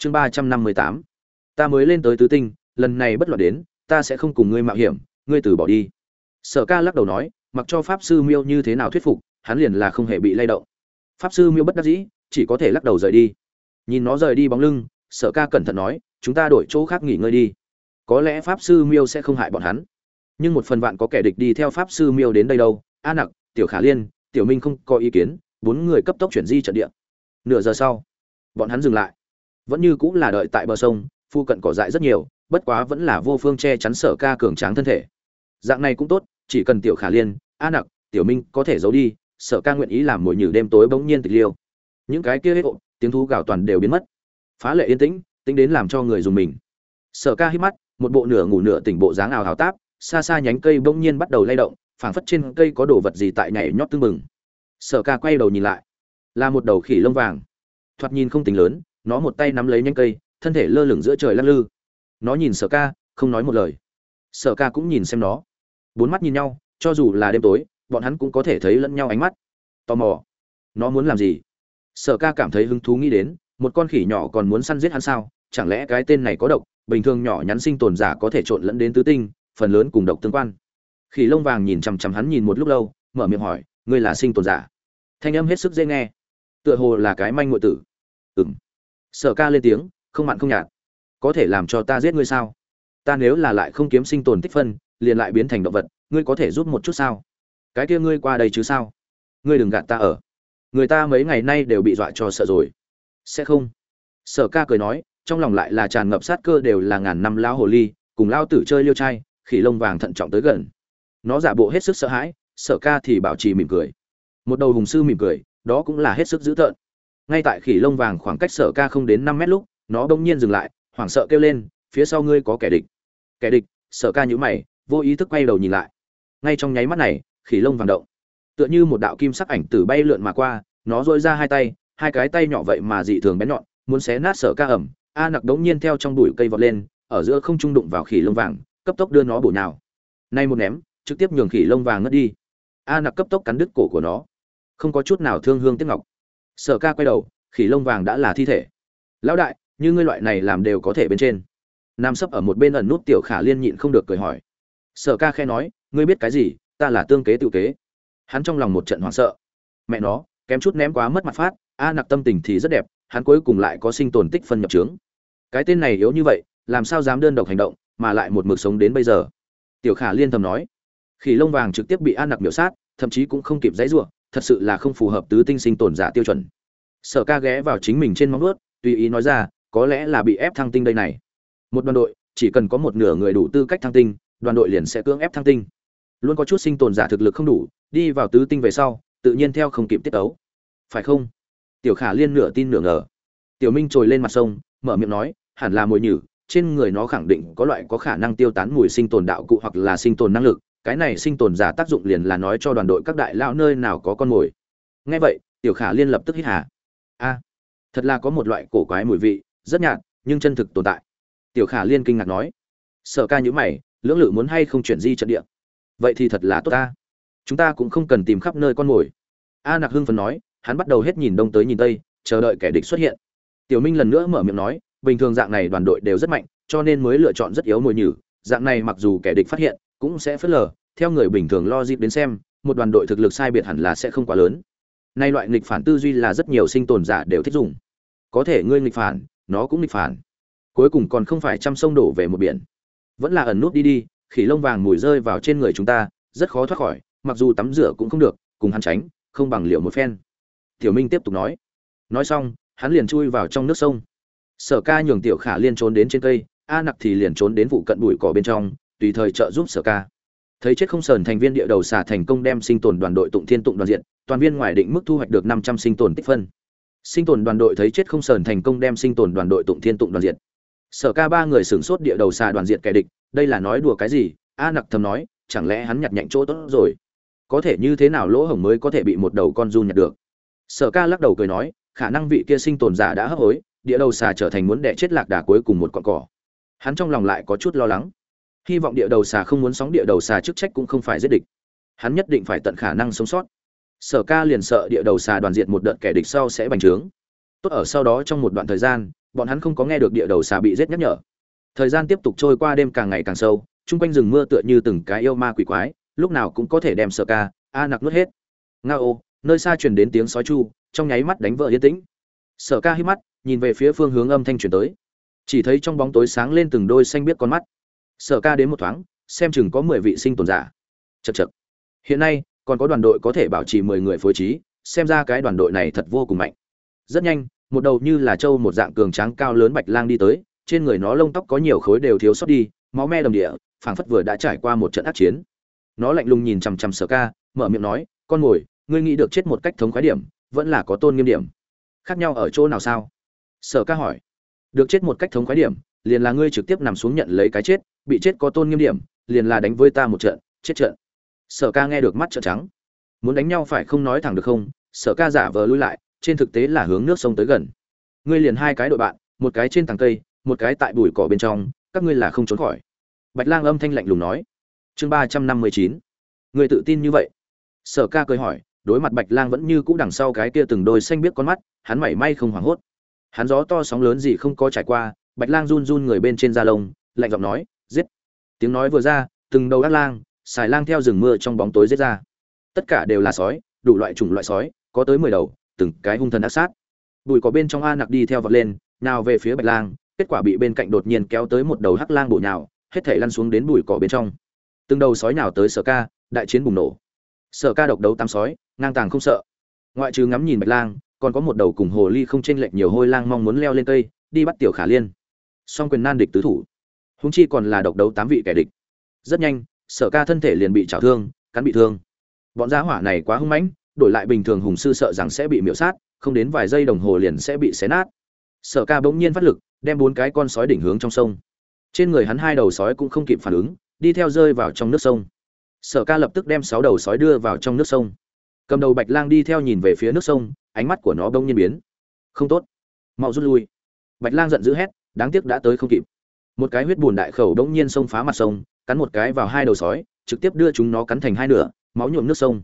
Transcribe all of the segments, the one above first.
chương ba trăm năm mươi tám. Ta mới lên tới tứ tinh, lần này bất loạn đến, ta sẽ không cùng ngươi mạo hiểm, ngươi từ bỏ đi. Sở ca lắc đầu nói, mặc cho pháp sư miêu như thế nào thuyết phục, hắn liền là không hề bị lay động. Pháp sư miêu bất đắc dĩ, chỉ có thể lắc đầu rời đi. Nhìn nó rời đi bóng lưng, sở ca cẩn thận nói, chúng ta đổi chỗ khác nghỉ ngơi đi. Có lẽ pháp sư miêu sẽ không hại bọn hắn. Nhưng một phần vạn có kẻ địch đi theo pháp sư miêu đến đây đâu. A nặc, tiểu khả liên, tiểu minh không có ý kiến, bốn người cấp tốc chuyển di trận địa. Nửa giờ sau, bọn hắn dừng lại vẫn như cũng là đợi tại bờ sông, phu cận cỏ dại rất nhiều, bất quá vẫn là vô phương che chắn sở ca cường tráng thân thể. Dạng này cũng tốt, chỉ cần tiểu khả liên, a nặc, tiểu minh có thể giấu đi, sở ca nguyện ý làm mồi nhử đêm tối bỗng nhiên tịch liêu. Những cái kia hết hộ tiếng thú gào toàn đều biến mất. Phá lệ yên tĩnh, tính đến làm cho người dùng mình. Sở ca hít mắt, một bộ nửa ngủ nửa tỉnh bộ dáng ảo hào táp, xa xa nhánh cây bỗng nhiên bắt đầu lay động, phảng phất trên cây có đồ vật gì tại nhảy nhót tưng mừng sở ca quay đầu nhìn lại, là một đầu khỉ lông vàng. Thoạt nhìn không tính lớn nó một tay nắm lấy nhánh cây, thân thể lơ lửng giữa trời lăn lư. Nó nhìn sở ca, không nói một lời. Sở ca cũng nhìn xem nó. Bốn mắt nhìn nhau, cho dù là đêm tối, bọn hắn cũng có thể thấy lẫn nhau ánh mắt. Tò mò, nó muốn làm gì? Sở ca cảm thấy hứng thú nghĩ đến, một con khỉ nhỏ còn muốn săn giết hắn sao? Chẳng lẽ cái tên này có độc? Bình thường nhỏ nhắn sinh tồn giả có thể trộn lẫn đến tứ tinh, phần lớn cùng độc tương quan. Khỉ lông vàng nhìn chằm chằm hắn nhìn một lúc lâu, mở miệng hỏi, ngươi là sinh tồn giả? Thanh âm hết sức dễ nghe. Tựa hồ là cái manh ngụy tử. Ừng sở ca lên tiếng, không mặn không nhạt. Có thể làm cho ta giết ngươi sao? Ta nếu là lại không kiếm sinh tồn tích phân, liền lại biến thành động vật, ngươi có thể giúp một chút sao? Cái kia ngươi qua đây chứ sao? Ngươi đừng gạt ta ở. Người ta mấy ngày nay đều bị dọa cho sợ rồi. Sẽ không. Sở ca cười nói, trong lòng lại là tràn ngập sát cơ đều là ngàn năm lao hồ ly, cùng lao tử chơi liêu trai, khỉ lông vàng thận trọng tới gần. Nó giả bộ hết sức sợ hãi, sở ca thì bảo trì mỉm cười. Một đầu hùng sư mỉm cười, đó cũng là hết sức dữ tợn ngay tại khỉ lông vàng khoảng cách sở ca không đến năm mét lúc, nó bỗng nhiên dừng lại, hoảng sợ kêu lên, phía sau ngươi có kẻ địch. Kẻ địch? Sở ca nhữ mày, vô ý thức quay đầu nhìn lại. Ngay trong nháy mắt này, khỉ lông vàng động. Tựa như một đạo kim sắc ảnh tử bay lượn mà qua, nó dôi ra hai tay, hai cái tay nhỏ vậy mà dị thường bén nhọn, muốn xé nát sở ca ẩm. A nặc đống nhiên theo trong đùi cây vọt lên, ở giữa không trung đụng vào khỉ lông vàng, cấp tốc đưa nó bổ nào. nay một ném, trực tiếp nhường khỉ lông vàng ngất đi. A nặc cấp tốc cắn đứt cổ của nó. Không có chút nào thương hương tiếc ngọc sở ca quay đầu, khỉ lông vàng đã là thi thể. Lão đại, như ngươi loại này làm đều có thể bên trên. Nam sấp ở một bên ẩn nút tiểu khả liên nhịn không được cười hỏi. Sở ca khe nói, ngươi biết cái gì, ta là tương kế tự kế. Hắn trong lòng một trận hoảng sợ. Mẹ nó, kém chút ném quá mất mặt phát, a nặc tâm tình thì rất đẹp, hắn cuối cùng lại có sinh tồn tích phân nhập trướng. Cái tên này yếu như vậy, làm sao dám đơn độc hành động, mà lại một mực sống đến bây giờ. Tiểu khả liên thầm nói. Khỉ lông vàng trực tiếp bị a nặc miểu sát, thậm chí cũng không kịp dãy ruộng thật sự là không phù hợp tứ tinh sinh tồn giả tiêu chuẩn. Sở ca ghé vào chính mình trên móng ướt tùy ý nói ra, có lẽ là bị ép thăng tinh đây này. Một đoàn đội, chỉ cần có một nửa người đủ tư cách thăng tinh, đoàn đội liền sẽ cưỡng ép thăng tinh. Luôn có chút sinh tồn giả thực lực không đủ, đi vào tứ tinh về sau, tự nhiên theo không kịp tiết tấu. Phải không? Tiểu khả liên nửa tin nửa ngờ. Tiểu minh trồi lên mặt sông, mở miệng nói, hẳn là mồi nhử, trên người nó khẳng định có loại có khả năng tiêu tán mùi sinh tồn đạo cụ hoặc là sinh tồn năng lực cái này sinh tồn giả tác dụng liền là nói cho đoàn đội các đại lão nơi nào có con mồi. Nghe vậy, tiểu khả liên lập tức hít hà. A, thật là có một loại cổ quái mùi vị, rất nhạt, nhưng chân thực tồn tại. Tiểu khả liên kinh ngạc nói. Sợ ca nhữ mày, lưỡng lự muốn hay không chuyển di trận địa? Vậy thì thật là tốt ta. Chúng ta cũng không cần tìm khắp nơi con mồi. A nặc hưng phấn nói, hắn bắt đầu hết nhìn đông tới nhìn tây, chờ đợi kẻ địch xuất hiện. Tiểu minh lần nữa mở miệng nói, bình thường dạng này đoàn đội đều rất mạnh, cho nên mới lựa chọn rất yếu mồi nhử. Dạng này mặc dù kẻ địch phát hiện cũng sẽ phớt lờ. Theo người bình thường lo dịp đến xem, một đoàn đội thực lực sai biệt hẳn là sẽ không quá lớn. Nay loại nghịch phản tư duy là rất nhiều sinh tồn giả đều thích dùng. Có thể ngươi nghịch phản, nó cũng nghịch phản. Cuối cùng còn không phải chăm sông đổ về một biển. Vẫn là ẩn nút đi đi, khỉ lông vàng mùi rơi vào trên người chúng ta, rất khó thoát khỏi, mặc dù tắm rửa cũng không được, cùng hắn tránh, không bằng liệu một phen. Tiểu minh tiếp tục nói. Nói xong, hắn liền chui vào trong nước sông. Sở ca nhường tiểu khả liên trốn đến trên cây, a nặc thì liền trốn đến vụ cận bụi cỏ bên trong tùy thời trợ giúp sở ca. Thấy chết không sờn thành viên địa đầu xả thành công đem sinh tồn đoàn đội tụng thiên tụng đoàn diện, toàn viên ngoài định mức thu hoạch được năm trăm sinh tồn tích phân. Sinh tồn đoàn đội thấy chết không sờn thành công đem sinh tồn đoàn đội tụng thiên tụng đoàn diện. Sở ca ba người sửng sốt địa đầu xà đoàn diện kẻ địch, đây là nói đùa cái gì? A nặc thầm nói, chẳng lẽ hắn nhặt nhạnh chỗ tốt rồi? Có thể như thế nào lỗ hổng mới có thể bị một đầu con run nhặt được? Sở ca lắc đầu cười nói, khả năng vị kia sinh tồn giả đã hấp hối, địa đầu xà trở thành muốn đẻ chết lạc đà cuối cùng một con cỏ. Hắn trong lòng lại có chút lo lắng hy vọng địa đầu xà không muốn sóng địa đầu xà chức trách cũng không phải giết địch. Hắn nhất định phải tận khả năng sống sót. Sở ca liền sợ địa đầu xà đoàn diện một đợt kẻ địch sau sẽ bành trướng. Tốt ở sau đó trong một đoạn thời gian, bọn hắn không có nghe được địa đầu xà bị giết nhắc nhở. Thời gian tiếp tục trôi qua đêm càng ngày càng sâu, chung quanh rừng mưa tựa như từng cái yêu ma quỷ quái, lúc nào cũng có thể đem Sở ca, a nặc nuốt hết. Nga ô, nơi xa truyền đến tiếng sói chu, trong nháy mắt đánh vợ yên tĩnh. Sở ca hít mắt, nhìn về phía phương hướng âm thanh truyền tới. Chỉ thấy trong bóng tối sáng lên từng đôi xanh biết con mắt. Sở ca đến một thoáng, xem chừng có mười vị sinh tồn giả. Chật chật hiện nay, còn có đoàn đội có thể bảo trì mười người phối trí, xem ra cái đoàn đội này thật vô cùng mạnh. Rất nhanh, một đầu như là trâu một dạng cường tráng cao lớn bạch lang đi tới, trên người nó lông tóc có nhiều khối đều thiếu sót đi, máu me đồng địa, phảng phất vừa đã trải qua một trận ác chiến. Nó lạnh lùng nhìn chằm chằm sở ca, mở miệng nói, con mồi, ngươi nghĩ được chết một cách thống khái điểm, vẫn là có tôn nghiêm điểm. Khác nhau ở chỗ nào sao? Sở ca hỏi. Được chết một cách thống khái điểm, liền là ngươi trực tiếp nằm xuống nhận lấy cái chết bị chết có tôn nghiêm điểm, liền là đánh với ta một trận, chết trận. Sở ca nghe được mắt trợn trắng. Muốn đánh nhau phải không nói thẳng được không? Sở ca giả vờ lui lại, trên thực tế là hướng nước sông tới gần. Ngươi liền hai cái đội bạn, một cái trên tàng cây, một cái tại bụi cỏ bên trong, các ngươi là không trốn khỏi. Bạch lang âm thanh lạnh lùng nói. Chương ba trăm năm mươi chín. Người tự tin như vậy? Sở ca cười hỏi, đối mặt bạch lang vẫn như cũ đằng sau cái kia từng đôi xanh biết con mắt, hắn mảy may không hoảng hốt. Hắn gió to sóng lớn gì không có trải qua, bạch lang run run người bên trên da lông, lạnh giọng nói tiếng nói vừa ra, từng đầu ác lang, xài lang theo rừng mưa trong bóng tối giết ra. Tất cả đều là sói, đủ loại chủng loại sói, có tới mười đầu, từng cái hung thần ác sát. Bụi có bên trong a nặc đi theo vật lên, nào về phía bạch lang, kết quả bị bên cạnh đột nhiên kéo tới một đầu hắc lang bổ nhào, hết thể lăn xuống đến bụi cỏ bên trong. Từng đầu sói nào tới sở ca, đại chiến bùng nổ. Sở ca độc đấu tám sói, ngang tàng không sợ. Ngoại trừ ngắm nhìn bạch lang, còn có một đầu cùng hồ ly không chênh lệch nhiều hôi lang mong muốn leo lên cây, đi bắt tiểu khả liên. Song quyền nan địch tứ thủ húng chi còn là độc đấu tám vị kẻ địch. Rất nhanh, sở ca thân thể liền bị trào thương, cắn bị thương. Bọn giá hỏa này quá hung mãnh, đổi lại bình thường hùng sư sợ rằng sẽ bị miễu sát, không đến vài giây đồng hồ liền sẽ bị xé nát. Sở ca bỗng nhiên phát lực, đem bốn cái con sói đỉnh hướng trong sông. Trên người hắn hai đầu sói cũng không kịp phản ứng, đi theo rơi vào trong nước sông. Sở ca lập tức đem sáu đầu sói đưa vào trong nước sông. Cầm đầu bạch lang đi theo nhìn về phía nước sông, ánh mắt của nó bỗng nhiên biến. Không tốt. Mau rút lui. Bạch lang giận dữ hét, đáng tiếc đã tới không kịp một cái huyết bùn đại khẩu đống nhiên xông phá mặt sông, cắn một cái vào hai đầu sói, trực tiếp đưa chúng nó cắn thành hai nửa, máu nhuộm nước sông.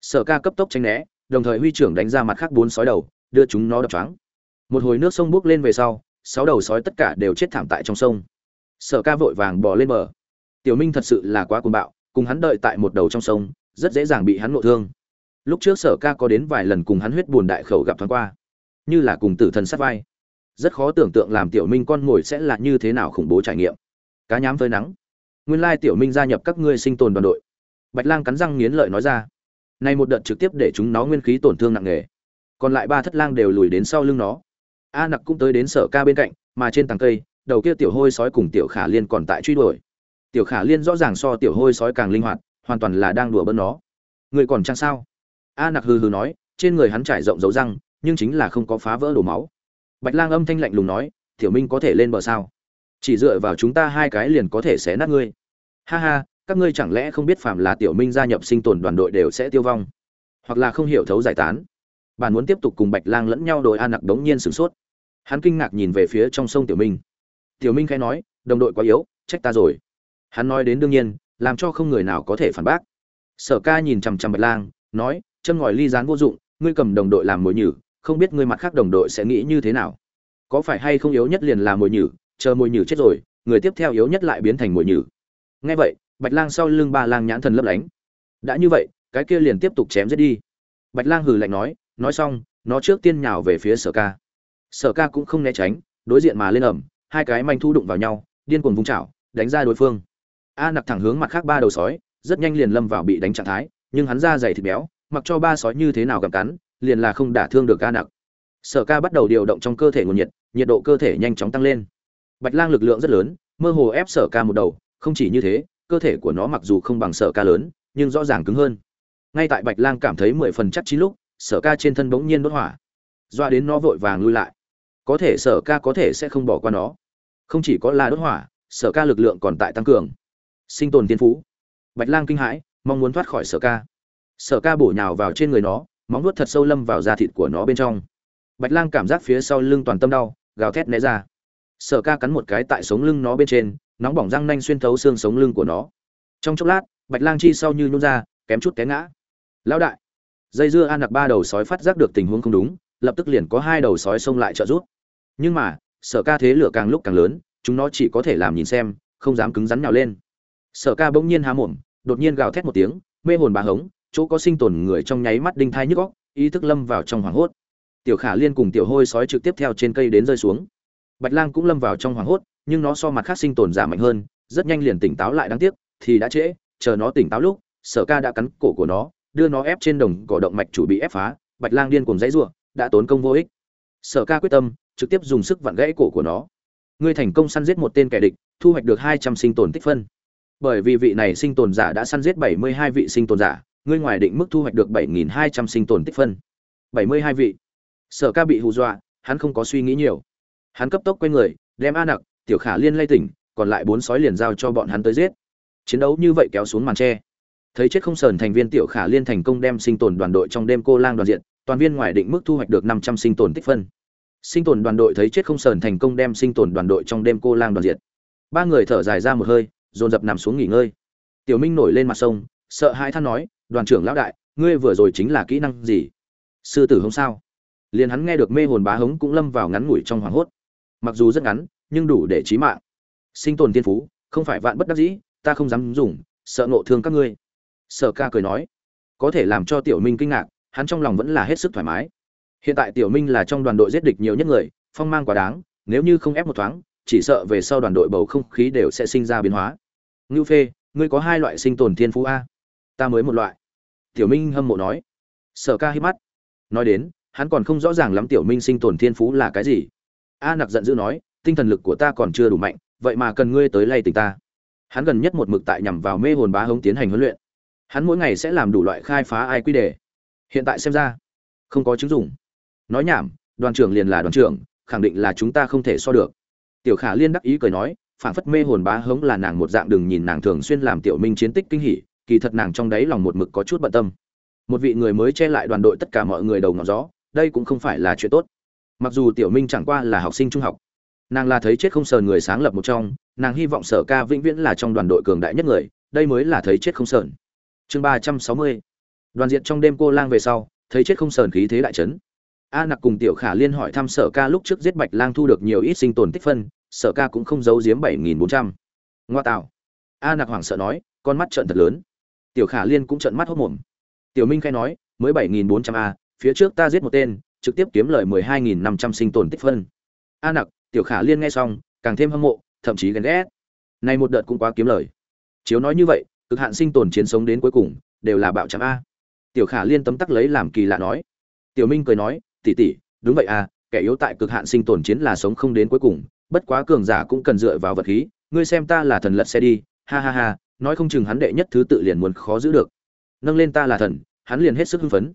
Sở ca cấp tốc tránh né, đồng thời huy trưởng đánh ra mặt khác bốn sói đầu, đưa chúng nó đập choáng. Một hồi nước sông bước lên về sau, sáu đầu sói tất cả đều chết thảm tại trong sông. Sở ca vội vàng bỏ lên bờ. Tiểu minh thật sự là quá cuồng bạo, cùng hắn đợi tại một đầu trong sông, rất dễ dàng bị hắn nội thương. Lúc trước sở ca có đến vài lần cùng hắn huyết buồn đại khẩu gặp thoáng qua, như là cùng tử thần sát vai rất khó tưởng tượng làm tiểu minh con mồi sẽ là như thế nào khủng bố trải nghiệm. Cá nhám phơi nắng. Nguyên lai tiểu minh gia nhập các ngươi sinh tồn đoàn đội. Bạch lang cắn răng nghiến lợi nói ra. Này một đợt trực tiếp để chúng nó nguyên khí tổn thương nặng nề. Còn lại ba thất lang đều lùi đến sau lưng nó. A nặc cũng tới đến sở ca bên cạnh, mà trên tàng cây, đầu kia tiểu hôi sói cùng tiểu khả liên còn tại truy đuổi. Tiểu khả liên rõ ràng so tiểu hôi sói càng linh hoạt, hoàn toàn là đang đùa bỡn nó. Người còn chăng sao? A nặc hừ hừ nói, trên người hắn trải rộng dấu răng, nhưng chính là không có phá vỡ đổ máu bạch lang âm thanh lạnh lùng nói, tiểu minh có thể lên bờ sao? Chỉ dựa vào chúng ta hai cái liền có thể xé nát ngươi. Ha ha, các ngươi chẳng lẽ không biết phạm là tiểu minh gia nhập sinh tồn đoàn đội đều sẽ tiêu vong? Hoặc là không hiểu thấu giải tán? Bạn muốn tiếp tục cùng bạch lang lẫn nhau đổi an nặc đống nhiên sửng sốt. Hắn kinh ngạc nhìn về phía trong sông tiểu minh. Tiểu minh khẽ nói, đồng đội quá yếu, trách ta rồi. Hắn nói đến đương nhiên, làm cho không người nào có thể phản bác. Sở ca nhìn chằm chằm bạch lang, nói, châm ngòi ly gián vô dụng, ngươi cầm đồng đội làm mồi nhử không biết người mặt khác đồng đội sẽ nghĩ như thế nào. Có phải hay không yếu nhất liền là mồi nhử, chờ mồi nhử chết rồi, người tiếp theo yếu nhất lại biến thành mồi nhử. Nghe vậy, bạch lang sau lưng ba lang nhãn thần lấp lánh. Đã như vậy, cái kia liền tiếp tục chém giết đi. Bạch lang hừ lạnh nói nói xong, nó trước tiên nhào về phía sở ca. Sở ca cũng không né tránh, đối diện mà lên ẩm hai cái manh thu đụng vào nhau, điên cuồng vung chảo, đánh ra đối phương. A nặc thẳng hướng mặt khác ba đầu sói, rất nhanh liền lâm vào bị đánh trạng thái, nhưng hắn ra dày thịt béo, mặc cho ba sói như thế nào gặm cắn liền là không đả thương được ca nặc. Sở ca bắt đầu điều động trong cơ thể nguồn nhiệt nhiệt độ cơ thể nhanh chóng tăng lên. Bạch lang lực lượng rất lớn, mơ hồ ép sở ca một đầu, không chỉ như thế, cơ thể của nó mặc dù không bằng sở ca lớn, nhưng rõ ràng cứng hơn. Ngay tại bạch lang cảm thấy mười phần chắc chín lúc, sở ca trên thân bỗng nhiên đốt hỏa. Doa đến nó vội vàng lui lại. Có thể sở ca có thể sẽ không bỏ qua nó. Không chỉ có là đốt hỏa, sở ca lực lượng còn tại tăng cường. Sinh tồn tiên phú. Bạch lang kinh hãi, mong muốn thoát khỏi sở ca. Sở ca bổ nhào vào trên người nó móng nuốt thật sâu lâm vào da thịt của nó bên trong. Bạch lang cảm giác phía sau lưng toàn tâm đau, gào thét né ra. Sở ca cắn một cái tại sống lưng nó bên trên, nóng bỏng răng nanh xuyên thấu xương sống lưng của nó. Trong chốc lát, bạch lang chi sau như nhún ra, kém chút té ngã. Lão đại. Dây dưa an nặc ba đầu sói phát giác được tình huống không đúng, lập tức liền có hai đầu sói xông lại trợ giúp. Nhưng mà, sở ca thế lửa càng lúc càng lớn, chúng nó chỉ có thể làm nhìn xem, không dám cứng rắn nhào lên. Sở ca bỗng nhiên há mồm, đột nhiên gào thét một tiếng, mê hồn bà hống chỗ có sinh tồn người trong nháy mắt đinh thai nhức óc ý thức lâm vào trong hoảng hốt. Tiểu khả liên cùng tiểu hôi sói trực tiếp theo trên cây đến rơi xuống. Bạch lang cũng lâm vào trong hoảng hốt nhưng nó so mặt khác sinh tồn giả mạnh hơn rất nhanh liền tỉnh táo lại đáng tiếc thì đã trễ chờ nó tỉnh táo lúc sở ca đã cắn cổ của nó đưa nó ép trên đồng cỏ động mạch chủ bị ép phá bạch lang điên cuồng dãy giụa, đã tốn công vô ích. Sở ca quyết tâm trực tiếp dùng sức vặn gãy cổ của nó. Ngươi thành công săn giết một tên kẻ địch thu hoạch được hai trăm sinh tồn tích phân. Bởi vì vị này sinh tồn giả đã săn giết bảy mươi hai vị sinh tồn giả ngươi ngoài định mức thu hoạch được bảy nghìn hai trăm sinh tồn tích phân. bảy mươi hai vị. Sở ca bị hù dọa, hắn không có suy nghĩ nhiều. Hắn cấp tốc quay người, đem a nặc, tiểu khả liên lay tỉnh, còn lại bốn sói liền giao cho bọn hắn tới giết. Chiến đấu như vậy kéo xuống màn tre. Thấy chết không sờn thành viên tiểu khả liên thành công đem sinh tồn đoàn đội trong đêm cô lang đoàn diện, toàn viên ngoài định mức thu hoạch được năm trăm sinh tồn tích phân. Sinh tồn đoàn đội thấy chết không sờn thành công đem sinh tồn đoàn đội trong đêm cô lang đoàn diện. Ba người thở dài ra một hơi, dồn dập nằm xuống nghỉ ngơi. Tiểu minh nổi lên mặt sông, sợ hãi than nói đoàn trưởng lão đại, ngươi vừa rồi chính là kỹ năng gì? Sư tử không sao? Liền hắn nghe được mê hồn bá hống cũng lâm vào ngắn ngủi trong hoảng hốt. Mặc dù rất ngắn, nhưng đủ để trí mạng. Sinh tồn tiên phú, không phải vạn bất đắc dĩ, ta không dám dùng, sợ ngộ thương các ngươi. Sở ca cười nói. Có thể làm cho tiểu minh kinh ngạc, hắn trong lòng vẫn là hết sức thoải mái. Hiện tại tiểu minh là trong đoàn đội giết địch nhiều nhất người, phong mang quá đáng, nếu như không ép một thoáng, chỉ sợ về sau đoàn đội bầu không khí đều sẽ sinh ra biến hóa. Ngưu phê, ngươi có hai loại sinh tồn thiên phú a. Ta mới một loại tiểu minh hâm mộ nói. Sở ca hít mắt. Nói đến, hắn còn không rõ ràng lắm tiểu minh sinh tồn thiên phú là cái gì. A nặc giận dữ nói, tinh thần lực của ta còn chưa đủ mạnh, vậy mà cần ngươi tới lay tình ta. Hắn gần nhất một mực tại nhằm vào mê hồn bá hống tiến hành huấn luyện. Hắn mỗi ngày sẽ làm đủ loại khai phá ai quy đề. Hiện tại xem ra, không có chứng dụng. Nói nhảm, đoàn trưởng liền là đoàn trưởng, khẳng định là chúng ta không thể so được. Tiểu khả liên đắc ý cười nói, phản phất mê hồn bá hống là nàng một dạng đừng nhìn nàng thường xuyên làm tiểu minh chiến tích kinh hỉ kỳ thật nàng trong đấy lòng một mực có chút bận tâm. Một vị người mới che lại đoàn đội tất cả mọi người đầu ngọn gió, đây cũng không phải là chuyện tốt. Mặc dù tiểu minh chẳng qua là học sinh trung học, nàng là thấy chết không sờn người sáng lập một trong, nàng hy vọng sở ca vĩnh viễn là trong đoàn đội cường đại nhất người, đây mới là thấy chết không sờn. Chương ba trăm sáu mươi, đoàn diện trong đêm cô lang về sau, thấy chết không sờn khí thế đại trấn a nặc cùng tiểu khả liên hỏi thăm sở ca lúc trước giết bạch lang thu được nhiều ít sinh tồn tích phân, sở ca cũng không giấu giếm bảy nghìn bốn trăm. Ngoa tạo. A nặc hoảng sợ nói, con mắt trợn thật lớn tiểu khả liên cũng trợn mắt hốt mồm. Tiểu minh khai nói, mới bảy nghìn bốn trăm a, phía trước ta giết một tên, trực tiếp kiếm lời mười hai nghìn năm trăm sinh tồn tích phân. A nặc, tiểu khả liên nghe xong, càng thêm hâm mộ, thậm chí ghen ghét. Này một đợt cũng quá kiếm lời. Chiếu nói như vậy, cực hạn sinh tồn chiến sống đến cuối cùng, đều là bạo trắng a. Tiểu khả liên tấm tắc lấy làm kỳ lạ nói. Tiểu minh cười nói tỉ tỉ đúng vậy à kẻ yếu tại cực hạn sinh tồn chiến là sống không đến cuối cùng, bất quá cường giả cũng cần dựa vào vật khí, ngươi xem ta là thần lật xe đi, ha ha ha nói không chừng hắn đệ nhất thứ tự liền muốn khó giữ được. Nâng lên ta là thần, hắn liền hết sức hưng phấn.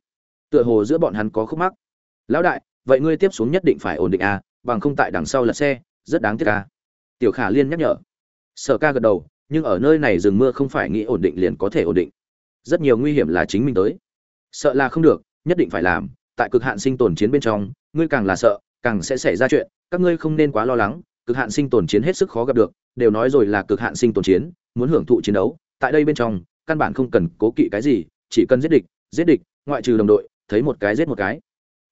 Tựa hồ giữa bọn hắn có khúc mắc. Lão đại, vậy ngươi tiếp xuống nhất định phải ổn định à bằng không tại đằng sau lật xe, rất đáng tiếc à. Tiểu khả liên nhắc nhở. Sở ca gật đầu, nhưng ở nơi này rừng mưa không phải nghĩ ổn định liền có thể ổn định. Rất nhiều nguy hiểm là chính mình tới. Sợ là không được, nhất định phải làm, tại cực hạn sinh tồn chiến bên trong, ngươi càng là sợ, càng sẽ xảy ra chuyện, các ngươi không nên quá lo lắng, cực hạn sinh tồn chiến hết sức khó gặp được, đều nói rồi là cực hạn sinh tồn chiến muốn hưởng thụ chiến đấu, tại đây bên trong, căn bản không cần cố kỵ cái gì, chỉ cần giết địch giết địch, ngoại trừ đồng đội, thấy một cái giết một cái.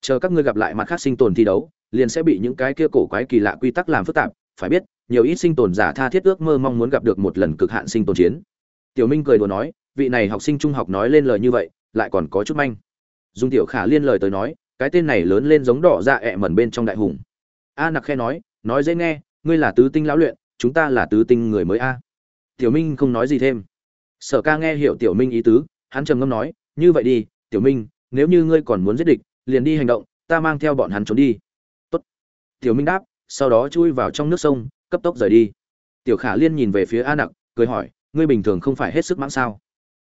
Chờ các ngươi gặp lại mặt khác sinh tồn thi đấu, liền sẽ bị những cái kia cổ quái kỳ lạ quy tắc làm phức tạp, phải biết, nhiều ít sinh tồn giả tha thiết ước mơ mong muốn gặp được một lần cực hạn sinh tồn chiến. Tiểu minh cười đùa nói, vị này học sinh trung học nói lên lời như vậy, lại còn có chút manh. Dung tiểu khả liên lời tới nói, cái tên này lớn lên giống đỏ dạ ẹ mẩn bên trong đại hùng. A nặc khe nói nói dễ nghe, ngươi là tứ tinh lão luyện, chúng ta là tứ tinh người mới a tiểu minh không nói gì thêm. Sở ca nghe hiểu tiểu minh ý tứ, hắn trầm ngâm nói, như vậy đi, tiểu minh, nếu như ngươi còn muốn giết địch, liền đi hành động, ta mang theo bọn hắn trốn đi. Tốt. tiểu minh đáp, sau đó chui vào trong nước sông, cấp tốc rời đi. Tiểu khả liên nhìn về phía a nặc, cười hỏi, ngươi bình thường không phải hết sức mãng sao?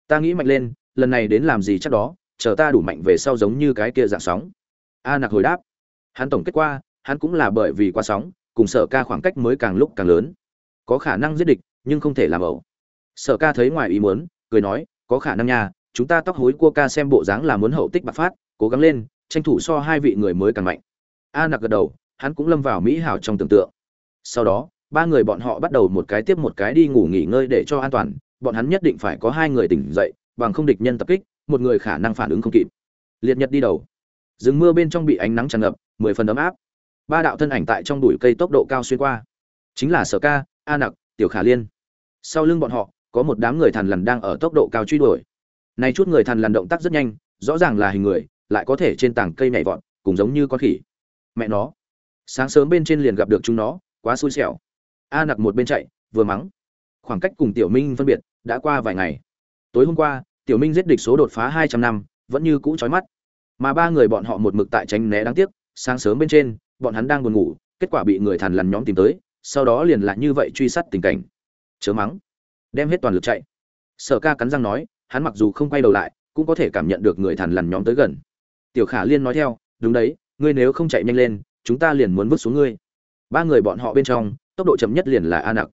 Ta nghĩ mạnh lên, lần này đến làm gì chắc đó, chờ ta đủ mạnh về sau giống như cái kia dạng sóng. A nặc hồi đáp, hắn tổng kết qua, hắn cũng là bởi vì qua sóng, cùng sở ca khoảng cách mới càng lúc càng lớn. Có khả năng giết địch nhưng không thể làm ẩu. Sở ca thấy ngoài ý muốn, cười nói, có khả năng nha, chúng ta tóc hối cua ca xem bộ dáng là muốn hậu tích bạc phát, cố gắng lên, tranh thủ so hai vị người mới càng mạnh. A nặc gật đầu, hắn cũng lâm vào mỹ hảo trong tưởng tượng. Sau đó, ba người bọn họ bắt đầu một cái tiếp một cái đi ngủ nghỉ ngơi để cho an toàn, bọn hắn nhất định phải có hai người tỉnh dậy, bằng không địch nhân tập kích, một người khả năng phản ứng không kịp. Liệt nhật đi đầu. Rừng mưa bên trong bị ánh nắng tràn ngập, mười phần ấm áp. Ba đạo thân ảnh tại trong bụi cây tốc độ cao xuyên qua. Chính là sở ca, a nặc tiểu khả liên. Sau lưng bọn họ, có một đám người thằn lằn đang ở tốc độ cao truy đuổi. Nay chút người thằn lằn động tác rất nhanh, rõ ràng là hình người, lại có thể trên tảng cây nhảy vọt cùng giống như con khỉ. Mẹ nó. Sáng sớm bên trên liền gặp được chúng nó, quá xui xẻo. A nặc một bên chạy, vừa mắng. Khoảng cách cùng tiểu minh phân biệt, đã qua vài ngày. Tối hôm qua, tiểu minh giết địch số đột phá hai trăm năm, vẫn như cũ trói mắt. Mà ba người bọn họ một mực tại tránh né đáng tiếc, sáng sớm bên trên, bọn hắn đang buồn ngủ, kết quả bị người thằn lằn nhóm tìm tới sau đó liền lại như vậy truy sát tình cảnh. Chớ mắng. Đem hết toàn lực chạy. Sở ca cắn răng nói, hắn mặc dù không quay đầu lại, cũng có thể cảm nhận được người thằn lằn nhóm tới gần. Tiểu khả liên nói theo, đúng đấy, ngươi nếu không chạy nhanh lên, chúng ta liền muốn vứt xuống ngươi. Ba người bọn họ bên trong, tốc độ chậm nhất liền là a nặc.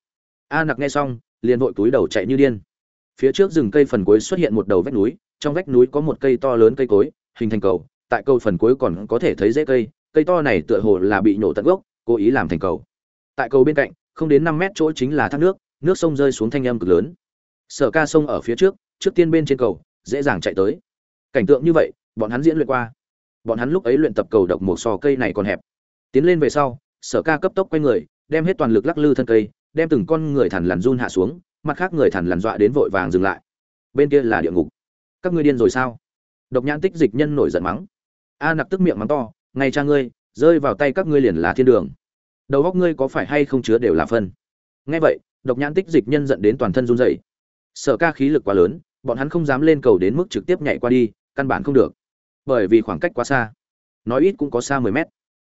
A nặc nghe xong, liền vội túi đầu chạy như điên. Phía trước rừng cây phần cuối xuất hiện một đầu vách núi, trong vách núi có một cây to lớn cây cối, hình thành cầu, tại cầu phần cuối còn có thể thấy rễ cây cây to này tựa hồ là bị nhổ tận gốc, cố ý làm thành cầu tại cầu bên cạnh, không đến năm mét chỗ chính là thác nước nước sông rơi xuống thanh âm cực lớn. Sở ca sông ở phía trước trước tiên bên trên cầu, dễ dàng chạy tới. Cảnh tượng như vậy, bọn hắn diễn luyện qua. Bọn hắn lúc ấy luyện tập cầu độc một sò cây này còn hẹp. Tiến lên về sau, sở ca cấp tốc quay người, đem hết toàn lực lắc lư thân cây, đem từng con người thằn lằn run hạ xuống, mặt khác người thằn lằn dọa đến vội vàng dừng lại. Bên kia là địa ngục. Các ngươi điên rồi sao? Độc nhãn tích dịch nhân nổi giận mắng. A nặc tức miệng mắng to, ngay cha ngươi, rơi vào tay các ngươi liền là thiên đường đầu góc ngươi có phải hay không chứa đều là phân? Ngay vậy, độc nhãn tích dịch nhân dẫn đến toàn thân run rẩy. Sở ca khí lực quá lớn, bọn hắn không dám lên cầu đến mức trực tiếp nhảy qua đi, căn bản không được. Bởi vì khoảng cách quá xa. Nói ít cũng có xa mười mét.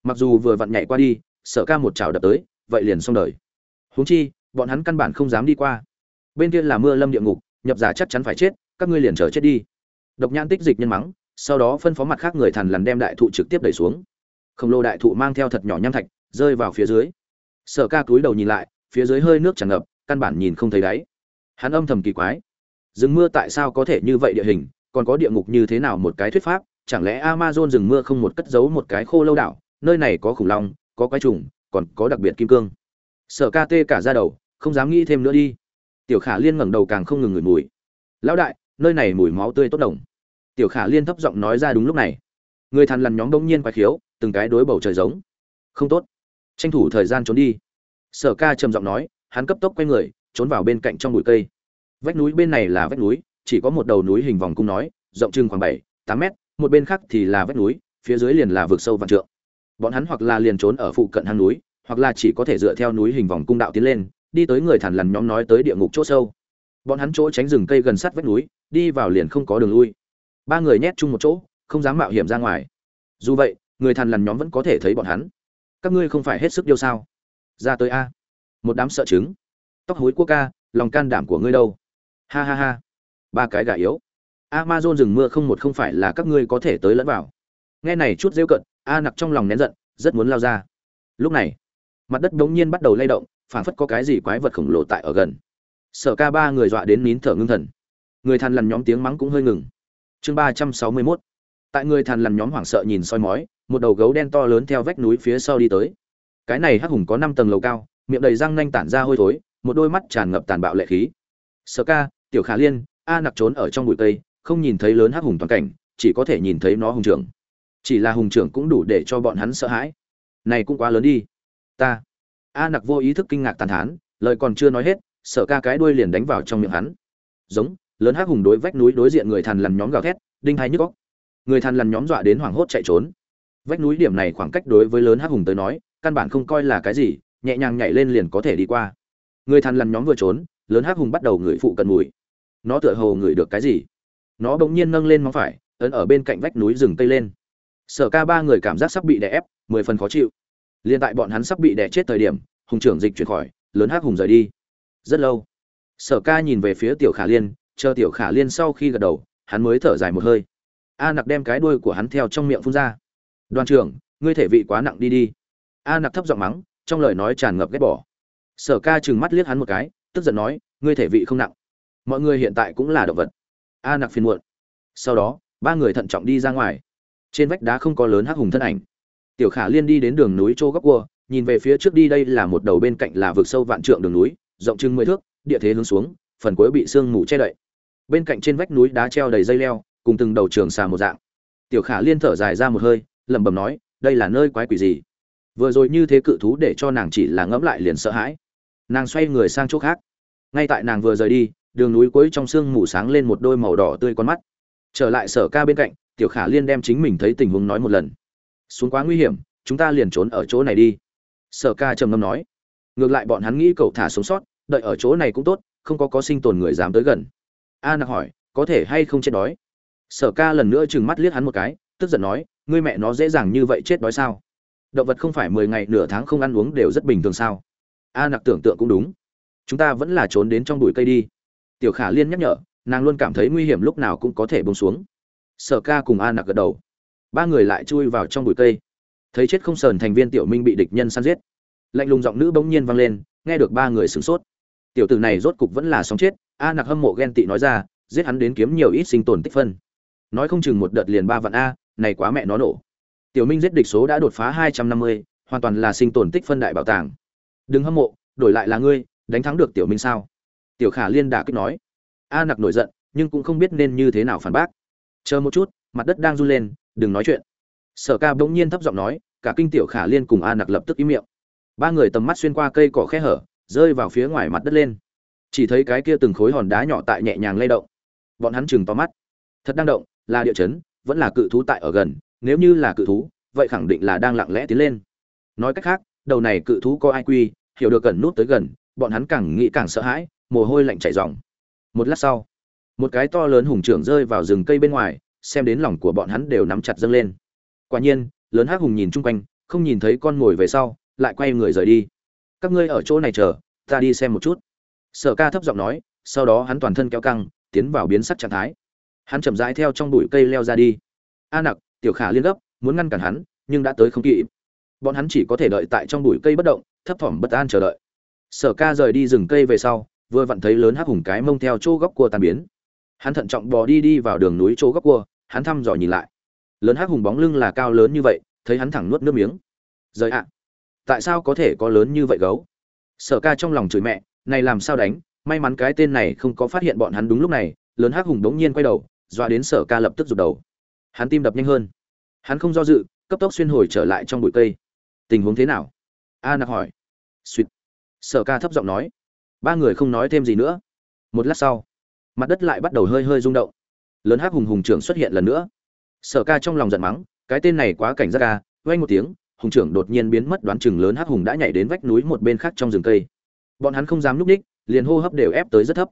Mặc dù vừa vặn nhảy qua đi, sở ca một chảo đập tới, vậy liền xong đời. Huống chi, bọn hắn căn bản không dám đi qua. Bên kia là mưa lâm địa ngục, nhập giả chắc chắn phải chết, các ngươi liền chờ chết đi. Độc nhãn tích dịch nhân mắng, sau đó phân phó mặt khác người thằn lằn đem đại thụ trực tiếp đẩy xuống. Khổng lồ đại thụ mang theo thật nhỏ nham thạch rơi vào phía dưới. Sở ca cúi đầu nhìn lại, phía dưới hơi nước tràn ngập, căn bản nhìn không thấy đáy. Hắn âm thầm kỳ quái. Rừng mưa tại sao có thể như vậy địa hình, còn có địa ngục như thế nào một cái thuyết pháp, chẳng lẽ amazon rừng mưa không một cất giấu một cái khô lâu đảo, nơi này có khủng long, có quái trùng, còn có đặc biệt kim cương. Sở ca tê cả ra đầu, không dám nghĩ thêm nữa đi. Tiểu khả liên ngẩng đầu càng không ngừng ngửi mùi. Lão đại, nơi này mùi máu tươi tốt đồng. Tiểu khả liên thấp giọng nói ra đúng lúc này. Người thằn lằn nhóm đông nhiên quái khiếu, từng cái đối bầu trời giống. Không tốt tranh thủ thời gian trốn đi. Sở ca trầm giọng nói, hắn cấp tốc quay người, trốn vào bên cạnh trong bụi cây. Vách núi bên này là vách núi, chỉ có một đầu núi hình vòng cung nói, rộng chừng khoảng bảy, tám mét, một bên khác thì là vách núi, phía dưới liền là vực sâu vạn trượng. Bọn hắn hoặc là liền trốn ở phụ cận hang núi, hoặc là chỉ có thể dựa theo núi hình vòng cung đạo tiến lên, đi tới người thản lằn nhóm nói tới địa ngục chỗ sâu. Bọn hắn chỗ tránh rừng cây gần sát vách núi, đi vào liền không có đường lui. Ba người nhét chung một chỗ, không dám mạo hiểm ra ngoài. Dù vậy, người thằn lằn nhóm vẫn có thể thấy bọn hắn các ngươi không phải hết sức điêu sao? Ra tới a. Một đám sợ chứng tóc hối quốc ca, lòng can đảm của ngươi đâu? Ha ha ha. Ba cái gà yếu. Amazon rừng mưa không một không phải là các ngươi có thể tới lẫn vào. Nghe này chút rêu cận a nặc trong lòng nén giận, rất muốn lao ra. Lúc này, mặt đất đống nhiên bắt đầu lay động, phảng phất có cái gì quái vật khổng lồ tại ở gần. Sở ca ba người dọa đến nín thở ngưng thần. Người thằn lằn nhóm tiếng mắng cũng hơi ngừng. Chương ba trăm sáu mươi mốt. Tại người thằn lằn nhóm hoảng sợ nhìn soi mói một đầu gấu đen to lớn theo vách núi phía sau đi tới. Cái này hắc hùng có năm tầng lầu cao, miệng đầy răng nanh tản ra hôi thối, một đôi mắt tràn ngập tàn bạo lệ khí. Sơ ca, tiểu khả liên, a nặc trốn ở trong bụi cây, không nhìn thấy lớn hắc hùng toàn cảnh, chỉ có thể nhìn thấy nó hùng trưởng. Chỉ là hùng trưởng cũng đủ để cho bọn hắn sợ hãi. Này cũng quá lớn đi. Ta. A nặc vô ý thức kinh ngạc tàn thán, lời còn chưa nói hết sơ ca cái đuôi liền đánh vào trong miệng hắn. Giống, lớn hắc hùng đối vách núi đối diện người thằn lằn nhóm gào thét, đinh hai nhức góc người thằn lằn nhóm dọa đến hoảng hốt chạy trốn vách núi điểm này khoảng cách đối với lớn hắc hùng tới nói, căn bản không coi là cái gì, nhẹ nhàng nhảy lên liền có thể đi qua. Người thằn lằn nhóm vừa trốn, lớn hắc hùng bắt đầu ngửi phụ cận mùi. Nó tựa hồ ngửi được cái gì? Nó bỗng nhiên nâng lên móng phải, ấn ở bên cạnh vách núi rừng tây lên. Sở ca ba người cảm giác sắp bị đè ép, mười phần khó chịu. Liền tại bọn hắn sắp bị đè chết thời điểm, hùng trưởng dịch chuyển khỏi, lớn hắc hùng rời đi. Rất lâu, sở ca nhìn về phía tiểu khả liên, chờ tiểu khả liên sau khi gật đầu, hắn mới thở dài một hơi. A nặc đem cái đuôi của hắn theo trong miệng phun ra đoàn trưởng, ngươi thể vị quá nặng đi đi. A nặc thấp giọng mắng, trong lời nói tràn ngập ghét bỏ. Sở ca chừng mắt liếc hắn một cái, tức giận nói, ngươi thể vị không nặng. Mọi người hiện tại cũng là động vật. A nặc phiền muộn. Sau đó, ba người thận trọng đi ra ngoài. Trên vách đá không có lớn hắc hùng thân ảnh. Tiểu khả liên đi đến đường núi châu góc cua, nhìn về phía trước đi đây là một đầu bên cạnh là vực sâu vạn trượng đường núi, rộng chừng mười thước, địa thế hướng xuống, phần cuối bị sương mù che đậy. Bên cạnh trên vách núi đá treo đầy dây leo, cùng từng đầu trường xà một dạng. Tiểu khả liên thở dài ra một hơi lẩm bẩm nói, đây là nơi quái quỷ gì? Vừa rồi như thế cự thú để cho nàng chỉ là ngẫm lại liền sợ hãi. Nàng xoay người sang chỗ khác. Ngay tại nàng vừa rời đi, đường núi cuối trong sương mù sáng lên một đôi màu đỏ tươi con mắt. Trở lại sở ca bên cạnh, tiểu khả liên đem chính mình thấy tình huống nói một lần. Xuống quá nguy hiểm, chúng ta liền trốn ở chỗ này đi. Sở ca trầm ngâm nói. Ngược lại bọn hắn nghĩ cậu thả sống sót, đợi ở chỗ này cũng tốt, không có có sinh tồn người dám tới gần. A nặc hỏi, có thể hay không chết đói? Sở ca lần nữa trừng mắt liếc hắn một cái tức giận nói, ngươi mẹ nó dễ dàng như vậy chết đói sao? Động vật không phải mười ngày nửa tháng không ăn uống đều rất bình thường sao? A nặc tưởng tượng cũng đúng. Chúng ta vẫn là trốn đến trong bụi cây đi. Tiểu khả liên nhắc nhở, nàng luôn cảm thấy nguy hiểm lúc nào cũng có thể bông xuống. Sở ca cùng a nặc gật đầu. Ba người lại chui vào trong bụi cây. Thấy chết không sờn thành viên tiểu minh bị địch nhân săn giết. Lạnh lùng giọng nữ bỗng nhiên vang lên, nghe được ba người sửng sốt. Tiểu tử này rốt cục vẫn là sống chết, a nặc hâm mộ ghen tị nói ra, giết hắn đến kiếm nhiều ít sinh tồn tích phân. Nói không chừng một đợt liền ba vạn a này quá mẹ nó nổ. Tiểu minh giết địch số đã đột phá hai trăm năm mươi, hoàn toàn là sinh tồn tích phân đại bảo tàng. Đừng hâm mộ, đổi lại là ngươi, đánh thắng được tiểu minh sao? Tiểu khả liên đả kích nói. A nặc nổi giận, nhưng cũng không biết nên như thế nào phản bác. Chờ một chút, mặt đất đang run lên, đừng nói chuyện. Sở ca bỗng nhiên thấp giọng nói, cả kinh tiểu khả liên cùng a nặc lập tức im miệng. Ba người tầm mắt xuyên qua cây cỏ khe hở, rơi vào phía ngoài mặt đất lên. Chỉ thấy cái kia từng khối hòn đá nhỏ tại nhẹ nhàng lay động. Bọn hắn chừng to mắt. Thật đang động, là địa chấn vẫn là cự thú tại ở gần, nếu như là cự thú, vậy khẳng định là đang lặng lẽ tiến lên. Nói cách khác, đầu này cự thú có ai quy, hiểu được gần nút tới gần, bọn hắn càng nghĩ càng sợ hãi, mồ hôi lạnh chảy ròng. Một lát sau, một cái to lớn hùng trưởng rơi vào rừng cây bên ngoài, xem đến lòng của bọn hắn đều nắm chặt dâng lên. Quả nhiên, lớn hắc hùng nhìn chung quanh, không nhìn thấy con ngồi về sau, lại quay người rời đi. Các ngươi ở chỗ này chờ, ta đi xem một chút. Sở ca thấp giọng nói, sau đó hắn toàn thân kéo căng, tiến vào biến sắc trạng thái hắn chậm rãi theo trong bụi cây leo ra đi. A nặc, tiểu khả liên gấp, muốn ngăn cản hắn, nhưng đã tới không kịp. Bọn hắn chỉ có thể đợi tại trong bụi cây bất động, thấp thỏm bất an chờ đợi. Sở ca rời đi rừng cây về sau, vừa vặn thấy lớn hắc hùng cái mông theo chỗ góc cua tan biến. Hắn thận trọng bò đi đi vào đường núi chỗ góc cua, hắn thăm dò nhìn lại. Lớn hắc hùng bóng lưng là cao lớn như vậy, thấy hắn thẳng nuốt nước miếng. Rời ạ. Tại sao có thể có lớn như vậy gấu? Sở ca trong lòng chửi mẹ, này làm sao đánh? May mắn cái tên này không có phát hiện bọn hắn đúng lúc này, lớn hắc hùng đống nhiên quay đầu dọa đến sở ca lập tức rụt đầu. Hắn tim đập nhanh hơn. Hắn không do dự, cấp tốc xuyên hồi trở lại trong bụi cây. Tình huống thế nào? A nặc hỏi. Suýt sở ca thấp giọng nói. Ba người không nói thêm gì nữa. Một lát sau, mặt đất lại bắt đầu hơi hơi rung động. Lớn hắc hùng hùng trưởng xuất hiện lần nữa. Sở ca trong lòng giận mắng, cái tên này quá cảnh giác ca oanh một tiếng, hùng trưởng đột nhiên biến mất, đoán chừng lớn hắc hùng đã nhảy đến vách núi một bên khác trong rừng cây. Bọn hắn không dám núp ních, liền hô hấp đều ép tới rất thấp.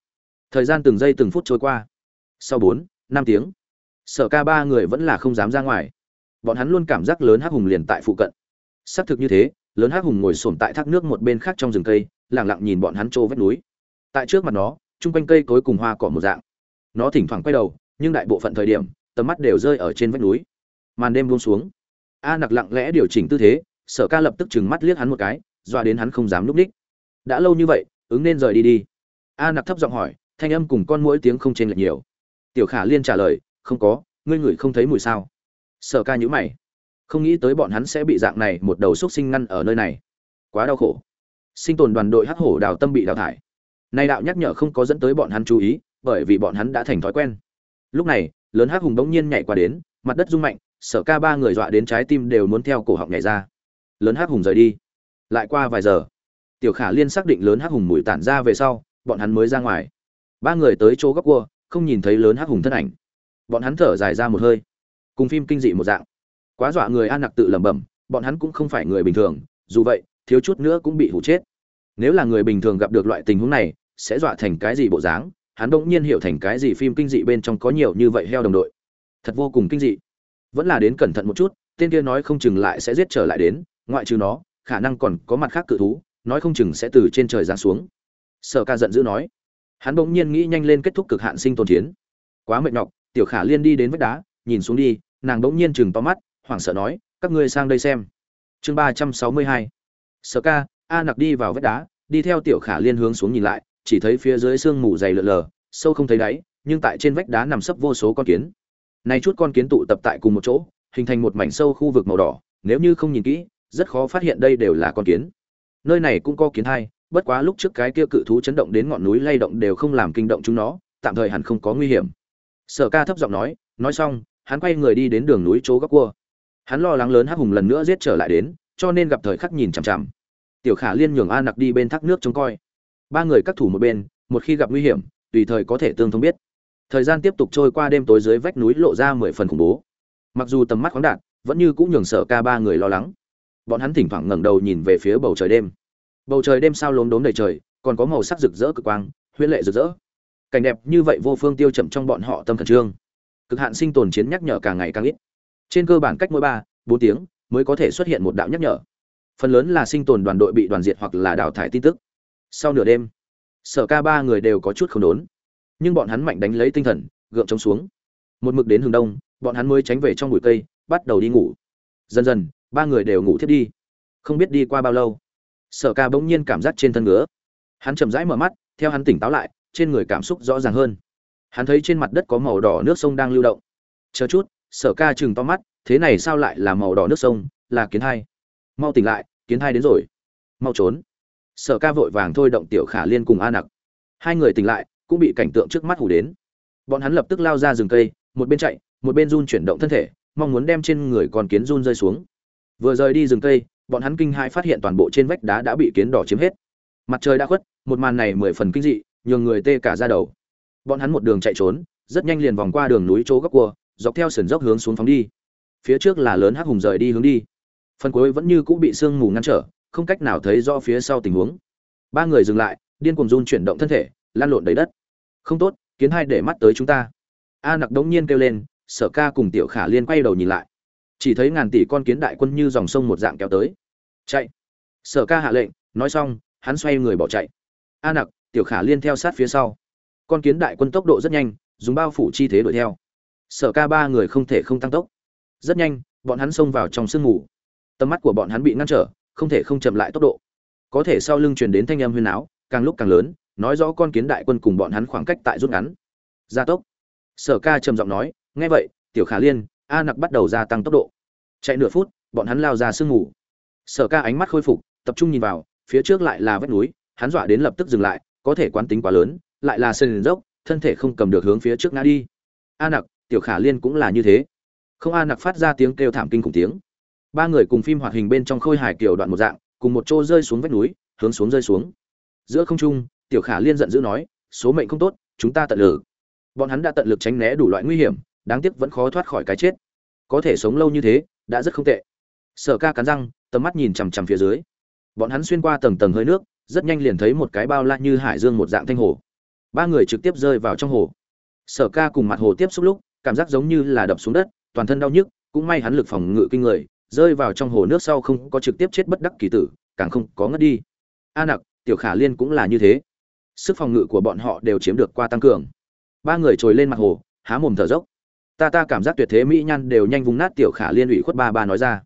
Thời gian từng giây từng phút trôi qua. Sau bốn năm tiếng. Sở ca ba người vẫn là không dám ra ngoài. Bọn hắn luôn cảm giác lớn hắc hùng liền tại phụ cận. Xác thực như thế, lớn hắc hùng ngồi xổm tại thác nước một bên khác trong rừng cây lẳng lặng nhìn bọn hắn trô vách núi. Tại trước mặt nó, chung quanh cây cối cùng hoa cỏ một dạng. Nó thỉnh thoảng quay đầu, nhưng đại bộ phận thời điểm, tầm mắt đều rơi ở trên vách núi. Màn đêm buông xuống. A nặc lặng lẽ điều chỉnh tư thế, sở ca lập tức chừng mắt liếc hắn một cái doa đến hắn không dám núp ních. Đã lâu như vậy, ứng nên rời đi đi. A nặc thấp giọng hỏi, thanh âm cùng con mỗi tiếng không chênh lệch nhiều tiểu khả liên trả lời, không có, ngươi ngửi không thấy mùi sao? Sở ca nhữ mày. Không nghĩ tới bọn hắn sẽ bị dạng này một đầu xúc sinh ngăn ở nơi này. Quá đau khổ. Sinh tồn đoàn đội hắc hổ đào tâm bị đào thải. Nay đạo nhắc nhở không có dẫn tới bọn hắn chú ý, bởi vì bọn hắn đã thành thói quen. Lúc này, lớn hắc hùng bỗng nhiên nhảy qua đến, mặt đất rung mạnh, sở ca ba người dọa đến trái tim đều muốn theo cổ họng nhảy ra. Lớn hắc hùng rời đi. Lại qua vài giờ, tiểu khả liên xác định lớn hắc hùng mùi tản ra về sau, bọn hắn mới ra ngoài. Ba người tới chỗ góc cua không nhìn thấy lớn hắc hùng thân ảnh. Bọn hắn thở dài ra một hơi. Cùng phim kinh dị một dạng. Quá dọa người an nặc tự lẩm bẩm, bọn hắn cũng không phải người bình thường, dù vậy, thiếu chút nữa cũng bị hủ chết. Nếu là người bình thường gặp được loại tình huống này, sẽ dọa thành cái gì bộ dáng, hắn bỗng nhiên hiểu thành cái gì phim kinh dị bên trong có nhiều như vậy heo đồng đội. Thật vô cùng kinh dị. Vẫn là đến cẩn thận một chút, tên kia nói không chừng lại sẽ giết trở lại đến, ngoại trừ nó, khả năng còn có mặt khác cự thú, nói không chừng sẽ từ trên trời giáng xuống. Sở ca giận dữ nói hắn bỗng nhiên nghĩ nhanh lên kết thúc cực hạn sinh tồn chiến. Quá mệt nhọc, tiểu khả liên đi đến vách đá, nhìn xuống đi, nàng bỗng nhiên chừng to mắt, hoảng sợ nói, các ngươi sang đây xem. Chương ba trăm sáu mươi hai. Sở ca, a nặc đi vào vách đá, đi theo tiểu khả liên hướng xuống nhìn lại, chỉ thấy phía dưới sương mù dày lợn lờ, sâu không thấy đáy, nhưng tại trên vách đá nằm sấp vô số con kiến. Nay chút con kiến tụ tập tại cùng một chỗ, hình thành một mảnh sâu khu vực màu đỏ, nếu như không nhìn kỹ, rất khó phát hiện đây đều là con kiến. Nơi này cũng có kiến hai bất quá lúc trước cái kia cự thú chấn động đến ngọn núi lay động đều không làm kinh động chúng nó, tạm thời hẳn không có nguy hiểm. Sở ca thấp giọng nói nói xong, hắn quay người đi đến đường núi chỗ góc cua. Hắn lo lắng lớn hắc hùng lần nữa giết trở lại đến, cho nên gặp thời khắc nhìn chằm chằm. Tiểu khả liên nhường a nặc đi bên thác nước trông coi. Ba người các thủ một bên, một khi gặp nguy hiểm, tùy thời có thể tương thông biết. Thời gian tiếp tục trôi qua đêm tối dưới vách núi lộ ra mười phần khủng bố. Mặc dù tầm mắt khoáng đạt, vẫn như cũng nhường sở ca ba người lo lắng. Bọn hắn thỉnh thoảng ngẩng đầu nhìn về phía bầu trời đêm bầu trời đêm sao lốm đốm đầy trời, còn có màu sắc rực rỡ cực quang, huyễn lệ rực rỡ. Cảnh đẹp như vậy vô phương tiêu chậm trong bọn họ tâm thần trương. Cực hạn sinh tồn chiến nhắc nhở càng ngày càng ít. Trên cơ bản cách mỗi ba, bốn tiếng mới có thể xuất hiện một đạo nhắc nhở. Phần lớn là sinh tồn đoàn đội bị đoàn diệt hoặc là đào thải tin tức. Sau nửa đêm, sở ca ba người đều có chút không đốn. Nhưng bọn hắn mạnh đánh lấy tinh thần, gượng chống xuống. Một mực đến hướng đông, bọn hắn mới tránh về trong bụi cây, bắt đầu đi ngủ. Dần dần, ba người đều ngủ thiết đi. Không biết đi qua bao lâu sở ca bỗng nhiên cảm giác trên thân ngứa. Hắn chậm rãi mở mắt, theo hắn tỉnh táo lại, trên người cảm xúc rõ ràng hơn. Hắn thấy trên mặt đất có màu đỏ nước sông đang lưu động. Chờ chút, sở ca chừng to mắt, thế này sao lại là màu đỏ nước sông, là kiến hai. Mau tỉnh lại, kiến hai đến rồi. Mau trốn. Sở ca vội vàng thôi động tiểu khả liên cùng a nặc. Hai người tỉnh lại, cũng bị cảnh tượng trước mắt hủ đến. Bọn hắn lập tức lao ra rừng cây, một bên chạy, một bên run chuyển động thân thể, mong muốn đem trên người con kiến run rơi xuống. Vừa rời đi rừng cây bọn hắn kinh hãi phát hiện toàn bộ trên vách đá đã bị kiến đỏ chiếm hết. Mặt trời đã khuất, một màn này mười phần kinh dị, nhường người tê cả ra đầu. Bọn hắn một đường chạy trốn, rất nhanh liền vòng qua đường núi chỗ góc cua, dọc theo sườn dốc hướng xuống phóng đi. Phía trước là lớn hắc hùng rời đi hướng đi. Phần cuối vẫn như cũ bị sương mù ngăn trở, không cách nào thấy rõ phía sau tình huống. Ba người dừng lại, điên cuồng run chuyển động thân thể lan lộn đầy đất. Không tốt, kiến hai để mắt tới chúng ta. A nặc đống nhiên kêu lên, sở ca cùng tiểu khả liên quay đầu nhìn lại chỉ thấy ngàn tỷ con kiến đại quân như dòng sông một dạng kéo tới. Chạy. Sở ca hạ lệnh, nói xong, hắn xoay người bỏ chạy. A nặc, tiểu khả liên theo sát phía sau. Con kiến đại quân tốc độ rất nhanh, dùng bao phủ chi thế đuổi theo. Sở ca ba người không thể không tăng tốc. Rất nhanh, bọn hắn xông vào trong sương mù. Tầm mắt của bọn hắn bị ngăn trở, không thể không chậm lại tốc độ. Có thể sau lưng truyền đến thanh âm huyên áo, càng lúc càng lớn, nói rõ con kiến đại quân cùng bọn hắn khoảng cách tại rút ngắn. Gia tốc. Sở ca trầm giọng nói, nghe vậy, tiểu khả liên a nặc bắt đầu gia tăng tốc độ. Chạy nửa phút, bọn hắn lao ra sương mù. Sở ca ánh mắt khôi phục, tập trung nhìn vào, phía trước lại là vách núi, hắn dọa đến lập tức dừng lại, có thể quán tính quá lớn, lại là sân dốc, thân thể không cầm được hướng phía trước ngã đi. A nặc, tiểu khả liên cũng là như thế. Không a nặc phát ra tiếng kêu thảm kinh khủng tiếng. Ba người cùng phim hoạt hình bên trong khôi hài kiểu đoạn một dạng, cùng một chỗ rơi xuống vách núi, hướng xuống rơi xuống. Giữa không trung, tiểu khả liên giận dữ nói, số mệnh không tốt, chúng ta tận lực. Bọn hắn đã tận lực tránh né đủ loại nguy hiểm đáng tiếc vẫn khó thoát khỏi cái chết. Có thể sống lâu như thế, đã rất không tệ. Sở ca cắn răng, tầm mắt nhìn chằm chằm phía dưới. Bọn hắn xuyên qua tầng tầng hơi nước, rất nhanh liền thấy một cái bao la như hải dương một dạng thanh hồ. Ba người trực tiếp rơi vào trong hồ. Sở ca cùng mặt hồ tiếp xúc lúc, cảm giác giống như là đập xuống đất, toàn thân đau nhức, cũng may hắn lực phòng ngự kinh người, rơi vào trong hồ nước sau không có trực tiếp chết bất đắc kỳ tử, càng không có ngất đi. A nặc, tiểu khả liên cũng là như thế. Sức phòng ngự của bọn họ đều chiếm được qua tăng cường. Ba người trồi lên mặt hồ, há mồm thở dốc ta ta cảm giác tuyệt thế mỹ nhan đều nhanh vùng nát tiểu khả liên ủy khuất ba ba nói ra.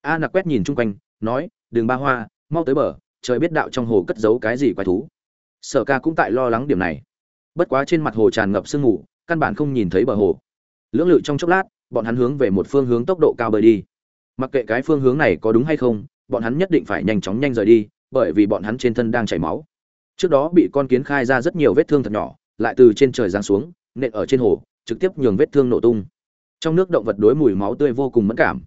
A nặc quét nhìn chung quanh, nói, đường ba hoa, mau tới bờ, trời biết đạo trong hồ cất giấu cái gì quái thú. Sở ca cũng tại lo lắng điểm này. Bất quá trên mặt hồ tràn ngập sương mù, căn bản không nhìn thấy bờ hồ. Lưỡng lự trong chốc lát, bọn hắn hướng về một phương hướng tốc độ cao bơi đi. Mặc kệ cái phương hướng này có đúng hay không, bọn hắn nhất định phải nhanh chóng nhanh rời đi, bởi vì bọn hắn trên thân đang chảy máu. Trước đó bị con kiến khai ra rất nhiều vết thương thật nhỏ, lại từ trên trời giáng xuống, nện ở trên hồ trực tiếp nhường vết thương nổ tung. Trong nước động vật đối mùi máu tươi vô cùng mẫn cảm.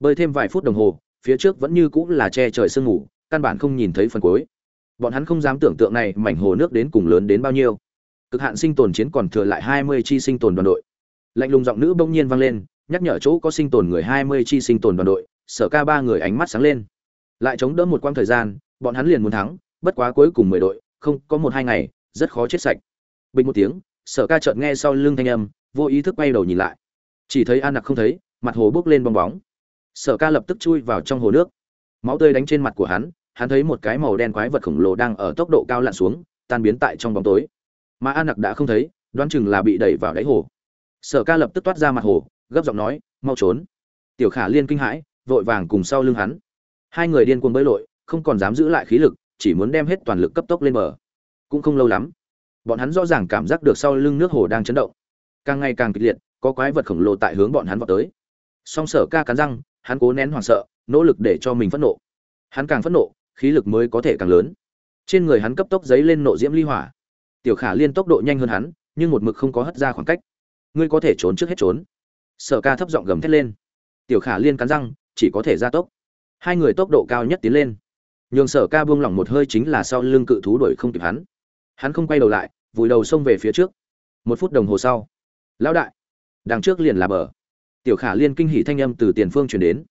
Bơi thêm vài phút đồng hồ, phía trước vẫn như cũng là che trời sương mù, căn bản không nhìn thấy phần cuối. Bọn hắn không dám tưởng tượng này mảnh hồ nước đến cùng lớn đến bao nhiêu. Cực hạn sinh tồn chiến còn thừa lại hai mươi chi sinh tồn đoàn đội. Lạnh lùng giọng nữ bỗng nhiên vang lên, nhắc nhở chỗ có sinh tồn người hai mươi chi sinh tồn đoàn đội, sở ca ba người ánh mắt sáng lên. Lại chống đỡ một quãng thời gian, bọn hắn liền muốn thắng, bất quá cuối cùng mười đội, không có một hai ngày, rất khó chết sạch. Bình một tiếng, sở ca chợt nghe sau lưng thanh âm vô ý thức quay đầu nhìn lại. Chỉ thấy an nặc không thấy, mặt hồ bốc lên bong bóng. Sở ca lập tức chui vào trong hồ nước. Máu tươi đánh trên mặt của hắn hắn thấy một cái màu đen quái vật khổng lồ đang ở tốc độ cao lặn xuống, tan biến tại trong bóng tối. Mà an nặc đã không thấy, đoán chừng là bị đẩy vào đáy hồ. Sở ca lập tức toát ra mặt hồ, gấp giọng nói, mau trốn. Tiểu khả liên kinh hãi, vội vàng cùng sau lưng hắn. Hai người điên cuồng bơi lội, không còn dám giữ lại khí lực, chỉ muốn đem hết toàn lực cấp tốc lên bờ. Cũng không lâu lắm, bọn hắn rõ ràng cảm giác được sau lưng nước hồ đang chấn động càng ngày càng kịch liệt, có quái vật khổng lồ tại hướng bọn hắn vào tới. Song sở ca cắn răng, hắn cố nén hoảng sợ, nỗ lực để cho mình phẫn nộ. Hắn càng phẫn nộ, khí lực mới có thể càng lớn. Trên người hắn cấp tốc giấy lên nộ diễm ly hỏa. Tiểu khả liên tốc độ nhanh hơn hắn, nhưng một mực không có hất ra khoảng cách. Ngươi có thể trốn trước hết trốn. Sở ca thấp giọng gầm thét lên. Tiểu khả liên cắn răng, chỉ có thể gia tốc. Hai người tốc độ cao nhất tiến lên. Nhường sở ca buông lỏng một hơi chính là sau lưng cự thú đuổi không kịp hắn. Hắn không quay đầu lại, vùi đầu xông về phía trước. Một phút đồng hồ sau lão đại, đằng trước liền là bờ. Tiểu khả liên kinh hỉ thanh âm từ tiền phương truyền đến.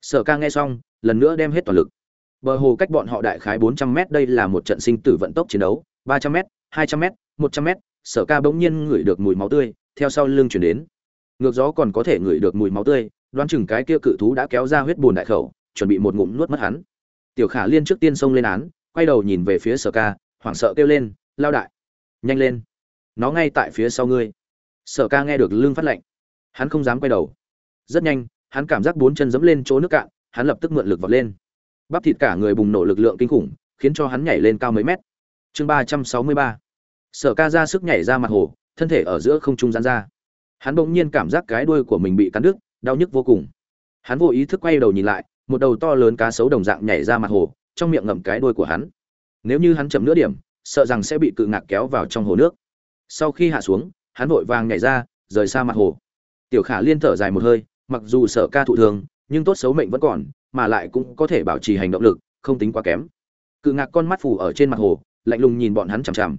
Sở ca nghe xong, lần nữa đem hết toàn lực. Bờ hồ cách bọn họ đại khái bốn trăm m đây là một trận sinh tử vận tốc chiến đấu. ba trăm m hai trăm m một trăm m sở ca bỗng nhiên ngửi được mùi máu tươi, theo sau lưng chuyển đến. Ngược gió còn có thể ngửi được mùi máu tươi, đoán chừng cái kia cự thú đã kéo ra huyết bùn đại khẩu, chuẩn bị một ngụm nuốt mất hắn. Tiểu khả liên trước tiên xông lên án, quay đầu nhìn về phía sở ca, hoảng sợ kêu lên lao đại, nhanh lên. Nó ngay tại phía sau ngươi sở ca nghe được lương phát lệnh, hắn không dám quay đầu. Rất nhanh hắn cảm giác bốn chân dẫm lên chỗ nước cạn hắn lập tức mượn lực vọt lên. Bắp thịt cả người bùng nổ lực lượng kinh khủng khiến cho hắn nhảy lên cao mấy mét. Chương ba trăm sáu mươi ba. Sở ca ra sức nhảy ra mặt hồ thân thể ở giữa không trung gian ra. Hắn bỗng nhiên cảm giác cái đuôi của mình bị cắn đứt đau nhức vô cùng. Hắn vô ý thức quay đầu nhìn lại một đầu to lớn cá sấu đồng dạng nhảy ra mặt hồ trong miệng ngậm cái đuôi của hắn. Nếu như hắn chậm nửa điểm sợ rằng sẽ bị cự ngạc kéo vào trong hồ nước. Sau khi hạ xuống hắn vội vàng nhảy ra, rời xa mặt hồ. Tiểu khả liên thở dài một hơi, mặc dù sở ca thụ thường, nhưng tốt xấu mệnh vẫn còn, mà lại cũng có thể bảo trì hành động lực, không tính quá kém. Cự ngạc con mắt phủ ở trên mặt hồ, lạnh lùng nhìn bọn hắn chằm chằm.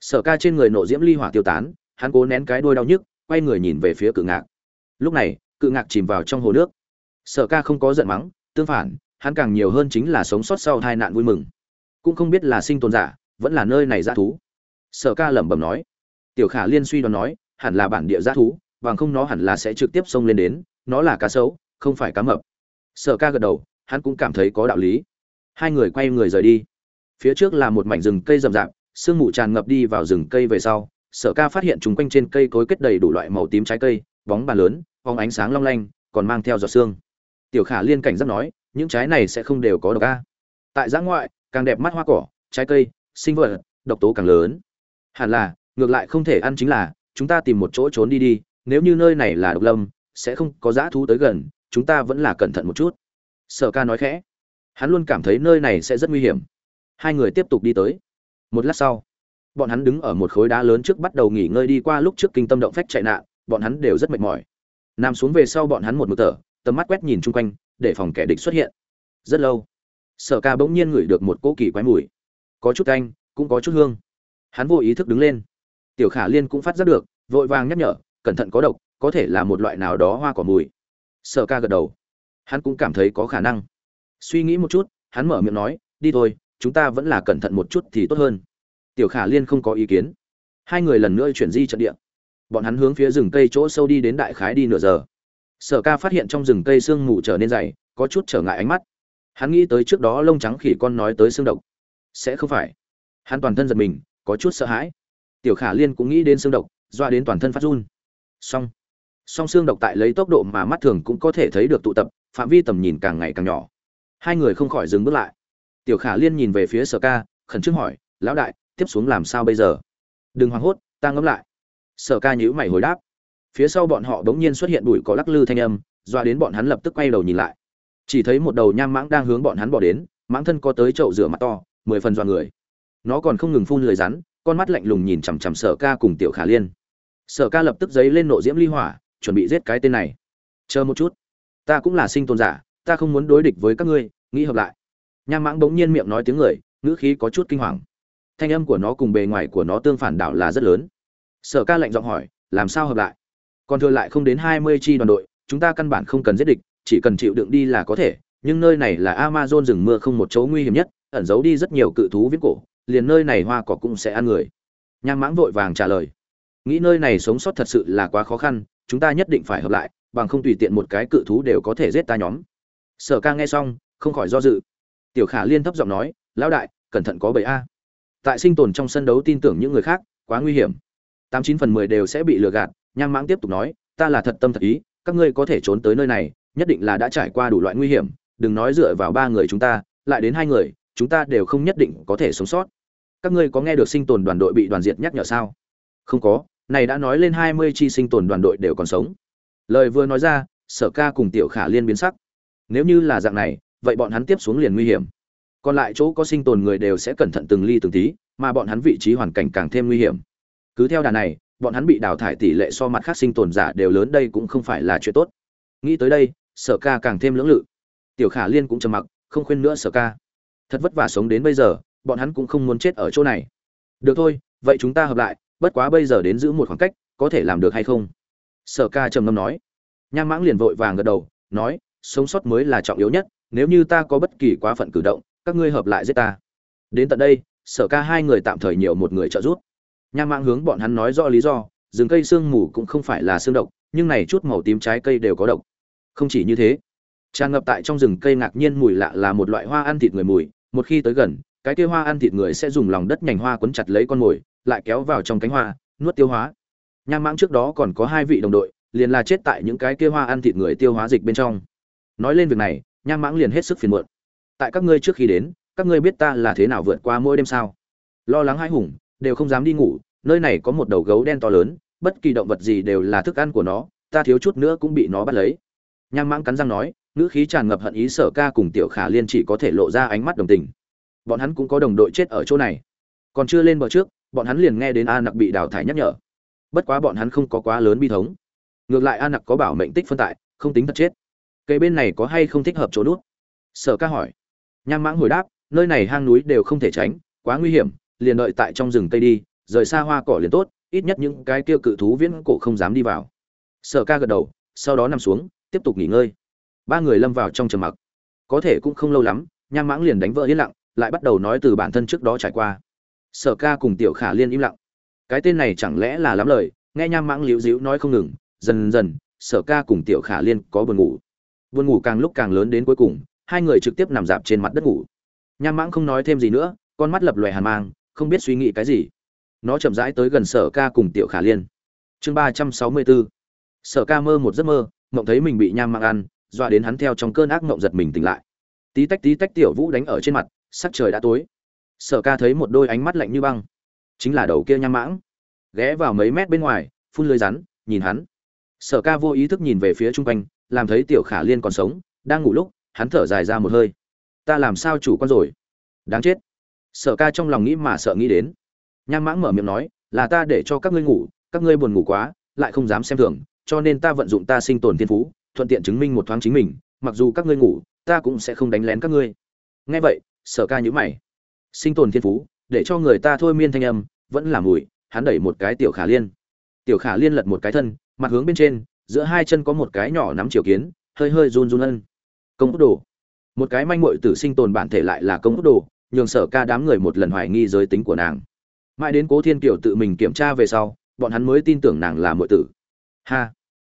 Sở ca trên người nộ diễm ly hỏa tiêu tán, hắn cố nén cái đuôi đau nhức, quay người nhìn về phía cự ngạc. Lúc này, cự ngạc chìm vào trong hồ nước. Sở ca không có giận mắng, tương phản, hắn càng nhiều hơn chính là sống sót sau tai nạn vui mừng. Cũng không biết là sinh tồn giả, vẫn là nơi này dã thú. Sở ca lẩm bẩm nói tiểu khả liên suy đoán nói, hẳn là bản địa dã thú, bằng không nó hẳn là sẽ trực tiếp xông lên đến, nó là cá sấu, không phải cá mập. Sở ca gật đầu, hắn cũng cảm thấy có đạo lý. Hai người quay người rời đi. Phía trước là một mảnh rừng cây rậm rạp, sương mù tràn ngập đi vào rừng cây về sau, sở ca phát hiện chúng quanh trên cây cối kết đầy đủ loại màu tím trái cây, bóng bàn lớn, bóng ánh sáng long lanh, còn mang theo giọt xương tiểu khả liên cảnh giác nói, những trái này sẽ không đều có độc a. Tại giã ngoại, càng đẹp mắt hoa cỏ, trái cây, sinh vật, độc tố càng lớn. Hẳn là ngược lại không thể ăn chính là, chúng ta tìm một chỗ trốn đi đi, nếu như nơi này là độc lâm, sẽ không có dã thú tới gần, chúng ta vẫn là cẩn thận một chút. Sở ca nói khẽ. Hắn luôn cảm thấy nơi này sẽ rất nguy hiểm. Hai người tiếp tục đi tới. Một lát sau, bọn hắn đứng ở một khối đá lớn trước bắt đầu nghỉ ngơi đi qua lúc trước kinh tâm động phách chạy nạn, bọn hắn đều rất mệt mỏi. Nằm xuống về sau bọn hắn một mực tở tầm mắt quét nhìn chung quanh, để phòng kẻ địch xuất hiện. Rất lâu, sở ca bỗng nhiên ngửi được một cỗ kỳ quái mùi. Có chút canh cũng có chút hương. Hắn vô ý thức đứng lên tiểu khả liên cũng phát giác được, vội vàng nhắc nhở, cẩn thận có độc, có thể là một loại nào đó hoa cỏ mùi. Sở ca gật đầu. Hắn cũng cảm thấy có khả năng. Suy nghĩ một chút, hắn mở miệng nói, đi thôi, chúng ta vẫn là cẩn thận một chút thì tốt hơn. Tiểu khả liên không có ý kiến. Hai người lần nữa chuyển di trận địa. Bọn hắn hướng phía rừng cây chỗ sâu đi đến đại khái đi nửa giờ. Sở ca phát hiện trong rừng cây sương mù trở nên dày, có chút trở ngại ánh mắt. Hắn nghĩ tới trước đó lông trắng khỉ con nói tới xương độc. Sẽ không phải. Hắn toàn thân giật mình, có chút sợ hãi tiểu khả liên cũng nghĩ đến xương độc, doa đến toàn thân phát run. Song song xương độc tại lấy tốc độ mà mắt thường cũng có thể thấy được tụ tập, phạm vi tầm nhìn càng ngày càng nhỏ. Hai người không khỏi dừng bước lại. Tiểu khả liên nhìn về phía sở ca, khẩn trương hỏi, lão đại, tiếp xuống làm sao bây giờ? Đừng hoảng hốt, ta ngẫm lại. Sở ca nhữ mày hồi đáp. Phía sau bọn họ bỗng nhiên xuất hiện bụi có lắc lư thanh âm, doa đến bọn hắn lập tức quay đầu nhìn lại. Chỉ thấy một đầu nham mãng đang hướng bọn hắn bỏ đến, mãng thân có tới chậu rửa mặt to, mười phần dọa người. Nó còn không ngừng phun lười rắn con mắt lạnh lùng nhìn chằm chằm sở ca cùng tiểu khả liên. Sở ca lập tức giấy lên nộ diễm ly hỏa, chuẩn bị giết cái tên này. Chờ một chút. Ta cũng là sinh tồn giả, ta không muốn đối địch với các ngươi, nghĩ hợp lại. Nham mãng bỗng nhiên miệng nói tiếng người, ngữ khí có chút kinh hoàng. Thanh âm của nó cùng bề ngoài của nó tương phản đảo là rất lớn. Sở ca lạnh giọng hỏi, làm sao hợp lại? Còn thừa lại không đến hai mươi chi đoàn đội, chúng ta căn bản không cần giết địch, chỉ cần chịu đựng đi là có thể, nhưng nơi này là amazon rừng mưa không một chỗ nguy hiểm nhất, ẩn giấu đi rất nhiều cự thú viết cổ liền nơi này hoa cỏ cũng sẽ ăn người. Nham mãng vội vàng trả lời, nghĩ nơi này sống sót thật sự là quá khó khăn, chúng ta nhất định phải hợp lại, bằng không tùy tiện một cái cự thú đều có thể giết ta nhóm. Sở ca nghe xong, không khỏi do dự. Tiểu khả liên thấp giọng nói, lão đại, cẩn thận có bầy a. Tại sinh tồn trong sân đấu tin tưởng những người khác, quá nguy hiểm. Tám chín phần mười đều sẽ bị lừa gạt. Nham mãng tiếp tục nói, ta là thật tâm thật ý, các ngươi có thể trốn tới nơi này, nhất định là đã trải qua đủ loại nguy hiểm, đừng nói dựa vào ba người chúng ta, lại đến hai người chúng ta đều không nhất định có thể sống sót. Các ngươi có nghe được sinh tồn đoàn đội bị đoàn diệt nhắc nhở sao? Không có, này đã nói lên hai mươi chi sinh tồn đoàn đội đều còn sống. Lời vừa nói ra, sở ca cùng tiểu khả liên biến sắc. Nếu như là dạng này, vậy bọn hắn tiếp xuống liền nguy hiểm. Còn lại chỗ có sinh tồn người đều sẽ cẩn thận từng ly từng tí, mà bọn hắn vị trí hoàn cảnh càng thêm nguy hiểm. Cứ theo đà này, bọn hắn bị đào thải tỷ lệ so mặt khác sinh tồn giả đều lớn đây cũng không phải là chuyện tốt. Nghĩ tới đây, sở ca càng thêm lưỡng lự. Tiểu khả liên cũng trầm mặc, không khuyên nữa sở ca thật vất vả sống đến bây giờ, bọn hắn cũng không muốn chết ở chỗ này. Được thôi, vậy chúng ta hợp lại, bất quá bây giờ đến giữ một khoảng cách, có thể làm được hay không? Sở ca trầm ngâm nói. Nham mãng liền vội vàng gật đầu, nói, sống sót mới là trọng yếu nhất, nếu như ta có bất kỳ quá phận cử động, các ngươi hợp lại giết ta. Đến tận đây, sở ca hai người tạm thời nhiều một người trợ giúp. Nham mãng hướng bọn hắn nói rõ lý do, rừng cây sương mù cũng không phải là xương độc, nhưng này chút màu tím trái cây đều có độc. Không chỉ như thế, tràn ngập tại trong rừng cây ngạc nhiên mùi lạ là một loại hoa ăn thịt người mùi một khi tới gần, cái kia hoa ăn thịt người sẽ dùng lòng đất nhành hoa quấn chặt lấy con mồi, lại kéo vào trong cánh hoa, nuốt tiêu hóa. Nham mãng trước đó còn có hai vị đồng đội, liền là chết tại những cái kia hoa ăn thịt người tiêu hóa dịch bên trong. Nói lên việc này, nham mãng liền hết sức phiền muộn. Tại các ngươi trước khi đến, các ngươi biết ta là thế nào vượt qua mỗi đêm sao? Lo lắng hai hùng, đều không dám đi ngủ, nơi này có một đầu gấu đen to lớn, bất kỳ động vật gì đều là thức ăn của nó, ta thiếu chút nữa cũng bị nó bắt lấy. Nham mãng cắn răng nói ngữ khí tràn ngập hận ý sở ca cùng tiểu khả liên chỉ có thể lộ ra ánh mắt đồng tình. Bọn hắn cũng có đồng đội chết ở chỗ này. Còn chưa lên bờ trước, bọn hắn liền nghe đến a nặc bị đào thải nhắc nhở. Bất quá bọn hắn không có quá lớn bi thống. Ngược lại a nặc có bảo mệnh tích phân tại, không tính thật chết. Cây bên này có hay không thích hợp chỗ nút? Sở ca hỏi. Nham mãng hồi đáp, nơi này hang núi đều không thể tránh, quá nguy hiểm, liền đợi tại trong rừng tây đi, rời xa hoa cỏ liền tốt, ít nhất những cái kia cự thú viễn cổ không dám đi vào. Sở ca gật đầu, sau đó nằm xuống, tiếp tục nghỉ ngơi ba người lâm vào trong trầm mặc. Có thể cũng không lâu lắm, nham mãng liền đánh vỡ yên lặng, lại bắt đầu nói từ bản thân trước đó trải qua. Sở ca cùng tiểu khả liên im lặng. Cái tên này chẳng lẽ là lắm lời, nghe nham mãng liễu dĩu nói không ngừng, dần dần, sở ca cùng tiểu khả liên có buồn ngủ. Buồn ngủ càng lúc càng lớn đến cuối cùng, hai người trực tiếp nằm dạp trên mặt đất ngủ. Nham mãng không nói thêm gì nữa, con mắt lập lòe hàn mang, không biết suy nghĩ cái gì. Nó chậm rãi tới gần sở ca cùng tiểu khả liên. Chương ba trăm sáu mươi bốn sở ca mơ một giấc mơ, mộng thấy mình bị nham mãng ăn doa đến hắn theo trong cơn ác mộng giật mình tỉnh lại. Tí tách tí tách tiểu vũ đánh ở trên mặt, sắc trời đã tối. Sở ca thấy một đôi ánh mắt lạnh như băng. Chính là đầu kia nham mãng. Ghé vào mấy mét bên ngoài, phun lưới rắn, nhìn hắn. Sở ca vô ý thức nhìn về phía chung quanh, làm thấy tiểu khả liên còn sống, đang ngủ lúc, hắn thở dài ra một hơi. Ta làm sao chủ con rồi? Đáng chết. Sở ca trong lòng nghĩ mà sợ nghĩ đến. Nham mãng mở miệng nói, là ta để cho các ngươi ngủ, các ngươi buồn ngủ quá, lại không dám xem thường, cho nên ta vận dụng ta sinh tồn thiên phú thuận tiện chứng minh một thoáng chính mình, mặc dù các ngươi ngủ, ta cũng sẽ không đánh lén các ngươi. Nghe vậy, sở ca nhữ mày. Sinh tồn thiên phú, để cho người ta thôi miên thanh âm, vẫn là mùi, hắn đẩy một cái tiểu khả liên. Tiểu khả liên lật một cái thân, mặt hướng bên trên, giữa hai chân có một cái nhỏ nắm chiều kiến, hơi hơi run run ân. Công ước đồ. Một cái manh muội tử sinh tồn bản thể lại là công ước đồ, nhường sở ca đám người một lần hoài nghi giới tính của nàng. Mãi đến cố thiên kiều tự mình kiểm tra về sau, bọn hắn mới tin tưởng nàng là muội tử. Ha.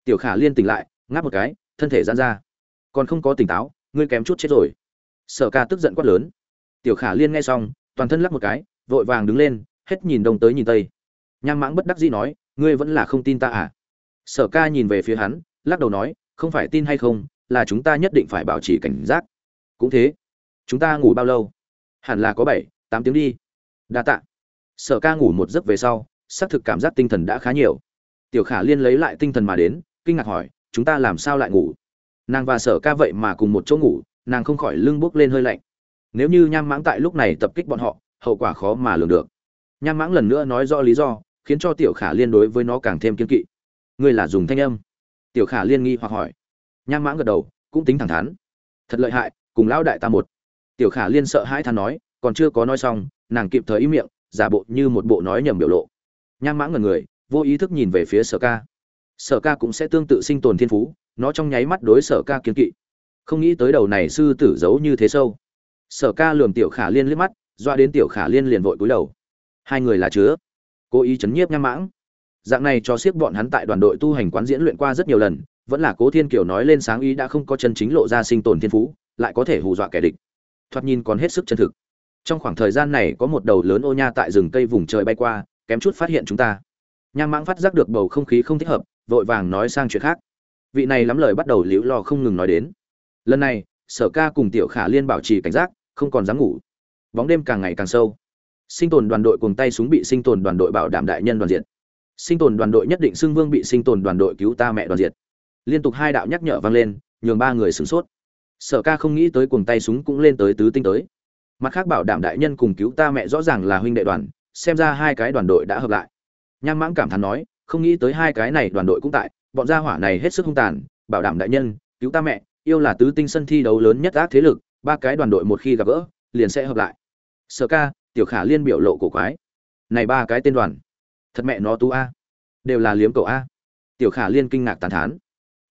Tiểu khả liên tỉnh lại ngáp một cái, thân thể giãn ra. Còn không có tỉnh táo, ngươi kém chút chết rồi. Sở ca tức giận quát lớn. Tiểu khả liên nghe xong, toàn thân lắc một cái, vội vàng đứng lên, hết nhìn đông tới nhìn tây. Nham mãng bất đắc dĩ nói, ngươi vẫn là không tin ta à? Sở ca nhìn về phía hắn, lắc đầu nói, không phải tin hay không, là chúng ta nhất định phải bảo trì cảnh giác. Cũng thế. Chúng ta ngủ bao lâu? Hẳn là có bảy, tám tiếng đi. Đa tạ. Sở ca ngủ một giấc về sau, xác thực cảm giác tinh thần đã khá nhiều. Tiểu khả liên lấy lại tinh thần mà đến, kinh ngạc hỏi chúng ta làm sao lại ngủ? Nàng và sở ca vậy mà cùng một chỗ ngủ, nàng không khỏi lưng bốc lên hơi lạnh. Nếu như nham mãng tại lúc này tập kích bọn họ, hậu quả khó mà lường được. Nham mãng lần nữa nói rõ lý do, khiến cho tiểu khả liên đối với nó càng thêm kiên kỵ. Ngươi là dùng thanh âm? Tiểu khả liên nghi hoặc hỏi. Nham mãng gật đầu, cũng tính thẳng thắn. Thật lợi hại, cùng lão đại ta một. Tiểu khả liên sợ hãi than nói, còn chưa có nói xong, nàng kịp thời im miệng, giả bộ như một bộ nói nhầm biểu lộ. Nham mãng ngần người, vô ý thức nhìn về phía sở ca sở ca cũng sẽ tương tự sinh tồn thiên phú, nó trong nháy mắt đối sở ca kiến kỵ. Không nghĩ tới đầu này sư tử giấu như thế sâu. Sở ca lườm tiểu khả liên liếc mắt, doa đến tiểu khả liên liền vội cúi đầu. Hai người là chứa. Cố ý chấn nhiếp nham mãng. Dạng này cho siết bọn hắn tại đoàn đội tu hành quán diễn luyện qua rất nhiều lần, vẫn là cố thiên kiều nói lên sáng ý đã không có chân chính lộ ra sinh tồn thiên phú, lại có thể hù dọa kẻ địch. Thoạt nhìn còn hết sức chân thực. Trong khoảng thời gian này có một đầu lớn ô nha tại rừng cây vùng trời bay qua, kém chút phát hiện chúng ta nham mãng phát giác được bầu không khí không thích hợp, vội vàng nói sang chuyện khác. Vị này lắm lời bắt đầu liễu lo không ngừng nói đến. Lần này, sở ca cùng tiểu khả liên bảo trì cảnh giác, không còn dám ngủ. Bóng đêm càng ngày càng sâu. Sinh tồn đoàn đội cùng tay súng bị sinh tồn đoàn đội bảo đảm đại nhân đoàn diện sinh tồn đoàn đội nhất định xưng vương bị sinh tồn đoàn đội cứu ta mẹ đoàn diệt. Liên tục hai đạo nhắc nhở vang lên, nhường ba người sửng sốt. Sở ca không nghĩ tới cuồng tay súng cũng lên tới tứ tinh tới. Mặt khác bảo đảm đại nhân cùng cứu ta mẹ rõ ràng là huynh đệ đoàn, xem ra hai cái đoàn đội đã hợp lại nham mãng cảm thán nói, không nghĩ tới hai cái này đoàn đội cũng tại, bọn gia hỏa này hết sức hung tàn, bảo đảm đại nhân, cứu ta mẹ, yêu là tứ tinh sân thi đấu lớn nhất ác thế lực, ba cái đoàn đội một khi gặp gỡ, liền sẽ hợp lại. Sở ca, tiểu khả liên biểu lộ cổ quái. Này ba cái tên đoàn, thật mẹ nó tú a, đều là liếm cầu a. Tiểu khả liên kinh ngạc tàn thán.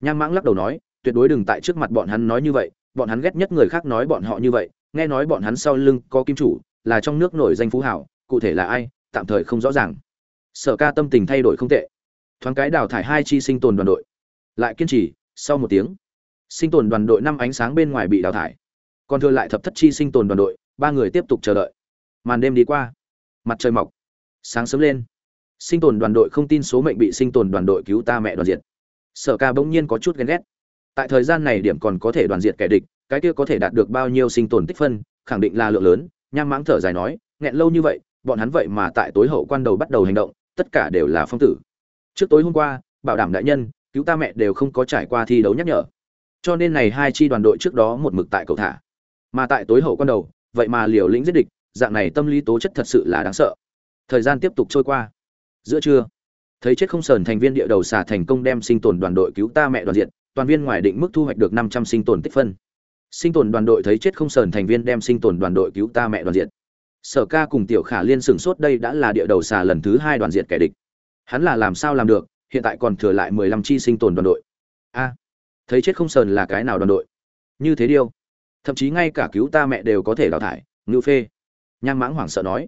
Nham mãng lắc đầu nói, tuyệt đối đừng tại trước mặt bọn hắn nói như vậy, bọn hắn ghét nhất người khác nói bọn họ như vậy, nghe nói bọn hắn sau lưng có kim chủ, là trong nước nổi danh phú hảo cụ thể là ai, tạm thời không rõ ràng sở ca tâm tình thay đổi không tệ. Thoáng cái đào thải hai chi sinh tồn đoàn đội. Lại kiên trì, sau một tiếng, sinh tồn đoàn đội năm ánh sáng bên ngoài bị đào thải. Còn thừa lại thập thất chi sinh tồn đoàn đội, ba người tiếp tục chờ đợi. Màn đêm đi qua, mặt trời mọc, sáng sớm lên. Sinh tồn đoàn đội không tin số mệnh bị sinh tồn đoàn đội cứu ta mẹ đoàn diệt. Sở ca bỗng nhiên có chút ghen ghét. Tại thời gian này điểm còn có thể đoàn diệt kẻ địch, cái kia có thể đạt được bao nhiêu sinh tồn tích phân, khẳng định là lượng lớn. Nham mãng thở dài nói, nghẹn lâu như vậy, bọn hắn vậy mà tại tối hậu quan đầu bắt đầu hành động tất cả đều là phong tử. Trước tối hôm qua, bảo đảm đại nhân, cứu ta mẹ đều không có trải qua thi đấu nhắc nhở. Cho nên này hai chi đoàn đội trước đó một mực tại cầu thả. Mà tại tối hậu quan đầu, vậy mà liều lĩnh giết địch, dạng này tâm lý tố chất thật sự là đáng sợ. Thời gian tiếp tục trôi qua. Giữa trưa, thấy chết không sờn thành viên địa đầu xà thành công đem sinh tồn đoàn đội cứu ta mẹ đoàn diện, toàn viên ngoài định mức thu hoạch được năm trăm sinh tồn tích phân. Sinh tồn đoàn đội thấy chết không sờn thành viên đem sinh tồn đoàn đội cứu ta mẹ đoàn diện sở ca cùng tiểu khả liên sửng sốt đây đã là địa đầu xà lần thứ hai đoàn diện kẻ địch. Hắn là làm sao làm được, hiện tại còn thừa lại mười lăm chi sinh tồn đoàn đội. A, thấy chết không sờn là cái nào đoàn đội? Như thế điêu. Thậm chí ngay cả cứu ta mẹ đều có thể đào thải, ngưu phê. Nham mãng hoảng sợ nói.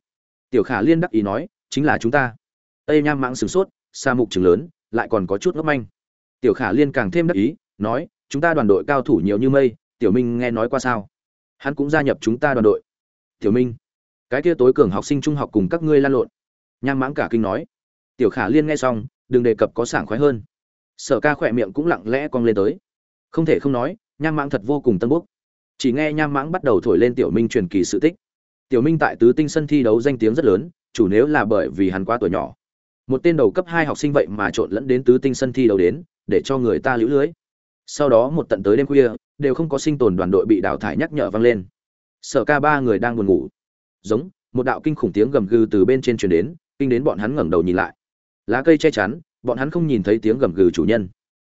Tiểu khả liên đắc ý nói, chính là chúng ta. Tây nham mãng sửng sốt xa mục chừng lớn, lại còn có chút ngốc manh. Tiểu khả liên càng thêm đắc ý, nói, chúng ta đoàn đội cao thủ nhiều như mây, tiểu minh nghe nói qua sao? Hắn cũng gia nhập chúng ta đoàn đội. Tiểu minh cái kia tối cường học sinh trung học cùng các ngươi lan lộn. Nham mãng cả kinh nói. Tiểu khả liên nghe xong, đừng đề cập có sảng khoái hơn. Sở ca khỏe miệng cũng lặng lẽ cong lên tới. Không thể không nói, nham mãng thật vô cùng tân búc chỉ nghe nham mãng bắt đầu thổi lên tiểu minh truyền kỳ sự tích. Tiểu minh tại tứ tinh sân thi đấu danh tiếng rất lớn, chủ nếu là bởi vì hắn quá tuổi nhỏ. Một tên đầu cấp hai học sinh vậy mà trộn lẫn đến tứ tinh sân thi đấu đến, để cho người ta lũ lưới. Sau đó một tận tới đêm khuya, đều không có sinh tồn đoàn đội bị đào thải nhắc nhở vang lên. Sở ca ba người đang buồn ngủ giống, một đạo kinh khủng tiếng gầm gừ từ bên trên truyền đến, kinh đến bọn hắn ngẩng đầu nhìn lại. Lá cây che chắn, bọn hắn không nhìn thấy tiếng gầm gừ chủ nhân.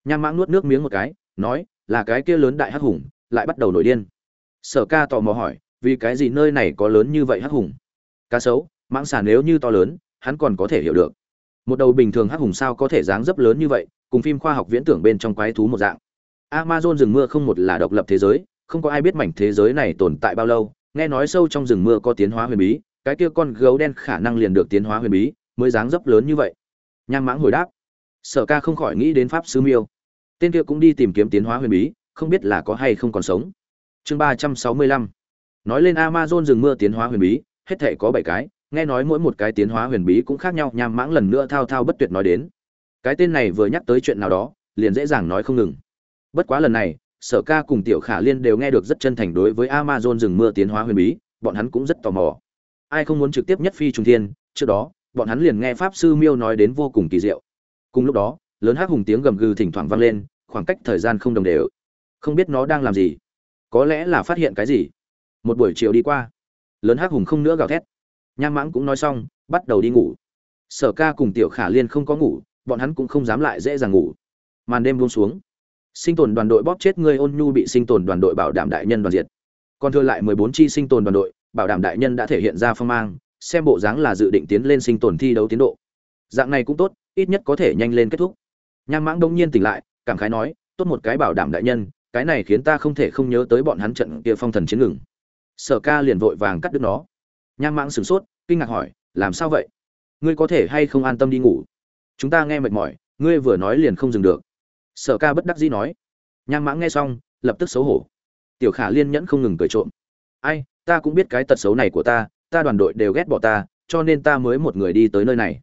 Nham mãng nuốt nước miếng một cái, nói, là cái kia lớn đại hắc hùng, lại bắt đầu nổi điên. Sở ca tò mò hỏi, vì cái gì nơi này có lớn như vậy hắc hùng? Cá sấu, mãng xà nếu như to lớn, hắn còn có thể hiểu được. Một đầu bình thường hắc hùng sao có thể dáng dấp lớn như vậy, cùng phim khoa học viễn tưởng bên trong quái thú một dạng. Amazon rừng mưa không một là độc lập thế giới, không có ai biết mảnh thế giới này tồn tại bao lâu nghe nói sâu trong rừng mưa có tiến hóa huyền bí, cái kia con gấu đen khả năng liền được tiến hóa huyền bí, mới dáng dấp lớn như vậy. Nham mãng hồi đáp. Sở ca không khỏi nghĩ đến pháp sư miêu. Tên kia cũng đi tìm kiếm tiến hóa huyền bí, không biết là có hay không còn sống. Chương ba trăm sáu mươi lăm. Nói lên amazon rừng mưa tiến hóa huyền bí, hết thể có bảy cái, nghe nói mỗi một cái tiến hóa huyền bí cũng khác nhau, nham mãng lần nữa thao thao bất tuyệt nói đến. Cái tên này vừa nhắc tới chuyện nào đó, liền dễ dàng nói không ngừng. Bất quá lần này sở ca cùng tiểu khả liên đều nghe được rất chân thành đối với amazon rừng mưa tiến hóa huyền bí, bọn hắn cũng rất tò mò. Ai không muốn trực tiếp nhất phi trung thiên, trước đó, bọn hắn liền nghe pháp sư miêu nói đến vô cùng kỳ diệu. Cùng lúc đó, lớn hắc hùng tiếng gầm gừ thỉnh thoảng vang lên, khoảng cách thời gian không đồng đều. Không biết nó đang làm gì. Có lẽ là phát hiện cái gì. Một buổi chiều đi qua, lớn hắc hùng không nữa gào thét. Nham mãng cũng nói xong, bắt đầu đi ngủ. Sở ca cùng tiểu khả liên không có ngủ, bọn hắn cũng không dám lại dễ dàng ngủ. Màn đêm buông xuống sinh tồn đoàn đội bóp chết ngươi ôn nhu bị sinh tồn đoàn đội bảo đảm đại nhân đoàn diệt. Còn thừa lại mười bốn chi sinh tồn đoàn đội, bảo đảm đại nhân đã thể hiện ra phong mang, xem bộ dáng là dự định tiến lên sinh tồn thi đấu tiến độ. Dạng này cũng tốt, ít nhất có thể nhanh lên kết thúc. Nham mãng đông nhiên tỉnh lại, cảm khái nói, tốt một cái bảo đảm đại nhân, cái này khiến ta không thể không nhớ tới bọn hắn trận kia phong thần chiến ngừng. Sở ca liền vội vàng cắt đứt nó. Nham mãng sửng sốt, kinh ngạc hỏi, làm sao vậy? Ngươi có thể hay không an tâm đi ngủ? Chúng ta nghe mệt mỏi, ngươi vừa nói liền không dừng được sở ca bất đắc dĩ nói. Nham mãng nghe xong, lập tức xấu hổ. Tiểu khả liên nhẫn không ngừng cười trộm. Ai, ta cũng biết cái tật xấu này của ta ta đoàn đội đều ghét bỏ ta, cho nên ta mới một người đi tới nơi này.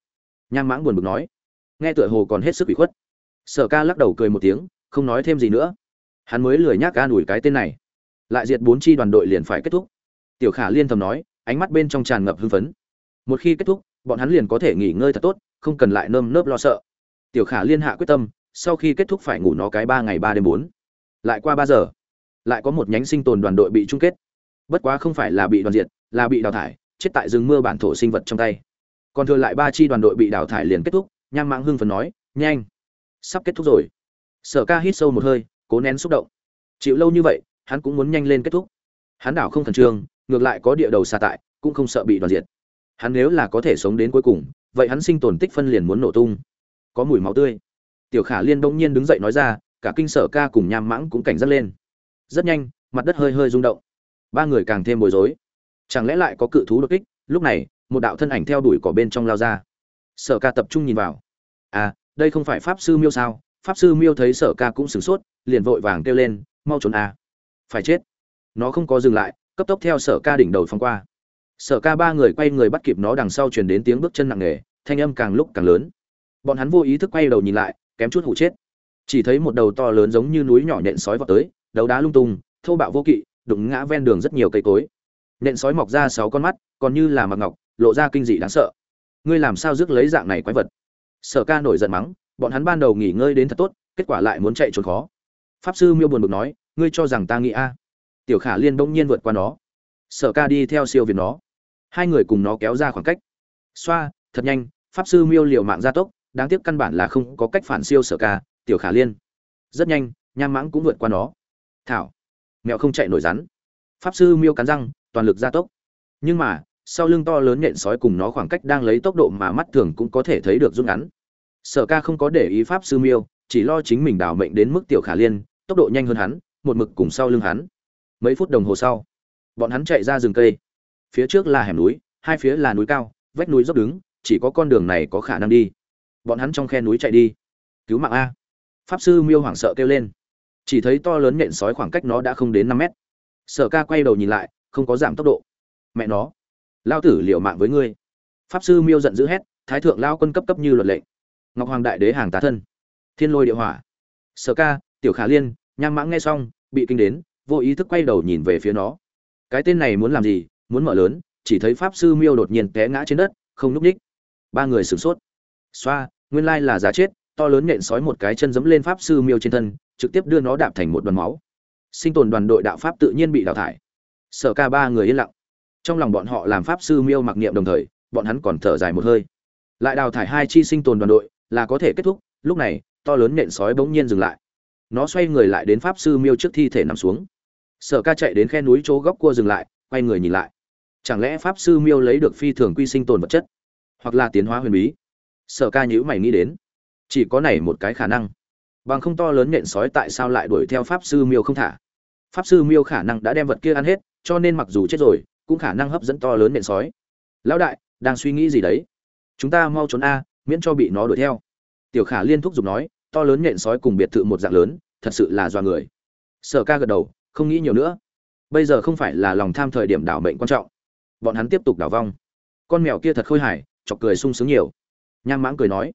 Nham mãng buồn bực nói. Nghe tựa hồ còn hết sức bị khuất. Sở ca lắc đầu cười một tiếng, không nói thêm gì nữa. Hắn mới lười nhác ca ủi cái tên này. Lại diệt bốn chi đoàn đội liền phải kết thúc. Tiểu khả liên thầm nói, ánh mắt bên trong tràn ngập hưng phấn. Một khi kết thúc, bọn hắn liền có thể nghỉ ngơi thật tốt, không cần lại nơm nớp lo sợ. Tiểu khả liên hạ quyết tâm sau khi kết thúc phải ngủ nó cái ba ngày ba đêm bốn. Lại qua ba giờ, lại có một nhánh sinh tồn đoàn đội bị chung kết. Bất quá không phải là bị đoàn diệt, là bị đào thải, chết tại rừng mưa bản thổ sinh vật trong tay. Còn thừa lại ba chi đoàn đội bị đào thải liền kết thúc, nham mãng hưng phấn nói, nhanh, sắp kết thúc rồi. Sở ca hít sâu một hơi, cố nén xúc động. Chịu lâu như vậy, hắn cũng muốn nhanh lên kết thúc. Hắn đảo không khẩn trương, ngược lại có địa đầu xa tại, cũng không sợ bị đoàn diệt. Hắn nếu là có thể sống đến cuối cùng, vậy hắn sinh tồn tích phân liền muốn nổ tung. Có mùi máu tươi tiểu khả liên bỗng nhiên đứng dậy nói ra, cả kinh sở ca cùng nham mãng cũng cảnh giác lên. Rất nhanh, mặt đất hơi hơi rung động. Ba người càng thêm bối rối. Chẳng lẽ lại có cự thú đột kích? Lúc này, một đạo thân ảnh theo đuổi cỏ bên trong lao ra. Sở ca tập trung nhìn vào. À đây không phải pháp sư miêu sao? Pháp sư miêu thấy sở ca cũng sửng sốt, liền vội vàng kêu lên, mau trốn à. phải chết. Nó không có dừng lại, cấp tốc theo sở ca đỉnh đầu phong qua. Sở ca ba người quay người bắt kịp nó đằng sau truyền đến tiếng bước chân nặng nề, thanh âm càng lúc càng lớn. Bọn hắn vô ý thức quay đầu nhìn lại kém chút hụ chết. Chỉ thấy một đầu to lớn giống như núi nhỏ nhện sói vào tới, đấu đá lung tung, thô bạo vô kỵ, đụng ngã ven đường rất nhiều cây cối. Nện sói mọc ra sáu con mắt, còn như là mặc ngọc, lộ ra kinh dị đáng sợ. Ngươi làm sao rước lấy dạng này quái vật? Sở ca nổi giận mắng, bọn hắn ban đầu nghỉ ngơi đến thật tốt, kết quả lại muốn chạy trốn khó. Pháp sư miêu buồn bực nói, ngươi cho rằng ta nghĩ a? Tiểu khả liên bỗng nhiên vượt qua nó. Sở ca đi theo siêu việt nó. Hai người cùng nó kéo ra khoảng cách. Xoa, thật nhanh, pháp sư miêu liều mạng gia tốc đáng tiếc căn bản là không có cách phản siêu sở ca, tiểu khả liên. Rất nhanh, nham mãng cũng vượt qua nó. Thảo. Mẹo không chạy nổi rắn. Pháp sư miêu cắn răng, toàn lực gia tốc. Nhưng mà, sau lưng to lớn nhện sói cùng nó khoảng cách đang lấy tốc độ mà mắt thường cũng có thể thấy được rút ngắn. Sở ca không có để ý pháp sư miêu, chỉ lo chính mình đảo mệnh đến mức tiểu khả liên, tốc độ nhanh hơn hắn, một mực cùng sau lưng hắn. Mấy phút đồng hồ sau, bọn hắn chạy ra rừng cây. Phía trước là hẻm núi, hai phía là núi cao, vách núi dốc đứng, chỉ có con đường này có khả năng đi bọn hắn trong khe núi chạy đi. Cứu mạng a. Pháp sư miêu hoảng sợ kêu lên. Chỉ thấy to lớn nện sói khoảng cách nó đã không đến năm mét. Sở ca quay đầu nhìn lại, không có giảm tốc độ. Mẹ nó. Lao tử liệu mạng với ngươi. Pháp sư miêu giận dữ hét, thái thượng lao quân cấp cấp như luật lệnh. Ngọc hoàng đại đế hàng tá thân. Thiên lôi địa hỏa. Sở ca, tiểu khả liên, nham mãng nghe xong, bị kinh đến, vô ý thức quay đầu nhìn về phía nó. Cái tên này muốn làm gì, muốn mở lớn, chỉ thấy pháp sư miêu đột nhiên té ngã trên đất, không núp ních. Ba người sửng sốt. Xoa nguyên lai là giá chết, to lớn nện sói một cái chân giẫm lên pháp sư miêu trên thân, trực tiếp đưa nó đạp thành một đoàn máu. Sinh tồn đoàn đội đạo pháp tự nhiên bị đào thải. Sở ca ba người yên lặng. Trong lòng bọn họ làm pháp sư miêu mặc niệm đồng thời, bọn hắn còn thở dài một hơi. Lại đào thải hai chi sinh tồn đoàn đội, là có thể kết thúc, lúc này, to lớn nện sói bỗng nhiên dừng lại. Nó xoay người lại đến pháp sư miêu trước thi thể nằm xuống. Sở ca chạy đến khe núi chỗ góc cua dừng lại, quay người nhìn lại. Chẳng lẽ pháp sư miêu lấy được phi thường quy sinh tồn vật chất, hoặc là tiến hóa huyền bí? Sở ca nhữ mày nghĩ đến. Chỉ có này một cái khả năng. Bằng không to lớn nhện sói tại sao lại đuổi theo pháp sư miêu không thả? Pháp sư miêu khả năng đã đem vật kia ăn hết, cho nên mặc dù chết rồi, cũng khả năng hấp dẫn to lớn nhện sói. Lão đại, đang suy nghĩ gì đấy? Chúng ta mau trốn a, miễn cho bị nó đuổi theo. Tiểu khả liên thúc giục nói, to lớn nhện sói cùng biệt thự một dạng lớn, thật sự là do người. Sở ca gật đầu, không nghĩ nhiều nữa. Bây giờ không phải là lòng tham thời điểm đảo mệnh quan trọng. Bọn hắn tiếp tục đảo vong. Con mèo kia thật khôi hài, chọc cười sung sướng nhiều nham mãng cười nói,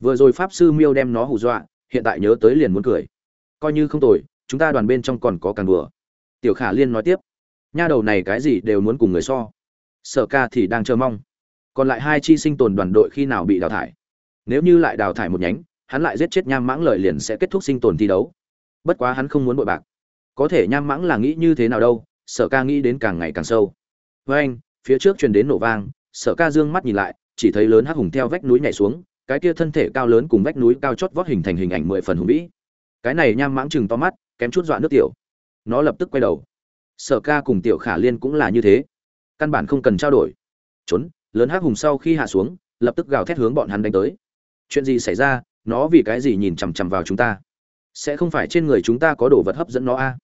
vừa rồi pháp sư miêu đem nó hù dọa, hiện tại nhớ tới liền muốn cười. Coi như không tồi, chúng ta đoàn bên trong còn có càng đùa. Tiểu khả liên nói tiếp, nha đầu này cái gì đều muốn cùng người so. Sở ca thì đang chờ mong. Còn lại hai chi sinh tồn đoàn đội khi nào bị đào thải? Nếu như lại đào thải một nhánh, hắn lại giết chết nham mãng lợi liền sẽ kết thúc sinh tồn thi đấu. Bất quá hắn không muốn bội bạc. Có thể nham mãng là nghĩ như thế nào đâu, sở ca nghĩ đến càng ngày càng sâu. Với anh, phía trước truyền đến nổ vang, sở ca dương mắt nhìn lại chỉ thấy lớn hắc hùng theo vách núi nhảy xuống, cái kia thân thể cao lớn cùng vách núi cao chót vót hình thành hình ảnh mười phần hùng vĩ. Cái này nham mãng chừng to mắt, kém chút dọa nước tiểu. Nó lập tức quay đầu. Sở ca cùng tiểu khả liên cũng là như thế. Căn bản không cần trao đổi. Trốn, lớn hắc hùng sau khi hạ xuống, lập tức gào thét hướng bọn hắn đánh tới. Chuyện gì xảy ra, nó vì cái gì nhìn chằm chằm vào chúng ta? Sẽ không phải trên người chúng ta có đồ vật hấp dẫn nó a? À?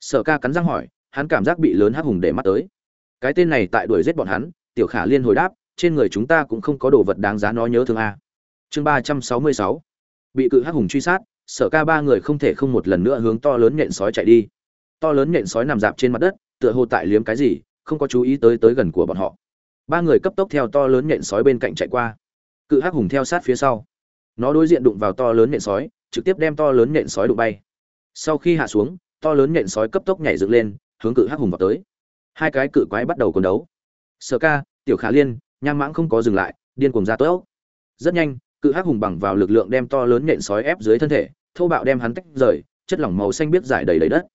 sở ca cắn răng hỏi, hắn cảm giác bị lớn hắc hùng để mắt tới. Cái tên này tại đuổi giết bọn hắn, tiểu khả liên hồi đáp trên người chúng ta cũng không có đồ vật đáng giá nó nhớ thương a. Chương ba trăm sáu mươi sáu. Bị cự hắc hùng truy sát, sở ca ba người không thể không một lần nữa hướng to lớn nhện sói chạy đi. To lớn nhện sói nằm dạp trên mặt đất, tựa hồ tại liếm cái gì, không có chú ý tới tới gần của bọn họ. Ba người cấp tốc theo to lớn nhện sói bên cạnh chạy qua. Cự hắc hùng theo sát phía sau. Nó đối diện đụng vào to lớn nhện sói, trực tiếp đem to lớn nhện sói đụng bay. Sau khi hạ xuống, to lớn nhện sói cấp tốc nhảy dựng lên, hướng cự hắc hùng vào tới. Hai cái cự quái bắt đầu quần đấu. Sở ca, tiểu khả liên nham mãng không có dừng lại, điên cuồng ra tốt rất nhanh, cự hắc hùng bằng vào lực lượng đem to lớn nện sói ép dưới thân thể, thô bạo đem hắn tách rời, chất lỏng màu xanh biết giải đầy đầy đất.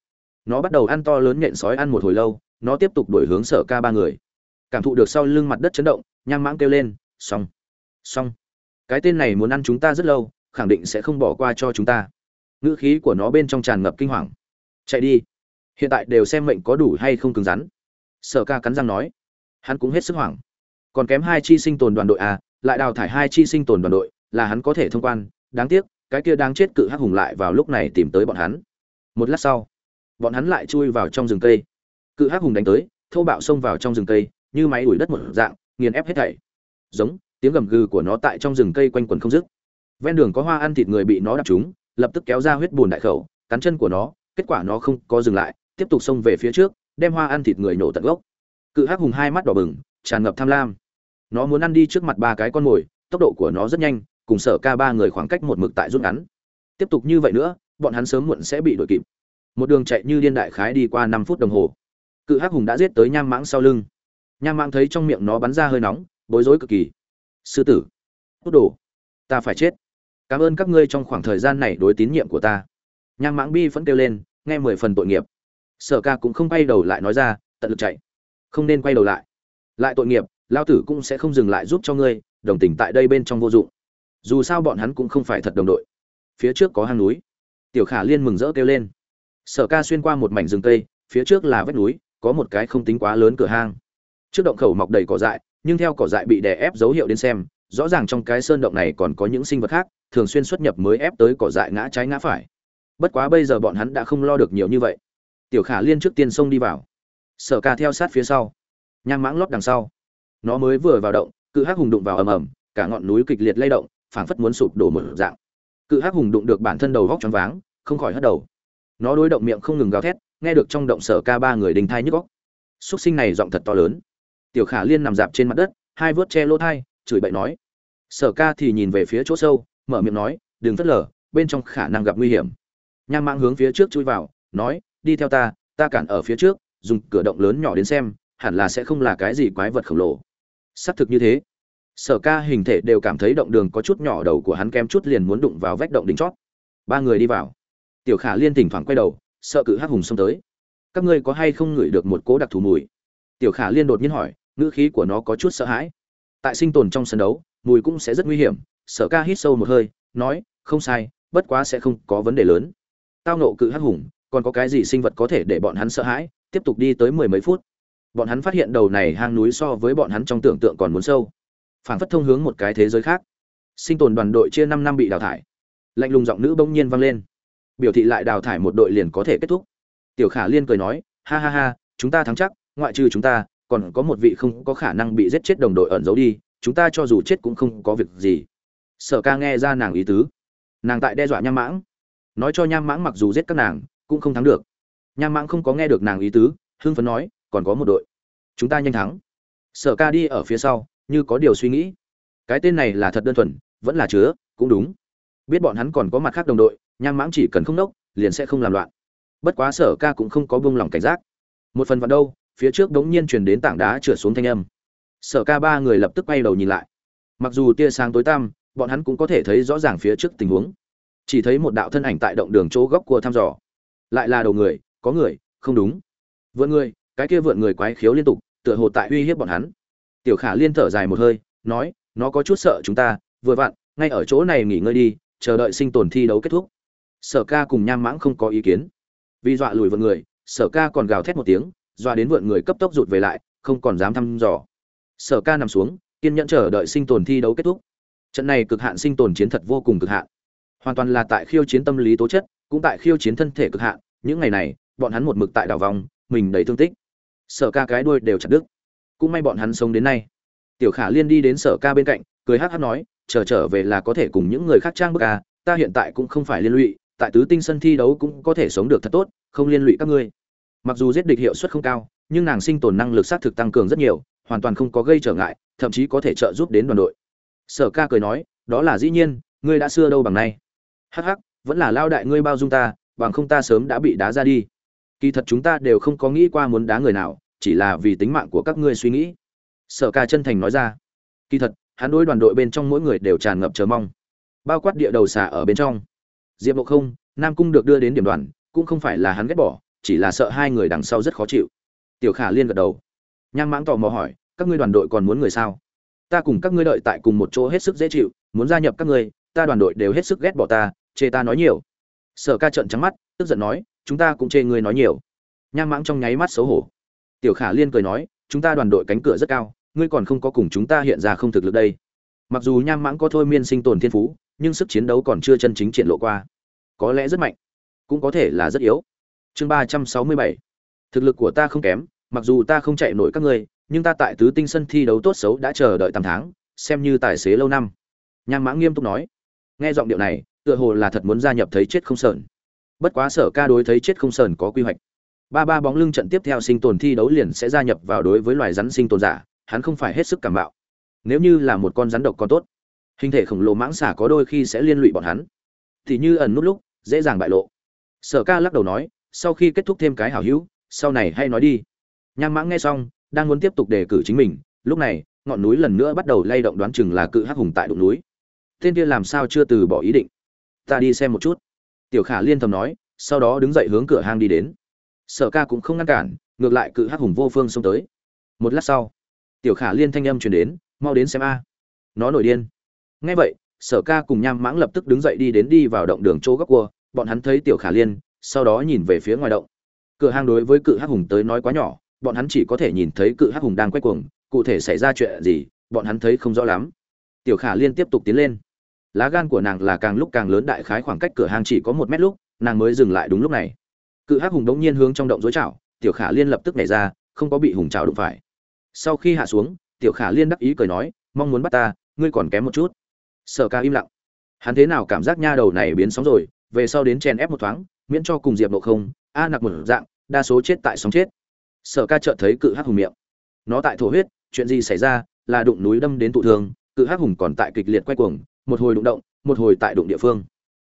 Nó bắt đầu ăn to lớn nện sói ăn một hồi lâu, nó tiếp tục đổi hướng sở ca ba người. Cảm thụ được sau lưng mặt đất chấn động, nham mãng kêu lên, xong xong. Cái tên này muốn ăn chúng ta rất lâu, khẳng định sẽ không bỏ qua cho chúng ta. Ngữ khí của nó bên trong tràn ngập kinh hoàng. Chạy đi. Hiện tại đều xem mệnh có đủ hay không cứng rắn. Sở ca cắn răng nói. Hắn cũng hết sức hoảng còn kém hai chi sinh tồn đoàn đội à lại đào thải hai chi sinh tồn đoàn đội, là hắn có thể thông quan. Đáng tiếc, cái kia đáng chết cự hắc hùng lại vào lúc này tìm tới bọn hắn. Một lát sau, bọn hắn lại chui vào trong rừng cây. Cự hắc hùng đánh tới, thô bạo xông vào trong rừng cây, như máy đuổi đất một dạng, nghiền ép hết thảy. Giống, tiếng gầm gừ của nó tại trong rừng cây quanh quần không dứt. Ven đường có hoa ăn thịt người bị nó đập trúng, lập tức kéo ra huyết bùn đại khẩu, cắn chân của nó, kết quả nó không có dừng lại, tiếp tục xông về phía trước, đem hoa ăn thịt người nổ tận gốc. Cự hắc hùng hai mắt đỏ bừng, tràn ngập tham lam nó muốn ăn đi trước mặt ba cái con mồi, tốc độ của nó rất nhanh, cùng sở ca ba người khoảng cách một mực tại rút ngắn. Tiếp tục như vậy nữa, bọn hắn sớm muộn sẽ bị đuổi kịp. Một đường chạy như điên đại khái đi qua năm phút đồng hồ. Cự hắc hùng đã giết tới nham mãng sau lưng. Nham mãng thấy trong miệng nó bắn ra hơi nóng, bối rối cực kỳ. Sư tử, hút đồ, ta phải chết. Cảm ơn các ngươi trong khoảng thời gian này đối tín nhiệm của ta. Nham mãng bi vẫn kêu lên, nghe mười phần tội nghiệp. Sở ca cũng không quay đầu lại nói ra, tận lực chạy. Không nên quay đầu lại. Lại tội nghiệp lao tử cũng sẽ không dừng lại giúp cho ngươi đồng tình tại đây bên trong vô dụng. Dù sao bọn hắn cũng không phải thật đồng đội. Phía trước có hang núi. Tiểu khả liên mừng rỡ kêu lên. Sở ca xuyên qua một mảnh rừng tây, phía trước là vách núi có một cái không tính quá lớn cửa hang. Trước động khẩu mọc đầy cỏ dại nhưng theo cỏ dại bị đè ép dấu hiệu đến xem rõ ràng trong cái sơn động này còn có những sinh vật khác thường xuyên xuất nhập mới ép tới cỏ dại ngã trái ngã phải. Bất quá bây giờ bọn hắn đã không lo được nhiều như vậy. Tiểu khả liên trước tiên xông đi vào. Sở ca theo sát phía sau. Nhang mãng lót đằng sau nó mới vừa vào động, cự hắc hùng đụng vào ầm ầm, cả ngọn núi kịch liệt lay động, phảng phất muốn sụp đổ một dạng. Cự hắc hùng đụng được bản thân đầu vóc choáng váng, không khỏi hất đầu. Nó đối động miệng không ngừng gào thét, nghe được trong động sở ca ba người đình thai nhức góc xúc sinh này giọng thật to lớn. Tiểu khả liên nằm dạp trên mặt đất, hai vớt che lỗ thai, chửi bậy nói. Sở ca thì nhìn về phía chỗ sâu, mở miệng nói, đừng phớt lờ, bên trong khả năng gặp nguy hiểm. Nhang mang hướng phía trước chui vào, nói, đi theo ta ta cản ở phía trước, dùng cửa động lớn nhỏ đến xem, hẳn là sẽ không là cái gì quái vật khổng lồ xác thực như thế. Sở ca hình thể đều cảm thấy động đường có chút nhỏ đầu của hắn kem chút liền muốn đụng vào vách động đỉnh chót. Ba người đi vào. Tiểu khả liên thỉnh thoảng quay đầu, sợ cự hắc hùng xông tới. Các ngươi có hay không ngửi được một cố đặc thù mùi? Tiểu khả liên đột nhiên hỏi, ngữ khí của nó có chút sợ hãi. Tại sinh tồn trong sân đấu, mùi cũng sẽ rất nguy hiểm. Sở ca hít sâu một hơi, nói, không sai, bất quá sẽ không có vấn đề lớn. Tao nộ cự hắc hùng, còn có cái gì sinh vật có thể để bọn hắn sợ hãi? Tiếp tục đi tới mười mấy phút bọn hắn phát hiện đầu này hang núi so với bọn hắn trong tưởng tượng còn muốn sâu. Phản phất thông hướng một cái thế giới khác. Sinh tồn đoàn đội chia năm năm bị đào thải. Lạnh lùng giọng nữ bỗng nhiên vang lên. Biểu thị lại đào thải một đội liền có thể kết thúc. Tiểu khả liên cười nói, ha ha ha, chúng ta thắng chắc, ngoại trừ chúng ta, còn có một vị không có khả năng bị giết chết đồng đội ẩn giấu đi, chúng ta cho dù chết cũng không có việc gì. Sở ca nghe ra nàng ý tứ. Nàng tại đe dọa nham mãng. Nói cho nham mãng mặc dù giết các nàng, cũng không thắng được. Nham mãng không có nghe được nàng ý tứ, hưng phấn nói còn có một đội. Chúng ta nhanh thắng. Sở ca đi ở phía sau, như có điều suy nghĩ. Cái tên này là thật đơn thuần, vẫn là chứa, cũng đúng. Biết bọn hắn còn có mặt khác đồng đội, nham mãng chỉ cần không nốc, liền sẽ không làm loạn. Bất quá sở ca cũng không có buông lỏng cảnh giác. Một phần vào đâu, phía trước đống nhiên truyền đến tảng đá trượt xuống thanh âm. Sở ca ba người lập tức quay đầu nhìn lại. Mặc dù tia sáng tối tăm, bọn hắn cũng có thể thấy rõ ràng phía trước tình huống. Chỉ thấy một đạo thân ảnh tại động đường chỗ góc của thăm dò. Lại là đầu người, có người, không đúng. Vượn người cái kia vượn người quái khiếu liên tục, tựa hồ tại uy hiếp bọn hắn. Tiểu khả liên thở dài một hơi, nói, nó có chút sợ chúng ta, vừa vặn, ngay ở chỗ này nghỉ ngơi đi, chờ đợi sinh tồn thi đấu kết thúc. Sở ca cùng nham mãng không có ý kiến. Vì dọa lùi vượn người, sở ca còn gào thét một tiếng, dọa đến vượn người cấp tốc rụt về lại, không còn dám thăm dò. Sở ca nằm xuống, kiên nhẫn chờ đợi sinh tồn thi đấu kết thúc. Trận này cực hạn sinh tồn chiến thật vô cùng cực hạn. Hoàn toàn là tại khiêu chiến tâm lý tố chất, cũng tại khiêu chiến thân thể cực hạn. Những ngày này, bọn hắn một mực tại đảo vòng, mình đầy thương tích sở ca cái đuôi đều chặt đứt. Cũng may bọn hắn sống đến nay. Tiểu khả liên đi đến sở ca bên cạnh cười hát hát nói chờ trở về là có thể cùng những người khác trang bức à, ta hiện tại cũng không phải liên lụy tại tứ tinh sân thi đấu cũng có thể sống được thật tốt không liên lụy các ngươi. Mặc dù giết địch hiệu suất không cao nhưng nàng sinh tồn năng lực xác thực tăng cường rất nhiều hoàn toàn không có gây trở ngại thậm chí có thể trợ giúp đến đoàn đội. Sở ca cười nói đó là dĩ nhiên ngươi đã xưa đâu bằng nay. Hắc hắc vẫn là lao đại ngươi bao dung ta bằng không ta sớm đã bị đá ra đi. Kỳ thật chúng ta đều không có nghĩ qua muốn đá người nào chỉ là vì tính mạng của các ngươi suy nghĩ. Sở ca chân thành nói ra. Kỳ thật, hắn đối đoàn đội bên trong mỗi người đều tràn ngập chờ mong. Bao quát địa đầu xả ở bên trong. Diệp bộ không, nam cung được đưa đến điểm đoàn, cũng không phải là hắn ghét bỏ, chỉ là sợ hai người đằng sau rất khó chịu. Tiểu khả liên gật đầu. Nhang mãng tò mò hỏi, các ngươi đoàn đội còn muốn người sao? Ta cùng các ngươi đợi tại cùng một chỗ hết sức dễ chịu, muốn gia nhập các ngươi, ta đoàn đội đều hết sức ghét bỏ ta, chê ta nói nhiều. Sở ca trợn trắng mắt, tức giận nói, chúng ta cũng chê ngươi nói nhiều. Nham mãng trong nháy mắt xấu hổ tiểu khả liên cười nói, chúng ta đoàn đội cánh cửa rất cao, ngươi còn không có cùng chúng ta hiện ra không thực lực đây. Mặc dù nham mãng có thôi miên sinh tồn thiên phú, nhưng sức chiến đấu còn chưa chân chính triển lộ qua. Có lẽ rất mạnh, cũng có thể là rất yếu. Chương ba trăm sáu mươi bảy. Thực lực của ta không kém, mặc dù ta không chạy nổi các ngươi, nhưng ta tại tứ tinh sân thi đấu tốt xấu đã chờ đợi tám tháng, xem như tài xế lâu năm. Nham mãng nghiêm túc nói. Nghe giọng điệu này, tựa hồ là thật muốn gia nhập thấy chết không sờn. Bất quá sở ca đối thấy chết không sờn có quy hoạch ba ba bóng lưng trận tiếp theo sinh tồn thi đấu liền sẽ gia nhập vào đối với loài rắn sinh tồn giả, hắn không phải hết sức cảm bạo nếu như là một con rắn độc còn tốt, hình thể khổng lồ mãng xả có đôi khi sẽ liên lụy bọn hắn. Thì như ẩn nút lúc, dễ dàng bại lộ. Sở ca lắc đầu nói, sau khi kết thúc thêm cái hảo hữu, sau này hay nói đi. Nham mãng nghe xong, đang muốn tiếp tục đề cử chính mình, lúc này, ngọn núi lần nữa bắt đầu lay động đoán chừng là cự hắc hùng tại đụng núi. Tên kia làm sao chưa từ bỏ ý định? Ta đi xem một chút. Tiểu khả liên thầm nói, sau đó đứng dậy hướng cửa hang đi đến sở ca cũng không ngăn cản, ngược lại cự hắc hùng vô phương xông tới. Một lát sau, tiểu khả liên thanh âm truyền đến, mau đến xem a. Nó nổi điên. Ngay vậy, sở ca cùng nham mãng lập tức đứng dậy đi đến đi vào động đường chỗ góc cua, bọn hắn thấy tiểu khả liên, sau đó nhìn về phía ngoài động. Cửa hang đối với cự hắc hùng tới nói quá nhỏ, bọn hắn chỉ có thể nhìn thấy cự hắc hùng đang quay cuồng, cụ thể xảy ra chuyện gì, bọn hắn thấy không rõ lắm. Tiểu khả liên tiếp tục tiến lên. Lá gan của nàng là càng lúc càng lớn, đại khái khoảng cách cửa hang chỉ có một mét lúc, nàng mới dừng lại đúng lúc này cự hắc hùng đống nhiên hướng trong động dối chảo tiểu khả liên lập tức nhảy ra, không có bị hùng chảo đụng phải. Sau khi hạ xuống, tiểu khả liên đắc ý cười nói, mong muốn bắt ta, ngươi còn kém một chút. Sở ca im lặng. Hắn thế nào cảm giác nha đầu này biến sóng rồi, về sau đến chèn ép một thoáng, miễn cho cùng diệp nộ không, a nặc một dạng, đa số chết tại sóng chết. Sở ca chợt thấy cự hắc hùng miệng. Nó tại thổ huyết, chuyện gì xảy ra là đụng núi đâm đến tụ thương cự hắc hùng còn tại kịch liệt quay cuồng, một hồi đụng động, một hồi tại đụng địa phương.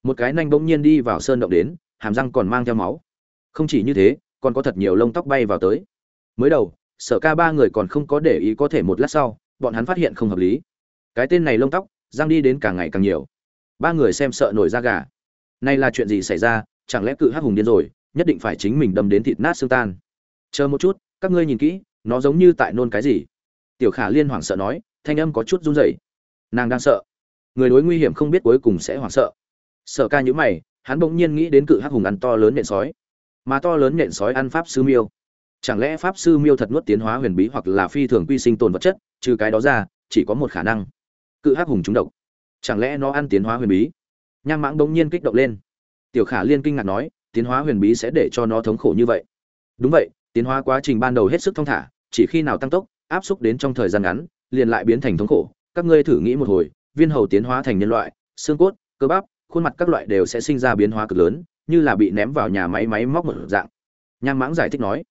Một cái nanh bỗng nhiên đi vào sơn động đến, hàm răng còn mang theo máu không chỉ như thế, còn có thật nhiều lông tóc bay vào tới. Mới đầu, sở ca ba người còn không có để ý có thể một lát sau, bọn hắn phát hiện không hợp lý. Cái tên này lông tóc, giang đi đến càng ngày càng nhiều. Ba người xem sợ nổi da gà. Nay là chuyện gì xảy ra, chẳng lẽ cự hắc hùng điên rồi, nhất định phải chính mình đâm đến thịt nát xương tan. Chờ một chút, các ngươi nhìn kỹ, nó giống như tại nôn cái gì. Tiểu khả liên hoảng sợ nói, thanh âm có chút run rẩy. Nàng đang sợ. Người đối nguy hiểm không biết cuối cùng sẽ hoảng sợ. Sợ ca nhữ mày, hắn bỗng nhiên nghĩ đến cự hắc hùng ăn to lớn nện sói mà to lớn nện sói ăn pháp sư miêu. Chẳng lẽ pháp sư miêu thật nuốt tiến hóa huyền bí hoặc là phi thường quy sinh tồn vật chất, trừ cái đó ra, chỉ có một khả năng. Cự hắc hùng trúng độc. Chẳng lẽ nó ăn tiến hóa huyền bí? Nham mãng bỗng nhiên kích động lên. Tiểu khả liên kinh ngạc nói, tiến hóa huyền bí sẽ để cho nó thống khổ như vậy. Đúng vậy, tiến hóa quá trình ban đầu hết sức thong thả, chỉ khi nào tăng tốc, áp xúc đến trong thời gian ngắn, liền lại biến thành thống khổ. Các ngươi thử nghĩ một hồi, viên hầu tiến hóa thành nhân loại, xương cốt, cơ bắp, khuôn mặt các loại đều sẽ sinh ra biến hóa cực lớn như là bị ném vào nhà máy máy móc một dạng. Nham mãng giải thích nói,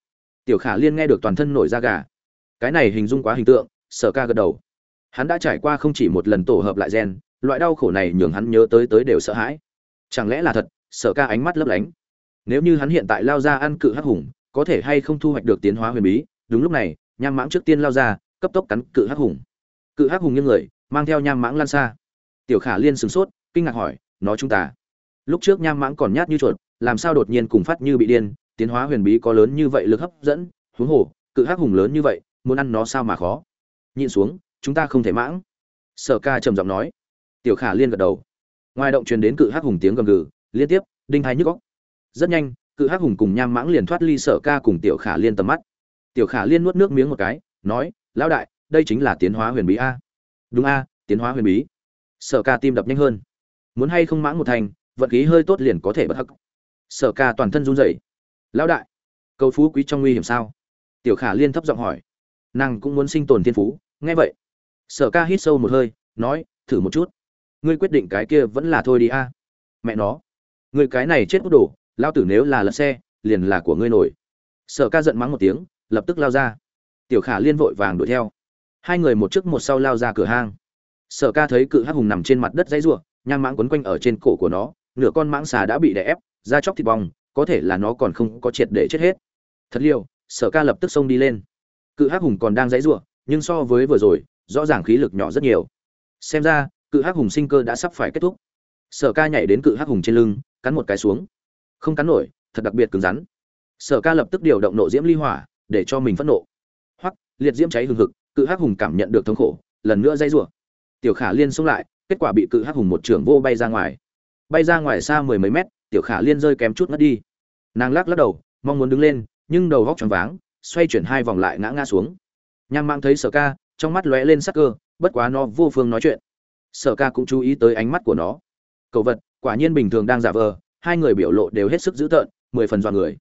tiểu khả liên nghe được toàn thân nổi da gà. Cái này hình dung quá hình tượng, sở ca gật đầu. Hắn đã trải qua không chỉ một lần tổ hợp lại gen, loại đau khổ này nhường hắn nhớ tới tới đều sợ hãi. Chẳng lẽ là thật? Sở ca ánh mắt lấp lánh. Nếu như hắn hiện tại lao ra ăn cự hắc hùng, có thể hay không thu hoạch được tiến hóa huyền bí? Đúng lúc này nham mãng trước tiên lao ra, cấp tốc cắn cự hắc hùng. Cự hắc hùng như người, mang theo nham mãng lan xa. Tiểu khả liên sửng sốt, kinh ngạc hỏi, nó chúng ta? Lúc trước nham mãng còn nhát như chuột, làm sao đột nhiên cùng phát như bị điên, tiến hóa huyền bí có lớn như vậy lực hấp dẫn, huống hồ, cự hắc hùng lớn như vậy, muốn ăn nó sao mà khó. Nhịn xuống, chúng ta không thể mãng. Sở ca trầm giọng nói. Tiểu khả liên gật đầu. Ngoài động truyền đến cự hắc hùng tiếng gầm gừ, liên tiếp, đinh hai nhức góc rất nhanh, cự hắc hùng cùng nham mãng liền thoát ly sở ca cùng tiểu khả liên tầm mắt. Tiểu khả liên nuốt nước miếng một cái, nói, lão đại, đây chính là tiến hóa huyền bí a. Đúng a, tiến hóa huyền bí. Sở ca tim đập nhanh hơn. Muốn hay không mãng một thành vận khí hơi tốt liền có thể bất hắc. Sở ca toàn thân run rẩy. Lão đại, cầu phú quý trong nguy hiểm sao? Tiểu khả liên thấp giọng hỏi. Nàng cũng muốn sinh tồn thiên phú, nghe vậy. Sở ca hít sâu một hơi, nói, thử một chút. Ngươi quyết định cái kia vẫn là thôi đi a. Mẹ nó. Ngươi cái này chết hút đổ lao tử nếu là lật xe, liền là của ngươi nổi. Sở ca giận mắng một tiếng, lập tức lao ra. Tiểu khả liên vội vàng đuổi theo. Hai người một trước một sau lao ra cửa hang. Sở ca thấy cự hắc hùng nằm trên mặt đất dãy ruộng nhang mãng quấn quanh ở trên cổ của nó nửa con mãng xà đã bị đè ép, da chóc thịt bong, có thể là nó còn không có triệt để chết hết. Thật liêu sở ca lập tức xông đi lên. Cự hắc hùng còn đang dãy ruộng nhưng so với vừa rồi, rõ ràng khí lực nhỏ rất nhiều. Xem ra, cự hắc hùng sinh cơ đã sắp phải kết thúc. Sở ca nhảy đến cự hắc hùng trên lưng, cắn một cái xuống. Không cắn nổi, thật đặc biệt cứng rắn. Sở ca lập tức điều động nộ diễm ly hỏa, để cho mình phẫn nộ. Hoặc liệt diễm cháy hừng hực, cự hắc hùng cảm nhận được thống khổ, lần nữa dây rủa. Tiểu khả liên xông lại, kết quả bị cự hắc hùng một trưởng vô bay ra ngoài bay ra ngoài xa mười mấy mét, tiểu khả liên rơi kém chút ngất đi. Nàng lắc lắc đầu, mong muốn đứng lên, nhưng đầu góc tròn váng, xoay chuyển hai vòng lại ngã ngã xuống. Nham mang thấy sở ca, trong mắt lóe lên sắc cơ, bất quá nó vô phương nói chuyện. Sở ca cũng chú ý tới ánh mắt của nó. Cậu vật, quả nhiên bình thường đang giả vờ, hai người biểu lộ đều hết sức dữ tợn, mười phần dọa người.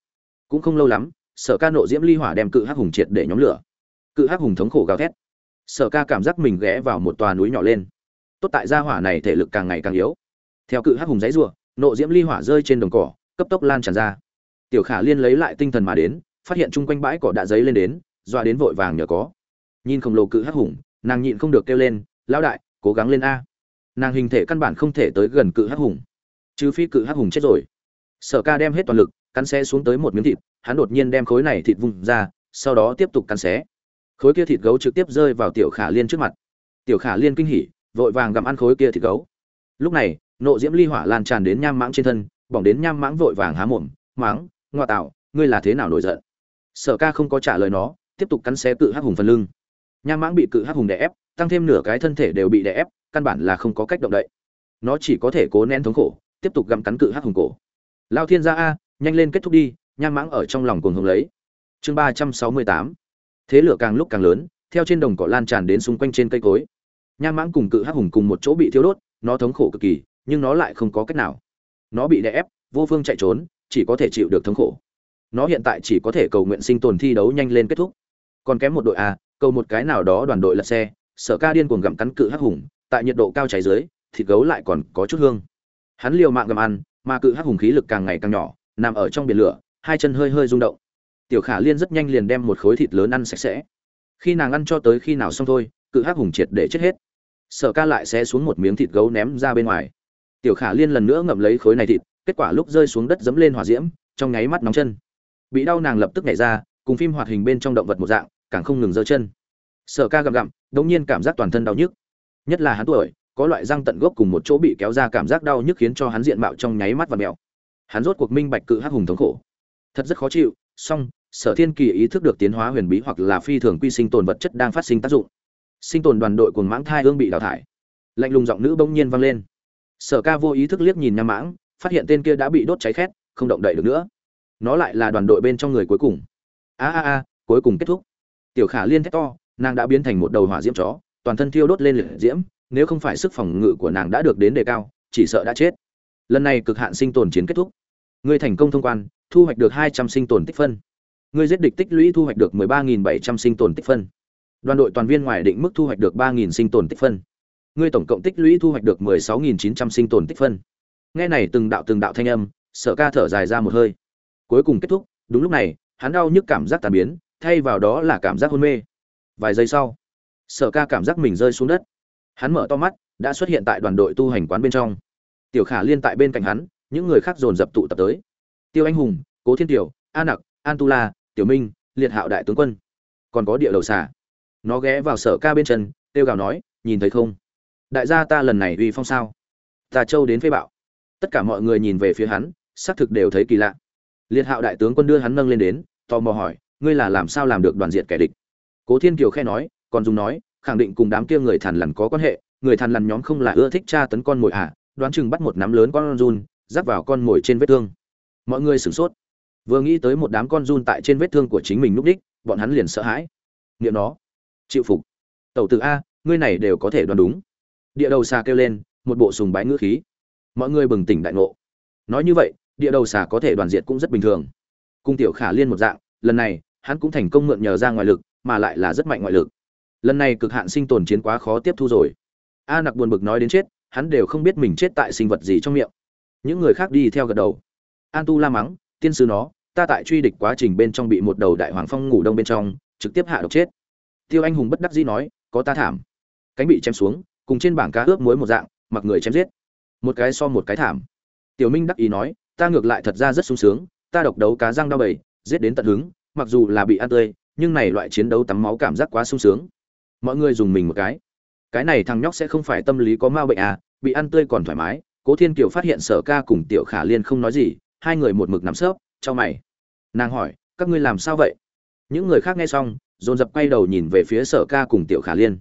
Cũng không lâu lắm, sở ca nộ diễm ly hỏa đem cự hắc hùng triệt để nhóm lửa. Cự hắc hùng thống khổ gào thét. Sở ca cảm giác mình ghé vào một tòa núi nhỏ lên. Tốt tại gia hỏa này thể lực càng ngày càng yếu theo cự hắc hùng dãy rủa, nộ diễm ly hỏa rơi trên đồng cỏ, cấp tốc lan tràn ra. Tiểu khả liên lấy lại tinh thần mà đến, phát hiện chung quanh bãi cỏ đã dấy lên đến doa đến vội vàng nhờ có. Nhìn khổng lồ cự hắc hùng, nàng nhịn không được kêu lên, lão đại, cố gắng lên a. Nàng hình thể căn bản không thể tới gần cự hắc hùng. Trừ phi cự hắc hùng chết rồi. Sở ca đem hết toàn lực, cắn xé xuống tới một miếng thịt, hắn đột nhiên đem khối này thịt vùng ra, sau đó tiếp tục cắn xé. Khối kia thịt gấu trực tiếp rơi vào tiểu khả liên trước mặt. Tiểu khả liên kinh hỉ, vội vàng gặm ăn khối kia thịt gấu. Lúc này nộ diễm ly hỏa lan tràn đến nham mãng trên thân, bỏng đến nham mãng vội vàng há mồm máng ngoa tạo, ngươi là thế nào nổi giận? Sở ca không có trả lời nó, tiếp tục cắn xé cự hắc hùng phần lưng. Nham mãng bị cự hắc hùng đè ép, tăng thêm nửa cái thân thể đều bị đè ép, căn bản là không có cách động đậy. Nó chỉ có thể cố nén thống khổ, tiếp tục gặm cắn cự hắc hùng cổ. Lao thiên gia a, nhanh lên kết thúc đi, nham mãng ở trong lòng cuồng hùng lấy. Chương ba trăm sáu mươi tám. Thế lửa càng lúc càng lớn, theo trên đồng cỏ lan tràn đến xung quanh trên cây cối. Nham mãng cùng cự hắc hùng cùng một chỗ bị thiêu đốt, nó thống khổ cực kỳ nhưng nó lại không có cách nào. Nó bị đè ép, vô phương chạy trốn, chỉ có thể chịu được thống khổ. Nó hiện tại chỉ có thể cầu nguyện sinh tồn thi đấu nhanh lên kết thúc. Còn kém một đội a, cầu một cái nào đó đoàn đội lật xe, sở ca điên cuồng gặm cắn cự hắc hùng, tại nhiệt độ cao cháy dưới, thịt gấu lại còn có chút hương. Hắn liều mạng gặm ăn, mà cự hắc hùng khí lực càng ngày càng nhỏ, nằm ở trong biển lửa, hai chân hơi hơi rung động. Tiểu khả liên rất nhanh liền đem một khối thịt lớn ăn sạch sẽ. Khi nàng ăn cho tới khi nào xong thôi, cự hắc hùng triệt để chết hết. Sở ca lại xé xuống một miếng thịt gấu ném ra bên ngoài tiểu khả liên lần nữa ngậm lấy khối này thịt, kết quả lúc rơi xuống đất dẫm lên hỏa diễm, trong nháy mắt nóng chân. Bị đau nàng lập tức nhảy ra, cùng phim hoạt hình bên trong động vật một dạng, càng không ngừng giơ chân. Sở ca gặm gặm, đống nhiên cảm giác toàn thân đau nhức. Nhất là hắn tuổi, có loại răng tận gốc cùng một chỗ bị kéo ra cảm giác đau nhức khiến cho hắn diện mạo trong nháy mắt và mèo. Hắn rốt cuộc minh bạch cự hắc hùng thống khổ. Thật rất khó chịu, song, sở thiên kỳ ý thức được tiến hóa huyền bí hoặc là phi thường quy sinh tồn vật chất đang phát sinh tác dụng. Sinh tồn đoàn đội cùng mãng thai ương bị đào thải. Lạnh lùng giọng nữ bỗng nhiên vang lên sở ca vô ý thức liếc nhìn nham mãng, phát hiện tên kia đã bị đốt cháy khét, không động đậy được nữa. Nó lại là đoàn đội bên trong người cuối cùng. A a a, cuối cùng kết thúc. Tiểu khả liên thét to, nàng đã biến thành một đầu hỏa diễm chó, toàn thân thiêu đốt lên liệt diễm, nếu không phải sức phòng ngự của nàng đã được đến đề cao, chỉ sợ đã chết. Lần này cực hạn sinh tồn chiến kết thúc. Ngươi thành công thông quan, thu hoạch được hai trăm sinh tồn tích phân. Ngươi giết địch tích lũy thu hoạch được mười ba nghìn bảy trăm sinh tồn tích phân. Đoàn đội toàn viên ngoài định mức thu hoạch được ba nghìn sinh tồn tích phân ngươi tổng cộng tích lũy thu hoạch được mười sáu nghìn chín trăm sinh tồn tích phân. Nghe này từng đạo từng đạo thanh âm, Sở ca thở dài ra một hơi. Cuối cùng kết thúc, đúng lúc này, hắn đau nhức cảm giác tàn biến, thay vào đó là cảm giác hôn mê. Vài giây sau, sở ca cảm giác mình rơi xuống đất. Hắn mở to mắt, đã xuất hiện tại đoàn đội tu hành quán bên trong. Tiểu khả liên tại bên cạnh hắn, những người khác dồn dập tụ tập tới. Tiêu anh hùng, cố thiên tiểu, a nặc, an tu la, tiểu minh, liệt hạo đại tướng quân. Còn có địa đầu xà. nó ghé vào sở ca bên chân, kêu gào nói, nhìn thấy không? Đại gia ta lần này uy phong sao? Tà châu đến phê bạo. Tất cả mọi người nhìn về phía hắn, xác thực đều thấy kỳ lạ. Liệt hạo đại tướng quân đưa hắn nâng lên đến, tò mò hỏi, ngươi là làm sao làm được đoàn diện kẻ địch? Cố thiên kiều khe nói, còn dùng nói, khẳng định cùng đám kia người thằn lằn có quan hệ, người thằn lằn nhóm không là ưa thích tra tấn con mồi à đoán chừng bắt một nắm lớn con run rắc vào con mồi trên vết thương. Mọi người sửng sốt. Vừa nghĩ tới một đám con run tại trên vết thương của chính mình núp đích, bọn hắn liền sợ hãi. Nghiệm nó. Chịu phục. Tẩu tử a, ngươi này đều có thể đoán đúng địa đầu xà kêu lên, một bộ sùng bái ngữ khí. Mọi người bừng tỉnh đại ngộ. Nói như vậy, địa đầu xà có thể đoàn diệt cũng rất bình thường. Cung tiểu khả liên một dạng, lần này, hắn cũng thành công mượn nhờ ra ngoại lực, mà lại là rất mạnh ngoại lực. Lần này cực hạn sinh tồn chiến quá khó tiếp thu rồi. A nặc buồn bực nói đến chết, hắn đều không biết mình chết tại sinh vật gì trong miệng. Những người khác đi theo gật đầu. An tu la mắng, tiên sư nó, ta tại truy địch quá trình bên trong bị một đầu đại hoàng phong ngủ đông bên trong, trực tiếp hạ độc chết. Tiêu anh hùng bất đắc dĩ nói, có ta thảm. Cánh bị chém xuống cùng trên bảng cá ướp muối một dạng, mặc người chém giết. Một cái so một cái thảm. Tiểu minh đắc ý nói, ta ngược lại thật ra rất sung sướng, ta độc đấu cá răng đau bầy, giết đến tận hứng, mặc dù là bị ăn tươi, nhưng này loại chiến đấu tắm máu cảm giác quá sung sướng. Mọi người dùng mình một cái. Cái này thằng nhóc sẽ không phải tâm lý có ma bệnh à bị ăn tươi còn thoải mái. Cố thiên kiều phát hiện sở ca cùng tiểu khả liên không nói gì, hai người một mực nắm sớp cho mày. Nàng hỏi, các ngươi làm sao vậy? Những người khác nghe xong, dồn dập quay đầu nhìn về phía sở ca cùng tiểu khả liên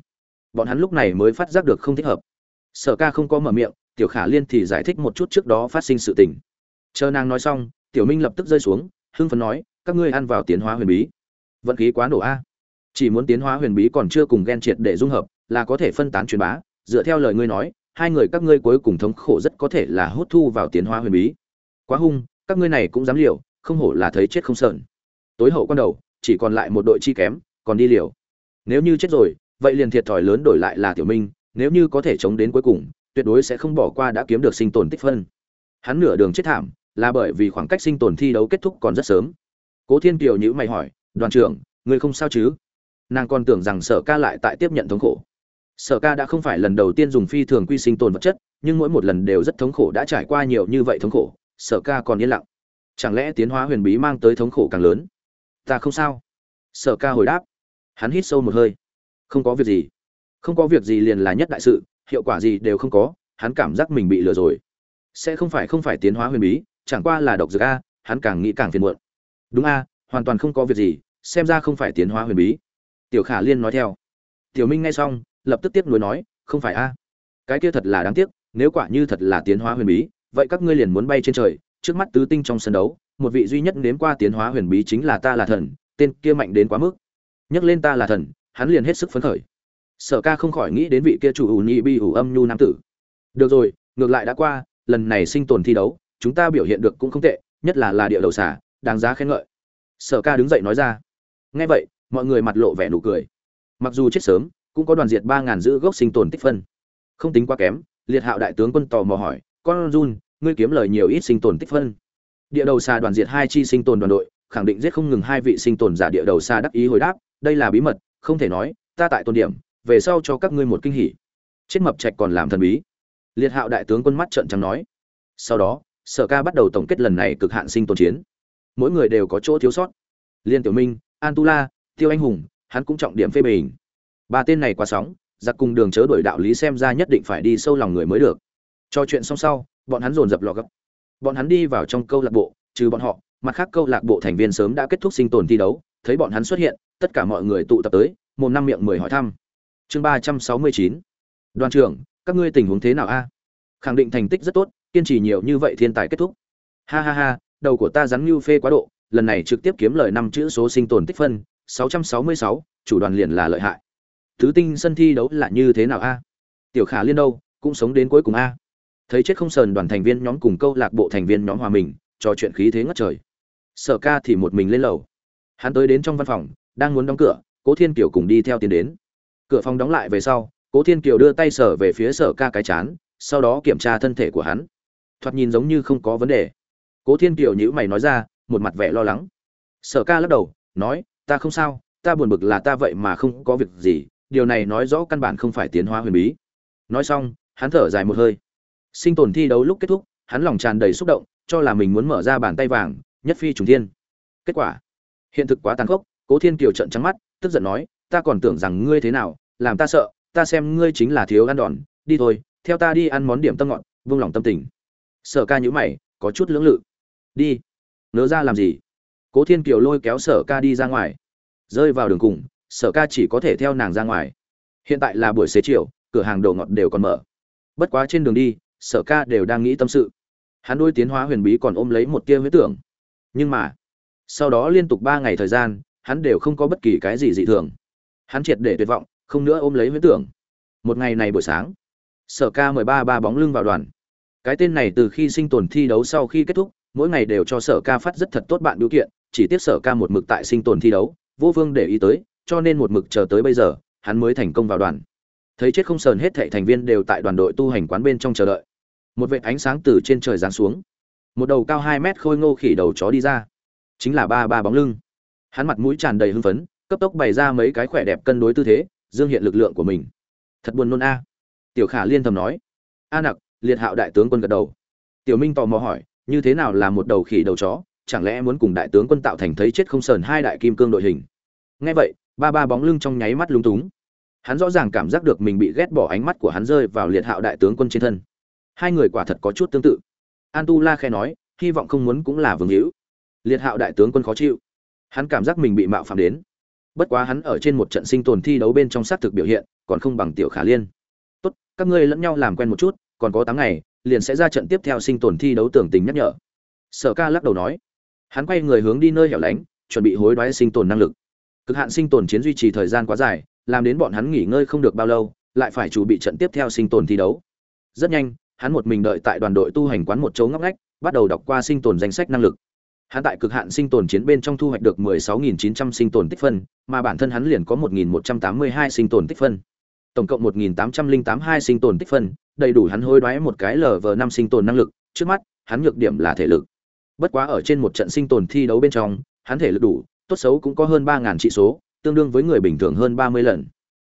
bọn hắn lúc này mới phát giác được không thích hợp. Sở ca không có mở miệng, tiểu khả liên thì giải thích một chút trước đó phát sinh sự tình. Chờ nàng nói xong, tiểu minh lập tức rơi xuống, hưng phấn nói, các ngươi ăn vào tiến hóa huyền bí. Vận khí quá nổ a. Chỉ muốn tiến hóa huyền bí còn chưa cùng ghen triệt để dung hợp, là có thể phân tán truyền bá. Dựa theo lời ngươi nói, hai người các ngươi cuối cùng thống khổ rất có thể là hút thu vào tiến hóa huyền bí. Quá hung, các ngươi này cũng dám liều, không hổ là thấy chết không sợn. Tối hậu quan đầu, chỉ còn lại một đội chi kém, còn đi liều. Nếu như chết rồi vậy liền thiệt thòi lớn đổi lại là tiểu minh, nếu như có thể chống đến cuối cùng, tuyệt đối sẽ không bỏ qua đã kiếm được sinh tồn tích phân. Hắn nửa đường chết thảm, là bởi vì khoảng cách sinh tồn thi đấu kết thúc còn rất sớm. Cố thiên kiều nhữ mày hỏi, đoàn trưởng người không sao chứ? Nàng còn tưởng rằng sở ca lại tại tiếp nhận thống khổ. Sở ca đã không phải lần đầu tiên dùng phi thường quy sinh tồn vật chất, nhưng mỗi một lần đều rất thống khổ đã trải qua nhiều như vậy thống khổ, sở ca còn yên lặng. Chẳng lẽ tiến hóa huyền bí mang tới thống khổ càng lớn? Ta không sao. Sở ca hồi đáp. Hắn hít sâu một hơi không có việc gì. Không có việc gì liền là nhất đại sự, hiệu quả gì đều không có, hắn cảm giác mình bị lừa rồi. Sẽ không phải không phải tiến hóa huyền bí, chẳng qua là độc dược a, hắn càng nghĩ càng phiền muộn. Đúng a, hoàn toàn không có việc gì, xem ra không phải tiến hóa huyền bí. Tiểu khả liên nói theo. Tiểu minh nghe xong, lập tức tiếp nối nói, không phải a. Cái kia thật là đáng tiếc, nếu quả như thật là tiến hóa huyền bí, vậy các ngươi liền muốn bay trên trời, trước mắt tứ tinh trong sân đấu, một vị duy nhất nếm qua tiến hóa huyền bí chính là ta là thần, tên kia mạnh đến quá mức. Nhắc lên ta là thần hắn liền hết sức phấn khởi. Sở ca không khỏi nghĩ đến vị kia chủ ủ nhị bi ủ âm nhu nam tử. Được rồi, ngược lại đã qua, lần này sinh tồn thi đấu, chúng ta biểu hiện được cũng không tệ, nhất là là địa đầu xả đáng giá khen ngợi. Sở ca đứng dậy nói ra. Nghe vậy, mọi người mặt lộ vẻ nụ cười. Mặc dù chết sớm, cũng có đoàn diệt ba ngàn giữ gốc sinh tồn tích phân. Không tính quá kém, liệt hạo đại tướng quân tò mò hỏi, con run ngươi kiếm lời nhiều ít sinh tồn tích phân? Địa đầu xa đoàn diệt hai chi sinh tồn đoàn đội, khẳng định giết không ngừng hai vị sinh tồn giả địa đầu xa đắc ý hồi đáp, đây là bí mật không thể nói, ta tại tôn điểm, về sau cho các ngươi một kinh hỉ. Chết mập trạch còn làm thần bí. Liệt hạo đại tướng quân mắt trợn trắng nói. Sau đó, sở ca bắt đầu tổng kết lần này cực hạn sinh tồn chiến. Mỗi người đều có chỗ thiếu sót. Liên tiểu minh an tu la tiêu anh hùng, hắn cũng trọng điểm phê bình. Ba tên này quá sóng, giặc cùng đường chớ đổi đạo lý xem ra nhất định phải đi sâu lòng người mới được. Cho chuyện xong sau, bọn hắn dồn dập lò gấp. Bọn hắn đi vào trong câu lạc bộ, trừ bọn họ, mặt khác câu lạc bộ thành viên sớm đã kết thúc sinh tồn thi đấu, thấy bọn hắn xuất hiện tất cả mọi người tụ tập tới, một năm miệng mười hỏi thăm. Chương ba trăm sáu mươi chín. Đoàn trưởng, các ngươi tình huống thế nào a? Khẳng định thành tích rất tốt, kiên trì nhiều như vậy thiên tài kết thúc. Ha ha ha, đầu của ta rắn như phê quá độ, lần này trực tiếp kiếm lời năm chữ số sinh tồn tích phân, sáu trăm sáu mươi sáu, chủ đoàn liền là lợi hại. Thứ tinh sân thi đấu là như thế nào a? Tiểu khả liên đâu, cũng sống đến cuối cùng a. Thấy chết không sờn đoàn thành viên nhóm cùng câu lạc bộ thành viên nhóm hòa mình, trò chuyện khí thế ngất trời. Sở ca thì một mình lên lầu. Hắn tới đến trong văn phòng đang muốn đóng cửa, cố thiên kiều cùng đi theo tiến đến. Cửa phòng đóng lại về sau, cố thiên kiều đưa tay sở về phía sở ca cái chán, sau đó kiểm tra thân thể của hắn. Thoạt nhìn giống như không có vấn đề. Cố thiên kiều nhữ mày nói ra, một mặt vẻ lo lắng. Sở ca lắc đầu, nói, ta không sao, ta buồn bực là ta vậy mà không có việc gì, điều này nói rõ căn bản không phải tiến hóa huyền bí. Nói xong, hắn thở dài một hơi. Sinh tồn thi đấu lúc kết thúc, hắn lòng tràn đầy xúc động, cho là mình muốn mở ra bàn tay vàng, nhất phi trùng thiên. Kết quả, hiện thực quá tàn khốc cố thiên kiều trận trắng mắt, tức giận nói, ta còn tưởng rằng ngươi thế nào, làm ta sợ, ta xem ngươi chính là thiếu ăn đòn, đi thôi, theo ta đi ăn món điểm tâm ngọn vung lòng tâm tình. Sở ca nhữ mày, có chút lưỡng lự. Đi. Nỡ ra làm gì? Cố thiên kiều lôi kéo sở ca đi ra ngoài. Rơi vào đường cùng, sở ca chỉ có thể theo nàng ra ngoài. Hiện tại là buổi xế chiều, cửa hàng đồ ngọt đều còn mở. Bất quá trên đường đi, sở ca đều đang nghĩ tâm sự. Hắn đôi tiến hóa huyền bí còn ôm lấy một tia huyết tưởng. Nhưng mà, sau đó liên tục ba ngày thời gian hắn đều không có bất kỳ cái gì dị thường. Hắn triệt để tuyệt vọng, không nữa ôm lấy huyết tưởng. Một ngày này buổi sáng, sở ca mười ba ba bóng lưng vào đoàn. Cái tên này từ khi sinh tồn thi đấu sau khi kết thúc, mỗi ngày đều cho sở ca phát rất thật tốt bạn biểu kiện, chỉ tiếp sở ca một mực tại sinh tồn thi đấu, vô phương để ý tới, cho nên một mực chờ tới bây giờ, hắn mới thành công vào đoàn. Thấy chết không sờn hết thệ thành viên đều tại đoàn đội tu hành quán bên trong chờ đợi. Một vệt ánh sáng từ trên trời giáng xuống. Một đầu cao hai mét khôi ngô khỉ đầu chó đi ra. Chính là ba ba bóng lưng hắn mặt mũi tràn đầy hưng phấn, cấp tốc bày ra mấy cái khỏe đẹp cân đối tư thế, dương hiện lực lượng của mình. Thật buồn nôn a. Tiểu khả liên thầm nói. A nặc, liệt hạo đại tướng quân gật đầu. Tiểu minh tò mò hỏi, như thế nào là một đầu khỉ đầu chó, chẳng lẽ muốn cùng đại tướng quân tạo thành thấy chết không sờn hai đại kim cương đội hình? Nghe vậy, ba ba bóng lưng trong nháy mắt lung túng. Hắn rõ ràng cảm giác được mình bị ghét bỏ ánh mắt của hắn rơi vào liệt hạo đại tướng quân trên thân. Hai người quả thật có chút tương tự. An tu la khe nói, hy vọng không muốn cũng là vương hữu. Liệt hạo đại tướng quân khó chịu hắn cảm giác mình bị mạo phạm đến. Bất quá hắn ở trên một trận sinh tồn thi đấu bên trong xác thực biểu hiện, còn không bằng tiểu khả liên. Tốt, các ngươi lẫn nhau làm quen một chút, còn có tám ngày, liền sẽ ra trận tiếp theo sinh tồn thi đấu tưởng tình nhắc nhở. Sở ca lắc đầu nói. Hắn quay người hướng đi nơi hẻo lánh, chuẩn bị hối đoái sinh tồn năng lực. Cực hạn sinh tồn chiến duy trì thời gian quá dài, làm đến bọn hắn nghỉ ngơi không được bao lâu, lại phải chuẩn bị trận tiếp theo sinh tồn thi đấu. Rất nhanh, hắn một mình đợi tại đoàn đội tu hành quán một chỗ ngóc ngách, bắt đầu đọc qua sinh tồn danh sách năng lực hắn tại cực hạn sinh tồn chiến bên trong thu hoạch được 16.900 sinh tồn tích phân, mà bản thân hắn liền có 1.182 sinh tồn tích phân. Tổng cộng 1.808 sinh tồn tích phân, đầy đủ hắn hối đoái một cái lv năm sinh tồn năng lực, trước mắt, hắn nhược điểm là thể lực. Bất quá ở trên một trận sinh tồn thi đấu bên trong, hắn thể lực đủ, tốt xấu cũng có hơn 3.000 trị số, tương đương với người bình thường hơn 30 lần.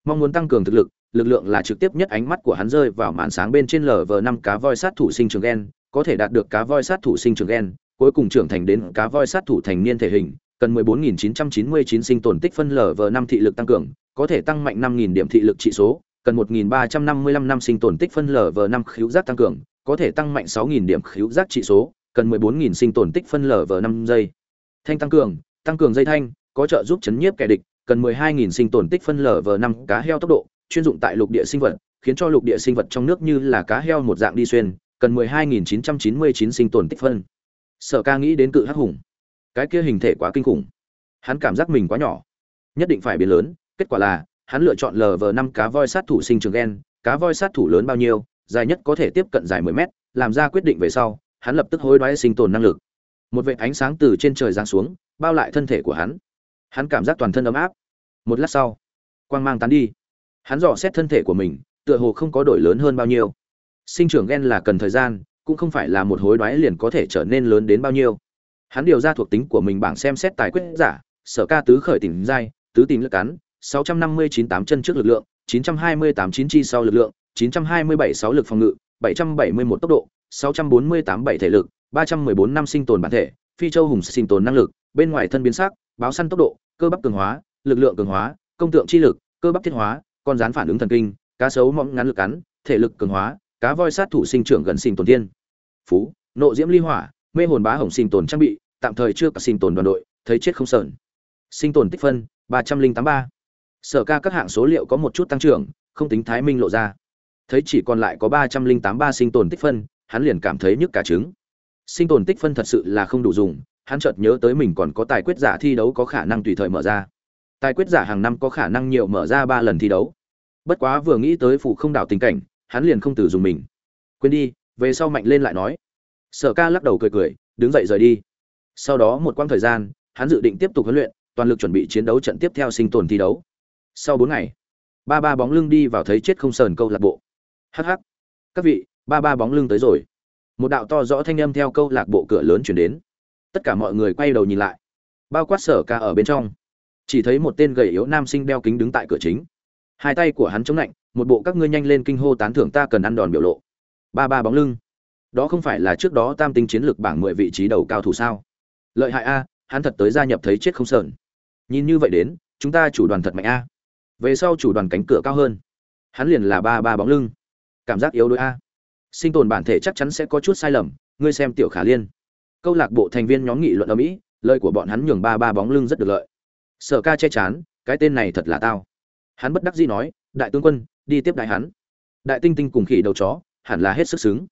Mong muốn tăng cường thực lực lực lượng là trực tiếp nhất ánh mắt của hắn rơi vào màn sáng bên trên lv năm cá voi sát thủ sinh trường gen, có thể đạt được cá voi sát thủ sinh trường gen cuối cùng trưởng thành đến cá voi sát thủ thành niên thể hình, cần 14.999 sinh tồn tích phân lở vờ năm thị lực tăng cường, có thể tăng mạnh 5.000 điểm thị lực trị số, cần 1.355 năm sinh tồn tích phân lở vờ năm khiếu giác tăng cường, có thể tăng mạnh 6.000 điểm khiếu giác trị số, cần 14.000 sinh tồn tích phân lở vờ năm giây. Thanh tăng cường tăng cường dây thanh, có trợ giúp chấn nhiếp kẻ địch, cần 12.000 sinh tồn tích phân lở vờ năm cá heo tốc độ, chuyên dụng tại lục địa sinh vật, khiến cho lục địa sinh vật trong nước như là cá heo một dạng đi xuyên, cần 12.999 sinh tồn tích phân sở ca nghĩ đến cự hắc hùng. Cái kia hình thể quá kinh khủng. Hắn cảm giác mình quá nhỏ. Nhất định phải biến lớn, kết quả là, hắn lựa chọn lờ vờ năm cá voi sát thủ sinh trường gen, cá voi sát thủ lớn bao nhiêu, dài nhất có thể tiếp cận dài 10 mét, làm ra quyết định về sau, hắn lập tức hối đoái sinh tồn năng lực. Một vệt ánh sáng từ trên trời giáng xuống, bao lại thân thể của hắn. Hắn cảm giác toàn thân ấm áp. Một lát sau, quang mang tán đi. Hắn dò xét thân thể của mình, tựa hồ không có đổi lớn hơn bao nhiêu. Sinh trưởng gen là cần thời gian cũng không phải là một hối đoái liền có thể trở nên lớn đến bao nhiêu. Hắn điều ra thuộc tính của mình bảng xem xét tài quyết giả, sở ca tứ khởi tỉnh giai, tứ tình lực cắn 659 tám chân trước lực lượng 928 chín chi sau lực lượng 927 sáu lực phòng ngự 771 tốc độ 648 bảy thể lực 314 năm sinh tồn bản thể, phi châu hùng sinh tồn năng lực, bên ngoài thân biến sắc, báo săn tốc độ, cơ bắp cường hóa, lực lượng cường hóa, công tượng chi lực, cơ bắp thiết hóa, con rán phản ứng thần kinh, cá sấu mõm ngắn lực cắn, thể lực cường hóa cá voi sát thủ sinh trưởng gần sinh tồn tiên phú, nộ diễm ly hỏa, mê hồn bá hồng sinh tồn trang bị, tạm thời chưa cả sinh tồn đoàn đội, thấy chết không sờn. Sinh tồn tích phân, ba trăm linh tám ba. Sở ca các hạng số liệu có một chút tăng trưởng, không tính thái minh lộ ra. Thấy chỉ còn lại có ba trăm linh tám ba sinh tồn tích phân, hắn liền cảm thấy nhức cả trứng. Sinh tồn tích phân thật sự là không đủ dùng, hắn chợt nhớ tới mình còn có tài quyết giả thi đấu có khả năng tùy thời mở ra. Tài quyết giả hàng năm có khả năng nhiều mở ra ba lần thi đấu. Bất quá vừa nghĩ tới phụ không đảo tình cảnh hắn liền không từ dùng mình. Quên đi, về sau mạnh lên lại nói. Sở ca lắc đầu cười cười, đứng dậy rời đi. Sau đó một quãng thời gian, hắn dự định tiếp tục huấn luyện, toàn lực chuẩn bị chiến đấu trận tiếp theo sinh tồn thi đấu. Sau bốn ngày, ba ba bóng lưng đi vào thấy chết không sờn câu lạc bộ. Hh các vị, ba ba bóng lưng tới rồi. Một đạo to rõ thanh âm theo câu lạc bộ cửa lớn chuyển đến. Tất cả mọi người quay đầu nhìn lại. Bao quát sở ca ở bên trong. Chỉ thấy một tên gầy yếu nam sinh đeo kính đứng tại cửa chính hai tay của hắn chống lạnh, một bộ các ngươi nhanh lên kinh hô tán thưởng ta cần ăn đòn biểu lộ. Ba ba bóng lưng. Đó không phải là trước đó tam tinh chiến lược bảng mười vị trí đầu cao thủ sao? Lợi hại a, hắn thật tới gia nhập thấy chết không sờn. Nhìn như vậy đến, chúng ta chủ đoàn thật mạnh a. Về sau chủ đoàn cánh cửa cao hơn. Hắn liền là ba ba bóng lưng. Cảm giác yếu đuối a. Sinh tồn bản thể chắc chắn sẽ có chút sai lầm, ngươi xem tiểu khả liên. Câu lạc bộ thành viên nhóm nghị luận ở mỹ, lời của bọn hắn nhường ba ba bóng lưng rất được lợi. Sở ca che chán, cái tên này thật là tao hắn bất đắc dĩ nói, đại tướng quân, đi tiếp đại hắn. Đại tinh tinh cùng khỉ đầu chó, hẳn là hết sức xứng.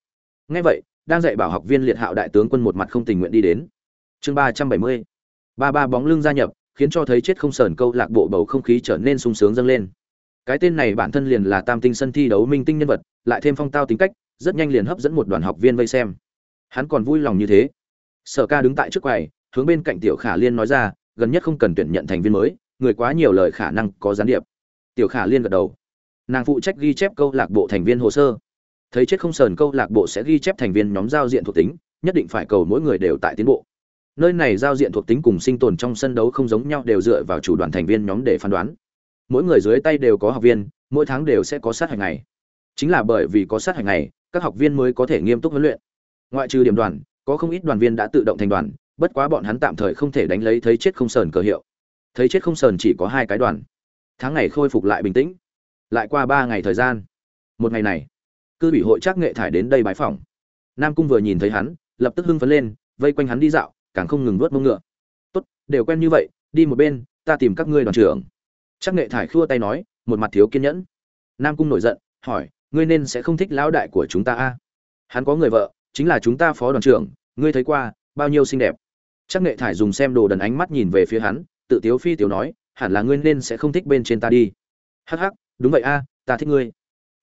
Ngay vậy, đang dạy bảo học viên liệt hạo đại tướng quân một mặt không tình nguyện đi đến. Chương ba trăm bảy mươi. Ba ba bóng lưng gia nhập, khiến cho thấy chết không sờn câu lạc bộ bầu không khí trở nên sung sướng dâng lên. Cái tên này bản thân liền là tam tinh sân thi đấu minh tinh nhân vật, lại thêm phong tao tính cách, rất nhanh liền hấp dẫn một đoàn học viên vây xem. Hắn còn vui lòng như thế. Sở ca đứng tại trước quầy, hướng bên cạnh tiểu khả liên nói ra, gần nhất không cần tuyển nhận thành viên mới, người quá nhiều lời khả năng có gián điệp tiểu khả liên gật đầu. Nàng phụ trách ghi chép câu lạc bộ thành viên hồ sơ. Thấy chết không sờn câu lạc bộ sẽ ghi chép thành viên nhóm giao diện thuộc tính, nhất định phải cầu mỗi người đều tại tiến bộ. Nơi này giao diện thuộc tính cùng sinh tồn trong sân đấu không giống nhau đều dựa vào chủ đoàn thành viên nhóm để phán đoán. Mỗi người dưới tay đều có học viên, mỗi tháng đều sẽ có sát hạch ngày. Chính là bởi vì có sát hạch ngày, các học viên mới có thể nghiêm túc huấn luyện. Ngoại trừ điểm đoàn, có không ít đoàn viên đã tự động thành đoàn, bất quá bọn hắn tạm thời không thể đánh lấy thấy chết không sờn cờ hiệu. Thấy chết không sờn chỉ có hai cái đoàn tháng ngày khôi phục lại bình tĩnh. Lại qua ba ngày thời gian. Một ngày này, cư ủy hội trác nghệ thải đến đây bái phỏng. Nam cung vừa nhìn thấy hắn, lập tức hưng phấn lên, vây quanh hắn đi dạo, càng không ngừng vớt mông ngựa. Tốt, đều quen như vậy, đi một bên, ta tìm các ngươi đoàn trưởng. Trác nghệ thải khua tay nói, một mặt thiếu kiên nhẫn. Nam cung nổi giận, hỏi, ngươi nên sẽ không thích lão đại của chúng ta a? Hắn có người vợ, chính là chúng ta phó đoàn trưởng, ngươi thấy qua, bao nhiêu xinh đẹp. Trác nghệ thải dùng xem đồ đần ánh mắt nhìn về phía hắn, tự tiếu phi tiểu nói hẳn là ngươi nên sẽ không thích bên trên ta đi. Hắc hắc, đúng vậy a, ta thích ngươi.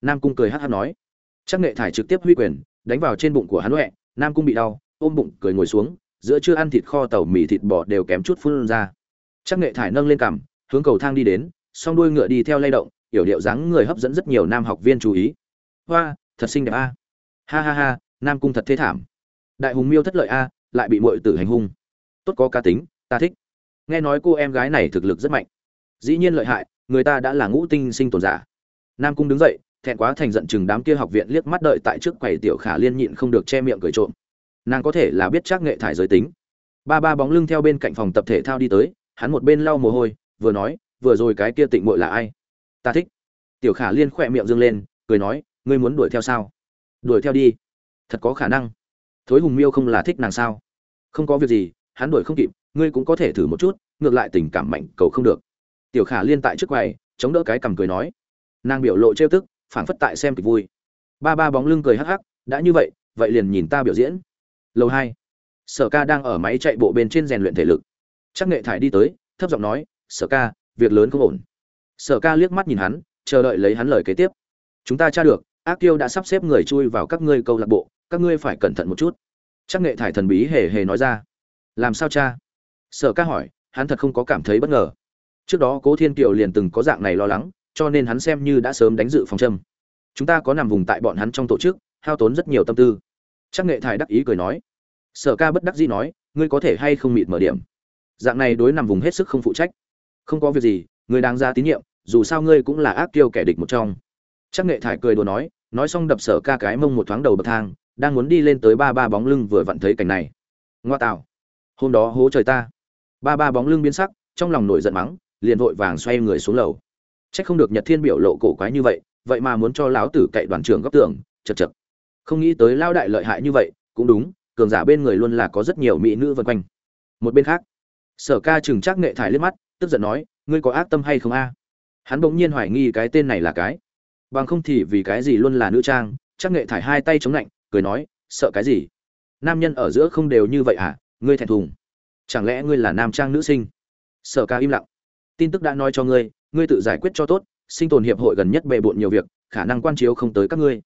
Nam cung cười hắc hắc nói. Chắc nghệ thải trực tiếp huy quyền, đánh vào trên bụng của hắn huệ nam cung bị đau, ôm bụng cười ngồi xuống, giữa chưa ăn thịt kho tàu mì thịt bò đều kém chút phun ra. Chắc nghệ thải nâng lên cằm, hướng cầu thang đi đến, song đuôi ngựa đi theo lay động yểu điệu dáng người hấp dẫn rất nhiều nam học viên chú ý. Hoa, thật xinh đẹp a. Ha ha ha, nam cung thật thế thảm. Đại hùng miêu thất lợi a, lại bị muội tử hành hung. Tốt có cá tính, ta thích nghe nói cô em gái này thực lực rất mạnh. Dĩ nhiên lợi hại, người ta đã là ngũ tinh sinh tồn giả. Nam cung đứng dậy, thẹn quá thành giận chừng đám kia học viện liếc mắt đợi tại trước quầy tiểu khả liên nhịn không được che miệng cười trộm. Nàng có thể là biết chắc nghệ thải giới tính. Ba ba bóng lưng theo bên cạnh phòng tập thể thao đi tới, hắn một bên lau mồ hôi, vừa nói, vừa rồi cái kia tịnh mội là ai? Ta thích. Tiểu khả liên khỏe miệng dương lên, cười nói, ngươi muốn đuổi theo sao? Đuổi theo đi. Thật có khả năng. Thối hùng miêu không là thích nàng sao? Không có việc gì, hắn đuổi không kịp ngươi cũng có thể thử một chút, ngược lại tình cảm mạnh, cầu không được. Tiểu khả liên tại trước quầy, chống đỡ cái cằm cười nói. Nàng biểu lộ trêu tức, phảng phất tại xem kịch vui. Ba ba bóng lưng cười hắc hắc, đã như vậy vậy liền nhìn ta biểu diễn. Lâu hai. Sở ca đang ở máy chạy bộ bên trên rèn luyện thể lực. Chắc nghệ thải đi tới, thấp giọng nói, sở ca, việc lớn không ổn. Sở ca liếc mắt nhìn hắn, chờ đợi lấy hắn lời kế tiếp. Chúng ta tra được, ác tiêu đã sắp xếp người chui vào các ngươi câu lạc bộ, các ngươi phải cẩn thận một chút. Chắc nghệ thải thần bí hề hề nói ra. Làm sao cha sở ca hỏi, hắn thật không có cảm thấy bất ngờ. Trước đó cố thiên kiều liền từng có dạng này lo lắng, cho nên hắn xem như đã sớm đánh dự phòng châm. Chúng ta có nằm vùng tại bọn hắn trong tổ chức, hao tốn rất nhiều tâm tư. Chắc nghệ thải đắc ý cười nói. Sở ca bất đắc dĩ nói, ngươi có thể hay không mịt mở điểm? Dạng này đối nằm vùng hết sức không phụ trách. Không có việc gì, ngươi đáng ra tín nhiệm, dù sao ngươi cũng là ác tiêu kẻ địch một trong. Chắc nghệ thải cười đùa nói nói xong đập sở ca cái mông một thoáng đầu bậc thang, đang muốn đi lên tới ba ba bóng lưng vừa vặn thấy cảnh này. Ngoa tạo. Hôm đó hố trời ta ba ba bóng lưng biến sắc, trong lòng nổi giận mắng, liền vội vàng xoay người xuống lầu. Trách không được nhật thiên biểu lộ cổ quái như vậy vậy mà muốn cho lão tử cậy đoàn trưởng góc tường, chật chật. Không nghĩ tới lao đại lợi hại như vậy, cũng đúng, cường giả bên người luôn là có rất nhiều mỹ nữ vân quanh. Một bên khác, sở ca chừng chắc nghệ thải liếc mắt, tức giận nói, ngươi có ác tâm hay không a? Hắn bỗng nhiên hoài nghi cái tên này là cái. Bằng không thì vì cái gì luôn là nữ trang chắc nghệ thải hai tay chống lạnh cười nói, sợ cái gì? Nam nhân ở giữa không đều như vậy à? Ngươi thẹn thùng chẳng lẽ ngươi là nam trang nữ sinh? Sở ca im lặng. Tin tức đã nói cho ngươi ngươi tự giải quyết cho tốt, sinh tồn hiệp hội gần nhất bề bộn nhiều việc, khả năng quan chiếu không tới các ngươi.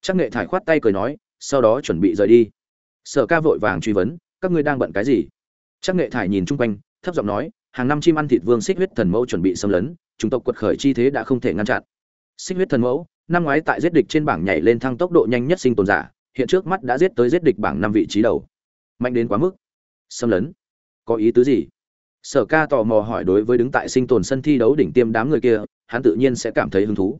Chắc nghệ thải khoát tay cười nói, sau đó chuẩn bị rời đi. Sở ca vội vàng truy vấn, các ngươi đang bận cái gì? Chắc nghệ thải nhìn chung quanh, thấp giọng nói, hàng năm chim ăn thịt vương xích huyết thần mẫu chuẩn bị xâm lấn, chúng tộc quật khởi chi thế đã không thể ngăn chặn. Xích huyết thần mẫu, năm ngoái tại giết địch trên bảng nhảy lên thăng tốc độ nhanh nhất sinh tồn giả, hiện trước mắt đã giết tới giết địch bảng năm vị trí đầu. Mạnh đến quá mức. Xâm lấn có ý tứ gì? Sở ca tò mò hỏi đối với đứng tại sinh tồn sân thi đấu đỉnh tiêm đám người kia, hắn tự nhiên sẽ cảm thấy hứng thú.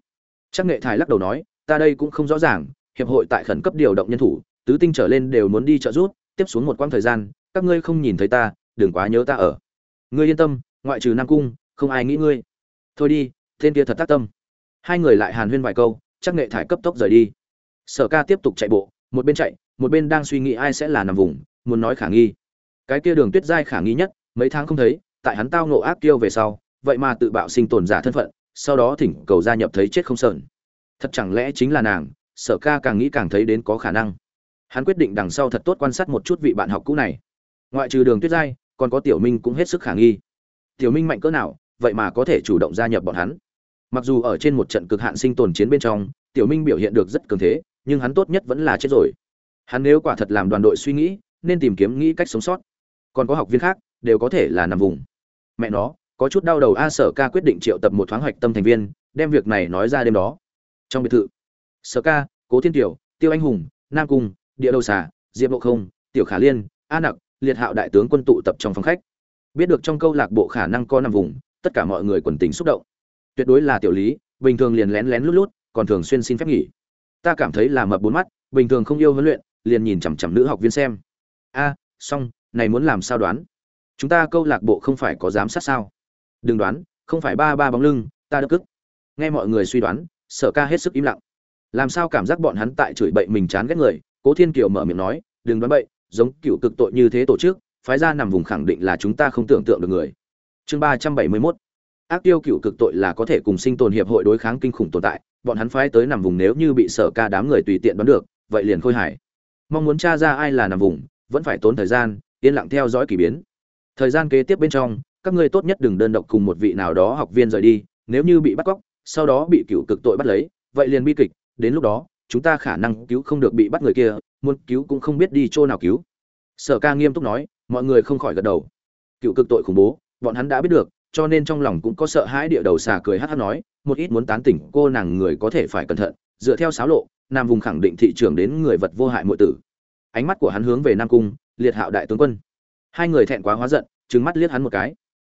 Chắc nghệ thải lắc đầu nói, ta đây cũng không rõ ràng, hiệp hội tại khẩn cấp điều động nhân thủ, tứ tinh trở lên đều muốn đi trợ giúp, tiếp xuống một quãng thời gian, các ngươi không nhìn thấy ta, đừng quá nhớ ta ở. Ngươi yên tâm, ngoại trừ nam cung, không ai nghĩ ngươi. Thôi đi, tên kia thật tác tâm. Hai người lại hàn huyên vài câu, chắc nghệ thải cấp tốc rời đi. Sở ca tiếp tục chạy bộ, một bên chạy, một bên đang suy nghĩ ai sẽ là nằm vùng, muốn nói khả nghi cái kia đường tuyết giai khả nghi nhất, mấy tháng không thấy, tại hắn tao nộ ác tiêu về sau, vậy mà tự bạo sinh tồn giả thân phận, sau đó thỉnh cầu gia nhập thấy chết không sợn. Thật chẳng lẽ chính là nàng, sở ca càng nghĩ càng thấy đến có khả năng. Hắn quyết định đằng sau thật tốt quan sát một chút vị bạn học cũ này. Ngoại trừ đường tuyết giai, còn có tiểu minh cũng hết sức khả nghi. Tiểu minh mạnh cỡ nào, vậy mà có thể chủ động gia nhập bọn hắn. Mặc dù ở trên một trận cực hạn sinh tồn chiến bên trong, tiểu minh biểu hiện được rất cường thế, nhưng hắn tốt nhất vẫn là chết rồi. Hắn nếu quả thật làm đoàn đội suy nghĩ, nên tìm kiếm nghĩ cách sống sót còn có học viên khác đều có thể là nằm vùng. Mẹ nó có chút đau đầu a sở ca quyết định triệu tập một thoáng hoạch tâm thành viên đem việc này nói ra đêm đó. Trong biệt thự sở ca cố thiên tiểu tiêu anh hùng nam cung địa đầu xà diệp bộ không tiểu khả liên a nặc liệt hạo đại tướng quân tụ tập trong phòng khách. Biết được trong câu lạc bộ khả năng có nằm vùng tất cả mọi người quần tính xúc động. Tuyệt đối là tiểu lý bình thường liền lén lén lút lút còn thường xuyên xin phép nghỉ. Ta cảm thấy là mập bốn mắt bình thường không yêu huấn luyện liền nhìn chằm chằm nữ học viên xem. A à, xong này muốn làm sao đoán? Chúng ta câu lạc bộ không phải có giám sát sao? Đừng đoán, không phải ba ba bóng lưng, ta đắc cức. Nghe mọi người suy đoán, sở ca hết sức im lặng. Làm sao cảm giác bọn hắn tại chửi bậy mình chán ghét người? Cố thiên kiều mở miệng nói, đừng đoán bậy, giống cựu cực tội như thế tổ chức, phái ra nằm vùng khẳng định là chúng ta không tưởng tượng được người. Chương ba trăm bảy mươi mốt. Ác tiêu cựu cực tội là có thể cùng sinh tồn hiệp hội đối kháng kinh khủng tồn tại, bọn hắn phái tới nằm vùng nếu như bị sở ca đám người tùy tiện đoán được, vậy liền khôi hải mong muốn t r a ra ai là nằm vùng, vẫn phải tốn thời gian yên lặng theo dõi kỳ biến. Thời gian kế tiếp bên trong, các ngươi tốt nhất đừng đơn độc cùng một vị nào đó học viên rời đi, nếu như bị bắt cóc, sau đó bị cựu cực tội bắt lấy, vậy liền bi kịch, đến lúc đó, chúng ta khả năng cứu không được bị bắt người kia, muốn cứu cũng không biết đi chỗ nào cứu. Sở ca nghiêm túc nói, mọi người không khỏi gật đầu. Cựu cực tội khủng bố, bọn hắn đã biết được, cho nên trong lòng cũng có sợ hãi địa đầu xà cười hát hát nói, một ít muốn tán tỉnh cô nàng người có thể phải cẩn thận, dựa theo sáo lộ, nam vùng khẳng định thị trường đến người vật vô hại muội tử. Ánh mắt của hắn hướng về nam cung liệt hạo đại tướng quân. Hai người thẹn quá hóa giận, trừng mắt liếc hắn một cái.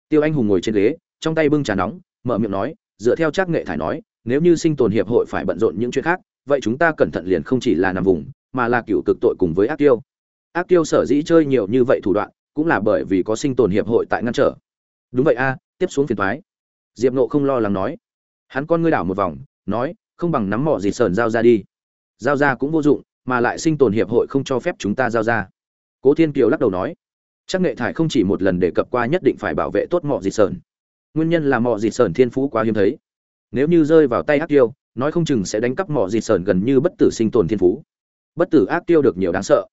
Tiêu anh hùng ngồi trên ghế, trong tay bưng trà nóng, mở miệng nói, dựa theo trác nghệ thải nói, nếu như sinh tồn hiệp hội phải bận rộn những chuyện khác, vậy chúng ta cẩn thận liền không chỉ là nằm vùng, mà là cựu cực tội cùng với ác tiêu. Ác tiêu sở dĩ chơi nhiều như vậy thủ đoạn, cũng là bởi vì có sinh tồn hiệp hội tại ngăn trở. Đúng vậy a, tiếp xuống phiền thoái diệp nộ không lo lắng nói. Hắn con ngươi đảo một vòng, nói, không bằng nắm mỏ gì sờn giao ra đi. Giao ra cũng vô dụng, mà lại sinh tồn hiệp hội không cho phép chúng ta giao ra cố thiên kiều lắc đầu nói, chắc nghệ thải không chỉ một lần đề cập qua nhất định phải bảo vệ tốt mỏ dịt sờn. Nguyên nhân là mỏ dịt sờn thiên phú quá hiếm thấy. Nếu như rơi vào tay ác tiêu, nói không chừng sẽ đánh cắp mỏ dịt sờn gần như bất tử sinh tồn thiên phú. Bất tử ác tiêu được nhiều đáng sợ.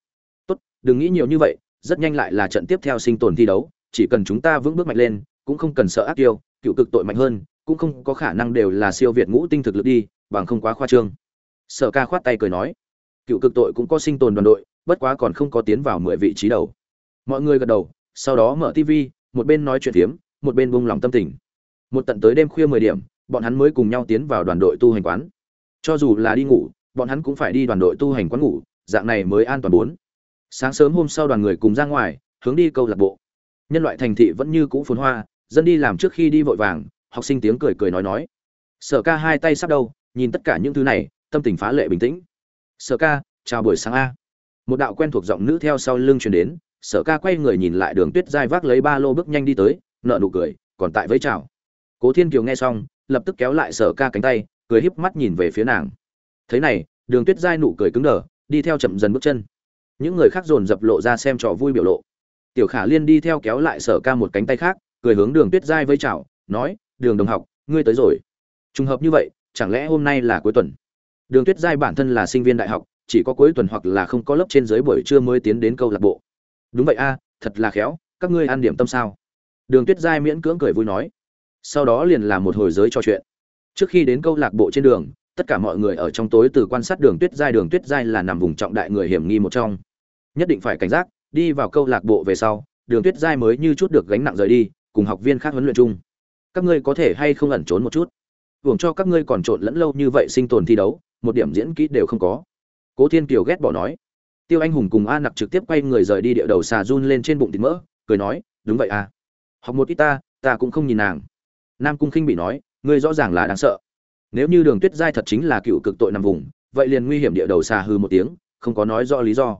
Tốt, đừng nghĩ nhiều như vậy, rất nhanh lại là trận tiếp theo sinh tồn thi đấu, chỉ cần chúng ta vững bước mạnh lên, cũng không cần sợ ác tiêu, cựu cực tội mạnh hơn, cũng không có khả năng đều là siêu việt ngũ tinh thực lực đi, bằng không quá khoa trương. Sở ca khoát tay cười nói, cựu cực tội cũng có sinh tồn đoàn đội bất quá còn không có tiến vào mười vị trí đầu. Mọi người gật đầu, sau đó mở tv một bên nói chuyện phiếm, một bên buông lòng tâm tình. Một tận tới đêm khuya mười điểm, bọn hắn mới cùng nhau tiến vào đoàn đội tu hành quán. Cho dù là đi ngủ, bọn hắn cũng phải đi đoàn đội tu hành quán ngủ, dạng này mới an toàn bốn. Sáng sớm hôm sau đoàn người cùng ra ngoài, hướng đi câu lạc bộ. Nhân loại thành thị vẫn như cũ phồn hoa, dân đi làm trước khi đi vội vàng, học sinh tiếng cười cười nói nói. Sở ca hai tay sắp đâu, nhìn tất cả những thứ này, tâm tình phá lệ bình tĩnh. Sở ca, chào buổi sáng a một đạo quen thuộc giọng nữ theo sau lưng truyền đến, sở ca quay người nhìn lại đường tuyết dai vác lấy ba lô bước nhanh đi tới nợ nụ cười, còn tại với chào. Cố thiên kiều nghe xong, lập tức kéo lại sở ca cánh tay, cười híp mắt nhìn về phía nàng. Thế này, đường tuyết dai nụ cười cứng đờ, đi theo chậm dần bước chân. Những người khác dồn dập lộ ra xem trò vui biểu lộ. Tiểu khả liên đi theo kéo lại sở ca một cánh tay khác, cười hướng đường tuyết dai với chào, nói, đường đồng học, ngươi tới rồi. Trùng hợp như vậy, chẳng lẽ hôm nay là cuối tuần? Đường tuyết giai bản thân là sinh viên đại học chỉ có cuối tuần hoặc là không có lớp trên dưới buổi trưa mới tiến đến câu lạc bộ. Đúng vậy a, thật là khéo, các ngươi ăn điểm tâm sao? Đường tuyết giai miễn cưỡng cười vui nói. Sau đó liền làm một hồi giới trò chuyện. Trước khi đến câu lạc bộ trên đường, tất cả mọi người ở trong tối từ quan sát đường tuyết giai, đường tuyết giai là nằm vùng trọng đại người hiểm nghi một trong. Nhất định phải cảnh giác, đi vào câu lạc bộ về sau, đường tuyết giai mới như chút được gánh nặng rời đi, cùng học viên khác huấn luyện chung. Các ngươi có thể hay không ẩn trốn một chút? Hưởng cho các ngươi còn trộn lẫn lâu như vậy sinh tồn thi đấu, một điểm diễn kỹ đều không có cố thiên kiều ghét bỏ nói. Tiêu anh hùng cùng a nặc trực tiếp quay người rời đi địa đầu xà run lên trên bụng thịt mỡ, cười nói, đúng vậy à. Học một ít ta ta cũng không nhìn nàng. Nam cung khinh bị nói, ngươi rõ ràng là đáng sợ. Nếu như đường tuyết giai thật chính là cựu cực tội nằm vùng, vậy liền nguy hiểm địa đầu xà hư một tiếng, không có nói rõ lý do.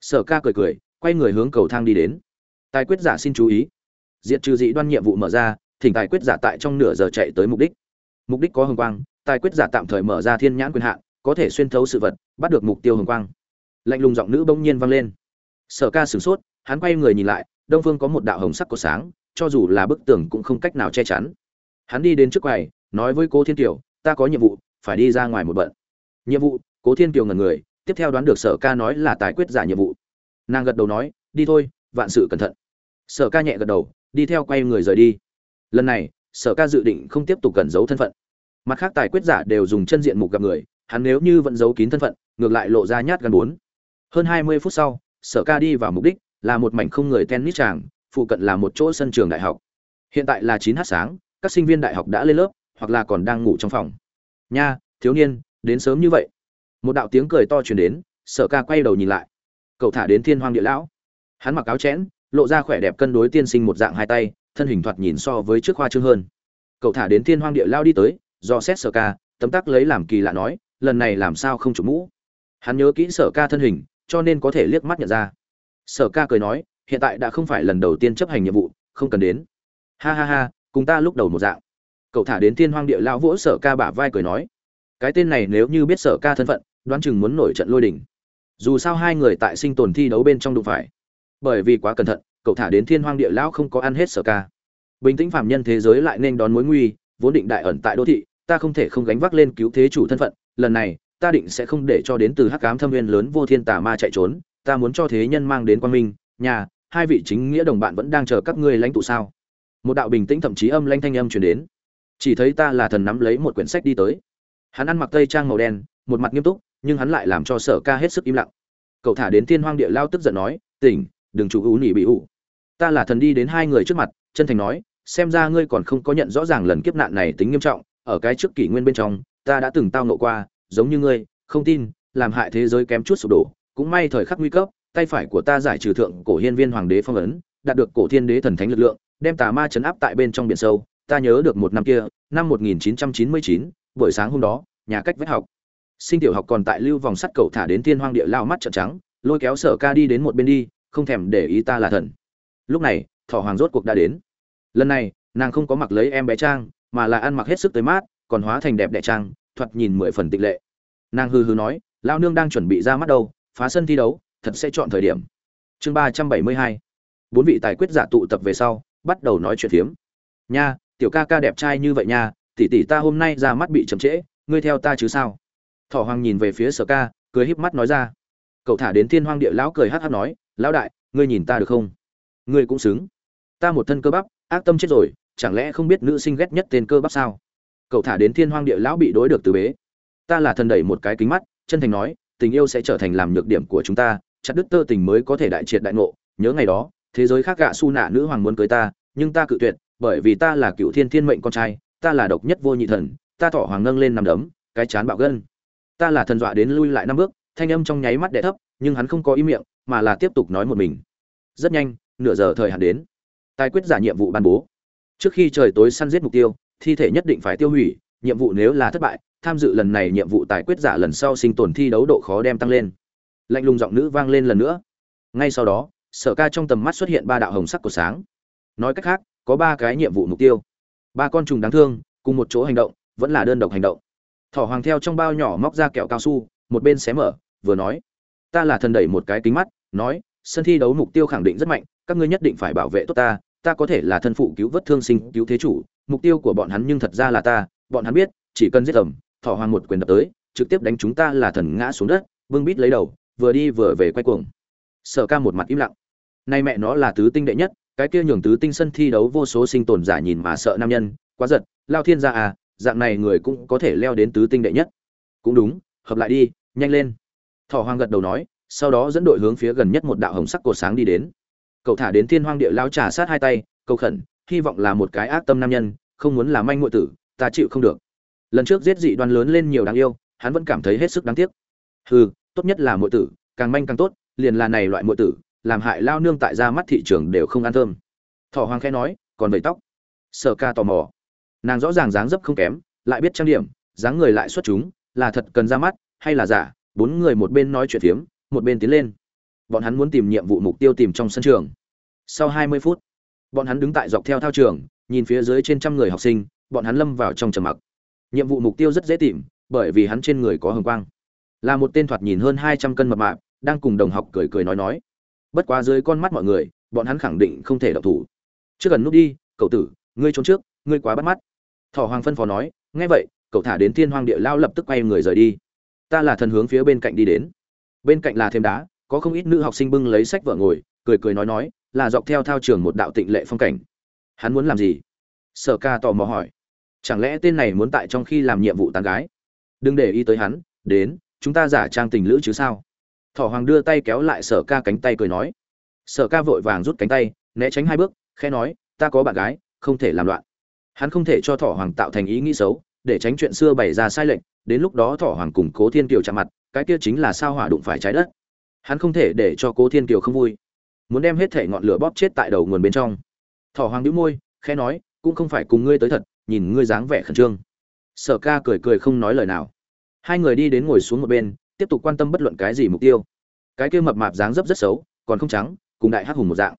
Sở ca cười cười, quay người hướng cầu thang đi đến. Tài quyết giả xin chú ý. Diện trừ dị đoan nhiệm vụ mở ra, thỉnh tài quyết giả tại trong nửa giờ chạy tới mục đích. Mục đích có hồng quang, tài quyết giả tạm thời mở ra thiên nhãn quyền hạn có thể xuyên thấu sự vật, bắt được mục tiêu hồng quang. Lạnh lùng giọng nữ bỗng nhiên vang lên. Sở ca sửng sốt, hắn quay người nhìn lại, đông phương có một đạo hồng sắc của sáng, cho dù là bức tường cũng không cách nào che chắn. Hắn đi đến trước quầy, nói với cố thiên kiều, ta có nhiệm vụ, phải đi ra ngoài một bận. Nhiệm vụ? Cố thiên kiều ngần người, tiếp theo đoán được sở ca nói là tài quyết giả nhiệm vụ. Nàng gật đầu nói, đi thôi, vạn sự cẩn thận. Sở ca nhẹ gật đầu, đi theo quay người rời đi. Lần này, sở ca dự định không tiếp tục cẩn giấu thân phận. Mặt khác, tài quyết giả đều dùng chân diện mục gặp người hắn nếu như vẫn giấu kín thân phận, ngược lại lộ ra nhát gần bốn. Hơn hai mươi phút sau, sở ca đi vào mục đích là một mảnh không người tennis tràng, phụ cận là một chỗ sân trường đại học. Hiện tại là chín h sáng, các sinh viên đại học đã lên lớp, hoặc là còn đang ngủ trong phòng. Nha, thiếu niên, đến sớm như vậy. Một đạo tiếng cười to truyền đến, sở ca quay đầu nhìn lại. Cậu thả đến thiên hoang địa lão. Hắn mặc áo chẽn, lộ ra khỏe đẹp cân đối tiên sinh một dạng hai tay, thân hình thoạt nhìn so với trước khoa trương hơn. Cậu thả đến thiên hoang địa lao đi tới do xét sở ca, tấm tắc lấy làm kỳ lạ nói lần này làm sao không chụp mũ? Hắn nhớ kỹ sở ca thân hình, cho nên có thể liếc mắt nhận ra. Sở ca cười nói, hiện tại đã không phải lần đầu tiên chấp hành nhiệm vụ, không cần đến. Ha ha ha, cùng ta lúc đầu một dạng. Cậu thả đến thiên hoang địa lão vỗ sở ca bả vai cười nói. Cái tên này nếu như biết sở ca thân phận, đoán chừng muốn nổi trận lôi đình. Dù sao hai người tại sinh tồn thi đấu bên trong đụng phải. Bởi vì quá cẩn thận, cậu thả đến thiên hoang địa lão không có ăn hết sở ca. Bình tĩnh phạm nhân thế giới lại nên đón mối nguy, vốn định đại ẩn tại đô thị, ta không thể không gánh vác lên cứu thế chủ thân phận lần này, ta định sẽ không để cho đến từ hắc cám thâm viên lớn vô thiên tà ma chạy trốn, ta muốn cho thế nhân mang đến quan minh, nhà, hai vị chính nghĩa đồng bạn vẫn đang chờ các ngươi lãnh tụ sao? Một đạo bình tĩnh thậm chí âm lanh thanh âm truyền đến. Chỉ thấy ta là thần nắm lấy một quyển sách đi tới. Hắn ăn mặc tây trang màu đen, một mặt nghiêm túc, nhưng hắn lại làm cho sở ca hết sức im lặng. Cậu thả đến thiên hoang địa lao tức giận nói, tỉnh, đừng chủ ú nỉ bị ủ. Ta là thần đi đến hai người trước mặt, chân thành nói, xem ra ngươi còn không có nhận rõ ràng lần kiếp nạn này tính nghiêm trọng, ở cái trước kỷ nguyên bên trong ta đã từng tao nộ qua giống như ngươi không tin làm hại thế giới kém chút sụp đổ cũng may thời khắc nguy cấp tay phải của ta giải trừ thượng cổ hiên viên hoàng đế phong ấn đạt được cổ thiên đế thần thánh lực lượng đem tà ma chấn áp tại bên trong biển sâu. Ta nhớ được một năm kia năm 1999, buổi sáng hôm đó nhà cách vết học. Sinh tiểu học còn tại lưu vòng sắt cầu thả đến thiên hoang địa lao mắt trợn trắng lôi kéo sở ca đi đến một bên đi không thèm để ý ta là thần. Lúc này thỏ hoàng rốt cuộc đã đến. Lần này nàng không có mặc lấy em bé trang mà là ăn mặc hết sức tới mát còn hóa thành đẹp đẽ trang, thoạt nhìn mười phần tịch lệ. Nàng hừ hừ nói, lão nương đang chuẩn bị ra mắt đâu, phá sân thi đấu, thật sẽ chọn thời điểm. Chương ba trăm bảy mươi hai, bốn vị tài quyết giả tụ tập về sau, bắt đầu nói chuyện phiếm. Nha, tiểu ca ca đẹp trai như vậy nha, tỷ tỷ ta hôm nay ra mắt bị chậm trễ, ngươi theo ta chứ sao? Thỏ hoàng nhìn về phía sở ca, cười híp mắt nói ra. Cậu thả đến thiên hoang địa lão cười hắc hắc nói, lão đại, ngươi nhìn ta được không? Ngươi cũng xứng. Ta một thân cơ bắp, ác tâm chết rồi, chẳng lẽ không biết nữ sinh ghét nhất tên cơ bắp sao? Cậu thả đến thiên hoang địa lão bị đối được từ bế. Ta là thần đẩy một cái kính mắt, chân thành nói, tình yêu sẽ trở thành làm nhược điểm của chúng ta, chặt đứt tơ tình mới có thể đại triệt đại ngộ. Nhớ ngày đó, thế giới khác gạ su nạ nữ hoàng muốn cưới ta, nhưng ta cự tuyệt, bởi vì ta là cựu thiên thiên mệnh con trai, ta là độc nhất vô nhị thần, ta thỏ hoàng nâng lên nằm đấm, cái chán bạo gân. Ta là thần dọa đến lui lại năm bước, thanh âm trong nháy mắt đẻ thấp, nhưng hắn không có ý miệng, mà là tiếp tục nói một mình. Rất nhanh, nửa giờ thời hạn đến. Tài quyết giả nhiệm vụ ban bố. Trước khi trời tối săn giết mục tiêu thi thể nhất định phải tiêu hủy, nhiệm vụ nếu là thất bại, tham dự lần này nhiệm vụ tài quyết giả lần sau sinh tồn thi đấu độ khó đem tăng lên. Lạnh lùng giọng nữ vang lên lần nữa. Ngay sau đó, sở ca trong tầm mắt xuất hiện ba đạo hồng sắc của sáng. Nói cách khác, có ba cái nhiệm vụ mục tiêu. Ba con trùng đáng thương, cùng một chỗ hành động, vẫn là đơn độc hành động. Thỏ hoàng theo trong bao nhỏ móc ra kẹo cao su, một bên xé mở, vừa nói, ta là thần đẩy một cái kính mắt, nói, sân thi đấu mục tiêu khẳng định rất mạnh, các ngươi nhất định phải bảo vệ tốt ta ta có thể là thân phụ cứu vớt thương sinh cứu thế chủ mục tiêu của bọn hắn nhưng thật ra là ta, bọn hắn biết, chỉ cần giết tầm thỏ hoàng một quyền đập tới, trực tiếp đánh chúng ta là thần ngã xuống đất, vương bít lấy đầu, vừa đi vừa về quay cuồng. Sở ca một mặt im lặng. Nay mẹ nó là tứ tinh đệ nhất, cái kia nhường tứ tinh sân thi đấu vô số sinh tồn giả nhìn mà sợ nam nhân, quá giật, lao thiên gia à dạng này người cũng có thể leo đến tứ tinh đệ nhất. Cũng đúng, hợp lại đi, nhanh lên. Thỏ hoàng gật đầu nói, sau đó dẫn đội hướng phía gần nhất một đạo hồng sắc cột sáng đi đến. Cậu thả đến thiên hoang địa lao trà sát hai tay cậu khẩn hy vọng là một cái ác tâm nam nhân, không muốn làm manh ngụy tử, ta chịu không được. Lần trước giết dị đoan lớn lên nhiều đáng yêu, hắn vẫn cảm thấy hết sức đáng tiếc. Hừ, tốt nhất là muội tử, càng manh càng tốt, liền là này loại muội tử, làm hại lao nương tại ra mắt thị trường đều không ăn thơm. Thỏ hoàng khẽ nói, còn vẩy tóc. Sở ca tò mò. Nàng rõ ràng dáng dấp không kém, lại biết trang điểm, dáng người lại xuất chúng, là thật cần ra mắt, hay là giả, bốn người một bên nói chuyện phiếm, một bên tiến lên. Bọn hắn muốn tìm nhiệm vụ mục tiêu tìm trong sân trường. Sau hai mươi phút bọn hắn đứng tại dọc theo thao trường, nhìn phía dưới trên trăm người học sinh, bọn hắn lâm vào trong trầm mặc. Nhiệm vụ mục tiêu rất dễ tìm, bởi vì hắn trên người có hồng quang. Là một tên thoạt nhìn hơn hai trăm cân mập mạp, đang cùng đồng học cười cười nói nói. Bất quá dưới con mắt mọi người, bọn hắn khẳng định không thể đọc thủ. Trước gần nút đi, cậu tử, ngươi trốn trước, ngươi quá bắt mắt. Thỏ hoàng phân phó nói, nghe vậy, cậu thả đến thiên hoàng địa lao lập tức quay người rời đi. Ta là thần hướng phía bên cạnh đi đến. Bên cạnh là thêm đá, có không ít nữ học sinh bưng lấy sách vợ ngồi, cười cười nói nói là dọc theo thao trường một đạo tịnh lệ phong cảnh. Hắn muốn làm gì? Sở ca tò mò hỏi. Chẳng lẽ tên này muốn tại trong khi làm nhiệm vụ tán gái? Đừng để ý tới hắn, đến, chúng ta giả trang tình lữ chứ sao? Thỏ hoàng đưa tay kéo lại sở ca cánh tay cười nói. Sở ca vội vàng rút cánh tay, né tránh hai bước, khẽ nói, ta có bạn gái, không thể làm loạn. Hắn không thể cho thỏ hoàng tạo thành ý nghĩ xấu, để tránh chuyện xưa bày ra sai lệch, đến lúc đó thỏ hoàng cùng cố thiên kiều chạm mặt, cái kia chính là sao hỏa đụng phải trái đất. Hắn không thể để cho cố thiên kiều không vui muốn đem hết thể ngọn lửa bóp chết tại đầu nguồn bên trong. Thỏ hoàng đĩu môi, khẽ nói, cũng không phải cùng ngươi tới thật, nhìn ngươi dáng vẻ khẩn trương. Sở ca cười cười không nói lời nào. Hai người đi đến ngồi xuống một bên, tiếp tục quan tâm bất luận cái gì mục tiêu. Cái kia mập mạp dáng dấp rất xấu, còn không trắng, cùng đại hắc hùng một dạng.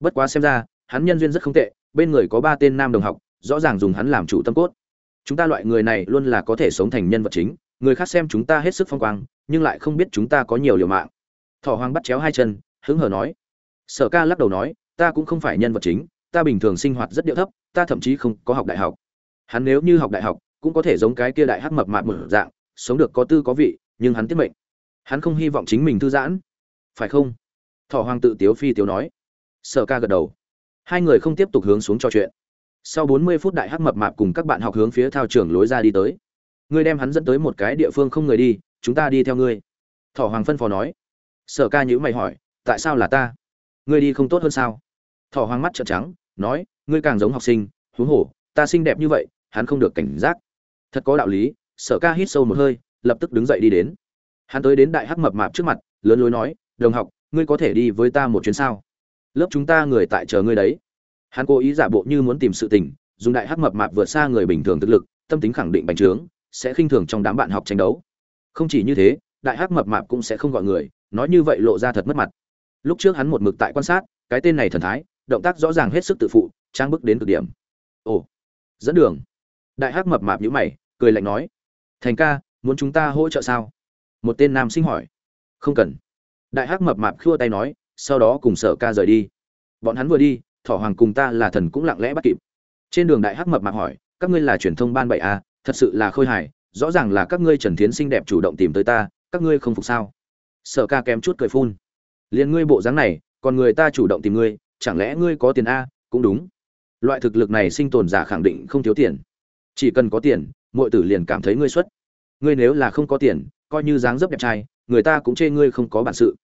Bất quá xem ra, hắn nhân duyên rất không tệ, bên người có ba tên nam đồng học, rõ ràng dùng hắn làm chủ tâm cốt. Chúng ta loại người này luôn là có thể sống thành nhân vật chính, người khác xem chúng ta hết sức phong quang, nhưng lại không biết chúng ta có nhiều liều mạng. Thỏ hoàng bắt chéo hai chân, hứng hờ nói sở ca lắc đầu nói, ta cũng không phải nhân vật chính, ta bình thường sinh hoạt rất điệu thấp, ta thậm chí không có học đại học. Hắn nếu như học đại học, cũng có thể giống cái kia đại hắc mập mạp mở dạng, sống được có tư có vị, nhưng hắn tiết mệnh. Hắn không hy vọng chính mình thư giãn. Phải không? Thỏ hoàng tự tiếu phi tiếu nói. Sở ca gật đầu. Hai người không tiếp tục hướng xuống trò chuyện. Sau bốn mươi phút đại hắc mập mạp cùng các bạn học hướng phía thao trường lối ra đi tới. Ngươi đem hắn dẫn tới một cái địa phương không người đi, chúng ta đi theo ngươi. Thỏ hoàng phân phó nói. Sở ca nhữ mày hỏi, tại sao là ta? Ngươi đi không tốt hơn sao? Thỏ hoang mắt trợn trắng, nói, ngươi càng giống học sinh, huống hồ, ta xinh đẹp như vậy, hắn không được cảnh giác. Thật có đạo lý, sở ca hít sâu một hơi, lập tức đứng dậy đi đến. Hắn tới đến đại hắc mập mạp trước mặt, lớn lối nói, đồng học, ngươi có thể đi với ta một chuyến sao? Lớp chúng ta người tại chờ ngươi đấy. Hắn cố ý giả bộ như muốn tìm sự tình, dùng đại hắc mập mạp vượt xa người bình thường thực lực, tâm tính khẳng định bành trướng, sẽ khinh thường trong đám bạn học tranh đấu. Không chỉ như thế, đại hắc mập mạp cũng sẽ không gọi người, nói như vậy lộ ra thật mất mặt lúc trước hắn một mực tại quan sát, cái tên này thần thái, động tác rõ ràng hết sức tự phụ, trang bức đến cực điểm. Ồ, dẫn đường. Đại hắc mập mạp nhíu mày, cười lạnh nói, thành ca, muốn chúng ta hỗ trợ sao? Một tên nam sinh hỏi. Không cần. Đại hắc mập mạp khua tay nói, sau đó cùng sở ca rời đi. Bọn hắn vừa đi, thỏ hoàng cùng ta là thần cũng lặng lẽ bắt kịp. Trên đường đại hắc mập mạp hỏi, các ngươi là truyền thông ban bậy à? Thật sự là khôi hài, rõ ràng là các ngươi trần thiến xinh đẹp chủ động tìm tới ta, các ngươi không phục sao? Sở ca kém chút cười phun liền ngươi bộ dáng này, còn người ta chủ động tìm ngươi, chẳng lẽ ngươi có tiền a? Cũng đúng. Loại thực lực này sinh tồn giả khẳng định không thiếu tiền. Chỉ cần có tiền mọi tử liền cảm thấy ngươi xuất. Ngươi nếu là không có tiền, coi như dáng dấp đẹp trai, người ta cũng chê ngươi không có bản sự.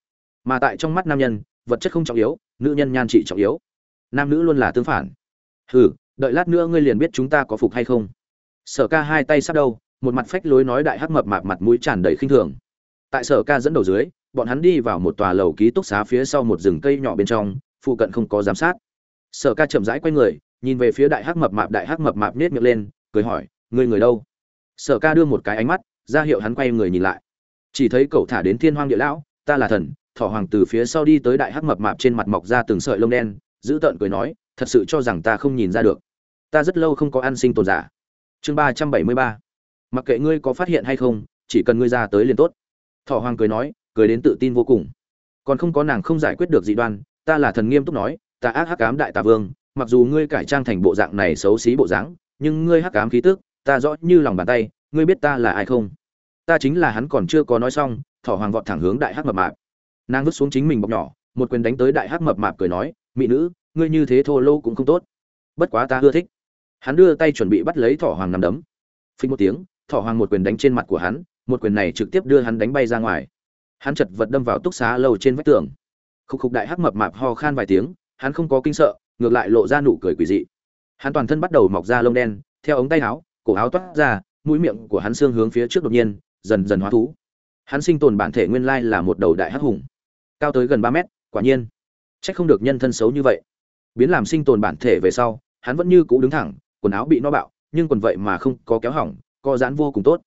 Mà tại trong mắt nam nhân, vật chất không trọng yếu, nữ nhân nhan trị trọng yếu. Nam nữ luôn là tương phản. Hừ, đợi lát nữa ngươi liền biết chúng ta có phục hay không. Sở ca hai tay sắp đâu một mặt phách lối nói đại hắc mập mạp mặt mũi tràn đầy khinh thường. Tại sở ca dẫn đầu dưới bọn hắn đi vào một tòa lầu ký túc xá phía sau một rừng cây nhỏ bên trong, phụ cận không có giám sát. Sở ca chậm rãi quay người, nhìn về phía đại hắc mập mạp, đại hắc mập mạp nết miệng lên, cười hỏi, ngươi người đâu? Sở ca đưa một cái ánh mắt, ra hiệu hắn quay người nhìn lại. Chỉ thấy cậu thả đến thiên hoang địa lão, ta là thần. Thỏ hoàng từ phía sau đi tới đại hắc mập mạp trên mặt mọc ra từng sợi lông đen, giữ tợn cười nói, thật sự cho rằng ta không nhìn ra được. Ta rất lâu không có ăn sinh tồn giả. Chương ba trăm bảy mươi ba. Mặc kệ ngươi có phát hiện hay không, chỉ cần ngươi ra tới liền tốt. Thỏ hoàng cười nói cười đến tự tin vô cùng. Còn không có nàng không giải quyết được dị đoan, ta là thần nghiêm túc nói, ta ác hắc ám đại tà vương, mặc dù ngươi cải trang thành bộ dạng này xấu xí bộ dáng, nhưng ngươi hắc ám khí tức, ta rõ như lòng bàn tay, ngươi biết ta là ai không? Ta chính là hắn còn chưa có nói xong, thỏ hoàng vọt thẳng hướng đại hắc mập mạp. Nàng vứt xuống chính mình bọc nhỏ, một quyền đánh tới đại hắc mập mạp cười nói, mỹ nữ, ngươi như thế thô lô cũng không tốt. Bất quá ta ưa thích. Hắn đưa tay chuẩn bị bắt lấy thỏ hoàng nằm đấm. Phình một tiếng, thỏ hoàng một quyền đánh trên mặt của hắn, một quyền này trực tiếp đưa hắn đánh bay ra ngoài hắn chật vật đâm vào túc xá lâu trên vách tường. Khúc khúc đại hắc mập mạp ho khan vài tiếng, hắn không có kinh sợ, ngược lại lộ ra nụ cười quỷ dị. Hắn toàn thân bắt đầu mọc ra lông đen, theo ống tay áo, cổ áo toát ra, mũi miệng của hắn xương hướng phía trước đột nhiên, dần dần hóa thú. Hắn sinh tồn bản thể nguyên lai là một đầu đại hắc hùng. Cao tới gần ba mét, quả nhiên. Trách không được nhân thân xấu như vậy. Biến làm sinh tồn bản thể về sau, hắn vẫn như cũ đứng thẳng, quần áo bị no bạo, nhưng quần vậy mà không có kéo hỏng, co giãn vô cùng tốt.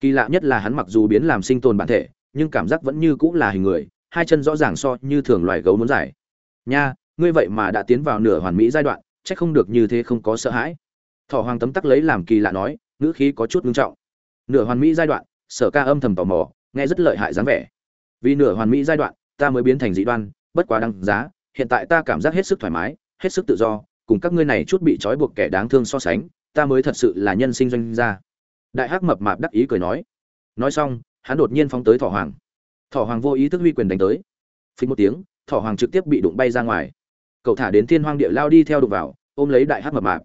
Kỳ lạ nhất là hắn mặc dù biến làm sinh tồn bản thể nhưng cảm giác vẫn như cũ là hình người, hai chân rõ ràng so như thường loài gấu muốn dài. Nha, ngươi vậy mà đã tiến vào nửa hoàn mỹ giai đoạn, chắc không được như thế không có sợ hãi. Thọ hoàng tấm tắc lấy làm kỳ lạ nói, ngữ khí có chút ngưng trọng. Nửa hoàn mỹ giai đoạn, sở ca âm thầm tò mò, nghe rất lợi hại dáng vẻ. Vì nửa hoàn mỹ giai đoạn, ta mới biến thành dị đoan, bất quá đăng giá, hiện tại ta cảm giác hết sức thoải mái, hết sức tự do, cùng các ngươi này chút bị trói buộc kẻ đáng thương so sánh, ta mới thật sự là nhân sinh doanh gia. Đại hắc mập mạp đắc ý cười nói. Nói xong hắn đột nhiên phóng tới thỏ hoàng. Thỏ hoàng vô ý thức huy quyền đánh tới. Phí một tiếng, thỏ hoàng trực tiếp bị đụng bay ra ngoài. Cậu thả đến thiên hoang địa lao đi theo đụng vào, ôm lấy đại hắc mập mạp.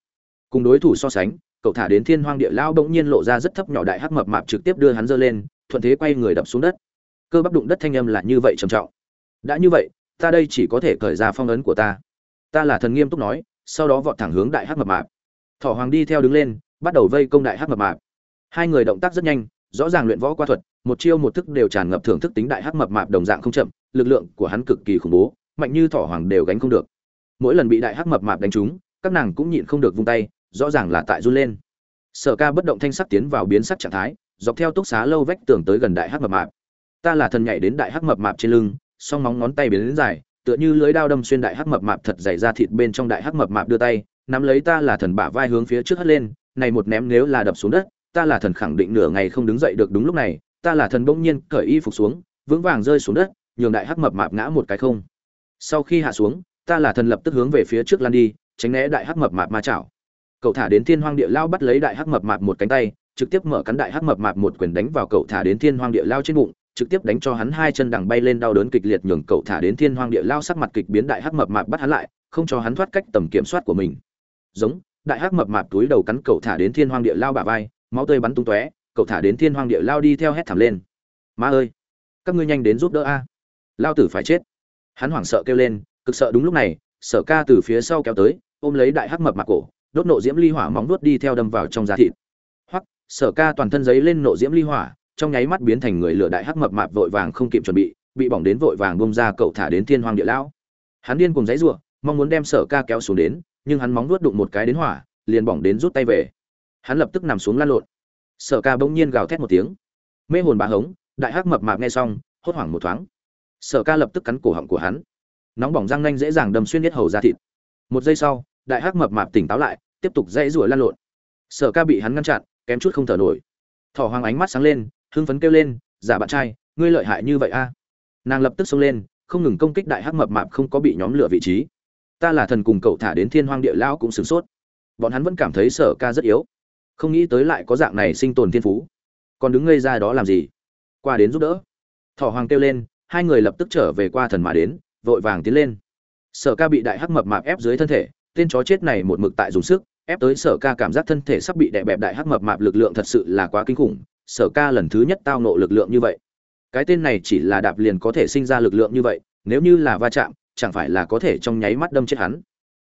Cùng đối thủ so sánh, cậu thả đến thiên hoang địa lao bỗng nhiên lộ ra rất thấp nhỏ đại hắc mập mạp trực tiếp đưa hắn giơ lên, thuận thế quay người đập xuống đất. Cơ bắp đụng đất thanh âm là như vậy trầm trọng. Đã như vậy, ta đây chỉ có thể cởi ra phong ấn của ta. Ta là thần nghiêm túc nói, sau đó vọt thẳng hướng đại hắc mập mạp. Thỏ hoàng đi theo đứng lên, bắt đầu vây công đại hắc mập mạp. Hai người động tác rất nhanh, rõ ràng luyện võ qua thuật một chiêu một thức đều tràn ngập thưởng thức tính đại hắc mập mạp đồng dạng không chậm, lực lượng của hắn cực kỳ khủng bố, mạnh như thỏ hoàng đều gánh không được. Mỗi lần bị đại hắc mập mạp đánh trúng, các nàng cũng nhịn không được vung tay, rõ ràng là tại run lên. Sở ca bất động thanh sắc tiến vào biến sắc trạng thái, dọc theo túc xá lâu vách tường tới gần đại hắc mập mạp. Ta là thần nhảy đến đại hắc mập mạp trên lưng, song móng ngón tay biến đến dài, tựa như lưới đao đâm xuyên đại hắc mập mạp thật dày ra thịt bên trong đại hắc mập mạp đưa tay, nắm lấy ta là thần bả vai hướng phía trước hất lên, này một ném nếu là đập xuống đất, ta là thần khẳng định nửa ngày không đứng dậy được đúng lúc này ta là thần bỗng nhiên cởi y phục xuống, vững vàng rơi xuống đất, nhường đại hắc mập mạp ngã một cái không. Sau khi hạ xuống, ta là thần lập tức hướng về phía trước lan đi, tránh né đại hắc mập mạp ma chảo. Cậu thả đến thiên hoang địa lao bắt lấy đại hắc mập mạp một cánh tay, trực tiếp mở cắn đại hắc mập mạp một quyền đánh vào cậu thả đến thiên hoang địa lao trên bụng, trực tiếp đánh cho hắn hai chân đằng bay lên đau đớn kịch liệt nhường cậu thả đến thiên hoang địa lao sắc mặt kịch biến đại hắc mập mạp bắt hắn lại, không cho hắn thoát cách tầm kiểm soát của mình. Giống, đại hắc mập mạp túi đầu cắn cậu thả đến thiên hoang địa lao bả vai, máu tươi bắn tung tóe cậu thả đến thiên hoang địa lao đi theo hét thảm lên. Ma ơi, các ngươi nhanh đến giúp đỡ a. Lao tử phải chết. Hắn hoảng sợ kêu lên, cực sợ đúng lúc này, sở ca từ phía sau kéo tới, ôm lấy đại hắc mập mạp cổ, đốt nộ diễm ly hỏa móng nuốt đi theo đâm vào trong da thịt. Hoặc sở ca toàn thân giấy lên nộ diễm ly hỏa, trong nháy mắt biến thành người lửa đại hắc mập mạp vội vàng không kịp chuẩn bị bị bỏng đến vội vàng bông ra cậu thả đến thiên hoàng địa lão hắn điên cùng giấy ruộng mong muốn đem sở ca kéo xuống đến, nhưng hắn móng nuốt đụng một cái đến hỏa, liền bỏng đến rút tay về. Hắn lập tức nằm xuống lăn lộn sở ca bỗng nhiên gào thét một tiếng. Mê hồn bà hống, đại hắc mập mạp nghe xong, hốt hoảng một thoáng. Sở ca lập tức cắn cổ họng của hắn. Nóng bỏng răng nanh dễ dàng đâm xuyên nhất hầu ra thịt. Một giây sau, đại hắc mập mạp tỉnh táo lại, tiếp tục dãy rủa lăn lộn. Sở ca bị hắn ngăn chặn, kém chút không thở nổi. Thỏ hoàng ánh mắt sáng lên, hưng phấn kêu lên, giả bạn trai, ngươi lợi hại như vậy a? Nàng lập tức xông lên, không ngừng công kích đại hắc mập mạp không có bị nhóm lửa vị trí. Ta là thần cùng cậu thả đến thiên hoang địa lão cũng sửng sốt. Bọn hắn vẫn cảm thấy sở ca rất yếu không nghĩ tới lại có dạng này sinh tồn thiên phú. Còn đứng ngây ra đó làm gì? Qua đến giúp đỡ. Thỏ hoàng kêu lên, hai người lập tức trở về qua thần mà đến, vội vàng tiến lên. Sở ca bị đại hắc mập mạp ép dưới thân thể, tên chó chết này một mực tại dùng sức, ép tới sở ca cảm giác thân thể sắp bị đè bẹp đại hắc mập mạp lực lượng thật sự là quá kinh khủng, sở ca lần thứ nhất tao nộ lực lượng như vậy. Cái tên này chỉ là đạp liền có thể sinh ra lực lượng như vậy, nếu như là va chạm, chẳng phải là có thể trong nháy mắt đâm chết hắn.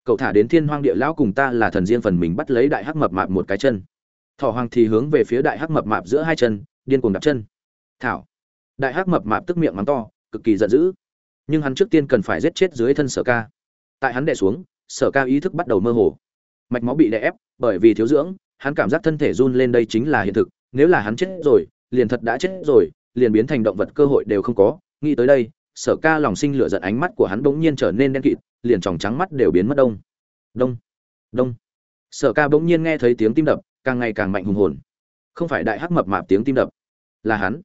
Cậu thả đến thiên hoang địa lão cùng ta là thần riêng phần mình bắt lấy đại hắc mập mạp một cái chân thỏ hoàng thì hướng về phía đại hắc mập mạp giữa hai chân, điên cuồng đặt chân. Thảo. Đại hắc mập mạp tức miệng mắng to, cực kỳ giận dữ. Nhưng hắn trước tiên cần phải giết chết dưới thân sở ca. Tại hắn đè xuống, sở ca ý thức bắt đầu mơ hồ. Mạch máu bị đè ép, bởi vì thiếu dưỡng, hắn cảm giác thân thể run lên đây chính là hiện thực. Nếu là hắn chết rồi, liền thật đã chết rồi, liền biến thành động vật cơ hội đều không có. Nghĩ tới đây, sở ca lòng sinh lửa giận ánh mắt của hắn bỗng nhiên trở nên đen kịt, liền tròng trắng mắt đều biến mất đông. Đông. Đông. Sở ca bỗng nhiên nghe thấy tiếng tim đập càng ngày càng mạnh hùng hồn. Không phải đại hắc mập mạp tiếng tim đập. Là hắn.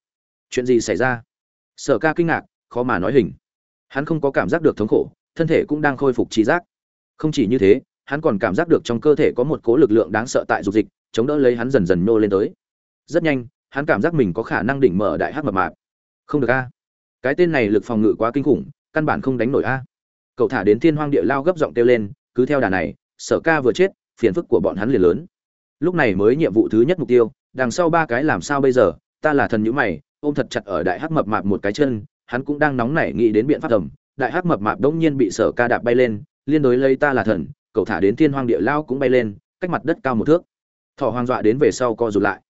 Chuyện gì xảy ra? Sở ca kinh ngạc, khó mà nói hình. Hắn không có cảm giác được thống khổ, thân thể cũng đang khôi phục trí giác. Không chỉ như thế, hắn còn cảm giác được trong cơ thể có một cố lực lượng đáng sợ tại dục dịch, chống đỡ lấy hắn dần dần nô lên tới. Rất nhanh, hắn cảm giác mình có khả năng đỉnh mở đại hắc mập mạp. Không được a. Cái tên này lực phòng ngự quá kinh khủng, căn bản không đánh nổi a. Cậu thả đến thiên hoang địa lao gấp giọng kêu lên, cứ theo đà này, sở ca vừa chết, phiền phức của bọn hắn liền lớn lúc này mới nhiệm vụ thứ nhất mục tiêu, đằng sau ba cái làm sao bây giờ, ta là thần nhữ mày, ôm thật chặt ở đại hắc mập mạp một cái chân, hắn cũng đang nóng nảy nghĩ đến biện pháp thầm đại hắc mập mạp đông nhiên bị sở ca đạp bay lên, liên đối lấy ta là thần, cậu thả đến thiên hoang địa lao cũng bay lên, cách mặt đất cao một thước. Thỏ hoang dọa đến về sau co rụt lại.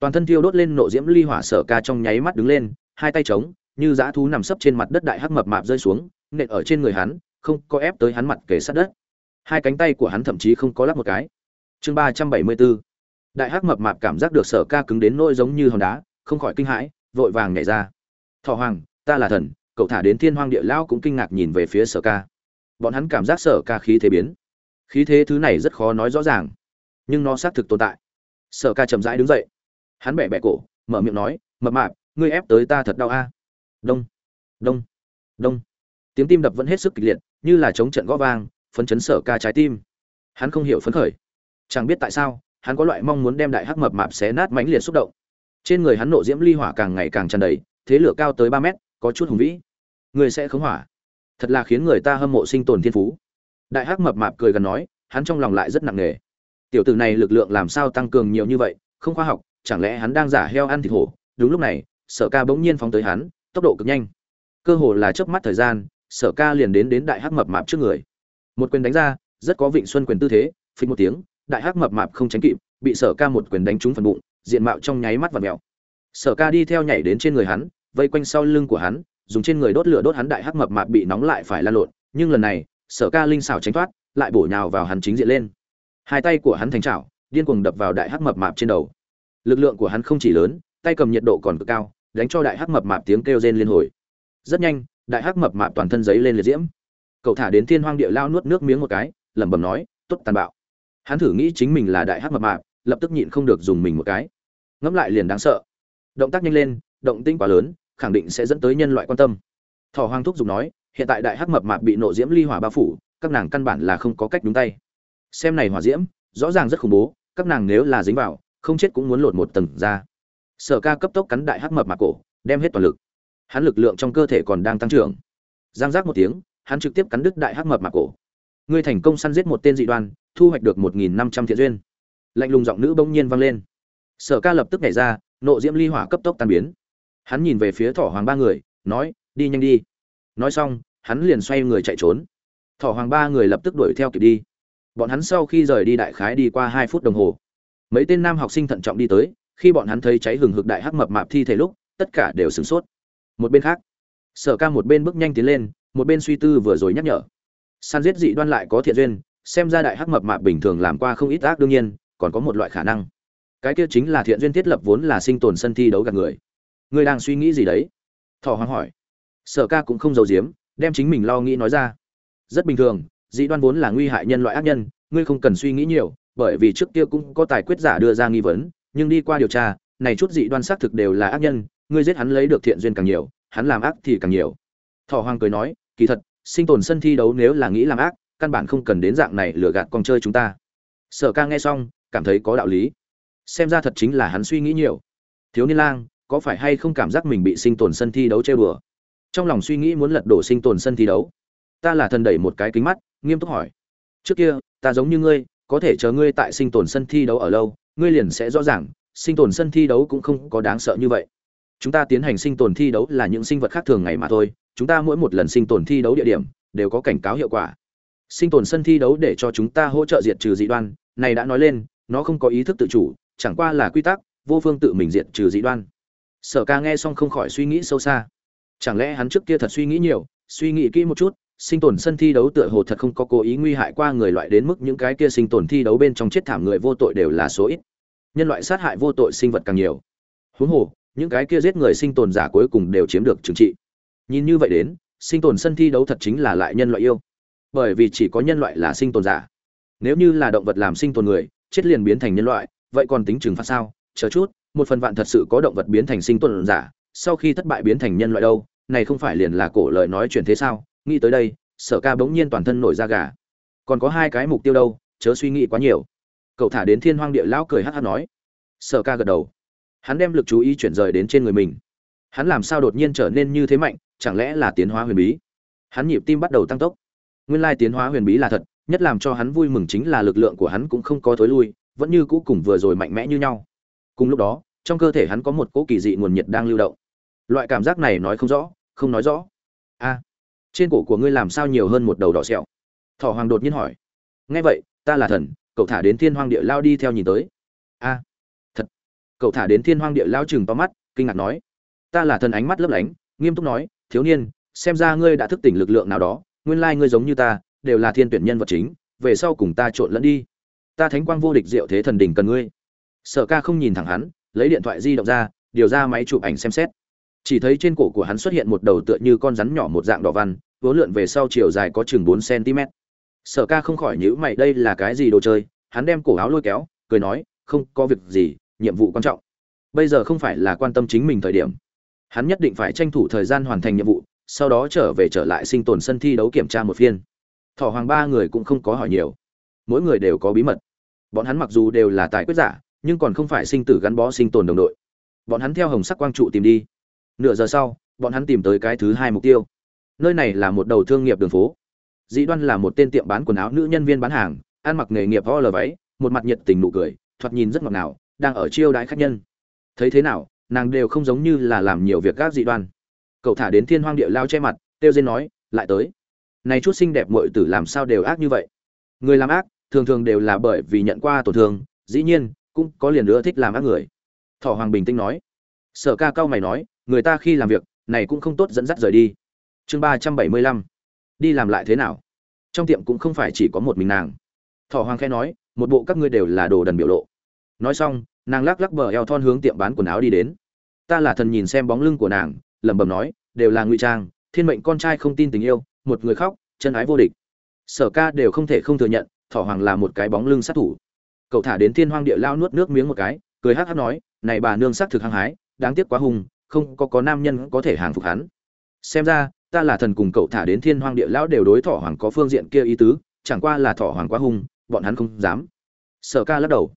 Toàn thân thiêu đốt lên nộ diễm ly hỏa sở ca trong nháy mắt đứng lên, hai tay trống như dã thú nằm sấp trên mặt đất đại hắc mập mạp rơi xuống, nện ở trên người hắn, không có ép tới hắn mặt kề sát đất. Hai cánh tay của hắn thậm chí không có lắp một cái chương ba trăm bảy mươi bốn đại hắc mập mạp cảm giác được sở ca cứng đến nỗi giống như hòn đá, không khỏi kinh hãi, vội vàng nhảy ra. Thọ hoàng, ta là thần, cậu thả đến thiên hoang địa lão cũng kinh ngạc nhìn về phía sở ca. Bọn hắn cảm giác sở ca khí thế biến. Khí thế thứ này rất khó nói rõ ràng, nhưng nó xác thực tồn tại. Sở ca chậm rãi đứng dậy. Hắn bẻ bẻ cổ, mở miệng nói, mập mạp, ngươi ép tới ta thật đau a. Đông đông đông. Tiếng tim đập vẫn hết sức kịch liệt, như là chống trận gõ vang, phấn chấn sở ca trái tim. Hắn không hiểu phấn khởi chẳng biết tại sao, hắn có loại mong muốn đem đại hắc mập mạp xé nát mãnh liệt xúc động. Trên người hắn nộ diễm ly hỏa càng ngày càng tràn đầy, thế lửa cao tới ba mét, có chút hùng vĩ. Người sẽ khống hỏa. Thật là khiến người ta hâm mộ sinh tồn thiên phú. Đại hắc mập mạp cười gần nói, hắn trong lòng lại rất nặng nề. Tiểu tử này lực lượng làm sao tăng cường nhiều như vậy, không khoa học, chẳng lẽ hắn đang giả heo ăn thịt hổ? Đúng lúc này, sở ca bỗng nhiên phóng tới hắn, tốc độ cực nhanh. Cơ hồ là chớp mắt thời gian, sở ca liền đến đến đại hắc mập mạp trước người. Một quyền đánh ra, rất có vịnh xuân quyền tư thế, phình một tiếng đại hắc mập mạp không tránh kịp, bị sở ca một quyền đánh trúng phần bụng, diện mạo trong nháy mắt và mèo sở ca đi theo nhảy đến trên người hắn, vây quanh sau lưng của hắn, dùng trên người đốt lửa đốt hắn đại hắc mập mạp bị nóng lại phải lan lộn, nhưng lần này, sở ca linh xảo tránh thoát, lại bổ nhào vào hắn chính diện lên. Hai tay của hắn thành chảo, điên cuồng đập vào đại hắc mập mạp trên đầu. Lực lượng của hắn không chỉ lớn, tay cầm nhiệt độ còn cực cao, đánh cho đại hắc mập mạp tiếng kêu rên liên hồi. Rất nhanh, đại hắc mập mạp toàn thân giấy lên liệt diễm. Cậu thả đến thiên hoang địa lao nuốt nước miếng một cái, lẩm bẩm nói, tốt, tàn bạo hắn thử nghĩ chính mình là đại hắc mập mạp, lập tức nhịn không được dùng mình một cái. Ngẫm lại liền đáng sợ. Động tác nhanh lên, động tinh quá lớn, khẳng định sẽ dẫn tới nhân loại quan tâm. Thỏ hoàng thúc dùng nói, hiện tại đại hắc mập mạp bị nộ diễm ly hỏa bao phủ, các nàng căn bản là không có cách đúng tay. Xem này hỏa diễm, rõ ràng rất khủng bố, các nàng nếu là dính vào, không chết cũng muốn lột một tầng ra. Sở ca cấp tốc cắn đại hắc mập mạp cổ, đem hết toàn lực. Hắn lực lượng trong cơ thể còn đang tăng trưởng. Giang giác một tiếng, hắn trực tiếp cắn đứt đại hắc mập mạp cổ ngươi thành công săn giết một tên dị đoan, thu hoạch được một nghìn năm trăm thiện duyên. Lạnh lùng giọng nữ bỗng nhiên vang lên. Sở ca lập tức nhảy ra, nộ diễm ly hỏa cấp tốc tan biến. Hắn nhìn về phía thỏ hoàng ba người, nói, đi nhanh đi. Nói xong, hắn liền xoay người chạy trốn. Thỏ hoàng ba người lập tức đuổi theo kịp đi. Bọn hắn sau khi rời đi đại khái đi qua hai phút đồng hồ. Mấy tên nam học sinh thận trọng đi tới, khi bọn hắn thấy cháy hừng hực đại hắc mập mạp thi thể lúc, tất cả đều sửng sốt. Một bên khác, sở ca một bên bước nhanh tiến lên, một bên suy tư vừa rồi nhắc nhở san giết dị đoan lại có thiện duyên, xem ra đại hắc mập mạp bình thường làm qua không ít ác đương nhiên, còn có một loại khả năng. Cái kia chính là thiện duyên thiết lập vốn là sinh tồn sân thi đấu gạt người. Ngươi đang suy nghĩ gì đấy? Thỏ hoang hỏi. Sở ca cũng không giấu giếm, đem chính mình lo nghĩ nói ra. Rất bình thường, dị đoan vốn là nguy hại nhân loại ác nhân, ngươi không cần suy nghĩ nhiều, bởi vì trước kia cũng có tài quyết giả đưa ra nghi vấn, nhưng đi qua điều tra, này chút dị đoan xác thực đều là ác nhân, ngươi giết hắn lấy được thiện duyên càng nhiều, hắn làm ác thì càng nhiều. Thỏ hoang cười nói, kỳ thật sinh tồn sân thi đấu nếu là nghĩ làm ác, căn bản không cần đến dạng này lừa gạt con chơi chúng ta. Sở ca nghe xong, cảm thấy có đạo lý. Xem ra thật chính là hắn suy nghĩ nhiều. Thiếu niên lang, có phải hay không cảm giác mình bị sinh tồn sân thi đấu chơi bừa trong lòng suy nghĩ muốn lật đổ sinh tồn sân thi đấu. Ta là thần đẩy một cái kính mắt, nghiêm túc hỏi. Trước kia, ta giống như ngươi, có thể chờ ngươi tại sinh tồn sân thi đấu ở lâu, ngươi liền sẽ rõ ràng, sinh tồn sân thi đấu cũng không có đáng sợ như vậy. Chúng ta tiến hành sinh tồn thi đấu là những sinh vật khác thường ngày mà thôi chúng ta mỗi một lần sinh tồn thi đấu địa điểm đều có cảnh cáo hiệu quả. Sinh tồn sân thi đấu để cho chúng ta hỗ trợ diệt trừ dị đoan, này đã nói lên, nó không có ý thức tự chủ, chẳng qua là quy tắc, vô phương tự mình diệt trừ dị đoan. Sở ca nghe xong không khỏi suy nghĩ sâu xa. Chẳng lẽ hắn trước kia thật suy nghĩ nhiều, suy nghĩ kỹ một chút, sinh tồn sân thi đấu tựa hồ thật không có cố ý nguy hại qua người loại đến mức những cái kia sinh tồn thi đấu bên trong chết thảm người vô tội đều là số ít. Nhân loại sát hại vô tội sinh vật càng nhiều. Huống hồ, những cái kia giết người sinh tồn giả cuối cùng đều chiếm được trừng trị nhìn như vậy đến, sinh tồn sân thi đấu thật chính là lại nhân loại yêu. Bởi vì chỉ có nhân loại là sinh tồn giả. Nếu như là động vật làm sinh tồn người, chết liền biến thành nhân loại, vậy còn tính trừng phạt sao? Chờ chút, một phần vạn thật sự có động vật biến thành sinh tồn giả, sau khi thất bại biến thành nhân loại đâu? Này không phải liền là cổ lời nói chuyện thế sao? Nghĩ tới đây, sở ca bỗng nhiên toàn thân nổi da gà. Còn có hai cái mục tiêu đâu? Chớ suy nghĩ quá nhiều. Cậu thả đến thiên hoang địa lão cười hát hát nói. Sở ca gật đầu. Hắn đem lực chú ý chuyển rời đến trên người mình hắn làm sao đột nhiên trở nên như thế mạnh, chẳng lẽ là tiến hóa huyền bí? Hắn nhịp tim bắt đầu tăng tốc. Nguyên lai tiến hóa huyền bí là thật, nhất làm cho hắn vui mừng chính là lực lượng của hắn cũng không có thối lui, vẫn như cũ cùng vừa rồi mạnh mẽ như nhau. Cùng lúc đó, trong cơ thể hắn có một cỗ kỳ dị nguồn nhiệt đang lưu động. Loại cảm giác này nói không rõ, không nói rõ. A, trên cổ của ngươi làm sao nhiều hơn một đầu đỏ sẹo? Thỏ hoàng đột nhiên hỏi. Nghe vậy, ta là thần, cậu thả đến thiên hoang địa lao đi theo nhìn tới. A, thật. Cậu thả đến thiên hoang địa lao chừng to mắt, kinh ngạc nói ta là thần ánh mắt lấp lánh, nghiêm túc nói, thiếu niên, xem ra ngươi đã thức tỉnh lực lượng nào đó, nguyên lai ngươi giống như ta, đều là thiên tuyển nhân vật chính, về sau cùng ta trộn lẫn đi. Ta thánh quang vô địch diệu thế thần đình cần ngươi. Sở ca không nhìn thẳng hắn, lấy điện thoại di động ra, điều ra máy chụp ảnh xem xét. Chỉ thấy trên cổ của hắn xuất hiện một đầu tựa như con rắn nhỏ một dạng đỏ văn vốn lượn về sau chiều dài có chừng bốn cm sở ca không khỏi nhữ mày, đây là cái gì đồ chơi? Hắn đem cổ áo lôi kéo, cười nói, không có việc gì, nhiệm vụ quan trọng. Bây giờ không phải là quan tâm chính mình thời điểm hắn nhất định phải tranh thủ thời gian hoàn thành nhiệm vụ, sau đó trở về trở lại sinh tồn sân thi đấu kiểm tra một phiên. Thỏ hoàng ba người cũng không có hỏi nhiều. Mỗi người đều có bí mật. Bọn hắn mặc dù đều là tài quyết giả, nhưng còn không phải sinh tử gắn bó sinh tồn đồng đội. Bọn hắn theo hồng sắc quang trụ tìm đi. Nửa giờ sau, bọn hắn tìm tới cái thứ hai mục tiêu. Nơi này là một đầu thương nghiệp đường phố. Dĩ đoan là một tên tiệm bán quần áo nữ nhân viên bán hàng, ăn mặc nghề nghiệp ho lờ váy, một mặt nhiệt tình nụ cười, thoạt nhìn rất ngọt ngào, đang ở chiêu đãi khách nhân. Thấy thế nào nàng đều không giống như là làm nhiều việc gác dị đoan. Cậu thả đến thiên hoang địa lao che mặt, tiêu dên nói, lại tới. Này chút xinh đẹp muội tử làm sao đều ác như vậy? Người làm ác, thường thường đều là bởi vì nhận qua tổn thương, dĩ nhiên, cũng có liền nữa thích làm ác người. Thỏ hoàng bình tĩnh nói. Sở ca cao mày nói, người ta khi làm việc, này cũng không tốt dẫn dắt rời đi. Chương ba trăm bảy mươi lăm. Đi làm lại thế nào? Trong tiệm cũng không phải chỉ có một mình nàng. Thỏ hoàng khẽ nói, một bộ các ngươi đều là đồ đần biểu lộ. Nói xong nàng lắc lắc bờ eo thon hướng tiệm bán quần áo đi đến. Ta là thần nhìn xem bóng lưng của nàng, lẩm bẩm nói, đều là ngụy trang, thiên mệnh con trai không tin tình yêu, một người khóc, chân ái vô địch. Sở ca đều không thể không thừa nhận, thỏ hoàng là một cái bóng lưng sát thủ. Cậu thả đến thiên hoang địa lao nuốt nước miếng một cái, cười hắc hắc nói, này bà nương sắc thực hăng hái, đáng tiếc quá hùng, không có có nam nhân có thể hàng phục hắn. Xem ra, ta là thần cùng cậu thả đến thiên hoang địa lão đều đối thỏ hoàng có phương diện kia ý tứ, chẳng qua là thỏ hoàng quá hung bọn hắn không dám. Sở ca lắc đầu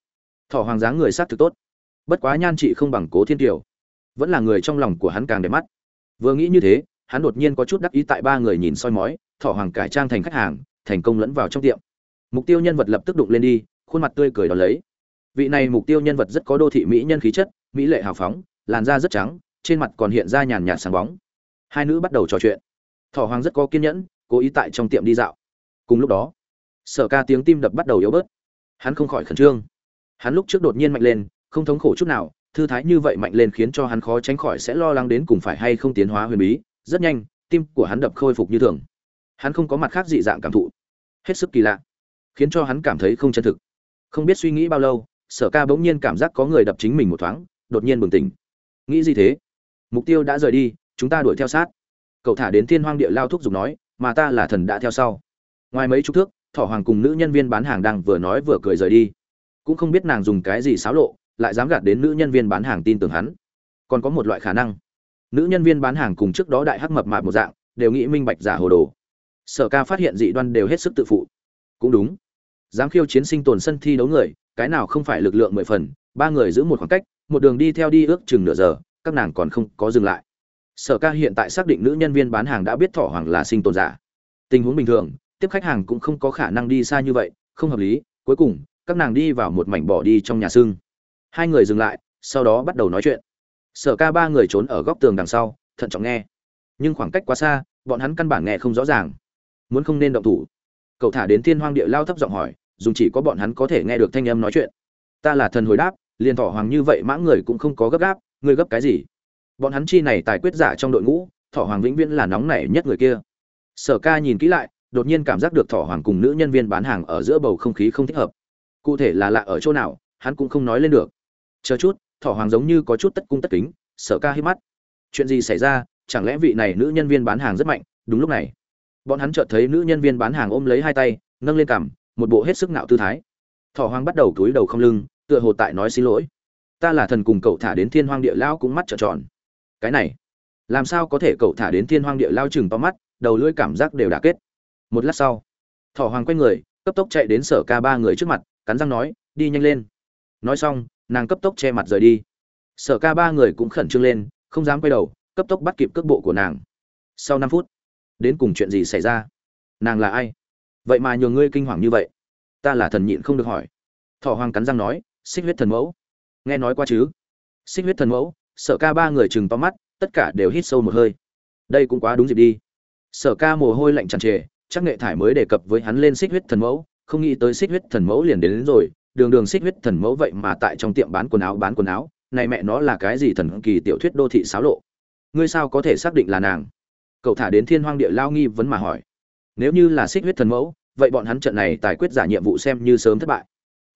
thỏ hoàng dáng người sát thực tốt. Bất quá nhan trị không bằng cố thiên kiều. Vẫn là người trong lòng của hắn càng đẹp mắt. Vừa nghĩ như thế, hắn đột nhiên có chút đắc ý tại ba người nhìn soi mói, thỏ hoàng cải trang thành khách hàng, thành công lẫn vào trong tiệm. Mục tiêu nhân vật lập tức đụng lên đi, khuôn mặt tươi cười đón lấy. Vị này mục tiêu nhân vật rất có đô thị mỹ nhân khí chất, mỹ lệ hào phóng, làn da rất trắng, trên mặt còn hiện ra nhàn nhạt sáng bóng. Hai nữ bắt đầu trò chuyện. Thỏ hoàng rất có kiên nhẫn, cố ý tại trong tiệm đi dạo. Cùng lúc đó, sở ca tiếng tim đập bắt đầu yếu bớt. Hắn không khỏi khẩn trương hắn lúc trước đột nhiên mạnh lên, không thống khổ chút nào, thư thái như vậy mạnh lên khiến cho hắn khó tránh khỏi sẽ lo lắng đến cùng phải hay không tiến hóa huyền bí, rất nhanh, tim của hắn đập khôi phục như thường. Hắn không có mặt khác dị dạng cảm thụ. Hết sức kỳ lạ, khiến cho hắn cảm thấy không chân thực. Không biết suy nghĩ bao lâu, sở ca bỗng nhiên cảm giác có người đập chính mình một thoáng, đột nhiên bừng tỉnh. Nghĩ gì thế? Mục tiêu đã rời đi, chúng ta đuổi theo sát. Cậu thả đến thiên hoang địa lao thúc giục nói, mà ta là thần đã theo sau. Ngoài mấy chục thước, thỏ hoàng cùng nữ nhân viên bán hàng đang vừa nói vừa cười rời đi cũng không biết nàng dùng cái gì xáo lộ, lại dám gạt đến nữ nhân viên bán hàng tin tưởng hắn. Còn có một loại khả năng, nữ nhân viên bán hàng cùng trước đó đại hắc mập mạp một dạng, đều nghĩ minh bạch giả hồ đồ. Sở ca phát hiện dị đoan đều hết sức tự phụ. Cũng đúng. Dám khiêu chiến sinh tồn sân thi đấu người, cái nào không phải lực lượng mười phần, ba người giữ một khoảng cách, một đường đi theo đi ước chừng nửa giờ, các nàng còn không có dừng lại. Sở ca hiện tại xác định nữ nhân viên bán hàng đã biết thỏ hoàng là sinh tồn giả. Tình huống bình thường, tiếp khách hàng cũng không có khả năng đi xa như vậy, không hợp lý, cuối cùng các nàng đi vào một mảnh bỏ đi trong nhà xương hai người dừng lại, sau đó bắt đầu nói chuyện. Sở ca ba người trốn ở góc tường đằng sau, thận trọng nghe. Nhưng khoảng cách quá xa, bọn hắn căn bản nghe không rõ ràng. Muốn không nên động thủ. Cậu thả đến thiên hoang địa lao thấp giọng hỏi dùng chỉ có bọn hắn có thể nghe được thanh âm nói chuyện. Ta là thần hồi đáp, liền thỏ hoàng như vậy mã người cũng không có gấp gáp ngươi gấp cái gì? Bọn hắn chi này tài quyết giả trong đội ngũ, thỏ hoàng vĩnh viễn là nóng nảy nhất người kia. Sở ca nhìn kỹ lại, đột nhiên cảm giác được thỏ hoàng cùng nữ nhân viên bán hàng ở giữa bầu không khí không thích hợp cụ thể là lạ ở chỗ nào, hắn cũng không nói lên được. Chờ chút, thỏ hoàng giống như có chút tất cung tất kính, sợ ca hít mắt. Chuyện gì xảy ra? Chẳng lẽ vị này nữ nhân viên bán hàng rất mạnh? Đúng lúc này, bọn hắn chợt thấy nữ nhân viên bán hàng ôm lấy hai tay, nâng lên cằm, một bộ hết sức nạo tư thái. Thỏ hoàng bắt đầu túi đầu không lưng, tựa hồ tại nói xin lỗi. Ta là thần cùng cậu thả đến thiên hoang địa lao cũng mắt trợn tròn. Cái này, làm sao có thể cậu thả đến thiên hoang địa lao chừng to mắt, đầu lưỡi cảm giác đều đã kết. Một lát sau, thỏ hoàng quay người, cấp tốc chạy đến sở ca ba người trước mặt cắn răng nói, đi nhanh lên. Nói xong, nàng cấp tốc che mặt rời đi. Sở ca ba người cũng khẩn trương lên, không dám quay đầu, cấp tốc bắt kịp cước bộ của nàng. Sau năm phút, đến cùng chuyện gì xảy ra? Nàng là ai? Vậy mà nhường ngươi kinh hoàng như vậy. Ta là thần nhịn không được hỏi. Thỏ hoàng cắn răng nói, xích huyết thần mẫu. Nghe nói qua chứ? Xích huyết thần mẫu, sở ca ba người chừng to mắt, tất cả đều hít sâu một hơi. Đây cũng quá đúng dịp đi. Sở ca mồ hôi lạnh tràn trề, chắc nghệ thải mới đề cập với hắn lên xích huyết thần mẫu không nghĩ tới xích huyết thần mẫu liền đến, đến rồi đường đường xích huyết thần mẫu vậy mà tại trong tiệm bán quần áo bán quần áo này mẹ nó là cái gì thần kỳ tiểu thuyết đô thị xáo lộ? Ngươi sao có thể xác định là nàng? Cậu thả đến thiên hoang địa lao nghi vấn mà hỏi. Nếu như là xích huyết thần mẫu vậy bọn hắn trận này tài quyết giả nhiệm vụ xem như sớm thất bại.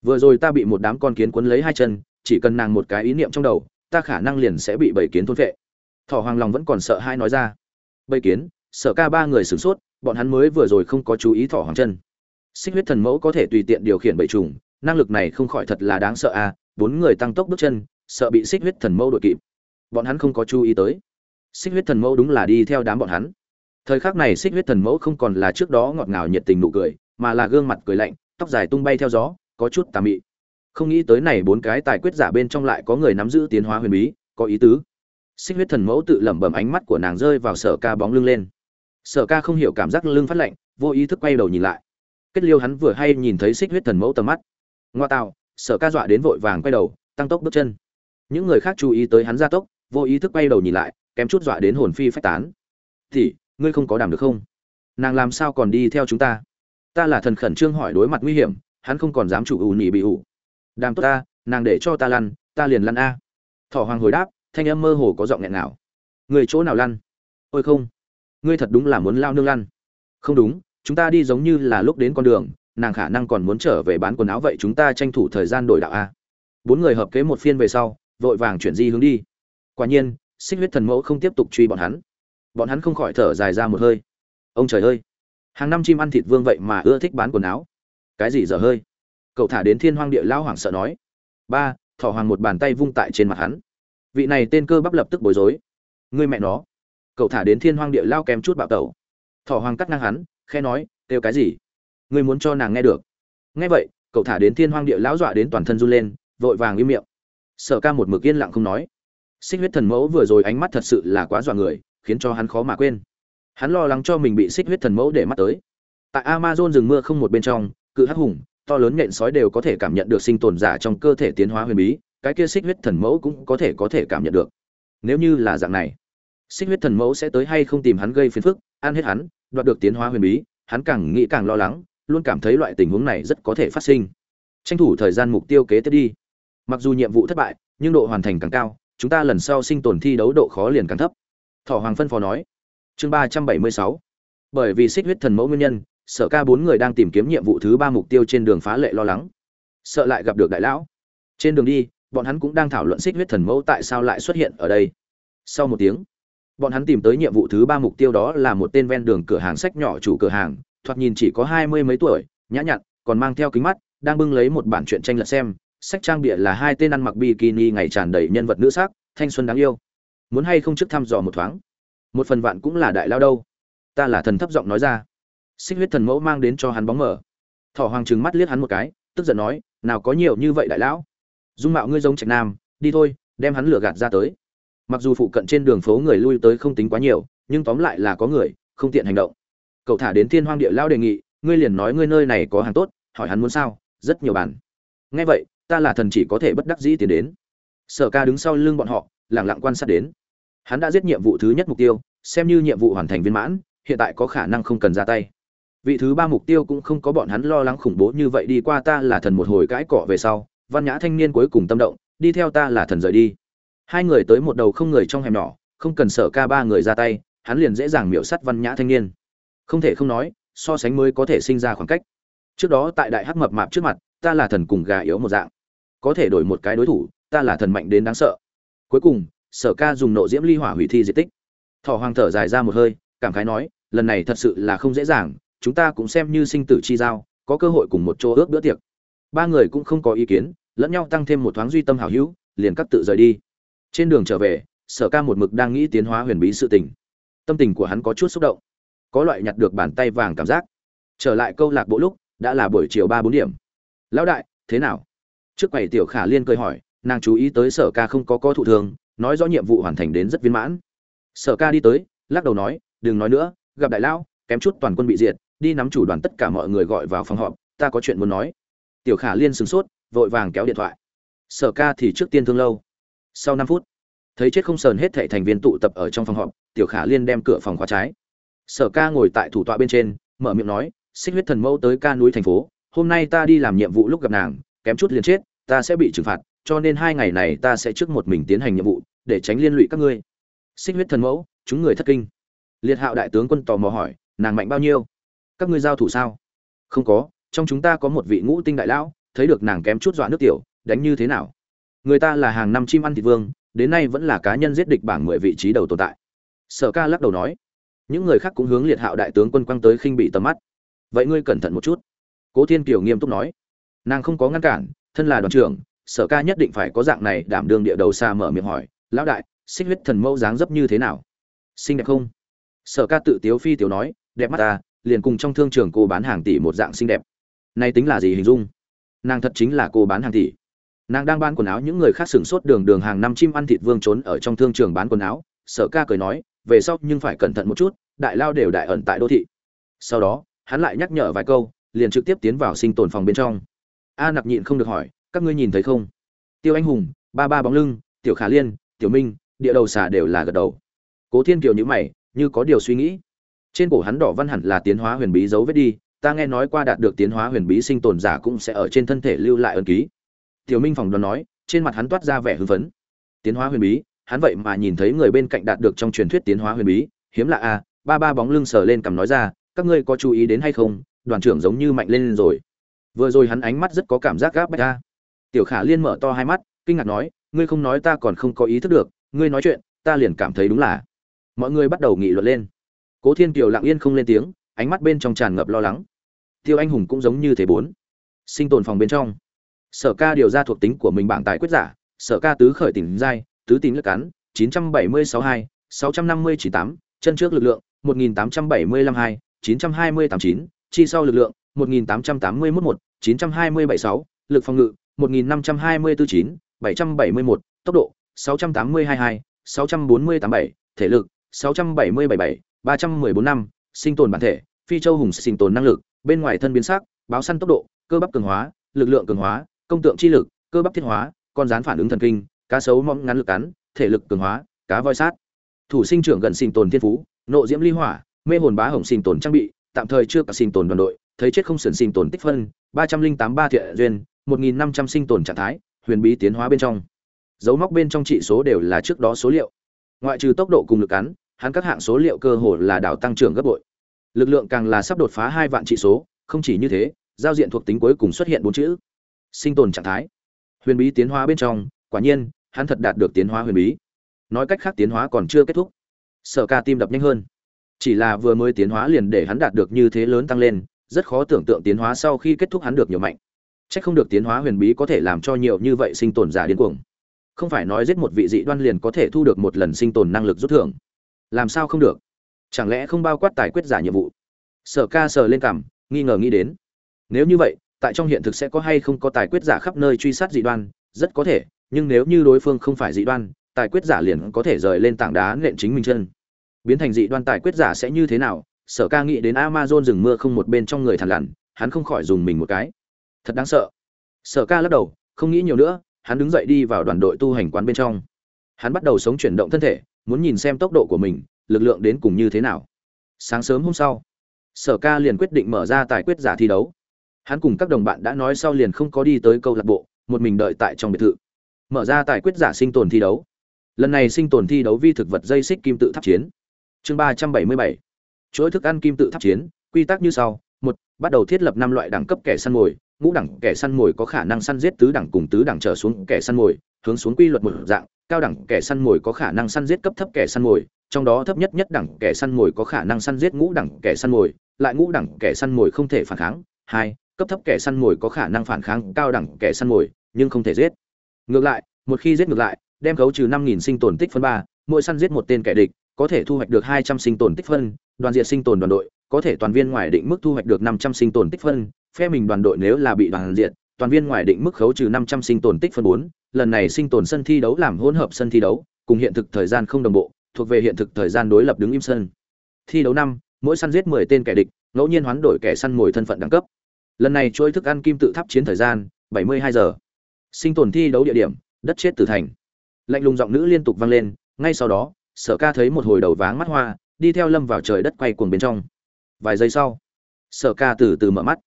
Vừa rồi ta bị một đám con kiến quấn lấy hai chân chỉ cần nàng một cái ý niệm trong đầu ta khả năng liền sẽ bị bầy kiến thôn vệ thỏ hoàng lòng vẫn còn sợ hai nói ra. Bầy kiến sợ ca ba người sửng sốt bọn hắn mới vừa rồi không có chú ý thỏ hoàng chân xích huyết thần mẫu có thể tùy tiện điều khiển bầy trùng, năng lực này không khỏi thật là đáng sợ a à. bốn người tăng tốc bước chân, sợ bị xích huyết thần mẫu đội kịp. Bọn hắn không có chú ý tới. Xích huyết thần mẫu đúng là đi theo đám bọn hắn. Thời khắc này xích huyết thần mẫu không còn là trước đó ngọt ngào nhiệt tình nụ cười, mà là gương mặt cười lạnh, tóc dài tung bay theo gió, có chút tà mị. Không nghĩ tới này bốn cái tài quyết giả bên trong lại có người nắm giữ tiến hóa huyền bí, có ý tứ. Xích huyết thần mẫu tự lẩm bẩm ánh mắt của nàng rơi vào sở ca bóng lưng lên. Sở ca không hiểu cảm giác lưng phát lạnh, vô ý thức quay đầu nhìn lại kết liêu hắn vừa hay nhìn thấy xích huyết thần mẫu tầm mắt. Ngoa tạo, sở ca dọa đến vội vàng quay đầu, tăng tốc bước chân. Những người khác chú ý tới hắn gia tốc, vô ý thức quay đầu nhìn lại, kém chút dọa đến hồn phi phách tán. Thì ngươi không có đảm được không? Nàng làm sao còn đi theo chúng ta? Ta là thần khẩn trương hỏi đối mặt nguy hiểm, hắn không còn dám chủ ủ nhị bị ủ đàm tốt ta, nàng để cho ta lăn, ta liền lăn a. Thỏ hoàng hồi đáp, thanh âm mơ hồ có giọng nghẹn nào người chỗ nào lăn? Ôi không, ngươi thật đúng là muốn lao nương lăn. Không đúng chúng ta đi giống như là lúc đến con đường, nàng khả năng còn muốn trở về bán quần áo vậy chúng ta tranh thủ thời gian đổi đạo a. Bốn người hợp kế một phiên về sau, vội vàng chuyển di hướng đi. Quả nhiên, xích huyết thần mẫu không tiếp tục truy bọn hắn. Bọn hắn không khỏi thở dài ra một hơi. Ông trời ơi! Hàng năm chim ăn thịt vương vậy mà ưa thích bán quần áo. Cái gì dở hơi? Cậu thả đến thiên hoang địa lao hoảng sợ nói. Ba, thỏ hoàng một bàn tay vung tại trên mặt hắn. Vị này tên cơ bắp lập tức bối rối. Ngươi mẹ nó. Cậu thả đến thiên hoang địa lao kèm chút bạo tẩu. Thỏ hoàng cắt ngang hắn khe nói, kêu cái gì? Ngươi muốn cho nàng nghe được. Nghe vậy, cậu thả đến thiên hoang địa lão dọa đến toàn thân run lên, vội vàng im miệng. Sở ca một mực yên lặng không nói. Xích huyết thần mẫu vừa rồi ánh mắt thật sự là quá dọa người, khiến cho hắn khó mà quên. Hắn lo lắng cho mình bị xích huyết thần mẫu để mắt tới. Tại amazon rừng mưa không một bên trong, cự hắc hùng, to lớn nhện sói đều có thể cảm nhận được sinh tồn giả trong cơ thể tiến hóa huyền bí, cái kia xích huyết thần mẫu cũng có thể có thể cảm nhận được. Nếu như là dạng này, xích huyết thần mẫu sẽ tới hay không tìm hắn gây phiền phức, ăn hết hắn đoạt được tiến hóa huyền bí, hắn càng nghĩ càng lo lắng, luôn cảm thấy loại tình huống này rất có thể phát sinh. Tranh thủ thời gian mục tiêu kế tiếp đi. Mặc dù nhiệm vụ thất bại, nhưng độ hoàn thành càng cao, chúng ta lần sau sinh tồn thi đấu độ khó liền càng thấp. Thỏ hoàng phân phó nói. Chương ba trăm bảy mươi sáu. Bởi vì xích huyết thần mẫu nguyên nhân, sở ca bốn người đang tìm kiếm nhiệm vụ thứ ba mục tiêu trên đường phá lệ lo lắng. Sợ lại gặp được đại lão. Trên đường đi, bọn hắn cũng đang thảo luận xích huyết thần mẫu tại sao lại xuất hiện ở đây. Sau một tiếng bọn hắn tìm tới nhiệm vụ thứ ba mục tiêu đó là một tên ven đường cửa hàng sách nhỏ chủ cửa hàng, thoạt nhìn chỉ có hai mươi mấy tuổi, nhã nhặn, còn mang theo kính mắt, đang bưng lấy một bản truyện tranh lật xem, sách trang bìa là hai tên ăn mặc bikini ngày tràn đầy nhân vật nữ sắc, thanh xuân đáng yêu. Muốn hay không trước thăm dò một thoáng? Một phần vạn cũng là đại lao đâu. Ta là thần thấp giọng nói ra. Xích huyết thần mẫu mang đến cho hắn bóng mở thỏ hoàng trừng mắt liếc hắn một cái, tức giận nói, nào có nhiều như vậy đại lão? Dung mạo ngươi giống trạch nam, đi thôi, đem hắn lửa gạt ra tới mặc dù phụ cận trên đường phố người lui tới không tính quá nhiều, nhưng tóm lại là có người, không tiện hành động. Cậu thả đến thiên hoang địa lao đề nghị, ngươi liền nói ngươi nơi này có hàng tốt, hỏi hắn muốn sao, rất nhiều bản nghe vậy, ta là thần chỉ có thể bất đắc dĩ tiến đến. Sở ca đứng sau lưng bọn họ, lẳng lặng quan sát đến. Hắn đã giết nhiệm vụ thứ nhất mục tiêu, xem như nhiệm vụ hoàn thành viên mãn, hiện tại có khả năng không cần ra tay. Vị thứ ba mục tiêu cũng không có bọn hắn lo lắng khủng bố như vậy đi qua ta là thần một hồi cãi cọ về sau, văn nhã thanh niên cuối cùng tâm động, đi theo ta là thần rời đi hai người tới một đầu không người trong hẻm nhỏ, không cần sở ca ba người ra tay, hắn liền dễ dàng miểu sắt văn nhã thanh niên. Không thể không nói, so sánh mới có thể sinh ra khoảng cách. Trước đó tại đại hắc mập mạp trước mặt, ta là thần cùng gà yếu một dạng. Có thể đổi một cái đối thủ, ta là thần mạnh đến đáng sợ. Cuối cùng, sở ca dùng nộ diễm ly hỏa hủy thi di tích. Thỏ hoàng thở dài ra một hơi, cảm khái nói, lần này thật sự là không dễ dàng, chúng ta cũng xem như sinh tử chi giao, có cơ hội cùng một chỗ ước bữa tiệc. Ba người cũng không có ý kiến, lẫn nhau tăng thêm một thoáng duy tâm hảo hữu, liền cắt tự rời đi trên đường trở về, sở ca một mực đang nghĩ tiến hóa huyền bí sự tình. Tâm tình của hắn có chút xúc động. Có loại nhặt được bàn tay vàng cảm giác. Trở lại câu lạc bộ lúc, đã là buổi chiều ba bốn điểm. Lão đại, thế nào? Trước quầy tiểu khả liên cười hỏi, nàng chú ý tới sở ca không có có thụ thường, nói rõ nhiệm vụ hoàn thành đến rất viên mãn. Sở ca đi tới, lắc đầu nói, đừng nói nữa, gặp đại lão, kém chút toàn quân bị diệt, đi nắm chủ đoàn tất cả mọi người gọi vào phòng họp, ta có chuyện muốn nói. Tiểu khả liên sửng sốt, vội vàng kéo điện thoại. Sở ca thì trước tiên thương lâu sau năm phút, thấy chết không sờn hết thảy thành viên tụ tập ở trong phòng họp, tiểu khả liên đem cửa phòng khóa trái. Sở ca ngồi tại thủ tọa bên trên, mở miệng nói, xích huyết thần mẫu tới ca núi thành phố, hôm nay ta đi làm nhiệm vụ lúc gặp nàng, kém chút liền chết, ta sẽ bị trừng phạt, cho nên hai ngày này ta sẽ trước một mình tiến hành nhiệm vụ, để tránh liên lụy các ngươi. Xích huyết thần mẫu, chúng người thất kinh. Liệt hạo đại tướng quân tò mò hỏi, nàng mạnh bao nhiêu? Các ngươi giao thủ sao? Không có, trong chúng ta có một vị ngũ tinh đại lão, thấy được nàng kém chút dọa nước tiểu, đánh như thế nào? Người ta là hàng năm chim ăn thịt vương, đến nay vẫn là cá nhân giết địch bảng mười vị trí đầu tồn tại. Sở ca lắc đầu nói. Những người khác cũng hướng liệt hạo đại tướng quân quăng tới khinh bị tầm mắt. Vậy ngươi cẩn thận một chút. Cố thiên kiều nghiêm túc nói. Nàng không có ngăn cản, thân là đoàn trưởng, sở ca nhất định phải có dạng này đảm đương địa đầu xa mở miệng hỏi. Lão đại, xích huyết thần mẫu dáng dấp như thế nào? Xinh đẹp không? Sở ca tự tiếu phi tiểu nói. Đẹp mắt ta, liền cùng trong thương trường cô bán hàng tỷ một dạng xinh đẹp. Nay tính là gì hình dung? Nàng thật chính là cô bán hàng tỷ nàng đang bán quần áo, những người khác sửng sốt đường đường hàng năm chim ăn thịt vương trốn ở trong thương trường bán quần áo. Sở ca cười nói, về sau nhưng phải cẩn thận một chút, đại lao đều đại ẩn tại đô thị. Sau đó, hắn lại nhắc nhở vài câu, liền trực tiếp tiến vào sinh tồn phòng bên trong. A nặc nhịn không được hỏi, các ngươi nhìn thấy không? Tiêu anh hùng, ba ba bóng lưng, tiểu khả liên, tiểu minh, địa đầu xà đều là gật đầu. Cố thiên kiều nhữ mày, như có điều suy nghĩ. Trên cổ hắn đỏ văn hẳn là tiến hóa huyền bí dấu vết đi, ta nghe nói qua đạt được tiến hóa huyền bí sinh tồn giả cũng sẽ ở trên thân thể lưu lại ân ký tiểu minh phòng đoán nói, trên mặt hắn toát ra vẻ hưng phấn. Tiến hóa huyền bí, hắn vậy mà nhìn thấy người bên cạnh đạt được trong truyền thuyết tiến hóa huyền bí, hiếm lạ a ba ba bóng lưng sờ lên cầm nói ra, các ngươi có chú ý đến hay không, đoàn trưởng giống như mạnh lên rồi. Vừa rồi hắn ánh mắt rất có cảm giác gáp bách tiểu khả liên mở to hai mắt, kinh ngạc nói, ngươi không nói ta còn không có ý thức được, ngươi nói chuyện, ta liền cảm thấy đúng là. Mọi người bắt đầu nghị luận lên. Cố thiên kiều lặng yên không lên tiếng, ánh mắt bên trong tràn ngập lo lắng. Tiêu anh hùng cũng giống như thế bốn. Sinh tồn phòng bên trong sở ca điều ra thuộc tính của mình bảng tài quyết giả sở ca tứ khởi tỉnh giai tứ tín lực cắn 97062, 65098, chân trước lực lượng 18752, 92089, chi sau lực lượng 18881, 9276, lực phòng ngự 1524 771, tốc độ 6822, 6487, thể lực 6777, 314 năm, sinh tồn bản thể, phi châu hùng sinh tồn năng lực, bên ngoài thân biến sắc, báo săn tốc độ, cơ bắp cường hóa, lực lượng cường hóa, công tượng chi lực, cơ bắp thiết hóa, con rắn phản ứng thần kinh, cá sấu mong ngắn lực cắn, thể lực cường hóa, cá voi sát. Thủ sinh trưởng gần sinh tồn thiên phú, nộ diễm ly hỏa, mê hồn bá hồng sinh tồn trang bị, tạm thời chưa cả sinh tồn đoàn đội, thấy chết không sườn sinh tồn tích phân, 3083 thiện duyên, 1500 sinh tồn trạng thái, huyền bí tiến hóa bên trong. Dấu móc bên trong trị số đều là trước đó số liệu. Ngoại trừ tốc độ cùng lực cắn, hắn các hạng số liệu cơ hồ là đảo tăng trưởng gấp bội. Lực lượng càng là sắp đột phá hai vạn trị số, không chỉ như thế, giao diện thuộc tính cuối cùng xuất hiện bốn chữ: sinh tồn trạng thái. Huyền bí tiến hóa bên trong, quả nhiên, hắn thật đạt được tiến hóa huyền bí. Nói cách khác tiến hóa còn chưa kết thúc. Sở Ca tim đập nhanh hơn. Chỉ là vừa mới tiến hóa liền để hắn đạt được như thế lớn tăng lên, rất khó tưởng tượng tiến hóa sau khi kết thúc hắn được nhiều mạnh. Chắc không được tiến hóa huyền bí có thể làm cho nhiều như vậy sinh tồn giả điên cuồng. Không phải nói giết một vị dị đoan liền có thể thu được một lần sinh tồn năng lực rút thưởng. Làm sao không được? Chẳng lẽ không bao quát tài quyết giả nhiệm vụ? Sở Ca sờ lên cằm, nghi ngờ nghĩ đến. Nếu như vậy, tại trong hiện thực sẽ có hay không có tài quyết giả khắp nơi truy sát dị đoan, rất có thể, nhưng nếu như đối phương không phải dị đoan, tài quyết giả liền có thể rời lên tảng đá nện chính mình chân. Biến thành dị đoan tài quyết giả sẽ như thế nào? Sở Ca nghĩ đến Amazon rừng mưa không một bên trong người thằn lằn, hắn không khỏi dùng mình một cái. Thật đáng sợ. Sở Ca lắc đầu, không nghĩ nhiều nữa, hắn đứng dậy đi vào đoàn đội tu hành quán bên trong. Hắn bắt đầu sống chuyển động thân thể, muốn nhìn xem tốc độ của mình, lực lượng đến cùng như thế nào. Sáng sớm hôm sau, Sở Ca liền quyết định mở ra tài quyết giả thi đấu. Hắn cùng các đồng bạn đã nói sau liền không có đi tới câu lạc bộ, một mình đợi tại trong biệt thự. Mở ra tài quyết giả sinh tồn thi đấu. Lần này sinh tồn thi đấu vi thực vật dây xích kim tự tháp chiến. Chương ba trăm bảy mươi bảy Chuỗi thức ăn kim tự tháp chiến, quy tắc như sau: một Bắt đầu thiết lập năm loại đẳng cấp kẻ săn mồi, ngũ đẳng kẻ săn mồi có khả năng săn giết tứ đẳng cùng tứ đẳng trở xuống kẻ săn mồi, hướng xuống quy luật một dạng, cao đẳng kẻ săn mồi có khả năng săn giết cấp thấp kẻ săn mồi, trong đó thấp nhất nhất đẳng kẻ săn mồi có khả năng săn giết ngũ đẳng kẻ săn mồi, lại ngũ đẳng kẻ săn mồi không thể phản kháng. hai cấp thấp kẻ săn mồi có khả năng phản kháng cao đẳng kẻ săn mồi, nhưng không thể giết. Ngược lại, một khi giết ngược lại, đem khấu trừ 5000 sinh tồn tích phân 3, mỗi săn giết một tên kẻ địch, có thể thu hoạch được 200 sinh tồn tích phân, đoàn diệt sinh tồn đoàn đội, có thể toàn viên ngoài định mức thu hoạch được 500 sinh tồn tích phân, phe mình đoàn đội nếu là bị đoàn diệt, toàn viên ngoài định mức khấu trừ 500 sinh tồn tích phân 4, lần này sinh tồn sân thi đấu làm hỗn hợp sân thi đấu, cùng hiện thực thời gian không đồng bộ, thuộc về hiện thực thời gian đối lập đứng im sân. Thi đấu năm, mỗi săn giết 10 tên kẻ địch, ngẫu nhiên hoán đổi kẻ săn mồi thân phận đẳng cấp. Lần này chuỗi thức ăn kim tự tháp chiến thời gian, 72 giờ. Sinh tồn thi đấu địa điểm, đất chết tử thành. Lạnh lùng giọng nữ liên tục vang lên, ngay sau đó, Sở Ca thấy một hồi đầu váng mắt hoa, đi theo Lâm vào trời đất quay cuồng bên trong. Vài giây sau, Sở Ca từ từ mở mắt.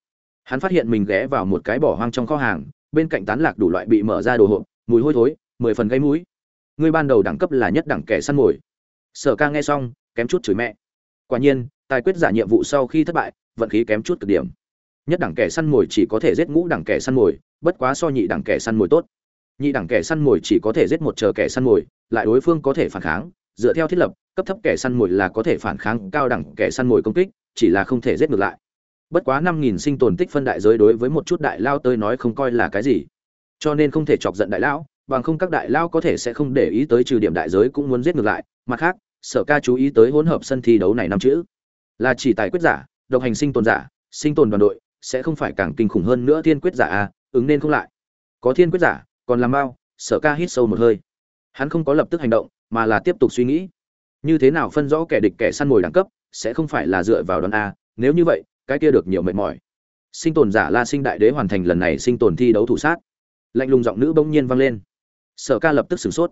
Hắn phát hiện mình ghé vào một cái bỏ hoang trong kho hàng, bên cạnh tán lạc đủ loại bị mở ra đồ hộp, mùi hôi thối, mười phần gây mũi. Người ban đầu đẳng cấp là nhất đẳng kẻ săn mồi. Sở Ca nghe xong, kém chút chửi mẹ. Quả nhiên, tài quyết giả nhiệm vụ sau khi thất bại, vận khí kém chút cực điểm. Nhất đẳng kẻ săn mồi chỉ có thể giết ngũ đẳng kẻ săn mồi, bất quá so nhị đẳng kẻ săn mồi tốt. Nhị đẳng kẻ săn mồi chỉ có thể giết một chờ kẻ săn mồi, lại đối phương có thể phản kháng, dựa theo thiết lập, cấp thấp kẻ săn mồi là có thể phản kháng cao đẳng kẻ săn mồi công kích, chỉ là không thể giết ngược lại. Bất quá 5000 sinh tồn tích phân đại giới đối với một chút đại lao tới nói không coi là cái gì. Cho nên không thể chọc giận đại lão, bằng không các đại lao có thể sẽ không để ý tới trừ điểm đại giới cũng muốn giết ngược lại, mặt khác, Sở Ca chú ý tới hỗn hợp sân thi đấu này năm chữ, là chỉ tài quyết giả, độc hành sinh tồn giả, sinh tồn đoàn đội, sẽ không phải càng kinh khủng hơn nữa thiên quyết giả à, ứng nên không lại. Có thiên quyết giả, còn làm bao, Sở Ca hít sâu một hơi. Hắn không có lập tức hành động, mà là tiếp tục suy nghĩ. Như thế nào phân rõ kẻ địch kẻ săn mồi đẳng cấp, sẽ không phải là dựa vào đòn a, nếu như vậy, cái kia được nhiều mệt mỏi. Sinh tồn giả La Sinh Đại Đế hoàn thành lần này sinh tồn thi đấu thủ sát. Lạnh lùng giọng nữ bỗng nhiên vang lên. Sở Ca lập tức sửng sốt.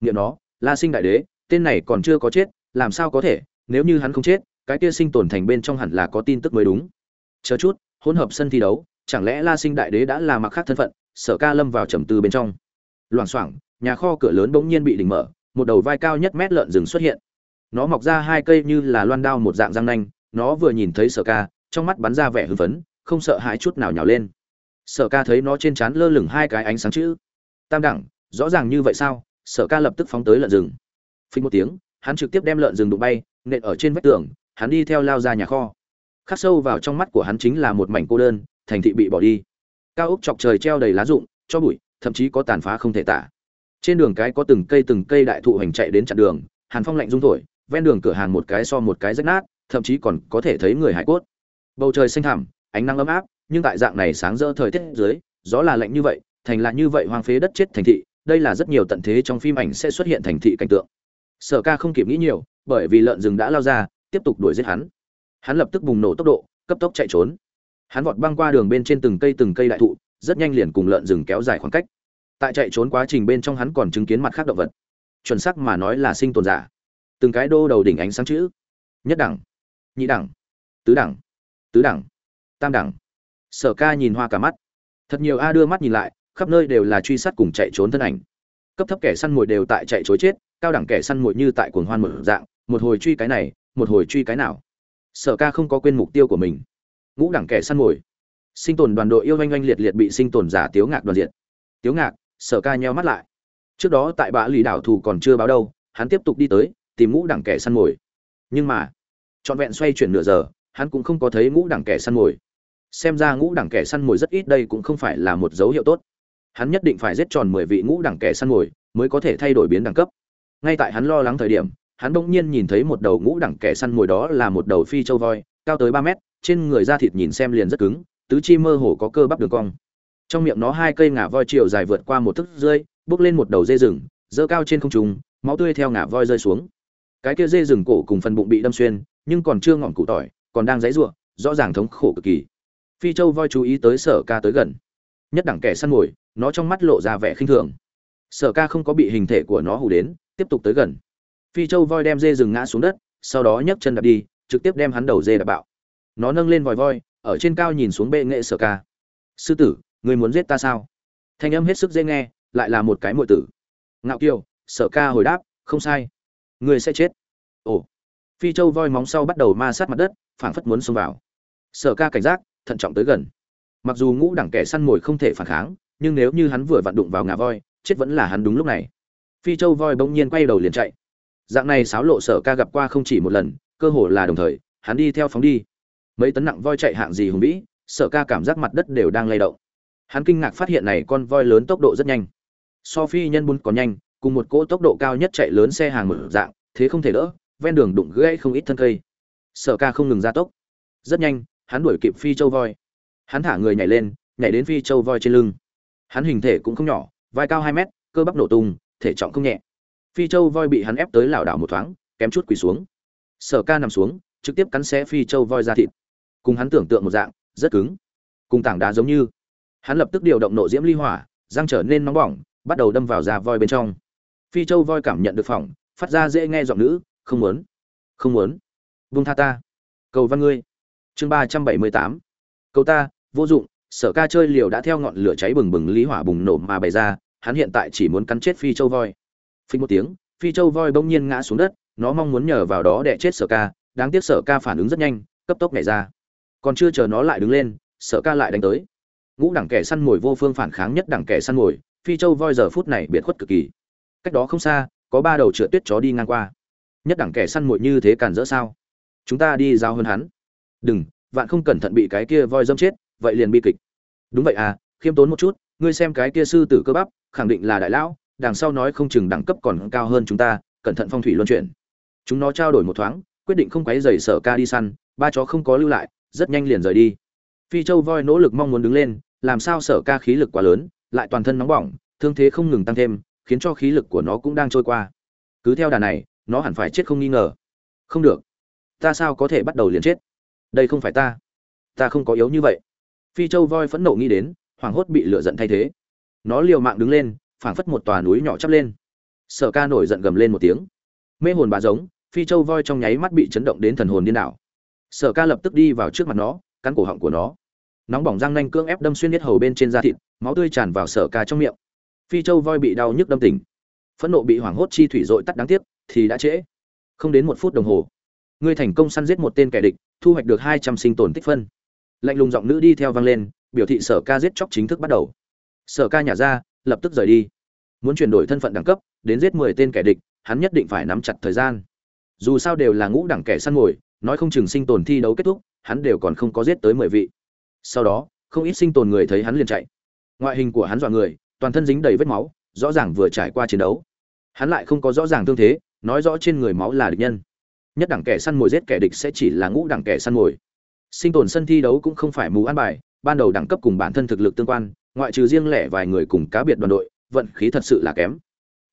nghiệm nó, La Sinh Đại Đế, tên này còn chưa có chết, làm sao có thể, nếu như hắn không chết, cái kia sinh tồn thành bên trong hẳn là có tin tức mới đúng. Chờ chút, hỗn hợp sân thi đấu, chẳng lẽ La Sinh Đại Đế đã là mặc khác thân phận, Sở Ca lâm vào trầm tư bên trong. Loảng xoảng, nhà kho cửa lớn bỗng nhiên bị đỉnh mở, một đầu vai cao nhất mét lợn rừng xuất hiện. Nó mọc ra hai cây như là loan đao một dạng răng nanh, nó vừa nhìn thấy Sở Ca, trong mắt bắn ra vẻ hưng phấn, không sợ hãi chút nào nhào lên. Sở Ca thấy nó trên trán lơ lửng hai cái ánh sáng chữ. Tam đẳng, rõ ràng như vậy sao? Sở Ca lập tức phóng tới lợn rừng. Phình một tiếng, hắn trực tiếp đem lợn rừng đụng bay, nện ở trên vách tường, hắn đi theo lao ra nhà kho. Khắc sâu vào trong mắt của hắn chính là một mảnh cô đơn, thành thị bị bỏ đi. Cao ốc chọc trời treo đầy lá rụng, cho bụi, thậm chí có tàn phá không thể tả. Trên đường cái có từng cây từng cây đại thụ hành chạy đến chặn đường, hàn phong lạnh rung thổi, ven đường cửa hàng một cái so một cái rách nát, thậm chí còn có thể thấy người hải cốt bầu trời xanh thẳm ánh nắng ấm áp nhưng tại dạng này sáng rỡ thời tiết dưới gió là lạnh như vậy thành là như vậy hoang phế đất chết thành thị đây là rất nhiều tận thế trong phim ảnh sẽ xuất hiện thành thị cảnh tượng sở ca không kịp nghĩ nhiều bởi vì lợn rừng đã lao ra tiếp tục đuổi giết hắn hắn lập tức bùng nổ tốc độ, cấp tốc chạy trốn. Hắn vọt băng qua đường bên trên từng cây từng cây đại thụ, rất nhanh liền cùng lợn rừng kéo dài khoảng cách. Tại chạy trốn quá trình bên trong hắn còn chứng kiến mặt khác động vật. Chuẩn xác mà nói là sinh tồn giả. Từng cái đô đầu đỉnh ánh sáng chữ. Nhất đẳng, nhị đẳng, tứ đẳng tứ đẳng, tam đẳng. Sở ca nhìn hoa cả mắt. Thật nhiều a đưa mắt nhìn lại, khắp nơi đều là truy sát cùng chạy trốn thân ảnh. Cấp thấp kẻ săn mồi đều tại chạy chối chết, cao đẳng kẻ săn mồi như tại cuồng hoan một dạng, một hồi truy cái này, một hồi truy cái nào sở ca không có quên mục tiêu của mình. Ngũ đẳng kẻ săn mồi. Sinh tồn đoàn đội yêu oanh oanh liệt liệt bị sinh tồn giả tiếu ngạc đoàn diện tiếu ngạc, sở ca nheo mắt lại. Trước đó tại bã lì đảo thù còn chưa báo đâu, hắn tiếp tục đi tới, tìm ngũ đẳng kẻ săn mồi. Nhưng mà, trọn vẹn xoay chuyển nửa giờ, hắn cũng không có thấy ngũ đẳng kẻ săn mồi. Xem ra ngũ đẳng kẻ săn mồi rất ít đây cũng không phải là một dấu hiệu tốt. Hắn nhất định phải giết tròn mười vị ngũ đẳng kẻ săn mồi mới có thể thay đổi biến đẳng cấp. Ngay tại hắn lo lắng thời điểm hắn bỗng nhiên nhìn thấy một đầu ngũ đẳng kẻ săn mồi đó là một đầu phi châu voi cao tới ba mét trên người da thịt nhìn xem liền rất cứng tứ chi mơ hồ có cơ bắp đường cong. Trong miệng nó hai cây ngà voi chiều dài vượt qua một thước rơi bước lên một đầu dê rừng dơ cao trên không trung máu tươi theo ngà voi rơi xuống. Cái kia dê rừng cổ cùng phần bụng bị đâm xuyên nhưng còn chưa ngọn cụ tỏi còn đang giãy rủa, rõ ràng thống khổ cực kỳ. Phi châu voi chú ý tới sở ca tới gần. Nhất đẳng kẻ săn mồi nó trong mắt lộ ra vẻ khinh thường. Sở ca không có bị hình thể của nó hù đến tiếp tục tới gần phi châu voi đem dê rừng ngã xuống đất, sau đó nhấc chân đạp đi, trực tiếp đem hắn đầu dê đạp bạo. Nó nâng lên vòi voi, ở trên cao nhìn xuống bệ nghệ sở ca. Sư tử, người muốn giết ta sao? Thanh âm hết sức dễ nghe, lại là một cái muội tử. Ngạo kiều, sở ca hồi đáp, không sai. Người sẽ chết. Ồ. Phi châu voi móng sau bắt đầu ma sát mặt đất, phảng phất muốn xông vào. Sở ca cảnh giác, thận trọng tới gần. Mặc dù ngũ đẳng kẻ săn mồi không thể phản kháng, nhưng nếu như hắn vừa vặn đụng vào ngà voi, chết vẫn là hắn đúng lúc này. Phi châu voi bỗng nhiên quay đầu liền chạy dạng này sáo lộ sở ca gặp qua không chỉ một lần, cơ hồ là đồng thời, hắn đi theo phóng đi. Mấy tấn nặng voi chạy hạng gì hùng vĩ, sở ca cảm giác mặt đất đều đang lay động. Hắn kinh ngạc phát hiện này con voi lớn tốc độ rất nhanh. So phi nhân bún còn nhanh, cùng một cỗ tốc độ cao nhất chạy lớn xe hàng mở dạng, thế không thể đỡ, ven đường đụng gãy không ít thân cây. Sở ca không ngừng ra tốc. Rất nhanh, hắn đuổi kịp phi châu voi. Hắn thả người nhảy lên, nhảy đến phi châu voi trên lưng. Hắn hình thể cũng không nhỏ, vai cao hai mét, cơ bắp nổ tung, thể trọng không nhẹ phi châu voi bị hắn ép tới lảo đảo một thoáng, kém chút quỳ xuống. Sở ca nằm xuống, trực tiếp cắn xé phi châu voi ra thịt. Cùng hắn tưởng tượng một dạng, rất cứng. Cùng tảng đá giống như. Hắn lập tức điều động nộ diễm ly hỏa, răng trở nên nóng bỏng, bắt đầu đâm vào da voi bên trong. Phi châu voi cảm nhận được phỏng, phát ra dễ nghe giọng nữ, không muốn không muốn. Vung tha ta. Cầu văn ngươi. Chương ba trăm bảy mươi tám. Cầu ta, vô dụng. Sở ca chơi liều đã theo ngọn lửa cháy bừng bừng lý hỏa bùng nổ mà bày ra, hắn hiện tại chỉ muốn cắn chết phi châu voi phình một tiếng, phi châu voi bỗng nhiên ngã xuống đất, nó mong muốn nhờ vào đó để chết sở ca, đáng tiếc sở ca phản ứng rất nhanh, cấp tốc nhảy ra. Còn chưa chờ nó lại đứng lên, sở ca lại đánh tới. Ngũ đẳng kẻ săn mồi vô phương phản kháng nhất đẳng kẻ săn mồi, phi châu voi giờ phút này biệt khuất cực kỳ. Cách đó không xa, có ba đầu trượt tuyết chó đi ngang qua. Nhất đẳng kẻ săn mồi như thế cản rỡ sao? Chúng ta đi giao hơn hắn. Đừng, vạn không cẩn thận bị cái kia voi dâm chết, vậy liền bi kịch. Đúng vậy à khiêm tốn một chút, ngươi xem cái kia sư tử cơ bắp, khẳng định là đại lão đằng sau nói không chừng đẳng cấp còn cao hơn chúng ta, cẩn thận phong thủy luân chuyển. Chúng nó trao đổi một thoáng, quyết định không quấy rầy sở ca đi săn, ba chó không có lưu lại, rất nhanh liền rời đi. Phi châu voi nỗ lực mong muốn đứng lên, làm sao sở ca khí lực quá lớn, lại toàn thân nóng bỏng, thương thế không ngừng tăng thêm, khiến cho khí lực của nó cũng đang trôi qua. Cứ theo đà này, nó hẳn phải chết không nghi ngờ. Không được. Ta sao có thể bắt đầu liền chết? Đây không phải ta. Ta không có yếu như vậy. Phi châu voi phẫn nộ nghĩ đến, hoảng hốt bị lựa giận thay thế. Nó liều mạng đứng lên phảng phất một tòa núi nhỏ chắp lên. Sở ca nổi giận gầm lên một tiếng. Mê hồn bà giống, phi châu voi trong nháy mắt bị chấn động đến thần hồn điên đảo. Sở ca lập tức đi vào trước mặt nó, cắn cổ họng của nó. Nóng bỏng răng nanh cương ép đâm xuyên hết hầu bên trên da thịt, máu tươi tràn vào sở ca trong miệng. Phi châu voi bị đau nhức đâm tỉnh. Phẫn nộ bị hoảng hốt chi thủy dội tắt đáng tiếc, thì đã trễ. Không đến một phút đồng hồ, ngươi thành công săn giết một tên kẻ địch, thu hoạch được hai trăm sinh tồn tích phân. Lạnh lùng giọng nữ đi theo vang lên, biểu thị sở ca giết chóc chính thức bắt đầu. Sở ca nhả ra lập tức rời đi. Muốn chuyển đổi thân phận đẳng cấp, đến giết mười tên kẻ địch, hắn nhất định phải nắm chặt thời gian. Dù sao đều là ngũ đẳng kẻ săn mồi, nói không chừng sinh tồn thi đấu kết thúc, hắn đều còn không có giết tới mười vị. Sau đó, không ít sinh tồn người thấy hắn liền chạy. Ngoại hình của hắn dọa người, toàn thân dính đầy vết máu, rõ ràng vừa trải qua chiến đấu. Hắn lại không có rõ ràng thương thế, nói rõ trên người máu là địch nhân. Nhất đẳng kẻ săn mồi giết kẻ địch sẽ chỉ là ngũ đẳng kẻ săn mồi. Sinh tồn sân thi đấu cũng không phải mù ăn bài, ban đầu đẳng cấp cùng bản thân thực lực tương quan ngoại trừ riêng lẻ vài người cùng cá biệt đoàn đội, vận khí thật sự là kém.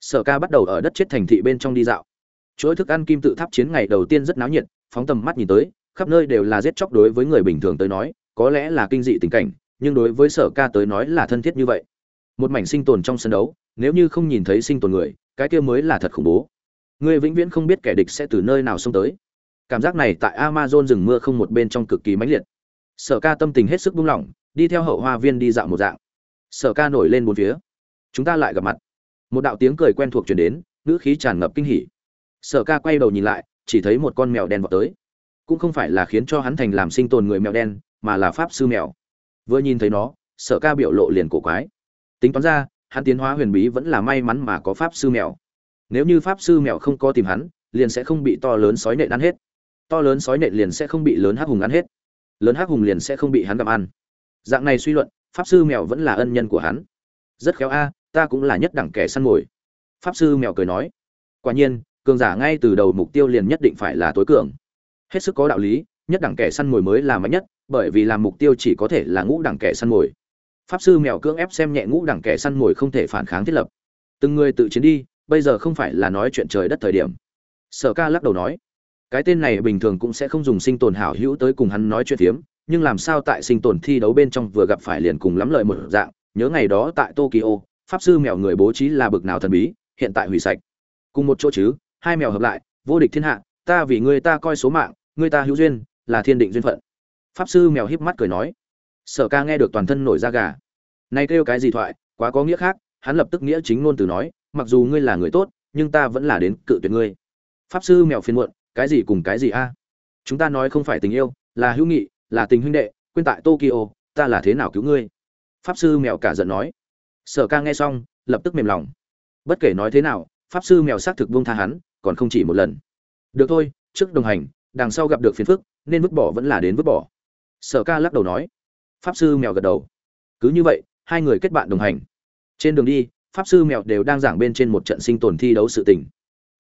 Sở ca bắt đầu ở đất chết thành thị bên trong đi dạo. Chuỗi thức ăn kim tự tháp chiến ngày đầu tiên rất náo nhiệt, phóng tầm mắt nhìn tới, khắp nơi đều là giết chóc đối với người bình thường tới nói, có lẽ là kinh dị tình cảnh, nhưng đối với sở ca tới nói là thân thiết như vậy. Một mảnh sinh tồn trong sân đấu, nếu như không nhìn thấy sinh tồn người, cái kia mới là thật khủng bố. Người vĩnh viễn không biết kẻ địch sẽ từ nơi nào xông tới. Cảm giác này tại amazon rừng mưa không một bên trong cực kỳ mãnh liệt. Sở ca tâm tình hết sức buông lỏng, đi theo hậu hoa viên đi dạo một dạng sở ca nổi lên bốn phía. Chúng ta lại gặp mặt. Một đạo tiếng cười quen thuộc chuyển đến, ngữ khí tràn ngập kinh hỉ. Sở ca quay đầu nhìn lại, chỉ thấy một con mèo đen vọt tới. Cũng không phải là khiến cho hắn thành làm sinh tồn người mèo đen, mà là pháp sư mèo. Vừa nhìn thấy nó, sở ca biểu lộ liền cổ quái. Tính toán ra, hắn tiến hóa huyền bí vẫn là may mắn mà có pháp sư mèo. Nếu như pháp sư mèo không có tìm hắn, liền sẽ không bị to lớn sói nện ăn hết. To lớn sói nện liền sẽ không bị lớn hắc hùng ăn hết. Lớn hắc hùng liền sẽ không bị hắn gặm ăn. Dạng này suy luận pháp sư mèo vẫn là ân nhân của hắn. Rất khéo a, ta cũng là nhất đẳng kẻ săn mồi. Pháp sư mèo cười nói. Quả nhiên, cường giả ngay từ đầu mục tiêu liền nhất định phải là tối cường. Hết sức có đạo lý, nhất đẳng kẻ săn mồi mới là mạnh nhất, bởi vì làm mục tiêu chỉ có thể là ngũ đẳng kẻ săn mồi. Pháp sư mèo cưỡng ép xem nhẹ ngũ đẳng kẻ săn mồi không thể phản kháng thiết lập. Từng người tự chiến đi, bây giờ không phải là nói chuyện trời đất thời điểm. Sở ca lắc đầu nói. Cái tên này bình thường cũng sẽ không dùng sinh tồn hảo hữu tới cùng hắn nói chuyện phiếm nhưng làm sao tại sinh tồn thi đấu bên trong vừa gặp phải liền cùng lắm lợi một dạng, nhớ ngày đó tại tokyo, pháp sư mèo người bố trí là bực nào thần bí, hiện tại hủy sạch. Cùng một chỗ chứ, hai mèo hợp lại, vô địch thiên hạ, ta vì người ta coi số mạng, người ta hữu duyên, là thiên định duyên phận. Pháp sư mèo híp mắt cười nói, sở ca nghe được toàn thân nổi da gà. Nay kêu cái gì thoại, quá có nghĩa khác, hắn lập tức nghĩa chính ngôn từ nói, mặc dù ngươi là người tốt, nhưng ta vẫn là đến cự tuyệt ngươi. Pháp sư mèo phiền muộn, cái gì cùng cái gì a? Chúng ta nói không phải tình yêu, là hữu nghị là tình huynh đệ, quên tại tokyo, ta là thế nào cứu ngươi? Pháp sư mèo cả giận nói. Sở ca nghe xong, lập tức mềm lòng. Bất kể nói thế nào, pháp sư mèo xác thực buông tha hắn, còn không chỉ một lần. Được thôi, trước đồng hành, đằng sau gặp được phiền phức, nên vứt bỏ vẫn là đến vứt bỏ. Sở ca lắc đầu nói. Pháp sư mèo gật đầu. Cứ như vậy, hai người kết bạn đồng hành. Trên đường đi, pháp sư mèo đều đang giảng bên trên một trận sinh tồn thi đấu sự tình.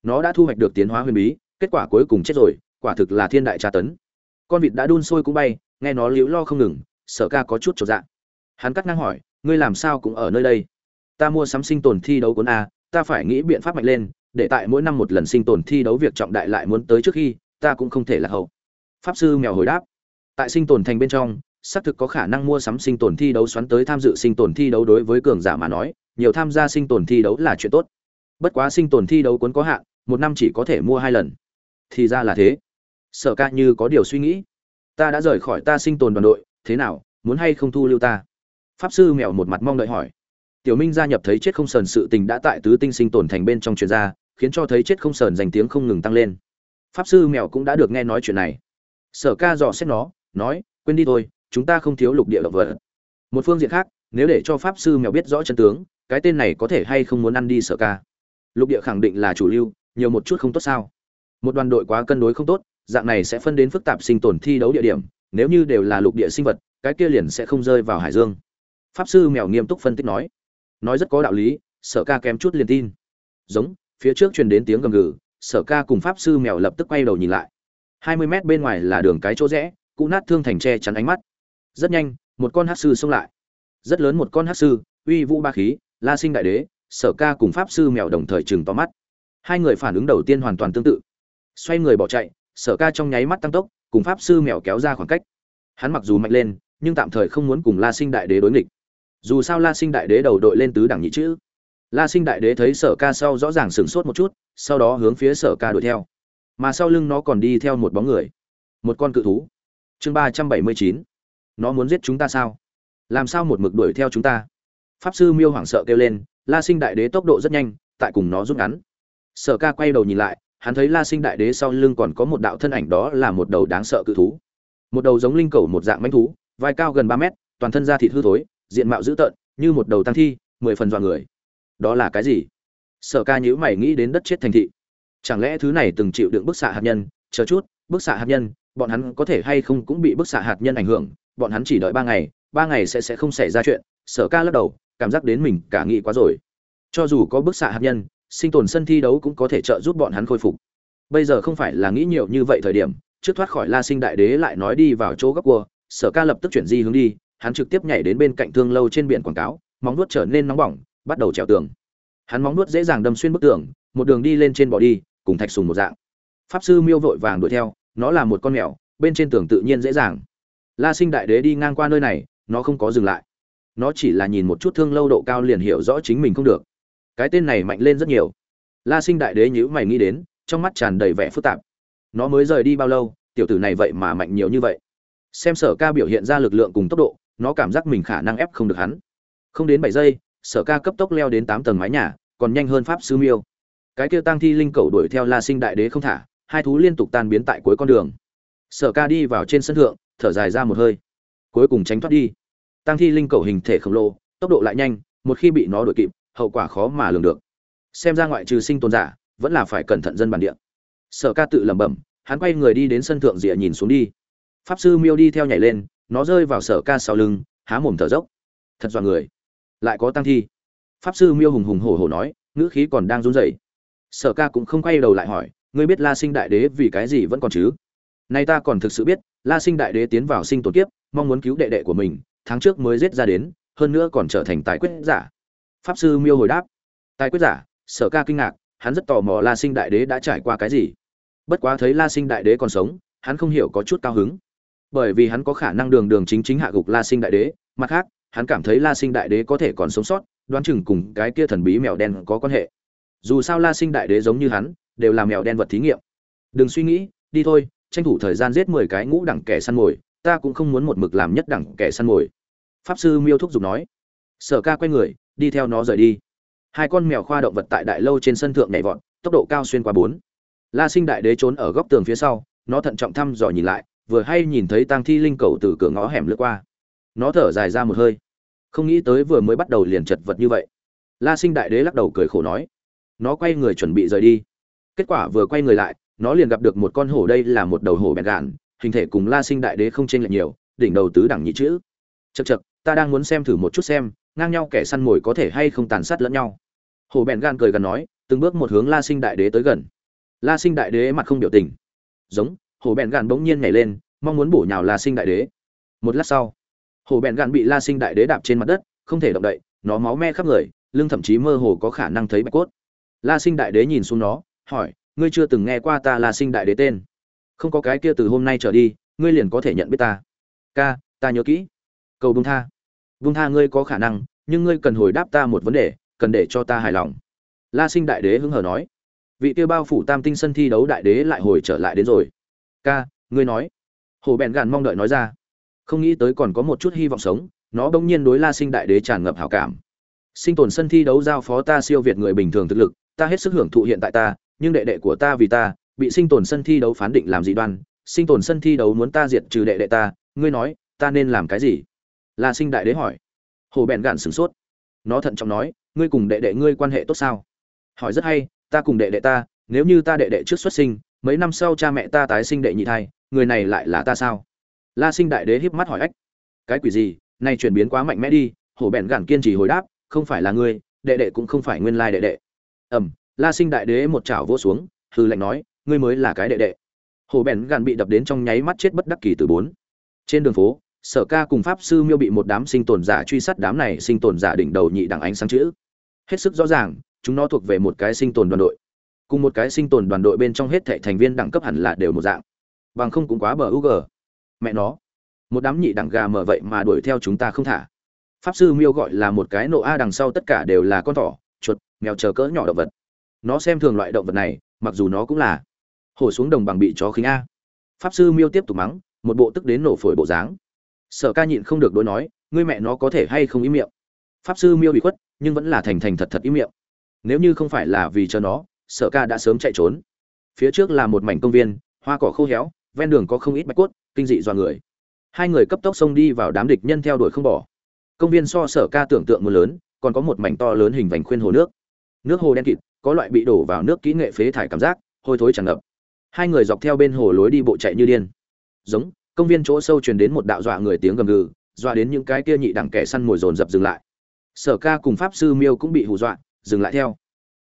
Nó đã thu hoạch được tiến hóa huyền bí, kết quả cuối cùng chết rồi, quả thực là thiên đại tra tấn con vịt đã đun sôi cũng bay, nghe nó liễu lo không ngừng, sở ca có chút trọn dạng hắn cắt ngang hỏi, ngươi làm sao cũng ở nơi đây? Ta mua sắm sinh tồn thi đấu cuốn a, ta phải nghĩ biện pháp mạnh lên, để tại mỗi năm một lần sinh tồn thi đấu việc trọng đại lại muốn tới trước khi, ta cũng không thể là hậu. Pháp sư mèo hồi đáp, tại sinh tồn thành bên trong, xác thực có khả năng mua sắm sinh tồn thi đấu xoắn tới tham dự sinh tồn thi đấu đối với cường giả mà nói, nhiều tham gia sinh tồn thi đấu là chuyện tốt. Bất quá sinh tồn thi đấu cuốn có hạn, một năm chỉ có thể mua hai lần. Thì ra là thế sở ca như có điều suy nghĩ. Ta đã rời khỏi ta sinh tồn đoàn đội, thế nào, muốn hay không thu lưu ta? Pháp sư mèo một mặt mong đợi hỏi. Tiểu minh gia nhập thấy chết không sờn sự tình đã tại tứ tinh sinh tồn thành bên trong truyền ra, khiến cho thấy chết không sờn danh tiếng không ngừng tăng lên. Pháp sư mèo cũng đã được nghe nói chuyện này. Sở ca dò xét nó, nói, quên đi thôi, chúng ta không thiếu lục địa động vật. Một phương diện khác, nếu để cho pháp sư mèo biết rõ chân tướng, cái tên này có thể hay không muốn ăn đi sở ca? Lục địa khẳng định là chủ lưu, nhiều một chút không tốt sao? Một đoàn đội quá cân đối không tốt dạng này sẽ phân đến phức tạp sinh tồn thi đấu địa điểm, nếu như đều là lục địa sinh vật, cái kia liền sẽ không rơi vào hải dương. Pháp sư mèo nghiêm túc phân tích nói. Nói rất có đạo lý, sở ca kém chút liền tin. Giống, phía trước truyền đến tiếng gầm gừ, sở ca cùng pháp sư mèo lập tức quay đầu nhìn lại. Hai mươi mét bên ngoài là đường cái chỗ rẽ cụ nát thương thành tre chắn ánh mắt. Rất nhanh, một con hát sư xông lại. Rất lớn một con hát sư, uy vũ ba khí, la sinh đại đế, sở ca cùng pháp sư mèo đồng thời chừng to mắt. Hai người phản ứng đầu tiên hoàn toàn tương tự. Xoay người bỏ chạy sở ca trong nháy mắt tăng tốc, cùng pháp sư mèo kéo ra khoảng cách. Hắn mặc dù mạnh lên, nhưng tạm thời không muốn cùng la sinh đại đế đối nghịch. Dù sao la sinh đại đế đầu đội lên tứ đẳng nhị chữ. La sinh đại đế thấy sở ca sau rõ ràng sửng sốt một chút, sau đó hướng phía sở ca đuổi theo. Mà sau lưng nó còn đi theo một bóng người. Một con cự thú. Chương ba trăm bảy mươi chín. Nó muốn giết chúng ta sao? Làm sao một mực đuổi theo chúng ta? Pháp sư miêu hoảng sợ kêu lên, la sinh đại đế tốc độ rất nhanh, tại cùng nó rút ngắn. Sở ca quay đầu nhìn lại hắn thấy la sinh đại đế sau lưng còn có một đạo thân ảnh đó là một đầu đáng sợ cự thú. Một đầu giống linh cầu một dạng mãnh thú, vai cao gần ba mét, toàn thân da thịt hư thối, diện mạo dữ tợn, như một đầu tăng thi, mười phần dọa người. Đó là cái gì? Sở ca nhíu mày nghĩ đến đất chết thành thị. Chẳng lẽ thứ này từng chịu đựng bức xạ hạt nhân? Chờ chút, bức xạ hạt nhân, bọn hắn có thể hay không cũng bị bức xạ hạt nhân ảnh hưởng? Bọn hắn chỉ đợi ba ngày ba ngày sẽ sẽ không xảy ra chuyện. Sở ca lắc đầu, cảm giác đến mình cả nghĩ quá rồi. Cho dù có bức xạ hạt nhân sinh tồn sân thi đấu cũng có thể trợ giúp bọn hắn khôi phục. Bây giờ không phải là nghĩ nhiều như vậy thời điểm, trước thoát khỏi la sinh đại đế lại nói đi vào chỗ góc cua, sở ca lập tức chuyển di hướng đi, hắn trực tiếp nhảy đến bên cạnh thương lâu trên biển quảng cáo, móng vuốt trở nên nóng bỏng, bắt đầu trèo tường. Hắn móng vuốt dễ dàng đâm xuyên bức tường, một đường đi lên trên bò đi, cùng thạch sùng một dạng. Pháp sư miêu vội vàng đuổi theo, nó là một con mèo, bên trên tường tự nhiên dễ dàng. La sinh đại đế đi ngang qua nơi này, nó không có dừng lại. Nó chỉ là nhìn một chút thương lâu độ cao liền hiểu rõ chính mình không được cái tên này mạnh lên rất nhiều. La sinh đại đế nhữ mày nghĩ đến, trong mắt tràn đầy vẻ phức tạp. Nó mới rời đi bao lâu, tiểu tử này vậy mà mạnh nhiều như vậy? Xem sở ca biểu hiện ra lực lượng cùng tốc độ, nó cảm giác mình khả năng ép không được hắn. Không đến bảy giây, sở ca cấp tốc leo đến tám tầng mái nhà, còn nhanh hơn pháp sư miêu. Cái kia tăng thi linh cầu đuổi theo la sinh đại đế không thả, hai thú liên tục tan biến tại cuối con đường. Sở ca đi vào trên sân thượng, thở dài ra một hơi. Cuối cùng tránh thoát đi. Tăng thi linh cầu hình thể khổng lồ, tốc độ lại nhanh, một khi bị nó đuổi kịp hậu quả khó mà lường được. Xem ra ngoại trừ sinh tồn giả, vẫn là phải cẩn thận dân bản địa. Sở ca tự lẩm bẩm, hắn quay người đi đến sân thượng rìa nhìn xuống đi. Pháp sư miêu đi theo nhảy lên, nó rơi vào sở ca sau lưng, há mồm thở dốc. Thật dọa người. Lại có tăng thi. Pháp sư miêu hùng hùng hổ hổ nói, ngữ khí còn đang run rẩy. Sở ca cũng không quay đầu lại hỏi, ngươi biết la sinh đại đế vì cái gì vẫn còn chứ? Nay ta còn thực sự biết, la sinh đại đế tiến vào sinh tồn kiếp, mong muốn cứu đệ đệ của mình, tháng trước mới giết ra đến, hơn nữa còn trở thành tài quyết giả pháp sư miêu hồi đáp. Tài quyết giả, sở ca kinh ngạc, hắn rất tò mò la sinh đại đế đã trải qua cái gì. Bất quá thấy la sinh đại đế còn sống, hắn không hiểu có chút cao hứng. Bởi vì hắn có khả năng đường đường chính chính hạ gục la sinh đại đế, mặt khác, hắn cảm thấy la sinh đại đế có thể còn sống sót, đoán chừng cùng cái kia thần bí mèo đen có quan hệ. Dù sao la sinh đại đế giống như hắn, đều là mèo đen vật thí nghiệm. Đừng suy nghĩ, đi thôi, tranh thủ thời gian giết mười cái ngũ đẳng kẻ săn mồi, ta cũng không muốn một mực làm nhất đẳng kẻ săn mồi. Pháp sư miêu thúc giục nói. Sở ca quay người đi theo nó rời đi. Hai con mèo khoa động vật tại đại lâu trên sân thượng nhảy vọt, tốc độ cao xuyên qua bốn. La sinh đại đế trốn ở góc tường phía sau, nó thận trọng thăm dò nhìn lại, vừa hay nhìn thấy tang thi linh cầu từ cửa ngõ hẻm lướt qua. Nó thở dài ra một hơi. Không nghĩ tới vừa mới bắt đầu liền chật vật như vậy. La sinh đại đế lắc đầu cười khổ nói. Nó quay người chuẩn bị rời đi. Kết quả vừa quay người lại, nó liền gặp được một con hổ đây là một đầu hổ bẹn gạn, hình thể cùng la sinh đại đế không chênh lệch nhiều, đỉnh đầu tứ đẳng nhị chữ. Chật chật ta đang muốn xem thử một chút xem ngang nhau kẻ săn mồi có thể hay không tàn sát lẫn nhau. Hổ bẹn gan cười gần nói, từng bước một hướng la sinh đại đế tới gần. La sinh đại đế mặt không biểu tình. Giống hổ bẹn gan bỗng nhiên nhảy lên, mong muốn bổ nhào la sinh đại đế. Một lát sau hổ bẹn gan bị la sinh đại đế đạp trên mặt đất, không thể động đậy, nó máu me khắp người, lưng thậm chí mơ hồ có khả năng thấy bạch cốt. La sinh đại đế nhìn xuống nó, hỏi, ngươi chưa từng nghe qua ta la sinh đại đế tên? Không có cái kia từ hôm nay trở đi, ngươi liền có thể nhận biết ta. Ca, ta nhớ kỹ. Cầu bung tha vung tha ngươi có khả năng, nhưng ngươi cần hồi đáp ta một vấn đề, cần để cho ta hài lòng. La sinh đại đế hứng hờ nói. Vị tiêu bao phủ tam tinh sân thi đấu đại đế lại hồi trở lại đến rồi. Ca, ngươi nói. Hồ bèn gàn mong đợi nói ra. Không nghĩ tới còn có một chút hy vọng sống, nó bỗng nhiên đối la sinh đại đế tràn ngập hảo cảm. Sinh tồn sân thi đấu giao phó ta siêu việt người bình thường thực lực, ta hết sức hưởng thụ hiện tại ta, nhưng đệ đệ của ta vì ta, bị sinh tồn sân thi đấu phán định làm dị đoan, sinh tồn sân thi đấu muốn ta diệt trừ đệ đệ ta, ngươi nói, ta nên làm cái gì? La sinh đại đế hỏi. Hồ bèn gạn sửng sốt. Nó thận trọng nói, ngươi cùng đệ đệ ngươi quan hệ tốt sao? Hỏi rất hay, ta cùng đệ đệ ta, nếu như ta đệ đệ trước xuất sinh, mấy năm sau cha mẹ ta tái sinh đệ nhị thai, người này lại là ta sao? La sinh đại đế híp mắt hỏi ách. Cái quỷ gì? Này chuyển biến quá mạnh mẽ đi. Hổ bèn gạn kiên trì hồi đáp, không phải là ngươi, đệ đệ cũng không phải nguyên lai đệ đệ. Ẩm la sinh đại đế một chảo vỗ xuống hư lệnh nói, ngươi mới là cái đệ đệ. Hổ bèn gạn bị đập đến trong nháy mắt chết bất đắc kỳ từ bốn. Trên đường phố sở ca cùng pháp sư miêu bị một đám sinh tồn giả truy sát đám này sinh tồn giả đỉnh đầu nhị đẳng ánh sáng chữ. Hết sức rõ ràng, chúng nó thuộc về một cái sinh tồn đoàn đội. Cùng một cái sinh tồn đoàn đội bên trong hết thảy thành viên đẳng cấp hẳn là đều một dạng. Bằng không cũng quá bờ u g mẹ nó. Một đám nhị đẳng gà mở vậy mà đuổi theo chúng ta không thả. Pháp sư miêu gọi là một cái nộ a đằng sau tất cả đều là con thỏ, chuột, mèo chờ cỡ nhỏ động vật. Nó xem thường loại động vật này, mặc dù nó cũng là hổ xuống đồng bằng bị chó khính a. Pháp sư miêu tiếp tục mắng, một bộ tức đến nổ phổi bộ dáng sở ca nhịn không được đối nói, ngươi mẹ nó có thể hay không ý miệng? Pháp sư miêu bị khuất, nhưng vẫn là thành thành thật thật ý miệng. Nếu như không phải là vì cho nó, sở ca đã sớm chạy trốn. Phía trước là một mảnh công viên, hoa cỏ khô héo, ven đường có không ít bạch cốt, kinh dị dọa người. Hai người cấp tốc xông đi vào đám địch nhân theo đuổi không bỏ. Công viên so sở ca tưởng tượng mưa lớn, còn có một mảnh to lớn hình vành khuyên hồ nước. Nước hồ đen kịt, có loại bị đổ vào nước kỹ nghệ phế thải cảm giác, hôi thối tràn ngập. Hai người dọc theo bên hồ lối đi bộ chạy như điên. Giống công viên chỗ sâu truyền đến một đạo dọa người tiếng gầm gừ, dọa đến những cái kia nhị đẳng kẻ săn mồi dồn dập dừng lại. Sở ca cùng pháp sư miêu cũng bị hù dọa, dừng lại theo.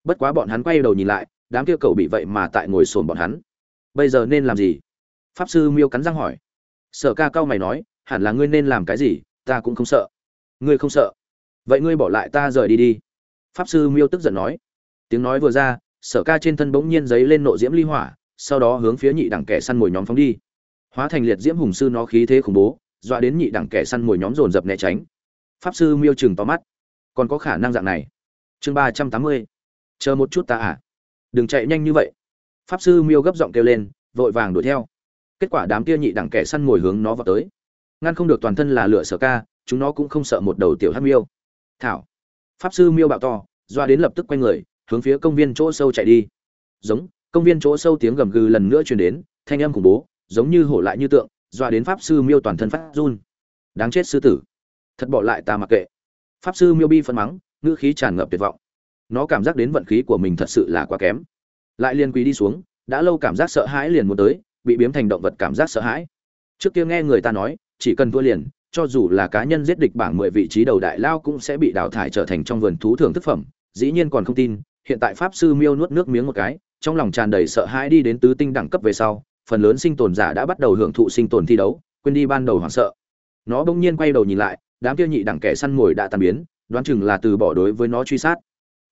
Bất quá bọn hắn quay đầu nhìn lại, đám kia cầu bị vậy mà tại ngồi sồn bọn hắn. Bây giờ nên làm gì? Pháp sư miêu cắn răng hỏi. Sở ca cao mày nói, hẳn là ngươi nên làm cái gì, ta cũng không sợ. Ngươi không sợ? Vậy ngươi bỏ lại ta rời đi đi. Pháp sư miêu tức giận nói. Tiếng nói vừa ra, sở ca trên thân bỗng nhiên giấy lên nộ diễm ly hỏa, sau đó hướng phía nhị đẳng kẻ săn mồi nhóm phóng đi hóa thành liệt diễm hùng sư nó khí thế khủng bố, dọa đến nhị đẳng kẻ săn mồi nhóm dồn dập né tránh. Pháp sư miêu chừng to mắt. Còn có khả năng dạng này. Chương ba trăm tám mươi. Chờ một chút ta à. Đừng chạy nhanh như vậy. Pháp sư miêu gấp giọng kêu lên, vội vàng đuổi theo. Kết quả đám kia nhị đẳng kẻ săn mồi hướng nó vào tới. Ngăn không được toàn thân là lửa sở ca, chúng nó cũng không sợ một đầu tiểu hát miêu. Thảo. Pháp sư miêu bạo to doa đến lập tức quay người, hướng phía công viên chỗ sâu chạy đi. Giống, công viên chỗ sâu tiếng gầm gừ lần nữa truyền đến, thanh âm khủng bố giống như hổ lại như tượng, doa đến pháp sư miêu toàn thân phát run. Đáng chết sư tử. Thật bỏ lại ta mặc kệ. Pháp sư miêu bi phân mắng, ngữ khí tràn ngập tuyệt vọng. Nó cảm giác đến vận khí của mình thật sự là quá kém. Lại liên quỳ đi xuống, đã lâu cảm giác sợ hãi liền muốn tới, bị biếm thành động vật cảm giác sợ hãi. Trước kia nghe người ta nói, chỉ cần thua liền, cho dù là cá nhân giết địch bảng mười vị trí đầu đại lao cũng sẽ bị đào thải trở thành trong vườn thú thưởng thức phẩm, dĩ nhiên còn không tin, hiện tại pháp sư miêu nuốt nước miếng một cái, trong lòng tràn đầy sợ hãi đi đến tứ tinh đẳng cấp về sau phần lớn sinh tồn giả đã bắt đầu hưởng thụ sinh tồn thi đấu, quên đi ban đầu hoảng sợ. Nó bỗng nhiên quay đầu nhìn lại, đám kia nhị đẳng kẻ săn mồi đã tan biến, đoán chừng là từ bỏ đối với nó truy sát.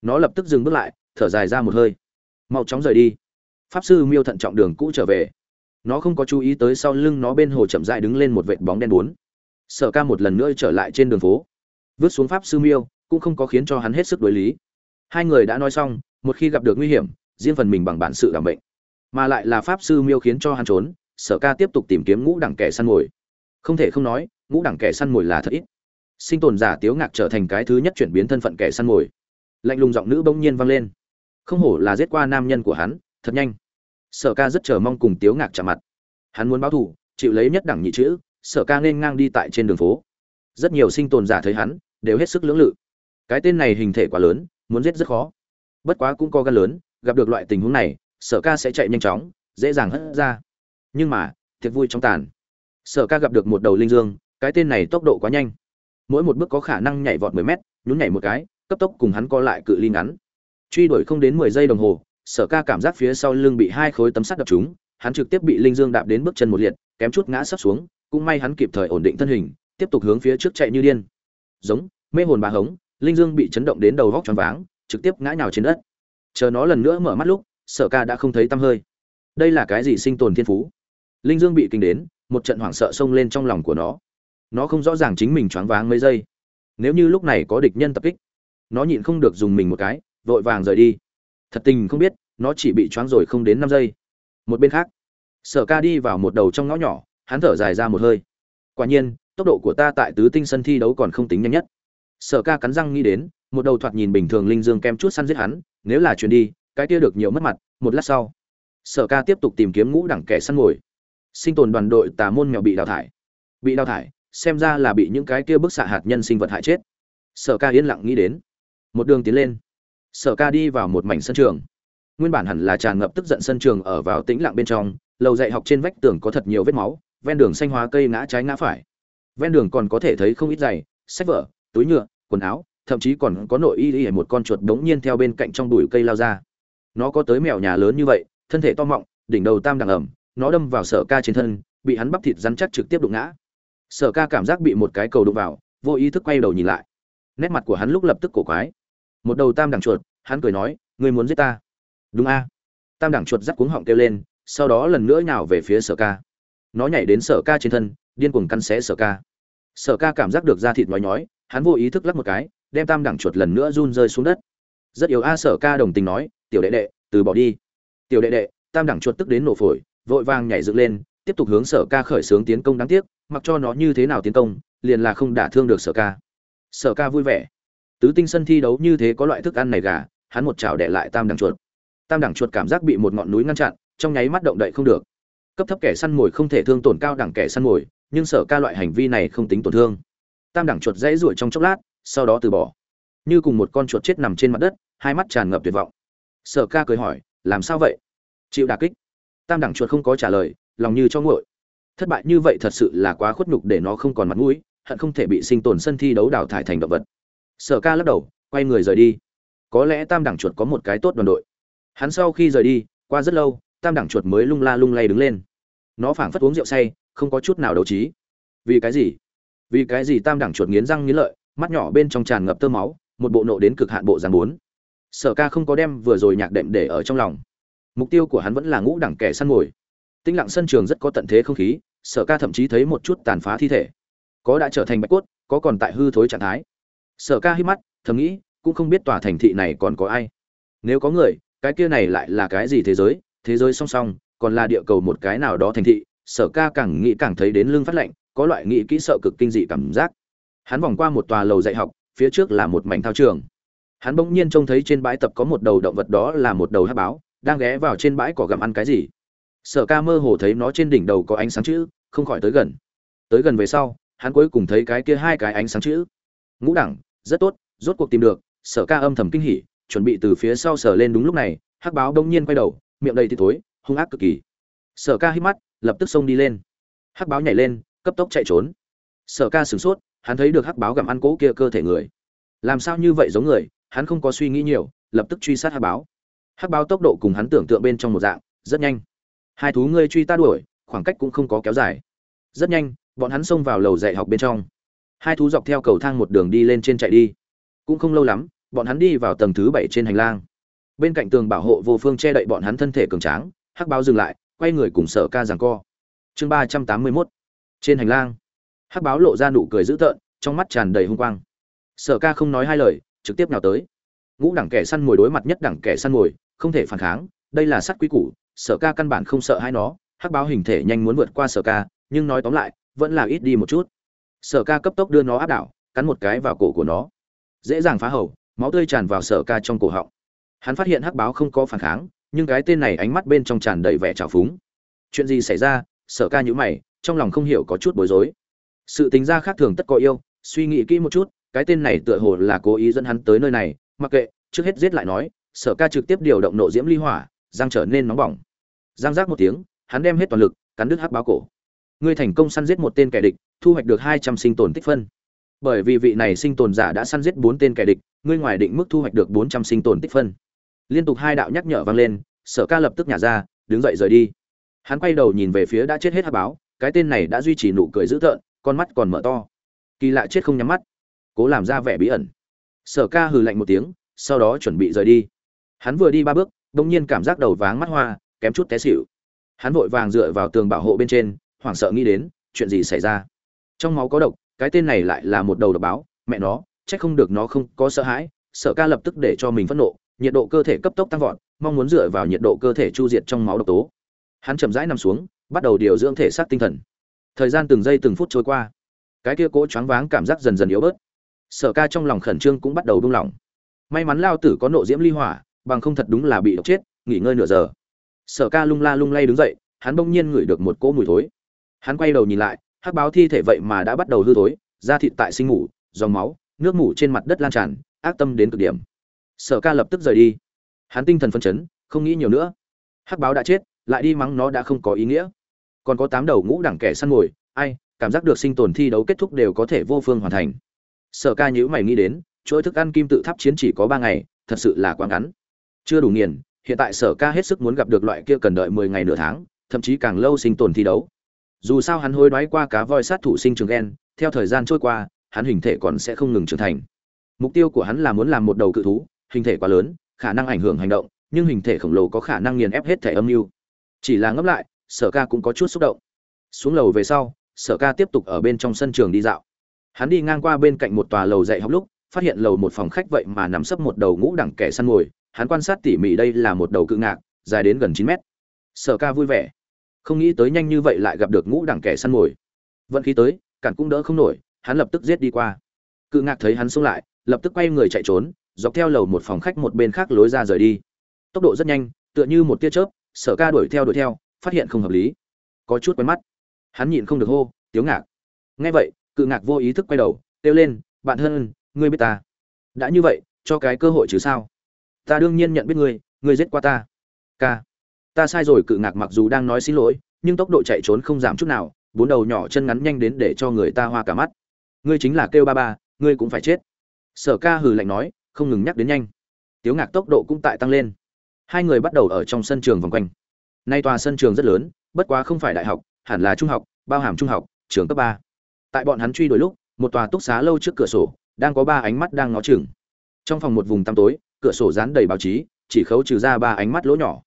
Nó lập tức dừng bước lại, thở dài ra một hơi. Mau chóng rời đi. Pháp sư miêu thận trọng đường cũ trở về. Nó không có chú ý tới sau lưng nó bên hồ chậm dại đứng lên một vệt bóng đen bốn. Sở ca một lần nữa trở lại trên đường phố. Vứt xuống pháp sư miêu, cũng không có khiến cho hắn hết sức đối lý. Hai người đã nói xong, một khi gặp được nguy hiểm, riêng phần mình bằng bản sự đảm bệnh mà lại là pháp sư miêu khiến cho hắn trốn, sở ca tiếp tục tìm kiếm ngũ đẳng kẻ săn mồi. Không thể không nói, ngũ đẳng kẻ săn mồi là thật ít. Sinh tồn giả tiếu ngạc trở thành cái thứ nhất chuyển biến thân phận kẻ săn mồi. Lạnh lùng giọng nữ bỗng nhiên vang lên. Không hổ là giết qua nam nhân của hắn, thật nhanh. Sở ca rất chờ mong cùng tiếu ngạc chạm mặt. Hắn muốn báo thù, chịu lấy nhất đẳng nhị chữ, sở ca nên ngang đi tại trên đường phố. Rất nhiều sinh tồn giả thấy hắn, đều hết sức lưỡng lự. Cái tên này hình thể quá lớn, muốn giết rất khó. Bất quá cũng có gan lớn, gặp được loại tình huống này sở ca sẽ chạy nhanh chóng, dễ dàng hất ra. Nhưng mà, thiệt vui trong tàn. Sở ca gặp được một đầu linh dương, cái tên này tốc độ quá nhanh. Mỗi một bước có khả năng nhảy vọt mười mét, nhún nhảy một cái, cấp tốc cùng hắn co lại cự ly ngắn. Truy đuổi không đến mười giây đồng hồ, sở ca cảm giác phía sau lưng bị hai khối tấm sắt đập trúng, hắn trực tiếp bị linh dương đạp đến bước chân một liệt, kém chút ngã sấp xuống, cũng may hắn kịp thời ổn định thân hình, tiếp tục hướng phía trước chạy như điên. Giống, mê hồn bà hống, linh dương bị chấn động đến đầu góc choáng váng, trực tiếp ngã nhào trên đất. Chờ nó lần nữa mở mắt lúc sở ca đã không thấy tăm hơi. Đây là cái gì sinh tồn thiên phú? Linh dương bị kinh đến, một trận hoảng sợ xông lên trong lòng của nó. Nó không rõ ràng chính mình choáng váng mấy giây. Nếu như lúc này có địch nhân tập kích, nó nhịn không được dùng mình một cái, vội vàng rời đi. Thật tình không biết, nó chỉ bị choáng rồi không đến năm giây. Một bên khác, sở ca đi vào một đầu trong ngõ nhỏ, hắn thở dài ra một hơi. Quả nhiên, tốc độ của ta tại tứ tinh sân thi đấu còn không tính nhanh nhất. Sở ca cắn răng nghĩ đến, một đầu thoạt nhìn bình thường linh dương kem chút săn giết hắn, nếu là chuyền đi cái kia được nhiều mất mặt, một lát sau, sở ca tiếp tục tìm kiếm ngũ đẳng kẻ săn mồi. Sinh tồn đoàn đội tà môn mèo bị đào thải. Bị đào thải, xem ra là bị những cái kia bức xạ hạt nhân sinh vật hại chết. Sở ca yên lặng nghĩ đến. Một đường tiến lên. Sở ca đi vào một mảnh sân trường. Nguyên bản hẳn là tràn ngập tức giận sân trường ở vào tĩnh lặng bên trong, lầu dạy học trên vách tường có thật nhiều vết máu, ven đường xanh hóa cây ngã trái ngã phải. Ven đường còn có thể thấy không ít giày, sách vở, túi nhựa, quần áo, thậm chí còn có nội y y một con chuột đống nhiên theo bên cạnh trong bụi cây lao ra nó có tới mèo nhà lớn như vậy, thân thể to mọng, đỉnh đầu tam đằng ẩm, nó đâm vào sở ca trên thân, bị hắn bắp thịt rắn chắc trực tiếp đụng ngã. Sở ca cảm giác bị một cái cầu đụng vào, vô ý thức quay đầu nhìn lại. Nét mặt của hắn lúc lập tức cổ quái. Một đầu tam đằng chuột, hắn cười nói, ngươi muốn giết ta? Đúng a. Tam đằng chuột rắc cuống họng kêu lên, sau đó lần nữa nhào về phía sở ca. Nó nhảy đến sở ca trên thân, điên cuồng căn xé sở ca. Sở ca cảm giác được da thịt nói nhói, hắn vô ý thức lắc một cái, đem tam đẳng chuột lần nữa run rơi xuống đất. Rất yếu a, sở ca đồng tình nói tiểu đệ đệ, từ bỏ đi. Tiểu đệ đệ, tam đẳng chuột tức đến nổ phổi, vội vàng nhảy dựng lên, tiếp tục hướng sở ca khởi xướng tiến công đáng tiếc, mặc cho nó như thế nào tiến công, liền là không đả thương được sở ca. Sở ca vui vẻ. Tứ tinh sân thi đấu như thế có loại thức ăn này gà, hắn một chảo đệ lại tam đẳng chuột. Tam đẳng chuột cảm giác bị một ngọn núi ngăn chặn, trong nháy mắt động đậy không được. Cấp thấp kẻ săn mồi không thể thương tổn cao đẳng kẻ săn mồi, nhưng sở ca loại hành vi này không tính tổn thương. Tam đẳng chuột dãy ruổi trong chốc lát, sau đó từ bỏ. Như cùng một con chuột chết nằm trên mặt đất, hai mắt tràn ngập tuyệt vọng sở ca cười hỏi, làm sao vậy? Chịu đà kích? Tam đẳng chuột không có trả lời, lòng như cho nguội. Thất bại như vậy thật sự là quá khuất nhục để nó không còn mặt mũi, hận không thể bị sinh tồn sân thi đấu đào thải thành động vật. Sở ca lắc đầu, quay người rời đi. Có lẽ tam đẳng chuột có một cái tốt đoàn đội. Hắn sau khi rời đi, qua rất lâu, tam đẳng chuột mới lung la lung lay đứng lên. Nó phảng phất uống rượu say, không có chút nào đấu trí. Vì cái gì? Vì cái gì tam đẳng chuột nghiến răng nghiến lợi, mắt nhỏ bên trong tràn ngập tơ máu, một bộ nộ đến cực hạn bộ dáng bốn? Sở ca không có đem vừa rồi nhạc đệm để ở trong lòng. Mục tiêu của hắn vẫn là ngũ đẳng kẻ săn mồi. Tĩnh lặng sân trường rất có tận thế không khí, sở ca thậm chí thấy một chút tàn phá thi thể. Có đã trở thành bạch cốt, có còn tại hư thối trạng thái. Sở ca hít mắt, thầm nghĩ, cũng không biết tòa thành thị này còn có ai. Nếu có người, cái kia này lại là cái gì thế giới? Thế giới song song, còn là địa cầu một cái nào đó thành thị, sở ca càng nghĩ càng thấy đến lưng phát lạnh, có loại nghĩ kỹ sợ cực kinh dị cảm giác. Hắn vòng qua một tòa lầu dạy học, phía trước là một mảnh thao trường hắn bỗng nhiên trông thấy trên bãi tập có một đầu động vật đó là một đầu hát báo, đang ghé vào trên bãi cỏ gặm ăn cái gì. Sở ca mơ hồ thấy nó trên đỉnh đầu có ánh sáng chữ, không khỏi tới gần. Tới gần về sau, hắn cuối cùng thấy cái kia hai cái ánh sáng chữ. Ngũ đẳng, rất tốt, rốt cuộc tìm được. Sở ca âm thầm kinh hỉ, chuẩn bị từ phía sau sở lên đúng lúc này hắc báo đông nhiên quay đầu, miệng đầy thì tối hung ác cực kỳ. Sở ca hít mắt, lập tức xông đi lên. Hắc báo nhảy lên, cấp tốc chạy trốn. Sở ca sửng sốt, hắn thấy được hắc báo gặm ăn cỗ kia cơ thể người. Làm sao như vậy giống người hắn không có suy nghĩ nhiều, lập tức truy sát hắc báo. Hắc báo tốc độ cùng hắn tưởng tượng bên trong một dạng, rất nhanh. Hai thú ngươi truy ta đuổi, khoảng cách cũng không có kéo dài. Rất nhanh, bọn hắn xông vào lầu dạy học bên trong. Hai thú dọc theo cầu thang một đường đi lên trên chạy đi. Cũng không lâu lắm, bọn hắn đi vào tầng thứ bảy trên hành lang. Bên cạnh tường bảo hộ vô phương che đậy bọn hắn thân thể cường tráng, hắc báo dừng lại, quay người cùng sở ca giằng co. Chương ba trăm tám mươi mốt. Trên hành lang, hắc báo lộ ra nụ cười dữ tợn, trong mắt tràn đầy hung quang. Sở ca không nói hai lời trực tiếp nào tới. Ngũ đẳng kẻ săn mồi đối mặt nhất đẳng kẻ săn mồi, không thể phản kháng, đây là sắt quý củ, sở ca căn bản không sợ hai nó, hắc báo hình thể nhanh muốn vượt qua sở ca, nhưng nói tóm lại, vẫn là ít đi một chút. Sở ca cấp tốc đưa nó áp đảo, cắn một cái vào cổ của nó. Dễ dàng phá hầu, máu tươi tràn vào sở ca trong cổ họng. Hắn phát hiện hắc báo không có phản kháng, nhưng cái tên này ánh mắt bên trong tràn đầy vẻ trào phúng. Chuyện gì xảy ra? Sở ca nhữ mày, trong lòng không hiểu có chút bối rối. Sự tính ra khác thường tất có yêu, suy nghĩ kỹ một chút cái tên này tựa hồ là cố ý dẫn hắn tới nơi này, mặc kệ, trước hết giết lại nói, sở ca trực tiếp điều động nộ diễm ly hỏa giang trở nên nóng bỏng. Giang giác một tiếng, hắn đem hết toàn lực, cắn đứt hắc báo cổ. Ngươi thành công săn giết một tên kẻ địch, thu hoạch được hai trăm sinh tồn tích phân. Bởi vì vị này sinh tồn giả đã săn giết bốn tên kẻ địch, ngươi ngoài định mức thu hoạch được bốn trăm sinh tồn tích phân. Liên tục hai đạo nhắc nhở vang lên, sở ca lập tức nhả ra, đứng dậy rời đi. Hắn quay đầu nhìn về phía đã chết hết hắc báo, cái tên này đã duy trì nụ cười dữ tợn, con mắt còn mở to. Kỳ lạ chết không nhắm mắt cố làm ra vẻ bí ẩn. Sở ca hừ lạnh một tiếng, sau đó chuẩn bị rời đi. Hắn vừa đi ba bước, bỗng nhiên cảm giác đầu váng mắt hoa, kém chút té xỉu. Hắn vội vàng dựa vào tường bảo hộ bên trên, hoảng sợ nghĩ đến, chuyện gì xảy ra? Trong máu có độc, cái tên này lại là một đầu độc báo, mẹ nó trách không được nó không có sợ hãi. Sở ca lập tức để cho mình phẫn nộ, nhiệt độ cơ thể cấp tốc tăng vọt, mong muốn dựa vào nhiệt độ cơ thể chu diệt trong máu độc tố. Hắn chậm rãi nằm xuống, bắt đầu điều dưỡng thể xác tinh thần. Thời gian từng giây từng phút trôi qua. Cái kia cỗ choáng váng cảm giác dần dần yếu bớt sở ca trong lòng khẩn trương cũng bắt đầu buông lỏng. May mắn lao tử có nộ diễm ly hỏa, bằng không thật đúng là bị độc chết, nghỉ ngơi nửa giờ. Sở ca lung la lung lay đứng dậy, hắn bỗng nhiên ngửi được một cỗ mùi thối. Hắn quay đầu nhìn lại, hắc báo thi thể vậy mà đã bắt đầu hư thối, da thịt tại sinh ngủ dòng máu, nước mủ trên mặt đất lan tràn, ác tâm đến cực điểm. Sở ca lập tức rời đi. Hắn tinh thần phân chấn, không nghĩ nhiều nữa. Hắc báo đã chết, lại đi mắng nó đã không có ý nghĩa. Còn có tám đầu ngũ đẳng kẻ săn mồi, ai, cảm giác được sinh tồn thi đấu kết thúc đều có thể vô phương hoàn thành sở ca nhữ mày nghĩ đến, chuỗi thức ăn kim tự tháp chiến chỉ có ba ngày, thật sự là quá ngắn. Chưa đủ nghiền, hiện tại sở ca hết sức muốn gặp được loại kia cần đợi mười ngày nửa tháng, thậm chí càng lâu sinh tồn thi đấu. Dù sao hắn hối đoái qua cá voi sát thủ sinh trường gen, theo thời gian trôi qua, hắn hình thể còn sẽ không ngừng trưởng thành. Mục tiêu của hắn là muốn làm một đầu cự thú, hình thể quá lớn, khả năng ảnh hưởng hành động, nhưng hình thể khổng lồ có khả năng nghiền ép hết thể âm mưu. Chỉ là ngấp lại, sở ca cũng có chút xúc động. Xuống lầu về sau, sở ca tiếp tục ở bên trong sân trường đi dạo hắn đi ngang qua bên cạnh một tòa lầu dạy học lúc, phát hiện lầu một phòng khách vậy mà nằm sấp một đầu ngũ đẳng kẻ săn mồi. Hắn quan sát tỉ mỉ đây là một đầu cự ngạc, dài đến gần chín mét. Sở ca vui vẻ. Không nghĩ tới nhanh như vậy lại gặp được ngũ đẳng kẻ săn mồi. Vận khí tới, cản cũng đỡ không nổi, hắn lập tức giết đi qua. Cự ngạc thấy hắn xông lại, lập tức quay người chạy trốn, dọc theo lầu một phòng khách một bên khác lối ra rời đi. Tốc độ rất nhanh, tựa như một tia chớp, sở ca đuổi theo đuổi theo, phát hiện không hợp lý. Có chút quen mắt. Hắn nhịn không được hô, tiếu ngạc. Nghe vậy cự ngạc vô ý thức quay đầu, kêu lên, bạn thân ngươi biết ta? Đã như vậy, cho cái cơ hội chứ sao? Ta đương nhiên nhận biết ngươi ngươi giết qua ta. Ca, ta sai rồi. Cự ngạc mặc dù đang nói xin lỗi, nhưng tốc độ chạy trốn không giảm chút nào, bốn đầu nhỏ chân ngắn nhanh đến để cho người ta hoa cả mắt. Ngươi chính là kêu ba ba, ngươi cũng phải chết. Sở ca hừ lạnh nói, không ngừng nhắc đến nhanh. Tiếu ngạc tốc độ cũng tại tăng lên. Hai người bắt đầu ở trong sân trường vòng quanh. Nay tòa sân trường rất lớn, bất quá không phải đại học, hẳn là trung học, bao hàm trung học, trường cấp ba tại bọn hắn truy đuổi lúc, một tòa túc xá lâu trước cửa sổ, đang có ba ánh mắt đang ngó chừng. Trong phòng một vùng tăm tối, cửa sổ dán đầy báo chí, chỉ khấu trừ ra ba ánh mắt lỗ nhỏ.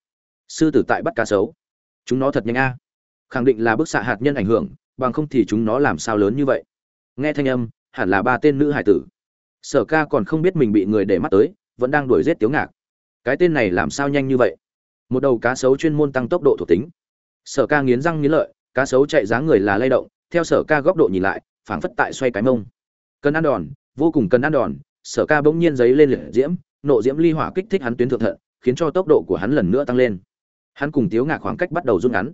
Sư tử tại bắt cá sấu. Chúng nó thật nhanh a. Khẳng định là bức xạ hạt nhân ảnh hưởng, bằng không thì chúng nó làm sao lớn như vậy? Nghe thanh âm, hẳn là ba tên nữ hải tử. Sở ca còn không biết mình bị người để mắt tới, vẫn đang đuổi giết tiếu ngạc. Cái tên này làm sao nhanh như vậy? Một đầu cá sấu chuyên môn tăng tốc độ thuộc tính. Sở ca nghiến răng nghiến lợi, cá sấu chạy dáng người là lay động theo sở ca góc độ nhìn lại, phảng phất tại xoay cái mông. Cần ăn đòn, vô cùng cần ăn đòn, sở ca bỗng nhiên giấy lên liệt diễm, nộ diễm ly hỏa kích thích hắn tuyến thượng thận, khiến cho tốc độ của hắn lần nữa tăng lên. Hắn cùng tiếu ngạc khoảng cách bắt đầu rút ngắn,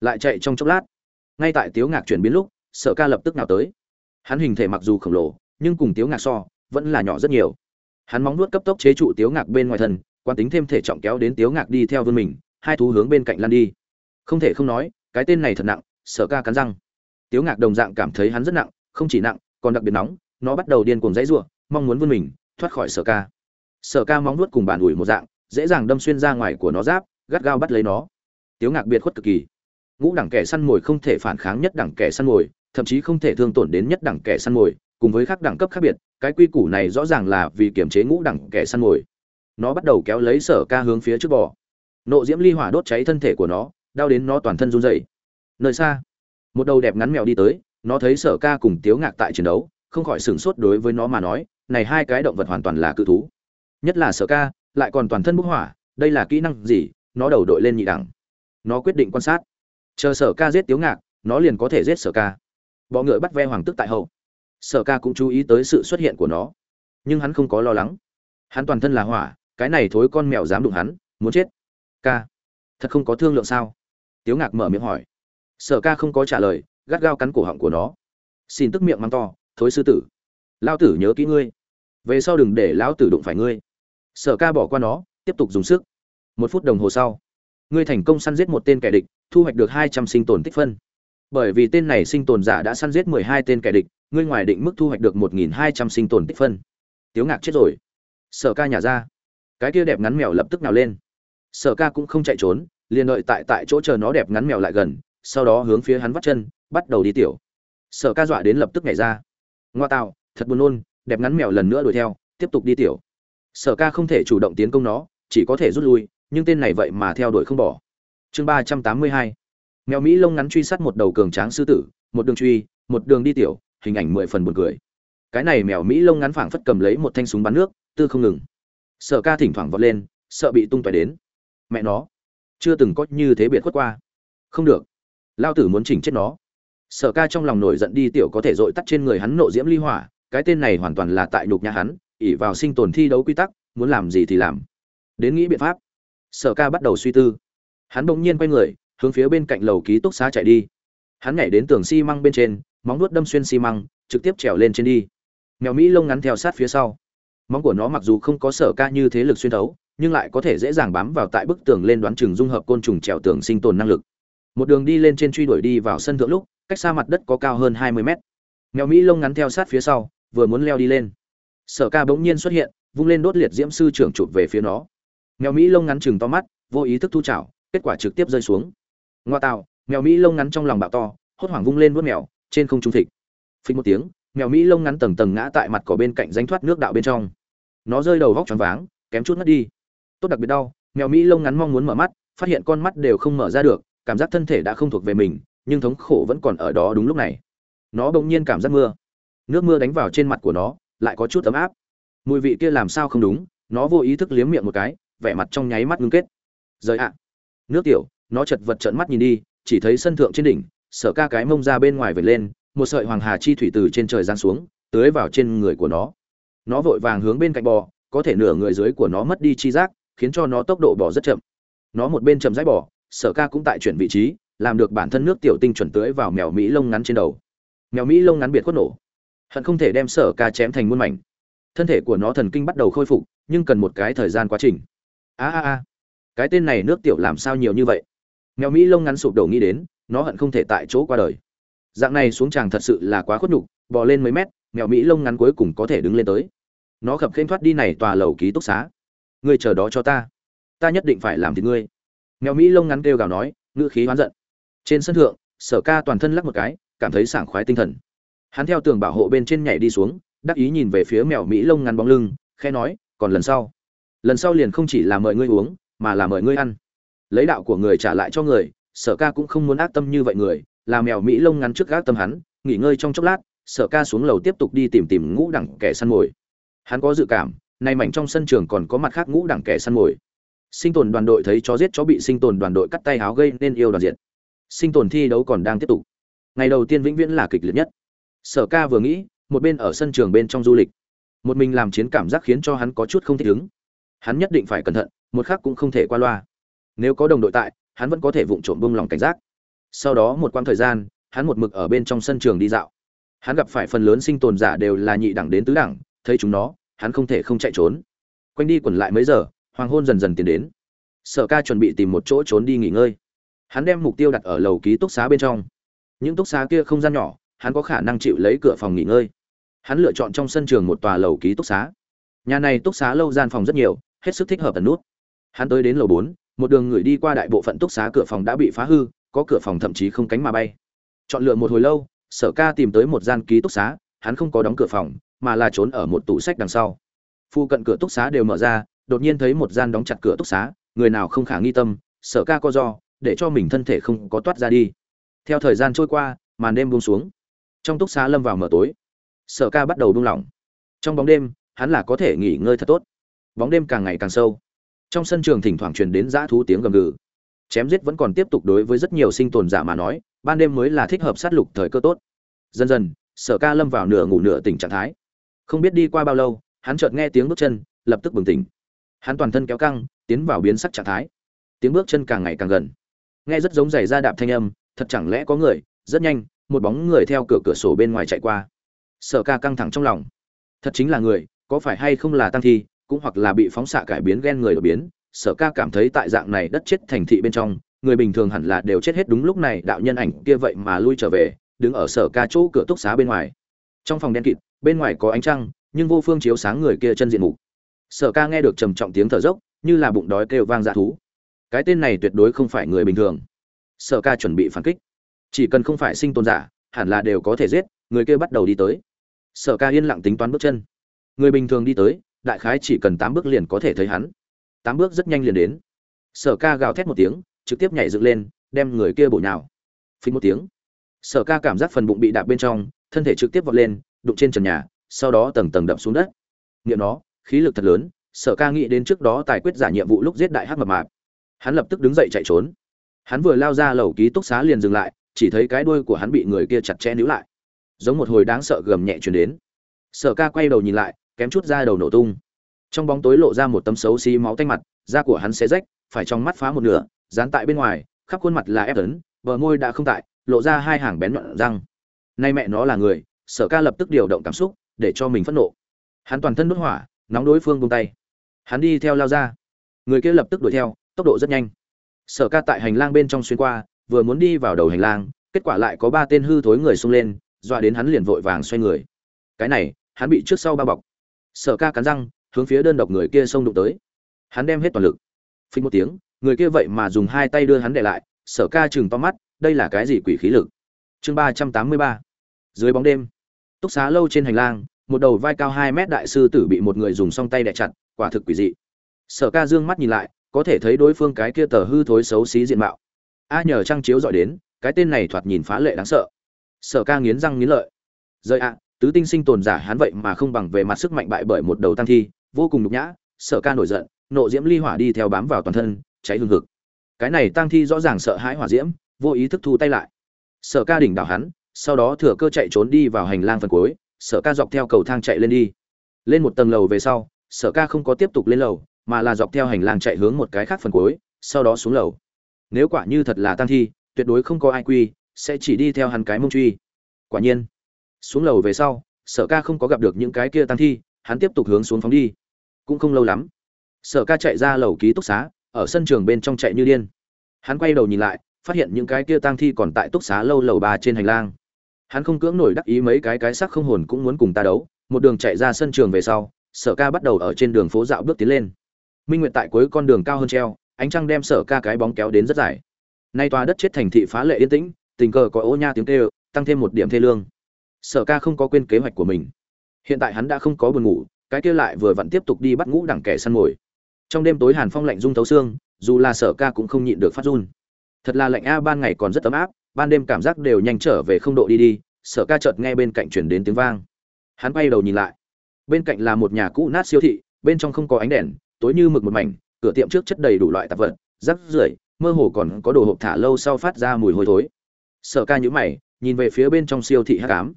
lại chạy trong chốc lát. Ngay tại tiếu ngạc chuyển biến lúc, sở ca lập tức nào tới. Hắn hình thể mặc dù khổng lồ, nhưng cùng tiếu ngạc so, vẫn là nhỏ rất nhiều. Hắn móng nuốt cấp tốc chế trụ tiếu ngạc bên ngoài thân quan tính thêm thể trọng kéo đến tiếu ngạc đi theo vươn mình, hai thú hướng bên cạnh lăn đi. Không thể không nói, cái tên này thật nặng, sở ca cắn răng tiếu ngạc đồng dạng cảm thấy hắn rất nặng, không chỉ nặng, còn đặc biệt nóng, nó bắt đầu điên cuồng dãy giụa mong muốn vươn mình, thoát khỏi sở ca. Sở ca móng vuốt cùng bản ủi một dạng, dễ dàng đâm xuyên ra ngoài của nó giáp, gắt gao bắt lấy nó. Tiếu ngạc biệt khuất cực kỳ. Ngũ đẳng kẻ săn mồi không thể phản kháng nhất đẳng kẻ săn mồi, thậm chí không thể thương tổn đến nhất đẳng kẻ săn mồi, cùng với các đẳng cấp khác biệt, cái quy củ này rõ ràng là vì kiểm chế ngũ đẳng kẻ săn mồi. Nó bắt đầu kéo lấy sở ca hướng phía trước bò. Nộ diễm ly hỏa đốt cháy thân thể của nó, đau đến nó toàn thân run rẩy. Nơi xa một đầu đẹp ngắn mèo đi tới, nó thấy sở ca cùng tiếu ngạc tại chiến đấu, không khỏi sửng sốt đối với nó mà nói, này hai cái động vật hoàn toàn là cự thú. Nhất là sở ca, lại còn toàn thân bốc hỏa, đây là kỹ năng gì, nó đầu đội lên nhị đẳng. Nó quyết định quan sát. Chờ sở ca giết tiếu ngạc, nó liền có thể giết sở ca. Bọ ngựa bắt ve hoàng tức tại hậu. Sở ca cũng chú ý tới sự xuất hiện của nó. Nhưng hắn không có lo lắng. Hắn toàn thân là hỏa, cái này thối con mèo dám đụng hắn, muốn chết. Ca, thật không có thương lượng sao? Tiếu ngạc mở miệng hỏi sở ca không có trả lời, gắt gao cắn cổ họng của nó. Xin tức miệng mắng to, thối sư tử lao tử nhớ kỹ ngươi. Về sau đừng để lão tử đụng phải ngươi. Sở ca bỏ qua nó, tiếp tục dùng sức. Một phút đồng hồ sau, ngươi thành công săn giết một tên kẻ địch, thu hoạch được hai trăm sinh tồn tích phân. Bởi vì tên này sinh tồn giả đã săn giết mười hai tên kẻ địch, ngươi ngoài định mức thu hoạch được một nghìn hai trăm sinh tồn tích phân. Tiếu ngạc chết rồi. Sở ca nhả ra. Cái kia đẹp ngắn mèo lập tức nào lên. Sở ca cũng không chạy trốn, liền đợi tại tại chỗ chờ nó đẹp ngắn mèo lại gần sau đó hướng phía hắn vắt chân, bắt đầu đi tiểu. Sở ca dọa đến lập tức nhảy ra. Ngoa tạo, thật buồn nôn, đẹp ngắn mèo lần nữa đuổi theo, tiếp tục đi tiểu. Sở ca không thể chủ động tiến công nó, chỉ có thể rút lui, nhưng tên này vậy mà theo đuổi không bỏ. Chương ba trăm tám mươi hai. Mèo mỹ lông ngắn truy sát một đầu cường tráng sư tử, một đường truy, một đường đi tiểu, hình ảnh mười phần buồn cười. Cái này mèo mỹ lông ngắn phảng phất cầm lấy một thanh súng bắn nước, tư không ngừng. Sở ca thỉnh thoảng vọt lên, sợ bị tung tỏi đến. Mẹ nó, chưa từng có như thế biệt khuất qua. Không được lao tử muốn chỉnh chết nó. Sở ca trong lòng nổi giận đi, tiểu có thể dội tắt trên người hắn nộ diễm ly hỏa, cái tên này hoàn toàn là tại nhục nhà hắn ỉ vào sinh tồn thi đấu quy tắc, muốn làm gì thì làm. Đến nghĩ biện pháp. Sở ca bắt đầu suy tư. Hắn bỗng nhiên quay người, hướng phía bên cạnh lầu ký túc xá chạy đi. Hắn nhảy đến tường xi măng bên trên, móng nuốt đâm xuyên xi măng, trực tiếp trèo lên trên đi. Mèo mỹ lông ngắn theo sát phía sau. Móng của nó mặc dù không có sở ca như thế lực xuyên thấu, nhưng lại có thể dễ dàng bám vào tại bức tường lên đoán chừng dung hợp côn trùng trèo tường sinh tồn năng lực một đường đi lên trên truy đuổi đi vào sân thượng lúc, cách xa mặt đất có cao hơn hai mươi mét. Mèo mỹ lông ngắn theo sát phía sau, vừa muốn leo đi lên. Sở ca bỗng nhiên xuất hiện, vung lên đốt liệt diễm sư trưởng chụp về phía nó. Mèo mỹ lông ngắn chừng to mắt, vô ý thức thu chảo, kết quả trực tiếp rơi xuống. Ngoa tạo, mèo mỹ lông ngắn trong lòng bạo to, hốt hoảng vung lên vớt mèo, trên không trung thịt. Phình một tiếng, mèo mỹ lông ngắn tầng tầng ngã tại mặt cỏ bên cạnh danh thoát nước đạo bên trong. Nó rơi đầu vóc tròn váng, kém chút ngất đi. Tốt đặc biệt đau, mèo mỹ lông ngắn mong muốn mở mắt, phát hiện con mắt đều không mở ra được cảm giác thân thể đã không thuộc về mình, nhưng thống khổ vẫn còn ở đó đúng lúc này. Nó bỗng nhiên cảm giác mưa. Nước mưa đánh vào trên mặt của nó, lại có chút ấm áp. Mùi vị kia làm sao không đúng, nó vô ý thức liếm miệng một cái, vẻ mặt trong nháy mắt ngưng kết. Rời ạ. Nước tiểu, nó chật vật trợn mắt nhìn đi, chỉ thấy sân thượng trên đỉnh, sở ca cái mông ra bên ngoài vệt lên, một sợi hoàng hà chi thủy từ trên trời giáng xuống, tưới vào trên người của nó. Nó vội vàng hướng bên cạnh bò, có thể nửa người dưới của nó mất đi chi giác, khiến cho nó tốc độ bò rất chậm. Nó một bên chậm rãi bò sở ca cũng tại chuyển vị trí, làm được bản thân nước tiểu tinh chuẩn tưới vào mèo mỹ lông ngắn trên đầu. Mèo mỹ lông ngắn biệt khuất nổ. Hận không thể đem sở ca chém thành muôn mảnh. Thân thể của nó thần kinh bắt đầu khôi phục, nhưng cần một cái thời gian quá trình. A a a. Cái tên này nước tiểu làm sao nhiều như vậy? Mèo mỹ lông ngắn sụp đổ nghĩ đến, nó hận không thể tại chỗ qua đời. Dạng này xuống tràng thật sự là quá khuất nhục, bò lên mấy mét, mèo mỹ lông ngắn cuối cùng có thể đứng lên tới. Nó khập khênh thoát đi này tòa lầu ký túc xá. Ngươi chờ đó cho ta. Ta nhất định phải làm thì ngươi mèo mỹ lông ngắn kêu gào nói, ngữ khí oán giận. Trên sân thượng, sở ca toàn thân lắc một cái, cảm thấy sảng khoái tinh thần. Hắn theo tường bảo hộ bên trên nhảy đi xuống, đắc ý nhìn về phía mèo mỹ lông ngắn bóng lưng khe nói, còn lần sau. Lần sau liền không chỉ là mời ngươi uống, mà là mời ngươi ăn. Lấy đạo của người trả lại cho người, sở ca cũng không muốn ác tâm như vậy người, là mèo mỹ lông ngắn trước gác tâm hắn, nghỉ ngơi trong chốc lát, sở ca xuống lầu tiếp tục đi tìm tìm ngũ đẳng kẻ săn mồi. Hắn có dự cảm, nay mảnh trong sân trường còn có mặt khác ngũ đẳng kẻ săn mồi sinh tồn đoàn đội thấy chó giết chó bị sinh tồn đoàn đội cắt tay áo gây nên yêu đoàn diện sinh tồn thi đấu còn đang tiếp tục. Ngày đầu tiên vĩnh viễn là kịch liệt nhất. Sở ca vừa nghĩ, một bên ở sân trường bên trong du lịch. Một mình làm chiến cảm giác khiến cho hắn có chút không thích ứng. Hắn nhất định phải cẩn thận, một khác cũng không thể qua loa. Nếu có đồng đội tại, hắn vẫn có thể vụng trộm bông lòng cảnh giác. Sau đó một quãng thời gian, hắn một mực ở bên trong sân trường đi dạo. Hắn gặp phải phần lớn sinh tồn giả đều là nhị đẳng đến tứ đẳng, thấy chúng nó, hắn không thể không chạy trốn. Quanh đi quẩn lại mấy giờ hoàng hôn dần dần tiến đến. Sở ca chuẩn bị tìm một chỗ trốn đi nghỉ ngơi. Hắn đem mục tiêu đặt ở lầu ký túc xá bên trong. Những túc xá kia không gian nhỏ, hắn có khả năng chịu lấy cửa phòng nghỉ ngơi. Hắn lựa chọn trong sân trường một tòa lầu ký túc xá. Nhà này túc xá lâu gian phòng rất nhiều, hết sức thích hợp tần nút. Hắn tới đến lầu bốn, một đường người đi qua đại bộ phận túc xá cửa phòng đã bị phá hư, có cửa phòng thậm chí không cánh mà bay. Chọn lựa một hồi lâu, sở ca tìm tới một gian ký túc xá, hắn không có đóng cửa phòng, mà là trốn ở một tủ sách đằng sau. Phu cận cửa túc xá đều mở ra đột nhiên thấy một gian đóng chặt cửa túc xá, người nào không khả nghi tâm, sở ca co do, để cho mình thân thể không có toát ra đi. Theo thời gian trôi qua, màn đêm buông xuống. Trong túc xá lâm vào mở tối, sở ca bắt đầu buông lỏng. Trong bóng đêm, hắn là có thể nghỉ ngơi thật tốt. Bóng đêm càng ngày càng sâu. Trong sân trường thỉnh thoảng truyền đến dã thú tiếng gầm gừ. Chém giết vẫn còn tiếp tục đối với rất nhiều sinh tồn giả mà nói, ban đêm mới là thích hợp sát lục thời cơ tốt. Dần dần, sở ca lâm vào nửa ngủ nửa tỉnh trạng thái. Không biết đi qua bao lâu, hắn chợt nghe tiếng bước chân, lập tức bừng tỉnh hắn toàn thân kéo căng, tiến vào biến sắc trạng thái. Tiếng bước chân càng ngày càng gần. Nghe rất giống giày ra đạp thanh âm, thật chẳng lẽ có người, rất nhanh, một bóng người theo cửa cửa sổ bên ngoài chạy qua. Sở ca căng thẳng trong lòng. Thật chính là người, có phải hay không là tăng thi, cũng hoặc là bị phóng xạ cải biến gen người đột biến. Sở ca cảm thấy tại dạng này đất chết thành thị bên trong, người bình thường hẳn là đều chết hết đúng lúc này, đạo nhân ảnh kia vậy mà lui trở về, đứng ở sở ca chỗ cửa túc xá bên ngoài. Trong phòng đen kịt, bên ngoài có ánh trăng, nhưng vô phương chiếu sáng người kia chân diện mục sở ca nghe được trầm trọng tiếng thở dốc, như là bụng đói kêu vang dạ thú. Cái tên này tuyệt đối không phải người bình thường. Sở ca chuẩn bị phản kích. Chỉ cần không phải sinh tồn giả, hẳn là đều có thể giết, người kia bắt đầu đi tới. Sở ca yên lặng tính toán bước chân. Người bình thường đi tới, đại khái chỉ cần tám bước liền có thể thấy hắn. Tám bước rất nhanh liền đến. Sở ca gào thét một tiếng, trực tiếp nhảy dựng lên, đem người kia bổ nhào. Phình một tiếng. Sở ca cảm giác phần bụng bị đạp bên trong, thân thể trực tiếp vọt lên, đụng trên trần nhà, sau đó tầng tầng đập xuống đất. Nghiệm nó khí lực thật lớn, sở ca nghĩ đến trước đó tài quyết giả nhiệm vụ lúc giết đại Hắc mập mạp. Hắn lập tức đứng dậy chạy trốn. Hắn vừa lao ra lầu ký túc xá liền dừng lại, chỉ thấy cái đuôi của hắn bị người kia chặt chẽ níu lại. Giống một hồi đáng sợ gầm nhẹ chuyển đến. Sở ca quay đầu nhìn lại, kém chút ra đầu nổ tung. Trong bóng tối lộ ra một tấm xấu xí máu tanh mặt, da của hắn xé rách, phải trong mắt phá một nửa, dán tại bên ngoài, khắp khuôn mặt là ép tấn bờ môi đã không tại, lộ ra hai hàng bén nhọn răng. Nay mẹ nó là người, sở ca lập tức điều động cảm xúc, để cho mình phẫn nộ. Hắn toàn thân đốt hỏa nóng đối phương buông tay. Hắn đi theo lao ra. Người kia lập tức đuổi theo, tốc độ rất nhanh. Sở ca tại hành lang bên trong xuyên qua, vừa muốn đi vào đầu hành lang, kết quả lại có ba tên hư thối người xông lên, dọa đến hắn liền vội vàng xoay người. Cái này, hắn bị trước sau bao bọc. Sở ca cắn răng, hướng phía đơn độc người kia xông đụng tới. Hắn đem hết toàn lực. Phình một tiếng, người kia vậy mà dùng hai tay đưa hắn để lại, sở ca chừng to mắt, đây là cái gì quỷ khí lực? Chương ba trăm tám mươi ba. Dưới bóng đêm, túc xá lâu trên hành lang một đầu vai cao hai mét đại sư tử bị một người dùng song tay đè chặt, quả thực quỷ dị. Sở ca dương mắt nhìn lại, có thể thấy đối phương cái kia tờ hư thối xấu xí diện mạo. A nhờ trăng chiếu dọi đến, cái tên này thoạt nhìn phá lệ đáng sợ. Sở ca nghiến răng nghiến lợi. Rơi ạ, tứ tinh sinh tồn giả hắn vậy mà không bằng về mặt sức mạnh bại bởi một đầu tăng thi, vô cùng nhục nhã, sở ca nổi giận, nộ diễm ly hỏa đi theo bám vào toàn thân, cháy hương hực. Cái này tăng thi rõ ràng sợ hãi hỏa diễm, vô ý thức thu tay lại. Sở ca đỉnh đảo hắn, sau đó thừa cơ chạy trốn đi vào hành lang phần cuối sở ca dọc theo cầu thang chạy lên đi. Lên một tầng lầu về sau, sở ca không có tiếp tục lên lầu, mà là dọc theo hành lang chạy hướng một cái khác phần cuối, sau đó xuống lầu. Nếu quả như thật là tăng thi, tuyệt đối không có ai quy, sẽ chỉ đi theo hắn cái mông truy. Quả nhiên, xuống lầu về sau, sở ca không có gặp được những cái kia tăng thi, hắn tiếp tục hướng xuống phóng đi. Cũng không lâu lắm, sở ca chạy ra lầu ký túc xá, ở sân trường bên trong chạy như điên. Hắn quay đầu nhìn lại, phát hiện những cái kia tang thi còn tại túc xá lâu lầu ba trên hành lang hắn không cưỡng nổi đắc ý mấy cái cái sắc không hồn cũng muốn cùng ta đấu. Một đường chạy ra sân trường về sau, sở ca bắt đầu ở trên đường phố dạo bước tiến lên. Minh nguyệt tại cuối con đường cao hơn treo, ánh trăng đem sở ca cái bóng kéo đến rất dài. Nay tòa đất chết thành thị phá lệ yên tĩnh, tình cờ có ô nha tiếng kêu, tăng thêm một điểm thê lương. Sở ca không có quên kế hoạch của mình. Hiện tại hắn đã không có buồn ngủ, cái kia lại vừa vặn tiếp tục đi bắt ngũ đẳng kẻ săn mồi. Trong đêm tối hàn phong lạnh rung thấu xương, dù là sở ca cũng không nhịn được phát run. Thật là lạnh a, ban ngày còn rất ấm áp ban đêm cảm giác đều nhanh trở về không độ đi đi, sở ca chợt nghe bên cạnh chuyển đến tiếng vang. Hắn quay đầu nhìn lại. Bên cạnh là một nhà cũ nát siêu thị, bên trong không có ánh đèn, tối như mực một mảnh, cửa tiệm trước chất đầy đủ loại tạp vật rắc rưởi, mơ hồ còn có đồ hộp thả lâu sau phát ra mùi hôi thối. Sở ca nhữ mày, nhìn về phía bên trong siêu thị hát cám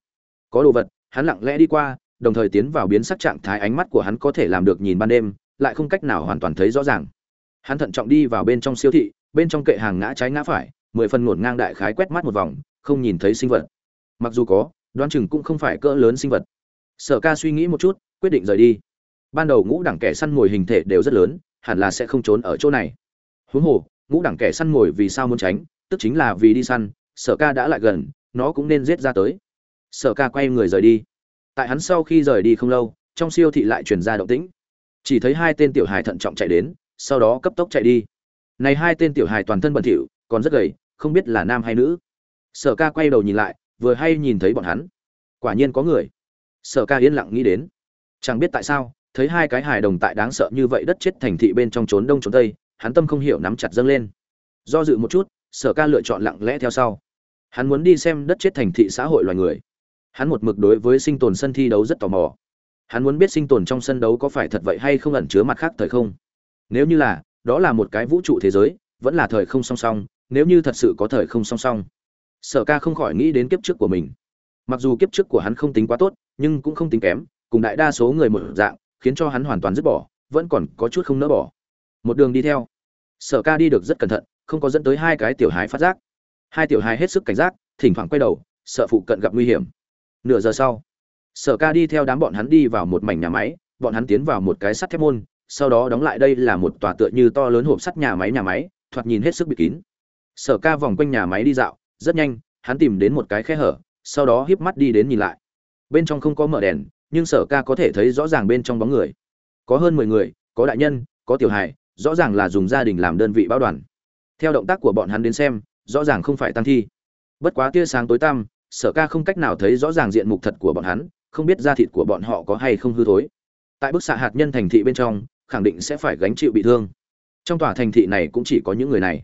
có đồ vật, hắn lặng lẽ đi qua, đồng thời tiến vào biến sắc trạng thái ánh mắt của hắn có thể làm được nhìn ban đêm, lại không cách nào hoàn toàn thấy rõ ràng. Hắn thận trọng đi vào bên trong siêu thị, bên trong kệ hàng ngã trái ngã phải mười phần ngổn ngang đại khái quét mắt một vòng, không nhìn thấy sinh vật. Mặc dù có, đoán chừng cũng không phải cỡ lớn sinh vật. Sở ca suy nghĩ một chút, quyết định rời đi. Ban đầu ngũ đẳng kẻ săn mồi hình thể đều rất lớn, hẳn là sẽ không trốn ở chỗ này. Huống hồ, ngũ đẳng kẻ săn mồi vì sao muốn tránh, tức chính là vì đi săn, sở ca đã lại gần, nó cũng nên giết ra tới. Sở ca quay người rời đi. Tại hắn sau khi rời đi không lâu, trong siêu thị lại truyền ra động tĩnh. Chỉ thấy hai tên tiểu hài thận trọng chạy đến, sau đó cấp tốc chạy đi. Này hai tên tiểu hài toàn thân bẩn thỉu, còn rất gầy không biết là nam hay nữ. Sở ca quay đầu nhìn lại, vừa hay nhìn thấy bọn hắn. Quả nhiên có người. Sở ca yên lặng nghĩ đến. Chẳng biết tại sao, thấy hai cái hài đồng tại đáng sợ như vậy đất chết thành thị bên trong trốn đông trốn tây, hắn tâm không hiểu nắm chặt dâng lên. Do dự một chút, sở ca lựa chọn lặng lẽ theo sau. Hắn muốn đi xem đất chết thành thị xã hội loài người. Hắn một mực đối với sinh tồn sân thi đấu rất tò mò. Hắn muốn biết sinh tồn trong sân đấu có phải thật vậy hay không ẩn chứa mặt khác thời không. Nếu như là, đó là một cái vũ trụ thế giới, vẫn là thời không song song nếu như thật sự có thời không song song. Sở ca không khỏi nghĩ đến kiếp trước của mình. Mặc dù kiếp trước của hắn không tính quá tốt, nhưng cũng không tính kém, cùng đại đa số người một dạng, khiến cho hắn hoàn toàn dứt bỏ, vẫn còn có chút không nỡ bỏ. Một đường đi theo. Sở ca đi được rất cẩn thận, không có dẫn tới hai cái tiểu hài phát giác. Hai tiểu hài hết sức cảnh giác, thỉnh thoảng quay đầu, sợ phụ cận gặp nguy hiểm. Nửa giờ sau, sở ca đi theo đám bọn hắn đi vào một mảnh nhà máy, bọn hắn tiến vào một cái sắt thép môn, sau đó đóng lại đây là một tòa tựa như to lớn hộp sắt nhà máy nhà máy, thoạt nhìn hết sức bịt kín sở ca vòng quanh nhà máy đi dạo, rất nhanh, hắn tìm đến một cái khe hở, sau đó híp mắt đi đến nhìn lại. Bên trong không có mở đèn, nhưng sở ca có thể thấy rõ ràng bên trong bóng người. Có hơn mười người, có đại nhân, có tiểu hài, rõ ràng là dùng gia đình làm đơn vị báo đoàn. Theo động tác của bọn hắn đến xem, rõ ràng không phải tăng thi. Bất quá tia sáng tối tăm, sở ca không cách nào thấy rõ ràng diện mục thật của bọn hắn, không biết da thịt của bọn họ có hay không hư thối. Tại bức xạ hạt nhân thành thị bên trong, khẳng định sẽ phải gánh chịu bị thương. Trong tòa thành thị này cũng chỉ có những người này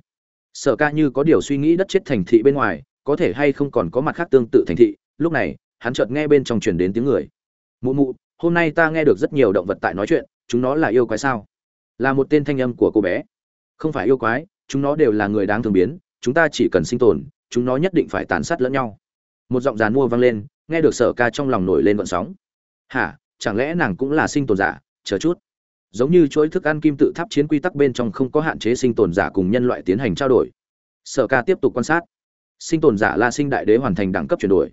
sở ca như có điều suy nghĩ đất chết thành thị bên ngoài, có thể hay không còn có mặt khác tương tự thành thị. Lúc này, hắn chợt nghe bên trong truyền đến tiếng người. Mụ mụ, hôm nay ta nghe được rất nhiều động vật tại nói chuyện, chúng nó là yêu quái sao? Là một tên thanh âm của cô bé. Không phải yêu quái, chúng nó đều là người đáng thường biến, chúng ta chỉ cần sinh tồn, chúng nó nhất định phải tàn sát lẫn nhau. Một giọng dàn mua vang lên, nghe được sở ca trong lòng nổi lên vận sóng. Hả, chẳng lẽ nàng cũng là sinh tồn giả? Chờ chút giống như chuỗi thức ăn kim tự tháp chiến quy tắc bên trong không có hạn chế sinh tồn giả cùng nhân loại tiến hành trao đổi. Sở ca tiếp tục quan sát. Sinh tồn giả la sinh đại đế hoàn thành đẳng cấp chuyển đổi.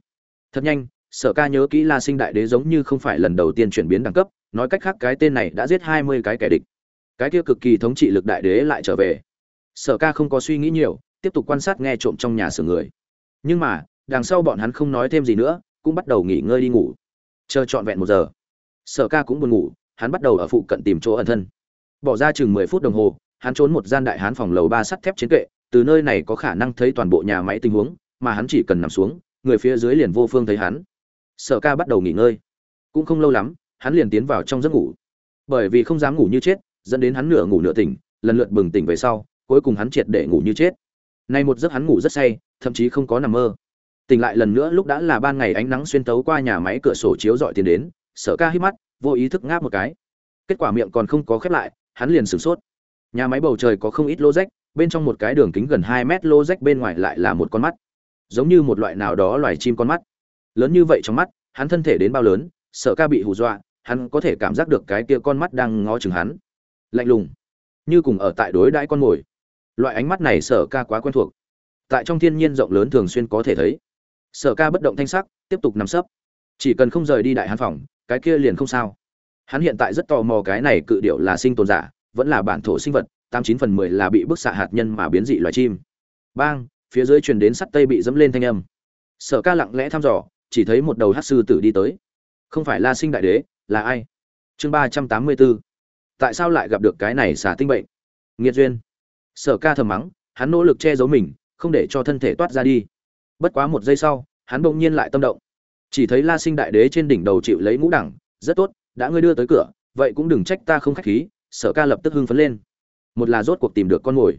Thật nhanh, sở ca nhớ kỹ la sinh đại đế giống như không phải lần đầu tiên chuyển biến đẳng cấp, nói cách khác cái tên này đã giết hai mươi cái kẻ địch. Cái kia cực kỳ thống trị lực đại đế lại trở về. Sở ca không có suy nghĩ nhiều, tiếp tục quan sát nghe trộm trong nhà sửa người. Nhưng mà, đằng sau bọn hắn không nói thêm gì nữa, cũng bắt đầu nghỉ ngơi đi ngủ. Chờ trọn vẹn một giờ. Sở ca cũng buồn ngủ hắn bắt đầu ở phụ cận tìm chỗ ẩn thân. Bỏ ra chừng mười phút đồng hồ, hắn trốn một gian đại hán phòng lầu ba sắt thép chiến kệ, từ nơi này có khả năng thấy toàn bộ nhà máy tình huống, mà hắn chỉ cần nằm xuống, người phía dưới liền vô phương thấy hắn. Sở ca bắt đầu nghỉ ngơi. Cũng không lâu lắm, hắn liền tiến vào trong giấc ngủ. Bởi vì không dám ngủ như chết, dẫn đến hắn nửa ngủ nửa tỉnh, lần lượt bừng tỉnh về sau, cuối cùng hắn triệt để ngủ như chết. Nay một giấc hắn ngủ rất say, thậm chí không có nằm mơ. Tỉnh lại lần nữa lúc đã là ban ngày ánh nắng xuyên tấu qua nhà máy cửa sổ chiếu dọi tiến đến, sở ca hít mắt vô ý thức ngáp một cái. Kết quả miệng còn không có khép lại, hắn liền sửng sốt. Nhà máy bầu trời có không ít lô rách bên trong một cái đường kính gần hai mét lô rách bên ngoài lại là một con mắt. Giống như một loại nào đó loài chim con mắt. Lớn như vậy trong mắt, hắn thân thể đến bao lớn, sợ ca bị hù dọa, hắn có thể cảm giác được cái kia con mắt đang ngó chừng hắn. Lạnh lùng. Như cùng ở tại đối đãi con mồi. Loại ánh mắt này sở ca quá quen thuộc. Tại trong thiên nhiên rộng lớn thường xuyên có thể thấy. Sở ca bất động thanh sắc, tiếp tục nằm sấp. Chỉ cần không rời đi đại hán phòng cái kia liền không sao. Hắn hiện tại rất tò mò cái này cự điệu là sinh tồn giả, vẫn là bản thổ sinh vật, tám chín phần mười là bị bức xạ hạt nhân mà biến dị loài chim. Bang, phía dưới truyền đến sắt tây bị dẫm lên thanh âm. Sở ca lặng lẽ thăm dò, chỉ thấy một đầu hát sư tử đi tới. Không phải la sinh đại đế, là ai? Chương ba trăm tám mươi bốn. Tại sao lại gặp được cái này xả tinh bệnh? Nghiệt duyên. Sở ca thầm mắng, hắn nỗ lực che giấu mình, không để cho thân thể toát ra đi. Bất quá một giây sau, hắn bỗng nhiên lại tâm động chỉ thấy la sinh đại đế trên đỉnh đầu chịu lấy ngũ đẳng, rất tốt, đã ngươi đưa tới cửa, vậy cũng đừng trách ta không khách khí. Sở ca lập tức hưng phấn lên. Một là rốt cuộc tìm được con mồi,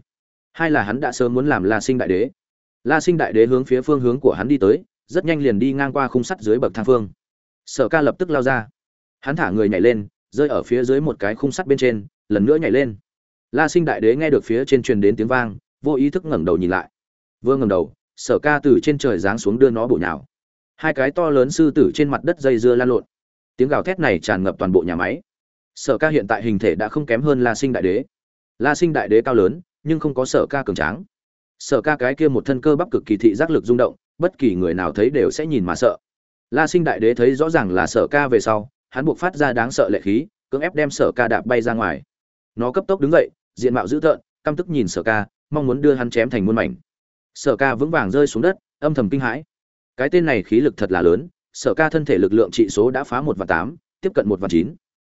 hai là hắn đã sớm muốn làm la sinh đại đế. La sinh đại đế hướng phía phương hướng của hắn đi tới, rất nhanh liền đi ngang qua khung sắt dưới bậc thang phương. Sở ca lập tức lao ra. Hắn thả người nhảy lên, rơi ở phía dưới một cái khung sắt bên trên, lần nữa nhảy lên. La sinh đại đế nghe được phía trên truyền đến tiếng vang, vô ý thức ngẩng đầu nhìn lại. Vừa ngẩng đầu, sở ca từ trên trời giáng xuống đưa nó bổ nhào hai cái to lớn sư tử trên mặt đất dây dưa lan lộn. Tiếng gào thét này tràn ngập toàn bộ nhà máy. Sở ca hiện tại hình thể đã không kém hơn la sinh đại đế. La sinh đại đế cao lớn, nhưng không có sở ca cường tráng. Sở ca cái kia một thân cơ bắp cực kỳ thị giác lực rung động, bất kỳ người nào thấy đều sẽ nhìn mà sợ. La sinh đại đế thấy rõ ràng là sở ca về sau, hắn buộc phát ra đáng sợ lệ khí, cưỡng ép đem sở ca đạp bay ra ngoài. Nó cấp tốc đứng dậy, diện mạo dữ tợn, căm tức nhìn sở ca, mong muốn đưa hắn chém thành muôn mảnh. Sở ca vững vàng rơi xuống đất, âm thầm kinh hãi cái tên này khí lực thật là lớn, sở ca thân thể lực lượng trị số đã phá một và tám, tiếp cận một và chín.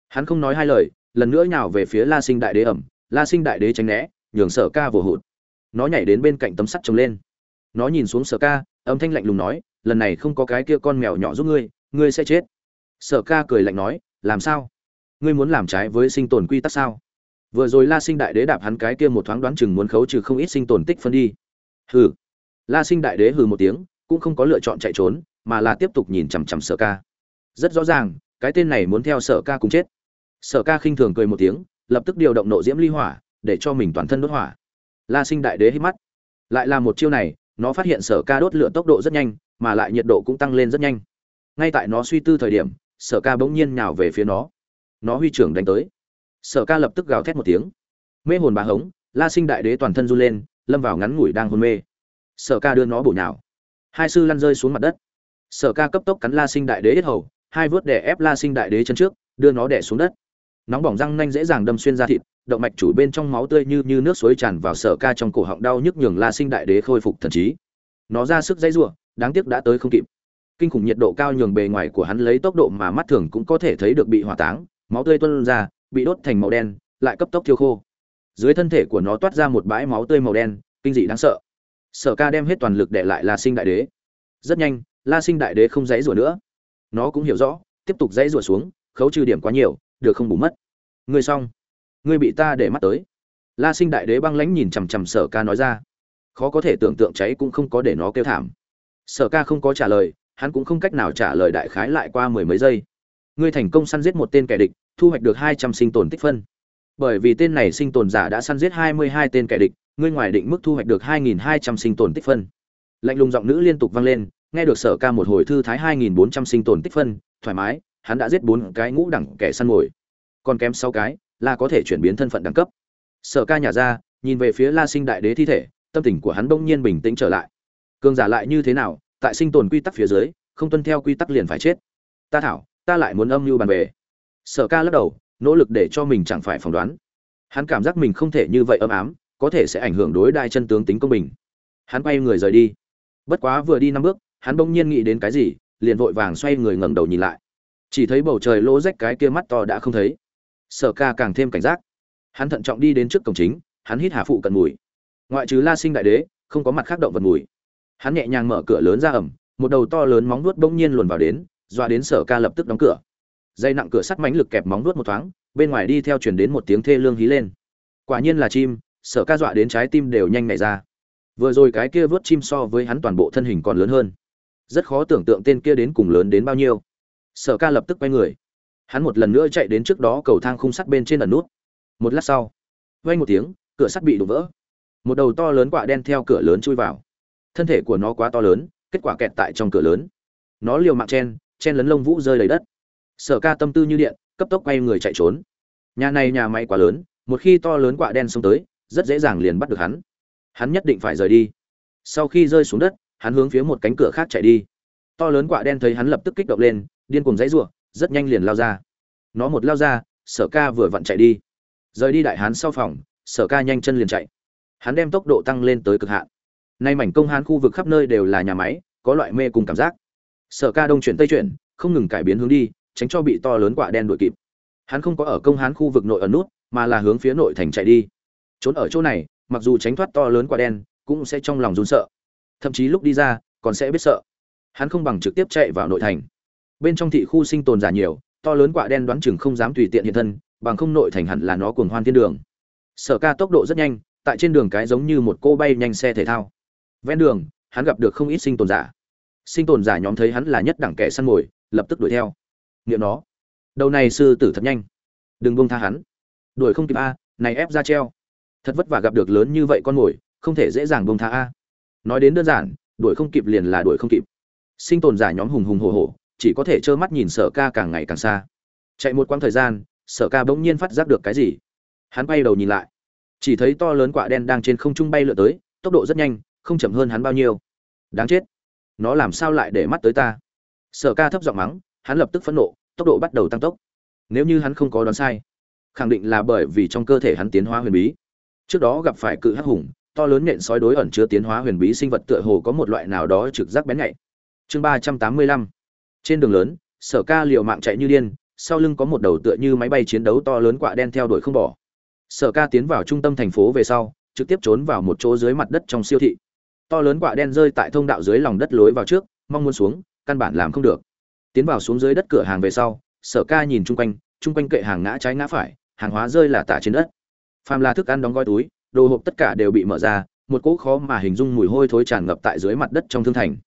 Hắn không nói hai lời, lần nữa nhào về phía la sinh đại đế ẩm, la sinh đại đế tránh né, nhường sở ca vồ hụt. Nó nhảy đến bên cạnh tấm sắt trồng lên. Nó nhìn xuống sở ca, âm thanh lạnh lùng nói, lần này không có cái kia con mèo nhỏ giúp ngươi ngươi sẽ chết. Sở ca cười lạnh nói, làm sao? Ngươi muốn làm trái với sinh tồn quy tắc sao? Vừa rồi la sinh đại đế đạp hắn cái kia một thoáng đoán chừng muốn khấu trừ không ít sinh tồn tích phân đi. Hừ. La sinh đại đế hừ một tiếng cũng không có lựa chọn chạy trốn, mà là tiếp tục nhìn chằm chằm sở ca. Rất rõ ràng, cái tên này muốn theo sở ca cùng chết. Sở ca khinh thường cười một tiếng, lập tức điều động nộ diễm ly hỏa, để cho mình toàn thân đốt hỏa. La sinh đại đế hít mắt. Lại là một chiêu này, nó phát hiện sở ca đốt lửa tốc độ rất nhanh, mà lại nhiệt độ cũng tăng lên rất nhanh. Ngay tại nó suy tư thời điểm, sở ca bỗng nhiên nhào về phía nó. Nó huy trưởng đánh tới. Sở ca lập tức gào thét một tiếng. Mê hồn bà hống, la sinh đại đế toàn thân run lên, lâm vào ngắn ngủi đang hôn mê. Sở ca đưa nó bổ nhào hai sư lăn rơi xuống mặt đất. Sở ca cấp tốc cắn la sinh đại đế hết hầu, hai vớt đè ép la sinh đại đế chân trước, đưa nó đè xuống đất. Nóng bỏng răng nanh dễ dàng đâm xuyên ra thịt, động mạch chủ bên trong máu tươi như như nước suối tràn vào sở ca trong cổ họng đau nhức nhường la sinh đại đế khôi phục thần trí. Nó ra sức dãy giụa, đáng tiếc đã tới không kịp. Kinh khủng nhiệt độ cao nhường bề ngoài của hắn lấy tốc độ mà mắt thường cũng có thể thấy được bị hỏa táng, máu tươi tuôn ra, bị đốt thành màu đen, lại cấp tốc thiêu khô. Dưới thân thể của nó toát ra một bãi máu tươi màu đen, kinh dị đáng sợ sở ca đem hết toàn lực để lại la sinh đại đế. Rất nhanh, la sinh đại đế không dãy rủa nữa. Nó cũng hiểu rõ, tiếp tục dãy rủa xuống, khấu trừ điểm quá nhiều, được không bù mất. Ngươi xong. Ngươi bị ta để mắt tới. La sinh đại đế băng lãnh nhìn chằm chằm sở ca nói ra. Khó có thể tưởng tượng cháy cũng không có để nó kêu thảm. Sở ca không có trả lời, hắn cũng không cách nào trả lời đại khái lại qua mười mấy giây. Ngươi thành công săn giết một tên kẻ địch, thu hoạch được hai trăm sinh tồn tích phân. Bởi vì tên này sinh tồn giả đã săn giết hai mươi hai tên kẻ địch ngươi ngoài định mức thu hoạch được hai nghìn hai trăm sinh tồn tích phân. Lạnh lùng giọng nữ liên tục vang lên, nghe được sở ca một hồi thư thái hai nghìn bốn trăm sinh tồn tích phân, thoải mái, hắn đã giết bốn cái ngũ đẳng kẻ săn mồi. Còn kém sáu cái, là có thể chuyển biến thân phận đẳng cấp. Sở ca nhả ra, nhìn về phía la sinh đại đế thi thể, tâm tình của hắn bỗng nhiên bình tĩnh trở lại. Cương giả lại như thế nào, tại sinh tồn quy tắc phía dưới, không tuân theo quy tắc liền phải chết. Ta thảo, ta lại muốn âm mưu bàn về sở ca lắc đầu, nỗ lực để cho mình chẳng phải phỏng đoán. Hắn cảm giác mình không thể như vậy ấm ám có thể sẽ ảnh hưởng đối đại chân tướng tính công bình. Hắn quay người rời đi. Bất quá vừa đi năm bước, hắn bỗng nhiên nghĩ đến cái gì, liền vội vàng xoay người ngẩng đầu nhìn lại. Chỉ thấy bầu trời lỗ rách cái kia mắt to đã không thấy. Sở ca càng thêm cảnh giác. Hắn thận trọng đi đến trước cổng chính, hắn hít hà phụ cận mùi. Ngoại trừ la sinh đại đế, không có mặt khác động vật mùi. Hắn nhẹ nhàng mở cửa lớn ra ẩm, một đầu to lớn móng nuốt bỗng nhiên luồn vào đến, dọa đến sở ca lập tức đóng cửa. Dây nặng cửa sắt mánh lực kẹp móng nuốt một thoáng, bên ngoài đi theo chuyển đến một tiếng thê lương hí lên. Quả nhiên là chim sở ca dọa đến trái tim đều nhanh nhẹ ra. Vừa rồi cái kia vớt chim so với hắn toàn bộ thân hình còn lớn hơn. Rất khó tưởng tượng tên kia đến cùng lớn đến bao nhiêu. Sở ca lập tức quay người. Hắn một lần nữa chạy đến trước đó cầu thang khung sắt bên trên ẩn nút. Một lát sau vây một tiếng, cửa sắt bị đổ vỡ. Một đầu to lớn quạ đen theo cửa lớn chui vào. Thân thể của nó quá to lớn, kết quả kẹt tại trong cửa lớn. Nó liều mạng chen chen lấn lông vũ rơi đầy đất. Sở ca tâm tư như điện, cấp tốc quay người chạy trốn. Nhà này nhà máy quá lớn, một khi to lớn quạ đen xông tới rất dễ dàng liền bắt được hắn. Hắn nhất định phải rời đi. Sau khi rơi xuống đất, hắn hướng phía một cánh cửa khác chạy đi. To lớn quạ đen thấy hắn lập tức kích động lên, điên cùng dãy giụa rất nhanh liền lao ra. Nó một lao ra, sở ca vừa vặn chạy đi. Rời đi đại hán sau phòng, sở ca nhanh chân liền chạy. Hắn đem tốc độ tăng lên tới cực hạn. Nay mảnh công hán khu vực khắp nơi đều là nhà máy, có loại mê cùng cảm giác. Sở ca đông chuyển tây chuyển, không ngừng cải biến hướng đi, tránh cho bị to lớn quạ đen đuổi kịp. Hắn không có ở công hán khu vực nội ở nút, mà là hướng phía nội thành chạy đi trốn ở chỗ này, mặc dù tránh thoát to lớn quả đen, cũng sẽ trong lòng run sợ. Thậm chí lúc đi ra, còn sẽ biết sợ. Hắn không bằng trực tiếp chạy vào nội thành. Bên trong thị khu sinh tồn giả nhiều, to lớn quả đen đoán chừng không dám tùy tiện hiện thân, bằng không nội thành hẳn là nó cuồng hoan thiên đường. Sở ca tốc độ rất nhanh, tại trên đường cái giống như một cô bay nhanh xe thể thao. Ven đường, hắn gặp được không ít sinh tồn giả. Sinh tồn giả nhóm thấy hắn là nhất đẳng kẻ săn mồi, lập tức đuổi theo. Nghiệm nó. Đầu này sư tử thật nhanh. Đừng buông tha hắn. Đuổi không kịp a, này ép ra treo thật vất vả gặp được lớn như vậy con mồi, không thể dễ dàng buông tha a. Nói đến đơn giản, đuổi không kịp liền là đuổi không kịp. Sinh tồn giả nhóm hùng hùng hổ hổ, chỉ có thể trơ mắt nhìn sở ca càng ngày càng xa. Chạy một quãng thời gian, sở ca bỗng nhiên phát giác được cái gì. Hắn bay đầu nhìn lại. Chỉ thấy to lớn quả đen đang trên không trung bay lượn tới, tốc độ rất nhanh, không chậm hơn hắn bao nhiêu. Đáng chết. Nó làm sao lại để mắt tới ta? Sở ca thấp giọng mắng, hắn lập tức phẫn nộ, tốc độ bắt đầu tăng tốc. Nếu như hắn không có đoán sai, khẳng định là bởi vì trong cơ thể hắn tiến hóa huyền bí trước đó gặp phải cự hắc hùng, to lớn nện sói đối ẩn chứa tiến hóa huyền bí sinh vật tựa hồ có một loại nào đó trực giác bén nhạy. Chương ba trăm tám mươi lăm. Trên đường lớn, sở ca liều mạng chạy như điên, sau lưng có một đầu tựa như máy bay chiến đấu to lớn quạ đen theo đuổi không bỏ. Sở ca tiến vào trung tâm thành phố về sau, trực tiếp trốn vào một chỗ dưới mặt đất trong siêu thị. To lớn quạ đen rơi tại thông đạo dưới lòng đất lối vào trước, mong muốn xuống, căn bản làm không được. Tiến vào xuống dưới đất cửa hàng về sau, sở ca nhìn chung quanh chung quanh kệ hàng ngã trái ngã phải, hàng hóa rơi là tả trên đất phàm là thức ăn đóng gói túi, đồ hộp tất cả đều bị mở ra, một cỗ khó mà hình dung mùi hôi thối tràn ngập tại dưới mặt đất trong thương thành.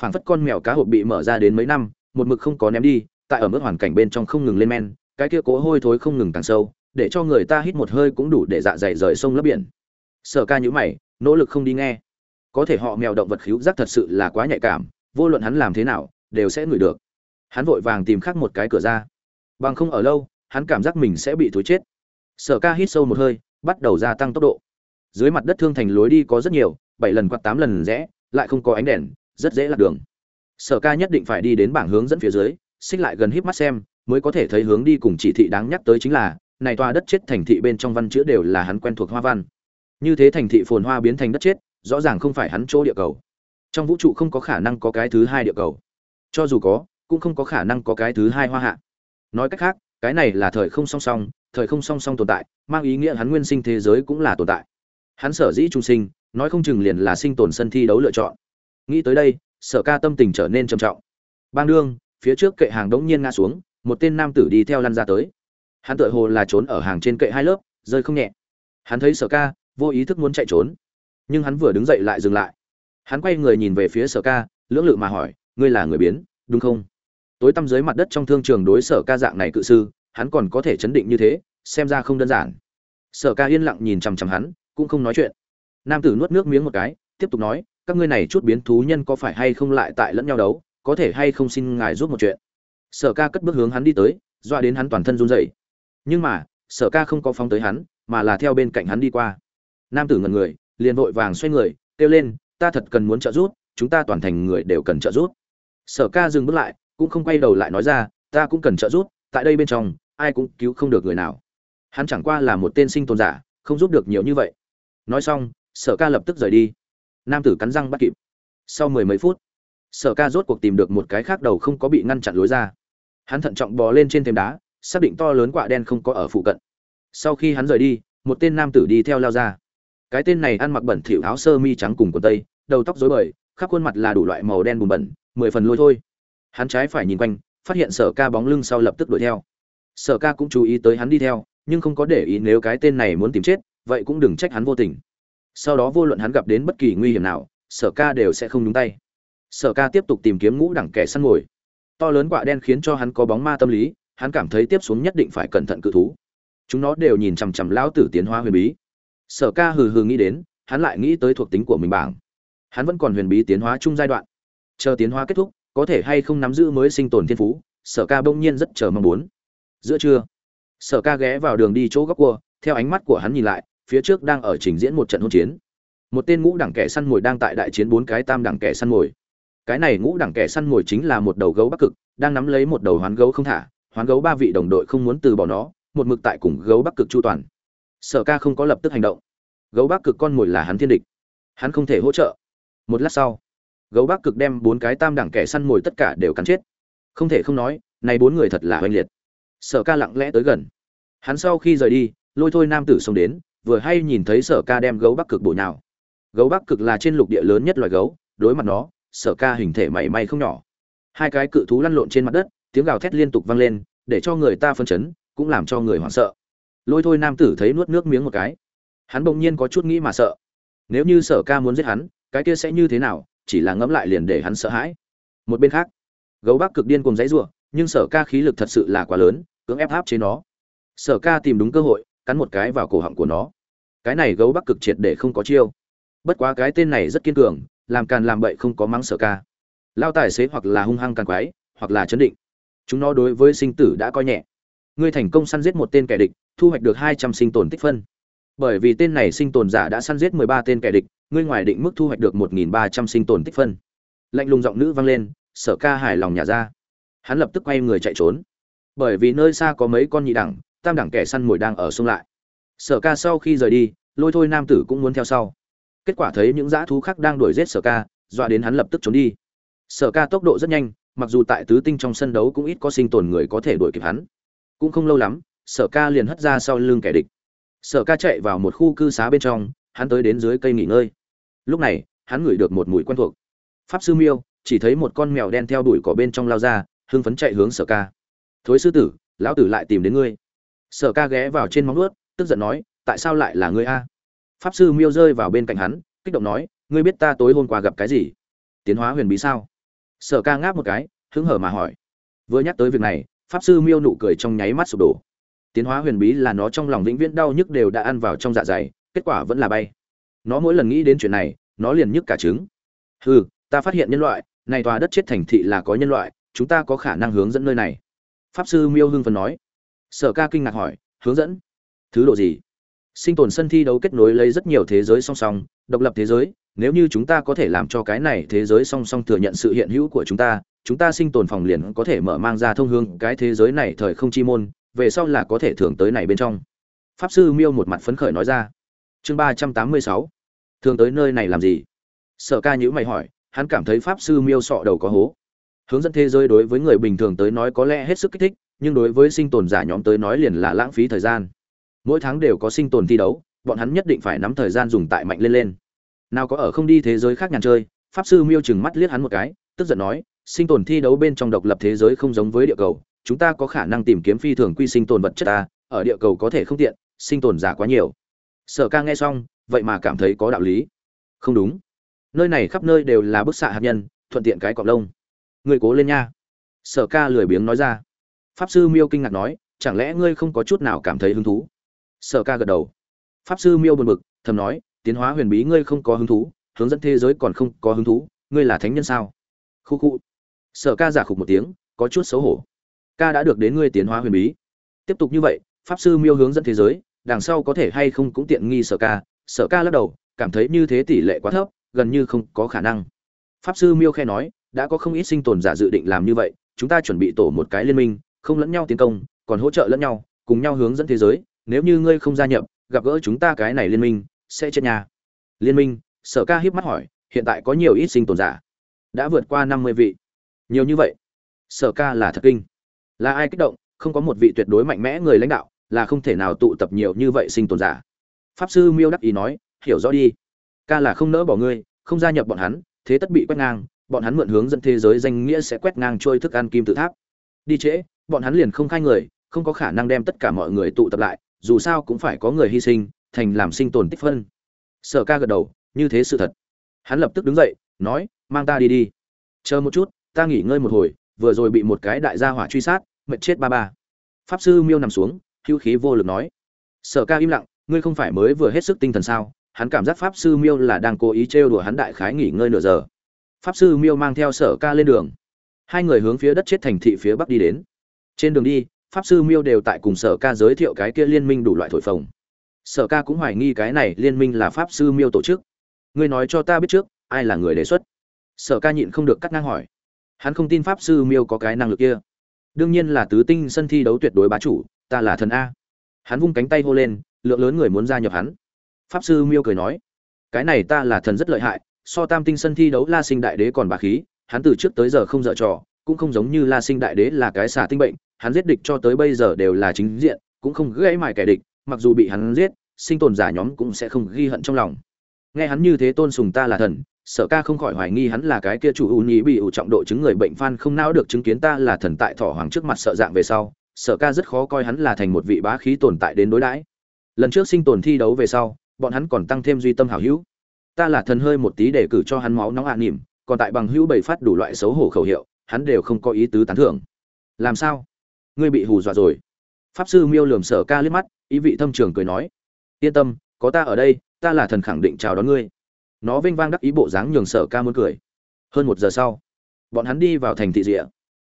Phảng phất con mèo cá hộp bị mở ra đến mấy năm, một mực không có ném đi, tại ở mức hoàn cảnh bên trong không ngừng lên men, cái kia cỗ hôi thối không ngừng càng sâu, để cho người ta hít một hơi cũng đủ để dạ dày rời sông lấp biển. Sở ca nhữ mày, nỗ lực không đi nghe. Có thể họ mèo động vật khíu giác thật sự là quá nhạy cảm, vô luận hắn làm thế nào, đều sẽ ngửi được. Hắn vội vàng tìm khắc một cái cửa ra. Bằng không ở lâu, hắn cảm giác mình sẽ bị thối chết sở ca hít sâu một hơi, bắt đầu gia tăng tốc độ. Dưới mặt đất thương thành lối đi có rất nhiều, bảy lần quạt tám lần rẽ, lại không có ánh đèn, rất dễ lạc đường. Sở ca nhất định phải đi đến bảng hướng dẫn phía dưới, xích lại gần híp mắt xem, mới có thể thấy hướng đi cùng chỉ thị đáng nhắc tới chính là, này tòa đất chết thành thị bên trong văn chữ đều là hắn quen thuộc hoa văn. Như thế thành thị phồn hoa biến thành đất chết, rõ ràng không phải hắn chỗ địa cầu. Trong vũ trụ không có khả năng có cái thứ hai địa cầu. Cho dù có, cũng không có khả năng có cái thứ hai hoa hạ. Nói cách khác, cái này là thời không song song thời không song song tồn tại, mang ý nghĩa hắn nguyên sinh thế giới cũng là tồn tại. Hắn sở dĩ trung sinh, nói không chừng liền là sinh tồn sân thi đấu lựa chọn. Nghĩ tới đây, sở ca tâm tình trở nên trầm trọng. Bang đương, phía trước kệ hàng đống nhiên ngã xuống, một tên nam tử đi theo lăn ra tới. Hắn tựa hồ là trốn ở hàng trên kệ hai lớp, rơi không nhẹ. Hắn thấy sở ca, vô ý thức muốn chạy trốn. Nhưng hắn vừa đứng dậy lại dừng lại. Hắn quay người nhìn về phía sở ca, lưỡng lự mà hỏi, ngươi là người biến, đúng không? Tối tăm dưới mặt đất trong thương trường đối sở ca dạng này cự sư hắn còn có thể chấn định như thế, xem ra không đơn giản. Sở ca yên lặng nhìn chằm chằm hắn, cũng không nói chuyện. Nam tử nuốt nước miếng một cái, tiếp tục nói, các ngươi này chút biến thú nhân có phải hay không lại tại lẫn nhau đấu, có thể hay không xin ngài giúp một chuyện. Sở ca cất bước hướng hắn đi tới, doa đến hắn toàn thân run rẩy. Nhưng mà, sở ca không có phóng tới hắn, mà là theo bên cạnh hắn đi qua. Nam tử ngần người, liền vội vàng xoay người, kêu lên, ta thật cần muốn trợ giúp, chúng ta toàn thành người đều cần trợ giúp. Sở ca dừng bước lại, cũng không quay đầu lại nói ra, ta cũng cần trợ giúp tại đây bên trong, ai cũng cứu không được người nào. Hắn chẳng qua là một tên sinh tồn giả, không giúp được nhiều như vậy. Nói xong, sở ca lập tức rời đi. Nam tử cắn răng bắt kịp. Sau mười mấy phút, sở ca rốt cuộc tìm được một cái khác đầu không có bị ngăn chặn lối ra. Hắn thận trọng bò lên trên thềm đá, xác định to lớn quạ đen không có ở phụ cận. Sau khi hắn rời đi, một tên nam tử đi theo lao ra. Cái tên này ăn mặc bẩn thỉu áo sơ mi trắng cùng quần tây, đầu tóc rối bời, khắp khuôn mặt là đủ loại màu đen bùn bẩn, mười phần lôi thôi. Hắn trái phải nhìn quanh phát hiện sở ca bóng lưng sau lập tức đuổi theo. Sở ca cũng chú ý tới hắn đi theo, nhưng không có để ý nếu cái tên này muốn tìm chết, vậy cũng đừng trách hắn vô tình. Sau đó vô luận hắn gặp đến bất kỳ nguy hiểm nào, sở ca đều sẽ không nhúng tay. Sở ca tiếp tục tìm kiếm ngũ đẳng kẻ săn mồi. To lớn quạ đen khiến cho hắn có bóng ma tâm lý, hắn cảm thấy tiếp xuống nhất định phải cẩn thận cự thú. Chúng nó đều nhìn chằm chằm lão tử tiến hóa huyền bí. Sở ca hừ hừ nghĩ đến, hắn lại nghĩ tới thuộc tính của mình bảng. Hắn vẫn còn huyền bí tiến hóa chung giai đoạn. Chờ tiến hóa kết thúc có thể hay không nắm giữ mới sinh tồn thiên phú, sở ca bỗng nhiên rất chờ mong muốn. Giữa trưa, sở ca ghé vào đường đi chỗ góc cua, theo ánh mắt của hắn nhìn lại, phía trước đang ở trình diễn một trận hỗn chiến. Một tên ngũ đẳng kẻ săn mồi đang tại đại chiến bốn cái tam đẳng kẻ săn mồi. Cái này ngũ đẳng kẻ săn mồi chính là một đầu gấu bắc cực, đang nắm lấy một đầu hoán gấu không thả, hoán gấu ba vị đồng đội không muốn từ bỏ nó, một mực tại cùng gấu bắc cực chu toàn. Sở ca không có lập tức hành động. Gấu bắc cực con mồi là hắn thiên địch. Hắn không thể hỗ trợ. Một lát sau gấu bắc cực đem bốn cái tam đẳng kẻ săn mồi tất cả đều cắn chết. Không thể không nói, này bốn người thật là oanh liệt. Sở ca lặng lẽ tới gần. Hắn sau khi rời đi, lôi thôi nam tử xông đến, vừa hay nhìn thấy sở ca đem gấu bắc cực bổ nào gấu bắc cực là trên lục địa lớn nhất loài gấu, đối mặt nó, sở ca hình thể mảy may không nhỏ. Hai cái cự thú lăn lộn trên mặt đất, tiếng gào thét liên tục vang lên, để cho người ta phân chấn, cũng làm cho người hoảng sợ. Lôi thôi nam tử thấy nuốt nước miếng một cái. Hắn bỗng nhiên có chút nghĩ mà sợ. Nếu như sở ca muốn giết hắn, cái kia sẽ như thế nào chỉ là ngẫm lại liền để hắn sợ hãi. Một bên khác gấu bắc cực điên cùng dãy rủa, nhưng sở ca khí lực thật sự là quá lớn cưỡng ép áp chế nó. Sở ca tìm đúng cơ hội cắn một cái vào cổ họng của nó. Cái này gấu bắc cực triệt để không có chiêu. Bất quá cái tên này rất kiên cường làm càn làm bậy không có mắng sở ca. Lao tài xế hoặc là hung hăng càng quái hoặc là chấn định. Chúng nó đối với sinh tử đã coi nhẹ. Ngươi thành công săn giết một tên kẻ địch thu hoạch được hai trăm sinh tồn tích phân bởi vì tên này sinh tồn giả đã săn giết mười ba tên kẻ địch, ngươi ngoài định mức thu hoạch được một nghìn ba trăm sinh tồn tích phân. Lạnh lùng giọng nữ vang lên, sở ca hài lòng nhả ra. Hắn lập tức quay người chạy trốn. Bởi vì nơi xa có mấy con nhị đẳng, tam đẳng kẻ săn mồi đang ở xung lại. Sở ca sau khi rời đi, lôi thôi nam tử cũng muốn theo sau. Kết quả thấy những dã thú khác đang đuổi giết sở ca, dọa đến hắn lập tức trốn đi. Sở ca tốc độ rất nhanh, mặc dù tại tứ tinh trong sân đấu cũng ít có sinh tồn người có thể đuổi kịp hắn. Cũng không lâu lắm, sở ca liền hất ra sau lưng kẻ địch sở ca chạy vào một khu cư xá bên trong hắn tới đến dưới cây nghỉ ngơi. Lúc này hắn ngửi được một mùi quen thuộc. Pháp sư miêu chỉ thấy một con mèo đen theo đuổi cỏ bên trong lao ra hưng phấn chạy hướng sở ca. Thối sư tử lão tử lại tìm đến ngươi. Sở ca ghé vào trên móng vuốt, tức giận nói tại sao lại là ngươi a? Pháp sư miêu rơi vào bên cạnh hắn kích động nói ngươi biết ta tối hôm qua gặp cái gì? Tiến hóa huyền bí sao? Sở ca ngáp một cái hứng hở mà hỏi. Vừa nhắc tới việc này pháp sư miêu nụ cười trong nháy mắt sụp đổ tiến hóa huyền bí là nó trong lòng vĩnh viễn đau nhức đều đã ăn vào trong dạ dày, kết quả vẫn là bay. Nó mỗi lần nghĩ đến chuyện này, nó liền nhức cả trứng. Hừ, ta phát hiện nhân loại, này tòa đất chết thành thị là có nhân loại, chúng ta có khả năng hướng dẫn nơi này. Pháp sư miêu hưng phần nói. Sở ca kinh ngạc hỏi, hướng dẫn? Thứ độ gì? Sinh tồn sân thi đấu kết nối lấy rất nhiều thế giới song song, độc lập thế giới, nếu như chúng ta có thể làm cho cái này thế giới song song thừa nhận sự hiện hữu của chúng ta chúng ta sinh tồn phòng liền có thể mở mang ra thông hương cái thế giới này thời không chi môn về sau là có thể thưởng tới này bên trong. Pháp sư miêu một mặt phấn khởi nói ra. Chương ba trăm tám mươi sáu. Thường tới nơi này làm gì? Sở ca nhữ mày hỏi, hắn cảm thấy pháp sư miêu sọ đầu có hố. Hướng dẫn thế giới đối với người bình thường tới nói có lẽ hết sức kích thích, nhưng đối với sinh tồn giả nhóm tới nói liền là lãng phí thời gian. Mỗi tháng đều có sinh tồn thi đấu, bọn hắn nhất định phải nắm thời gian dùng tại mạnh lên lên. Nào có ở không đi thế giới khác nhàn chơi, pháp sư miêu chừng mắt liếc hắn một cái, tức giận nói, sinh tồn thi đấu bên trong độc lập thế giới không giống với địa cầu chúng ta có khả năng tìm kiếm phi thường quy sinh tồn vật chất ta, ở địa cầu có thể không tiện, sinh tồn giả quá nhiều. Sở ca nghe xong, vậy mà cảm thấy có đạo lý. Không đúng. Nơi này khắp nơi đều là bức xạ hạt nhân, thuận tiện cái cọp lông. Người cố lên nha. Sở ca lười biếng nói ra. Pháp sư miêu kinh ngạc nói, chẳng lẽ ngươi không có chút nào cảm thấy hứng thú? Sở ca gật đầu. Pháp sư miêu buồn bực, thầm nói, tiến hóa huyền bí ngươi không có hứng thú, hướng dẫn thế giới còn không có hứng thú, ngươi là thánh nhân sao? Khu khu. Sở ca giả khục một tiếng, có chút xấu hổ ca đã được đến ngươi tiến hóa huyền bí. Tiếp tục như vậy, pháp sư miêu hướng dẫn thế giới, đằng sau có thể hay không cũng tiện nghi sở ca. Sở ca lắc đầu, cảm thấy như thế tỷ lệ quá thấp, gần như không có khả năng. Pháp sư miêu khe nói, đã có không ít sinh tồn giả dự định làm như vậy, chúng ta chuẩn bị tổ một cái liên minh, không lẫn nhau tiến công, còn hỗ trợ lẫn nhau, cùng nhau hướng dẫn thế giới, nếu như ngươi không gia nhập, gặp gỡ chúng ta cái này liên minh, sẽ chết nhà. Liên minh, sở ca hiếp mắt hỏi, hiện tại có nhiều ít sinh tồn giả? Đã vượt qua năm mươi vị. Nhiều như vậy. Sở ca là thật kinh là ai kích động, không có một vị tuyệt đối mạnh mẽ người lãnh đạo, là không thể nào tụ tập nhiều như vậy sinh tồn giả. Pháp sư miêu đắc ý nói, hiểu rõ đi. Ca là không nỡ bỏ ngươi, không gia nhập bọn hắn, thế tất bị quét ngang, bọn hắn mượn hướng dẫn thế giới danh nghĩa sẽ quét ngang trôi thức ăn kim tự tháp. Đi trễ, bọn hắn liền không khai người, không có khả năng đem tất cả mọi người tụ tập lại, dù sao cũng phải có người hy sinh, thành làm sinh tồn tích phân. Sở ca gật đầu, như thế sự thật. Hắn lập tức đứng dậy, nói, mang ta đi đi. Chờ một chút, ta nghỉ ngơi một hồi, vừa rồi bị một cái đại gia hỏa truy sát mệt chết ba ba. Pháp sư miêu nằm xuống, hữu khí vô lực nói. Sở ca im lặng, ngươi không phải mới vừa hết sức tinh thần sao? Hắn cảm giác pháp sư miêu là đang cố ý trêu đùa hắn đại khái nghỉ ngơi nửa giờ. Pháp sư miêu mang theo sở ca lên đường. Hai người hướng phía đất chết thành thị phía bắc đi đến. Trên đường đi, pháp sư miêu đều tại cùng sở ca giới thiệu cái kia liên minh đủ loại thổi phồng. Sở ca cũng hoài nghi cái này liên minh là pháp sư miêu tổ chức. Ngươi nói cho ta biết trước, ai là người đề xuất? Sở ca nhịn không được cắt ngang hỏi. Hắn không tin pháp sư miêu có cái năng lực kia đương nhiên là tứ tinh sân thi đấu tuyệt đối bá chủ, ta là thần a. Hắn vung cánh tay hô lên, lượng lớn người muốn gia nhập hắn. Pháp sư miêu cười nói, cái này ta là thần rất lợi hại, so tam tinh sân thi đấu la sinh đại đế còn bà khí, hắn từ trước tới giờ không dở trò, cũng không giống như la sinh đại đế là cái xả tinh bệnh, hắn giết địch cho tới bây giờ đều là chính diện, cũng không gãy mài kẻ địch, mặc dù bị hắn giết, sinh tồn giả nhóm cũng sẽ không ghi hận trong lòng. Nghe hắn như thế tôn sùng ta là thần sở ca không khỏi hoài nghi hắn là cái kia chủ ưu nhĩ bị ủ trọng độ chứng người bệnh phan không não được chứng kiến ta là thần tại thỏ hoàng trước mặt sợ dạng về sau, sở ca rất khó coi hắn là thành một vị bá khí tồn tại đến đối đãi. Lần trước sinh tồn thi đấu về sau, bọn hắn còn tăng thêm duy tâm hảo hữu. Ta là thần hơi một tí để cử cho hắn máu nóng hạ à nỉm, còn tại bằng hữu bày phát đủ loại xấu hổ khẩu hiệu, hắn đều không có ý tứ tán thưởng. Làm sao? Ngươi bị hù dọa rồi. Pháp sư miêu lườm sở ca liếc mắt, ý vị thâm trường cười nói. Yên tâm, có ta ở đây, ta là thần khẳng định chào đón ngươi nó vênh vang đắc ý bộ dáng nhường sở ca muốn cười. Hơn một giờ sau, bọn hắn đi vào thành thị rịa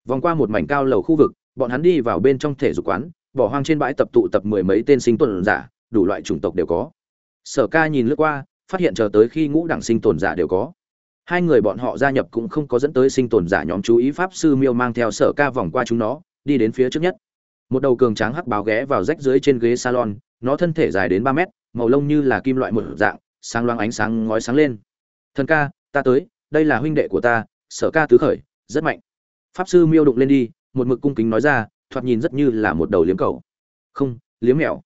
vòng qua một mảnh cao lầu khu vực, bọn hắn đi vào bên trong thể dục quán, bỏ hoang trên bãi tập tụ tập mười mấy tên sinh tồn giả, đủ loại chủng tộc đều có. Sở ca nhìn lướt qua, phát hiện chờ tới khi ngũ đẳng sinh tồn giả đều có. Hai người bọn họ gia nhập cũng không có dẫn tới sinh tồn giả nhóm chú ý pháp sư miêu mang theo sở ca vòng qua chúng nó, đi đến phía trước nhất. Một đầu cường tráng hắc báo ghé vào rách dưới trên ghế salon, nó thân thể dài đến ba mét, màu lông như là kim loại một dạng sáng loáng ánh sáng ngói sáng lên. Thần ca, ta tới, đây là huynh đệ của ta, sở ca tứ khởi, rất mạnh. Pháp sư miêu đụng lên đi, một mực cung kính nói ra, thoạt nhìn rất như là một đầu liếm cầu. Không, liếm mèo.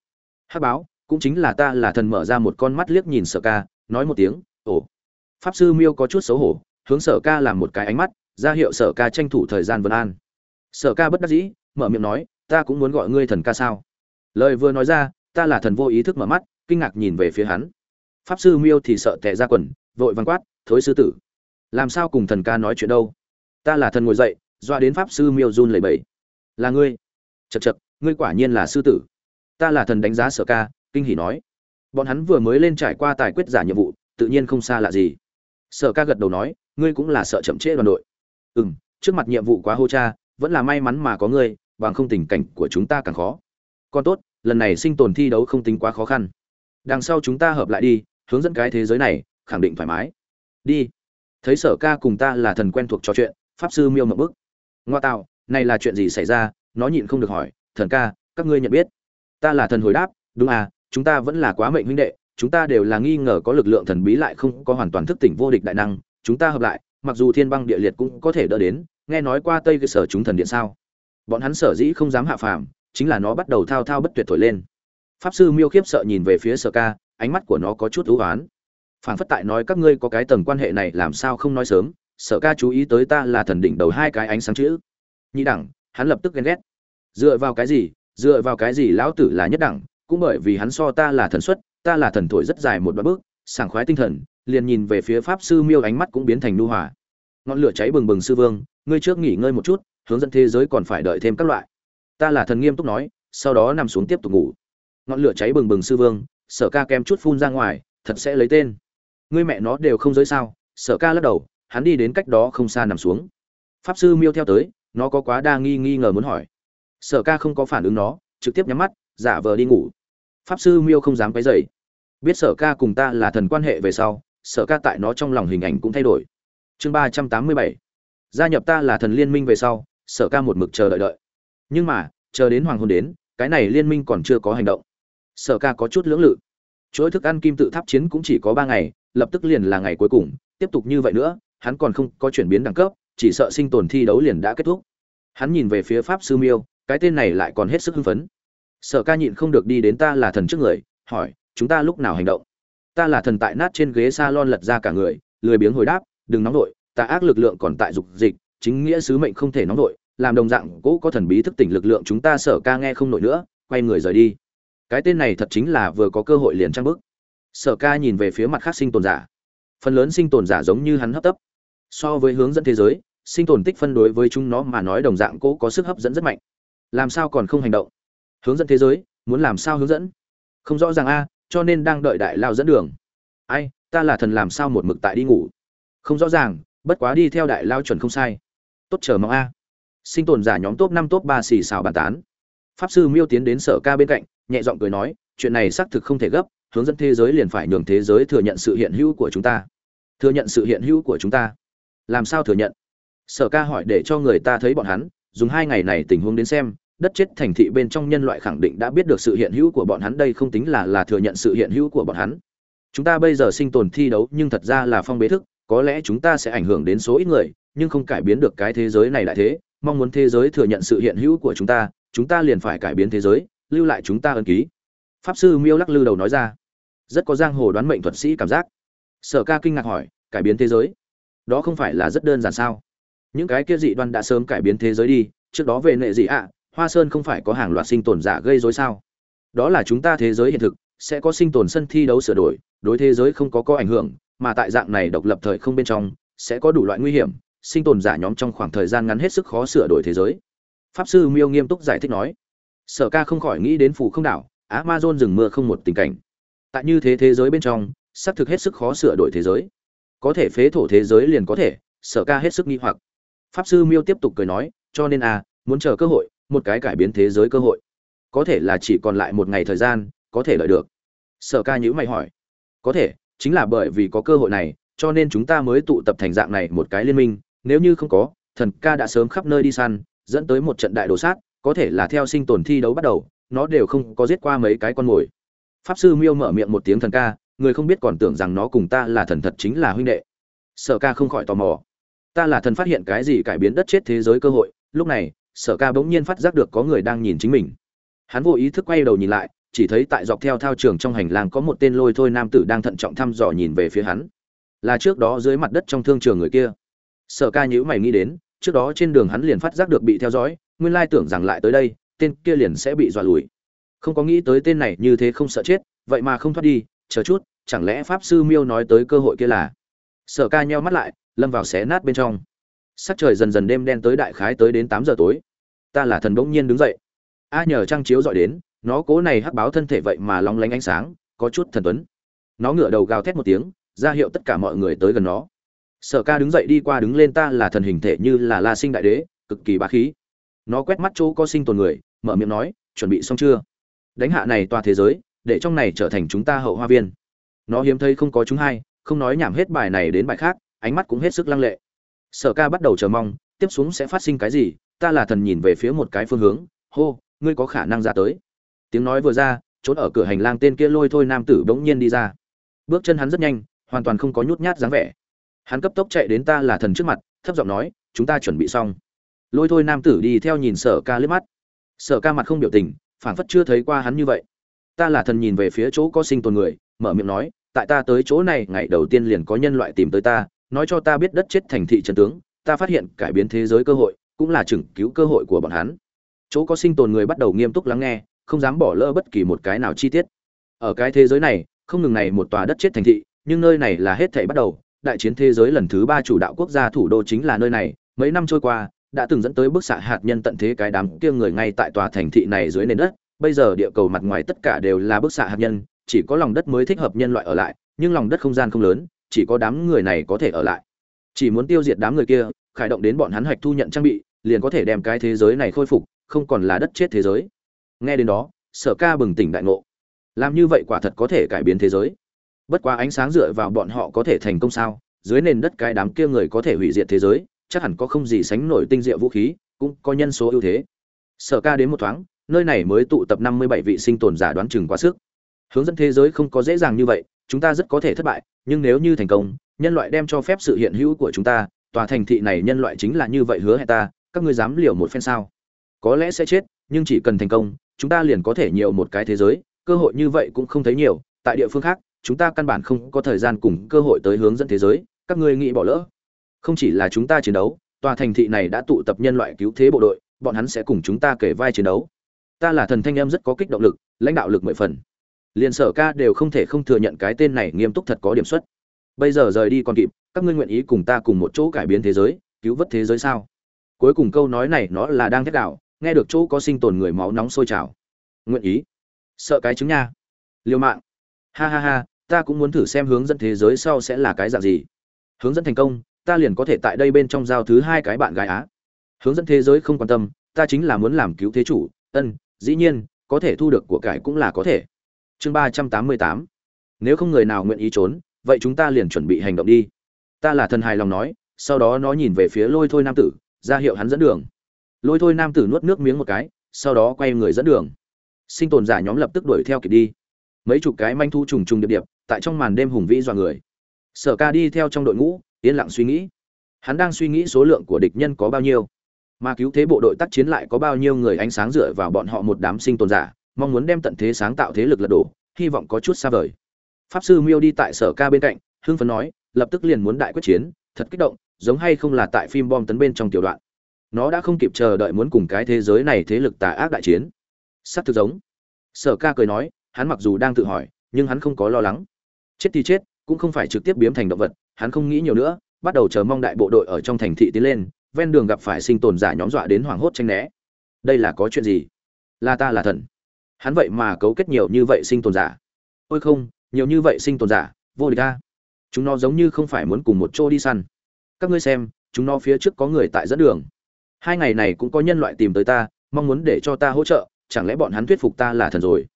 Hắc báo, cũng chính là ta, là thần mở ra một con mắt liếc nhìn sở ca, nói một tiếng, ồ. Pháp sư miêu có chút xấu hổ, hướng sở ca làm một cái ánh mắt, ra hiệu sở ca tranh thủ thời gian vân an. Sở ca bất đắc dĩ, mở miệng nói, ta cũng muốn gọi ngươi thần ca sao? Lời vừa nói ra, ta là thần vô ý thức mở mắt, kinh ngạc nhìn về phía hắn pháp sư miêu thì sợ tệ ra quần, vội văn quát, thối sư tử, làm sao cùng thần ca nói chuyện đâu? Ta là thần ngồi dậy doa đến pháp sư miêu run lẩy bẩy. Là ngươi? Chật chật ngươi quả nhiên là sư tử. Ta là thần đánh giá sở ca, kinh hỉ nói. Bọn hắn vừa mới lên trải qua tài quyết giả nhiệm vụ, tự nhiên không xa lạ gì. Sở ca gật đầu nói, ngươi cũng là sợ chậm trễ đoàn đội. Ừ m trước mặt nhiệm vụ quá hô cha, vẫn là may mắn mà có ngươi, bằng không tình cảnh của chúng ta càng khó. Còn tốt, lần này sinh tồn thi đấu không tính quá khó khăn. Đằng sau chúng ta hợp lại đi hướng dẫn cái thế giới này, khẳng định thoải mái. Đi. Thấy sở ca cùng ta là thần quen thuộc trò chuyện, pháp sư miêu mập bức. Ngoa tạo, này là chuyện gì xảy ra? Nó nhịn không được hỏi, thần ca, các ngươi nhận biết? Ta là thần hồi đáp, đúng à chúng ta vẫn là quá mệnh huynh đệ, chúng ta đều là nghi ngờ có lực lượng thần bí lại không có hoàn toàn thức tỉnh vô địch đại năng, chúng ta hợp lại, mặc dù thiên băng địa liệt cũng có thể đỡ đến, nghe nói qua tây cơ sở chúng thần điện sao? Bọn hắn sở dĩ không dám hạ phàm, chính là nó bắt đầu thao thao bất tuyệt thổi lên. Pháp sư miêu khiếp sợ nhìn về phía sở ca ánh mắt của nó có chút ưu oán. Phảng phất tại nói các ngươi có cái tầng quan hệ này làm sao không nói sớm, sở ca chú ý tới ta là thần đỉnh đầu hai cái ánh sáng chữ. Nhị đẳng, hắn lập tức ghen ghét. Dựa vào cái gì, dựa vào cái gì lão tử là nhất đẳng, cũng bởi vì hắn so ta là thần xuất, ta là thần thổi rất dài một đoạn bước, sảng khoái tinh thần, liền nhìn về phía pháp sư miêu ánh mắt cũng biến thành nu hòa. Ngọn lửa cháy bừng bừng sư vương, ngươi trước nghỉ ngơi một chút, hướng dẫn thế giới còn phải đợi thêm các loại. Ta là thần nghiêm túc nói, sau đó nằm xuống tiếp tục ngủ. Ngọn lửa cháy bừng bừng sư vương sở ca kem chút phun ra ngoài, thật sẽ lấy tên. Ngươi mẹ nó đều không giới sao, sở ca lắc đầu, hắn đi đến cách đó không xa nằm xuống. Pháp sư miêu theo tới, nó có quá đa nghi nghi ngờ muốn hỏi. Sở ca không có phản ứng nó, trực tiếp nhắm mắt, giả vờ đi ngủ. Pháp sư miêu không dám quấy dậy biết sở ca cùng ta là thần quan hệ về sau, sở ca tại nó trong lòng hình ảnh cũng thay đổi. Chương ba trăm tám mươi bảy. Gia nhập ta là thần liên minh về sau, sở ca một mực chờ đợi đợi. Nhưng mà, chờ đến hoàng hôn đến, cái này liên minh còn chưa có hành động sở ca có chút lưỡng lự. Chuỗi thức ăn kim tự tháp chiến cũng chỉ có ba ngày, lập tức liền là ngày cuối cùng, tiếp tục như vậy nữa, hắn còn không có chuyển biến đẳng cấp, chỉ sợ sinh tồn thi đấu liền đã kết thúc. Hắn nhìn về phía pháp sư miêu, cái tên này lại còn hết sức hưng phấn. Sở ca nhịn không được đi đến ta là thần trước người, hỏi, chúng ta lúc nào hành động? Ta là thần tại nát trên ghế s a lon lật ra cả người, lười biếng hồi đáp, đừng nóng nổi ta ác lực lượng còn tại dục dịch, chính nghĩa sứ mệnh không thể nóng nổi làm đồng dạng cũ có thần bí thức tỉnh lực lượng chúng ta sở ca nghe không nổi nữa, quay người rời đi cái tên này thật chính là vừa có cơ hội liền trang bức sở ca nhìn về phía mặt khác sinh tồn giả. Phần lớn sinh tồn giả giống như hắn hấp tấp. So với hướng dẫn thế giới, sinh tồn tích phân đối với chúng nó mà nói đồng dạng cũ có sức hấp dẫn rất mạnh. Làm sao còn không hành động? Hướng dẫn thế giới, muốn làm sao hướng dẫn? Không rõ ràng a, cho nên đang đợi đại lao dẫn đường. Ai, ta là thần làm sao một mực tại đi ngủ? Không rõ ràng, bất quá đi theo đại lao chuẩn không sai. Tốt chờ mong a. Sinh tồn giả nhóm top năm, top ba xì xào bàn tán pháp sư miêu tiến đến sở ca bên cạnh, nhẹ giọng cười nói, chuyện này xác thực không thể gấp, hướng dẫn thế giới liền phải nhường thế giới thừa nhận sự hiện hữu của chúng ta. Thừa nhận sự hiện hữu của chúng ta? Làm sao thừa nhận? Sở ca hỏi để cho người ta thấy bọn hắn, dùng hai ngày này tình huống đến xem, đất chết thành thị bên trong nhân loại khẳng định đã biết được sự hiện hữu của bọn hắn, đây không tính là là thừa nhận sự hiện hữu của bọn hắn. Chúng ta bây giờ sinh tồn thi đấu, nhưng thật ra là phong bế thức, có lẽ chúng ta sẽ ảnh hưởng đến số ít người, nhưng không cải biến được cái thế giới này lại thế. Mong muốn thế giới thừa nhận sự hiện hữu của chúng ta chúng ta liền phải cải biến thế giới, lưu lại chúng ta ân ký. Pháp sư miêu lắc lư đầu nói ra. Rất có giang hồ đoán mệnh thuật sĩ cảm giác. Sở ca kinh ngạc hỏi, cải biến thế giới? Đó không phải là rất đơn giản sao? Những cái kia dị đoan đã sớm cải biến thế giới đi, trước đó về nệ dị ạ, hoa sơn không phải có hàng loạt sinh tồn giả gây dối sao? Đó là chúng ta thế giới hiện thực, sẽ có sinh tồn sân thi đấu sửa đổi, đối thế giới không có có ảnh hưởng, mà tại dạng này độc lập thời không bên trong, sẽ có đủ loại nguy hiểm, sinh tồn giả nhóm trong khoảng thời gian ngắn hết sức khó sửa đổi thế giới pháp sư miêu nghiêm túc giải thích nói, sở ca không khỏi nghĩ đến phù không đảo, amazon rừng mưa không một tình cảnh. Tại như thế thế giới bên trong, xác thực hết sức khó sửa đổi thế giới. Có thể phế thổ thế giới liền có thể, sở ca hết sức nghi hoặc. Pháp sư miêu tiếp tục cười nói, cho nên a muốn chờ cơ hội, một cái cải biến thế giới cơ hội. Có thể là chỉ còn lại một ngày thời gian, có thể lợi được. Sở ca nhữ mày hỏi, có thể, chính là bởi vì có cơ hội này, cho nên chúng ta mới tụ tập thành dạng này một cái liên minh. Nếu như không có, thần ca đã sớm khắp nơi đi săn dẫn tới một trận đại đồ sát, có thể là theo sinh tồn thi đấu bắt đầu, nó đều không có giết qua mấy cái con mồi. Pháp sư miêu mở miệng một tiếng thần ca, người không biết còn tưởng rằng nó cùng ta là thần thật chính là huynh đệ. Sở ca không khỏi tò mò. Ta là thần phát hiện cái gì cải biến đất chết thế giới cơ hội, lúc này, sở ca bỗng nhiên phát giác được có người đang nhìn chính mình. Hắn vô ý thức quay đầu nhìn lại, chỉ thấy tại dọc theo thao trường trong hành lang có một tên lôi thôi nam tử đang thận trọng thăm dò nhìn về phía hắn. Là trước đó dưới mặt đất trong thương trường người kia. Sở ca nhữ mày nghĩ đến trước đó trên đường hắn liền phát giác được bị theo dõi, nguyên lai tưởng rằng lại tới đây, tên kia liền sẽ bị dọa lùi. Không có nghĩ tới tên này như thế không sợ chết, vậy mà không thoát đi, chờ chút, chẳng lẽ pháp sư miêu nói tới cơ hội kia là? Sở ca nheo mắt lại, lâm vào xé nát bên trong. Sắc trời dần dần đêm đen tới đại khái tới đến tám giờ tối. Ta là thần bỗng nhiên đứng dậy. A nhờ trăng chiếu dọi đến, nó cố này hắc báo thân thể vậy mà long lánh ánh sáng, có chút thần tuấn. Nó ngửa đầu gào thét một tiếng, ra hiệu tất cả mọi người tới gần nó sở ca đứng dậy đi qua đứng lên ta là thần hình thể như là la sinh đại đế, cực kỳ bá khí. Nó quét mắt chỗ có sinh tồn người, mở miệng nói, chuẩn bị xong chưa? Đánh hạ này toa thế giới, để trong này trở thành chúng ta hậu hoa viên. Nó hiếm thấy không có chúng hai, không nói nhảm hết bài này đến bài khác, ánh mắt cũng hết sức lăng lệ. Sở ca bắt đầu chờ mong, tiếp xuống sẽ phát sinh cái gì, ta là thần nhìn về phía một cái phương hướng, hô, ngươi có khả năng ra tới. Tiếng nói vừa ra, trốn ở cửa hành lang tên kia lôi thôi nam tử bỗng nhiên đi ra. Bước chân hắn rất nhanh, hoàn toàn không có nhút nhát dáng vẻ hắn cấp tốc chạy đến ta là thần trước mặt, thấp giọng nói, chúng ta chuẩn bị xong. Lôi thôi nam tử đi theo nhìn sở ca liếc mắt. Sở ca mặt không biểu tình, phảng phất chưa thấy qua hắn như vậy. Ta là thần nhìn về phía chỗ có sinh tồn người, mở miệng nói, tại ta tới chỗ này, ngày đầu tiên liền có nhân loại tìm tới ta, nói cho ta biết đất chết thành thị trần tướng, ta phát hiện cải biến thế giới cơ hội, cũng là chừng cứu cơ hội của bọn hắn. Chỗ có sinh tồn người bắt đầu nghiêm túc lắng nghe, không dám bỏ lỡ bất kỳ một cái nào chi tiết. Ở cái thế giới này, không ngừng này một tòa đất chết thành thị, nhưng nơi này là hết thảy bắt đầu đại chiến thế giới lần thứ ba chủ đạo quốc gia thủ đô chính là nơi này, mấy năm trôi qua, đã từng dẫn tới bức xạ hạt nhân tận thế cái đám kia người ngay tại tòa thành thị này dưới nền đất. Bây giờ địa cầu mặt ngoài tất cả đều là bức xạ hạt nhân, chỉ có lòng đất mới thích hợp nhân loại ở lại, nhưng lòng đất không gian không lớn, chỉ có đám người này có thể ở lại. Chỉ muốn tiêu diệt đám người kia, khải động đến bọn hắn hạch thu nhận trang bị, liền có thể đem cái thế giới này khôi phục, không còn là đất chết thế giới. Nghe đến đó, sở ca bừng tỉnh đại ngộ. Làm như vậy quả thật có thể cải biến thế giới bất quá ánh sáng dựa vào bọn họ có thể thành công sao? Dưới nền đất cái đám kia người có thể hủy diệt thế giới, chắc hẳn có không gì sánh nổi tinh diệu vũ khí, cũng có nhân số ưu thế. Sở ca đến một thoáng, nơi này mới tụ tập năm mươi bảy vị sinh tồn giả đoán chừng quá sức. Hướng dẫn thế giới không có dễ dàng như vậy, chúng ta rất có thể thất bại, nhưng nếu như thành công, nhân loại đem cho phép sự hiện hữu của chúng ta, tòa thành thị này nhân loại chính là như vậy hứa hẹn ta, các ngươi dám liều một phen sao? Có lẽ sẽ chết, nhưng chỉ cần thành công, chúng ta liền có thể nhiều một cái thế giới, cơ hội như vậy cũng không thấy nhiều, tại địa phương khác chúng ta căn bản không có thời gian cùng cơ hội tới hướng dẫn thế giới, các ngươi nghĩ bỏ lỡ. Không chỉ là chúng ta chiến đấu, tòa thành thị này đã tụ tập nhân loại cứu thế bộ đội, bọn hắn sẽ cùng chúng ta kể vai chiến đấu. Ta là thần thanh em rất có kích động lực, lãnh đạo lực mười phần. Liền sở ca đều không thể không thừa nhận cái tên này nghiêm túc thật có điểm xuất. Bây giờ rời đi còn kịp, các ngươi nguyện ý cùng ta cùng một chỗ cải biến thế giới, cứu vớt thế giới sao? Cuối cùng câu nói này nó là đang thét đạo, nghe được chỗ có sinh tồn người máu nóng sôi trào. Nguyện ý. Sợ cái chứng nha. Liêu mạng. Ha ha ha ta cũng muốn thử xem hướng dẫn thế giới sau sẽ là cái dạng gì. Hướng dẫn thành công, ta liền có thể tại đây bên trong giao thứ hai cái bạn gái á. Hướng dẫn thế giới không quan tâm, ta chính là muốn làm cứu thế chủ, ân, dĩ nhiên, có thể thu được của cải cũng là có thể. Chương ba trăm tám mươi tám. Nếu không người nào nguyện ý trốn, vậy chúng ta liền chuẩn bị hành động đi. Ta là thần hài lòng nói, sau đó nó nhìn về phía lôi thôi nam tử, ra hiệu hắn dẫn đường. Lôi thôi nam tử nuốt nước miếng một cái, sau đó quay người dẫn đường. Sinh tồn giả nhóm lập tức đuổi theo kịp đi mấy chục cái manh thu trùng trùng điệp điệp, tại trong màn đêm hùng vĩ dọa người. Sở ca đi theo trong đội ngũ, yên lặng suy nghĩ. Hắn đang suy nghĩ số lượng của địch nhân có bao nhiêu. Mà cứu thế bộ đội tác chiến lại có bao nhiêu người ánh sáng dựa vào bọn họ một đám sinh tồn giả, mong muốn đem tận thế sáng tạo thế lực lật đổ, hy vọng có chút xa vời. Pháp sư miêu đi tại sở ca bên cạnh, hưng phấn nói, lập tức liền muốn đại quyết chiến, thật kích động, giống hay không là tại phim bom tấn bên trong tiểu đoạn. Nó đã không kịp chờ đợi muốn cùng cái thế giới này thế lực tà ác đại chiến. Sắp thực giống. Sở ca cười nói hắn mặc dù đang tự hỏi, nhưng hắn không có lo lắng. Chết thì chết, cũng không phải trực tiếp biến thành động vật, hắn không nghĩ nhiều nữa, bắt đầu chờ mong đại bộ đội ở trong thành thị tiến lên, ven đường gặp phải sinh tồn giả nhóm dọa đến hoảng hốt tranh né. Đây là có chuyện gì? Là ta là thần. Hắn vậy mà cấu kết nhiều như vậy sinh tồn giả. Ôi không, nhiều như vậy sinh tồn giả, vô địch ta. Chúng nó giống như không phải muốn cùng một chỗ đi săn. Các ngươi xem, chúng nó phía trước có người tại dẫn đường. Hai ngày này cũng có nhân loại tìm tới ta, mong muốn để cho ta hỗ trợ, chẳng lẽ bọn hắn thuyết phục ta là thần rồi?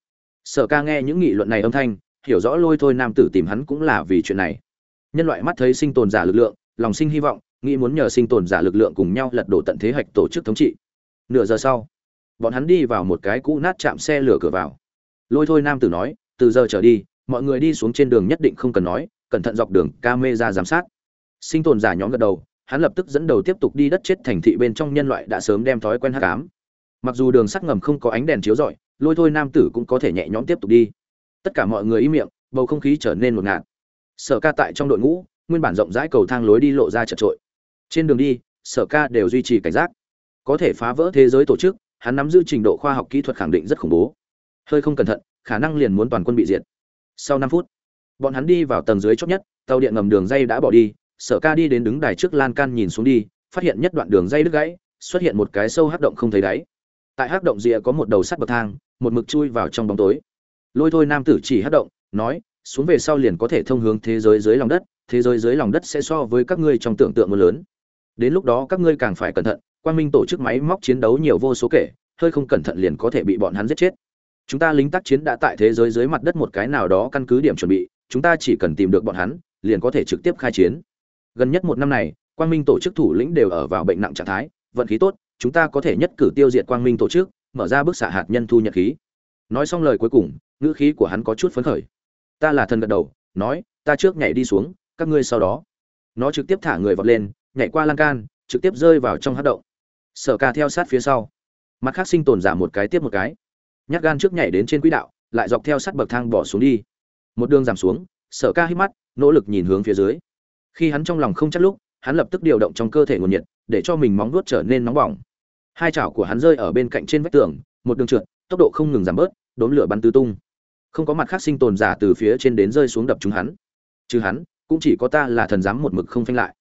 Sở ca nghe những nghị luận này âm thanh, hiểu rõ lôi thôi nam tử tìm hắn cũng là vì chuyện này. Nhân loại mắt thấy sinh tồn giả lực lượng, lòng sinh hy vọng, nghĩ muốn nhờ sinh tồn giả lực lượng cùng nhau lật đổ tận thế hạch tổ chức thống trị. Nửa giờ sau, bọn hắn đi vào một cái cũ nát chạm xe lửa cửa vào. Lôi thôi nam tử nói, từ giờ trở đi, mọi người đi xuống trên đường nhất định không cần nói, cẩn thận dọc đường ca mê ra giám sát. Sinh tồn giả nhóm gật đầu, hắn lập tức dẫn đầu tiếp tục đi đất chết thành thị bên trong nhân loại đã sớm đem thói quen hắc ám. Mặc dù đường sắt ngầm không có ánh đèn chiếu rọi lôi thôi nam tử cũng có thể nhẹ nhõm tiếp tục đi. Tất cả mọi người im miệng, bầu không khí trở nên ngột ngạt. Sở ca tại trong đội ngũ, nguyên bản rộng rãi cầu thang lối đi lộ ra chật trội. Trên đường đi, sở ca đều duy trì cảnh giác. Có thể phá vỡ thế giới tổ chức, hắn nắm giữ trình độ khoa học kỹ thuật khẳng định rất khủng bố. Hơi không cẩn thận, khả năng liền muốn toàn quân bị diệt. Sau năm phút, bọn hắn đi vào tầng dưới chót nhất, tàu điện ngầm đường dây đã bỏ đi. Sở ca đi đến đứng đài trước lan can nhìn xuống đi, phát hiện nhất đoạn đường dây đứt gãy, xuất hiện một cái sâu hắc động không thấy đáy. Tại hắc động rìa có một đầu sắt bậc thang một mực chui vào trong bóng tối. Lôi thôi nam tử chỉ hất động, nói, xuống về sau liền có thể thông hướng thế giới dưới lòng đất, thế giới dưới lòng đất sẽ so với các ngươi trong tưởng tượng mưa lớn. Đến lúc đó các ngươi càng phải cẩn thận quan minh tổ chức máy móc chiến đấu nhiều vô số kể, hơi không cẩn thận liền có thể bị bọn hắn giết chết. Chúng ta lính tác chiến đã tại thế giới dưới mặt đất một cái nào đó căn cứ điểm chuẩn bị, chúng ta chỉ cần tìm được bọn hắn, liền có thể trực tiếp khai chiến. Gần nhất một năm này, quang minh tổ chức thủ lĩnh đều ở vào bệnh nặng trạng thái, vận khí tốt, chúng ta có thể nhất cử tiêu diệt quang minh tổ chức mở ra bức xạ hạt nhân thu nhận khí. Nói xong lời cuối cùng, ngữ khí của hắn có chút phấn khởi. Ta là thần gật đầu, nói, ta trước nhảy đi xuống, các ngươi sau đó. Nó trực tiếp thả người vọt lên, nhảy qua lan can, trực tiếp rơi vào trong hát động. Sở ca theo sát phía sau. Mặt khác sinh tồn giả một cái tiếp một cái. Nhát gan trước nhảy đến trên quỹ đạo, lại dọc theo sát bậc thang bỏ xuống đi. Một đường giảm xuống, sở ca hít mắt, nỗ lực nhìn hướng phía dưới. Khi hắn trong lòng không chắc lúc, hắn lập tức điều động trong cơ thể nguồn nhiệt, để cho mình móng vuốt trở nên nóng bỏng hai chảo của hắn rơi ở bên cạnh trên vách tường, một đường trượt, tốc độ không ngừng giảm bớt, đốn lửa bắn tứ tung. Không có mặt khác sinh tồn giả từ phía trên đến rơi xuống đập chúng hắn. Chứ hắn, cũng chỉ có ta là thần dám một mực không phanh lại.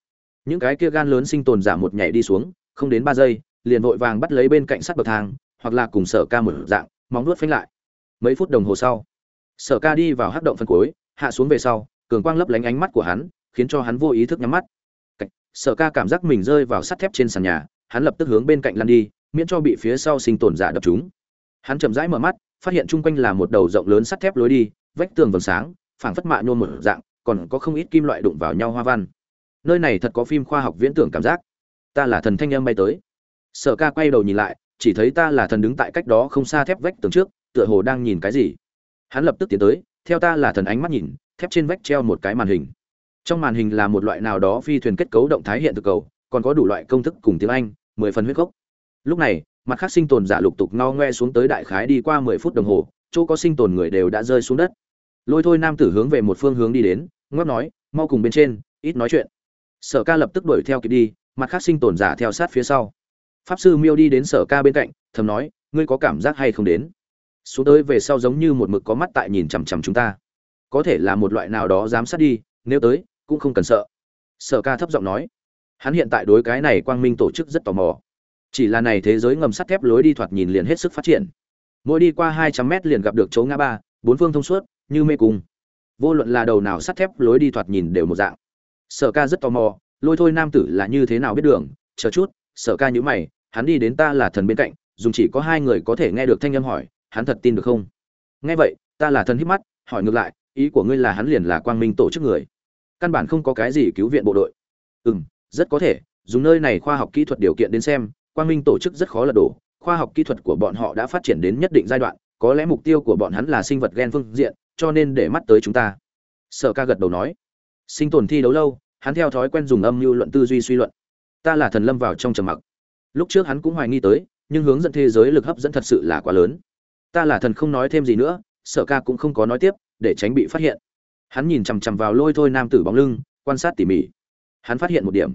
Những cái kia gan lớn sinh tồn giả một nhảy đi xuống, không đến ba giây, liền vội vàng bắt lấy bên cạnh sắt bậc thang, hoặc là cùng sở ca một dạng, móng nuốt phanh lại. Mấy phút đồng hồ sau, sở ca đi vào hắc động phân cuối, hạ xuống về sau, cường quang lấp lánh ánh mắt của hắn, khiến cho hắn vô ý thức nhắm mắt. Sở ca cảm giác mình rơi vào sắt thép trên sàn nhà hắn lập tức hướng bên cạnh lăn đi, miễn cho bị phía sau sinh tồn giả đập chúng. Hắn chậm rãi mở mắt, phát hiện chung quanh là một đầu rộng lớn sắt thép lối đi, vách tường vầng sáng, phảng phất mạ nhôm một dạng, còn có không ít kim loại đụng vào nhau hoa văn. Nơi này thật có phim khoa học viễn tưởng cảm giác. Ta là thần thanh âm bay tới. Sở ca quay đầu nhìn lại, chỉ thấy ta là thần đứng tại cách đó không xa thép vách tường trước, tựa hồ đang nhìn cái gì. Hắn lập tức tiến tới, theo ta là thần ánh mắt nhìn, thép trên vách treo một cái màn hình. Trong màn hình là một loại nào đó phi thuyền kết cấu động thái hiện thực cầu, còn có đủ loại công thức cùng tiếng anh mười phần huyết gốc. Lúc này, mặt khác sinh tồn giả lục tục no ngoe xuống tới đại khái đi qua mười phút đồng hồ, chỗ có sinh tồn người đều đã rơi xuống đất. Lôi thôi nam tử hướng về một phương hướng đi đến ngót nói, mau cùng bên trên, ít nói chuyện. Sở ca lập tức đuổi theo kịp đi, mặt khác sinh tồn giả theo sát phía sau. Pháp sư miêu đi đến sở ca bên cạnh, thầm nói, ngươi có cảm giác hay không đến? Xuống tới về sau giống như một mực có mắt tại nhìn chằm chằm chúng ta. Có thể là một loại nào đó giám sát đi, nếu tới, cũng không cần sợ. Sở ca thấp giọng nói hắn hiện tại đối cái này quang minh tổ chức rất tò mò. Chỉ là này thế giới ngầm sắt thép lối đi thoạt nhìn liền hết sức phát triển. Mỗi đi qua hai trăm mét liền gặp được chỗ ngã ba, bốn phương thông suốt, như mê cung. Vô luận là đầu nào sắt thép lối đi thoạt nhìn đều một dạng. Sở ca rất tò mò, lôi thôi nam tử là như thế nào biết đường, chờ chút, sở ca nhữ mày, hắn đi đến ta là thần bên cạnh, dùng chỉ có hai người có thể nghe được thanh âm hỏi, hắn thật tin được không? Nghe vậy, ta là thần hít mắt, hỏi ngược lại, ý của ngươi là hắn liền là quang minh tổ chức người. Căn bản không có cái gì cứu viện bộ đội. Ừ m rất có thể, dùng nơi này khoa học kỹ thuật điều kiện đến xem, quang minh tổ chức rất khó lật đổ, khoa học kỹ thuật của bọn họ đã phát triển đến nhất định giai đoạn, có lẽ mục tiêu của bọn hắn là sinh vật gen phương diện, cho nên để mắt tới chúng ta. Sở ca gật đầu nói. Sinh tồn thi đấu lâu, hắn theo thói quen dùng âm mưu luận tư duy suy luận. Ta là thần lâm vào trong trầm mặc. Lúc trước hắn cũng hoài nghi tới, nhưng hướng dẫn thế giới lực hấp dẫn thật sự là quá lớn. Ta là thần không nói thêm gì nữa, sở ca cũng không có nói tiếp, để tránh bị phát hiện. Hắn nhìn chằm chằm vào lôi thôi nam tử bóng lưng, quan sát tỉ mỉ hắn phát hiện một điểm.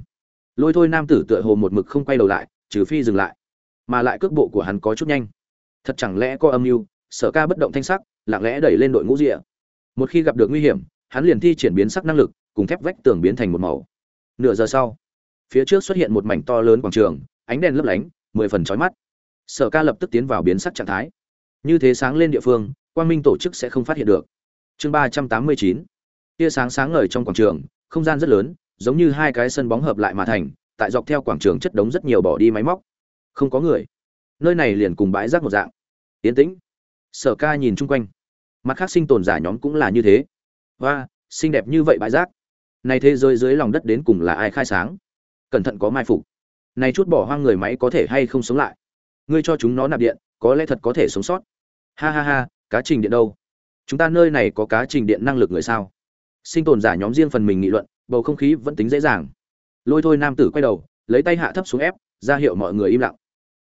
Lôi thôi nam tử tựa hồ một mực không quay đầu lại, trừ phi dừng lại. Mà lại cước bộ của hắn có chút nhanh. Thật chẳng lẽ có âm mưu, sở ca bất động thanh sắc, lặng lẽ đẩy lên đội ngũ rịa một khi gặp được nguy hiểm, hắn liền thi triển biến sắc năng lực, cùng thép vách tường biến thành một màu. Nửa giờ sau, phía trước xuất hiện một mảnh to lớn quảng trường, ánh đèn lấp lánh, mười phần chói mắt. Sở ca lập tức tiến vào biến sắc trạng thái. Như thế sáng lên địa phương, quang minh tổ chức sẽ không phát hiện được. Chương ba trăm tám mươi chín. Tia sáng sáng ngời trong quảng trường, không gian rất lớn giống như hai cái sân bóng hợp lại mà thành tại dọc theo quảng trường chất đống rất nhiều bỏ đi máy móc. Không có người. Nơi này liền cùng bãi rác một dạng. Yên tĩnh. Sở ca nhìn chung quanh. Mặt khác sinh tồn giả nhóm cũng là như thế. Hoa, xinh đẹp như vậy bãi rác. Này thế giới dưới lòng đất đến cùng là ai khai sáng? Cẩn thận có mai phục. Này chút bỏ hoang người máy có thể hay không sống lại? Ngươi cho chúng nó nạp điện có lẽ thật có thể sống sót. Ha ha ha cá trình điện đâu? Chúng ta nơi này có cá trình điện năng lực người sao? Sinh tồn giả nhóm riêng phần mình nghị luận bầu không khí vẫn tính dễ dàng. Lôi thôi nam tử quay đầu, lấy tay hạ thấp xuống ép, ra hiệu mọi người im lặng.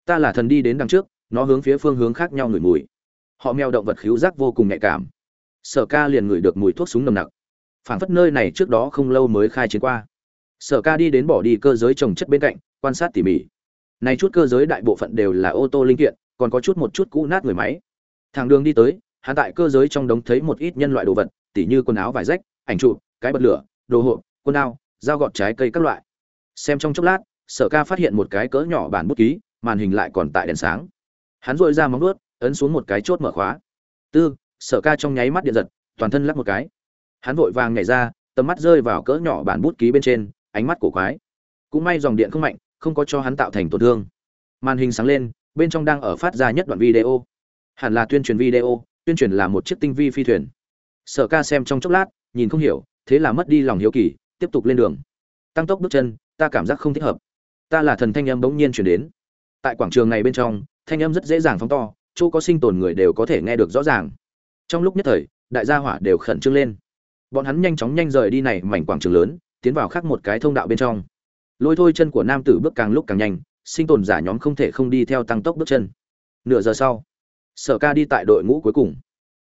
Ta là thần đi đến đằng trước, nó hướng phía phương hướng khác nhau ngửi mùi. Họ mèo động vật khíu giác vô cùng nhạy cảm. Sở ca liền ngửi được mùi thuốc súng nồng nặc. Phảng phất nơi này trước đó không lâu mới khai chiến qua. Sở ca đi đến bỏ đi cơ giới trồng chất bên cạnh, quan sát tỉ mỉ. Này chút cơ giới đại bộ phận đều là ô tô linh kiện, còn có chút một chút cũ nát người máy. Thằng đường đi tới hạ tại cơ giới trong đống thấy một ít nhân loại đồ vật, tỉ như quần áo vải rách, ảnh trụ cái bật lửa, đồ hộp quân ao dao gọt trái cây các loại. Xem trong chốc lát sở ca phát hiện một cái cỡ nhỏ bản bút ký màn hình lại còn tại đèn sáng. Hắn dội ra móng vuốt, ấn xuống một cái chốt mở khóa. Tư sở ca trong nháy mắt điện giật toàn thân lắc một cái. Hắn vội vàng nhảy ra tầm mắt rơi vào cỡ nhỏ bản bút ký bên trên ánh mắt cổ quái. Cũng may dòng điện không mạnh không có cho hắn tạo thành tổn thương. Màn hình sáng lên bên trong đang ở phát ra nhất đoạn video. Hẳn là tuyên truyền video tuyên truyền là một chiếc tinh vi phi thuyền. Sở ca xem trong chốc lát nhìn không hiểu thế là mất đi lòng hiếu kỳ tiếp tục lên đường. Tăng tốc bước chân, ta cảm giác không thích hợp. Ta là thần thanh âm bỗng nhiên chuyển đến. Tại quảng trường này bên trong, thanh âm rất dễ dàng phóng to, chỗ có sinh tồn người đều có thể nghe được rõ ràng. Trong lúc nhất thời, đại gia hỏa đều khẩn trương lên. Bọn hắn nhanh chóng nhanh rời đi này mảnh quảng trường lớn, tiến vào khác một cái thông đạo bên trong. Lôi thôi chân của nam tử bước càng lúc càng nhanh, sinh tồn giả nhóm không thể không đi theo tăng tốc bước chân. Nửa giờ sau, sở ca đi tại đội ngũ cuối cùng.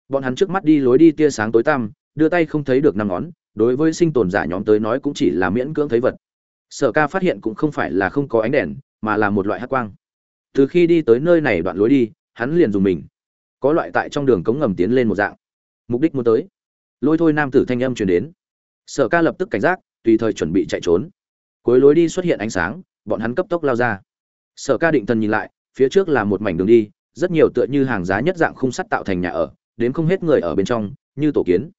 Bọn hắn trước mắt đi lối đi tia sáng tối tăm, đưa tay không thấy được năm ngón đối với sinh tồn giả nhóm tới nói cũng chỉ là miễn cưỡng thấy vật. Sở ca phát hiện cũng không phải là không có ánh đèn, mà là một loại hắc quang. Từ khi đi tới nơi này đoạn lối đi, hắn liền dùng mình. Có loại tại trong đường cống ngầm tiến lên một dạng. Mục đích muốn tới. Lôi thôi nam tử thanh âm truyền đến. Sở ca lập tức cảnh giác, tùy thời chuẩn bị chạy trốn. Cuối lối đi xuất hiện ánh sáng, bọn hắn cấp tốc lao ra. Sở ca định thần nhìn lại, phía trước là một mảnh đường đi, rất nhiều tựa như hàng giá nhất dạng khung sắt tạo thành nhà ở, đến không hết người ở bên trong, như tổ kiến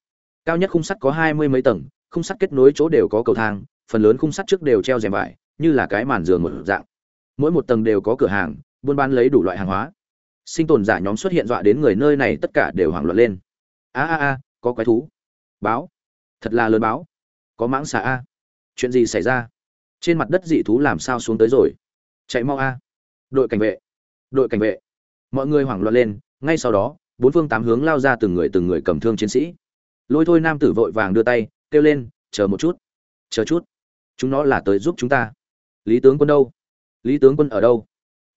cao nhất khung sắt có hai mươi mấy tầng, khung sắt kết nối chỗ đều có cầu thang, phần lớn khung sắt trước đều treo rèm vải, như là cái màn giường một dạng. Mỗi một tầng đều có cửa hàng, buôn bán lấy đủ loại hàng hóa. Sinh tồn giả nhóm xuất hiện dọa đến người nơi này tất cả đều hoảng loạn lên. A a a, có quái thú. Báo. Thật là lớn báo. Có mãng xà a. Chuyện gì xảy ra? Trên mặt đất dị thú làm sao xuống tới rồi? Chạy mau a. Đội cảnh vệ. Đội cảnh vệ. Mọi người hoảng loạn lên, ngay sau đó, bốn phương tám hướng lao ra từng người từng người cầm thương chiến sĩ lôi thôi nam tử vội vàng đưa tay, kêu lên, chờ một chút, chờ chút. Chúng nó là tới giúp chúng ta. Lý tướng quân đâu? Lý tướng quân ở đâu?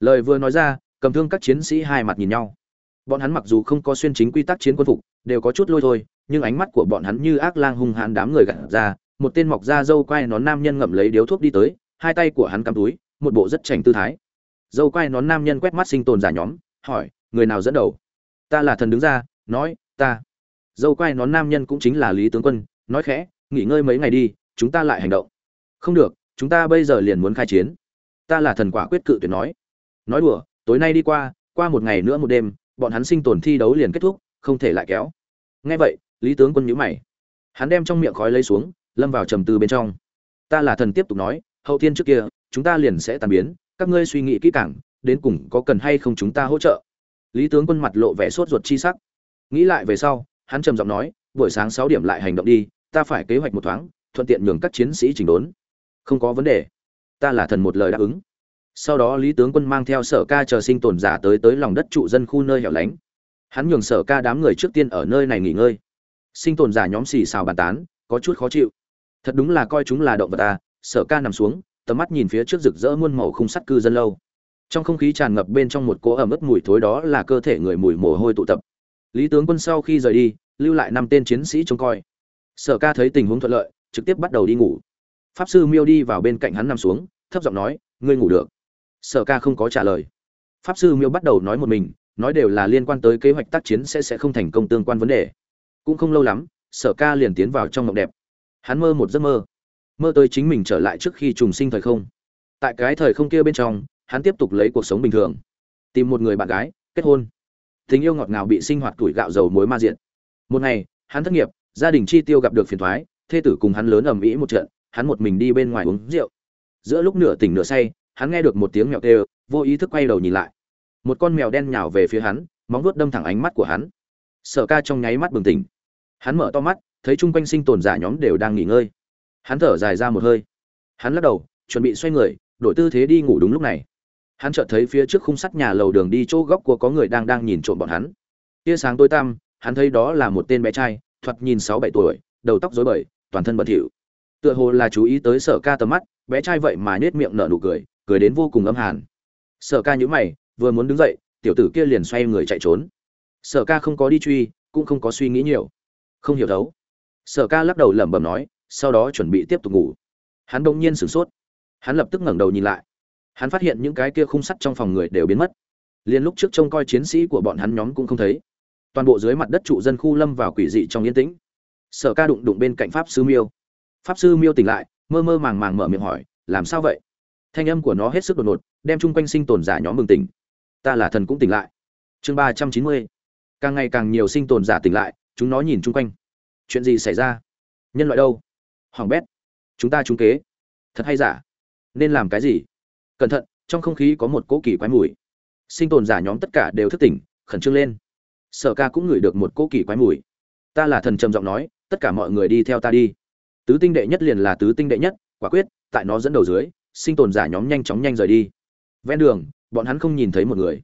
Lời vừa nói ra, cầm thương các chiến sĩ hai mặt nhìn nhau. Bọn hắn mặc dù không có xuyên chính quy tắc chiến quân phục, đều có chút lôi thôi, nhưng ánh mắt của bọn hắn như ác lang hung hãn đám người gặt ra, một tên mọc da dâu quai nón nam nhân ngậm lấy điếu thuốc đi tới, hai tay của hắn cắm túi, một bộ rất chảnh tư thái. Dâu quai nón nam nhân quét mắt sinh tồn giả nhóm, hỏi, người nào dẫn đầu? Ta là thần đứng ra, nói, ta dâu quai nón nam nhân cũng chính là lý tướng quân, nói khẽ, nghỉ ngơi mấy ngày đi, chúng ta lại hành động. Không được, chúng ta bây giờ liền muốn khai chiến. Ta là thần quả quyết cự tuyệt nói. Nói đùa, tối nay đi qua qua một ngày nữa một đêm, bọn hắn sinh tồn thi đấu liền kết thúc, không thể lại kéo. Nghe vậy, lý tướng quân nhíu mày. Hắn đem trong miệng khói lấy xuống, lâm vào trầm tư bên trong. Ta là thần tiếp tục nói, hậu thiên trước kia, chúng ta liền sẽ tàn biến, các ngươi suy nghĩ kỹ càng, đến cùng có cần hay không chúng ta hỗ trợ? Lý tướng quân mặt lộ vẻ sốt ruột chi sắc. Nghĩ lại về sau hắn trầm giọng nói, buổi sáng sáu điểm lại hành động đi, ta phải kế hoạch một thoáng, thuận tiện nhường các chiến sĩ chỉnh đốn. Không có vấn đề. Ta là thần một lời đáp ứng. Sau đó lý tướng quân mang theo sở ca chờ sinh tồn giả tới tới lòng đất trụ dân khu nơi hẻo lánh. Hắn nhường sở ca đám người trước tiên ở nơi này nghỉ ngơi. Sinh tồn giả nhóm xì xào bàn tán, có chút khó chịu. Thật đúng là coi chúng là động vật ta. Sở ca nằm xuống, tầm mắt nhìn phía trước rực rỡ muôn màu khung sắt cư dân lâu. Trong không khí tràn ngập bên trong một cỗ ẩm ướt mùi thối đó là cơ thể người mùi mồ hôi tụ tập lý tướng quân sau khi rời đi, lưu lại năm tên chiến sĩ trông coi. Sở ca thấy tình huống thuận lợi, trực tiếp bắt đầu đi ngủ. Pháp sư miêu đi vào bên cạnh hắn nằm xuống, thấp giọng nói, ngươi ngủ được. Sở ca không có trả lời. Pháp sư miêu bắt đầu nói một mình, nói đều là liên quan tới kế hoạch tác chiến sẽ sẽ không thành công tương quan vấn đề. Cũng không lâu lắm, sở ca liền tiến vào trong mộng đẹp. Hắn mơ một giấc mơ. Mơ tới chính mình trở lại trước khi trùng sinh thời không. Tại cái thời không kia bên trong, hắn tiếp tục lấy cuộc sống bình thường. Tìm một người bạn gái, kết hôn tình yêu ngọt ngào bị sinh hoạt tuổi gạo dầu muối ma diện. Một ngày, hắn thất nghiệp, gia đình chi tiêu gặp được phiền thoái, thê tử cùng hắn lớn ầm ĩ một trận, hắn một mình đi bên ngoài uống rượu. Giữa lúc nửa tỉnh nửa say, hắn nghe được một tiếng mèo kêu, vô ý thức quay đầu nhìn lại. Một con mèo đen nhào về phía hắn, móng vuốt đâm thẳng ánh mắt của hắn. Sở ca trong nháy mắt bừng tỉnh. Hắn mở to mắt, thấy chung quanh sinh tồn giả nhóm đều đang nghỉ ngơi. Hắn thở dài ra một hơi. Hắn lắc đầu, chuẩn bị xoay người, đổi tư thế đi ngủ đúng lúc này hắn chợt thấy phía trước khung sắt nhà lầu đường đi chỗ góc của có người đang đang nhìn trộm bọn hắn. Tia sáng tối tăm, hắn thấy đó là một tên bé trai, thoạt nhìn sáu bảy tuổi, đầu tóc rối bời, toàn thân bẩn thỉu. Tựa hồ là chú ý tới sở ca tầm mắt, bé trai vậy mà nết miệng nở nụ cười cười đến vô cùng âm hàn. Sở ca nhữ mày, vừa muốn đứng dậy, tiểu tử kia liền xoay người chạy trốn. Sở ca không có đi truy, cũng không có suy nghĩ nhiều. Không hiểu thấu. Sở ca lắc đầu lẩm bẩm nói, sau đó chuẩn bị tiếp tục ngủ. Hắn bỗng nhiên sửng sốt. Hắn lập tức ngẩng đầu nhìn lại hắn phát hiện những cái kia khung sắt trong phòng người đều biến mất. Liền lúc trước trông coi chiến sĩ của bọn hắn nhóm cũng không thấy. Toàn bộ dưới mặt đất trụ dân khu lâm vào quỷ dị trong yên tĩnh. Sở ca đụng đụng bên cạnh pháp sư miêu. Pháp sư miêu tỉnh lại, mơ mơ màng màng mở miệng hỏi, làm sao vậy? Thanh âm của nó hết sức đột ngột, đem chung quanh sinh tồn giả nhóm mừng tỉnh. Ta là thần cũng tỉnh lại. Chương ba trăm chín mươi. Càng ngày càng nhiều sinh tồn giả tỉnh lại, chúng nó nhìn chung quanh. Chuyện gì xảy ra? Nhân loại đâu? Hoàng bét, chúng ta trúng kế. Thật hay giả? Nên làm cái gì? Cẩn thận, trong không khí có một cỗ kỳ quái mùi. Sinh tồn giả nhóm tất cả đều thức tỉnh, khẩn trương lên. Sở ca cũng ngửi được một cỗ kỳ quái mùi. Ta là thần trầm giọng nói, tất cả mọi người đi theo ta đi. Tứ tinh đệ nhất liền là tứ tinh đệ nhất, quả quyết, tại nó dẫn đầu dưới, sinh tồn giả nhóm nhanh chóng nhanh rời đi. Ven đường, bọn hắn không nhìn thấy một người.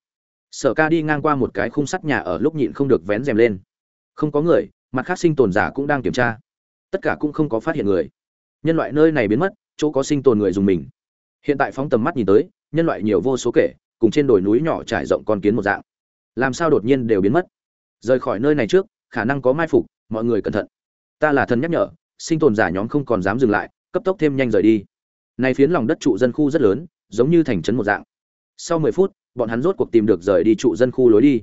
Sở ca đi ngang qua một cái khung sắt nhà ở lúc nhịn không được vén rèm lên. Không có người, mặt khác sinh tồn giả cũng đang kiểm tra. Tất cả cũng không có phát hiện người. Nhân loại nơi này biến mất, chỗ có sinh tồn người dùng mình hiện tại phóng tầm mắt nhìn tới, nhân loại nhiều vô số kể, cùng trên đồi núi nhỏ trải rộng con kiến một dạng. Làm sao đột nhiên đều biến mất? Rời khỏi nơi này trước, khả năng có mai phục, mọi người cẩn thận. Ta là thần nhắc nhở, sinh tồn giả nhóm không còn dám dừng lại, cấp tốc thêm nhanh rời đi. Này phiến lòng đất trụ dân khu rất lớn, giống như thành trấn một dạng. Sau mười phút, bọn hắn rốt cuộc tìm được rời đi trụ dân khu lối đi.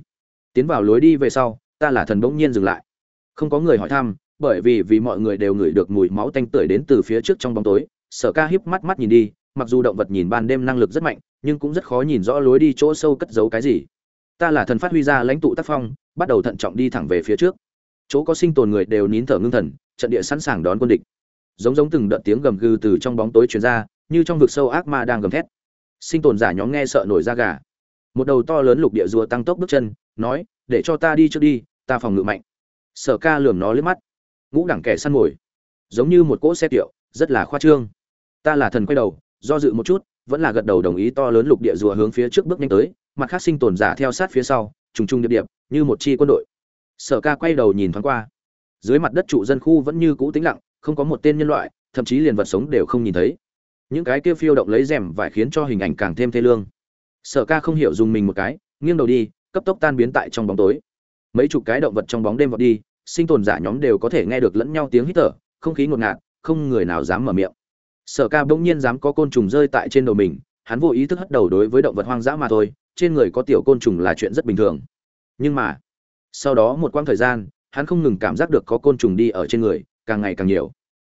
Tiến vào lối đi về sau, ta là thần bỗng nhiên dừng lại. Không có người hỏi thăm, bởi vì vì mọi người đều ngửi được mùi máu tanh tưởi đến từ phía trước trong bóng tối, sở ca híp mắt mắt nhìn đi mặc dù động vật nhìn ban đêm năng lực rất mạnh, nhưng cũng rất khó nhìn rõ lối đi chỗ sâu cất giấu cái gì. Ta là thần phát huy ra lãnh tụ tác phong, bắt đầu thận trọng đi thẳng về phía trước. Chỗ có sinh tồn người đều nín thở ngưng thần, trận địa sẵn sàng đón quân địch. Giống giống từng đợt tiếng gầm gừ từ trong bóng tối truyền ra, như trong vực sâu ác ma đang gầm thét. Sinh tồn giả nhóm nghe sợ nổi da gà. Một đầu to lớn lục địa rùa tăng tốc bước chân, nói, để cho ta đi trước đi, ta phòng ngự mạnh. Sở ca lườm nó lướt mắt. Ngũ đẳng kẻ săn mồi. Giống như một cỗ xe tiệu rất là khoa trương. Ta là thần quay đầu do dự một chút, vẫn là gật đầu đồng ý to lớn lục địa rùa hướng phía trước bước nhanh tới, mặt khác sinh tồn giả theo sát phía sau, trùng trùng điệp điệp, như một chi quân đội. Sở ca quay đầu nhìn thoáng qua. Dưới mặt đất trụ dân khu vẫn như cũ tĩnh lặng, không có một tên nhân loại, thậm chí liền vật sống đều không nhìn thấy. Những cái kia phiêu động lấy rèm vải khiến cho hình ảnh càng thêm thê lương. Sở ca không hiểu dùng mình một cái, nghiêng đầu đi, cấp tốc tan biến tại trong bóng tối. Mấy chục cái động vật trong bóng đêm vọt đi, sinh tồn giả nhóm đều có thể nghe được lẫn nhau tiếng hít thở, không khí ngột ngạt, không người nào dám mở miệng sở ca bỗng nhiên dám có côn trùng rơi tại trên đầu mình, hắn vô ý thức hất đầu đối với động vật hoang dã mà thôi, trên người có tiểu côn trùng là chuyện rất bình thường. Nhưng mà, sau đó một quãng thời gian, hắn không ngừng cảm giác được có côn trùng đi ở trên người, càng ngày càng nhiều.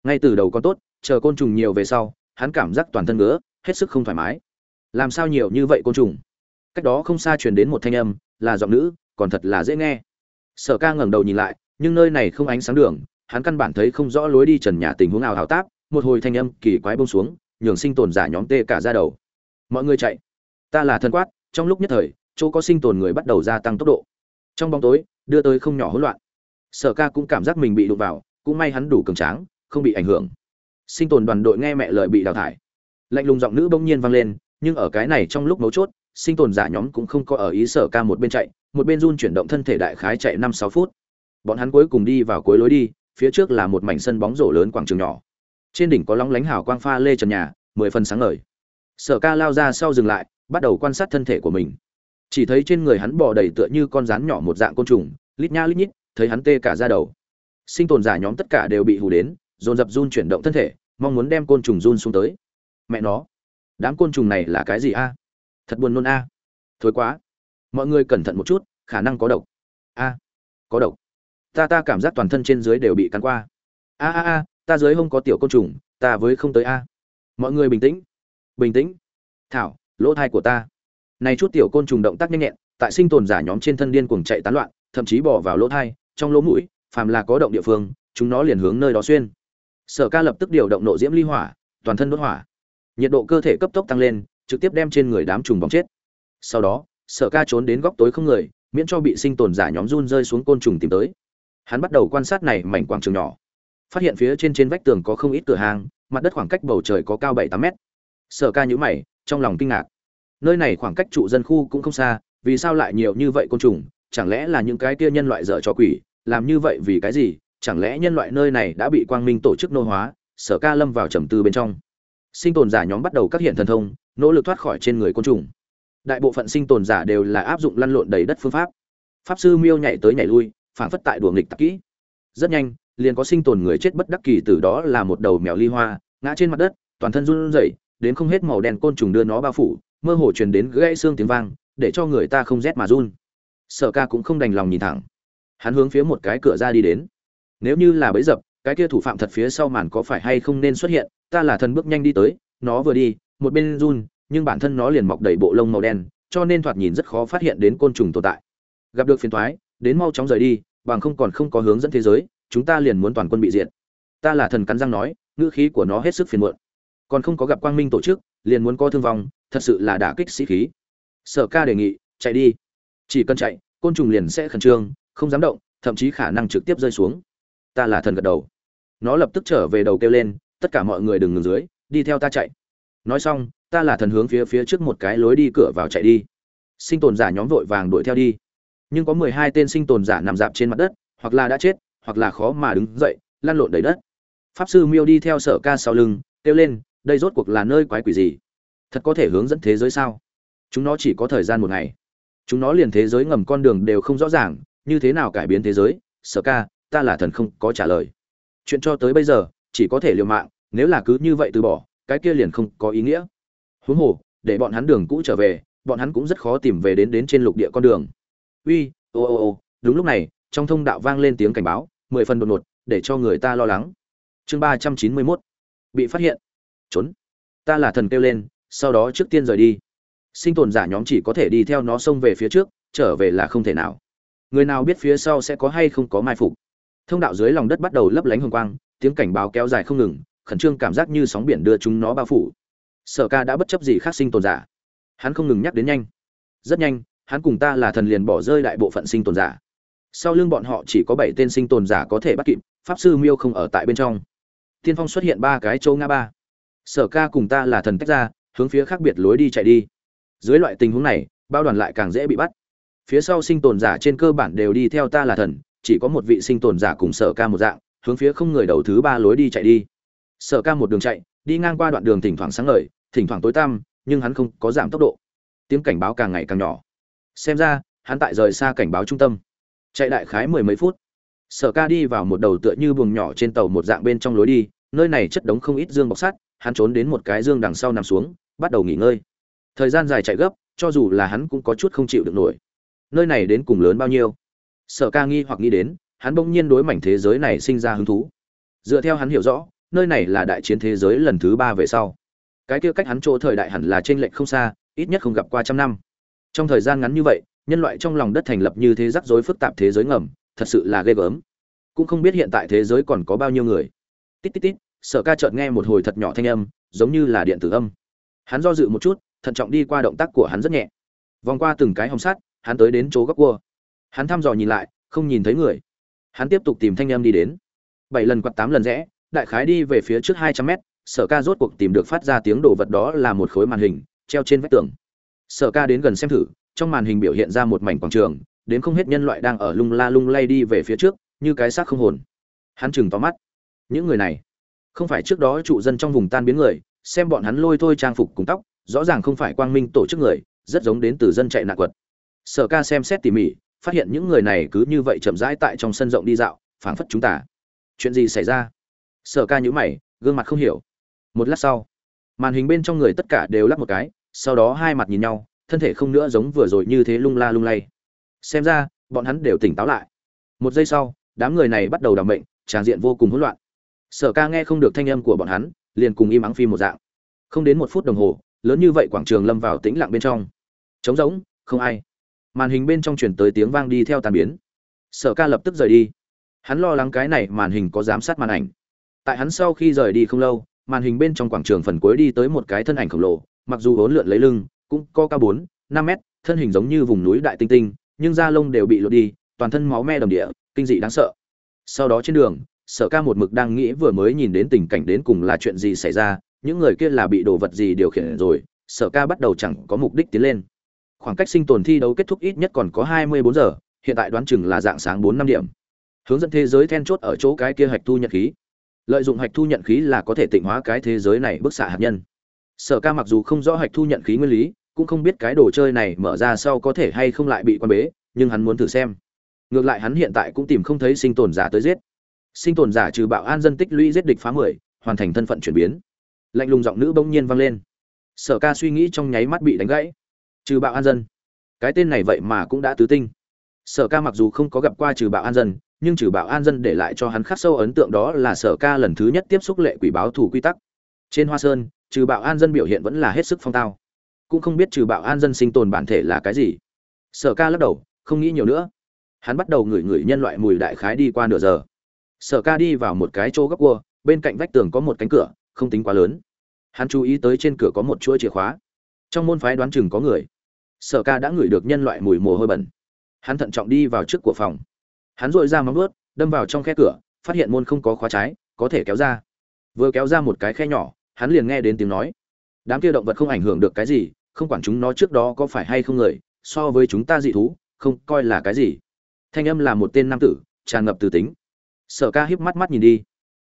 Ngay từ đầu còn tốt, chờ côn trùng nhiều về sau, hắn cảm giác toàn thân ngứa, hết sức không thoải mái. Làm sao nhiều như vậy côn trùng? Cách đó không xa truyền đến một thanh âm, là giọng nữ, còn thật là dễ nghe. Sở ca ngẩng đầu nhìn lại, nhưng nơi này không ánh sáng đường, hắn căn bản thấy không rõ lối đi trần nhà tình huống nào hào táp một hồi thanh âm kỳ quái bông xuống, nhường sinh tồn giả nhóm tê cả ra đầu. Mọi người chạy. Ta là thân quát, trong lúc nhất thời, chỗ có sinh tồn người bắt đầu gia tăng tốc độ. Trong bóng tối, đưa tới không nhỏ hỗn loạn. Sở ca cũng cảm giác mình bị đụng vào, cũng may hắn đủ cường tráng, không bị ảnh hưởng. Sinh tồn đoàn đội nghe mẹ lời bị đào thải. Lạnh lùng giọng nữ bỗng nhiên vang lên, nhưng ở cái này trong lúc mấu chốt, sinh tồn giả nhóm cũng không có ở ý sở ca một bên chạy, một bên run chuyển động thân thể đại khái chạy năm sáu phút. Bọn hắn cuối cùng đi vào cuối lối đi, phía trước là một mảnh sân bóng rổ lớn quảng trường nhỏ trên đỉnh có lóng lánh hào quang pha lê trần nhà, mười phần sáng ngời. Sở ca lao ra sau dừng lại, bắt đầu quan sát thân thể của mình. Chỉ thấy trên người hắn bò đầy tựa như con rán nhỏ một dạng côn trùng, lít nha lít nhít, thấy hắn tê cả ra đầu. Sinh tồn giả nhóm tất cả đều bị hù đến, dồn dập run chuyển động thân thể, mong muốn đem côn trùng run xuống tới. Mẹ nó, đám côn trùng này là cái gì a? Thật buồn nôn a. À? thối quá. Mọi người cẩn thận một chút, khả năng có độc. A, có độc. Ta ta cảm giác toàn thân trên dưới đều bị cắn qua. A a a ta dưới không có tiểu côn trùng, ta với không tới a. Mọi người bình tĩnh. Bình tĩnh. Thảo, lỗ thai của ta. Này chút tiểu côn trùng động tác nhanh nhẹn, tại sinh tồn giả nhóm trên thân điên cuồng chạy tán loạn, thậm chí bỏ vào lỗ thai, trong lỗ mũi, phàm là có động địa phương, chúng nó liền hướng nơi đó xuyên. Sở ca lập tức điều động nộ diễm ly hỏa, toàn thân đốt hỏa. Nhiệt độ cơ thể cấp tốc tăng lên, trực tiếp đem trên người đám trùng bóng chết. Sau đó, sở ca trốn đến góc tối không người, miễn cho bị sinh tồn giả nhóm run rơi xuống côn trùng tìm tới. Hắn bắt đầu quan sát này mảnh quảng trường nhỏ phát hiện phía trên trên vách tường có không ít cửa hàng, mặt đất khoảng cách bầu trời có cao bảy tám mét. Sở ca nhữ mày, trong lòng kinh ngạc. Nơi này khoảng cách trụ dân khu cũng không xa, vì sao lại nhiều như vậy côn trùng? Chẳng lẽ là những cái kia nhân loại dở cho quỷ, làm như vậy vì cái gì? Chẳng lẽ nhân loại nơi này đã bị quang minh tổ chức nô hóa? Sở ca lâm vào trầm tư bên trong. Sinh tồn giả nhóm bắt đầu các hiện thần thông, nỗ lực thoát khỏi trên người côn trùng. Đại bộ phận sinh tồn giả đều là áp dụng lăn lộn đầy đất phương pháp. Pháp sư miêu nhảy tới nhảy lui, phản phất tại đùa nghịch tắc kỹ. Rất nhanh liền có sinh tồn người chết bất đắc kỳ từ đó là một đầu mèo ly hoa, ngã trên mặt đất, toàn thân run rẩy, đến không hết màu đen côn trùng đưa nó bao phủ, mơ hồ truyền đến gãy xương tiếng vang, để cho người ta không rét mà run. Sở ca cũng không đành lòng nhìn thẳng. Hắn hướng phía một cái cửa ra đi đến. Nếu như là bẫy dập, cái kia thủ phạm thật phía sau màn có phải hay không nên xuất hiện, ta là thần bước nhanh đi tới, nó vừa đi, một bên run, nhưng bản thân nó liền mọc đầy bộ lông màu đen, cho nên thoạt nhìn rất khó phát hiện đến côn trùng tồn tại. Gặp được phiền toái, đến mau chóng rời đi, bằng không còn không có hướng dẫn thế giới chúng ta liền muốn toàn quân bị diệt. Ta là thần cắn răng nói, ngữ khí của nó hết sức phiền muộn. Còn không có gặp quang minh tổ chức, liền muốn có thương vong, thật sự là đả kích sĩ khí. Sở ca đề nghị, chạy đi. Chỉ cần chạy, côn trùng liền sẽ khẩn trương, không dám động, thậm chí khả năng trực tiếp rơi xuống. Ta là thần gật đầu. Nó lập tức trở về đầu kêu lên, tất cả mọi người đừng ngừng dưới, đi theo ta chạy. Nói xong, ta là thần hướng phía phía trước một cái lối đi cửa vào chạy đi. Sinh tồn giả nhóm vội vàng đuổi theo đi. Nhưng có mười hai tên sinh tồn giả nằm dạp trên mặt đất, hoặc là đã chết hoặc là khó mà đứng dậy, lăn lộn đầy đất. Pháp sư miêu đi theo sở ca sau lưng, kêu lên, đây rốt cuộc là nơi quái quỷ gì? Thật có thể hướng dẫn thế giới sao? Chúng nó chỉ có thời gian một ngày. Chúng nó liền thế giới ngầm con đường đều không rõ ràng, như thế nào cải biến thế giới? Sở ca, ta là thần không có trả lời. Chuyện cho tới bây giờ, chỉ có thể liều mạng, nếu là cứ như vậy từ bỏ, cái kia liền không có ý nghĩa. Huống hồ, để bọn hắn đường cũ trở về, bọn hắn cũng rất khó tìm về đến đến trên lục địa con đường. Uy, ô ô ô, đúng lúc này, trong thông đạo vang lên tiếng cảnh báo mười phần đột ngột, để cho người ta lo lắng. Chương ba trăm chín mươi mốt. Bị phát hiện. Trốn. Ta là thần kêu lên, sau đó trước tiên rời đi. Sinh tồn giả nhóm chỉ có thể đi theo nó xông về phía trước, trở về là không thể nào. Người nào biết phía sau sẽ có hay không có mai phục. Thông đạo dưới lòng đất bắt đầu lấp lánh hồng quang, tiếng cảnh báo kéo dài không ngừng, khẩn trương cảm giác như sóng biển đưa chúng nó bao phủ. Sở ca đã bất chấp gì khác sinh tồn giả. Hắn không ngừng nhắc đến nhanh. Rất nhanh, hắn cùng ta là thần liền bỏ rơi đại bộ phận sinh tồn giả sau lưng bọn họ chỉ có bảy tên sinh tồn giả có thể bắt kịp, pháp sư miêu không ở tại bên trong. Tiên phong xuất hiện ba cái châu ngã ba. Sở ca cùng ta là thần tách ra, hướng phía khác biệt lối đi chạy đi. Dưới loại tình huống này bao đoàn lại càng dễ bị bắt. Phía sau sinh tồn giả trên cơ bản đều đi theo ta là thần, chỉ có một vị sinh tồn giả cùng sở ca một dạng, hướng phía không người đầu thứ ba lối đi chạy đi. Sở ca một đường chạy, đi ngang qua đoạn đường thỉnh thoảng sáng ngời, thỉnh thoảng tối tăm, nhưng hắn không có giảm tốc độ. Tiếng cảnh báo càng ngày càng nhỏ. Xem ra, hắn tại rời xa cảnh báo trung tâm chạy đại khái mười mấy phút. Sở ca đi vào một đầu tựa như buồng nhỏ trên tàu một dạng bên trong lối đi, nơi này chất đống không ít dương bọc sắt, hắn trốn đến một cái dương đằng sau nằm xuống, bắt đầu nghỉ ngơi. Thời gian dài chạy gấp, cho dù là hắn cũng có chút không chịu được nổi. Nơi này đến cùng lớn bao nhiêu? Sở ca nghi hoặc nghĩ đến, hắn bỗng nhiên đối mảnh thế giới này sinh ra hứng thú. Dựa theo hắn hiểu rõ, nơi này là đại chiến thế giới lần thứ ba về sau. Cái kia cách hắn chỗ thời đại hẳn là t r ê n lệch không xa, ít nhất không gặp qua trăm năm. Trong thời gian ngắn như vậy nhân loại trong lòng đất thành lập như thế rắc rối phức tạp thế giới ngầm, thật sự là ghê gớm. Cũng không biết hiện tại thế giới còn có bao nhiêu người. Tít tít tít, sở ca chợt nghe một hồi thật nhỏ thanh âm, giống như là điện tử âm. Hắn do dự một chút, thận trọng đi qua động tác của hắn rất nhẹ. Vòng qua từng cái hồng sắt, hắn tới đến chỗ góc cua. Hắn thăm dò nhìn lại, không nhìn thấy người. Hắn tiếp tục tìm thanh âm đi đến. Bảy lần quặt tám lần rẽ, đại khái đi về phía trước hai trăm mét, sở ca rốt cuộc tìm được phát ra tiếng đồ vật đó là một khối màn hình, treo trên vách tường. Sở ca đến gần xem thử trong màn hình biểu hiện ra một mảnh quảng trường, đến không hết nhân loại đang ở lung la lung lay đi về phía trước, như cái xác không hồn. Hắn chừng tóm mắt. Những người này, không phải trước đó trụ dân trong vùng tan biến người, xem bọn hắn lôi thôi trang phục cùng tóc, rõ ràng không phải quang minh tổ chức người, rất giống đến từ dân chạy nạn quật. Sở ca xem xét tỉ mỉ, phát hiện những người này cứ như vậy chậm rãi tại trong sân rộng đi dạo, phảng phất chúng ta. Chuyện gì xảy ra? Sở ca nhữ mày, gương mặt không hiểu. Một lát sau, màn hình bên trong người tất cả đều lắc một cái, sau đó hai mặt nhìn nhau thân thể không nữa giống vừa rồi như thế lung la lung lay. Xem ra, bọn hắn đều tỉnh táo lại. Một giây sau, đám người này bắt đầu đ ả m bệnh tràn diện vô cùng hỗn loạn. Sở ca nghe không được thanh âm của bọn hắn, liền cùng im ắng phim một dạng. Không đến một phút đồng hồ, lớn như vậy quảng trường lâm vào tĩnh lặng bên trong. Trống rỗng, không ai. Màn hình bên trong chuyển tới tiếng vang đi theo tàn biến. Sở ca lập tức rời đi. Hắn lo lắng cái này màn hình có giám sát màn ảnh. Tại hắn sau khi rời đi không lâu, màn hình bên trong quảng trường phần cuối đi tới một cái thân ảnh khổng lồ, mặc dù hỗn lượn lấy lưng cũng có cao bốn, năm mét, thân hình giống như vùng núi đại tinh tinh, nhưng da lông đều bị lột đi, toàn thân máu me đầm địa, kinh dị đáng sợ. Sau đó trên đường, sở ca một mực đang nghĩ vừa mới nhìn đến tình cảnh đến cùng là chuyện gì xảy ra, những người kia là bị đồ vật gì điều khiển rồi, sở ca bắt đầu chẳng có mục đích tiến lên. Khoảng cách sinh tồn thi đấu kết thúc ít nhất còn có hai mươi bốn giờ, hiện tại đoán chừng là dạng sáng bốn năm điểm. Hướng dẫn thế giới then chốt ở chỗ cái kia hạch thu nhận khí. Lợi dụng hạch thu nhận khí là có thể tịnh hóa cái thế giới này bức xạ hạt nhân sở ca mặc dù không rõ hạch thu nhận khí nguyên lý, cũng không biết cái đồ chơi này mở ra sau có thể hay không lại bị quan bế, nhưng hắn muốn thử xem. Ngược lại hắn hiện tại cũng tìm không thấy sinh tồn giả tới giết. Sinh tồn giả trừ bạo an dân tích lũy giết địch phá mười, hoàn thành thân phận chuyển biến. Lạnh lùng giọng nữ bỗng nhiên vang lên. Sở ca suy nghĩ trong nháy mắt bị đánh gãy. Trừ bạo an dân. Cái tên này vậy mà cũng đã tứ tinh. Sở ca mặc dù không có gặp qua trừ bạo an dân, nhưng trừ bạo an dân để lại cho hắn khắc sâu ấn tượng đó là sở ca lần thứ nhất tiếp xúc lệ quỷ báo thủ quy tắc. Trên hoa sơn trừ bạo an dân biểu hiện vẫn là hết sức phong tao. Cũng không biết trừ bạo an dân sinh tồn bản thể là cái gì. Sở ca lắc đầu, không nghĩ nhiều nữa. Hắn bắt đầu ngửi ngửi nhân loại mùi đại khái đi qua nửa giờ. Sở ca đi vào một cái chỗ góc cua, bên cạnh vách tường có một cánh cửa, không tính quá lớn. Hắn chú ý tới trên cửa có một chuỗi chìa khóa. Trong môn phái đoán chừng có người. Sở ca đã ngửi được nhân loại mùi mồ hôi bẩn. Hắn thận trọng đi vào trước của phòng. Hắn dội ra móng ướt đâm vào trong khe cửa, phát hiện môn không có khóa trái, có thể kéo ra. Vừa kéo ra một cái khe nhỏ hắn liền nghe đến tiếng nói. Đám kia động vật không ảnh hưởng được cái gì, không quản chúng nó trước đó có phải hay không người, so với chúng ta dị thú, không coi là cái gì. Thanh âm là một tên nam tử, tràn ngập từ tính. Sở ca híp mắt mắt nhìn đi.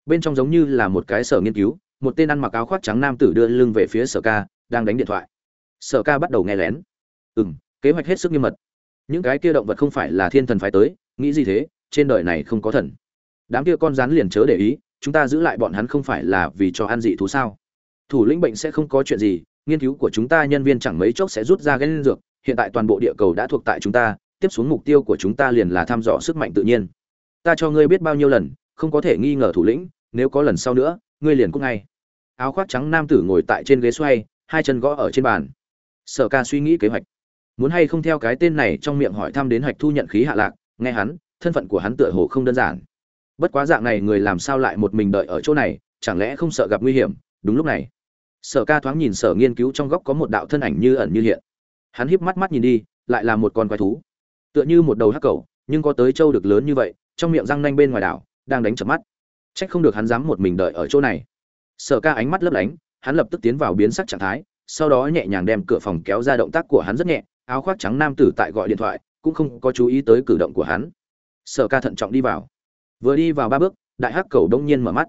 Bên trong giống như là một cái sở nghiên cứu, một tên ăn mặc áo khoác trắng nam tử đưa lưng về phía sở ca, đang đánh điện thoại. Sở ca bắt đầu nghe lén. Ừ m kế hoạch hết sức nghiêm mật. Những cái kia động vật không phải là thiên thần phải tới, nghĩ gì thế, trên đời này không có thần. Đám kia con rắn liền chớ để ý chúng ta giữ lại bọn hắn không phải là vì cho ăn dị thú sao? Thủ lĩnh bệnh sẽ không có chuyện gì, nghiên cứu của chúng ta nhân viên chẳng mấy chốc sẽ rút ra cái dược, hiện tại toàn bộ địa cầu đã thuộc tại chúng ta, tiếp xuống mục tiêu của chúng ta liền là thăm dò sức mạnh tự nhiên. Ta cho ngươi biết bao nhiêu lần, không có thể nghi ngờ thủ lĩnh, nếu có lần sau nữa, ngươi liền cũng ngay. Áo khoác trắng nam tử ngồi tại trên ghế xoay, hai chân gõ ở trên bàn. Sở ca suy nghĩ kế hoạch. Muốn hay không theo cái tên này trong miệng hỏi thăm đến hạch thu nhận khí hạ lạc, nghe hắn, thân phận của hắn tựa hồ không đơn giản bất quá dạng này người làm sao lại một mình đợi ở chỗ này, chẳng lẽ không sợ gặp nguy hiểm? Đúng lúc này, sở ca thoáng nhìn sở nghiên cứu trong góc có một đạo thân ảnh như ẩn như hiện. Hắn híp mắt mắt nhìn đi, lại là một con quái thú. Tựa như một đầu hắc cầu nhưng có tới châu được lớn như vậy, trong miệng răng nanh bên ngoài đảo, đang đánh chập mắt. Trách không được hắn dám một mình đợi ở chỗ này. Sở ca ánh mắt lấp lánh, hắn lập tức tiến vào biến sắc trạng thái, sau đó nhẹ nhàng đem cửa phòng kéo ra động tác của hắn rất nhẹ, áo khoác trắng nam tử tại gọi điện thoại, cũng không có chú ý tới cử động của hắn. Sở ca thận trọng đi vào vừa đi vào ba bước, đại hắc cầu đông nhiên mở mắt.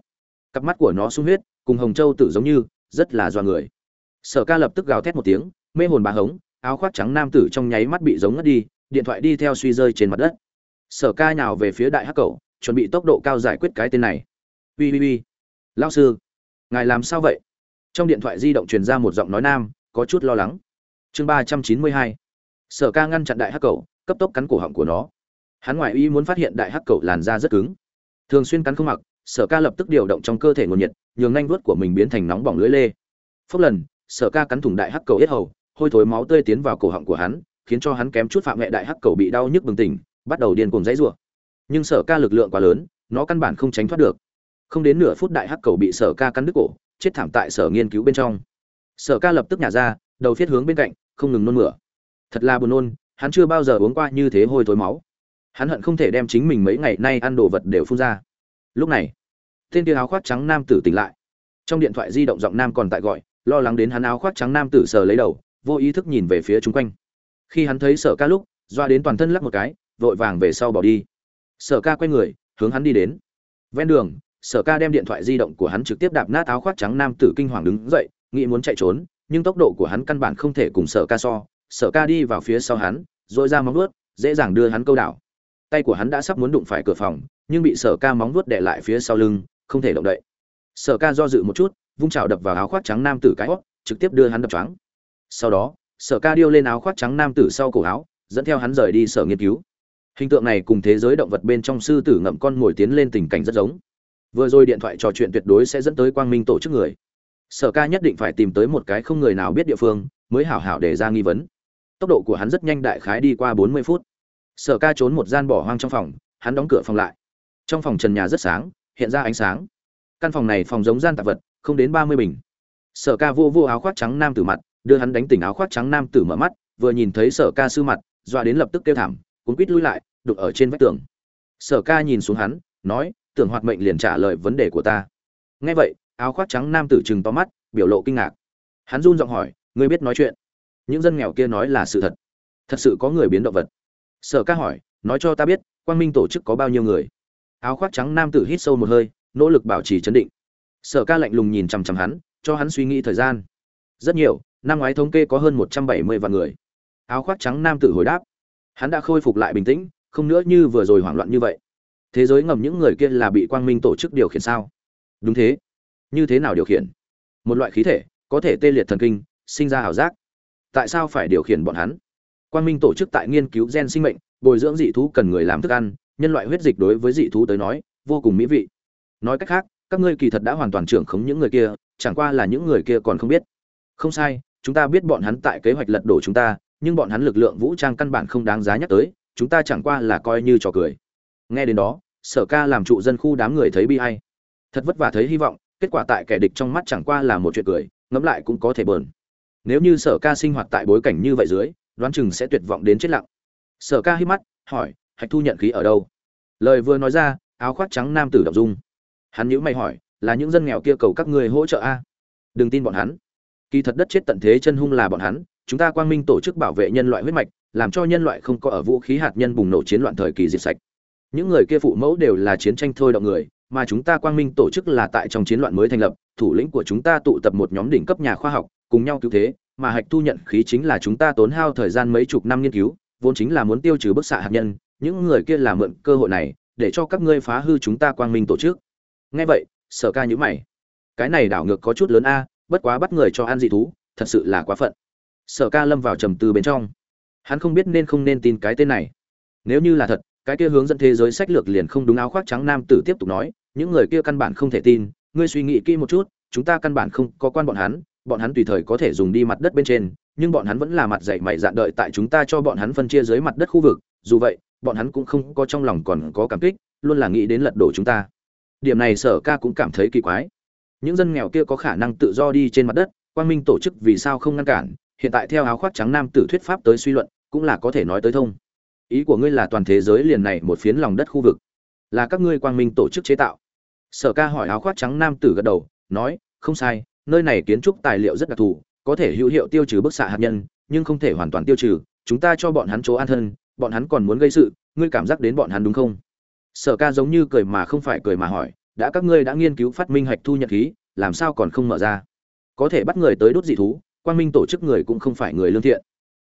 Cặp mắt của nó sung huyết, cùng hồng châu tử giống như, rất là doa người. Sở ca lập tức gào thét một tiếng, mê hồn bà hống, áo khoác trắng nam tử trong nháy mắt bị giống ngất đi, điện thoại đi theo suy rơi trên mặt đất. Sở ca nhào về phía đại hắc cầu, chuẩn bị tốc độ cao giải quyết cái tên này. Ui ui ui lao sư, ngài làm sao vậy? Trong điện thoại di động truyền ra một giọng nói nam, có chút lo lắng. Chương ba trăm chín mươi hai. Sở ca ngăn chặn đại hắc cầu, cấp tốc cắn cổ họng của nó hắn ngoại ý muốn phát hiện đại hắc cầu làn da rất cứng. Thường xuyên cắn không mặc, sở ca lập tức điều động trong cơ thể nguồn nhiệt, nhường nhanh vuốt của mình biến thành nóng bỏng lưỡi lê. Phốc lần, sở ca cắn thủng đại hắc cầu yết hầu, hôi thối máu tươi tiến vào cổ họng của hắn, khiến cho hắn kém chút phạm mẹ đại hắc cầu bị đau nhức bừng tỉnh, bắt đầu điên cuồng dãy rủa. Nhưng sở ca lực lượng quá lớn, nó căn bản không tránh thoát được. Không đến nửa phút đại hắc cầu bị sở ca cắn đứt cổ, chết thảm tại sở nghiên cứu bên trong. Sở ca lập tức nhả ra, đầu phiết hướng bên cạnh, không ngừng nôn mửa. Thật là buồn nôn, hắn chưa bao giờ uống qua như thế hôi thối máu hắn hận không thể đem chính mình mấy ngày nay ăn đồ vật đều phun ra. Lúc này, tên kia áo khoác trắng nam tử tỉnh lại. Trong điện thoại di động giọng nam còn tại gọi, lo lắng đến hắn áo khoác trắng nam tử sờ lấy đầu, vô ý thức nhìn về phía chung quanh. Khi hắn thấy sở ca lúc, doa đến toàn thân lắc một cái, vội vàng về sau bỏ đi. Sở ca quay người, hướng hắn đi đến. Ven đường, sở ca đem điện thoại di động của hắn trực tiếp đạp nát áo khoác trắng nam tử kinh hoàng đứng dậy, nghĩ muốn chạy trốn, nhưng tốc độ của hắn căn bản không thể cùng sở ca so. Sở ca đi vào phía sau hắn dội ra móng ướt dễ dàng đưa hắn câu đảo tay của hắn đã sắp muốn đụng phải cửa phòng, nhưng bị sở ca móng vuốt đè lại phía sau lưng, không thể động đậy. Sở ca do dự một chút, vung chảo đập vào áo khoác trắng nam tử cái hót, trực tiếp đưa hắn đập choáng. Sau đó, sở ca điêu lên áo khoác trắng nam tử sau cổ áo, dẫn theo hắn rời đi sở nghiên cứu. Hình tượng này cùng thế giới động vật bên trong sư tử ngậm con ngồi tiến lên tình cảnh rất giống. Vừa rồi điện thoại trò chuyện tuyệt đối sẽ dẫn tới quang minh tổ chức người. Sở ca nhất định phải tìm tới một cái không người nào biết địa phương, mới hảo hảo để ra nghi vấn. Tốc độ của hắn rất nhanh đại khái đi qua bốn mươi phút sở ca trốn một gian bỏ hoang trong phòng, hắn đóng cửa phòng lại. Trong phòng trần nhà rất sáng, hiện ra ánh sáng. Căn phòng này phòng giống gian tạp vật, không đến ba mươi bình. Sở ca vô vô áo khoác trắng nam tử mặt, đưa hắn đánh tỉnh áo khoác trắng nam tử mở mắt, vừa nhìn thấy sở ca sư mặt, dọa đến lập tức kêu thảm, cuốn quít lui lại đục ở trên vách tường. Sở ca nhìn xuống hắn, nói, tưởng hoạt mệnh liền trả lời vấn đề của ta. Nghe vậy, áo khoác trắng nam tử chừng to mắt, biểu lộ kinh ngạc. Hắn run giọng hỏi, ngươi biết nói chuyện? Những dân nghèo kia nói là sự thật. Thật sự có người biến động vật sở ca hỏi, nói cho ta biết, quang minh tổ chức có bao nhiêu người? Áo khoác trắng nam tử hít sâu một hơi, nỗ lực bảo trì chấn định. Sở ca lạnh lùng nhìn chằm chằm hắn, cho hắn suy nghĩ thời gian. Rất nhiều, năm ngoái thống kê có hơn một trăm bảy mươi vạn người. Áo khoác trắng nam tử hồi đáp. Hắn đã khôi phục lại bình tĩnh, không nữa như vừa rồi hoảng loạn như vậy. Thế giới ngầm những người kia là bị quang minh tổ chức điều khiển sao? Đúng thế. Như thế nào điều khiển? Một loại khí thể, có thể tê liệt thần kinh, sinh ra ảo giác. Tại sao phải điều khiển bọn hắn? Quang minh tổ chức tại nghiên cứu gen sinh mệnh, bồi dưỡng dị thú cần người làm thức ăn, nhân loại huyết dịch đối với dị thú tới nói, vô cùng mỹ vị. Nói cách khác, các ngươi kỳ thật đã hoàn toàn trưởng khống những người kia, chẳng qua là những người kia còn không biết. Không sai, chúng ta biết bọn hắn tại kế hoạch lật đổ chúng ta, nhưng bọn hắn lực lượng vũ trang căn bản không đáng giá nhắc tới, chúng ta chẳng qua là coi như trò cười. Nghe đến đó, sở ca làm trụ dân khu đám người thấy bi hay thật vất vả thấy hy vọng, kết quả tại kẻ địch trong mắt chẳng qua là một chuyện cười, ngẫm lại cũng có thể bờn. Nếu như sở ca sinh hoạt tại bối cảnh như vậy dưới đoán chừng sẽ tuyệt vọng đến chết lặng. Sở ca hít mắt, hỏi, hạch thu nhận khí ở đâu? Lời vừa nói ra, áo khoác trắng nam tử động dung. Hắn nhữ mày hỏi, là những dân nghèo kia cầu các người hỗ trợ a? Đừng tin bọn hắn. Kỳ thật đất chết tận thế chân hung là bọn hắn, chúng ta quang minh tổ chức bảo vệ nhân loại huyết mạch, làm cho nhân loại không có ở vũ khí hạt nhân bùng nổ chiến loạn thời kỳ diệt sạch. Những người kia phụ mẫu đều là chiến tranh thôi động người, mà chúng ta quang minh tổ chức là tại trong chiến loạn mới thành lập, thủ lĩnh của chúng ta tụ tập một nhóm đỉnh cấp nhà khoa học, cùng nhau cứu thế mà hạch thu nhận khí chính là chúng ta tốn hao thời gian mấy chục năm nghiên cứu, vốn chính là muốn tiêu trừ bức xạ hạt nhân, những người kia là mượn cơ hội này, để cho các ngươi phá hư chúng ta quang minh tổ chức. Nghe vậy, sở ca nhíu mày. Cái này đảo ngược có chút lớn a, bất quá bắt người cho ăn dị thú, thật sự là quá phận. Sở ca lâm vào trầm tư bên trong. Hắn không biết nên không nên tin cái tên này. Nếu như là thật, cái kia hướng dẫn thế giới sách lược liền không đúng áo khoác trắng nam tử tiếp tục nói, những người kia căn bản không thể tin, ngươi suy nghĩ kỹ một chút, chúng ta căn bản không có quan bọn hắn bọn hắn tùy thời có thể dùng đi mặt đất bên trên, nhưng bọn hắn vẫn là mặt dạy mày dạn đợi tại chúng ta cho bọn hắn phân chia dưới mặt đất khu vực. Dù vậy, bọn hắn cũng không có trong lòng còn có cảm kích, luôn là nghĩ đến lật đổ chúng ta. Điểm này sở ca cũng cảm thấy kỳ quái. Những dân nghèo kia có khả năng tự do đi trên mặt đất, quang minh tổ chức vì sao không ngăn cản? Hiện tại theo áo khoác trắng nam tử thuyết pháp tới suy luận, cũng là có thể nói tới thông. Ý của ngươi là toàn thế giới liền này một phiến lòng đất khu vực. Là các ngươi quang minh tổ chức chế tạo. Sở ca hỏi áo khoác trắng nam tử gật đầu, nói, không sai nơi này kiến trúc tài liệu rất đặc thù, có thể hữu hiệu tiêu trừ bức xạ hạt nhân, nhưng không thể hoàn toàn tiêu trừ. Chúng ta cho bọn hắn chỗ an thân, bọn hắn còn muốn gây sự, ngươi cảm giác đến bọn hắn đúng không? Sở ca giống như cười mà không phải cười mà hỏi, đã các ngươi đã nghiên cứu phát minh hạch thu nhật khí, làm sao còn không mở ra? Có thể bắt người tới đốt dị thú quan minh tổ chức người cũng không phải người lương thiện.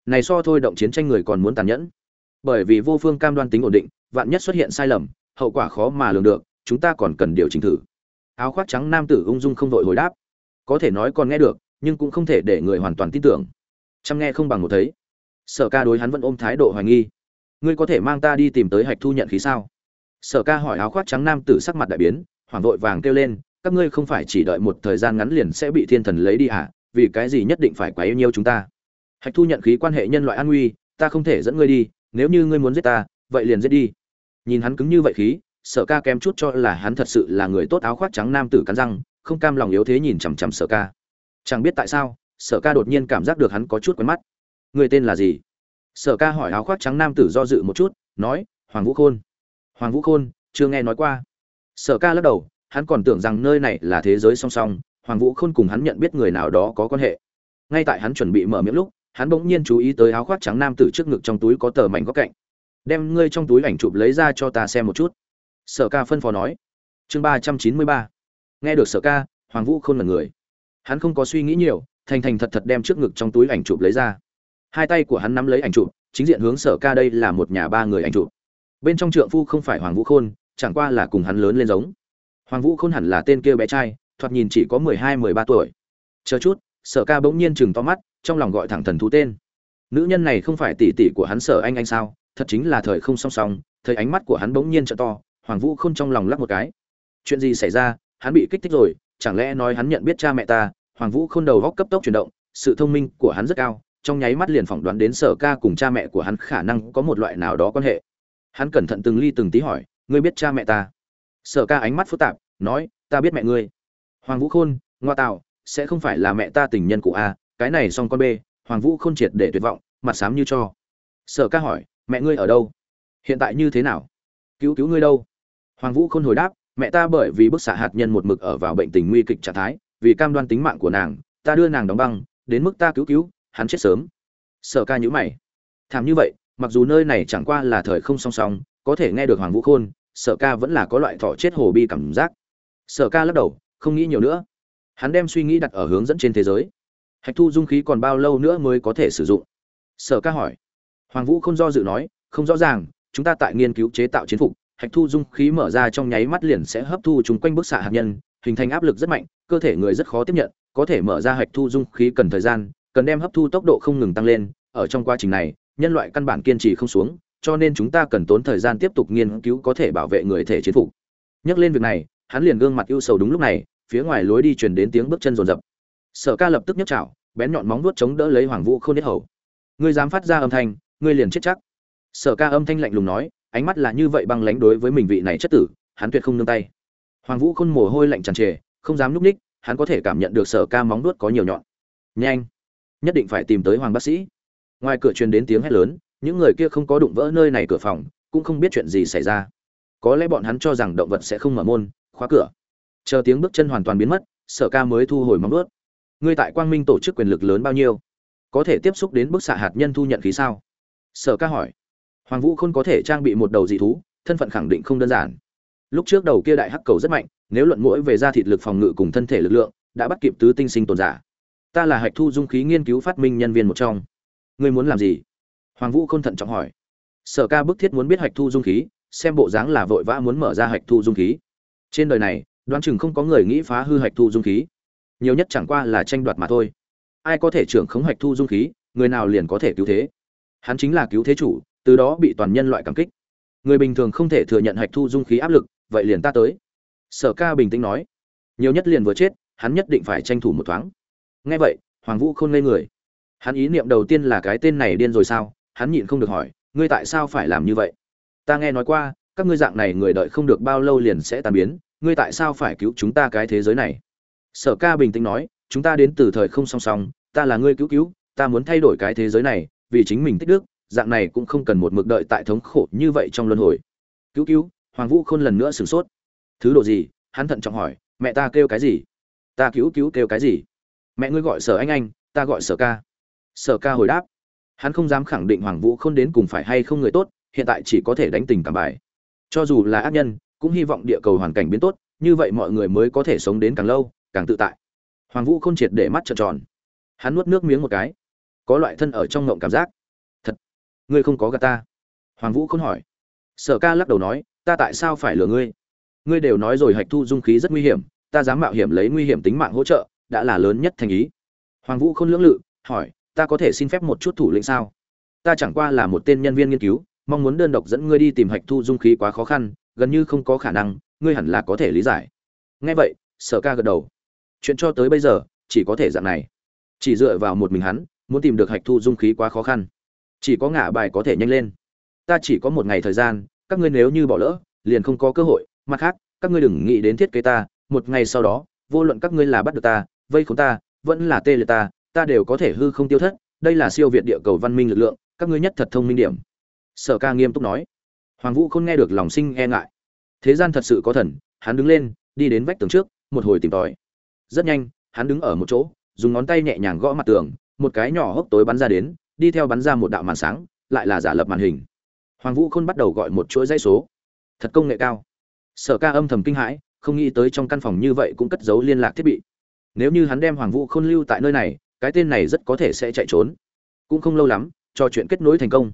Này so thôi động chiến tranh người còn muốn tàn nhẫn. Bởi vì vô phương cam đoan tính ổn định, vạn nhất xuất hiện sai lầm, hậu quả khó mà lường được, chúng ta còn cần điều chỉnh thử. Áo khoác trắng nam tử ung dung không vội hồi đáp có thể nói còn nghe được, nhưng cũng không thể để người hoàn toàn tin tưởng. Chăm nghe không bằng một thấy. Sở ca đối hắn vẫn ôm thái độ hoài nghi. Ngươi có thể mang ta đi tìm tới hạch thu nhận khí sao? Sở ca hỏi áo khoác trắng nam tử sắc mặt đại biến, hoảng vội vàng kêu lên, các ngươi không phải chỉ đợi một thời gian ngắn liền sẽ bị thiên thần lấy đi hả? Vì cái gì nhất định phải quá yêu nhiêu chúng ta? Hạch thu nhận khí quan hệ nhân loại an nguy, ta không thể dẫn ngươi đi, nếu như ngươi muốn giết ta, vậy liền giết đi. Nhìn hắn cứng như vậy khí, sở ca kém chút cho là hắn thật sự là người tốt áo khoác trắng nam tử cắn răng không cam lòng yếu thế nhìn chằm chằm sở ca. Chẳng biết tại sao, sở ca đột nhiên cảm giác được hắn có chút quen mắt. Người tên là gì? Sở ca hỏi áo khoác trắng nam tử do dự một chút, nói, hoàng vũ khôn. Hoàng vũ khôn, chưa nghe nói qua. Sở ca lắc đầu, hắn còn tưởng rằng nơi này là thế giới song song, hoàng vũ khôn cùng hắn nhận biết người nào đó có quan hệ. Ngay tại hắn chuẩn bị mở miệng lúc, hắn bỗng nhiên chú ý tới áo khoác trắng nam tử trước ngực trong túi có tờ mảnh góc cạnh. Đem ngươi trong túi ảnh chụp lấy ra cho ta xem một chút. Sở ca phân phó nói. Chương ba trăm chín mươi ba nghe được sở ca, hoàng vũ khôn là người. Hắn không có suy nghĩ nhiều, thành thành thật thật đem trước ngực trong túi ảnh chụp lấy ra. Hai tay của hắn nắm lấy ảnh chụp, chính diện hướng sở ca đây là một nhà ba người ảnh chụp. Bên trong trượng phu không phải hoàng vũ khôn, chẳng qua là cùng hắn lớn lên giống. Hoàng vũ khôn hẳn là tên kia bé trai, thoạt nhìn chỉ có mười hai, mười ba tuổi. Chờ chút, sở ca bỗng nhiên chừng to mắt, trong lòng gọi thẳng thần thú tên. Nữ nhân này không phải tỷ tỷ của hắn sở anh anh sao? Thật chính là thời không song song thời ánh mắt của hắn bỗng nhiên trợ to, hoàng vũ không trong lòng lắc một cái. Chuyện gì xảy ra? Hắn bị kích thích rồi, chẳng lẽ nói hắn nhận biết cha mẹ ta, hoàng vũ Khôn đầu góc cấp tốc chuyển động, sự thông minh của hắn rất cao, trong nháy mắt liền phỏng đoán đến sở ca cùng cha mẹ của hắn khả năng có một loại nào đó quan hệ. Hắn cẩn thận từng ly từng tí hỏi, ngươi biết cha mẹ ta? Sở ca ánh mắt phức tạp, nói, ta biết mẹ ngươi. Hoàng vũ khôn, ngoa tạo, sẽ không phải là mẹ ta tình nhân của a, cái này xong con b hoàng vũ Khôn triệt để tuyệt vọng, mặt xám như cho. Sở ca hỏi, mẹ ngươi ở đâu? Hiện tại như thế nào? Cứu cứu ngươi đâu? Hoàng vũ khôn hồi đáp mẹ ta bởi vì bức xạ hạt nhân một mực ở vào bệnh tình nguy kịch trạng thái, vì cam đoan tính mạng của nàng, ta đưa nàng đóng băng, đến mức ta cứu cứu, hắn chết sớm. Sợ ca nhữ mày. Thảm như vậy, mặc dù nơi này chẳng qua là thời không song song, có thể nghe được hoàng vũ khôn sợ ca vẫn là có loại thọ chết hồ bi cảm giác. Sợ ca lắc đầu, không nghĩ nhiều nữa. Hắn đem suy nghĩ đặt ở hướng dẫn trên thế giới. Hạch thu dung khí còn bao lâu nữa mới có thể sử dụng? Sở ca hỏi. Hoàng vũ không do dự nói, không rõ ràng, chúng ta tại nghiên cứu chế tạo chiến phục hạch thu dung khí mở ra trong nháy mắt liền sẽ hấp thu chúng quanh bức xạ hạt nhân, hình thành áp lực rất mạnh, cơ thể người rất khó tiếp nhận, có thể mở ra hạch thu dung khí cần thời gian, cần đem hấp thu tốc độ không ngừng tăng lên, ở trong quá trình này, nhân loại căn bản kiên trì không xuống, cho nên chúng ta cần tốn thời gian tiếp tục nghiên cứu có thể bảo vệ người thể chiến phục. Nhắc lên việc này, hắn liền gương mặt ưu sầu đúng lúc này, phía ngoài lối đi truyền đến tiếng bước chân rồn rập. Sở ca lập tức nhấc chảo, bén nhọn móng vuốt chống đỡ lấy hoàng vũ không biết hầu. Ngươi dám phát ra âm thanh, ngươi liền chết chắc. Sở ca âm thanh lạnh lùng nói ánh mắt là như vậy băng lánh đối với mình vị này chất tử, hắn tuyệt không nương tay. Hoàng vũ khôn mồ hôi lạnh tràn trề, không dám núp ních, hắn có thể cảm nhận được sở ca móng đuốt có nhiều nhọn. Nhanh, nhất định phải tìm tới hoàng bác sĩ. Ngoài cửa truyền đến tiếng hét lớn, những người kia không có đụng vỡ nơi này cửa phòng, cũng không biết chuyện gì xảy ra. Có lẽ bọn hắn cho rằng động vật sẽ không mở môn, khóa cửa. Chờ tiếng bước chân hoàn toàn biến mất, sở ca mới thu hồi móng ướt ngươi tại quang minh tổ chức quyền lực lớn bao nhiêu? Có thể tiếp xúc đến bức xạ hạt nhân thu nhận khí sao? Sở ca hỏi hoàng vũ Khôn có thể trang bị một đầu dị thú, thân phận khẳng định không đơn giản. Lúc trước đầu kia đại hắc cầu rất mạnh, nếu luận mũi về ra thịt lực phòng ngự cùng thân thể lực lượng, đã bắt kịp tứ tinh sinh tồn giả. Ta là hạch thu dung khí nghiên cứu phát minh nhân viên một trong. Ngươi muốn làm gì? Hoàng vũ Khôn thận trọng hỏi. Sở ca bức thiết muốn biết hạch thu dung khí, xem bộ dáng là vội vã muốn mở ra hạch thu dung khí. Trên đời này, đoán chừng không có người nghĩ phá hư hạch thu dung khí. Nhiều nhất chẳng qua là tranh đoạt mà thôi. Ai có thể trưởng khống hạch thu dung khí, người nào liền có thể cứu thế. Hắn chính là cứu thế chủ từ đó bị toàn nhân loại cảm kích. Người bình thường không thể thừa nhận hạch thu dung khí áp lực, vậy liền ta tới. Sở ca bình tĩnh nói. Nhiều nhất liền vừa chết, hắn nhất định phải tranh thủ một thoáng. Nghe vậy, hoàng vũ khôn ngây người. Hắn ý niệm đầu tiên là cái tên này điên rồi sao? Hắn nhịn không được hỏi, ngươi tại sao phải làm như vậy? Ta nghe nói qua, các ngươi dạng này người đợi không được bao lâu liền sẽ tan biến, ngươi tại sao phải cứu chúng ta cái thế giới này? Sở ca bình tĩnh nói, chúng ta đến từ thời không song song, ta là ngươi cứu cứu, ta muốn thay đổi cái thế giới này, vì chính mình tích đức dạng này cũng không cần một mực đợi tại thống khổ như vậy trong luân hồi. Cứu cứu, hoàng vũ khôn lần nữa sửng sốt. Thứ độ gì? Hắn thận trọng hỏi, mẹ ta kêu cái gì? Ta cứu cứu kêu cái gì? Mẹ ngươi gọi sở anh anh, ta gọi sở ca. Sở ca hồi đáp, hắn không dám khẳng định hoàng vũ khôn đến cùng phải hay không người tốt, hiện tại chỉ có thể đánh tình cảm bài. Cho dù là ác nhân, cũng hy vọng địa cầu hoàn cảnh biến tốt, như vậy mọi người mới có thể sống đến càng lâu, càng tự tại. Hoàng vũ khôn triệt để mắt trợn tròn. Hắn nuốt nước miếng một cái. Có loại thân ở trong ngộng cảm giác ngươi không có gạt ta? Hoàng vũ không hỏi. Sở ca lắc đầu nói, ta tại sao phải lừa ngươi? Ngươi đều nói rồi hạch thu dung khí rất nguy hiểm, ta dám mạo hiểm lấy nguy hiểm tính mạng hỗ trợ, đã là lớn nhất thành ý. Hoàng vũ không lưỡng lự, hỏi, ta có thể xin phép một chút thủ lĩnh sao? Ta chẳng qua là một tên nhân viên nghiên cứu, mong muốn đơn độc dẫn ngươi đi tìm hạch thu dung khí quá khó khăn, gần như không có khả năng, ngươi hẳn là có thể lý giải. Nghe vậy, sở ca gật đầu. Chuyện cho tới bây giờ, chỉ có thể dạng này. Chỉ dựa vào một mình hắn, muốn tìm được hạch thu dung khí quá khó khăn chỉ có ngả bài có thể nhanh lên. Ta chỉ có một ngày thời gian, các ngươi nếu như bỏ lỡ, liền không có cơ hội. Mặt khác, các ngươi đừng nghĩ đến thiết kế ta. Một ngày sau đó, vô luận các ngươi là bắt được ta, vây khốn ta, vẫn là tê liệt ta ta đều có thể hư không tiêu thất. Đây là siêu việt địa cầu văn minh lực lượng, các ngươi nhất thật thông minh điểm. Sở ca nghiêm túc nói. Hoàng vũ không nghe được lòng sinh e ngại. Thế gian thật sự có thần, hắn đứng lên, đi đến vách tường trước, một hồi tìm tòi. Rất nhanh, hắn đứng ở một chỗ, dùng ngón tay nhẹ nhàng gõ mặt tường, một cái nhỏ hốc tối bắn ra đến đi theo bắn ra một đạo màn sáng, lại là giả lập màn hình. Hoàng vũ khôn bắt đầu gọi một chuỗi dãy số. Thật công nghệ cao. Sở ca âm thầm kinh hãi, không nghĩ tới trong căn phòng như vậy cũng cất giấu liên lạc thiết bị. Nếu như hắn đem hoàng vũ khôn lưu tại nơi này, cái tên này rất có thể sẽ chạy trốn. Cũng không lâu lắm cho chuyện kết nối thành công.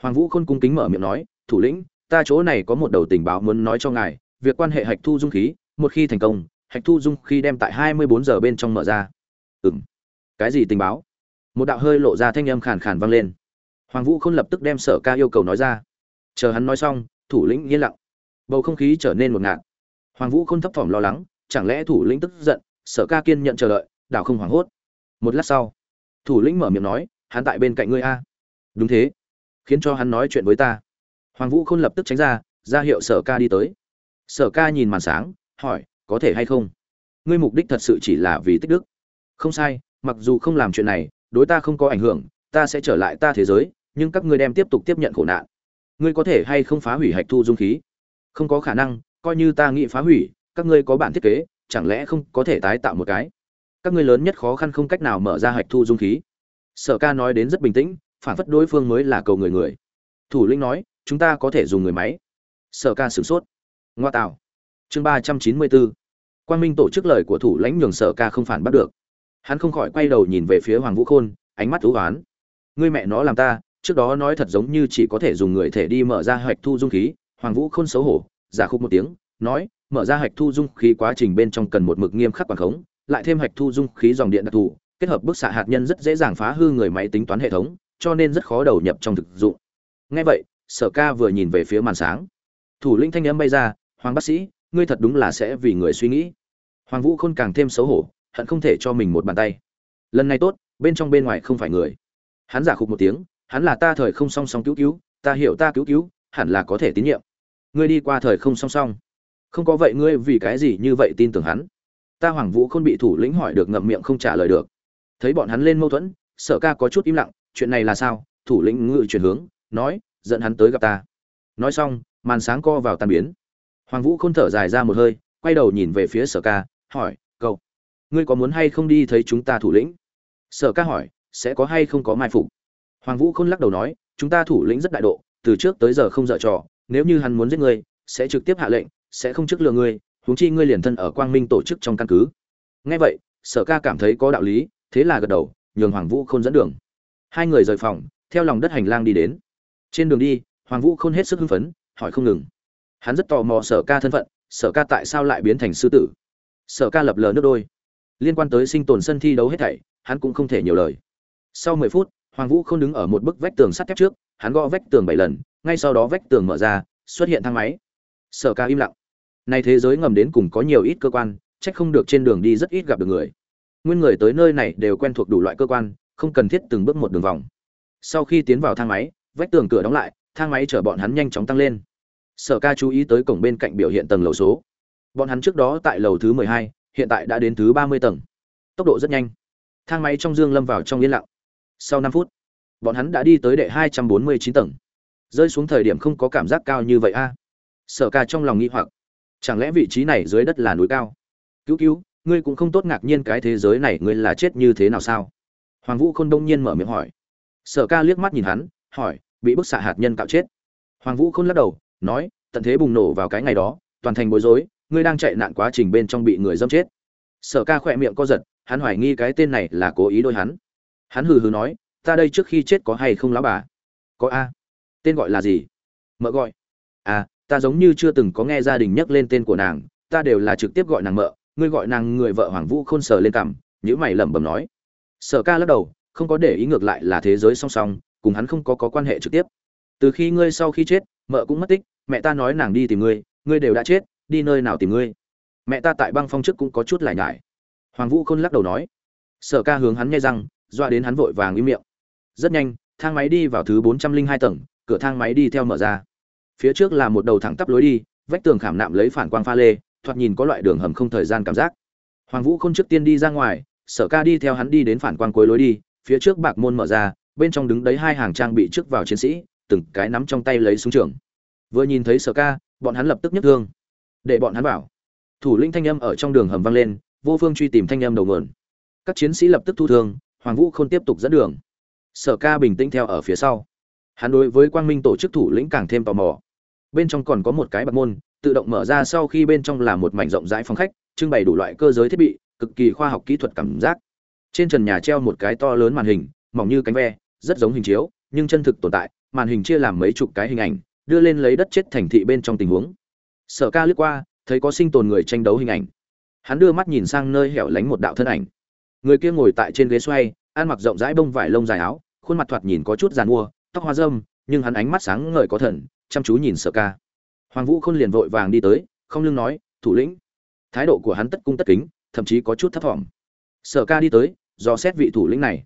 Hoàng vũ khôn cung kính mở miệng nói, thủ lĩnh, ta chỗ này có một đầu tình báo muốn nói cho ngài, việc quan hệ hạch thu dung khí, một khi thành công, hạch thu dung khi đem tại 24 giờ bên trong mở ra. Ừm. Cái gì tình báo? Một đạo hơi lộ ra thanh âm khàn khàn vang lên. Hoàng vũ khôn lập tức đem sở ca yêu cầu nói ra. Chờ hắn nói xong, thủ lĩnh yên lặng. Bầu không khí trở nên một ngạt. Hoàng vũ khôn thấp thỏm lo lắng, chẳng lẽ thủ lĩnh tức giận, sở ca kiên nhận chờ đợi, đảo không hoảng hốt. Một lát sau, thủ lĩnh mở miệng nói, hắn tại bên cạnh ngươi a. Đúng thế. Khiến cho hắn nói chuyện với ta. Hoàng vũ khôn lập tức tránh ra ra hiệu sở ca đi tới. Sở ca nhìn màn sáng, hỏi, có thể hay không? Ngươi mục đích thật sự chỉ là vì tích đức. Không sai, mặc dù không làm chuyện này đối ta không có ảnh hưởng, ta sẽ trở lại ta thế giới, nhưng các ngươi đem tiếp tục tiếp nhận khổ nạn. Ngươi có thể hay không phá hủy hạch thu dung khí? Không có khả năng, coi như ta nghĩ phá hủy, các ngươi có bản thiết kế, chẳng lẽ không có thể tái tạo một cái? Các ngươi lớn nhất khó khăn không cách nào mở ra hạch thu dung khí. Sở ca nói đến rất bình tĩnh, phản phất đối phương mới là cầu người người. Thủ lĩnh nói, chúng ta có thể dùng người máy. Sở ca sửng sốt. Ngoa tạo. Chương ba trăm chín mươi bốn. Quan minh tổ chức lời của thủ lãnh nhường sở ca không phản bắt được hắn không khỏi quay đầu nhìn về phía hoàng vũ khôn, ánh mắt thú oán. Ngươi mẹ nó làm ta, trước đó nói thật giống như chỉ có thể dùng người thể đi mở ra hạch thu dung khí. Hoàng vũ khôn xấu hổ, giả khúc một tiếng, nói, mở ra hạch thu dung khí quá trình bên trong cần một mực nghiêm khắc bằng khống, lại thêm hạch thu dung khí dòng điện đặc thù, kết hợp bức xạ hạt nhân rất dễ dàng phá hư người máy tính toán hệ thống, cho nên rất khó đầu nhập trong thực dụng. Ngay vậy, sở ca vừa nhìn về phía màn sáng. Thủ lĩnh thanh âm bay ra, hoàng bác sĩ, ngươi thật đúng là sẽ vì người suy nghĩ. Hoàng vũ khôn càng thêm xấu hổ hận không thể cho mình một bàn tay. Lần này tốt, bên trong bên ngoài không phải người. Hắn giả khục một tiếng, hắn là ta thời không song song cứu cứu, ta hiểu ta cứu cứu, hẳn là có thể tín nhiệm. Ngươi đi qua thời không song song. Không có vậy ngươi vì cái gì như vậy tin tưởng hắn? Ta hoàng vũ không bị thủ lĩnh hỏi được ngậm miệng không trả lời được. Thấy bọn hắn lên mâu thuẫn, sở ca có chút im lặng, chuyện này là sao? Thủ lĩnh ngự chuyển hướng, nói, dẫn hắn tới gặp ta. Nói xong, màn sáng co vào tan biến. Hoàng vũ không thở dài ra một hơi, quay đầu nhìn về phía sở ca, hỏi ngươi có muốn hay không đi thấy chúng ta thủ lĩnh? Sở ca hỏi, sẽ có hay không có mai phục? Hoàng vũ khôn lắc đầu nói, chúng ta thủ lĩnh rất đại độ, từ trước tới giờ không dở trò, nếu như hắn muốn giết ngươi, sẽ trực tiếp hạ lệnh, sẽ không trước lừa ngươi, huống chi ngươi liền thân ở quang minh tổ chức trong căn cứ. Nghe vậy, sở ca cảm thấy có đạo lý, thế là gật đầu, nhường hoàng vũ khôn dẫn đường. Hai người rời phòng, theo lòng đất hành lang đi đến. Trên đường đi, hoàng vũ khôn hết sức hưng phấn, hỏi không ngừng. Hắn rất tò mò sở ca thân phận, sở ca tại sao lại biến thành sư tử? Sở ca lập lờ nước đôi liên quan tới sinh tồn sân thi đấu hết thảy, hắn cũng không thể nhiều lời. Sau mười phút, hoàng vũ không đứng ở một bức vách tường sắt thép trước, hắn gõ vách tường bảy lần, ngay sau đó vách tường mở ra, xuất hiện thang máy. Sở ca im lặng. Nay thế giới ngầm đến cùng có nhiều ít cơ quan trách không được trên đường đi rất ít gặp được người. Nguyên người tới nơi này đều quen thuộc đủ loại cơ quan, không cần thiết từng bước một đường vòng. Sau khi tiến vào thang máy, vách tường cửa đóng lại, thang máy chở bọn hắn nhanh chóng tăng lên. Sở ca chú ý tới cổng bên cạnh biểu hiện tầng lầu số. Bọn hắn trước đó tại lầu thứ mười hai hiện tại đã đến thứ ba mươi tầng. Tốc độ rất nhanh. Thang máy trong dương lâm vào trong yên lặng. Sau năm phút, bọn hắn đã đi tới đệ hai trăm bốn mươi chín tầng. Rơi xuống thời điểm không có cảm giác cao như vậy a. Sở ca trong lòng nghĩ hoặc. Chẳng lẽ vị trí này dưới đất là núi cao? Cứu cứu, ngươi cũng không tốt ngạc nhiên cái thế giới này ngươi là chết như thế nào sao? Hoàng vũ khôn đông nhiên mở miệng hỏi. Sở ca liếc mắt nhìn hắn, hỏi, bị bức xạ hạt nhân cạo chết. Hoàng vũ khôn lắc đầu, nói, tận thế bùng nổ vào cái ngày đó, toàn thành bối rối ngươi đang chạy nạn quá trình bên trong bị người dâm chết. Sở ca khỏe miệng co giật hắn hoài nghi cái tên này là cố ý đôi hắn. Hắn hừ hừ nói ta đây trước khi chết có hay không lão bà? Có a. Tên gọi là gì? Mợ gọi. À ta giống như chưa từng có nghe gia đình nhắc lên tên của nàng ta đều là trực tiếp gọi nàng mợ ngươi gọi nàng người vợ hoàng vũ khôn sờ lên cằm nhữ mày lẩm bẩm nói. Sở ca lắc đầu không có để ý ngược lại là thế giới song song cùng hắn không có, có quan hệ trực tiếp. Từ khi ngươi sau khi chết mợ cũng mất tích mẹ ta nói nàng đi tìm ngươi ngươi đều đã chết đi nơi nào tìm ngươi? Mẹ ta tại băng phong trước cũng có chút lại nhải. Hoàng vũ khôn lắc đầu nói. Sở ca hướng hắn nghe răng doa đến hắn vội vàng im miệng. Rất nhanh, thang máy đi vào thứ bốn trăm linh hai tầng, cửa thang máy đi theo mở ra. Phía trước là một đầu thẳng tắp lối đi, vách tường khảm nạm lấy phản quang pha lê, thoạt nhìn có loại đường hầm không thời gian cảm giác. Hoàng vũ khôn trước tiên đi ra ngoài, sở ca đi theo hắn đi đến phản quang cuối lối đi, phía trước bạc môn mở ra, bên trong đứng đấy hai hàng trang bị trước vào chiến sĩ, từng cái nắm trong tay lấy súng trường. Vừa nhìn thấy sở ca, bọn hắn lập tức nhấc thương để bọn hắn bảo thủ lĩnh thanh âm ở trong đường hầm vang lên, vô phương truy tìm thanh âm đầu nguồn. Các chiến sĩ lập tức thu thương, hoàng vũ không tiếp tục dẫn đường. Sở ca bình tĩnh theo ở phía sau. Hắn đối với quang minh tổ chức thủ lĩnh càng thêm tò mò. Bên trong còn có một cái bạc môn, tự động mở ra sau khi bên trong là một mảnh rộng rãi phòng khách, trưng bày đủ loại cơ giới thiết bị, cực kỳ khoa học kỹ thuật cảm giác. Trên trần nhà treo một cái to lớn màn hình, mỏng như cánh ve, rất giống hình chiếu, nhưng chân thực tồn tại, màn hình chia làm mấy chục cái hình ảnh, đưa lên lấy đất chết thành thị bên trong tình huống sở ca lướt qua, thấy có sinh tồn người tranh đấu hình ảnh. Hắn đưa mắt nhìn sang nơi hẻo lánh một đạo thân ảnh. Người kia ngồi tại trên ghế xoay, ăn mặc rộng rãi bông vải lông dài áo, khuôn mặt thoạt nhìn có chút giàn mua, tóc hoa râm, nhưng hắn ánh mắt sáng ngời có thần, chăm chú nhìn sở ca. Hoàng vũ khôn liền vội vàng đi tới, không lưng nói, thủ lĩnh. Thái độ của hắn tất cung tất kính, thậm chí có chút thấp thỏm. Sở ca đi tới do xét vị thủ lĩnh này.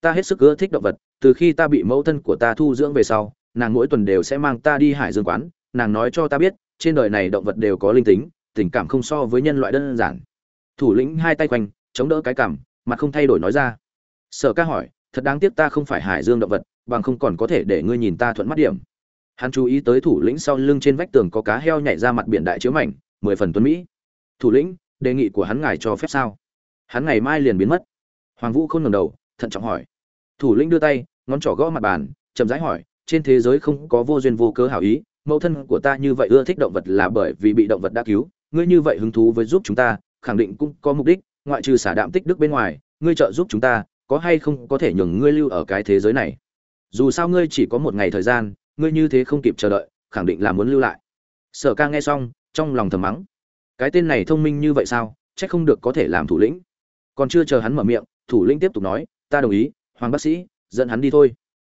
Ta hết sức ưa thích động vật, từ khi ta bị mẫu thân của ta thu dưỡng về sau, nàng mỗi tuần đều sẽ mang ta đi hải dương quán, nàng nói cho ta biết trên đời này động vật đều có linh tính, tình cảm không so với nhân loại đơn giản. Thủ lĩnh hai tay quanh, chống đỡ cái cảm, mặt không thay đổi nói ra. Sở ca hỏi, thật đáng tiếc ta không phải hải dương động vật, bằng không còn có thể để ngươi nhìn ta thuận mắt điểm. Hắn chú ý tới thủ lĩnh sau lưng trên vách tường có cá heo nhảy ra mặt biển đại chiếu mảnh, mười phần tuấn mỹ. Thủ lĩnh, đề nghị của hắn ngài cho phép sao? Hắn ngày mai liền biến mất. Hoàng vũ không ngẩng đầu, thận trọng hỏi. Thủ lĩnh đưa tay, ngón trỏ gõ mặt bàn, chậm rãi hỏi, trên thế giới không có vô duyên vô cớ hảo ý mẫu thân của ta như vậy ưa thích động vật là bởi vì bị động vật đã cứu, ngươi như vậy hứng thú với giúp chúng ta, khẳng định cũng có mục đích, ngoại trừ xả đạm tích đức bên ngoài, ngươi trợ giúp chúng ta, có hay không có thể nhường ngươi lưu ở cái thế giới này. Dù sao ngươi chỉ có một ngày thời gian, ngươi như thế không kịp chờ đợi, khẳng định là muốn lưu lại. Sở ca nghe xong, trong lòng thầm mắng. Cái tên này thông minh như vậy sao c h ắ c không được có thể làm thủ lĩnh. Còn chưa chờ hắn mở miệng, thủ lĩnh tiếp tục nói, ta đồng ý, hoàng bác sĩ, dẫn hắn đi thôi.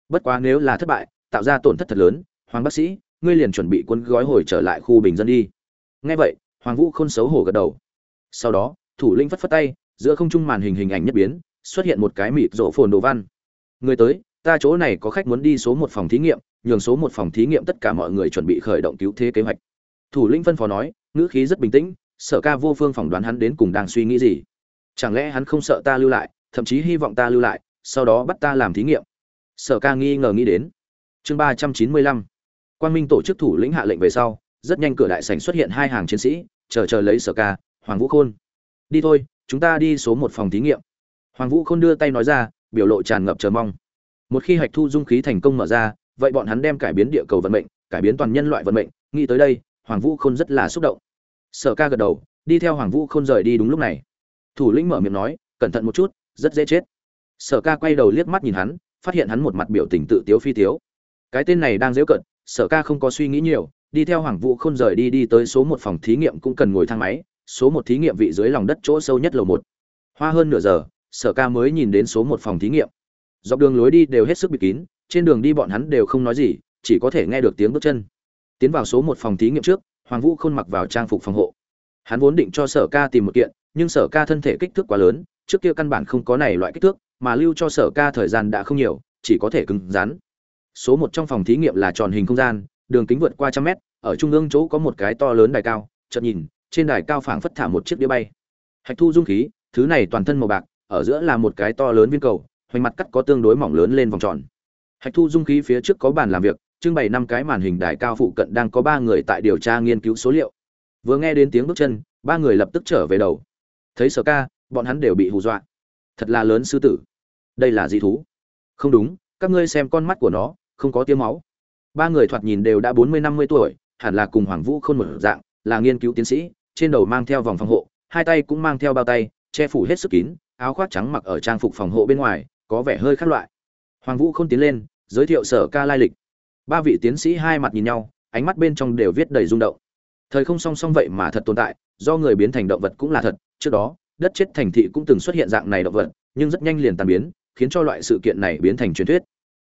Bất quá nếu là thất bại, tạo ra tổn thất thật lớn, hoàng bác sĩ ngươi liền chuẩn bị quân gói hồi trở lại khu bình dân đi. Nghe vậy, hoàng vũ khôn xấu hổ gật đầu. Sau đó, thủ Linh phất phất tay, giữa không trung màn hình hình ảnh nhất biến, xuất hiện một cái mịt rộ phồn đồ văn. Người tới, ta chỗ này có khách muốn đi số một phòng thí nghiệm, nhường số một phòng thí nghiệm tất cả mọi người chuẩn bị khởi động cứu thế kế hoạch. Thủ Linh phân phó nói, ngữ khí rất bình tĩnh, sở ca vô phương phỏng đoán hắn đến cùng đang suy nghĩ gì. Chẳng lẽ hắn không sợ ta lưu lại, thậm chí hy vọng ta lưu lại, sau đó bắt ta làm thí nghiệm? Sở ca nghi ngờ nghĩ đến. Chương ba trăm chín mươi lăm quan minh tổ chức thủ lĩnh hạ lệnh về sau, rất nhanh cửa đại sảnh xuất hiện hai hàng chiến sĩ, chờ chờ lấy sở ca, hoàng vũ khôn. Đi thôi, chúng ta đi số một phòng thí nghiệm. Hoàng vũ khôn đưa tay nói ra, biểu lộ tràn ngập chờ mong. Một khi hạch thu dung khí thành công mở ra, vậy bọn hắn đem cải biến địa cầu vận mệnh, cải biến toàn nhân loại vận mệnh, nghĩ tới đây, hoàng vũ khôn rất là xúc động. Sở ca gật đầu, đi theo hoàng vũ khôn rời đi đúng lúc này. Thủ lĩnh mở miệng nói, cẩn thận một chút, rất dễ chết. Sở ca quay đầu liếc mắt nhìn hắn, phát hiện hắn một mặt biểu tình tự tiếu phi tiếu. Cái tên này đang dễu cận sở ca không có suy nghĩ nhiều, đi theo hoàng vũ khôn rời đi đi tới số một phòng thí nghiệm cũng cần ngồi thang máy, số một thí nghiệm vị dưới lòng đất chỗ sâu nhất lầu một. Hoa hơn nửa giờ, sở ca mới nhìn đến số một phòng thí nghiệm. Dọc đường lối đi đều hết sức bịt kín, trên đường đi bọn hắn đều không nói gì, chỉ có thể nghe được tiếng bước chân. Tiến vào số một phòng thí nghiệm trước, hoàng vũ khôn mặc vào trang phục phòng hộ. Hắn vốn định cho sở ca tìm một kiện, nhưng sở ca thân thể kích thước quá lớn, trước kia căn bản không có này loại kích thước, mà lưu cho sở ca thời gian đã không nhiều, chỉ có thể cứng rắn số một trong phòng thí nghiệm là tròn hình không gian, đường kính vượt qua trăm mét, ở trung ương chỗ có một cái to lớn đài cao, chợt nhìn, trên đài cao phảng phất thả một chiếc đĩa bay. Hạch thu dung khí, thứ này toàn thân màu bạc, ở giữa là một cái to lớn viên cầu, hoành mặt cắt có tương đối mỏng lớn lên vòng tròn. Hạch thu dung khí phía trước có bàn làm việc, trưng bày năm cái màn hình đài cao phụ cận đang có ba người tại điều tra nghiên cứu số liệu. Vừa nghe đến tiếng bước chân, ba người lập tức trở về đầu. Thấy sở ca, bọn hắn đều bị hù dọa. Thật là lớn sư tử. Đây là gì thú. Không đúng, các ngươi xem con mắt của nó không có tiếng máu. Ba người thoạt nhìn đều đã bốn mươi, năm mươi tuổi, hẳn là cùng hoàng vũ khôn một dạng, là nghiên cứu tiến sĩ, trên đầu mang theo vòng phòng hộ, hai tay cũng mang theo bao tay, che phủ hết sức kín, áo khoác trắng mặc ở trang phục phòng hộ bên ngoài, có vẻ hơi khác loại. Hoàng vũ không tiến lên, giới thiệu sở ca lai lịch. Ba vị tiến sĩ hai mặt nhìn nhau, ánh mắt bên trong đều viết đầy rung động. Thời không song song vậy mà thật tồn tại, do người biến thành động vật cũng là thật, trước đó, đất chết thành thị cũng từng xuất hiện dạng này động vật, nhưng rất nhanh liền tàn biến, khiến cho loại sự kiện này biến thành truyền thuyết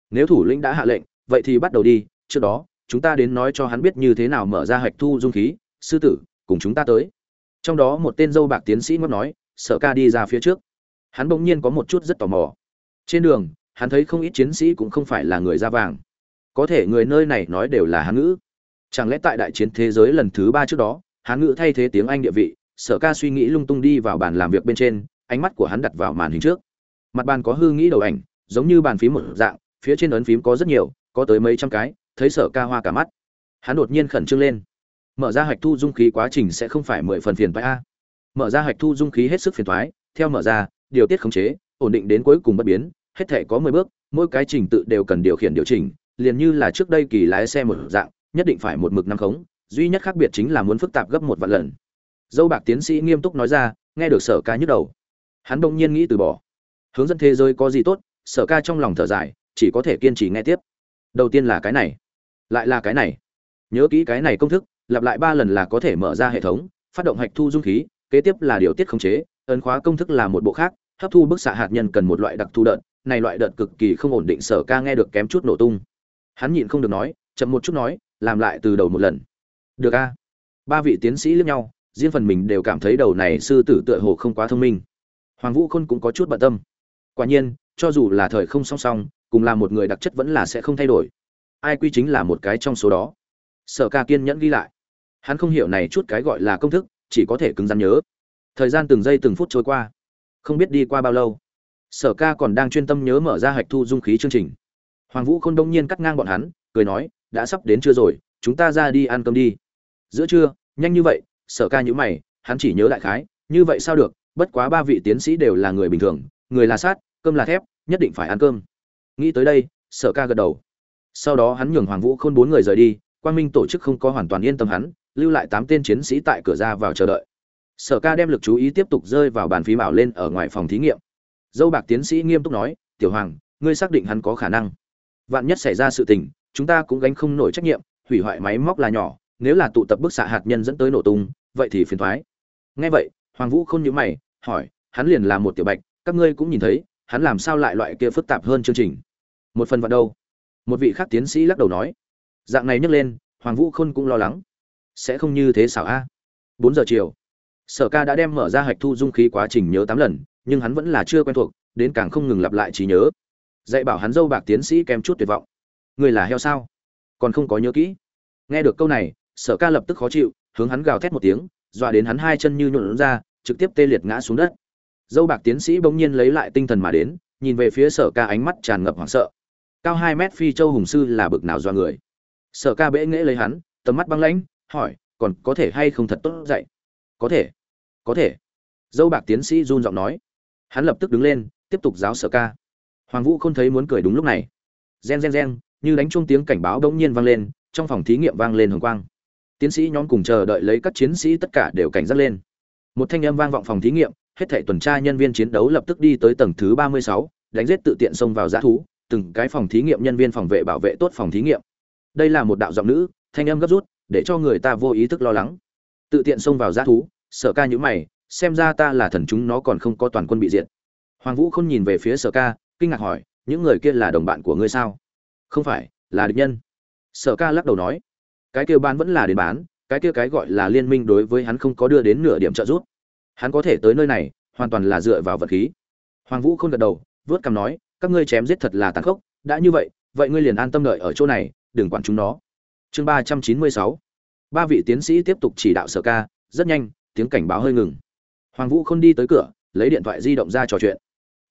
nếu thủ lĩnh đã hạ lệnh, vậy thì bắt đầu đi, trước đó, chúng ta đến nói cho hắn biết như thế nào mở ra hạch thu dung khí, sư tử, cùng chúng ta tới. Trong đó một tên dâu bạc tiến sĩ ngót nói sợ ca đi ra phía trước. Hắn bỗng nhiên có một chút rất tò mò. Trên đường, hắn thấy không ít chiến sĩ cũng không phải là người da vàng. Có thể người nơi này nói đều là hán ngữ. Chẳng lẽ tại đại chiến thế giới lần thứ ba trước đó, hán ngữ thay thế tiếng anh địa vị, sở ca suy nghĩ lung tung đi vào bàn làm việc bên trên, ánh mắt của hắn đặt vào màn hình trước. Mặt bàn có hư nghĩ đầu ảnh, giống như bàn phím một dạng phía trên ấn phím có rất nhiều, có tới mấy trăm cái, thấy sở ca hoa cả mắt. Hắn đột nhiên khẩn trương lên. Mở ra hạch thu dung khí quá trình sẽ không phải mười phần phiền toái a. Mở ra hạch thu dung khí hết sức phiền toái, theo mở ra, điều tiết khống chế, ổn định đến cuối cùng bất biến, hết thể có mười bước, mỗi cái trình tự đều cần điều khiển điều chỉnh, liền như là trước đây kỳ lái xe một dạng, nhất định phải một mực năm khống, duy nhất khác biệt chính là muốn phức tạp gấp một vạn lần. Dâu bạc tiến sĩ nghiêm túc nói ra, nghe được sở ca nhức đầu. Hắn bỗng nhiên nghĩ từ bỏ. Hướng dẫn thế giới có gì tốt, sở ca trong lòng thở dài chỉ có thể kiên trì nghe tiếp. Đầu tiên là cái này, lại là cái này. Nhớ kỹ cái này công thức, lặp lại ba lần là có thể mở ra hệ thống, phát động hạch thu dung khí, kế tiếp là điều tiết khống chế, ấn khóa công thức là một bộ khác, hấp thu bức xạ hạt nhân cần một loại đặc thu đợt, này loại đợt cực kỳ không ổn định sở ca nghe được kém chút nổ tung. Hắn nhịn không được nói, chậm một chút nói, làm lại từ đầu một lần. Được a. Ba vị tiến sĩ lướt nhau, riêng phần mình đều cảm thấy đầu này sư tử tựa hồ không quá thông minh. Hoàng vũ khôn cũng có chút bận tâm. Quả nhiên, cho dù là thời không song song cùng là một người đặc chất vẫn là sẽ không thay đổi. Ai quy chính là một cái trong số đó. Sở ca kiên nhẫn ghi lại. Hắn không hiểu này chút cái gọi là công thức, chỉ có thể cứng rắn nhớ. Thời gian từng giây từng phút trôi qua. Không biết đi qua bao lâu. Sở ca còn đang chuyên tâm nhớ mở ra hạch thu dung khí chương trình. Hoàng vũ k h ô n đông nhiên cắt ngang bọn hắn, cười nói, đã sắp đến trưa rồi, chúng ta ra đi ăn cơm đi. Giữa trưa, nhanh như vậy? Sở ca nhữ mày, hắn chỉ nhớ đại khái, như vậy sao được, bất quá ba vị tiến sĩ đều là người bình thường, người là sát, cơm là thép, nhất định phải ăn cơm nghĩ tới đây, sở ca gật đầu. Sau đó hắn nhường hoàng vũ khôn bốn người rời đi, quang minh tổ chức không có hoàn toàn yên tâm hắn, lưu lại tám tên chiến sĩ tại cửa ra vào chờ đợi. Sở ca đem lực chú ý tiếp tục rơi vào bàn phí bảo lên ở ngoài phòng thí nghiệm. Dâu bạc tiến sĩ nghiêm túc nói, tiểu hoàng, ngươi xác định hắn có khả năng. Vạn nhất xảy ra sự tình, chúng ta cũng gánh không nổi trách nhiệm, hủy hoại máy móc là nhỏ, nếu là tụ tập bức xạ hạt nhân dẫn tới nổ tung, vậy thì phiền thoái ngay vậy, hoàng vũ không nhớ mày, hỏi, hắn liền là một tiểu bạch, các ngươi cũng nhìn thấy, hắn làm sao lại loại kia phức tạp hơn chương trình? Một phần vạn đâu? Một vị khác tiến sĩ lắc đầu nói. Dạng này nhấc lên, hoàng vũ khôn cũng lo lắng. Sẽ không như thế xảo a. Bốn giờ chiều, sở ca đã đem mở ra hạch thu dung khí quá trình nhớ tám lần, nhưng hắn vẫn là chưa quen thuộc, đến càng không ngừng lặp lại trí nhớ. Dạy bảo hắn dâu bạc tiến sĩ kèm chút tuyệt vọng. Người là heo sao? Còn không có nhớ kỹ. Nghe được câu này, sở ca lập tức khó chịu, hướng hắn gào thét một tiếng, dọa đến hắn hai chân như nhuộn ra, trực tiếp tê liệt ngã xuống đất. Dâu bạc tiến sĩ bỗng nhiên lấy lại tinh thần mà đến, nhìn về phía sở ca ánh mắt tràn ngập hoảng sợ cao hai mét phi châu hùng sư là bực nào do người. Sở ca bẽ nghễ lấy hắn, tầm mắt băng lãnh, hỏi, còn có thể hay không thật tốt dạy? Có thể có thể. Dâu bạc tiến sĩ run giọng nói. Hắn lập tức đứng lên, tiếp tục giáo sở ca. Hoàng vũ không thấy muốn cười đúng lúc này. Gen gen gen, như đánh chuông tiếng cảnh báo bỗng nhiên vang lên, trong phòng thí nghiệm vang lên hồng quang. Tiến sĩ nhóm cùng chờ đợi lấy các chiến sĩ tất cả đều cảnh giác lên. Một thanh âm vang vọng phòng thí nghiệm, hết thảy tuần tra nhân viên chiến đấu lập tức đi tới tầng thứ ba mươi sáu, đánh giết tự tiện xông vào giã thú từng cái phòng thí nghiệm nhân viên phòng vệ bảo vệ tốt phòng thí nghiệm. Đây là một đạo giọng nữ, thanh âm gấp rút, để cho người ta vô ý thức lo lắng. Tự tiện xông vào g thú, sở ca nhữ mày, xem ra ta là thần chúng nó còn không có toàn quân bị diệt. Hoàng vũ không nhìn về phía sở ca, kinh ngạc hỏi, những người kia là đồng bạn của ngươi sao? Không phải, là địch nhân. Sở ca lắc đầu nói, cái kia bán vẫn là đến bán, cái kia cái gọi là liên minh đối với hắn không có đưa đến nửa điểm trợ giúp. Hắn có thể tới nơi này, hoàn toàn là dựa vào vật khí. Hoàng vũ không gật đầu, vớt cằm nói các ngươi chém giết thật là tàn khốc, đã như vậy vậy ngươi liền an tâm đợi ở chỗ này, đừng quản chúng nó. Chương ba trăm chín mươi sáu. Ba vị tiến sĩ tiếp tục chỉ đạo sở ca, rất nhanh, tiếng cảnh báo hơi ngừng. Hoàng vũ không đi tới cửa, lấy điện thoại di động ra trò chuyện.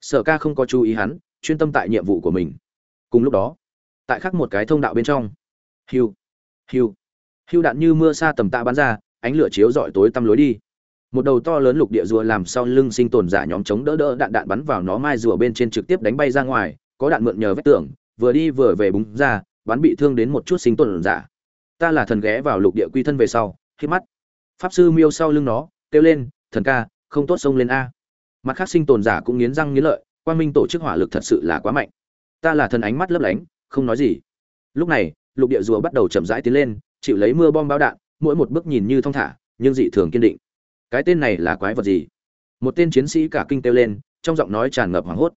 Sở ca không có chú ý hắn, chuyên tâm tại nhiệm vụ của mình. Cùng lúc đó, tại khắc một cái thông đạo bên trong. Hiu hiu hiu đạn như mưa xa tầm tạ bắn ra, ánh lửa chiếu rọi tối tăm lối đi một đầu to lớn lục địa rùa làm sau lưng sinh tồn giả nhóm chống đỡ đỡ đạn đạn bắn vào nó mai rùa bên trên trực tiếp đánh bay ra ngoài, có đạn mượn nhờ vết tường, vừa đi vừa về búng ra, bắn bị thương đến một chút sinh tồn giả. Ta là thần ghé vào lục địa quy thân về sau khi mắt. Pháp sư miêu sau lưng nó, kêu lên, thần ca, không tốt xông lên a. Mặt khác sinh tồn giả cũng nghiến răng nghiến lợi quan minh tổ chức hỏa lực thật sự là quá mạnh. Ta là thần ánh mắt lấp lánh, không nói gì. Lúc này, lục địa rùa bắt đầu chậm rãi tiến lên, chịu lấy mưa bom bao đạn, mỗi một bước nhìn như thong thả, nhưng dị thường kiên định cái tên này là quái vật gì? Một tên chiến sĩ cả kinh kêu lên, trong giọng nói tràn ngập hoảng hốt.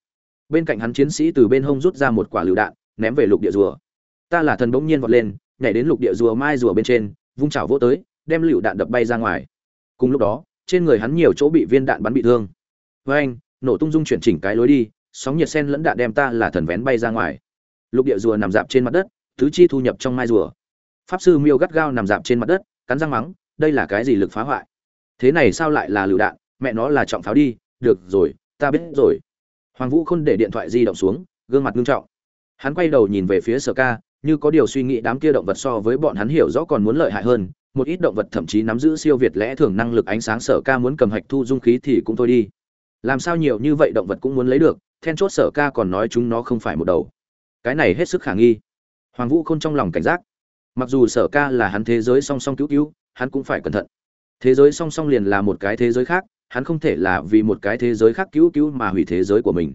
Bên cạnh hắn chiến sĩ từ bên hông rút ra một quả lựu đạn, ném về lục địa rùa. Ta là thần bỗng nhiên vọt lên, nhảy đến lục địa rùa mai rùa bên trên, vung chảo vỗ tới, đem lựu đạn đập bay ra ngoài. Cùng lúc đó, trên người hắn nhiều chỗ bị viên đạn bắn bị thương. Với anh, nổ tung dung chuyển chỉnh cái lối đi, sóng nhiệt sen lẫn đạn đem ta là thần vén bay ra ngoài. Lục địa rùa nằm dạp trên mặt đất, tứ chi thu nhập trong mai rùa. Pháp sư miêu gắt gao nằm dạp trên mặt đất, cắn răng mắng, đây là cái gì lực phá hoại? Thế này sao lại là lựu đạn? Mẹ nó là trọng pháo đi, được rồi, ta biết rồi. Hoàng vũ khôn để điện thoại di động xuống, gương mặt ngưng trọng. Hắn quay đầu nhìn về phía sở ca, như có điều suy nghĩ đám kia động vật so với bọn hắn hiểu rõ còn muốn lợi hại hơn, một ít động vật thậm chí nắm giữ siêu việt lẽ thường năng lực ánh sáng sở ca muốn cầm hạch thu dung khí thì cũng thôi đi. Làm sao nhiều như vậy động vật cũng muốn lấy được, then chốt sở ca còn nói chúng nó không phải một đầu. Cái này hết sức khả nghi. Hoàng vũ khôn trong lòng cảnh giác. Mặc dù sở ca là hắn thế giới song song cứu cứu, hắn cũng phải cẩn thận thế giới song song liền là một cái thế giới khác, hắn không thể là vì một cái thế giới khác cứu cứu mà hủy thế giới của mình.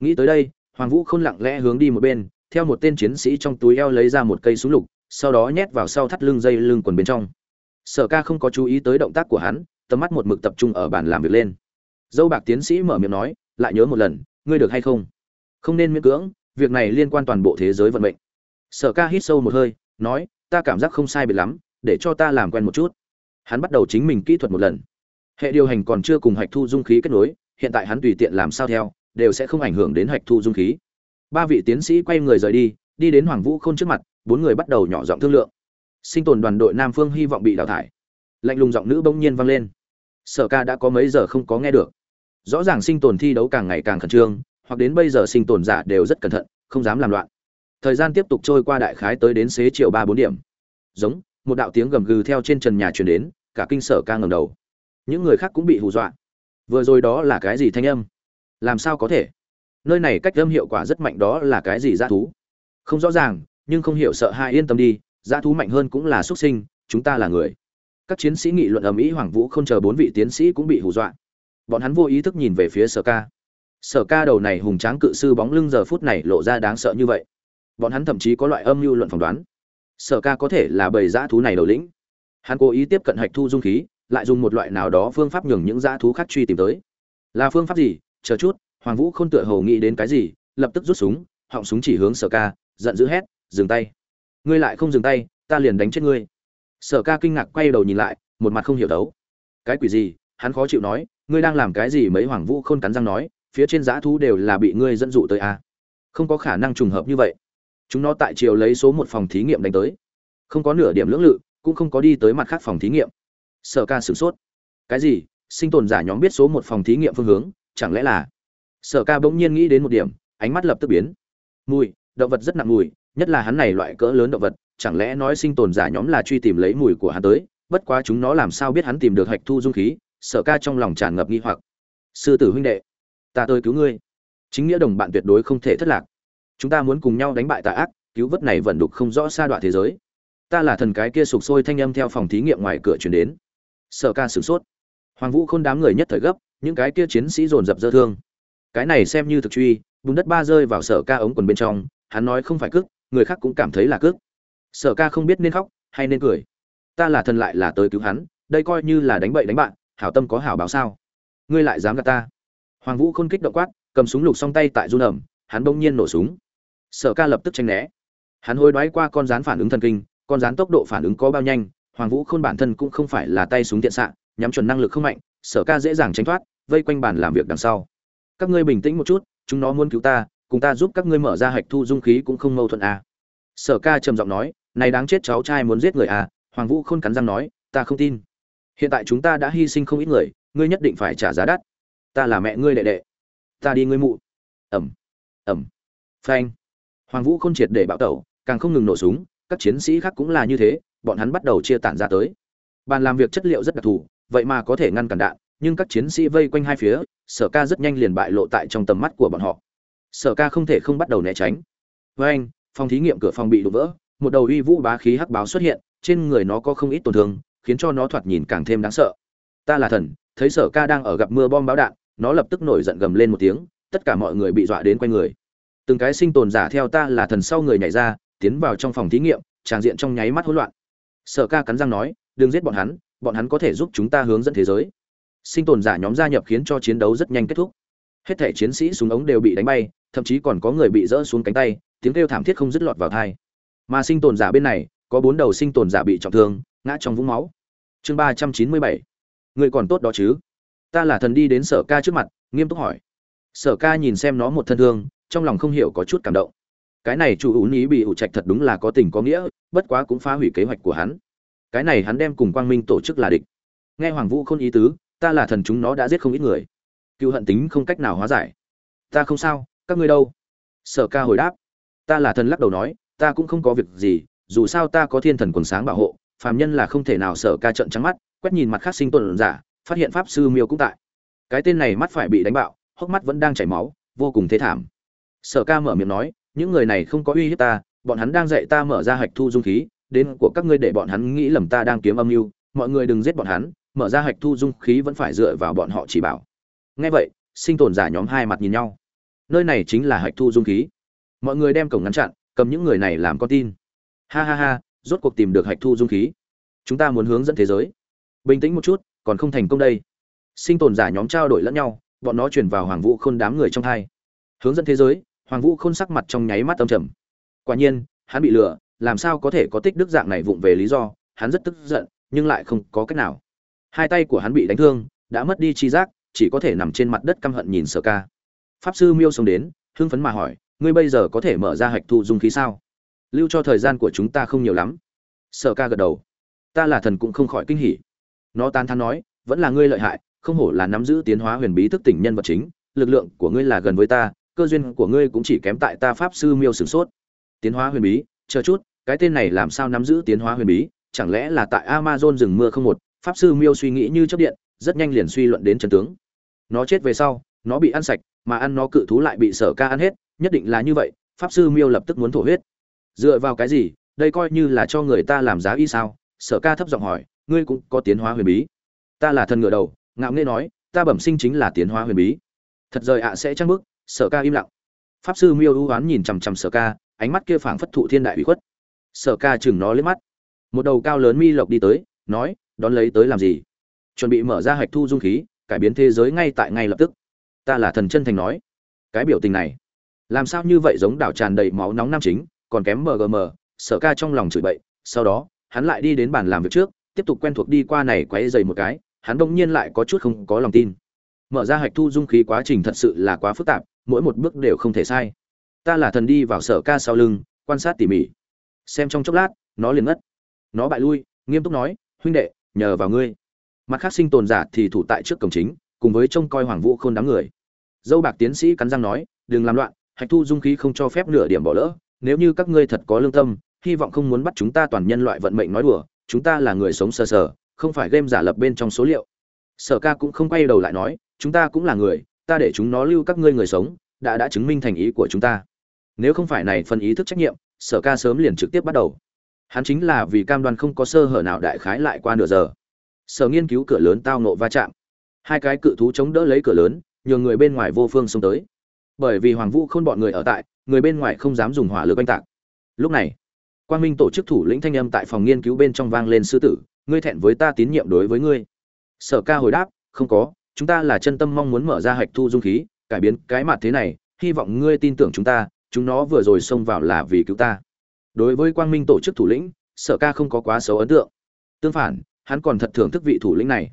Nghĩ tới đây, hoàng vũ khôn lặng lẽ hướng đi một bên, theo một tên chiến sĩ trong túi eo lấy ra một cây súng lục, sau đó nhét vào sau thắt lưng dây lưng quần bên trong. Sở ca không có chú ý tới động tác của hắn, tầm mắt một mực tập trung ở bàn làm việc lên. Dâu bạc tiến sĩ mở miệng nói, lại nhớ một lần, ngươi được hay không? Không nên miễn cưỡng, việc này liên quan toàn bộ thế giới vận mệnh. Sở ca hít sâu một hơi, nói, ta cảm giác không sai biệt lắm, để cho ta làm quen một chút hắn bắt đầu chính mình kỹ thuật một lần. Hệ điều hành còn chưa cùng hạch thu dung khí kết nối, hiện tại hắn tùy tiện làm sao theo, đều sẽ không ảnh hưởng đến hạch thu dung khí. Ba vị tiến sĩ quay người rời đi đi đến hoàng vũ k h ô n trước mặt, bốn người bắt đầu nhỏ giọng thương lượng. Sinh tồn đoàn đội nam phương hy vọng bị đào thải. Lạnh lùng giọng nữ bỗng nhiên vang lên. Sở ca đã có mấy giờ không có nghe được. Rõ ràng sinh tồn thi đấu càng ngày càng khẩn trương, hoặc đến bây giờ sinh tồn giả đều rất cẩn thận, không dám làm loạn. Thời gian tiếp tục trôi qua đại khái tới đến xế chiều ba bốn điểm. Giống, một đạo tiếng gầm gừ theo trên trần nhà truyền đến cả kinh sở ca ngầm đầu. Những người khác cũng bị hù dọa. Vừa rồi đó là cái gì thanh âm? Làm sao có thể? Nơi này cách âm hiệu quả rất mạnh đó là cái gì dã thú? Không rõ ràng, nhưng không hiểu sợ hai yên tâm đi, dã thú mạnh hơn cũng là xuất sinh, chúng ta là người. Các chiến sĩ nghị luận ầm ĩ hoàng vũ không chờ bốn vị tiến sĩ cũng bị hù dọa. Bọn hắn vô ý thức nhìn về phía sở ca. Sở ca đầu này hùng tráng cự sư bóng lưng giờ phút này lộ ra đáng sợ như vậy. Bọn hắn thậm chí có loại âm mưu luận phỏng đoán. Sở ca có thể là bầy dã thú này đầu lĩnh hắn cố ý tiếp cận hạch thu dung khí, lại dùng một loại nào đó phương pháp nhường những dã thú khác truy tìm tới. Là phương pháp gì? Chờ chút, hoàng vũ không tựa hầu nghĩ đến cái gì, lập tức rút súng, họng súng chỉ hướng sở ca, giận dữ hét, dừng tay. Ngươi lại không dừng tay, ta liền đánh chết ngươi. Sở ca kinh ngạc quay đầu nhìn lại, một mặt không hiểu đấu. Cái quỷ gì? Hắn khó chịu nói, ngươi đang làm cái gì mấy? Hoàng vũ khôn cắn răng nói, phía trên dã thú đều là bị ngươi dẫn dụ tới a à? không có khả năng trùng hợp như vậy. Chúng nó tại chiều lấy số một phòng thí nghiệm đánh tới. Không có nửa điểm lưỡng lự cũng không có đi tới mặt khác phòng thí nghiệm. Sở ca sửng sốt. Cái gì? Sinh tồn giả nhóm biết số một phòng thí nghiệm phương hướng, chẳng lẽ là? Sở ca bỗng nhiên nghĩ đến một điểm, ánh mắt lập tức biến. Mùi, động vật rất nặng mùi, nhất là hắn này loại cỡ lớn động vật, chẳng lẽ nói sinh tồn giả nhóm là truy tìm lấy mùi của hắn tới? Bất quá chúng nó làm sao biết hắn tìm được hạch thu dung khí? Sở ca trong lòng tràn ngập nghi hoặc. Sư tử huynh đệ, ta tôi cứu ngươi. Chính nghĩa đồng bạn tuyệt đối không thể thất lạc. Chúng ta muốn cùng nhau đánh bại tà ác, cứu vớt này vẫn đục không rõ xa đoạn thế giới ta là thần cái kia sụp sôi thanh âm theo phòng thí nghiệm ngoài cửa chuyển đến. Sở ca sửng sốt. Hoàng vũ khôn đám người nhất thời gấp, những cái kia chiến sĩ dồn dập dơ thương. Cái này xem như thực truy, bùn đất ba rơi vào sở ca ống quần bên trong, hắn nói không phải cước, người khác cũng cảm thấy là cước. Sở ca không biết nên khóc hay nên cười. Ta là thần lại là tới cứu hắn, đây coi như là đánh bậy đánh bạn, hảo tâm có hảo báo sao? Ngươi lại dám gạt ta? Hoàng vũ khôn kích động quát, cầm súng lục song tay tại run ẩm, hắn bỗng nhiên nổ súng. Sở ca lập tức tranh né. Hắn hối đoái qua con rán phản ứng thần kinh con rán tốc độ phản ứng có bao nhanh, hoàng vũ khôn bản thân cũng không phải là tay súng tiện xạ, nhắm chuẩn năng lực không mạnh, sở ca dễ dàng tránh thoát, vây quanh bàn làm việc đằng sau. Các ngươi bình tĩnh một chút, chúng nó muốn cứu ta, cùng ta giúp các ngươi mở ra hạch thu dung khí cũng không mâu thuẫn à. sở ca trầm giọng nói, này đáng chết cháu trai muốn giết người à hoàng vũ khôn cắn răng nói, ta không tin. Hiện tại chúng ta đã hy sinh không ít người, ngươi nhất định phải trả giá đắt. Ta là mẹ ngươi đệ đệ. Ta đi ngươi mụ. Ẩm. Ẩm. Phanh. Hoàng vũ khôn triệt để bạo tẩu, càng không ngừng nổ súng các chiến sĩ khác cũng là như thế, bọn hắn bắt đầu chia tản ra tới. Bàn làm việc chất liệu rất đặc thù, vậy mà có thể ngăn cản đạn, nhưng các chiến sĩ vây quanh hai phía, sở ca rất nhanh liền bại lộ tại trong tầm mắt của bọn họ. Sở ca không thể không bắt đầu né tránh. Với anh, phòng thí nghiệm cửa phòng bị đổ vỡ, một đầu uy vũ bá khí hắc báo xuất hiện, trên người nó có không ít tổn thương, khiến cho nó thoạt nhìn càng thêm đáng sợ. Ta là thần, thấy sở ca đang ở gặp mưa bom báo đạn, nó lập tức nổi giận gầm lên một tiếng, tất cả mọi người bị dọa đến quay người. Từng cái sinh tồn giả theo ta là thần sau người nhảy ra tiến vào trong phòng thí nghiệm, tràng diện trong nháy mắt hỗn loạn. Sở ca cắn răng nói, đừng giết bọn hắn bọn hắn có thể giúp chúng ta hướng dẫn thế giới. Sinh tồn giả nhóm gia nhập khiến cho chiến đấu rất nhanh kết thúc. Hết thể chiến sĩ súng ống đều bị đánh bay, thậm chí còn có người bị rỡ xuống cánh tay, tiếng kêu thảm thiết không dứt lọt vào thai mà sinh tồn giả bên này, có bốn đầu sinh tồn giả bị trọng thương, ngã trong vũng máu. Chương ba trăm chín mươi bảy. Người còn tốt đó chứ? Ta là thần đi đến sở ca trước mặt, nghiêm túc hỏi. Sở ca nhìn xem nó một thân thương, trong lòng không hiểu có chút cảm động cái này chủ ủ ý bị ủ trạch thật đúng là có tình có nghĩa, bất quá cũng phá hủy kế hoạch của hắn. Cái này hắn đem cùng quang minh tổ chức là địch. Nghe hoàng vũ không ý tứ, ta là thần chúng nó đã giết không ít người. Cựu hận tính không cách nào hóa giải. Ta không sao, các ngươi đâu? Sở ca hồi đáp. Ta là thần lắc đầu nói, ta cũng không có việc gì, dù sao ta có thiên thần quần sáng bảo hộ, phàm nhân là không thể nào sở ca trận trắng mắt, quét nhìn mặt khác sinh tuần giả, phát hiện pháp sư miêu cũng tại. Cái tên này mắt phải bị đánh bạo, hốc mắt vẫn đang chảy máu, vô cùng thế thảm. Sở ca mở miệng nói những người này không có uy hiếp ta, bọn hắn đang dạy ta mở ra hạch thu dung khí, đến của các ngươi để bọn hắn nghĩ lầm ta đang kiếm âm mưu, mọi người đừng giết bọn hắn, mở ra hạch thu dung khí vẫn phải dựa vào bọn họ chỉ bảo. Nghe vậy, sinh tồn giả nhóm hai mặt nhìn nhau. Nơi này chính là hạch thu dung khí. Mọi người đem cổng ngăn chặn, cầm những người này làm con tin. Ha ha ha, rốt cuộc tìm được hạch thu dung khí. Chúng ta muốn hướng dẫn thế giới. Bình tĩnh một chút, còn không thành công đây. Sinh tồn giả nhóm trao đổi lẫn nhau, bọn nó truyền vào hoàng vũ khôn đám người trong thai hướng dẫn thế giới hoàng vũ khôn sắc mặt trong nháy mắt âm trầm. Quả nhiên, hắn bị lừa, làm sao có thể có tích đức dạng này vụng về lý do, hắn rất tức giận, nhưng lại không có cách nào. Hai tay của hắn bị đánh thương, đã mất đi chi giác, chỉ có thể nằm trên mặt đất căm hận nhìn sở ca. Pháp sư miêu xông đến, hưng phấn mà hỏi, ngươi bây giờ có thể mở ra hạch thu dung khí sao? Lưu cho thời gian của chúng ta không nhiều lắm. Sở ca gật đầu. Ta là thần cũng không khỏi kinh hỉ. Nó tán thán nói, vẫn là ngươi lợi hại, không hổ là nắm giữ tiến hóa huyền bí thức tỉnh nhân vật chính, lực lượng của ngươi là gần với ta cơ duyên của ngươi cũng chỉ kém tại ta pháp sư miêu sửng sốt. Tiến hóa huyền bí, chờ chút, cái tên này làm sao nắm giữ tiến hóa huyền bí? Chẳng lẽ là tại amazon rừng mưa không một, pháp sư miêu suy nghĩ như chớp điện, rất nhanh liền suy luận đến trần tướng. Nó chết về sau, nó bị ăn sạch, mà ăn nó cự thú lại bị sở ca ăn hết, nhất định là như vậy, pháp sư miêu lập tức muốn thổ huyết. Dựa vào cái gì? Đây coi như là cho người ta làm giá y sao? Sở ca thấp giọng hỏi, ngươi cũng có tiến hóa huyền bí. Ta là thần ngựa đầu, ngạo nghễ nói, ta bẩm sinh chính là tiến hóa huyền bí. Thật rời ạ, sẽ trăng bức sở ca im lặng. Pháp sư miêu ưu oán nhìn chằm chằm sở ca, ánh mắt kia phảng phất thụ thiên đại ủy khuất. Sở ca chừng nó lên mắt. Một đầu cao lớn mi lộc đi tới, nói, đón lấy tới làm gì? Chuẩn bị mở ra hạch thu dung khí, cải biến thế giới ngay tại ngay lập tức. Ta là thần chân thành nói. Cái biểu tình này, làm sao như vậy giống đảo tràn đầy máu nóng nam chính, còn kém mgm sở ca trong lòng chửi bậy. Sau đó, hắn lại đi đến bàn làm việc trước, tiếp tục quen thuộc đi qua này quấy dày một cái, hắn đông nhiên lại có chút không có lòng tin mở ra hạch thu dung khí quá trình thật sự là quá phức tạp, mỗi một bước đều không thể sai. Ta là thần đi vào sở ca sau lưng, quan sát tỉ mỉ. Xem trong chốc lát, nó liền ngất. Nó bại lui, nghiêm túc nói, huynh đệ, nhờ vào ngươi. Mặt khác sinh tồn giả thì thủ tại trước cổng chính, cùng với trông coi hoàng vũ khôn đám người. Dâu bạc tiến sĩ cắn răng nói, đừng làm loạn, hạch thu dung khí không cho phép nửa điểm bỏ lỡ. Nếu như các ngươi thật có lương tâm, hy vọng không muốn bắt chúng ta toàn nhân loại vận mệnh nói đùa. Chúng ta là người sống sờ sờ, không phải game giả lập bên trong số liệu. Sở ca cũng không quay đầu lại nói chúng ta cũng là người, ta để chúng nó lưu các ngươi người sống, đã đã chứng minh thành ý của chúng ta. Nếu không phải này phần ý thức trách nhiệm, sở ca sớm liền trực tiếp bắt đầu. Hắn chính là vì cam đoan không có sơ hở nào đại khái lại qua nửa giờ. Sở nghiên cứu cửa lớn tao nộ va chạm. Hai cái cự thú chống đỡ lấy cửa lớn, nhường người bên ngoài vô phương xông tới. Bởi vì hoàng vũ không bọn người ở tại, người bên ngoài không dám dùng hỏa lực oanh tạc. Lúc này, quang minh tổ chức thủ lĩnh thanh âm tại phòng nghiên cứu bên trong vang lên, sư tử, ngươi thẹn với ta tín nhiệm đối với ngươi. Sở ca hồi đáp, không có chúng ta là chân tâm mong muốn mở ra hạch thu dung khí, cải biến cái mặt thế này, hy vọng ngươi tin tưởng chúng ta, chúng nó vừa rồi xông vào là vì cứu ta. Đối với quang minh tổ chức thủ lĩnh, sở ca không có quá xấu ấn tượng. Tương phản, hắn còn thật thưởng thức vị thủ lĩnh này.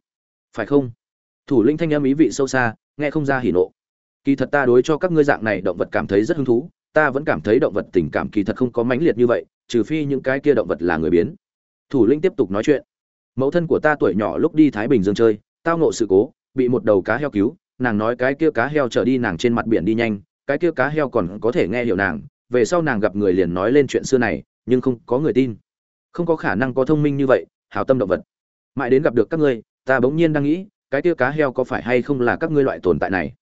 Phải không? Thủ lĩnh thanh âm ý vị sâu xa, nghe không ra hỉ nộ. Kỳ thật ta đối cho các ngươi dạng này động vật cảm thấy rất hứng thú, ta vẫn cảm thấy động vật tình cảm kỳ thật không có mãnh liệt như vậy, trừ phi những cái kia động vật là người biến. Thủ lĩnh tiếp tục nói chuyện. Mẫu thân của ta tuổi nhỏ lúc đi thái bình dương chơi, tao ngộ sự cố bị một đầu cá heo cứu, nàng nói cái kia cá heo trở đi nàng trên mặt biển đi nhanh, cái kia cá heo còn có thể nghe hiểu nàng, về sau nàng gặp người liền nói lên chuyện xưa này, nhưng không có người tin. Không có khả năng có thông minh như vậy hảo tâm động vật. Mãi đến gặp được các ngươi, ta bỗng nhiên đang nghĩ, cái kia cá heo có phải hay không là các ngươi loại tồn tại này?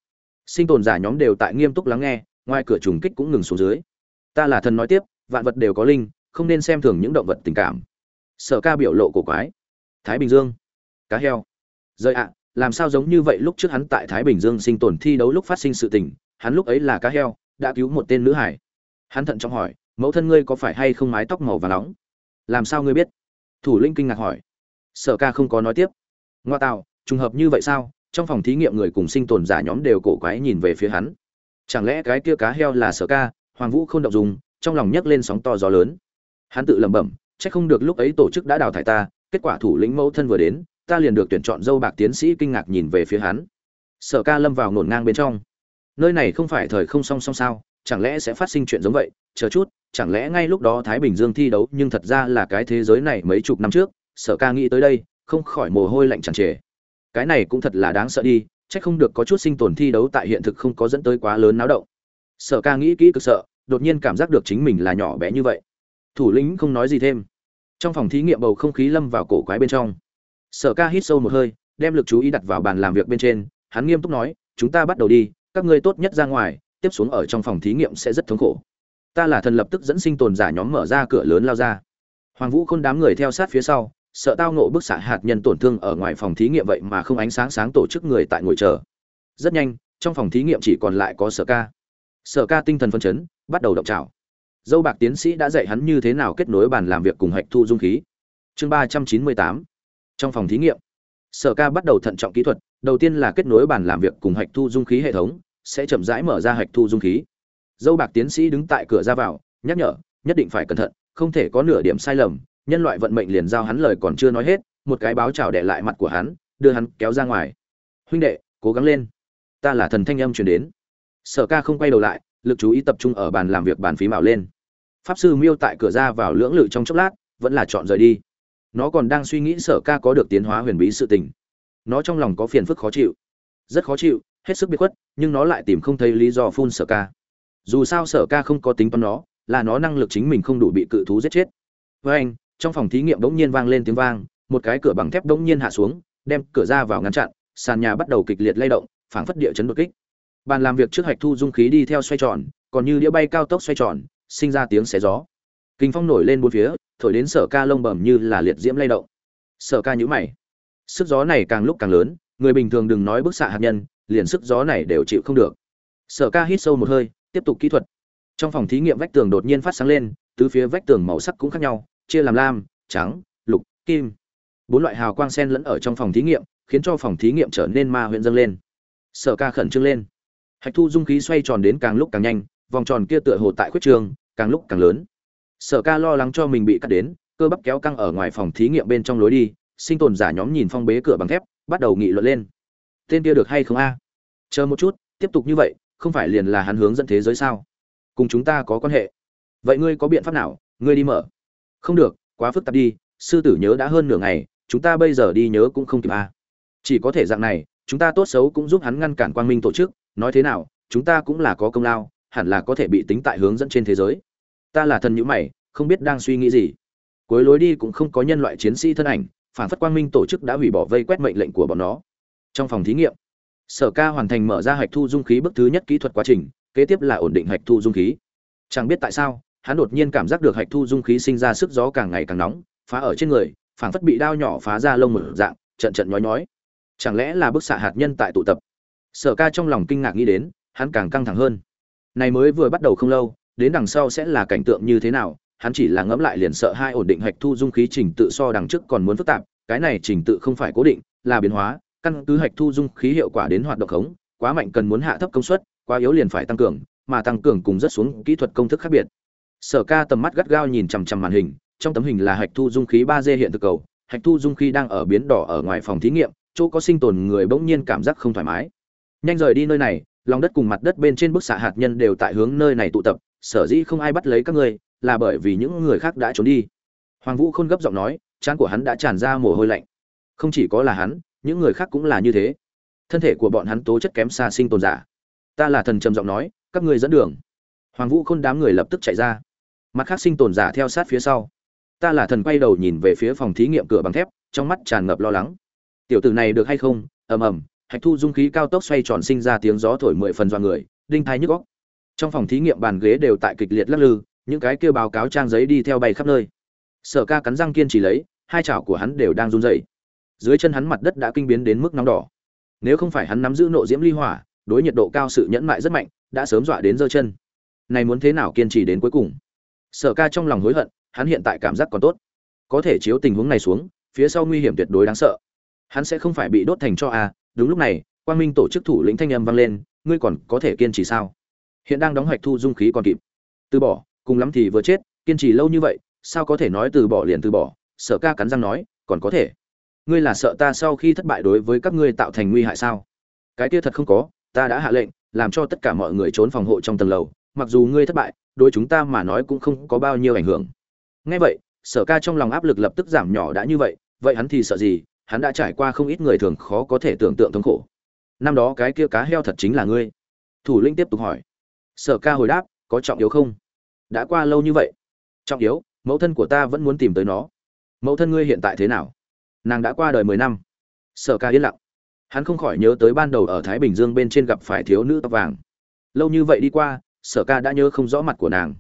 Sinh tồn giả nhóm đều tại nghiêm túc lắng nghe, ngoài cửa trùng kích cũng ngừng xuống dưới. Ta là thần nói tiếp, vạn vật đều có linh, không nên xem thường những động vật tình cảm. Sở ca biểu lộ cổ quái. Thái bình dương. Cá heo. Rời ạ làm sao giống như vậy lúc trước hắn tại thái bình dương sinh tồn thi đấu lúc phát sinh sự tình, hắn lúc ấy là cá heo, đã cứu một tên nữ hải. Hắn thận trọng hỏi, mẫu thân ngươi có phải hay không mái tóc màu và nóng? Làm sao ngươi biết? Thủ linh kinh ngạc hỏi. Sở ca không có nói tiếp. Ngoa tạo trùng hợp như vậy sao? Trong phòng thí nghiệm người cùng sinh tồn giả nhóm đều cổ quái nhìn về phía hắn. Chẳng lẽ cái kia cá heo là sở ca? Hoàng vũ không động dùng trong lòng nhấc lên sóng to gió lớn. Hắn tự lẩm bẩm, chắc không được lúc ấy tổ chức đã đào thải ta, kết quả thủ lĩnh mẫu thân vừa đến ta liền được tuyển chọn dâu bạc tiến sĩ kinh ngạc nhìn về phía hắn. Sở ca lâm vào nổn ngang bên trong. Nơi này không phải thời không song song sao, chẳng lẽ sẽ phát sinh chuyện giống vậy? Chờ chút, chẳng lẽ ngay lúc đó thái bình dương thi đấu, nhưng thật ra là cái thế giới này mấy chục năm trước, sở ca nghĩ tới đây, không khỏi mồ hôi lạnh tràn trề. Cái này cũng thật là đáng sợ đi, chắc không được có chút sinh tồn thi đấu tại hiện thực không có dẫn tới quá lớn náo động. Sở ca nghĩ kỹ cực sợ, đột nhiên cảm giác được chính mình là nhỏ bé như vậy. Thủ lĩnh không nói gì thêm. Trong phòng thí nghiệm bầu không khí lâm vào cổ quái bên trong sở ca hít sâu một hơi, đem lực chú ý đặt vào bàn làm việc bên trên, hắn nghiêm túc nói, chúng ta bắt đầu đi, các ngươi tốt nhất ra ngoài, tiếp xuống ở trong phòng thí nghiệm sẽ rất thống khổ. Ta là thần lập tức dẫn sinh tồn giả nhóm mở ra cửa lớn lao ra. Hoàng vũ khôn đám người theo sát phía sau, sợ tao nộ bức xạ hạt nhân tổn thương ở ngoài phòng thí nghiệm vậy mà không ánh sáng sáng tổ chức người tại ngồi chờ. Rất nhanh, trong phòng thí nghiệm chỉ còn lại có sở ca. Sở ca tinh thần phân chấn, bắt đầu động trào dâu bạc tiến sĩ đã dạy hắn như thế nào kết nối bàn làm việc cùng hạch thu dung khí. Chương ba trăm chín mươi tám trong phòng thí nghiệm, sở ca bắt đầu thận trọng kỹ thuật, đầu tiên là kết nối bàn làm việc cùng hạch thu dung khí hệ thống, sẽ chậm rãi mở ra hạch thu dung khí. Dâu bạc tiến sĩ đứng tại cửa ra vào, nhắc nhở, nhất định phải cẩn thận, không thể có nửa điểm sai lầm, nhân loại vận mệnh liền giao hắn lời còn chưa nói hết, một cái báo chào để lại mặt của hắn, đưa hắn kéo ra ngoài. Huynh đệ, cố gắng lên. Ta là thần thanh âm truyền đến. Sở ca không quay đầu lại, lực chú ý tập trung ở bàn làm việc bàn phím mạo lên. Pháp sư miêu tại cửa ra vào lưỡng lự trong chốc lát, vẫn là chọn rời đi nó còn đang suy nghĩ sở ca có được tiến hóa huyền bí sự tình. Nó trong lòng có phiền phức khó chịu. Rất khó chịu, hết sức biệt khuất, nhưng nó lại tìm không thấy lý do phun sở ca. Dù sao sở ca không có tính toán nó, là nó năng lực chính mình không đủ bị cự thú giết chết. Với anh, trong phòng thí nghiệm bỗng nhiên vang lên tiếng vang, một cái cửa bằng thép bỗng nhiên hạ xuống, đem cửa ra vào ngăn chặn, sàn nhà bắt đầu kịch liệt lay động, phảng phất địa chấn đột kích. Bàn làm việc trước hạch thu dung khí đi theo xoay tròn, còn như đĩa bay cao tốc xoay tròn, sinh ra tiếng xé gió. Kinh phong nổi lên bốn phía thổi đến sở ca lông bầm như là liệt diễm lay động. Sở ca nhữ mày. Sức gió này càng lúc càng lớn, người bình thường đừng nói bức xạ hạt nhân, liền sức gió này đều chịu không được. Sở ca hít sâu một hơi, tiếp tục kỹ thuật. Trong phòng thí nghiệm vách tường đột nhiên phát sáng lên, tứ phía vách tường màu sắc cũng khác nhau, chia làm lam, trắng, lục, kim. Bốn loại hào quang sen lẫn ở trong phòng thí nghiệm, khiến cho phòng thí nghiệm trở nên ma huyện dâng lên. Sở ca khẩn trương lên. Hạch thu dung khí xoay tròn đến càng lúc càng nhanh, vòng tròn kia tựa hồ tại khuyết trường, càng lúc càng lớn sở ca lo lắng cho mình bị cắt đến, cơ bắp kéo căng ở ngoài phòng thí nghiệm bên trong lối đi, sinh tồn giả nhóm nhìn phong bế cửa bằng thép, bắt đầu nghị luận lên. Tên kia được hay không a? Chờ một chút, tiếp tục như vậy, không phải liền là hắn hướng dẫn thế giới sao? Cùng chúng ta có quan hệ. Vậy ngươi có biện pháp nào? Ngươi đi mở. Không được, quá phức tạp đi, sư tử nhớ đã hơn nửa ngày, chúng ta bây giờ đi nhớ cũng không kịp a. Chỉ có thể dạng này, chúng ta tốt xấu cũng giúp hắn ngăn cản quang minh tổ chức, nói thế nào, chúng ta cũng là có công lao, hẳn là có thể bị tính tại hướng dẫn trên thế giới ta là thần nhữ mày, không biết đang suy nghĩ gì. Cuối lối đi cũng không có nhân loại chiến sĩ thân ảnh, phản phất quang minh tổ chức đã hủy bỏ vây quét mệnh lệnh của bọn nó. Trong phòng thí nghiệm, sở ca hoàn thành mở ra hạch thu dung khí bước thứ nhất kỹ thuật quá trình, kế tiếp là ổn định hạch thu dung khí. Chẳng biết tại sao, hắn đột nhiên cảm giác được hạch thu dung khí sinh ra sức gió càng ngày càng nóng, phá ở trên người, phản phất bị đao nhỏ phá ra lông mở dạng, trận trận nhói nhói. Chẳng lẽ là bức xạ hạt nhân tại tụ tập? Sở ca trong lòng kinh ngạc nghĩ đến, hắn càng căng thẳng hơn. Này mới vừa bắt đầu không lâu đến đằng sau sẽ là cảnh tượng như thế nào, hắn chỉ là ngẫm lại liền sợ hai ổn định hạch thu dung khí trình tự so đằng trước còn muốn phức tạp, cái này trình tự không phải cố định, là biến hóa, căn cứ hạch thu dung khí hiệu quả đến hoạt động khống, quá mạnh cần muốn hạ thấp công suất, quá yếu liền phải tăng cường, mà tăng cường cùng rất xuống kỹ thuật công thức khác biệt. Sở ca tầm mắt gắt gao nhìn chằm chằm màn hình, trong tấm hình là hạch thu dung khí ba d hiện thực cầu, hạch thu dung khí đang ở biến đỏ ở ngoài phòng thí nghiệm, chỗ có sinh tồn người bỗng nhiên cảm giác không thoải mái. Nhanh rời đi nơi này, lòng đất cùng mặt đất bên trên bức xạ hạt nhân đều tại hướng nơi này tụ tập sở dĩ không ai bắt lấy các ngươi, là bởi vì những người khác đã trốn đi. Hoàng vũ khôn gấp giọng nói, trán của hắn đã tràn ra mồ hôi lạnh. Không chỉ có là hắn, những người khác cũng là như thế. Thân thể của bọn hắn tố chất kém xa sinh tồn giả. Ta là thần trầm giọng nói, các ngươi dẫn đường. Hoàng vũ khôn đám người lập tức chạy ra. Mặt khác sinh tồn giả theo sát phía sau. Ta là thần quay đầu nhìn về phía phòng thí nghiệm cửa bằng thép, trong mắt tràn ngập lo lắng. Tiểu tử này được hay không? Ầm ầm, hạch thu dung khí cao tốc xoay tròn sinh ra tiếng gió thổi mười phần do người, đinh thai nhức góc trong phòng thí nghiệm bàn ghế đều tại kịch liệt lắc lư, những cái kêu báo cáo trang giấy đi theo bay khắp nơi. Sở ca cắn răng kiên trì lấy, hai chảo của hắn đều đang run rẩy. Dưới chân hắn mặt đất đã kinh biến đến mức nóng đỏ. Nếu không phải hắn nắm giữ nộ diễm ly hỏa, đối nhiệt độ cao sự nhẫn mại rất mạnh, đã sớm dọa đến giơ chân. Này muốn thế nào kiên trì đến cuối cùng? Sở ca trong lòng hối hận, hắn hiện tại cảm giác còn tốt. Có thể chiếu tình huống này xuống, phía sau nguy hiểm tuyệt đối đáng sợ. Hắn sẽ không phải bị đốt thành cho a đúng lúc này, quang minh tổ chức thủ lĩnh thanh âm vang lên, ngươi còn có thể kiên trì sao? Hiện đang đóng hoạch thu dung khí còn kịp. Từ bỏ, cùng lắm thì vừa chết, kiên trì lâu như vậy, sao có thể nói từ bỏ liền từ bỏ? Sở ca cắn răng nói, còn có thể. Ngươi là sợ ta sau khi thất bại đối với các ngươi tạo thành nguy hại sao? Cái kia thật không có, ta đã hạ lệnh, làm cho tất cả mọi người trốn phòng hộ trong tầng lầu. Mặc dù ngươi thất bại, đối chúng ta mà nói cũng không có bao nhiêu ảnh hưởng. Ngay vậy, sở ca trong lòng áp lực lập tức giảm nhỏ đã như vậy vậy hắn thì sợ gì? Hắn đã trải qua không ít người thường khó có thể tưởng tượng thống khổ. Năm đó cái kia cá heo thật chính là ngươi. Thủ lĩnh tiếp tục hỏi sở ca hồi đáp, có trọng yếu không? Đã qua lâu như vậy. Trọng yếu, mẫu thân của ta vẫn muốn tìm tới nó. Mẫu thân ngươi hiện tại thế nào? Nàng đã qua đời mười năm. Sở ca yên lặng. Hắn không khỏi nhớ tới ban đầu ở thái bình dương bên trên gặp phải thiếu nữ tóc vàng. Lâu như vậy đi qua, sở ca đã nhớ không rõ mặt của nàng.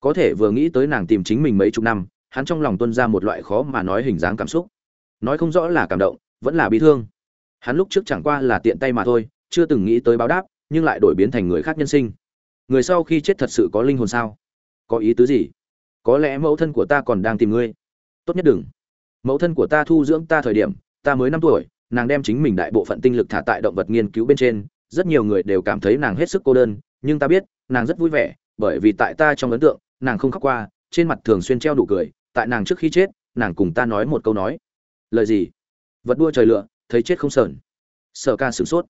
Có thể vừa nghĩ tới nàng tìm chính mình mấy chục năm, hắn trong lòng tuân ra một loại khó mà nói hình dáng cảm xúc. Nói không rõ là cảm động, vẫn là bi thương. Hắn lúc trước chẳng qua là tiện tay mà thôi, chưa từng nghĩ tới báo đáp, nhưng lại đổi biến thành người khác nhân sinh người sau khi chết thật sự có linh hồn sao? Có ý tứ gì? Có lẽ mẫu thân của ta còn đang tìm ngươi. Tốt nhất đừng. Mẫu thân của ta thu dưỡng ta thời điểm, ta mới năm tuổi, nàng đem chính mình đại bộ phận tinh lực thả tại động vật nghiên cứu bên trên, rất nhiều người đều cảm thấy nàng hết sức cô đơn, nhưng ta biết, nàng rất vui vẻ, bởi vì tại ta trong ấn tượng, nàng không khóc qua, trên mặt thường xuyên treo đủ cười, tại nàng trước khi chết, nàng cùng ta nói một câu nói. Lời gì? Vật đua trời lựa thấy chết không sờn. Sở ca sửng sốt.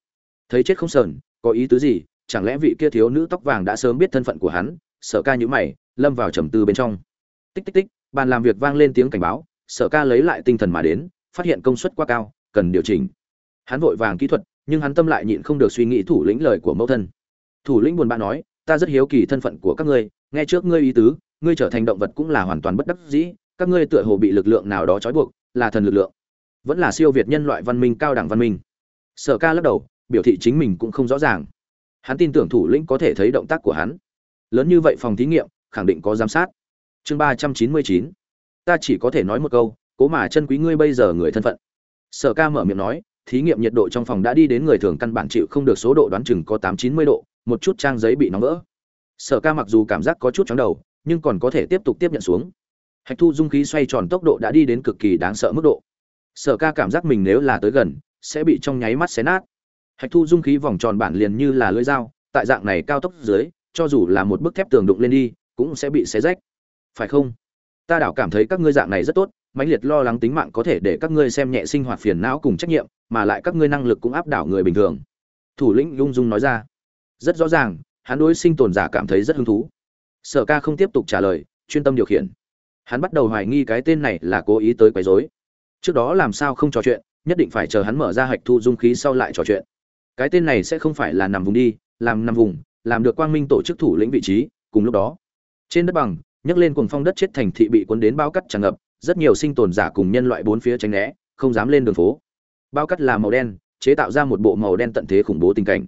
Thấy chết không sờn, có ý tứ gì? Chẳng lẽ vị kia thiếu nữ tóc vàng đã sớm biết thân phận của hắn? Sở ca nhữ mày, lâm vào trầm tư bên trong. Tích tích tích, bàn làm việc vang lên tiếng cảnh báo, sở ca lấy lại tinh thần mà đến, phát hiện công suất quá cao, cần điều chỉnh. Hắn vội vàng kỹ thuật, nhưng hắn tâm lại nhịn không được suy nghĩ thủ lĩnh lời của mẫu thân. Thủ lĩnh buồn bã nói, ta rất hiếu kỳ thân phận của các ngươi, nghe trước ngươi ý tứ, ngươi trở thành động vật cũng là hoàn toàn bất đắc dĩ, các ngươi tựa hồ bị lực lượng nào đó trói buộc, là thần lực lượng, vẫn là siêu việt nhân loại văn minh cao đẳng văn minh. Sở ca lắc đầu, biểu thị chính mình cũng không rõ ràng hắn tin tưởng thủ lĩnh có thể thấy động tác của hắn. Lớn như vậy phòng thí nghiệm, khẳng định có giám sát. Chương ba trăm chín mươi chín. Ta chỉ có thể nói một câu, cố mà chân quý ngươi bây giờ người thân phận. Sở ca mở miệng nói, thí nghiệm nhiệt độ trong phòng đã đi đến người thường căn bản chịu không được số độ đoán chừng có tám chín mươi độ, một chút trang giấy bị nóng vỡ. Sở ca mặc dù cảm giác có chút chóng đầu, nhưng còn có thể tiếp tục tiếp nhận xuống. Hạch thu dung khí xoay tròn tốc độ đã đi đến cực kỳ đáng sợ mức độ. Sở ca cảm giác mình nếu là tới gần, sẽ bị trong nháy mắt xé nát hạch thu dung khí vòng tròn bản liền như là lưỡi dao, tại dạng này cao tốc dưới, cho dù là một bức thép tường đụng lên đi, cũng sẽ bị xé rách. Phải không? Ta đảo cảm thấy các ngươi dạng này rất tốt, mãnh liệt lo lắng tính mạng có thể để các ngươi xem nhẹ sinh hoạt phiền não cùng trách nhiệm, mà lại các ngươi năng lực cũng áp đảo người bình thường. Thủ lĩnh lung dung nói ra. Rất rõ ràng, hắn đối sinh tồn giả cảm thấy rất hứng thú. Sở ca không tiếp tục trả lời, chuyên tâm điều khiển. Hắn bắt đầu hoài nghi cái tên này là cố ý tới quấy rối. Trước đó làm sao không trò chuyện, nhất định phải chờ hắn mở ra hạch thu dung khí sau lại trò chuyện cái tên này sẽ không phải là nằm vùng đi, làm nằm vùng, làm được quang minh tổ chức thủ lĩnh vị trí, cùng lúc đó, trên đất bằng, nhấc lên cuồng phong đất chết thành thị bị cuốn đến bao cắt tràn ngập, rất nhiều sinh tồn giả cùng nhân loại bốn phía tránh né, không dám lên đường phố. Bao cắt là màu đen, chế tạo ra một bộ màu đen tận thế khủng bố tình cảnh.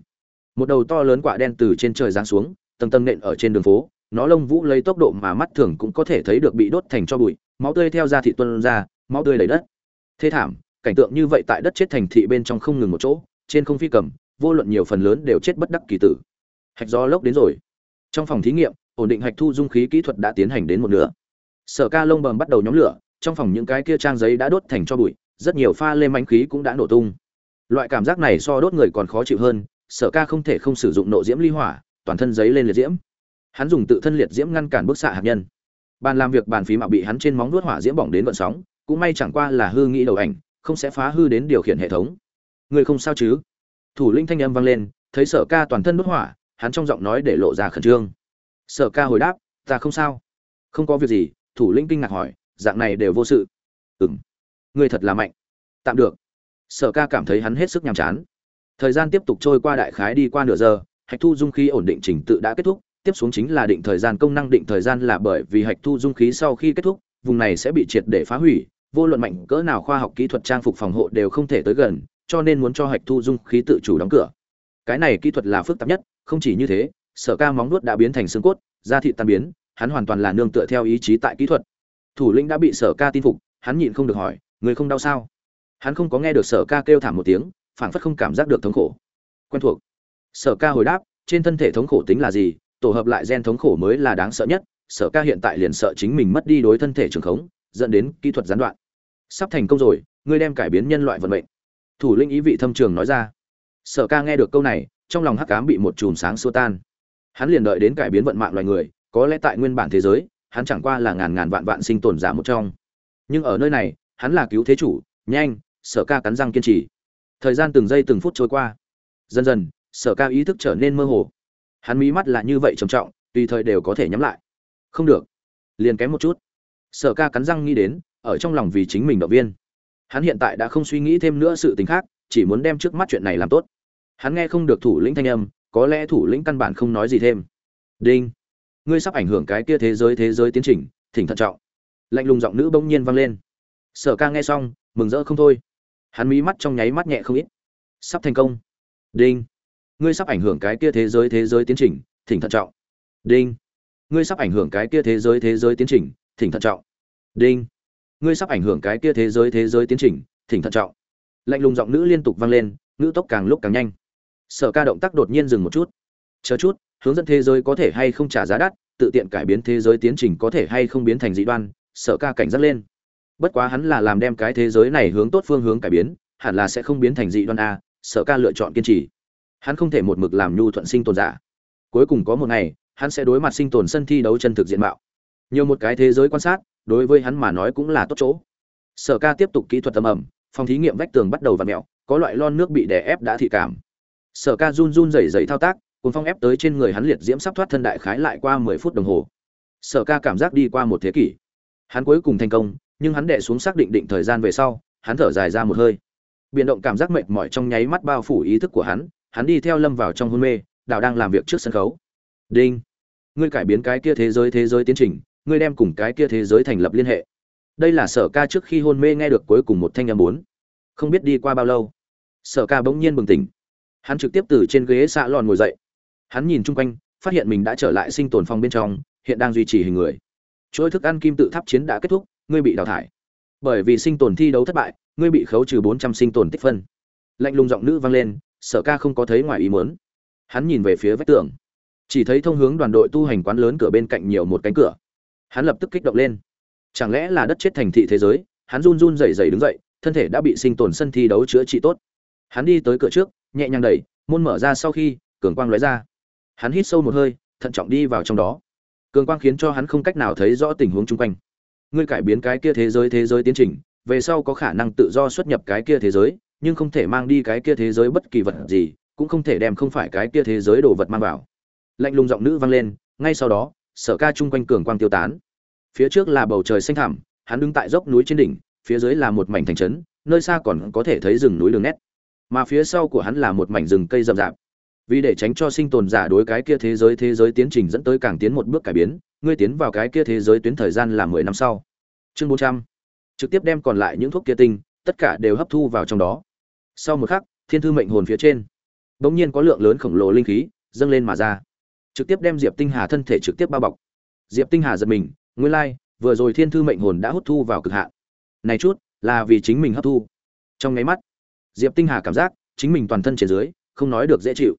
Một đầu to lớn quả đen từ trên trời giáng xuống, tầng tầng nện ở trên đường phố, nó lông vũ lấy tốc độ mà mắt thường cũng có thể thấy được bị đốt thành cho bụi, máu tươi theo da thị tuân ra, máu tươi đầy đất. Thế thảm, cảnh tượng như vậy tại đất chết thành thị bên trong không ngừng một chỗ trên không phi cầm, vô luận nhiều phần lớn đều chết bất đắc kỳ tử. Hạch gió lốc đến rồi. Trong phòng thí nghiệm, ổn định hạch thu dung khí kỹ thuật đã tiến hành đến một nửa. Sở ca lông bầm bắt đầu nhóm lửa, trong phòng những cái kia trang giấy đã đốt thành cho bụi, rất nhiều pha lên mánh khí cũng đã nổ tung. Loại cảm giác này so đốt người còn khó chịu hơn, sở ca không thể không sử dụng nộ diễm ly hỏa, toàn thân giấy lên liệt diễm. Hắn dùng tự thân liệt diễm ngăn cản bức xạ hạt nhân. Bàn làm việc bàn phí mạo bị hắn trên móng đuốt hỏa diễm bỏng đến vận sóng, cũng may chẳng qua là hư nghĩ đầu ảnh, không sẽ phá hư đến điều khiển hệ thống người không sao chứ? Thủ linh thanh âm vang lên, thấy sở ca toàn thân đốt hỏa, hắn trong giọng nói để lộ ra khẩn trương. Sở ca hồi đáp, ta không sao. Không có việc gì. Thủ linh kinh ngạc hỏi, dạng này đều vô sự. Ừ m người thật là mạnh. Tạm được. Sở ca cảm thấy hắn hết sức nhàm chán. Thời gian tiếp tục trôi qua đại khái đi qua nửa giờ, hạch thu dung khí ổn định trình tự đã kết thúc, tiếp xuống chính là định thời gian công năng, định thời gian là bởi vì hạch thu dung khí sau khi kết thúc, vùng này sẽ bị triệt để phá hủy, vô luận mạnh cỡ nào khoa học kỹ thuật trang phục phòng hộ đều không thể tới gần cho nên muốn cho hạch thu dung khí tự chủ đóng cửa. Cái này kỹ thuật là phức tạp nhất, không chỉ như thế, sở ca móng nuốt đã biến thành xương cốt, da thịt tan biến, hắn hoàn toàn là nương tựa theo ý chí tại kỹ thuật. Thủ lĩnh đã bị sở ca tin phục, hắn nhịn không được hỏi, người không đau sao? Hắn không có nghe được sở ca kêu thảm một tiếng, phảng phất không cảm giác được thống khổ. Quen thuộc. Sở ca hồi đáp, trên thân thể thống khổ tính là gì? Tổ hợp lại gen thống khổ mới là đáng sợ nhất, sở ca hiện tại liền sợ chính mình mất đi đối thân thể trường khống, dẫn đến kỹ thuật gián đoạn. Sắp thành công rồi, ngươi đem cải biến nhân loại vận mệnh thủ linh ý vị thâm trường nói ra. Sở ca nghe được câu này, trong lòng hắc cám bị một chùm sáng xua tan. Hắn liền đợi đến cải biến vận mạng loài người, có lẽ tại nguyên bản thế giới, hắn chẳng qua là ngàn ngàn vạn vạn sinh tồn giả một trong. Nhưng ở nơi này, hắn là cứu thế chủ, nhanh, sở ca cắn răng kiên trì. Thời gian từng giây từng phút trôi qua. Dần dần, sở ca ý thức trở nên mơ hồ. Hắn mí mắt là như vậy trầm trọng, tùy thời đều có thể nhắm lại. Không được. Liền kém một chút. Sở ca cắn răng nghĩ đến, ở trong lòng vì chính mình động viên hắn hiện tại đã không suy nghĩ thêm nữa sự tình khác, chỉ muốn đem trước mắt chuyện này làm tốt. Hắn nghe không được thủ lĩnh thanh âm, có lẽ thủ lĩnh căn bản không nói gì thêm. Đinh! Ngươi sắp ảnh hưởng cái kia thế giới thế giới tiến trình, thỉnh thận trọng. Lạnh lùng giọng nữ bỗng nhiên vang lên. Sở ca nghe xong, mừng rỡ không thôi. Hắn mí mắt trong nháy mắt nhẹ không ít. Sắp thành công. Đinh! Ngươi sắp ảnh hưởng cái kia thế giới thế giới tiến trình, thỉnh thận trọng. Đinh! Ngươi sắp ảnh hưởng cái kia thế giới thế giới tiến trình, thỉnh thận trọng. Đinh! Ngươi sắp ảnh hưởng cái kia thế giới thế giới tiến trình, thỉnh thận trọng. Lạnh lùng giọng nữ liên tục vang lên, ngữ tốc càng lúc càng nhanh. Sở ca động tác đột nhiên dừng một chút. Chờ chút, hướng dẫn thế giới có thể hay không trả giá đắt, tự tiện cải biến thế giới tiến trình có thể hay không biến thành dị đoan, sở ca cảnh giác lên. Bất quá hắn là làm đem cái thế giới này hướng tốt phương hướng cải biến, hẳn là sẽ không biến thành dị đoan a, sở ca lựa chọn kiên trì. Hắn không thể một mực làm nhu thuận sinh tồn giả. Cuối cùng có một ngày, hắn sẽ đối mặt sinh tồn sân thi đấu chân thực diện mạo. Nhiều một cái thế giới quan sát đối với hắn mà nói cũng là tốt chỗ. Sở ca tiếp tục kỹ thuật tầm ẩm, phòng thí nghiệm vách tường bắt đầu v ặ mẹo có loại lon nước bị đè ép đã thị cảm. Sở ca run run rẩy rẩy thao tác cùng phong ép tới trên người hắn liệt diễm sắp thoát thân đại khái lại qua mười phút đồng hồ. Sở ca cảm giác đi qua một thế kỷ. Hắn cuối cùng thành công, nhưng hắn đè xuống xác định định thời gian về sau, hắn thở dài ra một hơi. Biện động cảm giác mệt mỏi trong nháy mắt bao phủ ý thức của hắn hắn đi theo lâm vào trong hôn mê đào đang làm việc trước sân khấu. Đinh! Ngươi cải biến cái kia thế giới thế giới tiến trình ngươi đem cùng cái kia thế giới thành lập liên hệ. Đây là sở ca trước khi hôn mê nghe được cuối cùng một thanh âm bốn. Không biết đi qua bao lâu, sở ca bỗng nhiên bừng tỉnh. Hắn trực tiếp từ trên ghế xạ lòn ngồi dậy. Hắn nhìn chung quanh, phát hiện mình đã trở lại sinh tồn phòng bên trong, hiện đang duy trì hình người. Chuỗi thức ăn kim tự tháp chiến đã kết thúc, ngươi bị đào thải. Bởi vì sinh tồn thi đấu thất bại, ngươi bị khấu trừ bốn trăm sinh tồn tích phân. Lạnh lùng giọng nữ vang lên, sở ca không có thấy ngoài ý muốn. Hắn nhìn về phía vách tường. Chỉ thấy thông hướng đoàn đội tu hành quán lớn cửa bên cạnh nhiều một cánh cửa hắn lập tức kích động lên. Chẳng lẽ là đất chết thành thị thế giới, hắn run run rẩy rẩy đứng dậy, thân thể đã bị sinh tồn sân thi đấu chữa trị tốt. Hắn đi tới cửa trước, nhẹ nhàng đẩy, môn mở ra sau khi, cường quang lóe ra. Hắn hít sâu một hơi, thận trọng đi vào trong đó. Cường quang khiến cho hắn không cách nào thấy rõ tình huống chung quanh. Ngươi cải biến cái kia thế giới thế giới tiến trình, về sau có khả năng tự do xuất nhập cái kia thế giới, nhưng không thể mang đi cái kia thế giới bất kỳ vật gì, cũng không thể đem không phải cái kia thế giới đồ vật mang vào. Lạnh lùng giọng nữ vang lên, ngay sau đó sở ca chung quanh cường quang tiêu tán. Phía trước là bầu trời xanh thẳm, hắn đứng tại dốc núi trên đỉnh, phía dưới là một mảnh thành trấn, nơi xa còn có thể thấy rừng núi đường nét. Mà phía sau của hắn là một mảnh rừng cây rậm rạp. Vì để tránh cho sinh tồn giả đối cái kia thế giới thế giới tiến trình dẫn tới càng tiến một bước cải biến, ngươi tiến vào cái kia thế giới tuyến thời gian là mười năm sau. Chương bốn trăm. Trực tiếp đem còn lại những thuốc kia tinh, tất cả đều hấp thu vào trong đó. Sau một khắc, thiên thư mệnh hồn phía trên, bỗng nhiên có lượng lớn khổng lồ linh khí dâng lên mà ra trực tiếp đem diệp tinh hà thân thể trực tiếp bao bọc. Diệp tinh hà giật mình, nguyên lai, vừa rồi thiên thư mệnh hồn đã hút thu vào cực hạn. Này chút, là vì chính mình hấp thu. Trong nháy mắt, diệp tinh hà cảm giác chính mình toàn thân trên dưới, không nói được dễ chịu.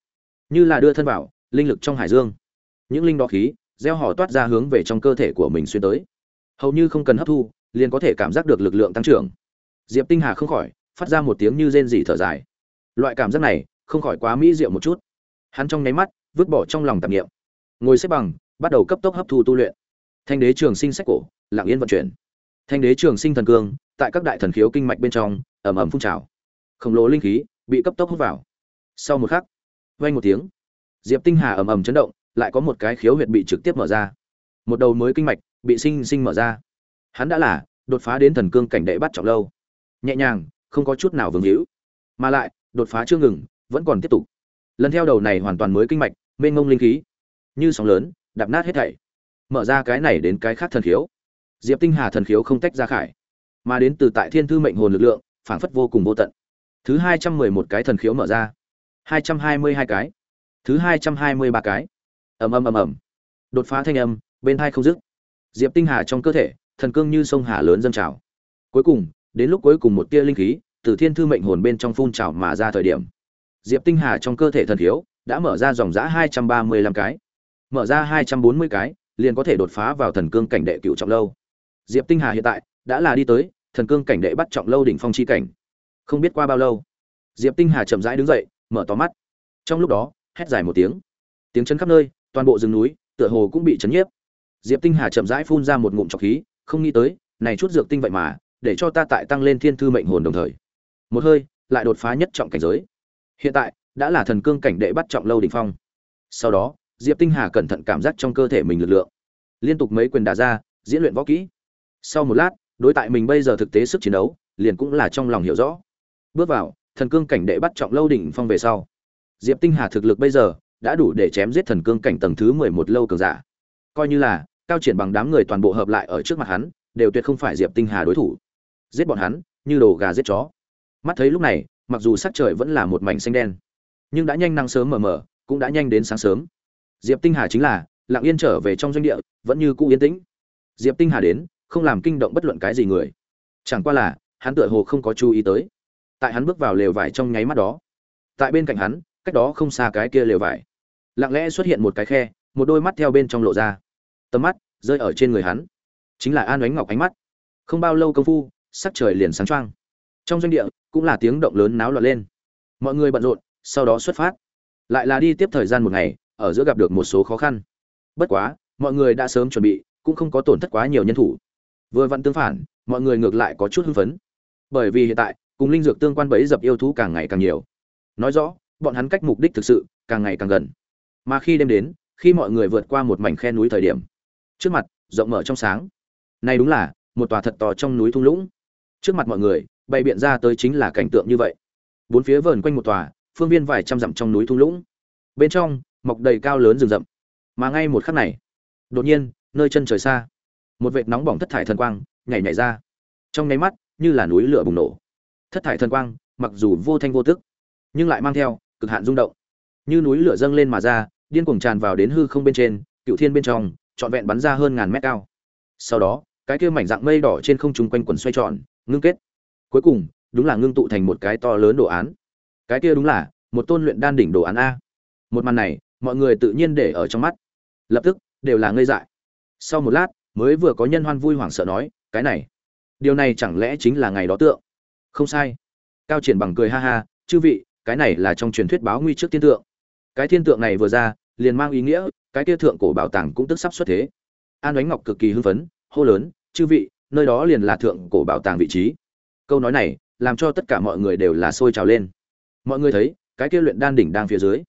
Như là đưa thân vào, linh lực trong hải dương. Những linh đó khí, gieo họ toát ra hướng về trong cơ thể của mình xuyên tới. Hầu như không cần hấp thu, liền có thể cảm giác được lực lượng tăng trưởng. Diệp tinh hà không khỏi, phát ra một tiếng như rên rỉ thở dài. Loại cảm giác này, không khỏi quá mỹ diệu một chút. Hắn trong nháy mắt vứt bỏ trong lòng tạp niệm. Ngồi xếp bằng, bắt đầu cấp tốc hấp thu tu luyện. Thanh đế trường sinh sách cổ, lặng yên vận chuyển. Thanh đế trường sinh thần cương, tại các đại thần khiếu kinh mạch bên trong ẩm ẩm phun trào. Khổng lồ linh khí bị cấp tốc hút vào. Sau một khắc, vang một tiếng. Diệp tinh hà ầm ầm chấn động, lại có một cái khiếu huyệt bị trực tiếp mở ra. Một đầu mới kinh mạch bị sinh sinh mở ra. Hắn đã là đột phá đến thần cương cảnh đệ bắt trọng lâu. Nhẹ nhàng, không có chút nào vương hữu. Mà lại, đột phá chưa ngừng, vẫn còn tiếp tục. Lần theo đầu này hoàn toàn mới kinh mạch mênh mông linh khí, như sóng lớn, đạp nát hết thảy. Mở ra cái này đến cái khác thần khiếu. Diệp tinh hà thần khiếu không tách ra khải, mà đến từ tại thiên thư mệnh hồn lực lượng, phảng phất vô cùng vô tận. Thứ hai trăm mười một cái thần khiếu mở ra. hai trăm hai mươi hai cái. Thứ hai trăm hai mươi ba cái. Ầm ầm ầm ầm. Đột phá thanh âm, bên hai không dứt. Diệp tinh hà trong cơ thể, thần cương như sông hà lớn dâng trào. Cuối cùng, đến lúc cuối cùng một tia linh khí, từ thiên thư mệnh hồn bên trong phun trào mà ra thời điểm. Diệp tinh hà trong cơ thể thần khiếu đã mở ra dòng giã hai trăm ba mươi lăm cái. Mở ra hai trăm bốn mươi cái, liền có thể đột phá vào thần cương cảnh đệ cựu trọng lâu. Diệp tinh hà hiện tại đã là đi tới thần cương cảnh đệ bắt trọng lâu đỉnh phong chi cảnh. Không biết qua bao lâu, diệp tinh hà chậm rãi đứng dậy, mở to mắt. Trong lúc đó, hét dài một tiếng. Tiếng chấn khắp nơi, toàn bộ rừng núi, tựa hồ cũng bị chấn nhiếp. Diệp tinh hà chậm rãi phun ra một ngụm trọc khí, không nghĩ tới, này chút dược tinh vậy mà, để cho ta tại tăng lên thiên thư mệnh hồn đồng thời. Một hơi, lại đột phá nhất trọng cảnh giới. Hiện tại đã là thần cương cảnh đệ bắt trọng lâu đỉnh phong. Sau đó, diệp tinh hà cẩn thận cảm giác trong cơ thể mình lực lượng. Liên tục mấy quyền đả ra, diễn luyện võ kỹ. Sau một lát, đối tại mình bây giờ thực tế sức chiến đấu, liền cũng là trong lòng hiểu rõ. Bước vào, thần cương cảnh đệ bắt trọng lâu đỉnh phong về sau, diệp tinh hà thực lực bây giờ đã đủ để chém giết thần cương cảnh tầng thứ mười một lâu cường giả. Coi như là, cao triển bằng đám người toàn bộ hợp lại ở trước mặt hắn, đều tuyệt không phải diệp tinh hà đối thủ. Giết bọn hắn, như đồ gà giết chó. Mắt thấy lúc này, mặc dù sắc trời vẫn là một mảnh xanh đen nhưng đã nhanh năng sớm mờ mờ cũng đã nhanh đến sáng sớm. Diệp tinh hà chính là, lặng yên trở về trong doanh địa, vẫn như cũ yên tĩnh. Diệp tinh hà đến, không làm kinh động bất luận cái gì người. Chẳng qua là, hắn tựa hồ không có chú ý tới. Tại hắn bước vào lều vải trong nháy mắt đó, tại bên cạnh hắn, cách đó không xa cái kia lều vải, lặng lẽ xuất hiện một cái khe, một đôi mắt theo bên trong lộ ra. Tầm mắt rơi ở trên người hắn, chính là an ánh ngọc ánh mắt. Không bao lâu công phu, sắc trời liền sáng choang. Trong doanh địa, cũng là tiếng động lớn náo loạn lên. Mọi người bận rộn sau đó xuất phát. Lại là đi tiếp thời gian một ngày, ở giữa gặp được một số khó khăn. Bất quá, mọi người đã sớm chuẩn bị, cũng không có tổn thất quá nhiều nhân thủ. Vừa vặn tương phản, mọi người ngược lại có chút hưng phấn. Bởi vì hiện tại, cùng linh dược tương quan bẫy dập yêu thú càng ngày càng nhiều. Nói rõ, bọn hắn cách mục đích thực sự càng ngày càng gần. Mà khi đêm đến, khi mọi người vượt qua một mảnh khe núi thời điểm, trước mặt, rộng mở trong sáng. Này đúng là, một tòa thật to trong núi thung lũng. Trước mặt mọi người, bày biện ra tới chính là cảnh tượng như vậy. Bốn phía vờn quanh một tòa phương viên vài trăm dặm trong núi thung lũng. Bên trong, mọc đầy cao lớn rừng rậm. Mà ngay một khắc này, đột nhiên, nơi chân trời xa, một vệt nóng bỏng thất thải thần quang nhảy nhảy ra. Trong nháy mắt, như là núi lửa bùng nổ. Thất thải thần quang, mặc dù vô thanh vô tức, nhưng lại mang theo cực hạn rung động. Như núi lửa dâng lên mà ra, điên cuồng tràn vào đến hư không bên trên, cựu thiên bên trong, trọn vẹn bắn ra hơn ngàn mét cao. Sau đó, cái kia mảnh dạng mây đỏ trên không trung quanh quần xoay tròn, ngưng kết. Cuối cùng, đúng là ngưng tụ thành một cái to lớn đồ án cái kia đúng là, một tôn luyện đan đỉnh đồ án a. Một màn này, mọi người tự nhiên để ở trong mắt. Lập tức, đều là ngây dại. Sau một lát, mới vừa có nhân hoan vui hoảng sợ nói, cái này, điều này chẳng lẽ chính là ngày đó tượng? Không sai. Cao triển bằng cười ha ha, chư vị, cái này là trong truyền thuyết báo nguy trước tiên tượng. Cái thiên tượng này vừa ra, liền mang ý nghĩa, cái kia thượng cổ bảo tàng cũng tức sắp xuất thế. An ánh ngọc cực kỳ hưng phấn, hô lớn, chư vị, nơi đó liền là thượng cổ bảo tàng vị trí. Câu nói này, làm cho tất cả mọi người đều là sôi trào lên mọi người thấy, cái kia luyện đan đỉnh đang phía dưới.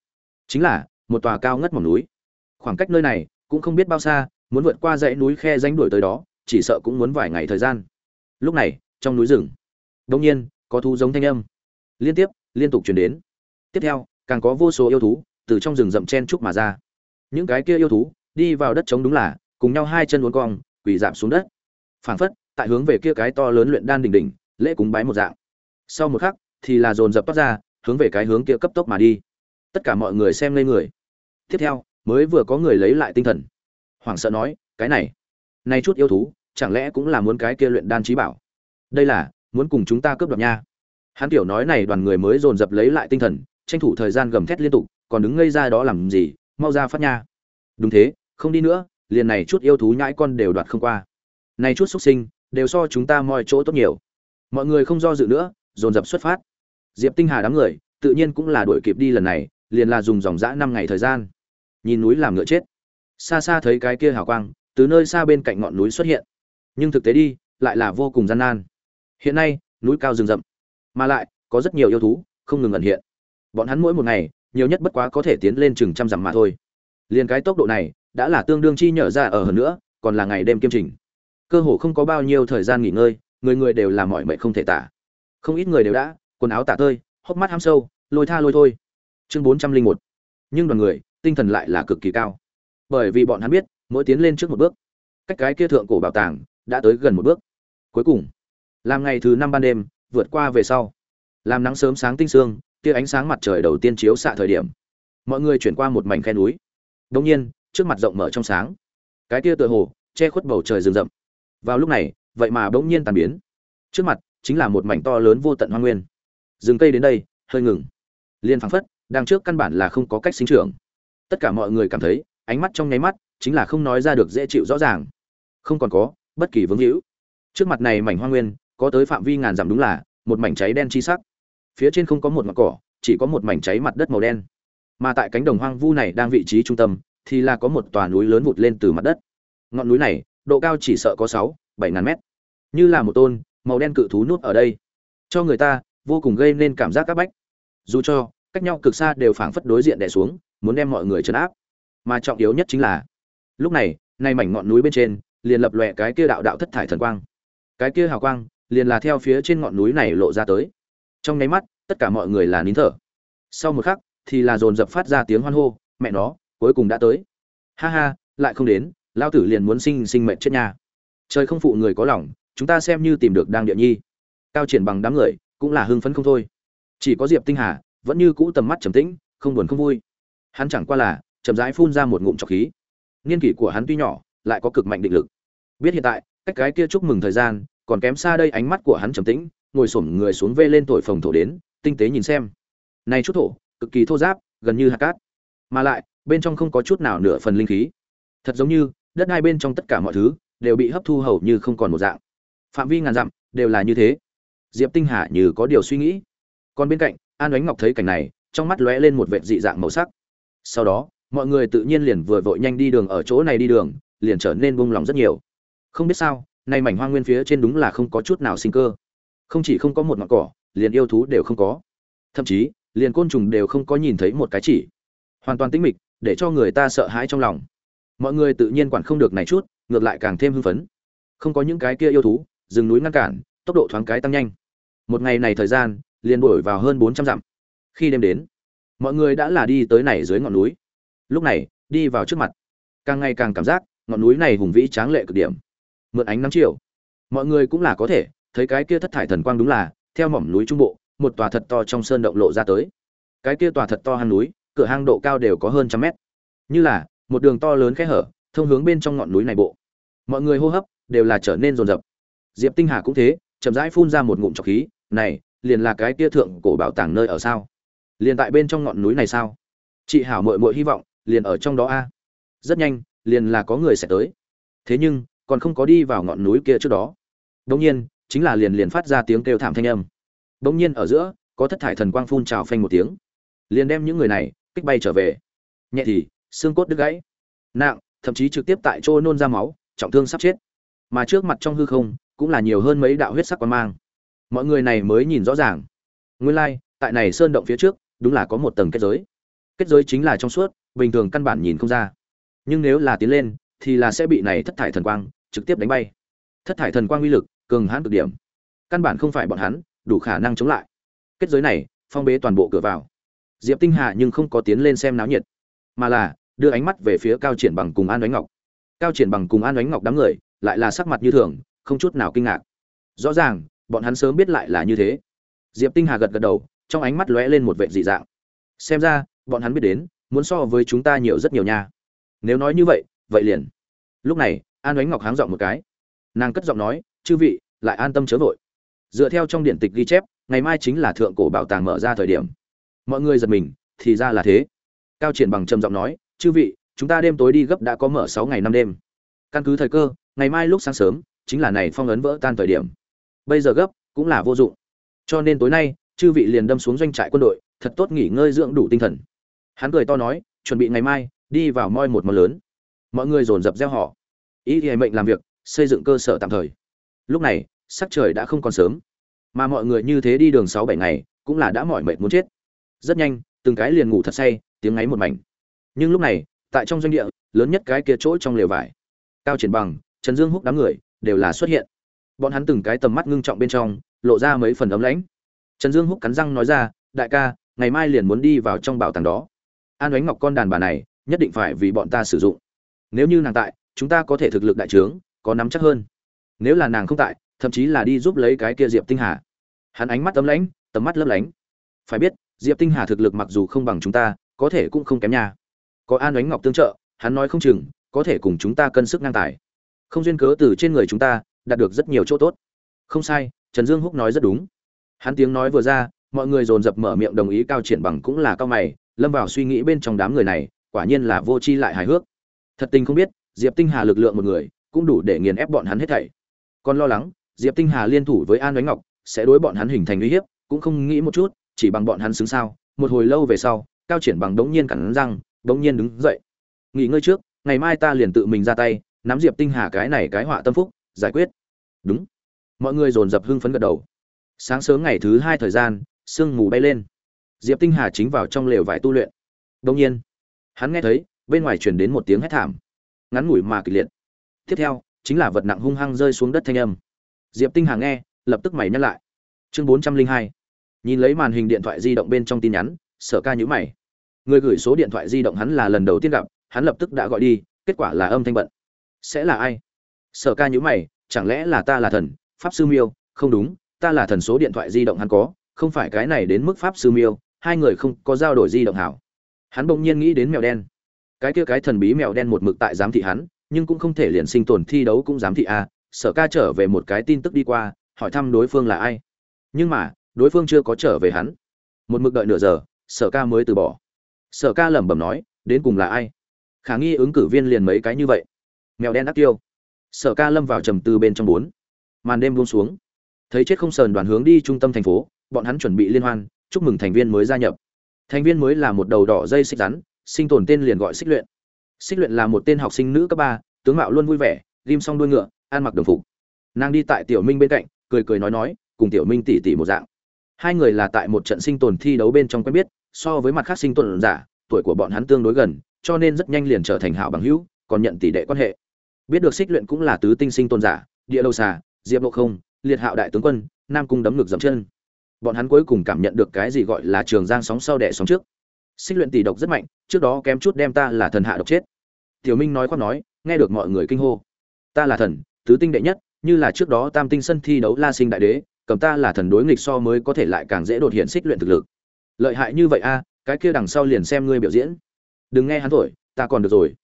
Chính là, một tòa cao ngất mỏng núi. Khoảng cách nơi này, cũng không biết bao xa, muốn vượt qua dãy núi khe danh đuổi tới đó, chỉ sợ cũng muốn vài ngày thời gian. Lúc này, trong núi rừng đông nhiên, có thú giống thanh âm. Liên tiếp, liên tục chuyển đến. Tiếp theo, càng có vô số yêu thú, từ trong rừng rậm chen trúc mà ra. Những cái kia yêu thú, đi vào đất trống đúng là, cùng nhau hai chân uốn cong, quỳ giảm xuống đất. Phảng phất, tại hướng về kia cái to lớn luyện đan đỉnh đỉnh, lễ cúng bái một dạng. Sau một khắc, thì là dồn dập toát ra hướng về cái hướng kia cấp tốc mà đi. Tất cả mọi người xem lên người. Tiếp theo, mới vừa có người lấy lại tinh thần. Hoảng sợ nói, cái này nay chút yêu thú, chẳng lẽ cũng là muốn cái kia luyện đan trí bảo? Đây là, muốn cùng chúng ta cướp đoạt nha. Hắn tiểu nói này đoàn người mới dồn dập lấy lại tinh thần, tranh thủ thời gian gầm thét liên tục, còn đứng ngây ra đó làm gì? Mau ra phát nha. Đúng thế, không đi nữa, liền này chút yêu thú nhãi con đều đoạt không qua. Này chút xuất sinh, đều so chúng ta mọi chỗ tốt nhiều. Mọi người không do dự nữa, dồn dập xuất phát diệp tinh hà đám người, tự nhiên cũng là đuổi kịp đi lần này, liền là dùng dòng dã năm ngày thời gian. Nhìn núi làm ngựa chết. Xa xa thấy cái kia hào quang, từ nơi xa bên cạnh ngọn núi xuất hiện. Nhưng thực tế đi, lại là vô cùng gian nan. Hiện nay, núi cao rừng rậm. Mà lại, có rất nhiều yêu thú, không ngừng ẩn hiện. Bọn hắn mỗi một ngày, nhiều nhất bất quá có thể tiến lên chừng trăm dặm mà thôi. Liền cái tốc độ này, đã là tương đương chi nhở ra ở hơn nữa, còn là ngày đêm kiêm trình. Cơ hồ không có bao nhiêu thời gian nghỉ ngơi, người người đều là mọi mệnh không thể tả. Không ít người đều đã quần áo tả tơi, hốc mắt ham sâu, lôi tha lôi thôi. Chương bốn trăm linh một. Nhưng đoàn người, tinh thần lại là cực kỳ cao. Bởi vì bọn hắn biết, mỗi tiến lên trước một bước, cách cái kia thượng cổ bảo tàng đã tới gần một bước. Cuối cùng, làm ngày thứ năm ban đêm, vượt qua về sau, làm nắng sớm sáng tinh sương tia ánh sáng mặt trời đầu tiên chiếu xạ thời điểm, mọi người chuyển qua một mảnh khe núi. Đông nhiên, trước mặt rộng mở trong sáng, cái tia tựa hồ che khuất bầu trời rừng rậm. Vào lúc này, vậy mà bỗng nhiên tàn biến. Trước mặt chính là một mảnh to lớn vô tận hoang nguyên rừng cây đến đây, hơi ngừng. Liên phăng phất đang trước căn bản là không có cách sinh trưởng. Tất cả mọi người cảm thấy, ánh mắt trong nháy mắt, chính là không nói ra được dễ chịu rõ ràng. Không còn có, bất kỳ vướng hữu. Trước mặt này mảnh hoa nguyên, có tới phạm vi ngàn dặm đúng là, một mảnh cháy đen chi sắc. Phía trên không có một ngọn cỏ, chỉ có một mảnh cháy mặt đất màu đen. Mà tại cánh đồng hoang vu này đang vị trí trung tâm, thì là có một tòa núi lớn vụt lên từ mặt đất. Ngọn núi này, độ cao chỉ sợ có sáu, bảy ngàn mét. Như là một tôn, màu đen cự thú nút ở đây. Cho người ta vô cùng gây nên cảm giác các bách. Dù cho, cách nhau cực xa đều phảng phất đối diện đè xuống, muốn đem mọi người chấn áp. Mà trọng yếu nhất chính là, lúc này, nay mảnh ngọn núi bên trên, liền lập lòe cái kia đạo đạo thất thải thần quang. Cái kia hào quang, liền là theo phía trên ngọn núi này lộ ra tới. Trong nháy mắt, tất cả mọi người là nín thở. Sau một khắc, thì là dồn dập phát ra tiếng hoan hô, mẹ nó, cuối cùng đã tới. Ha ha, lại không đến lao tử liền muốn sinh sinh mệnh chết nha. Trời không phụ người có lòng, chúng ta xem như tìm được đang địa nhi. Cao triển bằng đám người cũng là hưng phấn không thôi. Chỉ có diệp tinh hà, vẫn như cũ tầm mắt trầm tĩnh, không buồn không vui. Hắn chẳng qua là chậm rãi phun ra một ngụm trọc khí. Niên kỷ của hắn tuy nhỏ, lại có cực mạnh định lực. Biết hiện tại, cách cái kia chúc mừng thời gian, còn kém xa đây ánh mắt của hắn trầm tĩnh, ngồi xổm người xuống vê lên thổi phồng thổ đến, tinh tế nhìn xem. Này chút thổ, cực kỳ thô giáp, gần như hạt cát. Mà lại, bên trong không có chút nào nửa phần linh khí. Thật giống như, đất hai bên trong tất cả mọi thứ, đều bị hấp thu hầu như không còn một dạng. Phạm vi ngàn dặm, đều là như thế diệp tinh hà như có điều suy nghĩ. Còn bên cạnh, an ánh ngọc thấy cảnh này, trong mắt lóe lên một vệt dị dạng màu sắc. Sau đó, mọi người tự nhiên liền vừa vội nhanh đi đường ở chỗ này đi đường, liền trở nên buông lòng rất nhiều. Không biết sao, nay mảnh hoang nguyên phía trên đúng là không có chút nào sinh cơ. Không chỉ không có một ngọn cỏ, liền yêu thú đều không có. Thậm chí, liền côn trùng đều không có nhìn thấy một cái chỉ. Hoàn toàn tĩnh mịch, để cho người ta sợ hãi trong lòng. Mọi người tự nhiên quản không được này chút, ngược lại càng thêm hưng phấn. Không có những cái kia yêu thú, rừng núi ngăn cản, tốc độ thoáng cái tăng nhanh một ngày này thời gian, liền đổi vào hơn bốn trăm dặm. Khi đêm đến, mọi người đã là đi tới này dưới ngọn núi. Lúc này, đi vào trước mặt, càng ngày càng cảm giác ngọn núi này hùng vĩ tráng lệ cực điểm. Mượn ánh nắng chiều, mọi người cũng là có thể thấy cái kia thất thải thần quang đúng là, theo mỏm núi trung bộ, một tòa thật to trong sơn động lộ ra tới. Cái kia tòa thật to hang núi, cửa hang độ cao đều có hơn trăm mét. Như là, một đường to lớn khe hở, thông hướng bên trong ngọn núi này bộ. Mọi người hô hấp đều là trở nên rồn rập diệp tinh hà cũng thế, chậm rãi phun ra một ngụm trọc khí này, liền là cái kia thượng cổ bảo tàng nơi ở sao? Liền tại bên trong ngọn núi này sao? Chị hảo mội mội hy vọng, liền ở trong đó a. Rất nhanh, liền là có người sẽ tới. Thế nhưng, còn không có đi vào ngọn núi kia trước đó. Đông nhiên, chính là liền liền phát ra tiếng kêu thảm thanh âm. Đông nhiên ở giữa, có thất thải thần quang phun trào phanh một tiếng. Liền đem những người này, kích bay trở về. Nhẹ thì, xương cốt đứt gãy. Nặng, thậm chí trực tiếp tại chỗ nôn ra máu, trọng thương sắp chết. Mà trước mặt trong hư không, cũng là nhiều hơn mấy đạo huyết sắc quan mang mọi người này mới nhìn rõ ràng. Nguyên lai、like, tại này sơn động phía trước đúng là có một tầng kết giới. Kết giới chính là trong suốt bình thường căn bản nhìn không ra. Nhưng nếu là tiến lên thì là sẽ bị này thất thải thần quang trực tiếp đánh bay. Thất thải thần quang uy lực cường hãn cực điểm. Căn bản không phải bọn hắn đủ khả năng chống lại. Kết giới này phong bế toàn bộ cửa vào. Diệp tinh hà nhưng không có tiến lên xem náo nhiệt mà là đưa ánh mắt về phía cao triển bằng cùng an đánh ngọc. Cao triển bằng cùng an đánh ngọc đám người lại là sắc mặt như thường không chút nào kinh ngạc. Rõ ràng bọn hắn sớm biết lại là như thế. Diệp tinh hà gật gật đầu, trong ánh mắt lóe lên một vệ dị dạng. Xem ra, bọn hắn biết đến, muốn so với chúng ta nhiều rất nhiều nha. Nếu nói như vậy vậy liền. Lúc này, an ánh ngọc háng giọng một cái. Nàng cất giọng nói, chư vị, lại an tâm chớ vội. Dựa theo trong điện tịch ghi chép, ngày mai chính là thượng cổ bảo tàng mở ra thời điểm. Mọi người giật mình, thì ra là thế. Cao triển bằng trầm giọng nói, chư vị, chúng ta đêm tối đi gấp đã có mở sáu ngày năm đêm. Căn cứ thời cơ, ngày mai lúc sáng sớm, chính là này phong ấn vỡ tan thời điểm bây giờ gấp, cũng là vô dụng. Cho nên tối nay, chư vị liền đâm xuống doanh trại quân đội, thật tốt nghỉ ngơi dưỡng đủ tinh thần. Hắn cười to nói, chuẩn bị ngày mai, đi vào moi một món lớn. Mọi người dồn dập gieo họ. Ý thì mệnh làm việc, xây dựng cơ sở tạm thời. Lúc này, sắc trời đã không còn sớm. Mà mọi người như thế đi đường sáu bảy ngày, cũng là đã mỏi mệt muốn chết. Rất nhanh, từng cái liền ngủ thật say, tiếng ngáy một mảnh. Nhưng lúc này, tại trong doanh địa, lớn nhất cái kia chỗ trong lều vải. Cao triển bằng, trần dương húc đám người, đều là xuất hiện bọn hắn từng cái tầm mắt ngưng trọng bên trong, lộ ra mấy phần ấm lãnh. Trần dương húc cắn răng nói ra, đại ca, ngày mai liền muốn đi vào trong bảo tàng đó. An ánh ngọc con đàn bà này, nhất định phải vì bọn ta sử dụng. Nếu như nàng tại, chúng ta có thể thực lực đại trướng, có nắm chắc hơn. Nếu là nàng không tại, thậm chí là đi giúp lấy cái kia diệp tinh hà. Hắn ánh mắt tấm lãnh, tầm mắt lấp lánh. Phải biết, diệp tinh hà thực lực mặc dù không bằng chúng ta, có thể cũng không kém nhà. có an ánh ngọc tương trợ, hắn nói không chừng, có thể cùng chúng ta cân sức ngang tài. Không duyên cớ từ trên người chúng ta đạt được rất nhiều chỗ tốt. Không sai, trần dương húc nói rất đúng. Hắn tiếng nói vừa ra, mọi người dồn dập mở miệng đồng ý cao triển bằng cũng là cao mày, lâm vào suy nghĩ bên trong đám người này, quả nhiên là vô tri lại hài hước. Thật tình không biết, diệp tinh hà lực lượng một người, cũng đủ để nghiền ép bọn hắn hết thảy. Còn lo lắng, diệp tinh hà liên thủ với an Đánh ngọc, sẽ đối bọn hắn hình thành uy hiếp, cũng không nghĩ một chút, chỉ bằng bọn hắn xứng sao. Một hồi lâu về sau, cao triển bằng đống nhiên cắn răng đống nhiên đứng dậy. Nghỉ ngơi trước, ngày mai ta liền tự mình ra tay, nắm diệp tinh hà cái này cái họa tâm phúc giải quyết. Đúng. Mọi người dồn dập hưng phấn gật đầu. Sáng sớm ngày thứ hai thời gian, sương mù bay lên. Diệp tinh hà chính vào trong lều vải tu luyện. Đông nhiên, hắn nghe thấy, bên ngoài truyền đến một tiếng hét thảm. Ngắn ngủi mà kịch liệt. Tiếp theo, chính là vật nặng hung hăng rơi xuống đất thanh âm. Diệp tinh hà nghe, lập tức mày nhắc lại. Chương bốn trăm linh hai. Nhìn lấy màn hình điện thoại di động bên trong tin nhắn, sở ca nhữ mày. Người gửi số điện thoại di động hắn là lần đầu tiên gặp, hắn lập tức đã gọi đi, kết quả là âm thanh bận. Sẽ là ai? Sở ca nhữ mày, chẳng lẽ là ta là thần, pháp sư miêu? Không đúng, ta là thần số điện thoại di động hắn có, không phải cái này đến mức pháp sư miêu, hai người không có giao đổi di động hảo. Hắn bỗng nhiên nghĩ đến mèo đen. Cái kia cái thần bí mèo đen một mực tại giám thị hắn, nhưng cũng không thể liền sinh tồn thi đấu cũng giám thị a à. sở ca trở về một cái tin tức đi qua, hỏi thăm đối phương là ai. Nhưng mà, đối phương chưa có trở về hắn. Một mực đợi nửa giờ, sở ca mới từ bỏ. Sở ca lẩm bẩm nói, đến cùng là ai? Khả nghi ứng cử viên liền mấy cái như vậy. Mèo đen đắc tiêu sở ca lâm vào trầm tư bên trong bốn. Màn đêm buông xuống. Thấy chết không sờn đoàn hướng đi trung tâm thành phố, bọn hắn chuẩn bị liên hoan, chúc mừng thành viên mới gia nhập. Thành viên mới là một đầu đỏ dây xích rắn, sinh tồn tên liền gọi xích luyện. Xích luyện là một tên học sinh nữ cấp ba, tướng mạo luôn vui vẻ, ghim xong đuôi ngựa, ăn mặc đồng phục. Nàng đi tại tiểu minh bên cạnh, cười cười nói nói, cùng tiểu minh tỉ tỉ một dạng. Hai người là tại một trận sinh tồn thi đấu bên trong quen biết, so với mặt khác sinh tồn giả, tuổi của bọn hắn tương đối gần, cho nên rất nhanh liền trở thành hảo bằng hữu, còn nhận tỷ đệ quan hệ biết được xích luyện cũng là tứ tinh sinh tồn giả, địa lâu xà, diệp lộ không, liệt hạo đại tướng quân, nam cung đấm ngực dậm chân. Bọn hắn cuối cùng cảm nhận được cái gì gọi là trường giang sóng sau đẻ sóng trước. Xích luyện tỷ độc rất mạnh, trước đó kém chút đem ta là thần hạ độc chết. Tiểu minh nói khoác nói, nghe được mọi người kinh hô. Ta là thần, tứ tinh đệ nhất, như là trước đó tam tinh sân thi đấu la sinh đại đế, cầm ta là thần đối nghịch so mới có thể lại càng dễ đột hiện xích luyện thực lực. Lợi hại như vậy a, cái kia đằng sau liền xem ngươi biểu diễn. Đừng nghe hắn thổi, ta còn được rồi.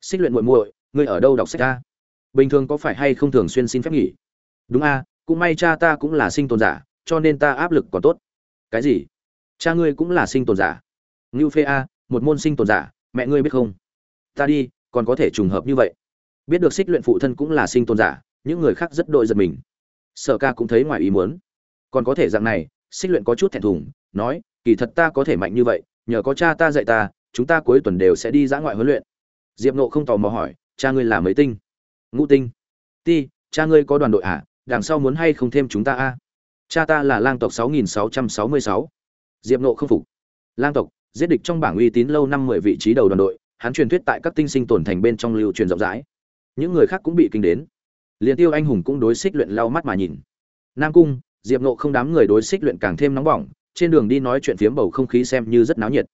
Xích luyện muội muội ngươi ở đâu đọc sách ta? Bình thường có phải hay không thường xuyên xin phép nghỉ? Đúng a, cũng may cha ta cũng là sinh tồn giả, cho nên ta áp lực còn tốt. Cái gì? Cha ngươi cũng là sinh tồn giả? Ngưu phê a, một môn sinh tồn giả, mẹ ngươi biết không? Ta đi, còn có thể trùng hợp như vậy. Biết được xích luyện phụ thân cũng là sinh tồn giả, những người khác rất đội giật mình. Sở ca cũng thấy ngoài ý muốn. Còn có thể dạng này, xích luyện có chút thẹn thùng, nói, kỳ thật ta có thể mạnh như vậy, nhờ có cha ta dạy ta, chúng ta cuối tuần đều sẽ đi dã ngoại huấn luyện. Diệp nộ không tò mò hỏi cha ngươi là mấy tinh? Ngũ tinh. Ti, cha ngươi có đoàn đội à? Đằng sau muốn hay không thêm chúng ta a? Cha ta là lang tộc 6666. diệp nộ không phục. Lang tộc, giết địch trong bảng uy tín lâu năm mười vị trí đầu đoàn đội, hắn truyền thuyết tại các tinh sinh tồn thành bên trong lưu truyền rộng rãi. Những người khác cũng bị kinh đến. Liền tiêu anh hùng cũng đối xích luyện lau mắt mà nhìn. Nam cung, diệp nộ không đám người đối xích luyện càng thêm nóng bỏng, trên đường đi nói chuyện phiếm bầu không khí xem như rất náo nhiệt.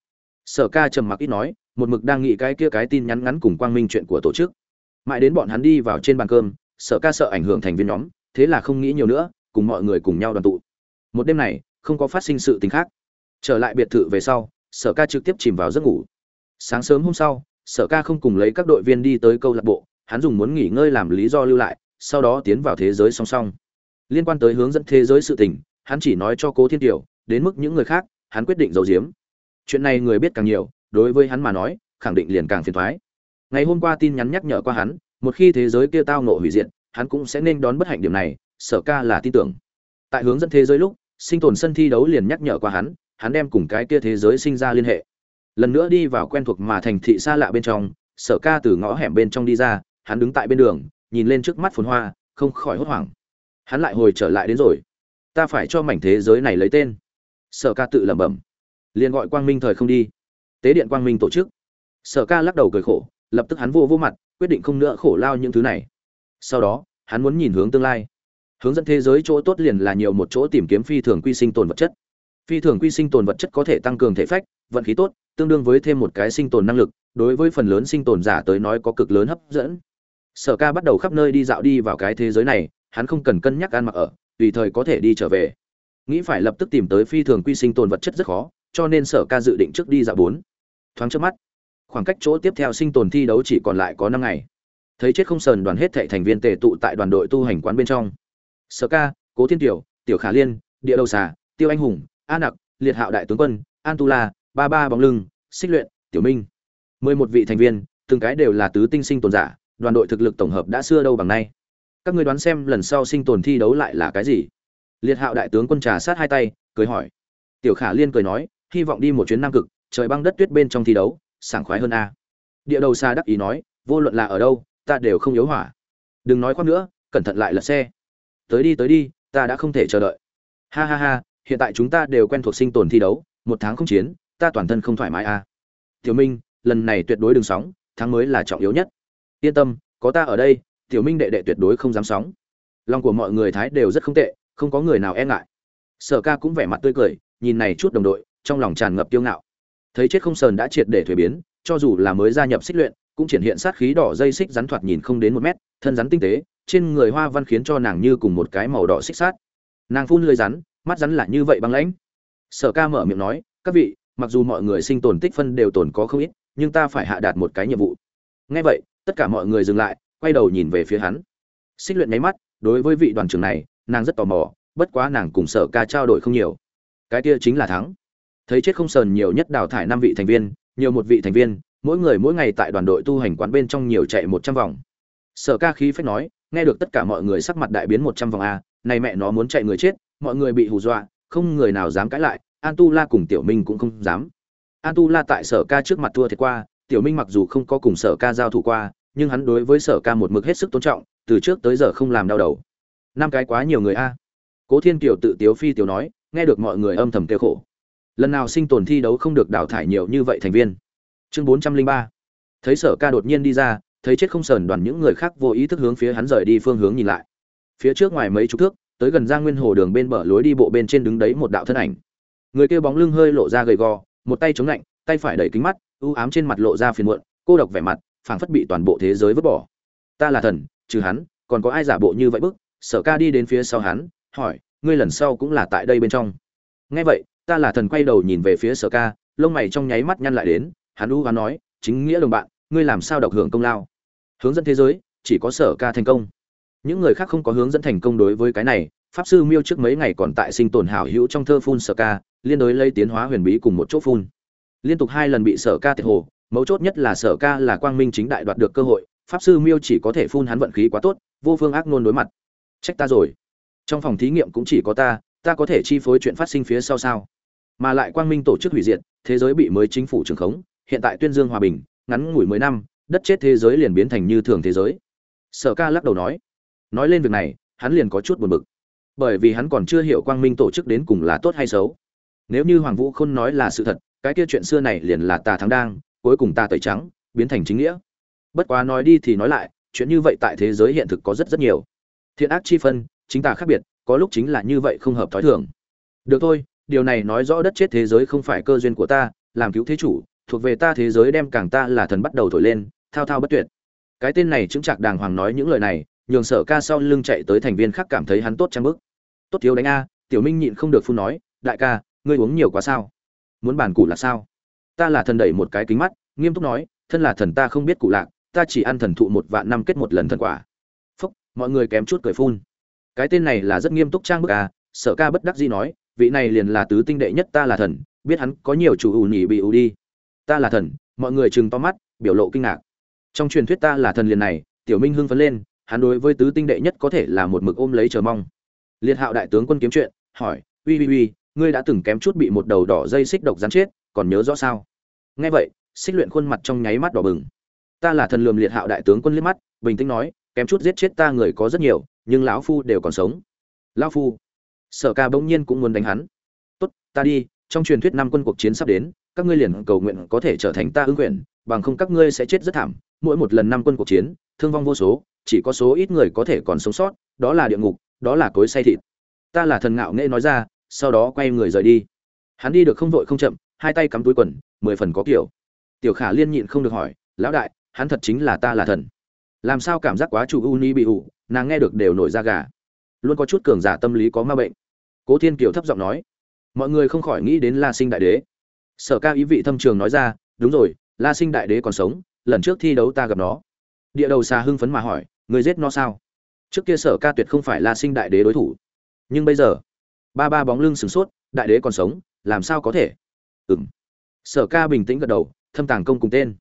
Sở ca trầm mặc ít nói một mực đang nghĩ cái kia cái tin nhắn ngắn cùng quang minh chuyện của tổ chức. Mãi đến bọn hắn đi vào trên bàn cơm, sợ ca sợ ảnh hưởng thành viên nhóm, thế là không nghĩ nhiều nữa, cùng mọi người cùng nhau đoàn tụ. Một đêm này, không có phát sinh sự tình khác. Trở lại biệt thự về sau sở ca trực tiếp chìm vào giấc ngủ. Sáng sớm hôm sau sở ca không cùng lấy các đội viên đi tới câu lạc bộ, hắn dùng muốn nghỉ ngơi làm lý do lưu lại, sau đó tiến vào thế giới song song. Liên quan tới hướng dẫn thế giới sự tình, hắn chỉ nói cho cố thiên tiểu đến mức những người khác, hắn quyết định giấu giếm. Chuyện này người biết càng nhiều đối với hắn mà nói, khẳng định liền càng phiền thoái. Ngày hôm qua tin nhắn nhắc nhở qua hắn, một khi thế giới kia tao nộ hủy diệt, hắn cũng sẽ nên đón bất hạnh điểm này, sở ca là tin tưởng. Tại hướng dẫn thế giới lúc, sinh tồn sân thi đấu liền nhắc nhở qua hắn hắn đem cùng cái kia thế giới sinh ra liên hệ. Lần nữa đi vào quen thuộc mà thành thị xa lạ bên trong, sở ca từ ngõ hẻm bên trong đi ra, hắn đứng tại bên đường, nhìn lên trước mắt phồn hoa, không khỏi hốt hoảng. Hắn lại hồi trở lại đến rồi. Ta phải cho mảnh thế giới này lấy tên. Sở ca tự lẩm bẩm. Liền gọi quang minh thời không đi tế điện quang minh tổ chức. Sở ca lắc đầu cười khổ, lập tức hắn vô vô mặt, quyết định không nữa khổ lao những thứ này. Sau đó, hắn muốn nhìn hướng tương lai. Hướng dẫn thế giới chỗ tốt liền là nhiều một chỗ tìm kiếm phi thường quy sinh tồn vật chất. Phi thường quy sinh tồn vật chất có thể tăng cường thể phách, vận khí tốt, tương đương với thêm một cái sinh tồn năng lực, đối với phần lớn sinh tồn giả tới nói có cực lớn hấp dẫn. Sở ca bắt đầu khắp nơi đi dạo đi vào cái thế giới này, hắn không cần cân nhắc ăn mặc ở, tùy thời có thể đi trở về. Nghĩ phải lập tức tìm tới phi thường quy sinh tồn vật chất rất khó cho nên sở ca dự định trước đi dạo bốn. Thoáng trước mắt, khoảng cách chỗ tiếp theo sinh tồn thi đấu chỉ còn lại có năm ngày. Thấy chết không sờn đoàn hết thệ thành viên tề tụ tại đoàn đội tu hành quán bên trong. Sở ca, cố thiên tiểu tiểu khả liên, địa đầu xà, tiêu anh hùng, a nặc, liệt hạo đại tướng quân, an tu la, ba ba bóng lưng, xích luyện, tiểu minh. Mười một vị thành viên, từng cái đều là tứ tinh sinh tồn giả, đoàn đội thực lực tổng hợp đã xưa đâu bằng nay. Các ngươi đoán xem lần sau sinh tồn thi đấu lại là cái gì? Liệt hạo đại tướng quân trà sát hai tay, cười hỏi. Tiểu khả liên cười nói hy vọng đi một chuyến nam cực, trời băng đất tuyết bên trong thi đấu, sảng khoái hơn a. Địa đầu xa đắc ý nói, vô luận là ở đâu, ta đều không yếu hỏa. Đừng nói khoác nữa, cẩn thận lại lật xe. Tới đi tới đi, ta đã không thể chờ đợi. Ha ha ha, hiện tại chúng ta đều quen thuộc sinh tồn thi đấu, một tháng không chiến, ta toàn thân không thoải mái a. Tiểu minh, lần này tuyệt đối đừng sóng, tháng mới là trọng yếu nhất. Yên tâm, có ta ở đây, tiểu minh đệ đệ tuyệt đối không dám sóng. Lòng của mọi người thái đều rất không tệ, không có người nào e ngại. Sở ca cũng vẻ mặt tươi cười, nhìn này chút đồng đội trong lòng tràn ngập kiêu ngạo. Thấy chết không sờn đã triệt để thuế biến, cho dù là mới gia nhập xích luyện, cũng triển hiện sát khí đỏ dây xích rắn thoạt nhìn không đến một mét, thân rắn tinh tế, trên người hoa văn khiến cho nàng như cùng một cái màu đỏ xích sát nàng phun lưới rắn, mắt rắn là như vậy băng lãnh. Sở ca mở miệng nói, các vị, mặc dù mọi người sinh tồn tích phân đều tồn có không ít, nhưng ta phải hạ đạt một cái nhiệm vụ. Ngay vậy, tất cả mọi người dừng lại, quay đầu nhìn về phía hắn. Xích luyện nháy mắt, đối với vị đoàn trưởng này, nàng rất tò mò, bất quá nàng cùng sở ca trao đổi không nhiều. Cái kia chính là thắng thấy chết không sờn nhiều nhất đào thải năm vị thành viên, nhiều một vị thành viên, mỗi người mỗi ngày tại đoàn đội tu hành quán bên trong nhiều chạy một trăm vòng. Sở ca khí phách nói, nghe được tất cả mọi người sắc mặt đại biến một trăm vòng a, này mẹ nó muốn chạy người chết, mọi người bị hù dọa, không người nào dám cãi lại, an tu la cùng tiểu minh cũng không dám. An tu la tại sở ca trước mặt thua thiệt qua, tiểu minh mặc dù không có cùng sở ca giao thủ qua, nhưng hắn đối với sở ca một mực hết sức tôn trọng, từ trước tới giờ không làm đau đầu. Năm cái quá nhiều người a. Cố thiên kiều tự tiếu phi tiểu nói, nghe được mọi người âm thầm kêu khổ lần nào sinh tồn thi đấu không được đào thải nhiều như vậy thành viên. Chương bốn trăm linh ba. Thấy sở ca đột nhiên đi ra, thấy chết không sờn đoàn những người khác vô ý thức hướng phía hắn rời đi phương hướng nhìn lại. Phía trước ngoài mấy chục thước, tới gần giang nguyên hồ đường bên bờ lối đi bộ bên trên đứng đấy một đạo thân ảnh. Người kia bóng lưng hơi lộ ra gầy gò, một tay chống lạnh, tay phải đẩy kính mắt ưu ám trên mặt lộ ra phiền muộn, cô độc vẻ mặt, phảng phất bị toàn bộ thế giới vứt bỏ. Ta là thần, trừ hắn, còn có ai giả bộ như vậy bức? Sở ca đi đến phía sau hắn, hỏi, ngươi lần sau cũng là tại đây bên trong? Nghe vậy ta là thần quay đầu nhìn về phía sở ca, lông mày trong nháy mắt nhăn lại đến, hắn u hắn nói, chính nghĩa đồng bạn, ngươi làm sao độc hưởng công lao? Hướng dẫn thế giới, chỉ có sở ca thành công. Những người khác không có hướng dẫn thành công đối với cái này, pháp sư miêu trước mấy ngày còn tại sinh tồn hảo hữu trong thơ phun sở ca, liên đối lây tiến hóa huyền bí cùng một chỗ phun. Liên tục hai lần bị sở ca thiệt hồ, mấu chốt nhất là sở ca là quang minh chính đại đoạt được cơ hội, pháp sư miêu chỉ có thể phun hắn vận khí quá tốt, vô phương ác nôn đối mặt. Trách ta rồi. Trong phòng thí nghiệm cũng chỉ có ta ta có thể chi phối chuyện phát sinh phía sau sao? Mà lại quang minh tổ chức hủy diệt, thế giới bị mới chính phủ trường khống, hiện tại tuyên dương hòa bình, ngắn ngủi mười năm, đất chết thế giới liền biến thành như thường thế giới. Sở ca lắc đầu nói. Nói lên việc này, hắn liền có chút buồn bực. Bởi vì hắn còn chưa hiểu quang minh tổ chức đến cùng là tốt hay xấu. Nếu như hoàng vũ khôn nói là sự thật, cái kia chuyện xưa này liền là tà thắng đang, cuối cùng ta tẩy trắng, biến thành chính nghĩa. Bất quá nói đi thì nói lại, chuyện như vậy tại thế giới hiện thực có rất rất nhiều. Thiện ác chi phân, chính ta khác biệt, có lúc chính là như vậy không hợp thói thường. Được thôi điều này nói rõ đất chết thế giới không phải cơ duyên của ta, làm cứu thế chủ, thuộc về ta thế giới đem càng ta là thần bắt đầu thổi lên, thao thao bất tuyệt. Cái tên này chứng chạc đàng hoàng nói những lời này, nhường sở ca sau lưng chạy tới thành viên khác cảm thấy hắn tốt trang bức tốt thiếu đánh a, tiểu minh nhịn không được phun nói, đại ca, ngươi uống nhiều quá sao? Muốn bàn cụ là sao? Ta là thần đẩy một cái kính mắt, nghiêm túc nói, thân là thần ta không biết cụ lạc, ta chỉ ăn thần thụ một vạn năm kết một lần thần quả. Phúc, mọi người kém chút cười phun. Cái tên này là rất nghiêm túc trang bức à sở ca bất đắc dĩ nói vị này liền là tứ tinh đệ nhất ta là thần, biết hắn có nhiều chủ ủ nhỉ bị ủ đi. Ta là thần, mọi người chừng to mắt, biểu lộ kinh ngạc. Trong truyền thuyết ta là thần liền này, tiểu minh hưng phấn lên, hắn đối với tứ tinh đệ nhất có thể là một mực ôm lấy chờ mong. Liệt hạo đại tướng quân kiếm chuyện, hỏi, uy uy uy, ngươi đã từng kém chút bị một đầu đỏ dây xích độc rắn chết, còn nhớ rõ sao? Nghe vậy, xích luyện khuôn mặt trong nháy mắt đỏ bừng. Ta là thần lườm liệt hạo đại tướng quân liếc mắt, bình tĩnh nói, kém chút giết chết ta người có rất nhiều, nhưng lão phu đều còn sống. Lão phu? Sở ca bỗng nhiên cũng muốn đánh hắn. Tốt, ta đi, trong truyền thuyết năm quân cuộc chiến sắp đến, các ngươi liền cầu nguyện có thể trở thành ta ứng nguyện bằng không các ngươi sẽ chết rất thảm. Mỗi một lần năm quân cuộc chiến, thương vong vô số, chỉ có số ít người có thể còn sống sót, đó là địa ngục, đó là cối say thịt. Ta là thần ngạo nghệ nói ra, sau đó quay người rời đi. Hắn đi được không vội không chậm, hai tay cắm túi quần, mười phần có kiểu. Tiểu khả liên nhịn không được hỏi, lão đại, hắn thật chính là ta là thần. Làm sao cảm giác quá chủ u ni bị ủ, nàng nghe được đều nổi da gà luôn có chút cường giả tâm lý có ma bệnh. Cố thiên kiều thấp giọng nói, mọi người không khỏi nghĩ đến la sinh đại đế. Sở ca ý vị thâm trường nói ra, đúng rồi, la sinh đại đế còn sống, lần trước thi đấu ta gặp nó. Địa đầu xà hưng phấn mà hỏi, người giết nó sao? Trước kia sở ca tuyệt không phải la sinh đại đế đối thủ. Nhưng bây giờ, ba ba bóng lưng sửng sốt, đại đế còn sống, làm sao có thể? Ừng sở ca bình tĩnh gật đầu, thâm tàng công cùng tên.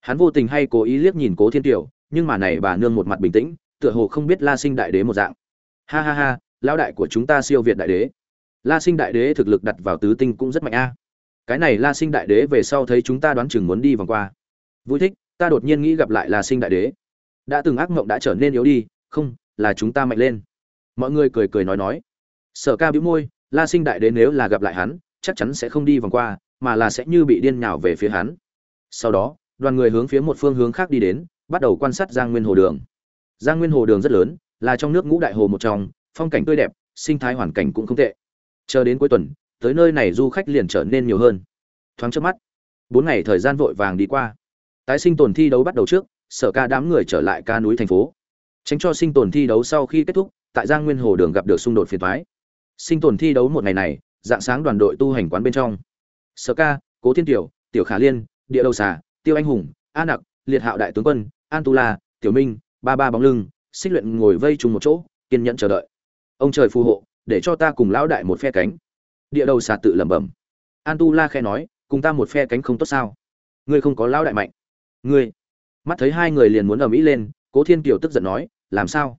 Hắn vô tình hay cố ý liếc nhìn cố thiên tiểu nhưng mà này bà nương một mặt bình tĩnh, tựa hồ không biết la sinh đại đế một dạng ha ha ha, lão đại của chúng ta siêu việt đại đế. La sinh đại đế thực lực đặt vào tứ tinh cũng rất mạnh a. Cái này la sinh đại đế về sau thấy chúng ta đoán chừng muốn đi vòng qua. Vui thích, ta đột nhiên nghĩ gặp lại la sinh đại đế. Đã từng ác mộng đã trở nên yếu đi, không, là chúng ta mạnh lên. Mọi người cười cười nói nói. Sở ca bĩu môi, la sinh đại đế nếu là gặp lại hắn, chắc chắn sẽ không đi vòng qua, mà là sẽ như bị điên nhào về phía hắn. Sau đó, đoàn người hướng phía một phương hướng khác đi đến, bắt đầu quan sát giang nguyên hồ đường. Giang nguyên hồ đường rất lớn là trong nước ngũ đại hồ một trong, phong cảnh tươi đẹp, sinh thái hoàn cảnh cũng không tệ. Chờ đến cuối tuần, tới nơi này du khách liền trở nên nhiều hơn. Thoáng chớp mắt, bốn ngày thời gian vội vàng đi qua. Tái sinh tồn thi đấu bắt đầu trước, sở ca đám người trở lại ca núi thành phố. Tránh cho sinh tồn thi đấu sau khi kết thúc, tại giang nguyên hồ đường gặp được xung đột phiền toái. sinh tồn thi đấu một ngày này, dạng sáng đoàn đội tu hành quán bên trong. Sở ca, cố thiên tiểu tiểu khả liên, địa đầu xà, tiêu anh hùng, a nặc, liệt hạo đại tướng quân, an tu la, tiểu minh, ba ba bóng lưng xích luyện ngồi vây chung một chỗ, kiên nhẫn chờ đợi. Ông trời phù hộ, để cho ta cùng lão đại một phe cánh. Địa đầu xà tự lẩm bẩm. An tu la khe nói, cùng ta một phe cánh không tốt sao? Ngươi không có lão đại mạnh. Ngươi. Mắt thấy hai người liền muốn ở mỹ lên, cố thiên kiều tức giận nói, làm sao?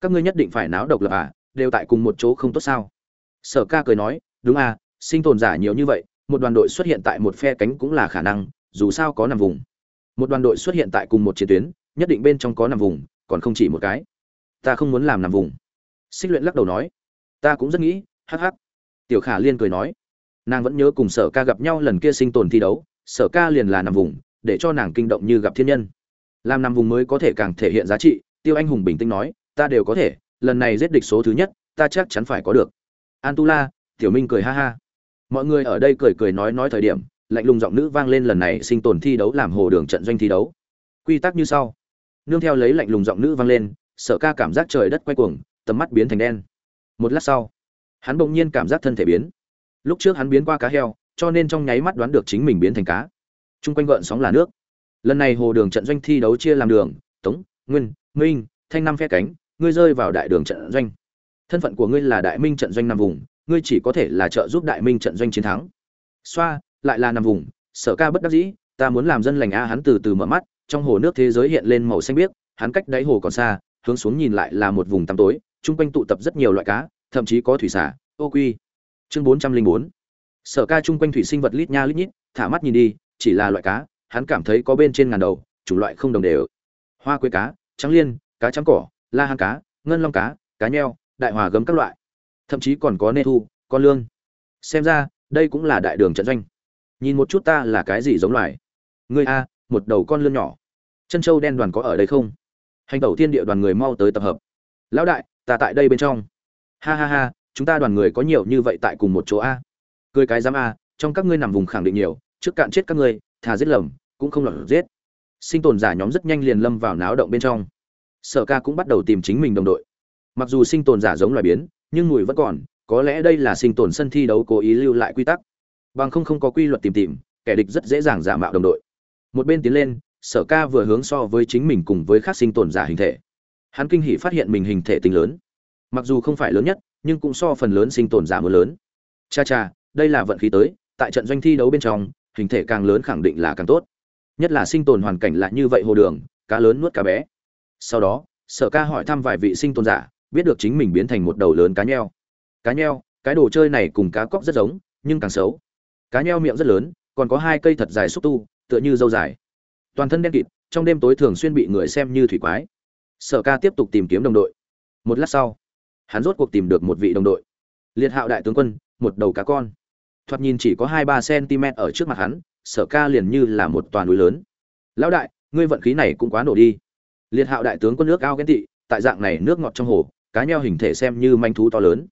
Các ngươi nhất định phải náo độc lập à đều tại cùng một chỗ không tốt sao? Sở ca cười nói, đúng à sinh tồn giả nhiều như vậy, một đoàn đội xuất hiện tại một phe cánh cũng là khả năng, dù sao có nằm vùng. Một đoàn đội xuất hiện tại cùng một chiến tuyến, nhất định bên trong có nằm vùng còn không chỉ một cái. Ta không muốn làm nằm vùng. Xích luyện lắc đầu nói. Ta cũng rất nghĩ, hắc hắc. Tiểu khả liên cười nói. Nàng vẫn nhớ cùng sở ca gặp nhau lần kia sinh tồn thi đấu, sở ca liền là nằm vùng, để cho nàng kinh động như gặp thiên nhân. Làm nằm vùng mới có thể càng thể hiện giá trị, tiêu anh hùng bình tĩnh nói, ta đều có thể, lần này giết địch số thứ nhất, ta chắc chắn phải có được. An tu la tiểu minh cười ha ha. Mọi người ở đây cười cười nói nói thời điểm, lạnh lùng giọng nữ vang lên lần này sinh tồn thi đấu làm hồ đường trận doanh thi đấu. Quy tắc như sau nương theo lấy lạnh lùng giọng nữ vang lên, sở ca cảm giác trời đất quay cuồng, tầm mắt biến thành đen. Một lát sau, hắn bỗng nhiên cảm giác thân thể biến. Lúc trước hắn biến qua cá heo, cho nên trong nháy mắt đoán được chính mình biến thành cá. Chung quanh gợn sóng là nước. Lần này hồ đường trận doanh thi đấu chia làm đường, tống, nguyên, minh, thanh năm phe cánh, ngươi rơi vào đại đường trận doanh. Thân phận của ngươi là đại minh trận doanh nằm vùng, ngươi chỉ có thể là trợ giúp đại minh trận doanh chiến thắng. Xoa, lại là nằm vùng, sở ca bất đắc dĩ, ta muốn làm dân lành a hắn từ từ mở mắt trong hồ nước thế giới hiện lên màu xanh biếc, hắn cách đáy hồ còn xa, hướng xuống nhìn lại là một vùng tăm tối trung quanh tụ tập rất nhiều loại cá, thậm chí có thủy xả, ô quy. Chương bốn trăm linh bốn. Sở ca trung quanh thủy sinh vật lít nha lít nhít, thả mắt nhìn đi, chỉ là loại cá, hắn cảm thấy có bên trên ngàn đầu, chủng loại không đồng đều. Hoa quế cá, trắng liên, cá trắng cỏ, la hang cá, ngân long cá cá nheo, đại hòa gấm các loại. Thậm chí còn có nê thu, con lương. Xem ra, đây cũng là đại đường trận doanh. Nhìn một chút ta là cái gì giống loài? Ngươi a, một đầu con lươn nhỏ chân châu đen đoàn có ở đây không? Hành tẩu thiên địa đoàn người mau tới tập hợp. Lão đại, ta tại đây bên trong. Ha ha ha, chúng ta đoàn người có nhiều như vậy tại cùng một chỗ a. Cười cái dám a, trong các ngươi nằm vùng khẳng định nhiều, trước cạn chết các ngươi, thà giết lầm, cũng không lọt giết. Sinh tồn giả nhóm rất nhanh liền lâm vào náo động bên trong. Sở ca cũng bắt đầu tìm chính mình đồng đội. Mặc dù sinh tồn giả giống loài biến, nhưng mùi vẫn còn, có lẽ đây là sinh tồn sân thi đấu cố ý lưu lại quy tắc. Bằng không không có quy luật tìm tìm, kẻ địch rất dễ dàng giả mạo đồng đội. Một bên tiến lên sở ca vừa hướng so với chính mình cùng với các sinh tồn giả hình thể. Hắn kinh hỉ phát hiện mình hình thể tính lớn. Mặc dù không phải lớn nhất, nhưng cũng so phần lớn sinh tồn giả mưa lớn. Cha cha, đây là vận khí tới, tại trận doanh thi đấu bên trong, hình thể càng lớn khẳng định là càng tốt. Nhất là sinh tồn hoàn cảnh lại như vậy hồ đường, cá lớn nuốt cá bé. Sau đó, sở ca hỏi thăm vài vị sinh tồn giả, biết được chính mình biến thành một đầu lớn cá nheo. Cá nheo, cái đồ chơi này cùng cá cóc rất giống, nhưng càng xấu. Cá nheo miệng rất lớn, còn có hai cây thật dài xúc tu, tựa như dâu dài toàn thân đen kịt, trong đêm tối thường xuyên bị người xem như thủy quái. Sở ca tiếp tục tìm kiếm đồng đội. Một lát sau, hắn rốt cuộc tìm được một vị đồng đội. Liệt hạo đại tướng quân, một đầu cá con. Thoạt nhìn chỉ có hai ba cm ở trước mặt hắn, sở ca liền như là một toàn núi lớn. Lão đại, ngươi vận khí này cũng quá nổ đi. Liệt hạo đại tướng quân nước ao ghen tị, tại dạng này nước ngọt trong hồ, cá nheo hình thể xem như manh thú to lớn.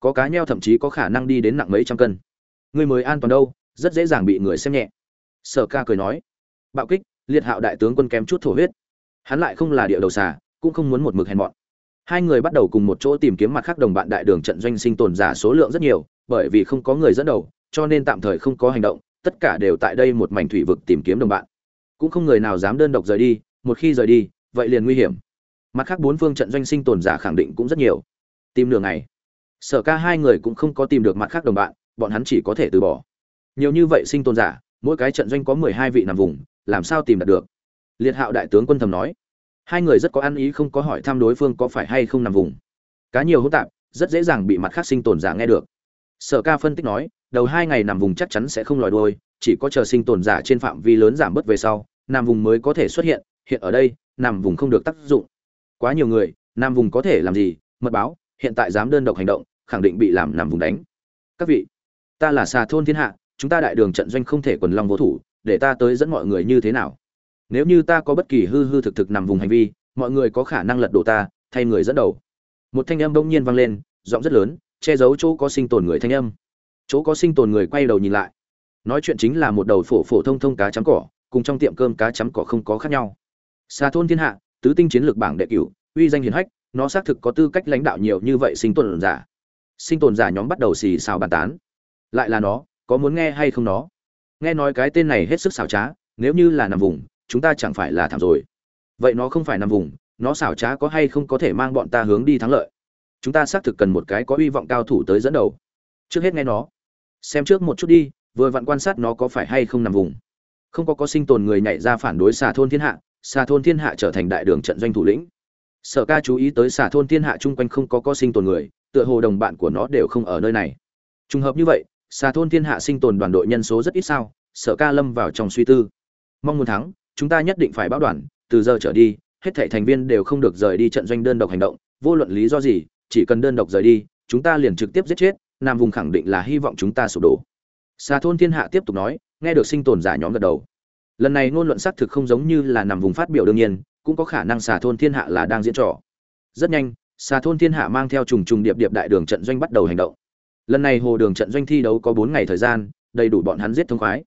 Có cá nheo thậm chí có khả năng đi đến nặng mấy trăm cân. Ngươi mới an toàn đâu, rất dễ dàng bị người xem nhẹ. Sở ca cười nói. Bạo kích liệt hạo đại tướng quân kém chút thổ huyết. Hắn lại không là địa đầu xà, cũng không muốn một mực hèn mọn. Hai người bắt đầu cùng một chỗ tìm kiếm mặt khác đồng bạn đại đường trận doanh sinh tồn giả số lượng rất nhiều, bởi vì không có người dẫn đầu, cho nên tạm thời không có hành động, tất cả đều tại đây một mảnh thủy vực tìm kiếm đồng bạn. Cũng không người nào dám đơn độc rời đi, một khi rời đi, vậy liền nguy hiểm. Mặt khác bốn phương trận doanh sinh tồn giả khẳng định cũng rất nhiều. Tìm nửa ngày, sở ca hai người cũng không có tìm được mặt khác đồng bạn, bọn hắn chỉ có thể từ bỏ. Nhiều như vậy sinh tồn giả, mỗi cái trận doanh có mười hai vị nằm vùng làm sao tìm đạt được? Liệt hạo đại tướng quân thầm nói. Hai người rất có ăn ý không có hỏi thăm đối phương có phải hay không nằm vùng. Cá nhiều hỗn tạp, rất dễ dàng bị mặt khác sinh tồn giả nghe được. Sở ca phân tích nói, đầu hai ngày nằm vùng chắc chắn sẽ không lòi đuôi, chỉ có chờ sinh tồn giả trên phạm vi lớn giảm bớt về sau, nằm vùng mới có thể xuất hiện hiện ở đây, nằm vùng không được tác dụng. Quá nhiều người, nằm vùng có thể làm gì? Mật báo, hiện tại dám đơn độc hành động, khẳng định bị làm nằm vùng đánh. Các vị, ta là xà thôn thiên hạ, chúng ta đại đường trận doanh không thể quần long vô thủ để ta tới dẫn mọi người như thế nào? Nếu như ta có bất kỳ hư hư thực thực nằm vùng hành vi, mọi người có khả năng lật đổ ta, thay người dẫn đầu. Một thanh âm bỗng nhiên vang lên, giọng rất lớn, che giấu chỗ có sinh tồn người thanh âm. Chỗ có sinh tồn người quay đầu nhìn lại. Nói chuyện chính là một đầu phổ phổ thông thông cá chấm cỏ, cùng trong tiệm cơm cá chấm cỏ không có khác nhau. Xa thôn thiên hạ, tứ tinh chiến lược bảng đệ cửu, uy danh hiển hách, nó xác thực có tư cách lãnh đạo nhiều như vậy sinh tồn giả. Sinh tồn giả nhóm bắt đầu xì xào bàn tán. Lại là nó, có muốn nghe hay không nó? Nghe nói cái tên này hết sức xảo trá, nếu như là nằm vùng, chúng ta chẳng phải là thảm rồi. Vậy nó không phải nằm vùng, nó xảo trá có hay không có thể mang bọn ta hướng đi thắng lợi? Chúng ta xác thực cần một cái có hy vọng cao thủ tới dẫn đầu. Trước hết nghe nó. Xem trước một chút đi, vừa vặn quan sát nó có phải hay không nằm vùng. Không có có sinh tồn người nhảy ra phản đối xà thôn thiên hạ, xà thôn thiên hạ trở thành đại đường trận doanh thủ lĩnh. Sở ca chú ý tới xà thôn thiên hạ chung quanh không có có sinh tồn người, tựa hồ đồng bạn của nó đều không ở nơi này. Trùng hợp như vậy xà thôn thiên hạ sinh tồn đoàn đội nhân số rất ít sao? Sở ca lâm vào trong suy tư. Mong muốn thắng, chúng ta nhất định phải báo đoàn, từ giờ trở đi, hết thảy thành viên đều không được rời đi trận doanh đơn độc hành động, vô luận lý do gì, chỉ cần đơn độc rời đi, chúng ta liền trực tiếp giết chết, nam vùng khẳng định là hy vọng chúng ta sụp đổ. Xà thôn thiên hạ tiếp tục nói, nghe được sinh tồn giả nhóm gật đầu. Lần này ngôn luận xác thực không giống như là nằm vùng phát biểu đương nhiên, cũng có khả năng xà thôn thiên hạ là đang diễn trò. Rất nhanh, xà thôn thiên hạ mang theo trùng trùng điệp điệp đại đường trận doanh bắt đầu hành động lần này hồ đường trận doanh thi đấu có bốn ngày thời gian, đầy đủ bọn hắn giết thông khoái.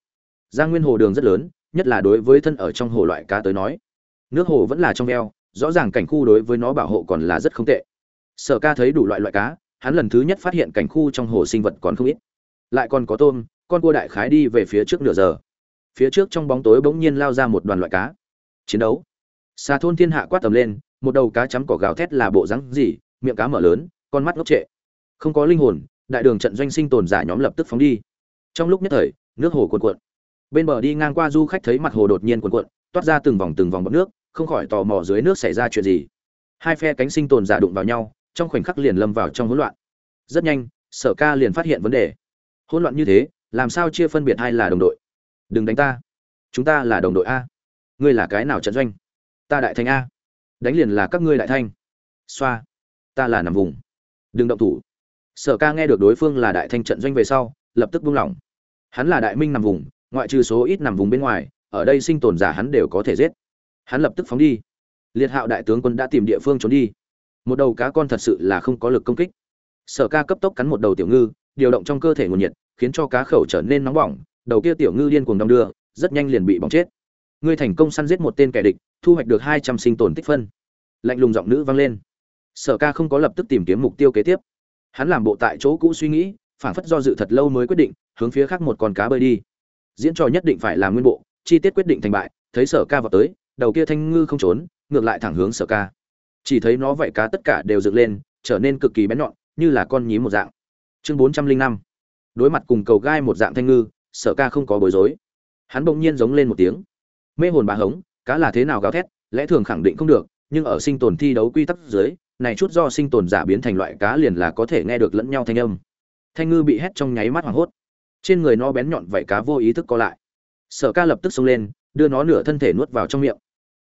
Giang nguyên hồ đường rất lớn, nhất là đối với thân ở trong hồ loại cá tới nói. Nước hồ vẫn là trong veo, rõ ràng cảnh khu đối với nó bảo hộ còn là rất không tệ. Sở ca thấy đủ loại loại cá, hắn lần thứ nhất phát hiện cảnh khu trong hồ sinh vật còn không ít. Lại còn có tôm, con cua đại khái đi về phía trước nửa giờ. Phía trước trong bóng tối bỗng nhiên lao ra một đoàn loại cá. Chiến đấu. Xà thôn thiên hạ quát tầm lên, một đầu cá chấm cỏ gào thét là bộ rắn gì, miệng cá mở lớn, con mắt ngốc trệ. Không có linh hồn đại đường trận doanh sinh tồn giả nhóm lập tức phóng đi. Trong lúc nhất thời, nước hồ cuộn cuộn. Bên bờ đi ngang qua du khách thấy mặt hồ đột nhiên cuộn cuộn, toát ra từng vòng từng vòng bọt nước, không khỏi tò mò dưới nước xảy ra chuyện gì. Hai phe cánh sinh tồn giả đụng vào nhau, trong khoảnh khắc liền lâm vào trong hỗn loạn. Rất nhanh, sở ca liền phát hiện vấn đề. Hỗn loạn như thế, làm sao chia phân biệt hai là đồng đội? Đừng đánh ta. Chúng ta là đồng đội a. Ngươi là cái nào trận doanh? Ta đại thanh a. Đánh liền là các ngươi đại thanh. Xoa. Ta là nằm vùng. Đừng động thủ sở ca nghe được đối phương là đại thanh trận doanh về sau, lập tức buông lỏng. Hắn là đại minh nằm vùng, ngoại trừ số ít nằm vùng bên ngoài, ở đây sinh tồn giả hắn đều có thể giết. Hắn lập tức phóng đi. Liệt hạo đại tướng quân đã tìm địa phương trốn đi. Một đầu cá con thật sự là không có lực công kích. Sở ca cấp tốc cắn một đầu tiểu ngư, điều động trong cơ thể nguồn nhiệt, khiến cho cá khẩu trở nên nóng bỏng, đầu kia tiểu ngư điên cuồng đong đưa, rất nhanh liền bị bỏng chết. Ngươi thành công săn giết một tên kẻ địch, thu hoạch được hai trăm sinh tồn tích phân. Lạnh lùng giọng nữ vang lên. Sở ca không có lập tức tìm kiếm mục tiêu kế tiếp hắn làm bộ tại chỗ cũ suy nghĩ phản phất do dự thật lâu mới quyết định, hướng phía khác một con cá bơi đi. Diễn trò nhất định phải làm nguyên bộ, chi tiết quyết định thành bại, thấy sở ca vào tới, đầu kia thanh ngư không trốn, ngược lại thẳng hướng sở ca. Chỉ thấy nó vậy cá tất cả đều dựng lên, trở nên cực kỳ bén nhọn, như là con nhím một dạng. Chương bốn trăm linh năm. Đối mặt cùng cầu gai một dạng thanh ngư, sở ca không có bối rối. Hắn bỗng nhiên giống lên một tiếng. Mê hồn bà hống, cá là thế nào gào thét, lẽ thường khẳng định không được nhưng ở sinh tồn thi đấu quy tắc dưới, này chút do sinh tồn giả biến thành loại cá liền là có thể nghe được lẫn nhau thanh âm. Thanh ngư bị hét trong nháy mắt hoảng hốt. Trên người nó bén nhọn vậy cá vô ý thức co lại. Sở ca lập tức xông lên, đưa nó nửa thân thể nuốt vào trong miệng.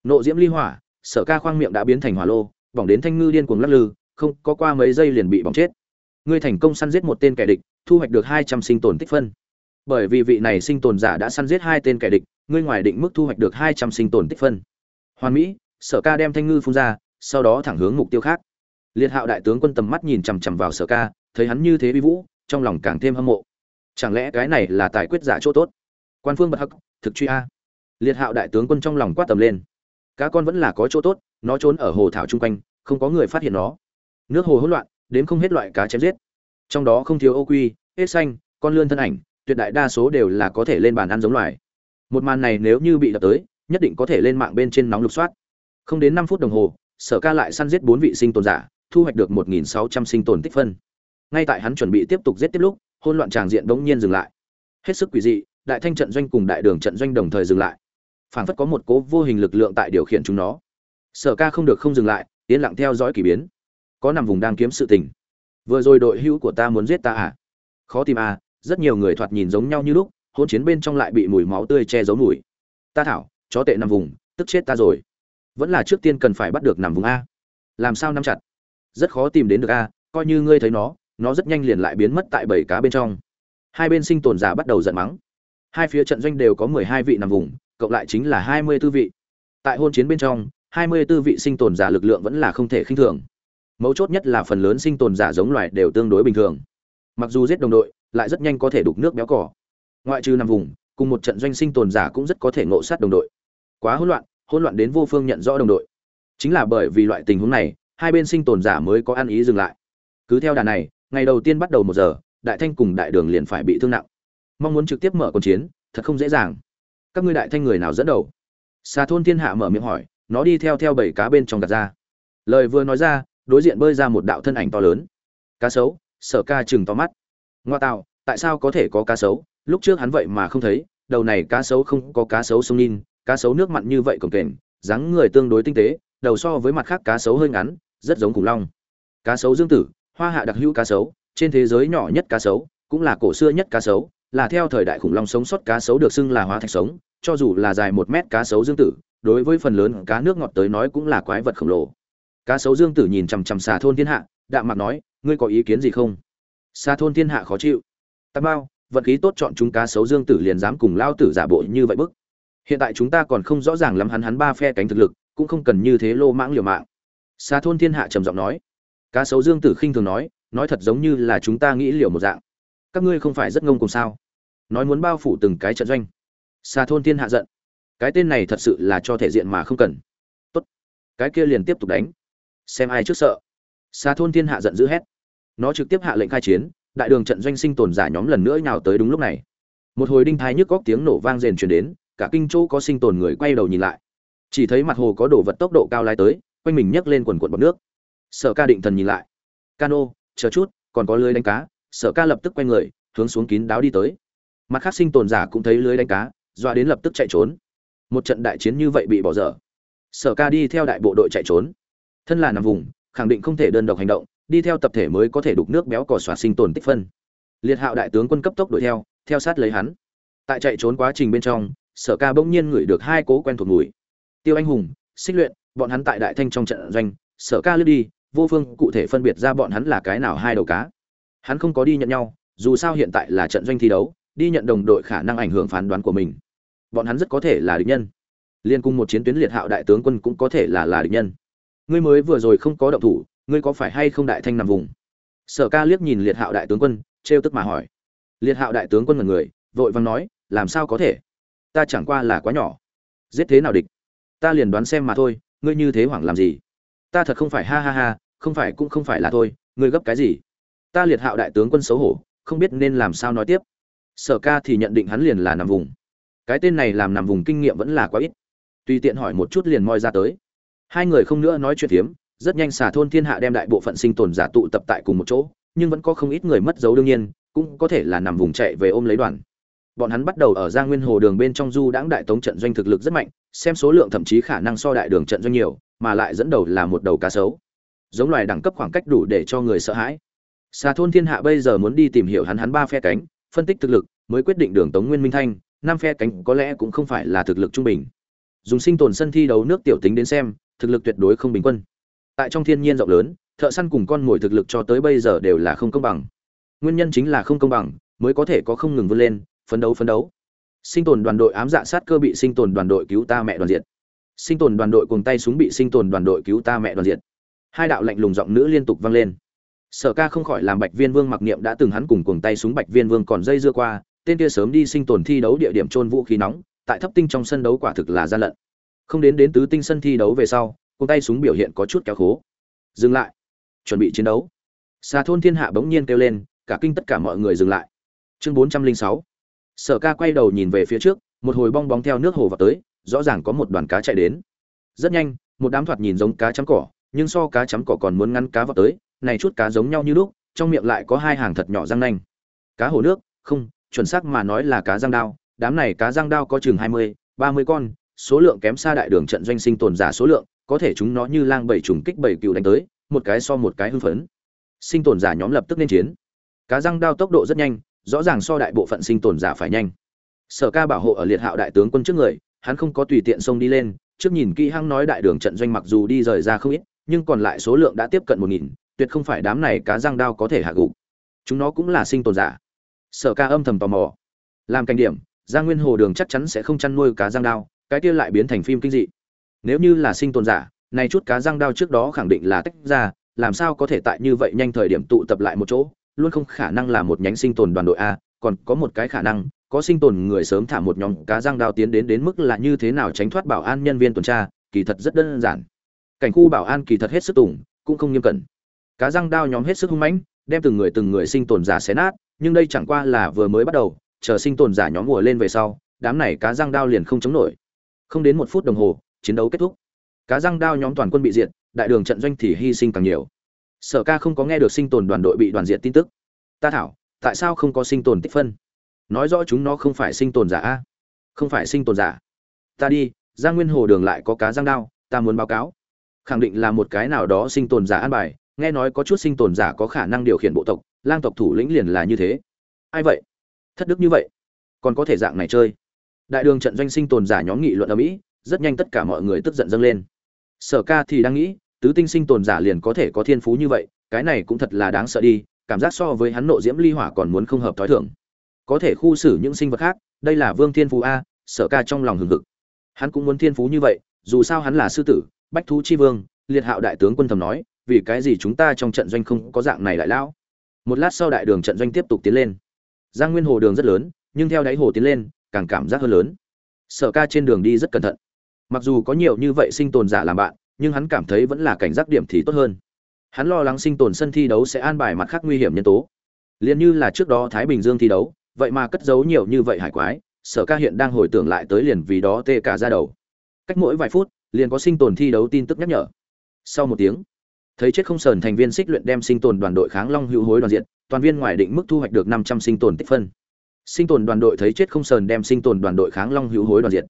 Nộ diễm ly hỏa, sở ca khoang miệng đã biến thành hỏa lô, bỏng đến thanh ngư điên cuồng lắc lư, không, có qua mấy giây liền bị bỏng chết. Ngươi thành công săn giết một tên kẻ địch, thu hoạch được hai trăm sinh tồn tích phân. Bởi vì vị này sinh tồn giả đã săn giết hai tên kẻ địch, ngươi ngoài định mức thu hoạch được hai trăm sinh tồn tích phân. Hoàn mỹ sở ca đem thanh ngư phun ra, sau đó thẳng hướng mục tiêu khác. Liệt hạo đại tướng quân tầm mắt nhìn chằm chằm vào sở ca, thấy hắn như thế vi vũ, trong lòng càng thêm hâm mộ. Chẳng lẽ cái này là tài quyết giả chỗ tốt? Quan phương bật hắc, thực truy a. Liệt hạo đại tướng quân trong lòng quát tầm lên. Cá con vẫn là có chỗ tốt, nó trốn ở hồ thảo chung quanh, không có người phát hiện nó. Nước hồ hỗn loạn, đến không hết loại cá chém giết. Trong đó không thiếu ô quy, hết xanh, con lươn thân ảnh, tuyệt đại đa số đều là có thể lên bàn ăn giống loài. Một màn này nếu như bị đập tới, nhất định có thể lên mạng bên trên nóng lục soát không đến năm phút đồng hồ, sở ca lại săn giết bốn vị sinh tồn giả, thu hoạch được một nghìn sáu trăm sinh tồn tích phân. Ngay tại hắn chuẩn bị tiếp tục giết tiếp lúc hôn loạn tràng diện bỗng nhiên dừng lại. Hết sức quỷ dị, đại thanh trận doanh cùng đại đường trận doanh đồng thời dừng lại. Phảng phất có một cố vô hình lực lượng tại điều khiển chúng nó. Sở ca không được không dừng lại, yên lặng theo dõi k ỳ biến. Có nằm vùng đang kiếm sự tình. Vừa rồi đội hữu của ta muốn giết ta à? Khó tìm à rất nhiều người thoạt nhìn giống nhau như lúc hôn chiến bên trong lại bị mùi máu tươi che giấu mùi. Ta thảo, chó tệ nằm vùng, tức chết ta rồi vẫn là trước tiên cần phải bắt được nằm vùng a. Làm sao nắm chặt? Rất khó tìm đến được a, coi như ngươi thấy nó nó rất nhanh liền lại biến mất tại bảy cá bên trong. Hai bên sinh tồn giả bắt đầu giận mắng. Hai phía trận doanh đều có mười hai vị nằm vùng, cộng lại chính là hai mươi tư vị. Tại hôn chiến bên trong, hai mươi tư vị sinh tồn giả lực lượng vẫn là không thể khinh thường. Mấu chốt nhất là phần lớn sinh tồn giả giống loài đều tương đối bình thường. Mặc dù giết đồng đội, lại rất nhanh có thể đục nước béo cỏ. Ngoại trừ nằm vùng, cùng một trận doanh sinh tồn giả cũng rất có thể ngộ sát đồng đội. Quá hỗn loạn hỗn loạn đến vô phương nhận rõ đồng đội. Chính là bởi vì loại tình huống này, hai bên sinh tồn giả mới có ăn ý dừng lại. Cứ theo đà này, ngày đầu tiên bắt đầu một giờ, đại thanh cùng đại đường liền phải bị thương nặng. Mong muốn trực tiếp mở cuộc chiến, thật không dễ dàng. Các ngươi đại thanh người nào dẫn đầu? Xà thôn thiên hạ mở miệng hỏi, nó đi theo theo bảy cá bên trong gạt ra. Lời vừa nói ra, đối diện bơi ra một đạo thân ảnh to lớn. Cá sấu, sở ca chừng to mắt. Ngoa tạo, tại sao có thể có cá sấu? Lúc trước hắn vậy mà không thấy, đầu này cá sấu không có cá sấu sông ninh cá sấu nước mặn như vậy cồng kềnh, dáng người tương đối tinh tế, đầu so với mặt khác cá sấu hơi ngắn, rất giống khủng long. Cá sấu dương tử, hoa hạ đặc hữu cá sấu, trên thế giới nhỏ nhất cá sấu, cũng là cổ xưa nhất cá sấu, là theo thời đại khủng long sống sót cá sấu được xưng là hóa thạch sống, cho dù là dài một mét cá sấu dương tử, đối với phần lớn cá nước ngọt tới nói cũng là quái vật khổng lồ. Cá sấu dương tử nhìn chằm chằm xà thôn thiên hạ, đạm mặt nói, ngươi có ý kiến gì không? Xà thôn thiên hạ khó chịu. Tạp bao vận khí tốt chọn chúng cá sấu dương tử liền dám cùng lao tử giả bộ như vậy bức hiện tại chúng ta còn không rõ ràng lắm hắn hắn ba phe cánh thực lực, cũng không cần như thế lô mãng liều mạng. Xa thôn thiên hạ trầm giọng nói. Cá sấu dương tử khinh thường nói nói thật giống như là chúng ta nghĩ liều một dạng. Các ngươi không phải rất ngông cùng sao? Nói muốn bao phủ từng cái trận doanh. Xa thôn thiên hạ giận. Cái tên này thật sự là cho thể diện mà không cần. Tốt. Cái kia liền tiếp tục đánh. Xem ai trước sợ. Xa thôn thiên hạ giận dữ hét. Nó trực tiếp hạ lệnh khai chiến, đại đường trận doanh sinh tồn giả nhóm lần nữa nhào tới đúng lúc này. Một hồi đinh thái nhức góc tiếng nổ vang rền truyền đến cả kinh chỗ có sinh tồn người quay đầu nhìn lại. Chỉ thấy mặt hồ có đồ vật tốc độ cao lái tới, quanh mình nhấc lên quần quần bọt nước. Sở ca định thần nhìn lại. Cano, chờ chút, còn có lưới đánh cá. Sở ca lập tức quay người, hướng xuống kín đáo đi tới. Mặt khác sinh tồn giả cũng thấy lưới đánh cá, doa đến lập tức chạy trốn. Một trận đại chiến như vậy bị bỏ dở. Sở ca đi theo đại bộ đội chạy trốn. Thân là nằm vùng, khẳng định không thể đơn độc hành động, đi theo tập thể mới có thể đục nước béo cỏ xóa sinh tồn tích phân. Liệt hạo đại tướng quân cấp tốc đuổi theo theo sát lấy hắn. Tại chạy trốn quá trình bên trong sở ca bỗng nhiên ngửi được hai cố quen thuộc mùi. Tiêu anh hùng, xích luyện, bọn hắn tại đại thanh trong trận doanh, sở ca lướt đi, vô phương cụ thể phân biệt ra bọn hắn là cái nào hai đầu cá. Hắn không có đi nhận nhau, dù sao hiện tại là trận doanh thi đấu, đi nhận đồng đội khả năng ảnh hưởng phán đoán của mình. Bọn hắn rất có thể là địch nhân. Liên cùng một chiến tuyến liệt hạo đại tướng quân cũng có thể là là địch nhân. Ngươi mới vừa rồi không có động thủ, ngươi có phải hay không đại thanh nằm vùng? Sở ca liếc nhìn liệt hạo đại tướng quân, trêu tức mà hỏi. Liệt hạo đại tướng quân là người, vội vàng nói, làm sao có thể? Ta chẳng qua là quá nhỏ. Giết thế nào địch? Ta liền đoán xem mà thôi, ngươi như thế hoảng làm gì? Ta thật không phải ha ha ha, không phải cũng không phải là thôi, ngươi gấp cái gì? Ta liệt hạo đại tướng quân xấu hổ, không biết nên làm sao nói tiếp. Sở ca thì nhận định hắn liền là nằm vùng. Cái tên này làm nằm vùng kinh nghiệm vẫn là quá ít. Tùy tiện hỏi một chút liền moi ra tới. Hai người không nữa nói chuyện phiếm, rất nhanh xả thôn thiên hạ đem đại bộ phận sinh tồn giả tụ tập tại cùng một chỗ, nhưng vẫn có không ít người mất dấu đương nhiên, cũng có thể là nằm vùng chạy về ôm lấy đoàn bọn hắn bắt đầu ở Giang nguyên hồ đường bên trong du đãng đại tống trận doanh thực lực rất mạnh, xem số lượng thậm chí khả năng so đại đường trận doanh nhiều, mà lại dẫn đầu là một đầu cá sấu. Giống loài đẳng cấp khoảng cách đủ để cho người sợ hãi. Xà thôn thiên hạ bây giờ muốn đi tìm hiểu hắn hắn ba phe cánh, phân tích thực lực, mới quyết định đường tống nguyên minh thanh, năm phe cánh có lẽ cũng không phải là thực lực trung bình. Dùng sinh tồn sân thi đấu nước tiểu tính đến xem, thực lực tuyệt đối không bình quân. Tại trong thiên nhiên rộng lớn, thợ săn cùng con mồi thực lực cho tới bây giờ đều là không công bằng. Nguyên nhân chính là không công bằng, mới có thể có không ngừng vươn lên phấn đấu phấn đấu. Sinh tồn đoàn đội ám dạ sát cơ bị sinh tồn đoàn đội cứu ta mẹ đoàn diệt. Sinh tồn đoàn đội cùng tay súng bị sinh tồn đoàn đội cứu ta mẹ đoàn diệt. Hai đạo lạnh lùng giọng nữ liên tục vang lên. Sở ca không khỏi làm bạch viên vương mặc niệm đã từng hắn cùng cuồng tay súng bạch viên vương còn dây dưa qua, tên kia sớm đi sinh tồn thi đấu địa điểm trôn vũ khí nóng, tại thấp tinh trong sân đấu quả thực là gian lận. Không đến đến tứ tinh sân thi đấu về sau, cuồng tay súng biểu hiện có chút kéo khố. Dừng lại. Chuẩn bị chiến đấu. Xà thôn thiên hạ bỗng nhiên kêu lên, cả kinh tất cả mọi người dừng lại. Chương bốn trăm linh sáu sở ca quay đầu nhìn về phía trước, một hồi bong bóng theo nước hồ vào tới, rõ ràng có một đoàn cá chạy đến. Rất nhanh, một đám thoạt nhìn giống cá chấm cỏ, nhưng so cá chấm cỏ còn muốn ngăn cá vào tới, này chút cá giống nhau như lúc, trong miệng lại có hai hàng thật nhỏ răng nanh. Cá hồ nước, không, chuẩn xác mà nói là cá răng đao, đám này cá răng đao có chừng hai mươi, ba mươi con, số lượng kém xa đại đường trận doanh sinh tồn giả số lượng, có thể chúng nó như lang bảy trùng kích bảy cựu đánh tới, một cái so một cái hưng phấn. Sinh tồn giả nhóm lập tức nên chiến. Cá răng đao tốc độ rất nhanh rõ ràng so đại bộ phận sinh tồn giả phải nhanh. Sở ca bảo hộ ở liệt hạo đại tướng quân trước người, hắn không có tùy tiện xông đi lên, trước nhìn kỹ hăng nói đại đường trận doanh mặc dù đi rời ra không ít, nhưng còn lại số lượng đã tiếp cận một nghìn, tuyệt không phải đám này cá răng đao có thể hạ gục. Chúng nó cũng là sinh tồn giả. Sở ca âm thầm tò mò. Làm cảnh điểm gia nguyên hồ đường chắc chắn sẽ không chăn nuôi cá răng đao, cái kia lại biến thành phim kinh dị. Nếu như là sinh tồn giả, này chút cá răng đao trước đó khẳng định là tách ra, làm sao có thể tại như vậy nhanh thời điểm tụ tập lại một chỗ? Luôn không khả năng là một nhánh sinh tồn đoàn đội a, còn có một cái khả năng, có sinh tồn người sớm thả một nhóm cá răng đao tiến đến đến mức là như thế nào tránh thoát bảo an nhân viên tuần tra, kỳ thật rất đơn giản. Cảnh khu bảo an kỳ thật hết sức tủng cũng không nghiêm cẩn. Cá răng đao nhóm hết sức hung mãnh, đem từng người từng người sinh tồn giả xé nát, nhưng đây chẳng qua là vừa mới bắt đầu, chờ sinh tồn giả nhóm mùa lên về sau, đám này cá răng đao liền không chống nổi. Không đến một phút đồng hồ, chiến đấu kết thúc. Cá răng đao nhóm toàn quân bị diệt, đại đường trận doanh thì hy sinh càng nhiều sở ca không có nghe được sinh tồn đoàn đội bị đoàn diệt tin tức. Ta thảo, tại sao không có sinh tồn tích phân? Nói rõ chúng nó không phải sinh tồn giả a. Không phải sinh tồn giả. Ta đi ra nguyên hồ đường lại có cá răng đao, ta muốn báo cáo. Khẳng định là một cái nào đó sinh tồn giả an bài, nghe nói có chút sinh tồn giả có khả năng điều khiển bộ tộc, lang tộc thủ lĩnh liền là như thế. Ai vậy? Thất đức như vậy. Còn có thể dạng này chơi. Đại đường trận doanh sinh tồn giả nhóm nghị luận ở mỹ, rất nhanh tất cả mọi người tức giận dâng lên. Sở ca thì đang nghĩ tứ tinh sinh tồn giả liền có thể có thiên phú như vậy, cái này cũng thật là đáng sợ đi, cảm giác so với hắn nộ diễm ly hỏa còn muốn không hợp thói thường. Có thể khu xử những sinh vật khác, đây là vương thiên phú a, sở ca trong lòng hừng hực. Hắn cũng muốn thiên phú như vậy, dù sao hắn là sư tử, bách thú chi vương, liệt hạo đại tướng quân thầm nói, vì cái gì chúng ta trong trận doanh không có dạng này lại lão? Một lát sau đại đường trận doanh tiếp tục tiến lên. Giang nguyên hồ đường rất lớn, nhưng theo đáy hồ tiến lên, càng cảm giác hơn lớn. Sở ca trên đường đi rất cẩn thận. Mặc dù có nhiều như vậy sinh tồn giả làm bạn nhưng hắn cảm thấy vẫn là cảnh giác điểm thì tốt hơn. Hắn lo lắng sinh tồn sân thi đấu sẽ an bài mặt khác nguy hiểm nhân tố. Liền như là trước đó thái bình dương thi đấu, vậy mà cất giấu nhiều như vậy hải quái, sở ca hiện đang hồi tưởng lại tới liền vì đó tê cả ra đầu. Cách mỗi vài phút, liền có sinh tồn thi đấu tin tức nhắc nhở. Sau một tiếng, thấy chết không sờn thành viên xích luyện đem sinh tồn đoàn đội kháng long hữu hối đoàn diện, toàn viên ngoài định mức thu hoạch được năm trăm sinh tồn tích phân. Sinh tồn đoàn đội thấy chết không sờn đem sinh tồn đoàn đội kháng long hữu hối đoàn diện.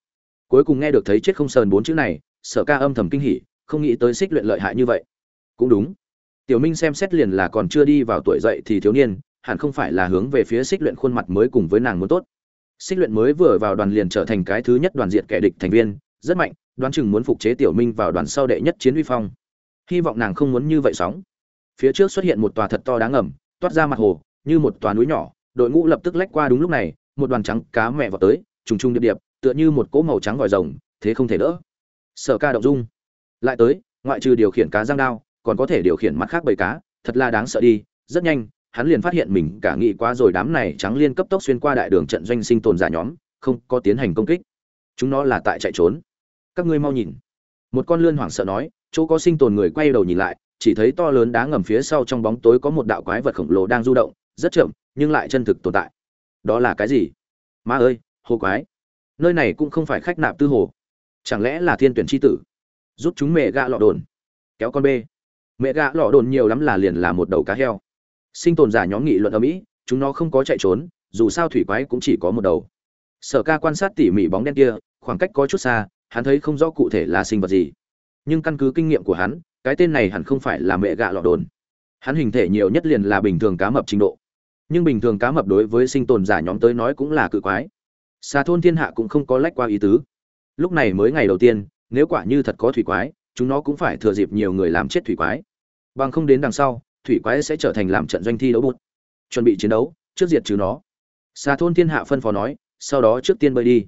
Cuối cùng nghe được thấy chết không sờn bốn chữ này, sở ca âm thầm kinh hỉ không nghĩ tới xích luyện lợi hại như vậy. Cũng đúng. Tiểu minh xem xét liền là còn chưa đi vào tuổi dậy thì thiếu niên, hẳn không phải là hướng về phía xích luyện khuôn mặt mới cùng với nàng muốn tốt. Xích luyện mới vừa vào đoàn liền trở thành cái thứ nhất đoàn diện kẻ địch thành viên, rất mạnh, đoán chừng muốn phục chế tiểu minh vào đoàn sau đệ nhất chiến uy phong. Hy vọng nàng không muốn như vậy sóng. Phía trước xuất hiện một tòa thật to đáng ngầm, toát ra mặt hồ, như một tòa núi nhỏ, đội ngũ lập tức lách qua đúng lúc này, một đoàn trắng cá mẹ vào tới, trùng trùng điệp điệp, tựa như một cỗ màu trắng vòi rồng, thế không thể đỡ. Sở ca động dung lại tới, ngoại trừ điều khiển cá giang đao, còn có thể điều khiển mặt khác bầy cá, thật là đáng sợ đi. Rất nhanh, hắn liền phát hiện mình cả nghị quá rồi đám này trắng liên cấp tốc xuyên qua đại đường trận doanh sinh tồn giả nhóm, không có tiến hành công kích. Chúng nó là tại chạy trốn. Các ngươi mau nhìn. Một con lươn hoảng sợ nói, chỗ có sinh tồn người quay đầu nhìn lại, chỉ thấy to lớn đá ngầm phía sau trong bóng tối có một đạo quái vật khổng lồ đang du động, rất chậm, nhưng lại chân thực tồn tại. Đó là cái gì? Ma ơi, hồ quái. Nơi này cũng không phải khách nạp tư hồ. Chẳng lẽ là thiên tuyển tri tử? Giúp chúng mẹ gạ lọ đồn. Kéo con bê. Mẹ gạ lọ đồn nhiều lắm là liền là một đầu cá heo. Sinh tồn giả nhóm nghị luận ở mỹ, chúng nó không có chạy trốn, dù sao thủy quái cũng chỉ có một đầu. Sở ca quan sát tỉ mỉ bóng đen kia, khoảng cách có chút xa, hắn thấy không rõ cụ thể là sinh vật gì. Nhưng căn cứ kinh nghiệm của hắn, cái tên này hẳn không phải là mẹ gạ lọ đồn. Hắn hình thể nhiều nhất liền là bình thường cá mập trình độ. Nhưng bình thường cá mập đối với sinh tồn giả nhóm tới nói cũng là cự quái. Xà thôn thiên hạ cũng không có lách qua ý tứ. Lúc này mới ngày đầu tiên nếu quả như thật có thủy quái, chúng nó cũng phải thừa dịp nhiều người làm chết thủy quái. Bằng không đến đằng sau, thủy quái sẽ trở thành làm trận doanh thi đấu bột. chuẩn bị chiến đấu, trước diệt trừ nó. Xà thôn thiên hạ phân phó nói, sau đó trước tiên bơi đi.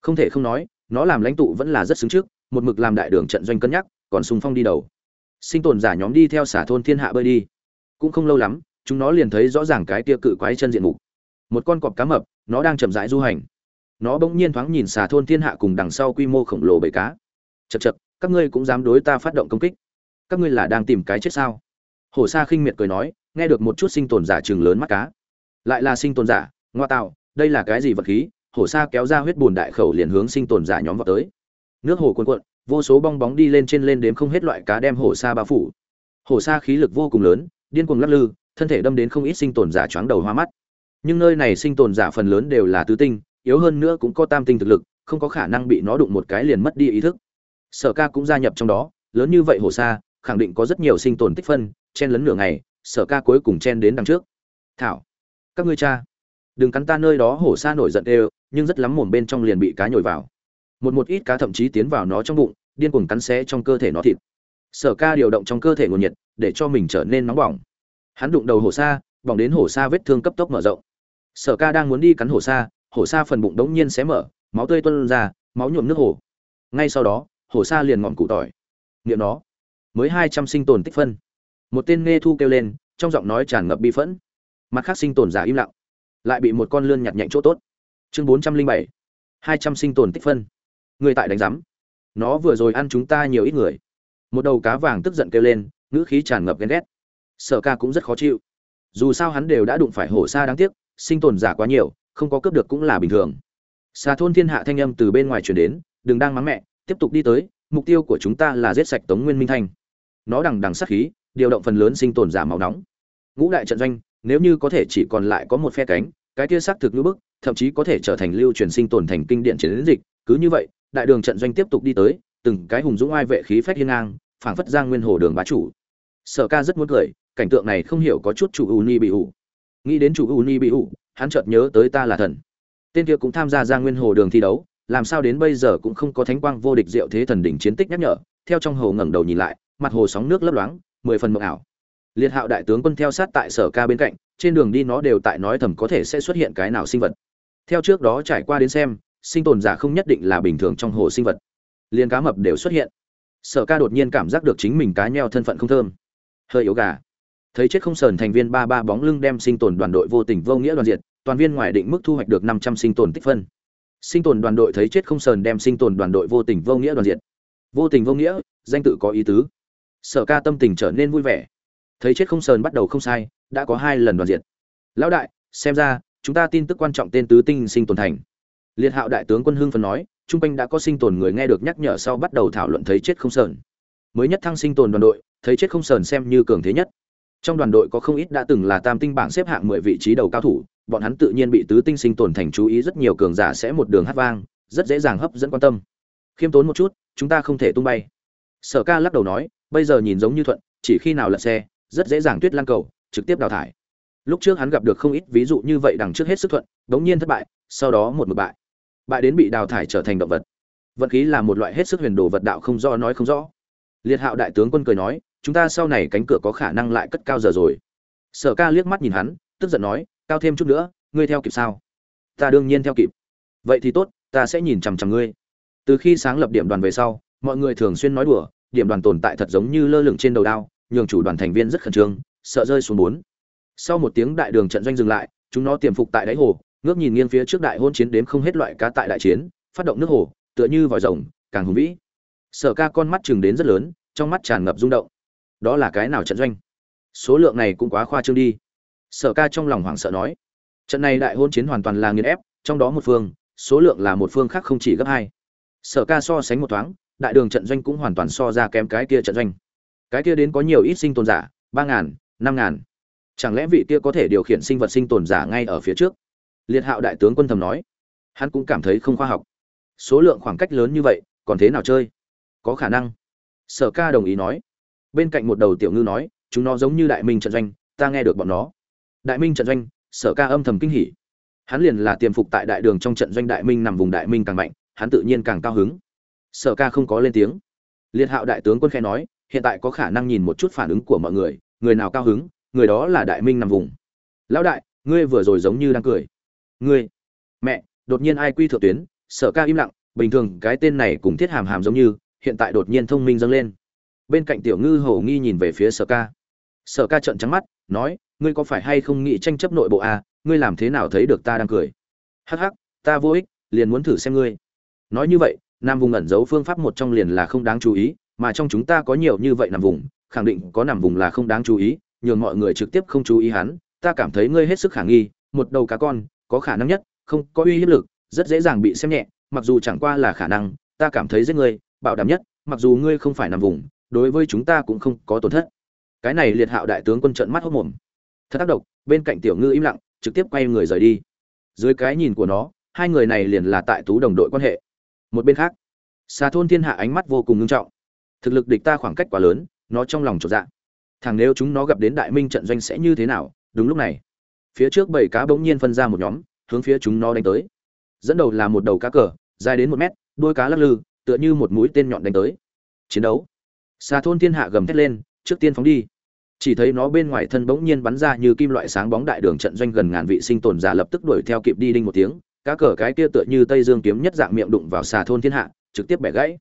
Không thể không nói, nó làm lãnh tụ vẫn là rất xứng trước, một mực làm đại đường trận doanh cân nhắc, còn sung phong đi đầu. Sinh tồn giả nhóm đi theo xả thôn thiên hạ bơi đi. Cũng không lâu lắm, chúng nó liền thấy rõ ràng cái tia cự quái chân diện mục. Một con cọp cá mập, nó đang chậm rãi du hành. Nó bỗng nhiên thoáng nhìn xà thôn thiên hạ cùng đằng sau quy mô khổng lồ bầy cá chật chật, các ngươi cũng dám đối ta phát động công kích. Các ngươi là đang tìm cái chết sao? Hổ sa khinh miệt cười nói, nghe được một chút sinh tồn giả chừng lớn mắt cá. Lại là sinh tồn giả, ngoa tạo, đây là cái gì vật khí? Hổ sa kéo ra huyết bùn đại khẩu liền hướng sinh tồn giả nhóm vào tới. Nước hồ cuồn cuộn, vô số bong bóng đi lên trên lên đếm không hết loại cá đem hổ sa bao phủ. Hổ sa khí lực vô cùng lớn, điên cuồng lắc lư, thân thể đâm đến không ít sinh tồn giả choáng đầu hoa mắt. Nhưng nơi này sinh tồn giả phần lớn đều là tứ tinh, yếu hơn nữa cũng có tam tinh thực lực, không có khả năng bị nó đụng một cái liền mất đi ý thức sở ca cũng gia nhập trong đó, lớn như vậy Hồ sa khẳng định có rất nhiều sinh tồn tích phân, chen lấn nửa ngày, sở ca cuối cùng chen đến đằng trước. Thảo, các ngươi cha, đừng cắn ta nơi đó hổ sa nổi giận đều, nhưng rất lắm mồm bên trong liền bị cá nhồi vào. Một một ít cá thậm chí tiến vào nó trong bụng, điên cuồng cắn xé trong cơ thể nó thịt. Sở ca điều động trong cơ thể nguồn nhiệt, để cho mình trở nên nóng bỏng. Hắn đụng đầu hổ sa bỏng đến hổ sa vết thương cấp tốc mở rộng. Sở ca đang muốn đi cắn hổ sa hổ sa phần bụng đống nhiên xé mở, máu tươi tuôn ra, máu nhuộm nước hổ ngay sau đó hổ sa liền ngọn cụ tỏi. Nghiệm nó. Mới hai trăm sinh tồn tích phân. Một tên nghe thu kêu lên, trong giọng nói tràn ngập bi phẫn. Mặt khác sinh tồn giả im lặng. Lại bị một con lươn nhặt nhạnh chỗ tốt. Chương bốn trăm linh bảy. Hai trăm sinh tồn tích phân. Người tại đánh giám. Nó vừa rồi ăn chúng ta nhiều ít người. Một đầu cá vàng tức giận kêu lên, ngữ khí tràn ngập ghen ghét. Sở ca cũng rất khó chịu. Dù sao hắn đều đã đụng phải hổ xa đáng tiếc, sinh tồn giả quá nhiều, không có cướp được cũng là bình thường. Xà thôn thiên hạ thanh âm từ bên ngoài chuyển đến, đừng đang mắng mẹ tiếp tục đi tới, mục tiêu của chúng ta là giết sạch tống nguyên minh thanh. Nó đằng đằng sát khí, điều động phần lớn sinh tồn giả máu nóng. Ngũ đại trận doanh, nếu như có thể chỉ còn lại có một phe cánh, cái kia xác thực như bức, thậm chí có thể trở thành lưu truyền sinh tồn thành kinh điện chiến dịch. Cứ như vậy, đại đường trận doanh tiếp tục đi tới, từng cái hùng dũng ai vệ khí phách hiên ngang, phảng phất giang nguyên hồ đường bá chủ. Sở ca rất muốn cười, cảnh tượng này không hiểu có chút chủ u ni bị ủ. Nghĩ đến chủ u ni bị ủ, hắn chợt nhớ tới ta là thần. Tên kia cũng tham gia ra nguyên hồ đường thi đấu làm sao đến bây giờ cũng không có thánh quang vô địch diệu thế thần đỉnh chiến tích nhắc nhở, theo trong hồ ngẩng đầu nhìn lại, mặt hồ sóng nước lấp loáng, mười phần mộng ảo. Liệt hạo đại tướng quân theo sát tại sở ca bên cạnh, trên đường đi nó đều tại nói thầm có thể sẽ xuất hiện cái nào sinh vật. Theo trước đó trải qua đến xem, sinh tồn giả không nhất định là bình thường trong hồ sinh vật. Liền cá mập đều xuất hiện. Sở ca đột nhiên cảm giác được chính mình cá nheo thân phận không thơm. Hơi yếu gà. Thấy chết không sờn thành viên ba ba bóng lưng đem sinh tồn đoàn đội vô tình vô nghĩa đoàn diệt, toàn viên ngoài định mức thu hoạch được năm trăm sinh tồn tích phân sinh tồn đoàn đội thấy chết không sờn đem sinh tồn đoàn đội vô tình vô nghĩa đoàn diệt. Vô tình vô nghĩa, danh tự có ý tứ. Sở ca tâm tình trở nên vui vẻ. Thấy chết không sờn bắt đầu không sai, đã có hai lần đoàn diệt. Lão đại, xem ra, chúng ta tin tức quan trọng tên tứ tinh sinh tồn thành. Liệt hạo đại tướng quân hưng phần nói trung quanh đã có sinh tồn người nghe được nhắc nhở sau bắt đầu thảo luận thấy chết không sờn. Mới nhất thăng sinh tồn đoàn đội, thấy chết không sờn xem như cường thế nhất. Trong đoàn đội có không ít đã từng là tam tinh bảng xếp hạng mười vị trí đầu cao thủ bọn hắn tự nhiên bị tứ tinh sinh tồn thành chú ý, rất nhiều cường giả sẽ một đường hát vang, rất dễ dàng hấp dẫn quan tâm. Khiêm tốn một chút, chúng ta không thể tung bay. Sở ca lắc đầu nói, bây giờ nhìn giống như thuận, chỉ khi nào lật xe, rất dễ dàng tuyết lan cầu, trực tiếp đào thải. Lúc trước hắn gặp được không ít ví dụ như vậy đằng trước hết sức thuận, đống nhiên thất bại, sau đó một mực bại. Bại đến bị đào thải trở thành động vật. Vận khí là một loại hết sức huyền đồ vật đạo không rõ nói không rõ. Liệt hạo đại tướng quân cười nói, chúng ta sau này cánh cửa có khả năng lại cất cao giờ rồi. Sở ca liếc mắt nhìn hắn, tức giận nói cao thêm chút nữa, ngươi theo kịp sao? Ta đương nhiên theo kịp. Vậy thì tốt, ta sẽ nhìn chằm chằm ngươi. Từ khi sáng lập điểm đoàn về sau, mọi người thường xuyên nói đùa, điểm đoàn tồn tại thật giống như lơ lửng trên đầu đao, nhường chủ đoàn thành viên rất khẩn trương, sợ rơi xuống bốn. Sau một tiếng đại đường trận doanh dừng lại, chúng nó tiềm phục tại đáy hồ, ngước nhìn nghiêng phía trước đại hôn chiến đếm không hết loại cá tại đại chiến, phát động nước hồ, tựa như vòi rồng, càng hùng vĩ. Sở ca con mắt chừng đến rất lớn, trong mắt tràn ngập rung động. Đó là cái nào trận doanh? Số lượng này cũng quá khoa trương đi sở ca trong lòng hoảng sợ nói, trận này đại hôn chiến hoàn toàn là nghiền ép, trong đó một phương, số lượng là một phương khác không chỉ gấp hai. Sở ca so sánh một thoáng, đại đường trận doanh cũng hoàn toàn so ra kém cái kia trận doanh. Cái kia đến có nhiều ít sinh tồn giả, ba ngàn, năm ngàn. Chẳng lẽ vị kia có thể điều khiển sinh vật sinh tồn giả ngay ở phía trước? Liệt hạo đại tướng quân thầm nói. Hắn cũng cảm thấy không khoa học. Số lượng khoảng cách lớn như vậy, còn thế nào chơi? Có khả năng. Sở ca đồng ý nói. Bên cạnh một đầu tiểu ngư nói, chúng nó giống như đại minh trận doanh, ta nghe được bọn nó đại minh trận doanh, sở ca âm thầm kinh hỉ. Hắn liền là tiềm phục tại đại đường trong trận doanh đại minh nằm vùng đại minh càng mạnh, hắn tự nhiên càng cao hứng. Sở ca không có lên tiếng. Liệt hạo đại tướng quân khe nói, hiện tại có khả năng nhìn một chút phản ứng của mọi người người nào cao hứng, người đó là đại minh nằm vùng. Lão đại, ngươi vừa rồi giống như đang cười. Ngươi, mẹ, đột nhiên ai quy thượng tuyến, sở ca im lặng, bình thường cái tên này cùng thiết hàm hàm giống như, hiện tại đột nhiên thông minh dâng lên. Bên cạnh tiểu ngư hầu nghi nhìn về phía sở ca sở ca trợn trắng mắt nói ngươi có phải hay không nghĩ tranh chấp nội bộ à, ngươi làm thế nào thấy được ta đang cười? Hắc hắc ta vô ích liền muốn thử xem ngươi. Nói như vậy nam vùng ẩn giấu phương pháp một trong liền là không đáng chú ý mà trong chúng ta có nhiều như vậy nằm vùng khẳng định có nằm vùng là không đáng chú ý nhường mọi người trực tiếp không chú ý hắn ta cảm thấy ngươi hết sức khả nghi một đầu cá con có khả năng nhất không có uy hiếp lực rất dễ dàng bị xem nhẹ mặc dù chẳng qua là khả năng ta cảm thấy giết ngươi bảo đảm nhất mặc dù ngươi không phải nằm vùng đối với chúng ta cũng không có tổn thất cái này liệt hạo đại tướng quân trận mắt hốc mồm. Thật tác động bên cạnh tiểu ngư im lặng, trực tiếp quay người rời đi. Dưới cái nhìn của nó, hai người này liền là tại tú đồng đội quan hệ. Một bên khác, xà thôn thiên hạ ánh mắt vô cùng ngưng trọng. Thực lực địch ta khoảng cách quá lớn, nó trong lòng trột dạ. Thằng nếu chúng nó gặp đến đại minh trận doanh sẽ như thế nào? Đúng lúc này, phía trước bảy cá bỗng nhiên phân ra một nhóm, hướng phía chúng nó đánh tới. Dẫn đầu là một đầu cá cờ, dài đến một mét, đuôi cá lắc lư, tựa như một mũi tên nhọn đánh tới. Chiến đấu. Xà thôn thiên hạ gầm thét lên trước tiên phóng đi. Chỉ thấy nó bên ngoài thân bỗng nhiên bắn ra như kim loại sáng bóng đại đường trận doanh gần ngàn vị sinh tồn giả lập tức đuổi theo kịp đi đinh một tiếng, cá cờ cái kia tựa như tây dương kiếm nhất dạng miệng đụng vào xà thôn thiên hạ, trực tiếp bẻ gãy.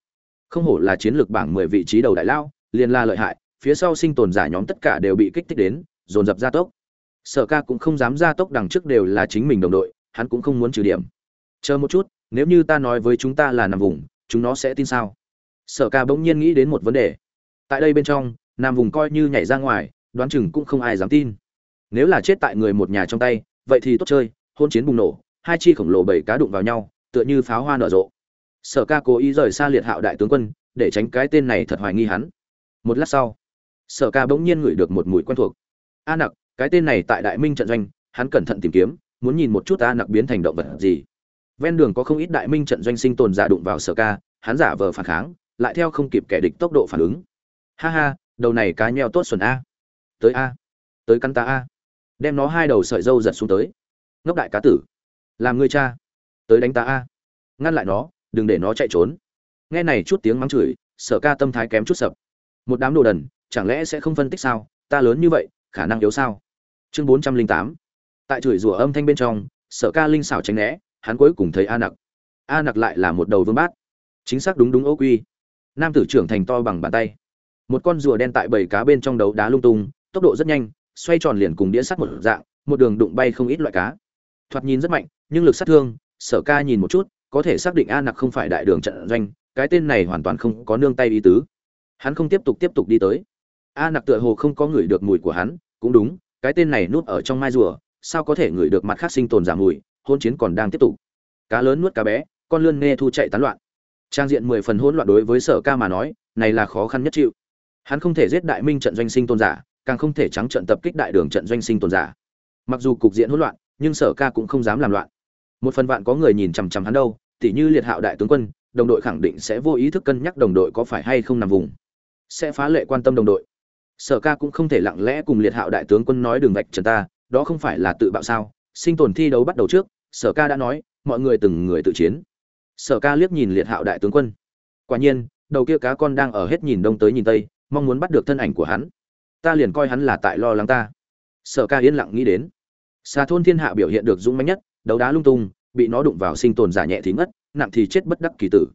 Không hổ là chiến lược bảng mười vị trí đầu đại lao, liền la lợi hại, phía sau sinh tồn giả nhóm tất cả đều bị kích thích đến, dồn dập ra tốc. Sở ca cũng không dám ra tốc đằng trước đều là chính mình đồng đội, hắn cũng không muốn trừ điểm. Chờ một chút, nếu như ta nói với chúng ta là nằm vùng, chúng nó sẽ tin sao? Sở ca bỗng nhiên nghĩ đến một vấn đề. Tại đây bên trong Nam vùng coi như nhảy ra ngoài, đoán chừng cũng không ai dám tin. Nếu là chết tại người một nhà trong tay, vậy thì tốt chơi, hôn chiến bùng nổ, hai chi khổng lồ bảy cá đụng vào nhau, tựa như pháo hoa nở rộ. Sở ca cố ý rời xa liệt hạo đại tướng quân, để tránh cái tên này thật hoài nghi hắn. Một lát sau, sở ca bỗng nhiên ngửi được một mùi quen thuộc. A nặc, cái tên này tại đại minh trận doanh, hắn cẩn thận tìm kiếm, muốn nhìn một chút a nặc biến thành động vật gì. Ven đường có không ít đại minh trận doanh sinh tồn giả đụng vào sở ca, hắn giả vờ phản kháng, lại theo không kịp kẻ địch tốc độ phản ứng. Ha ha đầu này cá nheo tốt xuẩn a. Tới a, tới căn ta a. Đem nó hai đầu sợi dâu giật xuống tới. Ngốc đại cá tử, làm ngươi cha, tới đánh ta a. Ngăn lại nó, đừng để nó chạy trốn. Nghe này chút tiếng mắng chửi, sở ca tâm thái kém chút sập. Một đám đồ đần, chẳng lẽ sẽ không phân tích sao? Ta lớn như vậy, khả năng yếu sao? Chương bốn trăm linh tám. Tại chửi rủa âm thanh bên trong, sở ca linh xảo tránh né, hắn cuối cùng thấy a nặc. A nặc lại là một đầu vương bát. Chính xác đúng đúng ô quy. Nam tử trưởng thành to bằng bàn tay một con rùa đen tại bầy cá bên trong đấu đá lung tung, tốc độ rất nhanh, xoay tròn liền cùng đĩa sắt một dạng, một đường đụng bay không ít loại cá. Thoạt nhìn rất mạnh, nhưng lực sát thương, sở ca nhìn một chút, có thể xác định a nặc không phải đại đường trận doanh, cái tên này hoàn toàn không có nương tay ý tứ. Hắn không tiếp tục tiếp tục đi tới. A nặc tựa hồ không có ngửi được mùi của hắn, cũng đúng, cái tên này nuốt ở trong mai rùa, sao có thể ngửi được mặt khác sinh tồn giả mùi, hôn chiến còn đang tiếp tục. Cá lớn nuốt cá bé, con lươn nghe thu chạy tán loạn. Trang diện mười phần hỗn loạn đối với sở ca mà nói, này là khó khăn nhất chịu hắn không thể giết đại minh trận doanh sinh tôn giả, càng không thể trắng trận tập kích đại đường trận doanh sinh tôn giả. Mặc dù cục diện hỗn loạn, nhưng sở ca cũng không dám làm loạn. Một phần vạn có người nhìn chằm chằm hắn đâu, tỉ như liệt hạo đại tướng quân, đồng đội khẳng định sẽ vô ý thức cân nhắc đồng đội có phải hay không nằm vùng. Sẽ phá lệ quan tâm đồng đội. Sở ca cũng không thể lặng lẽ cùng liệt hạo đại tướng quân nói đường vạch trần ta, đó không phải là tự bạo sao? Sinh tồn thi đấu bắt đầu trước, sở ca đã nói, mọi người từng người tự chiến. Sở ca liếc nhìn liệt hạo đại tướng quân. Quả nhiên, đầu kia cá con đang ở hết nhìn đông tới nhìn tây mong muốn bắt được thân ảnh của hắn. Ta liền coi hắn là tại lo lắng ta. Sở ca yên lặng nghĩ đến. Xà thôn thiên hạ biểu hiện được dũng mãnh nhất, đấu đá lung tung, bị nó đụng vào sinh tồn giả nhẹ thì ngất, nặng thì chết bất đắc kỳ tử.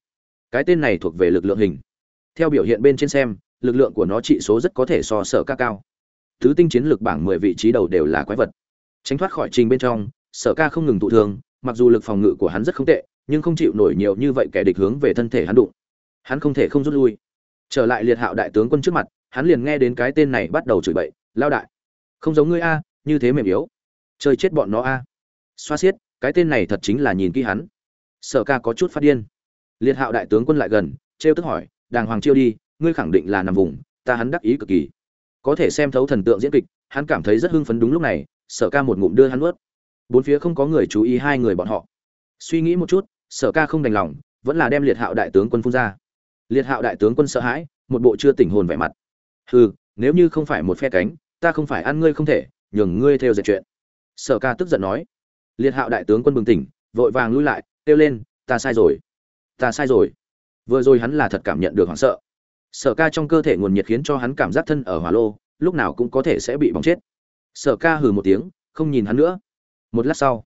Cái tên này thuộc về lực lượng hình. Theo biểu hiện bên trên xem, lực lượng của nó trị số rất có thể so sở ca cao. Tứ tinh chiến lược bảng mười vị trí đầu đều là quái vật. Tránh thoát khỏi trình bên trong, sở ca không ngừng tụ thương, mặc dù lực phòng ngự của hắn rất không tệ, nhưng không chịu nổi nhiều như vậy kẻ địch hướng về thân thể hắn đụng. Hắn không thể không rút lui trở lại liệt hạo đại tướng quân trước mặt, hắn liền nghe đến cái tên này bắt đầu chửi bậy, lao đại, không giống ngươi a, như thế mềm yếu. Chơi chết bọn nó a. Xoa xiết, cái tên này thật chính là nhìn kỹ hắn. Sở ca có chút phát điên. Liệt hạo đại tướng quân lại gần, trêu tức hỏi, đàng hoàng chiêu đi, ngươi khẳng định là nằm vùng, ta hắn đắc ý cực kỳ. Có thể xem thấu thần tượng diễn kịch, hắn cảm thấy rất hưng phấn đúng lúc này, sở ca một ngụm đưa hắn ướt bốn phía không có người chú ý hai người bọn họ. Suy nghĩ một chút, sở ca không đành lòng, vẫn là đem liệt hạo đại tướng quân phun ra liệt hạo đại tướng quân sợ hãi, một bộ chưa tỉnh hồn vẻ mặt. Hừ, nếu như không phải một phe cánh, ta không phải ăn ngươi không thể, nhường ngươi theo dệt chuyện. Sở ca tức giận nói. Liệt hạo đại tướng quân bừng tỉnh, vội vàng lui lại, kêu lên, ta sai rồi. Ta sai rồi. Vừa rồi hắn là thật cảm nhận được hoảng sợ. Sở ca trong cơ thể nguồn nhiệt khiến cho hắn cảm giác thân ở hỏa lô, lúc nào cũng có thể sẽ bị bỏng chết. Sở ca hừ một tiếng, không nhìn hắn nữa. Một lát sau,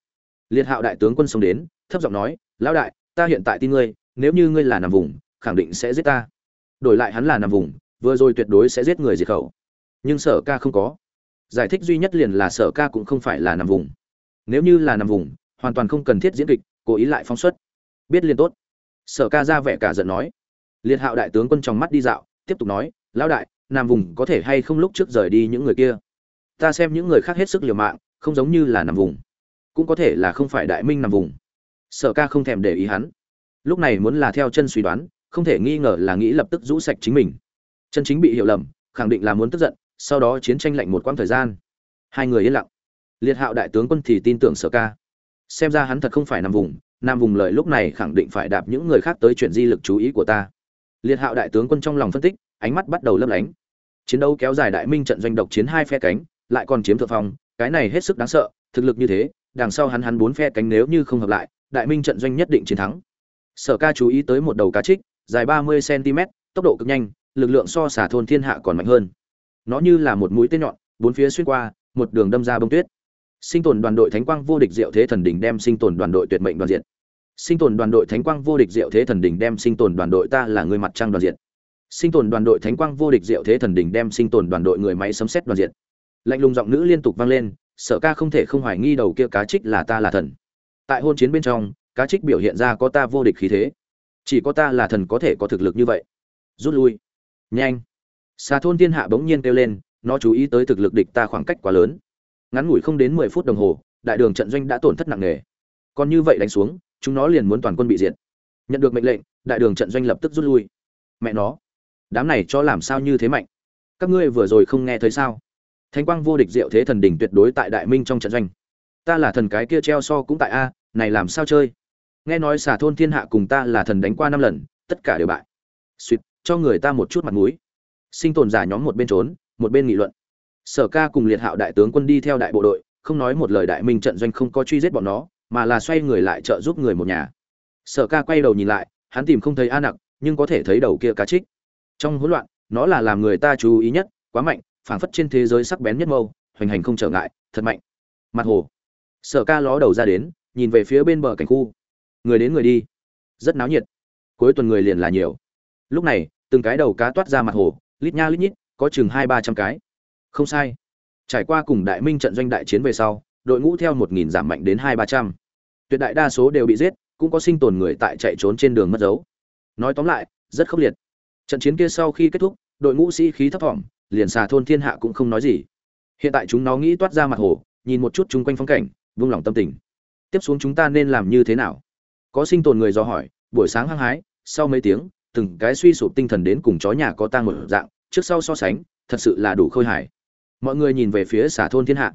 liệt hạo đại tướng quân xông đến, thấp giọng nói, lão đại, ta hiện tại tin ngươi, nếu như ngươi là nằm vùng khẳng định sẽ giết ta. Đổi lại hắn là nằm vùng, vừa rồi tuyệt đối sẽ giết người diệt khẩu. Nhưng sở ca không có. Giải thích duy nhất liền là sở ca cũng không phải là nằm vùng. Nếu như là nằm vùng, hoàn toàn không cần thiết diễn kịch, cố ý lại phóng xuất. Biết liền tốt. Sở ca ra vẻ cả giận nói. Liệt hạo đại tướng quân trong mắt đi dạo, tiếp tục nói, lão đại, nằm vùng có thể hay không lúc trước rời đi những người kia? Ta xem những người khác hết sức liều mạng, không giống như là nằm vùng. Cũng có thể là không phải đại minh nằm vùng. Sở ca không thèm để ý hắn. Lúc này muốn là theo chân suy đoán không thể nghi ngờ là nghĩ lập tức rũ sạch chính mình. Chân chính bị hiểu lầm, khẳng định là muốn tức giận, sau đó chiến tranh lạnh một quãng thời gian. Hai người yên lặng. Liệt hạo đại tướng quân thì tin tưởng sở ca. Xem ra hắn thật không phải nằm vùng, nam vùng lợi lúc này khẳng định phải đạp những người khác tới chuyện di lực chú ý của ta. Liệt hạo đại tướng quân trong lòng phân tích, ánh mắt bắt đầu lấp lánh. Chiến đấu kéo dài đại minh trận doanh độc chiến hai phe cánh, lại còn chiếm thượng phong, cái này hết sức đáng sợ, thực lực như thế, đằng sau hắn hắn bốn phe cánh nếu như không hợp lại, đại minh trận doanh nhất định chiến thắng. Sở ca chú ý tới một đầu cá trích dài ba mươi cm, tốc độ cực nhanh, lực lượng so xả thôn thiên hạ còn mạnh hơn. Nó như là một mũi tên nhọn, bốn phía xuyên qua, một đường đâm ra bông tuyết. Sinh tồn đoàn đội thánh quang vô địch diệu thế thần đỉnh đem sinh tồn đoàn đội tuyệt mệnh đoàn diện sinh tồn đoàn đội thánh quang vô địch diệu thế thần đỉnh đem sinh tồn đoàn đội ta là người mặt trăng đoàn diện sinh tồn đoàn đội thánh quang vô địch diệu thế thần đỉnh đem sinh tồn đoàn đội người máy sấm sét đoàn diện lạnh lùng giọng nữ liên tục vang lên sở ca không thể không hoài nghi đầu kia cá trích là ta là thần. Tại hôn chiến bên trong, cá trích biểu hiện ra có ta vô địch khí thế chỉ có ta là thần có thể có thực lực như vậy. Rút lui. Nhanh. Xà thôn thiên hạ bỗng nhiên kêu lên, nó chú ý tới thực lực địch ta khoảng cách quá lớn. Ngắn ngủi không đến mười phút đồng hồ, đại đường trận doanh đã tổn thất nặng nề. Còn như vậy đánh xuống, chúng nó liền muốn toàn quân bị diệt. Nhận được mệnh lệnh, đại đường trận doanh lập tức rút lui. Mẹ nó, đám này cho làm sao như thế mạnh? Các ngươi vừa rồi không nghe thấy sao? Thánh quang vô địch diệu thế thần đỉnh tuyệt đối tại đại minh trong trận doanh. Ta là thần cái kia treo so cũng tại a, này làm sao chơi? Nghe nói xà thôn thiên hạ cùng ta là thần đánh qua năm lần, tất cả đều bại. Suýt cho người ta một chút mặt mũi. Sinh tồn giả nhóm một bên trốn, một bên nghị luận. Sở ca cùng liệt hạo đại tướng quân đi theo đại bộ đội, không nói một lời đại minh trận doanh không có truy giết bọn nó, mà là xoay người lại trợ giúp người một nhà. Sở ca quay đầu nhìn lại, hắn tìm không thấy a nặc, nhưng có thể thấy đầu kia cá trích. Trong hỗn loạn, nó là làm người ta chú ý nhất, quá mạnh, phảng phất trên thế giới sắc bén nhất mâu, hoành hành không trở ngại, thật mạnh. Mặt hồ. Sở ca ló đầu ra đến, nhìn về phía bên bờ cảnh khu người đến người đi. Rất náo nhiệt. Cuối tuần người liền là nhiều. Lúc này, từng cái đầu cá toát ra mặt hồ, lít nha lít nhít, có chừng hai ba trăm cái. Không sai. Trải qua cùng đại minh trận doanh đại chiến về sau, đội ngũ theo một nghìn giảm mạnh đến hai ba trăm. Tuyệt đại đa số đều bị giết, cũng có sinh tồn người tại chạy trốn trên đường mất dấu. Nói tóm lại, rất khốc liệt. Trận chiến kia sau khi kết thúc, đội ngũ sĩ khí thấp thỏm, liền xà thôn thiên hạ cũng không nói gì. Hiện tại chúng nó nghĩ toát ra mặt hồ, nhìn một chút chung quanh phong cảnh, vung lòng tâm tình. Tiếp xuống chúng ta nên làm như thế nào? Có sinh tồn người do hỏi, buổi sáng hăng hái, sau mấy tiếng, từng cái suy sụp tinh thần đến cùng chó nhà có tang một dạng, trước sau so sánh, thật sự là đủ khôi hài. Mọi người nhìn về phía xà thôn thiên hạ.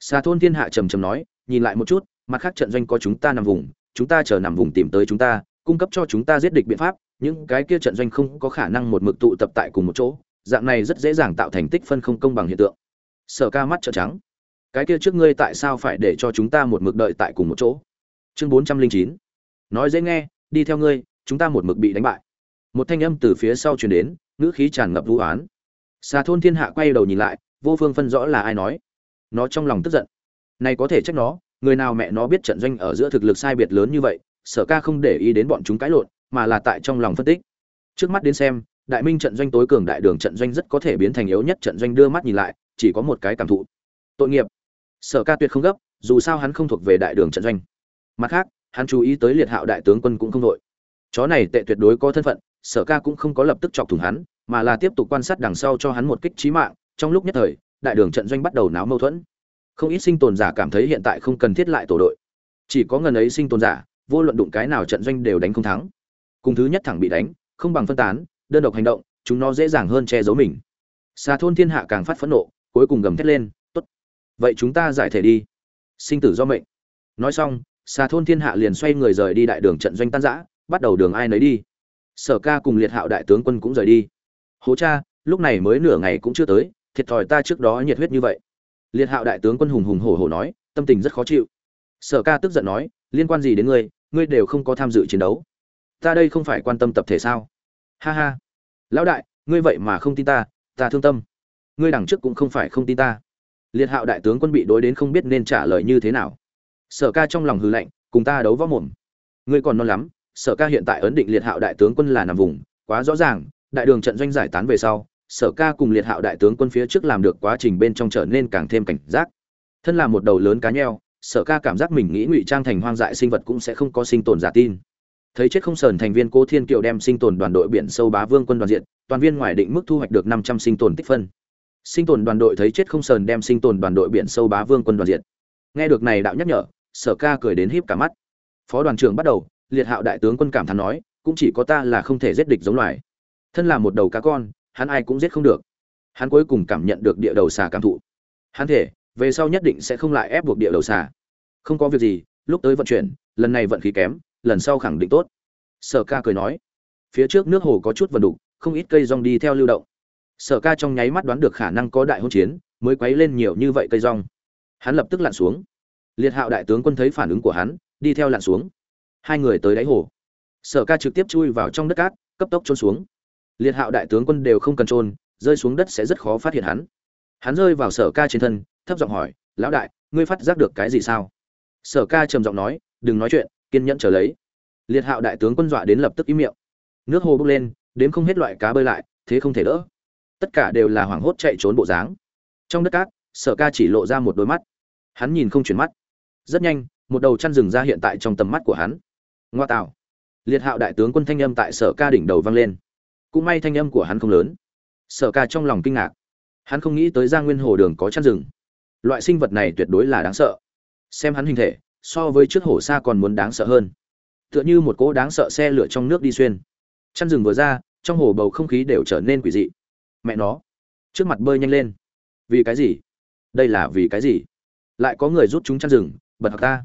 Xà thôn thiên hạ trầm trầm nói, nhìn lại một chút, mặt khác trận doanh có chúng ta nằm vùng, chúng ta chờ nằm vùng tìm tới chúng ta, cung cấp cho chúng ta giết địch biện pháp, những cái kia trận doanh không có khả năng một mực tụ tập tại cùng một chỗ, dạng này rất dễ dàng tạo thành tích phân không công bằng hiện tượng. Sở ca mắt trợn trắng. Cái kia trước ngươi tại sao phải để cho chúng ta một mực đợi tại cùng một chỗ? Chương bốn trăm linh chín nói dễ nghe, đi theo ngươi, chúng ta một mực bị đánh bại. Một thanh âm từ phía sau truyền đến, ngữ khí tràn ngập vũ oán xà thôn thiên hạ quay đầu nhìn lại, vô phương phân rõ là ai nói. Nó trong lòng tức giận. Này có thể trách nó, người nào mẹ nó biết trận doanh ở giữa thực lực sai biệt lớn như vậy, sở ca không để ý đến bọn chúng cãi lộn, mà là tại trong lòng phân tích. Trước mắt đến xem, đại minh trận doanh tối cường đại đường trận doanh rất có thể biến thành yếu nhất trận doanh đưa mắt nhìn lại, chỉ có một cái cảm thụ. Tội nghiệp. Sở ca tuyệt không gấp, dù sao hắn không thuộc về đại đường trận doanh. Mặt khác hắn chú ý tới liệt hạo đại tướng quân cũng không đội. Chó này tệ tuyệt đối có thân phận, sở ca cũng không có lập tức chọc thủng hắn, mà là tiếp tục quan sát đằng sau cho hắn một kích trí mạng, trong lúc nhất thời, đại đường trận doanh bắt đầu náo mâu thuẫn. Không ít sinh tồn giả cảm thấy hiện tại không cần thiết lại tổ đội. Chỉ có ngần ấy sinh tồn giả, vô luận đụng cái nào trận doanh đều đánh không thắng. Cùng thứ nhất thẳng bị đánh, không bằng phân tán, đơn độc hành động, chúng nó dễ dàng hơn che giấu mình. Xa thôn thiên hạ càng phát phẫn nộ, cuối cùng gầm thét lên, tốt. Vậy chúng ta giải thể đi. Sinh tử do mệnh. Nói xong xà thôn thiên hạ liền xoay người rời đi đại đường trận doanh tan giã bắt đầu đường ai nấy đi. Sở ca cùng liệt hạo đại tướng quân cũng rời đi. Hố cha, lúc này mới nửa ngày cũng chưa tới, thiệt thòi ta trước đó nhiệt huyết như vậy. Liệt hạo đại tướng quân hùng hùng hổ hổ nói, tâm tình rất khó chịu. Sở ca tức giận nói, liên quan gì đến ngươi ngươi đều không có tham dự chiến đấu. Ta đây không phải quan tâm tập thể sao? Ha ha. Lão đại, ngươi vậy mà không tin ta ta thương tâm. Ngươi đằng trước cũng không phải không tin ta. Liệt hạo đại tướng quân bị đối đến không biết nên trả lời như thế nào sở ca trong lòng hư lạnh, cùng ta đấu võ mồm. Ngươi còn non lắm, sở ca hiện tại ấn định liệt hạo đại tướng quân là nằm vùng, quá rõ ràng, đại đường trận doanh giải tán về sau, sở ca cùng liệt hạo đại tướng quân phía trước làm được quá trình bên trong trở nên càng thêm cảnh giác. Thân là một đầu lớn cá nheo, sở ca cảm giác mình nghĩ ngụy trang thành hoang dại sinh vật cũng sẽ không có sinh tồn giả tin. Thấy chết không sờn thành viên cố thiên kiều đem sinh tồn đoàn đội biển sâu bá vương quân đoàn diện, toàn viên ngoài định mức thu hoạch được năm trăm sinh tồn tích phân. Sinh tồn đoàn đội thấy chết không sờn đem sinh tồn đoàn đội biển sâu bá vương quân đoàn diện. Nghe được này đạo nhắc nhở sở ca cười đến híp cả mắt. Phó đoàn trưởng bắt đầu, liệt hạo đại tướng quân cảm thán nói, cũng chỉ có ta là không thể giết địch giống loài. Thân là một đầu cá con, hắn ai cũng giết không được. Hắn cuối cùng cảm nhận được địa đầu xà cảm thụ. Hắn thể về sau nhất định sẽ không lại ép buộc địa đầu xà. Không có việc gì, lúc tới vận chuyển, lần này vận khí kém, lần sau khẳng định tốt. Sở ca cười nói. Phía trước nước hồ có chút vần đục, không ít cây rong đi theo lưu động. Sở ca trong nháy mắt đoán được khả năng có đại hôn chiến, mới quấy lên nhiều như vậy cây rong. Hắn lập tức lặn xuống liệt hạo đại tướng quân thấy phản ứng của hắn, đi theo lặn xuống. Hai người tới đáy hồ. Sở ca trực tiếp chui vào trong đất cát, cấp tốc trôn xuống. Liệt hạo đại tướng quân đều không cần trôn rơi xuống đất sẽ rất khó phát hiện hắn. Hắn rơi vào sở ca trên thân, thấp giọng hỏi, lão đại, ngươi phát giác được cái gì sao? Sở ca trầm giọng nói, đừng nói chuyện, kiên nhẫn trở lấy. Liệt hạo đại tướng quân dọa đến lập tức im miệng. Nước hồ bốc lên, đếm không hết loại cá bơi lại, thế không thể đỡ. Tất cả đều là hoảng hốt chạy trốn bộ dáng. Trong đất cát, sở ca chỉ lộ ra một đôi mắt. Hắn nhìn không chuyển mắt rất nhanh, một đầu chăn rừng ra hiện tại trong tầm mắt của hắn. Ngoa tạo. Liệt hạo đại tướng quân thanh âm tại sở ca đỉnh đầu vang lên. Cũng may thanh âm của hắn không lớn. Sở ca trong lòng kinh ngạc. Hắn không nghĩ tới gia nguyên hồ đường có chăn rừng. Loại sinh vật này tuyệt đối là đáng sợ. Xem hắn hình thể, so với trước hổ xa còn muốn đáng sợ hơn. Tựa như một cỗ đáng sợ xe lửa trong nước đi xuyên. Chăn rừng vừa ra, trong hồ bầu không khí đều trở nên quỷ dị. Mẹ nó. Trước mặt bơi nhanh lên. Vì cái gì? Đây là vì cái gì? Lại có người rút chúng chăn rừng bật học ta.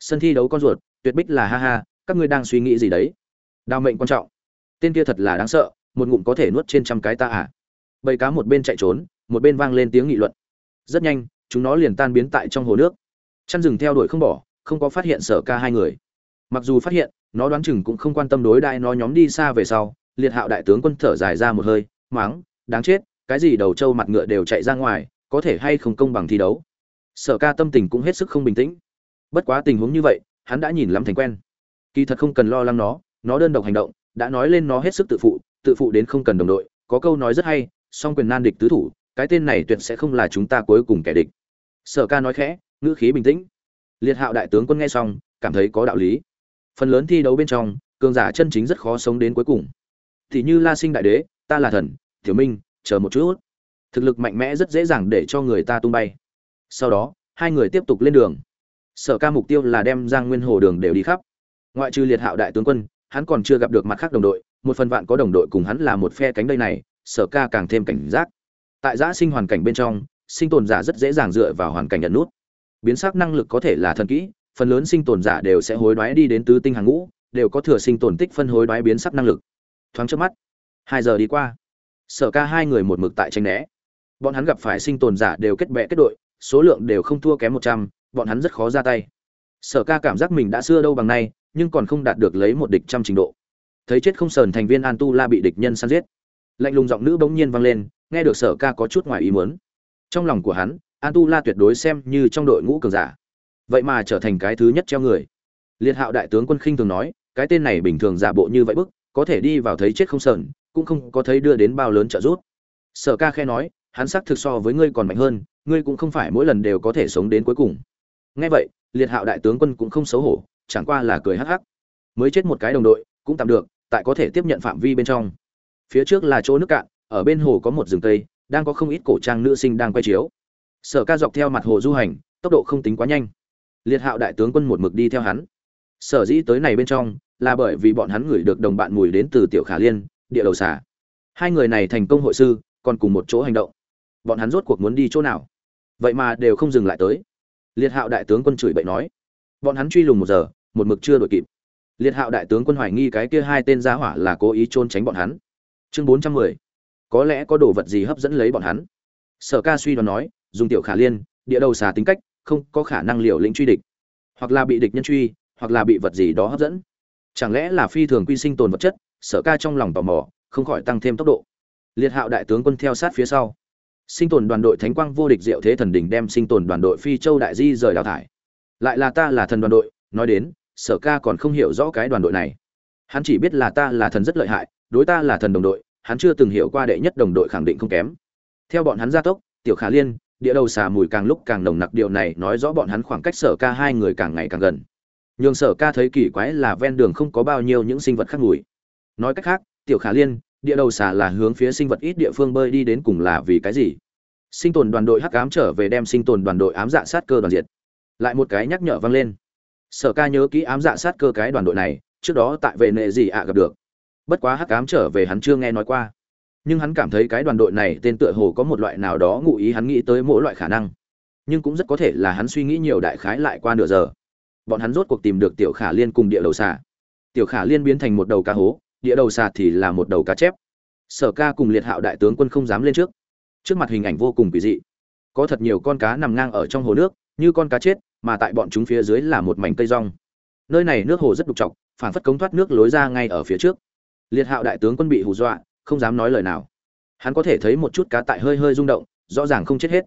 Sân thi đấu con ruột, tuyệt bích là ha ha, các ngươi đang suy nghĩ gì đấy? Đao mệnh quan trọng. Tên kia thật là đáng sợ, một ngụm có thể nuốt trên trăm cái ta à? Bầy cá một bên chạy trốn, một bên vang lên tiếng nghị luận. Rất nhanh, chúng nó liền tan biến tại trong hồ nước. Chăn rừng theo đuổi không bỏ, không có phát hiện sở ca hai người. Mặc dù phát hiện, nó đoán chừng cũng không quan tâm đối đại nó nhóm đi xa về sau, liệt hạo đại tướng quân thở dài ra một hơi, máng, đáng chết, cái gì đầu trâu mặt ngựa đều chạy ra ngoài, có thể hay không công bằng thi đấu? Sở ca tâm tình cũng hết sức không bình tĩnh bất quá tình huống như vậy, hắn đã nhìn lắm thành quen. Kỳ thật không cần lo lắng nó nó đơn độc hành động, đã nói lên nó hết sức tự phụ tự phụ đến không cần đồng đội, có câu nói rất hay, song quyền nan địch tứ thủ, cái tên này tuyệt sẽ không là chúng ta cuối cùng kẻ địch. Sở ca nói khẽ, ngữ khí bình tĩnh. Liệt hạo đại tướng quân nghe xong, cảm thấy có đạo lý. Phần lớn thi đấu bên trong, cường giả chân chính rất khó sống đến cuối cùng. Thì như la sinh đại đế, ta là thần, tiểu minh, chờ một chút. Thực lực mạnh mẽ rất dễ dàng để cho người ta tung bay. Sau đó, hai người tiếp tục lên đường sở ca mục tiêu là đem giang nguyên hồ đường đều đi khắp. Ngoại trừ liệt hạo đại tướng quân, hắn còn chưa gặp được mặt khác đồng đội, một phần vạn có đồng đội cùng hắn là một phe cánh đây này, sở ca càng thêm cảnh giác. Tại giã sinh hoàn cảnh bên trong, sinh tồn giả rất dễ dàng dựa vào hoàn cảnh nhận nút. Biến sắc năng lực có thể là thần kỹ, phần lớn sinh tồn giả đều sẽ hối đoái đi đến tứ tinh hàng ngũ, đều có thừa sinh tồn tích phân hối đoái biến sắc năng lực. Thoáng trước mắt, hai giờ đi qua. Sở ca hai người một mực tại tranh né. Bọn hắn gặp phải sinh tồn giả đều kết bè kết đội, số lượng đều không thua kém một trăm bọn hắn rất khó ra tay. Sở ca cảm giác mình đã xưa đâu bằng nay, nhưng còn không đạt được lấy một địch trăm trình độ. Thấy chết không sờn thành viên an tu la bị địch nhân săn giết. Lạnh lùng giọng nữ bỗng nhiên vang lên, nghe được sở ca có chút ngoài ý muốn. Trong lòng của hắn, an tu la tuyệt đối xem như trong đội ngũ cường giả. Vậy mà trở thành cái thứ nhất treo người. Liệt hạo đại tướng quân khinh thường nói, cái tên này bình thường giả bộ như vậy bức, có thể đi vào thấy chết không sờn, cũng không có thấy đưa đến bao lớn trợ giúp. Sở ca khe nói, hắn xác thực so với ngươi còn mạnh hơn, ngươi cũng không phải mỗi lần đều có thể sống đến cuối cùng nghe vậy, liệt hạo đại tướng quân cũng không xấu hổ, chẳng qua là cười hắc hắc. Mới chết một cái đồng đội, cũng tạm được, tại có thể tiếp nhận phạm vi bên trong. Phía trước là chỗ nước cạn, ở bên hồ có một rừng tây đang có không ít cổ trang nữ sinh đang quay chiếu. Sở ca dọc theo mặt hồ du hành, tốc độ không tính quá nhanh. Liệt hạo đại tướng quân một mực đi theo hắn. Sở dĩ tới này bên trong, là bởi vì bọn hắn gửi được đồng bạn mùi đến từ tiểu khả liên, địa đầu xà. Hai người này thành công hội sư, còn cùng một chỗ hành động. Bọn hắn rốt cuộc muốn đi chỗ nào? Vậy mà đều không dừng lại tới liệt hạo đại tướng quân chửi bậy nói. Bọn hắn truy lùng một giờ, một mực chưa đội kịp. Liệt hạo đại tướng quân hoài nghi cái kia hai tên giá hỏa là cố ý trôn tránh bọn hắn. Chương bốn trăm mười. Có lẽ có đồ vật gì hấp dẫn lấy bọn hắn? Sở ca suy đoán nói, dùng tiểu khả liên, địa đầu xà tính cách, không có khả năng liều lĩnh truy địch. Hoặc là bị địch nhân truy, hoặc là bị vật gì đó hấp dẫn. Chẳng lẽ là phi thường quy sinh tồn vật chất, sở ca trong lòng tò mò, không khỏi tăng thêm tốc độ. Liệt hạo đại tướng quân theo sát phía sau sinh tồn đoàn đội thánh quang vô địch diệu thế thần đỉnh đem sinh tồn đoàn đội phi châu đại di rời đào thải. Lại là ta là thần đoàn đội, nói đến, sở ca còn không hiểu rõ cái đoàn đội này. Hắn chỉ biết là ta là thần rất lợi hại, đối ta là thần đồng đội, hắn chưa từng hiểu qua đệ nhất đồng đội khẳng định không kém. Theo bọn hắn gia tốc, tiểu khả liên, địa đầu xà mùi càng lúc càng nồng nặc, điều này nói rõ bọn hắn khoảng cách sở ca hai người càng ngày càng gần. Nhường sở ca thấy kỳ quái là ven đường không có bao nhiêu những sinh vật khác mùi. Nói cách khác, tiểu khả liên địa đầu xà là hướng phía sinh vật ít địa phương bơi đi đến cùng là vì cái gì? Sinh tồn đoàn đội hắc ám trở về đem sinh tồn đoàn đội ám dạ sát cơ đoàn diệt. Lại một cái nhắc nhở vang lên. Sở ca nhớ kỹ ám dạ sát cơ cái đoàn đội này, trước đó tại vệ nệ gì ạ gặp được. Bất quá hắc ám trở về hắn chưa nghe nói qua. Nhưng hắn cảm thấy cái đoàn đội này tên tựa hồ có một loại nào đó ngụ ý hắn nghĩ tới mỗi loại khả năng. Nhưng cũng rất có thể là hắn suy nghĩ nhiều đại khái lại qua nửa giờ. Bọn hắn rốt cuộc tìm được tiểu khả liên cùng địa đầu xà. Tiểu khả liên biến thành một đầu cá hố địa đầu xà thì là một đầu cá chép. Sở ca cùng liệt hạo đại tướng quân không dám lên trước. Trước mặt hình ảnh vô cùng kỳ dị. Có thật nhiều con cá nằm ngang ở trong hồ nước, như con cá chết, mà tại bọn chúng phía dưới là một mảnh cây rong. Nơi này nước hồ rất đục trọc, phản phất cống thoát nước lối ra ngay ở phía trước. Liệt hạo đại tướng quân bị hù dọa, không dám nói lời nào. Hắn có thể thấy một chút cá tại hơi hơi rung động, rõ ràng không chết hết.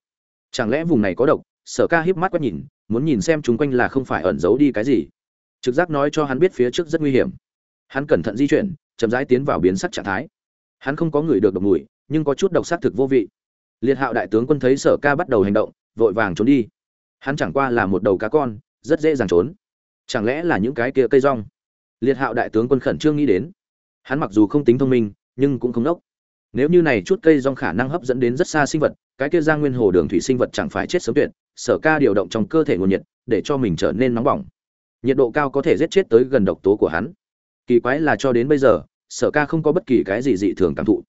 Chẳng lẽ vùng này có độc? Sở ca híp mắt quét nhìn, muốn nhìn xem chúng quanh là không phải ẩn giấu đi cái gì. Trực giác nói cho hắn biết phía trước rất nguy hiểm. Hắn cẩn thận di chuyển chậm rãi tiến vào biến sắc trạng thái. Hắn không có người được độc mùi, nhưng có chút độc sắc thực vô vị. Liệt hạo đại tướng quân thấy sở ca bắt đầu hành động, vội vàng trốn đi. Hắn chẳng qua là một đầu cá con, rất dễ dàng trốn. Chẳng lẽ là những cái kia cây rong? Liệt hạo đại tướng quân khẩn trương nghĩ đến. Hắn mặc dù không tính thông minh, nhưng cũng không đốc nếu như này chút cây rong khả năng hấp dẫn đến rất xa sinh vật, cái kia ra nguyên hồ đường thủy sinh vật chẳng phải chết sớm tuyệt, sở ca điều động trong cơ thể nguồn nhiệt, để cho mình trở nên nóng bỏng. Nhiệt độ cao có thể giết chết tới gần độc tố của hắn kỳ quái là cho đến bây giờ, sở ca không có bất kỳ cái gì dị thường cảm thụ.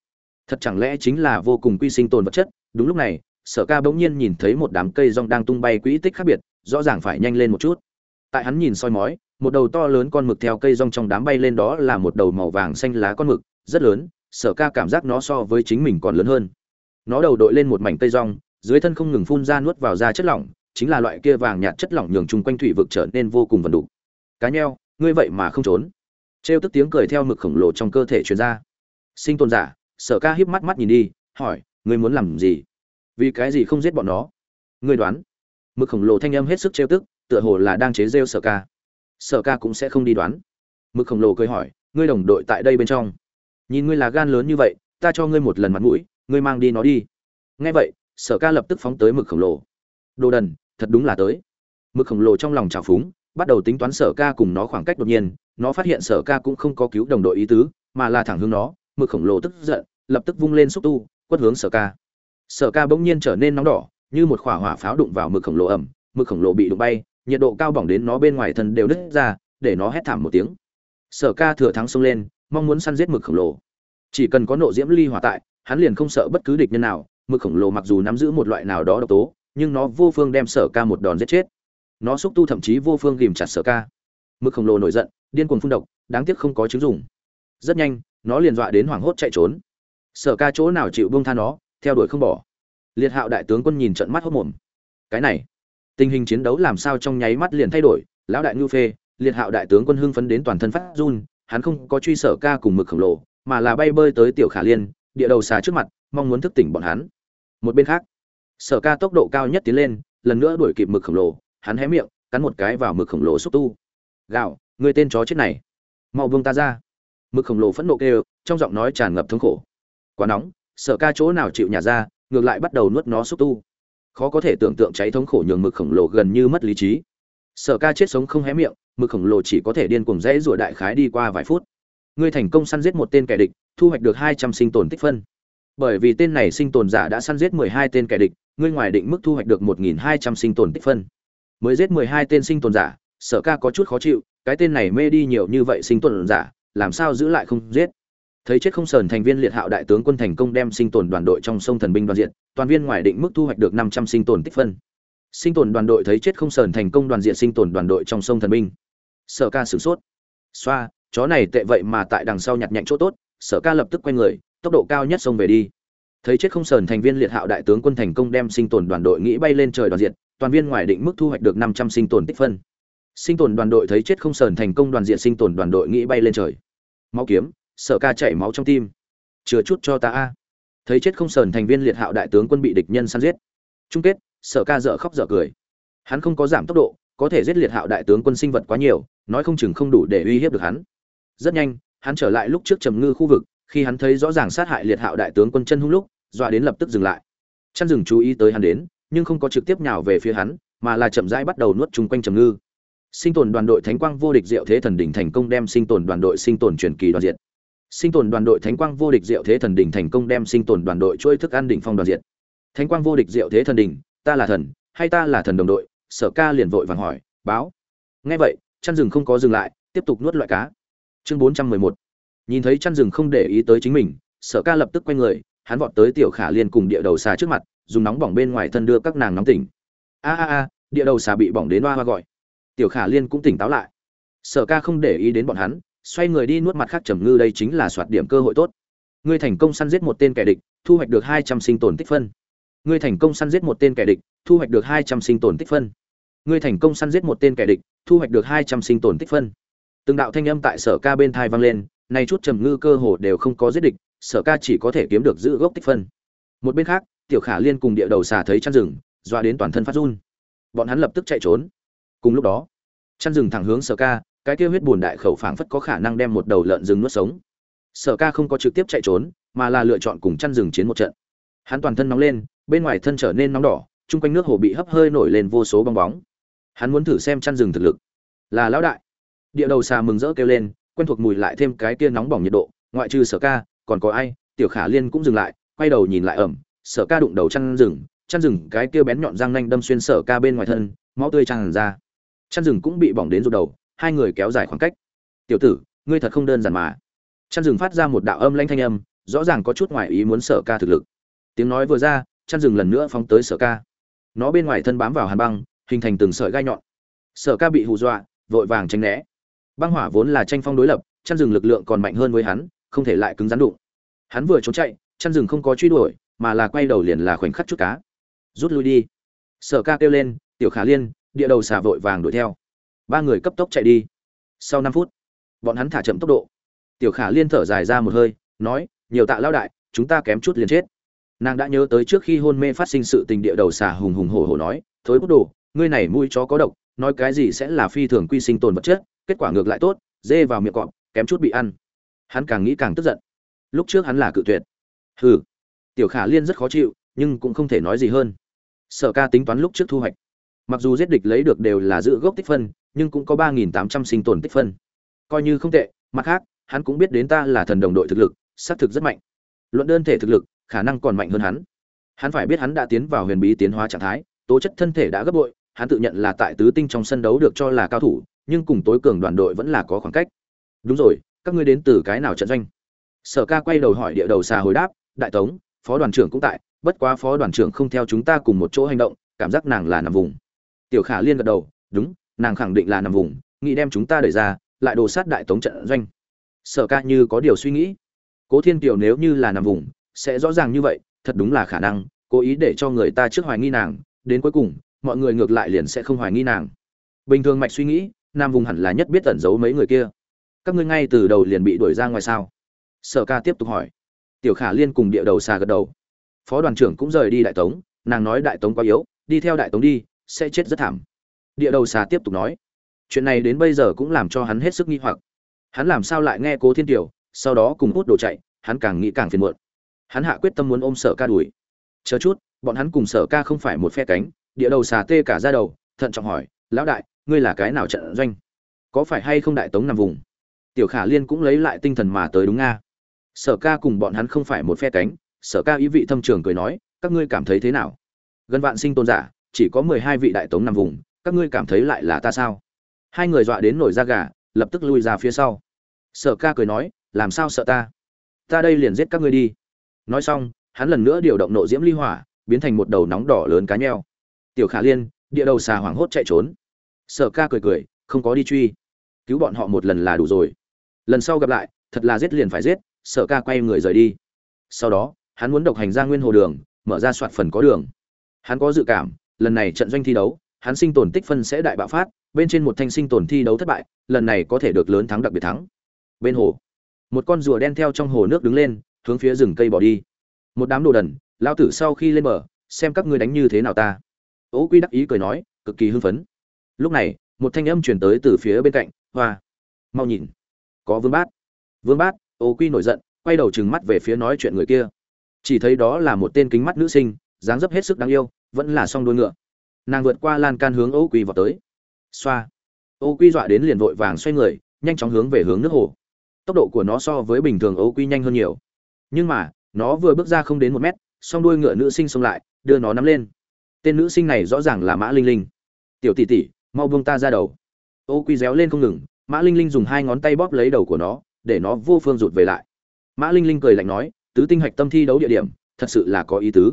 Thật chẳng lẽ chính là vô cùng quy sinh tồn vật chất? Đúng lúc này, sở ca bỗng nhiên nhìn thấy một đám cây rong đang tung bay quỹ tích khác biệt, rõ ràng phải nhanh lên một chút. Tại hắn nhìn soi mói, một đầu to lớn con mực theo cây rong trong đám bay lên đó là một đầu màu vàng xanh lá con mực, rất lớn, sở ca cảm giác nó so với chính mình còn lớn hơn. Nó đầu đội lên một mảnh cây rong, dưới thân không ngừng phun ra nuốt vào da chất lỏng, chính là loại kia vàng nhạt chất lỏng nhường chung quanh thủy vực trở nên vô cùng vần đủ cá nheo, ngươi vậy mà không trốn trêu tức tiếng cười theo mực khổng lồ trong cơ thể truyền ra. Sinh tồn giả, sở ca híp mắt mắt nhìn đi, hỏi, ngươi muốn làm gì? Vì cái gì không giết bọn nó? Ngươi đoán. Mực khổng lồ thanh âm hết sức trêu tức, tựa hồ là đang chế rêu sở ca. Sở ca cũng sẽ không đi đoán. Mực khổng lồ cười hỏi, ngươi đồng đội tại đây bên trong. Nhìn ngươi là gan lớn như vậy, ta cho ngươi một lần mặt mũi, ngươi mang đi nó đi. Nghe vậy, sở ca lập tức phóng tới mực khổng lồ. Đồ đần, thật đúng là tới. Mực khổng lồ trong lòng trào phúng bắt đầu tính toán sở ca cùng nó khoảng cách đột nhiên, nó phát hiện sở ca cũng không có cứu đồng đội ý tứ, mà là thẳng hướng nó, mực khổng lồ tức giận, lập tức vung lên xúc tu, quất hướng sở ca. Sở ca bỗng nhiên trở nên nóng đỏ, như một khỏa hỏa pháo đụng vào mực khổng lồ ẩm, mực khổng lồ bị đụng bay, nhiệt độ cao bỏng đến nó bên ngoài thân đều nứt ra, để nó hét thảm một tiếng. Sở ca thừa thắng xông lên, mong muốn săn giết mực khổng lồ. Chỉ cần có nộ diễm ly hỏa tại, hắn liền không sợ bất cứ địch nhân nào, mực khổng lồ mặc dù nắm giữ một loại nào đó độc tố, nhưng nó vô phương đem sở ca một đòn giết chết nó xúc tu thậm chí vô phương ghìm chặt sở ca. Mực khổng lồ nổi giận, điên cuồng phun độc, đáng tiếc không có chứng dùng rất nhanh, nó liền dọa đến hoảng hốt chạy trốn. Sở ca chỗ nào chịu buông tha nó, theo đuổi không bỏ. Liệt hạo đại tướng quân nhìn trận mắt hốc mồm. Cái này, tình hình chiến đấu làm sao trong nháy mắt liền thay đổi, lão đại ngưu phê, liệt hạo đại tướng quân hưng phấn đến toàn thân phát run, hắn không có truy sở ca cùng mực khổng lồ, mà là bay bơi tới tiểu khả liên, địa đầu xà trước mặt, mong muốn thức tỉnh bọn hắn. Một bên khác, sở ca tốc độ cao nhất tiến lên, lần nữa đuổi kịp mực khổng lồ hắn hé miệng, cắn một cái vào mực khổng lồ xúc tu. Gạo, người tên chó chết này. Mau buông ta ra. Mực khổng lồ phẫn nộ kêu, trong giọng nói tràn ngập thống khổ. Quá nóng sở ca chỗ nào chịu nhà ra, ngược lại bắt đầu nuốt nó xúc tu. Khó có thể tưởng tượng cháy thống khổ nhường mực khổng lồ gần như mất lý trí. Sở ca chết sống không hé miệng, mực khổng lồ chỉ có thể điên cuồng rẽ rủa đại khái đi qua vài phút. Ngươi thành công săn giết một tên kẻ địch, thu hoạch được hai trăm sinh tồn tích phân. Bởi vì tên này sinh tồn giả đã săn giết mười hai tên kẻ địch, ngươi ngoài định mức thu hoạch được một nghìn hai trăm sinh tồn tích phân mới giết mười hai tên sinh tồn giả, sở ca có chút khó chịu, cái tên này mê đi nhiều như vậy sinh tồn giả, làm sao giữ lại không giết? Thấy chết không sờn thành viên liệt hạo đại tướng quân thành công đem sinh tồn đoàn đội trong sông thần binh đoàn diện, toàn viên ngoài định mức thu hoạch được năm trăm sinh tồn tích phân. Sinh tồn đoàn đội thấy chết không sờn thành công đoàn diện sinh tồn đoàn đội trong sông thần binh. Sở ca sửng sốt. Xoa, chó này tệ vậy mà tại đằng sau nhặt nhạnh chỗ tốt, sở ca lập tức quay người, tốc độ cao nhất xông về đi thấy chết không sờn thành viên liệt hạo đại tướng quân thành công đem sinh tồn đoàn đội nghĩ bay lên trời đoàn diện, toàn viên ngoài định mức thu hoạch được năm trăm sinh tồn tích phân. Sinh tồn đoàn đội thấy chết không sờn thành công đoàn diện sinh tồn đoàn đội nghĩ bay lên trời. Máu kiếm sở ca chảy máu trong tim. Chừa chút cho ta a. Thấy chết không sờn thành viên liệt hạo đại tướng quân bị địch nhân săn giết. Chung kết sở ca dở khóc dở cười. Hắn không có giảm tốc độ, có thể giết liệt hạo đại tướng quân sinh vật quá nhiều, nói không chừng không đủ để uy hiếp được hắn. Rất nhanh, hắn trở lại lúc trước trầm ngư khu vực khi hắn thấy rõ ràng sát hại liệt hạo đại tướng quân chân hung lúc, dọa đến lập tức dừng lại. Chăn rừng chú ý tới hắn đến, nhưng không có trực tiếp nhào về phía hắn, mà là chậm rãi bắt đầu nuốt chung quanh trầm ngư. Sinh tồn đoàn đội thánh quang vô địch diệu thế thần đỉnh thành công đem sinh tồn đoàn đội sinh tồn truyền kỳ đoàn diệt. Sinh tồn đoàn đội thánh quang vô địch diệu thế thần đỉnh thành công đem sinh tồn đoàn đội chuỗi thức ăn đỉnh phong đoàn diệt. Thánh quang vô địch diệu thế thần đỉnh, ta là thần, hay ta là thần đồng đội? Sở ca liền vội vàng hỏi, báo. Nghe vậy, chăn rừng không có dừng lại, tiếp tục nuốt loại cá. Chương bốn trăm mười một nhìn thấy chăn rừng không để ý tới chính mình, sở ca lập tức quay người, hắn vọt tới tiểu khả liên cùng địa đầu xà trước mặt, dùng nóng bỏng bên ngoài thân đưa các nàng nóng tỉnh. A a a, địa đầu xà bị bỏng đến hoa hoa gọi. Tiểu khả liên cũng tỉnh táo lại. Sở ca không để ý đến bọn hắn, xoay người đi nuốt mặt khác trầm ngư đây chính là soạt điểm cơ hội tốt. Ngươi thành công săn giết một tên kẻ địch, thu hoạch được hai trăm sinh tồn tích phân. Ngươi thành công săn giết một tên kẻ địch, thu hoạch được hai trăm sinh tồn tích phân. Ngươi thành công săn giết một tên kẻ địch, thu hoạch được hai trăm sinh tồn tích phân. Từng đạo thanh âm tại sở ca bên thai vang lên nay chút trầm ngư cơ hồ đều không có giết địch, sở ca chỉ có thể kiếm được giữ gốc tích phân. Một bên khác, tiểu khả liên cùng địa đầu xà thấy chăn rừng, doa đến toàn thân phát run. Bọn hắn lập tức chạy trốn. Cùng lúc đó, chăn rừng thẳng hướng sở ca, cái kia huyết bùn đại khẩu phảng phất có khả năng đem một đầu lợn rừng nuốt sống. Sở ca không có trực tiếp chạy trốn, mà là lựa chọn cùng chăn rừng chiến một trận. Hắn toàn thân nóng lên, bên ngoài thân trở nên nóng đỏ, chung quanh nước hồ bị hấp hơi nổi lên vô số bong bóng. Hắn muốn thử xem chăn rừng thực lực. Là lão đại. Địa đầu xà mừng rỡ kêu lên quen thuộc mùi lại thêm cái kia nóng bỏng nhiệt độ, ngoại trừ sở ca, còn có ai? Tiểu khả liên cũng dừng lại, quay đầu nhìn lại ẩm, sở ca đụng đầu chăn rừng chăn rừng cái kia bén nhọn răng nanh đâm xuyên sở ca bên ngoài thân, máu tươi tràn ra. Chăn rừng cũng bị bỏng đến rụt đầu, hai người kéo dài khoảng cách. Tiểu tử, ngươi thật không đơn giản mà. Chăn rừng phát ra một đạo âm lanh thanh âm, rõ ràng có chút ngoài ý muốn sở ca thực lực. Tiếng nói vừa ra, chăn rừng lần nữa phóng tới sở ca. Nó bên ngoài thân bám vào hàn băng, hình thành từng sợi gai nhọn. Sở ca bị hù dọa, vội vàng tránh né băng hỏa vốn là tranh phong đối lập, chăn rừng lực lượng còn mạnh hơn với hắn, không thể lại cứng rắn đụng. Hắn vừa trốn chạy, chăn rừng không có truy đuổi, mà là quay đầu liền là khoảnh khắc chút cá. Rút lui đi. Sở ca kêu lên, tiểu khả liên, địa đầu xà vội vàng đuổi theo. Ba người cấp tốc chạy đi. Sau năm phút, bọn hắn thả chậm tốc độ. Tiểu khả liên thở dài ra một hơi, nói, nhiều tạ lao đại, chúng ta kém chút liền chết. Nàng đã nhớ tới trước khi hôn mê phát sinh sự tình địa đầu xà hùng hùng hổ hổ nói, thối bút đồ, ngươi này mũi chó có độc, nói cái gì sẽ là phi thường quy sinh tồn vật chất kết quả ngược lại tốt, dê vào miệng cọp, kém chút bị ăn. Hắn càng nghĩ càng tức giận. Lúc trước hắn là cự tuyệt. Hừ, tiểu khả liên rất khó chịu, nhưng cũng không thể nói gì hơn. Sở ca tính toán lúc trước thu hoạch. Mặc dù giết địch lấy được đều là giữ gốc tích phân, nhưng cũng có ba nghìn tám trăm sinh tồn tích phân. Coi như không tệ, mặt khác, hắn cũng biết đến ta là thần đồng đội thực lực xác thực rất mạnh. Luận đơn thể thực lực, khả năng còn mạnh hơn hắn. Hắn phải biết hắn đã tiến vào huyền bí tiến hóa trạng thái, tố chất thân thể đã gấp bội, hắn tự nhận là tại tứ tinh trong sân đấu được cho là cao thủ nhưng cùng tối cường đoàn đội vẫn là có khoảng cách. Đúng rồi, các ngươi đến từ cái nào trận doanh? Sở ca quay đầu hỏi địa đầu xà hồi đáp, đại tống, phó đoàn trưởng cũng tại, bất quá phó đoàn trưởng không theo chúng ta cùng một chỗ hành động, cảm giác nàng là nằm vùng. Tiểu khả liên gật đầu, đúng, nàng khẳng định là nằm vùng, nghĩ đem chúng ta đẩy ra, lại đồ sát đại tống trận doanh. Sở ca như có điều suy nghĩ. Cố thiên kiều nếu như là nằm vùng, sẽ rõ ràng như vậy, thật đúng là khả năng, cố ý để cho người ta trước hoài nghi nàng, đến cuối cùng, mọi người ngược lại liền sẽ không hoài nghi nàng. Bình thường mạch suy nghĩ nam vùng hẳn là nhất biết tẩn giấu mấy người kia. Các ngươi ngay từ đầu liền bị đuổi ra ngoài sao? Sở ca tiếp tục hỏi. Tiểu khả liên cùng địa đầu xà gật đầu. Phó đoàn trưởng cũng rời đi đại tống, nàng nói đại tống quá yếu, đi theo đại tống đi, sẽ chết rất thảm. Địa đầu xà tiếp tục nói. Chuyện này đến bây giờ cũng làm cho hắn hết sức nghi hoặc. Hắn làm sao lại nghe cố thiên tiểu sau đó cùng hút đồ chạy, hắn càng nghĩ càng phiền muộn. Hắn hạ quyết tâm muốn ôm sở ca đuổi. Chờ chút, bọn hắn cùng sở ca không phải một phe cánh, địa đầu xà tê cả ra đầu, thận trọng hỏi, lão đại ngươi là cái nào trận doanh? Có phải hay không đại tống nằm vùng? Tiểu khả liên cũng lấy lại tinh thần mà tới đúng nga. Sở ca cùng bọn hắn không phải một phe cánh, sở ca ý vị thâm trường cười nói, các ngươi cảm thấy thế nào? Gần vạn sinh tôn giả, chỉ có mười hai vị đại tống nằm vùng, các ngươi cảm thấy lại là ta sao? Hai người dọa đến nổi da gà, lập tức lui ra phía sau. Sở ca cười nói, làm sao sợ ta? Ta đây liền giết các ngươi đi. Nói xong, hắn lần nữa điều động nộ diễm ly hỏa, biến thành một đầu nóng đỏ lớn cá nheo. Tiểu khả liên, địa đầu xà hoảng hốt chạy trốn sở ca cười cười, không có đi truy. Cứu bọn họ một lần là đủ rồi. Lần sau gặp lại, thật là giết liền phải giết, sở ca quay người rời đi. Sau đó, hắn muốn độc hành ra nguyên hồ đường, mở ra soạt phần có đường. Hắn có dự cảm, lần này trận doanh thi đấu, hắn sinh tồn tích phân sẽ đại bạo phát, bên trên một thanh sinh tồn thi đấu thất bại, lần này có thể được lớn thắng đặc biệt thắng. Bên hồ, một con rùa đen theo trong hồ nước đứng lên, hướng phía rừng cây bỏ đi. Một đám đồ đần, lao tử sau khi lên bờ, xem các ngươi đánh như thế nào ta. Ố quy đắc ý cười nói, cực kỳ hưng phấn lúc này, một thanh âm chuyển tới từ phía bên cạnh, hoa, mau nhìn, có vương bát. Vương bát, ô quy nổi giận, quay đầu trừng mắt về phía nói chuyện người kia. Chỉ thấy đó là một tên kính mắt nữ sinh, dáng dấp hết sức đáng yêu, vẫn là song đôi ngựa. Nàng vượt qua lan can hướng ô quy vào tới. Xoa. Ô quy dọa đến liền vội vàng xoay người, nhanh chóng hướng về hướng nước hồ. Tốc độ của nó so với bình thường ô quy nhanh hơn nhiều. Nhưng mà, nó vừa bước ra không đến một mét, song đuôi ngựa nữ sinh xông lại, đưa nó nắm lên. Tên nữ sinh này rõ ràng là mã linh linh. Tiểu tỷ tỷ mau buông ta ra đầu. Ô quy réo lên không ngừng, mã linh linh dùng hai ngón tay bóp lấy đầu của nó, để nó vô phương rụt về lại. Mã linh linh cười lạnh nói, tứ tinh hạch tâm thi đấu địa điểm, thật sự là có ý tứ.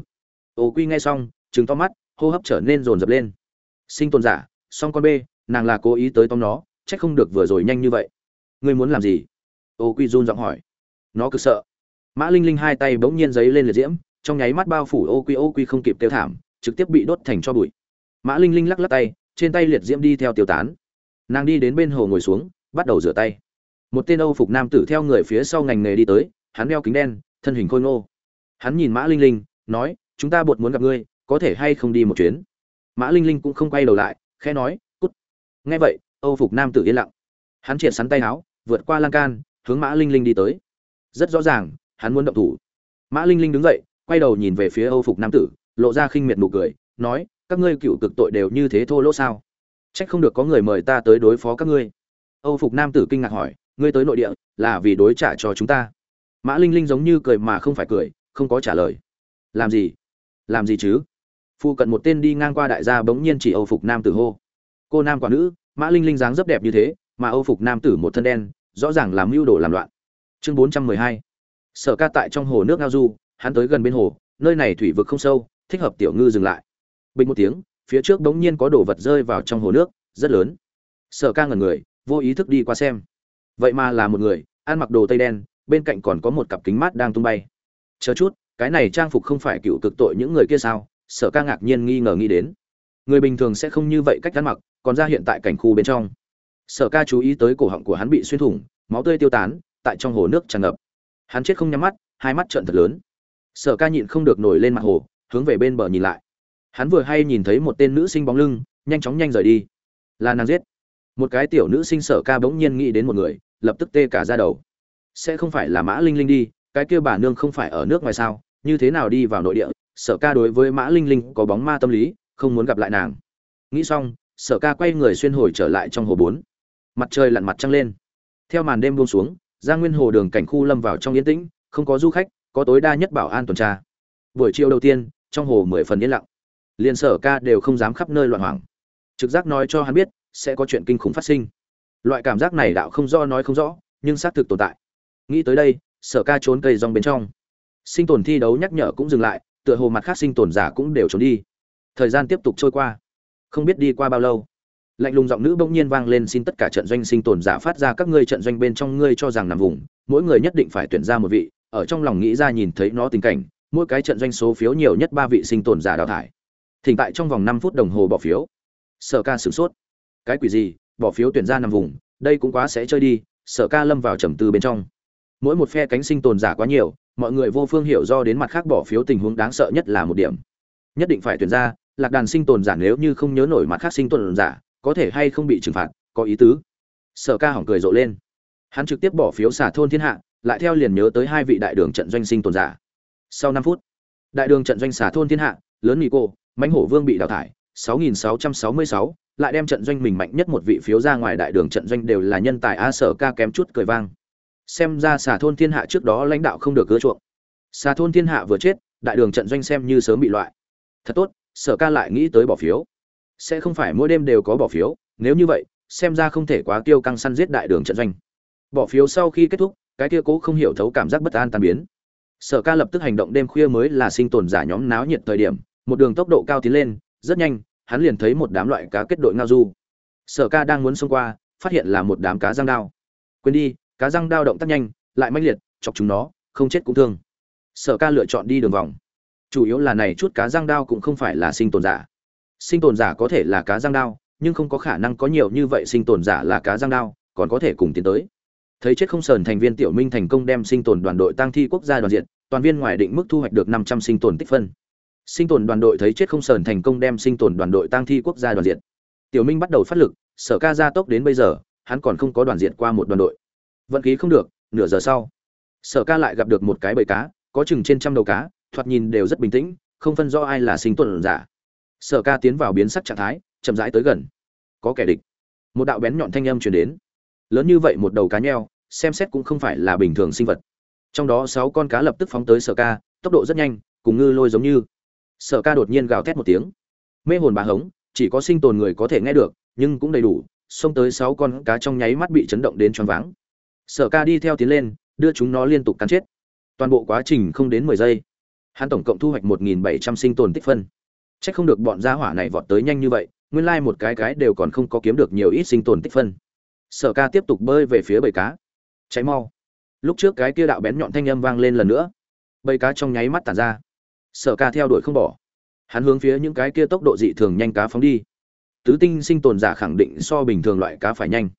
Ô quy nghe xong, trừng to mắt, hô hấp trở nên rồn rập lên. Sinh tồn giả, song con b nàng là cố ý tới tóm nó trách không được vừa rồi nhanh như vậy. Ngươi muốn làm gì? Ô quy run giọng hỏi. Nó cực sợ. Mã linh linh hai tay bỗng nhiên giấy lên liệt diễm, trong nháy mắt bao phủ ô quy ô quy không kịp tiêu thảm, trực tiếp bị đốt thành cho bụi. Mã linh linh lắc lắc tay trên tay liệt diễm đi theo tiêu tán. Nàng đi đến bên hồ ngồi xuống, bắt đầu rửa tay. Một tên âu phục nam tử theo người phía sau ngành nghề đi tới, hắn đeo kính đen, thân hình khôi ngô. Hắn nhìn mã linh linh, nói, chúng ta bột muốn gặp ngươi, có thể hay không đi một chuyến? Mã linh linh cũng không quay đầu lại, khẽ nói, cút. Nghe vậy, âu phục nam tử yên lặng. Hắn triệt sắn tay áo, vượt qua lan can, hướng mã linh linh đi tới. Rất rõ ràng, hắn muốn động thủ. Mã linh linh đứng dậy, quay đầu nhìn về phía âu phục nam tử, lộ ra khinh miệt nụ cười, nói các ngươi cựu cực tội đều như thế thô lỗ sao? Trách không được có người mời ta tới đối phó các ngươi. Âu phục nam tử kinh ngạc hỏi, ngươi tới nội địa là vì đối trả cho chúng ta? Mã linh linh giống như cười mà không phải cười, không có trả lời. Làm gì? Làm gì chứ? Phu cận một tên đi ngang qua đại gia bỗng nhiên chỉ âu phục nam tử hô. Cô nam quả nữ. Mã linh linh dáng rất đẹp như thế, mà âu phục nam tử một thân đen, rõ ràng làm mưu đồ làm loạn. Chương bốn trăm mười hai. Sở ca tại trong hồ nước ngao du, hắn tới gần bên hồ, nơi này thủy vực không sâu, thích hợp tiểu ngư dừng lại bình một tiếng, phía trước bỗng nhiên có đồ vật rơi vào trong hồ nước, rất lớn. Sở ca ngẩn người, vô ý thức đi qua xem. Vậy mà là một người, ăn mặc đồ tây đen, bên cạnh còn có một cặp kính mát đang tung bay. Chờ chút, cái này trang phục không phải cựu cực tội những người kia sao? Sở ca ngạc nhiên nghi ngờ nghĩ đến. Người bình thường sẽ không như vậy cách ăn mặc, còn ra hiện tại cảnh khu bên trong. Sở ca chú ý tới cổ họng của hắn bị xuyên thủng, máu tươi tiêu tán, tại trong hồ nước tràn ngập. Hắn chết không nhắm mắt, hai mắt trợn thật lớn. Sở ca nhịn không được nổi lên mặt hồ, hướng về bên bờ nhìn lại hắn vừa hay nhìn thấy một tên nữ sinh bóng lưng, nhanh chóng nhanh rời đi. Là nàng giết. Một cái tiểu nữ sinh sở ca bỗng nhiên nghĩ đến một người, lập tức tê cả ra đầu. Sẽ không phải là mã linh linh đi, cái kia bà nương không phải ở nước ngoài sao? Như thế nào đi vào nội địa, sở ca đối với mã linh linh có bóng ma tâm lý, không muốn gặp lại nàng. Nghĩ xong, sở ca quay người xuyên hồi trở lại trong hồ bốn. Mặt trời lặn mặt trăng lên. Theo màn đêm buông xuống ra nguyên hồ đường cảnh khu lâm vào trong yên tĩnh, không có du khách, có tối đa nhất bảo an tuần tra. Buổi chiều đầu tiên, trong hồ mười phần yên lặng liền sở ca đều không dám khắp nơi loạn hoảng. Trực giác nói cho hắn biết, sẽ có chuyện kinh khủng phát sinh. Loại cảm giác này đạo không do nói không rõ, nhưng xác thực tồn tại. Nghĩ tới đây, sở ca trốn cây rong bên trong. Sinh tồn thi đấu nhắc nhở cũng dừng lại, tựa hồ mặt khác sinh tồn giả cũng đều trốn đi. Thời gian tiếp tục trôi qua. Không biết đi qua bao lâu, lạnh lùng giọng nữ bỗng nhiên vang lên xin tất cả trận doanh sinh tồn giả phát ra các ngươi trận doanh bên trong ngươi cho rằng nằm vùng, mỗi người nhất định phải tuyển ra một vị, ở trong lòng nghĩ ra nhìn thấy nó tình cảnh, mỗi cái trận doanh số phiếu nhiều nhất ba vị sinh tồn giả đào thải thỉnh tại trong vòng năm phút đồng hồ bỏ phiếu. Sở ca sửng sốt. Cái quỷ gì? Bỏ phiếu tuyển ra nằm vùng, đây cũng quá sẽ chơi đi. Sở ca lâm vào trầm tư bên trong. Mỗi một phe cánh sinh tồn giả quá nhiều, mọi người vô phương hiểu do đến mặt khác bỏ phiếu tình huống đáng sợ nhất là một điểm. Nhất định phải tuyển ra, lạc đàn sinh tồn giả nếu như không nhớ nổi mặt khác sinh tồn giả, có thể hay không bị trừng phạt, có ý tứ. Sở ca hỏng cười rộ lên. Hắn trực tiếp bỏ phiếu xả thôn thiên hạ, lại theo liền nhớ tới hai vị đại đường trận doanh sinh tồn giả. Sau năm phút, đại đường trận doanh xả thôn thiên hạ, lớn mỹ cô mãnh hổ vương bị đào thải 6666, lại đem trận doanh mình mạnh nhất một vị phiếu ra ngoài đại đường trận doanh đều là nhân tài a sở ca kém chút cười vang. Xem ra xà thôn thiên hạ trước đó lãnh đạo không được gỡ chuộng. Xà thôn thiên hạ vừa chết đại đường trận doanh xem như sớm bị loại. Thật tốt sở ca lại nghĩ tới bỏ phiếu. Sẽ không phải mỗi đêm đều có bỏ phiếu nếu như vậy xem ra không thể quá tiêu căng săn giết đại đường trận doanh. Bỏ phiếu sau khi kết thúc cái kia cố không hiểu thấu cảm giác bất an tan biến. Sở ca lập tức hành động đêm khuya mới là sinh tồn giả nhóm náo nhiệt thời điểm một đường tốc độ cao tiến lên, rất nhanh, hắn liền thấy một đám loại cá kết đội ngao du. Sở ca đang muốn xông qua, phát hiện là một đám cá răng đao. Quên đi, cá răng đao động tác nhanh, lại mãnh liệt, chọc chúng nó, không chết cũng thương. Sở ca lựa chọn đi đường vòng. Chủ yếu là này chút cá răng đao cũng không phải là sinh tồn giả. Sinh tồn giả có thể là cá răng đao, nhưng không có khả năng có nhiều như vậy sinh tồn giả là cá răng đao, còn có thể cùng tiến tới. Thấy chết không sờn thành viên tiểu minh thành công đem sinh tồn đoàn đội tăng thi quốc gia đoàn diện, toàn viên ngoài định mức thu hoạch được năm trăm sinh tồn tích phân sinh tồn đoàn đội thấy chết không sờn thành công đem sinh tồn đoàn đội tăng thi quốc gia đoàn diện tiểu minh bắt đầu phát lực, sở ca gia tốc đến bây giờ, hắn còn không có đoàn diện qua một đoàn đội. Vận khí không được, nửa giờ sau, sở ca lại gặp được một cái bầy cá, có chừng trên trăm đầu cá, thoạt nhìn đều rất bình tĩnh, không phân rõ ai là sinh tồn giả. Sở ca tiến vào biến sắc trạng thái, chậm rãi tới gần. Có kẻ địch. Một đạo bén nhọn thanh âm truyền đến. Lớn như vậy một đầu cá nheo, xem xét cũng không phải là bình thường sinh vật. Trong đó sáu con cá lập tức phóng tới sở ca, tốc độ rất nhanh, cùng ngư lôi giống như sở ca đột nhiên gào thét một tiếng. Mê hồn bà hống, chỉ có sinh tồn người có thể nghe được, nhưng cũng đầy đủ, xông tới sáu con cá trong nháy mắt bị chấn động đến choáng váng. Sở ca đi theo tiến lên, đưa chúng nó liên tục cắn chết. Toàn bộ quá trình không đến mười giây, hắn tổng cộng thu hoạch một nghìn bảy trăm sinh tồn tích phân. C h ắ c không được bọn gia hỏa này vọt tới nhanh như vậy, nguyên lai、like、một cái cái đều còn không có kiếm được nhiều ít sinh tồn tích phân. Sở ca tiếp tục bơi về phía bầy cá. Cháy mau. Lúc trước cái kia đạo bén nhọn thanh âm vang lên lần nữa. Bầy cá trong nháy mắt tàn ra sở ca theo đuổi không bỏ. Hắn hướng phía những cái kia tốc độ dị thường nhanh cá phóng đi. Tứ tinh sinh tồn giả khẳng định so bình thường loại cá phải nhanh.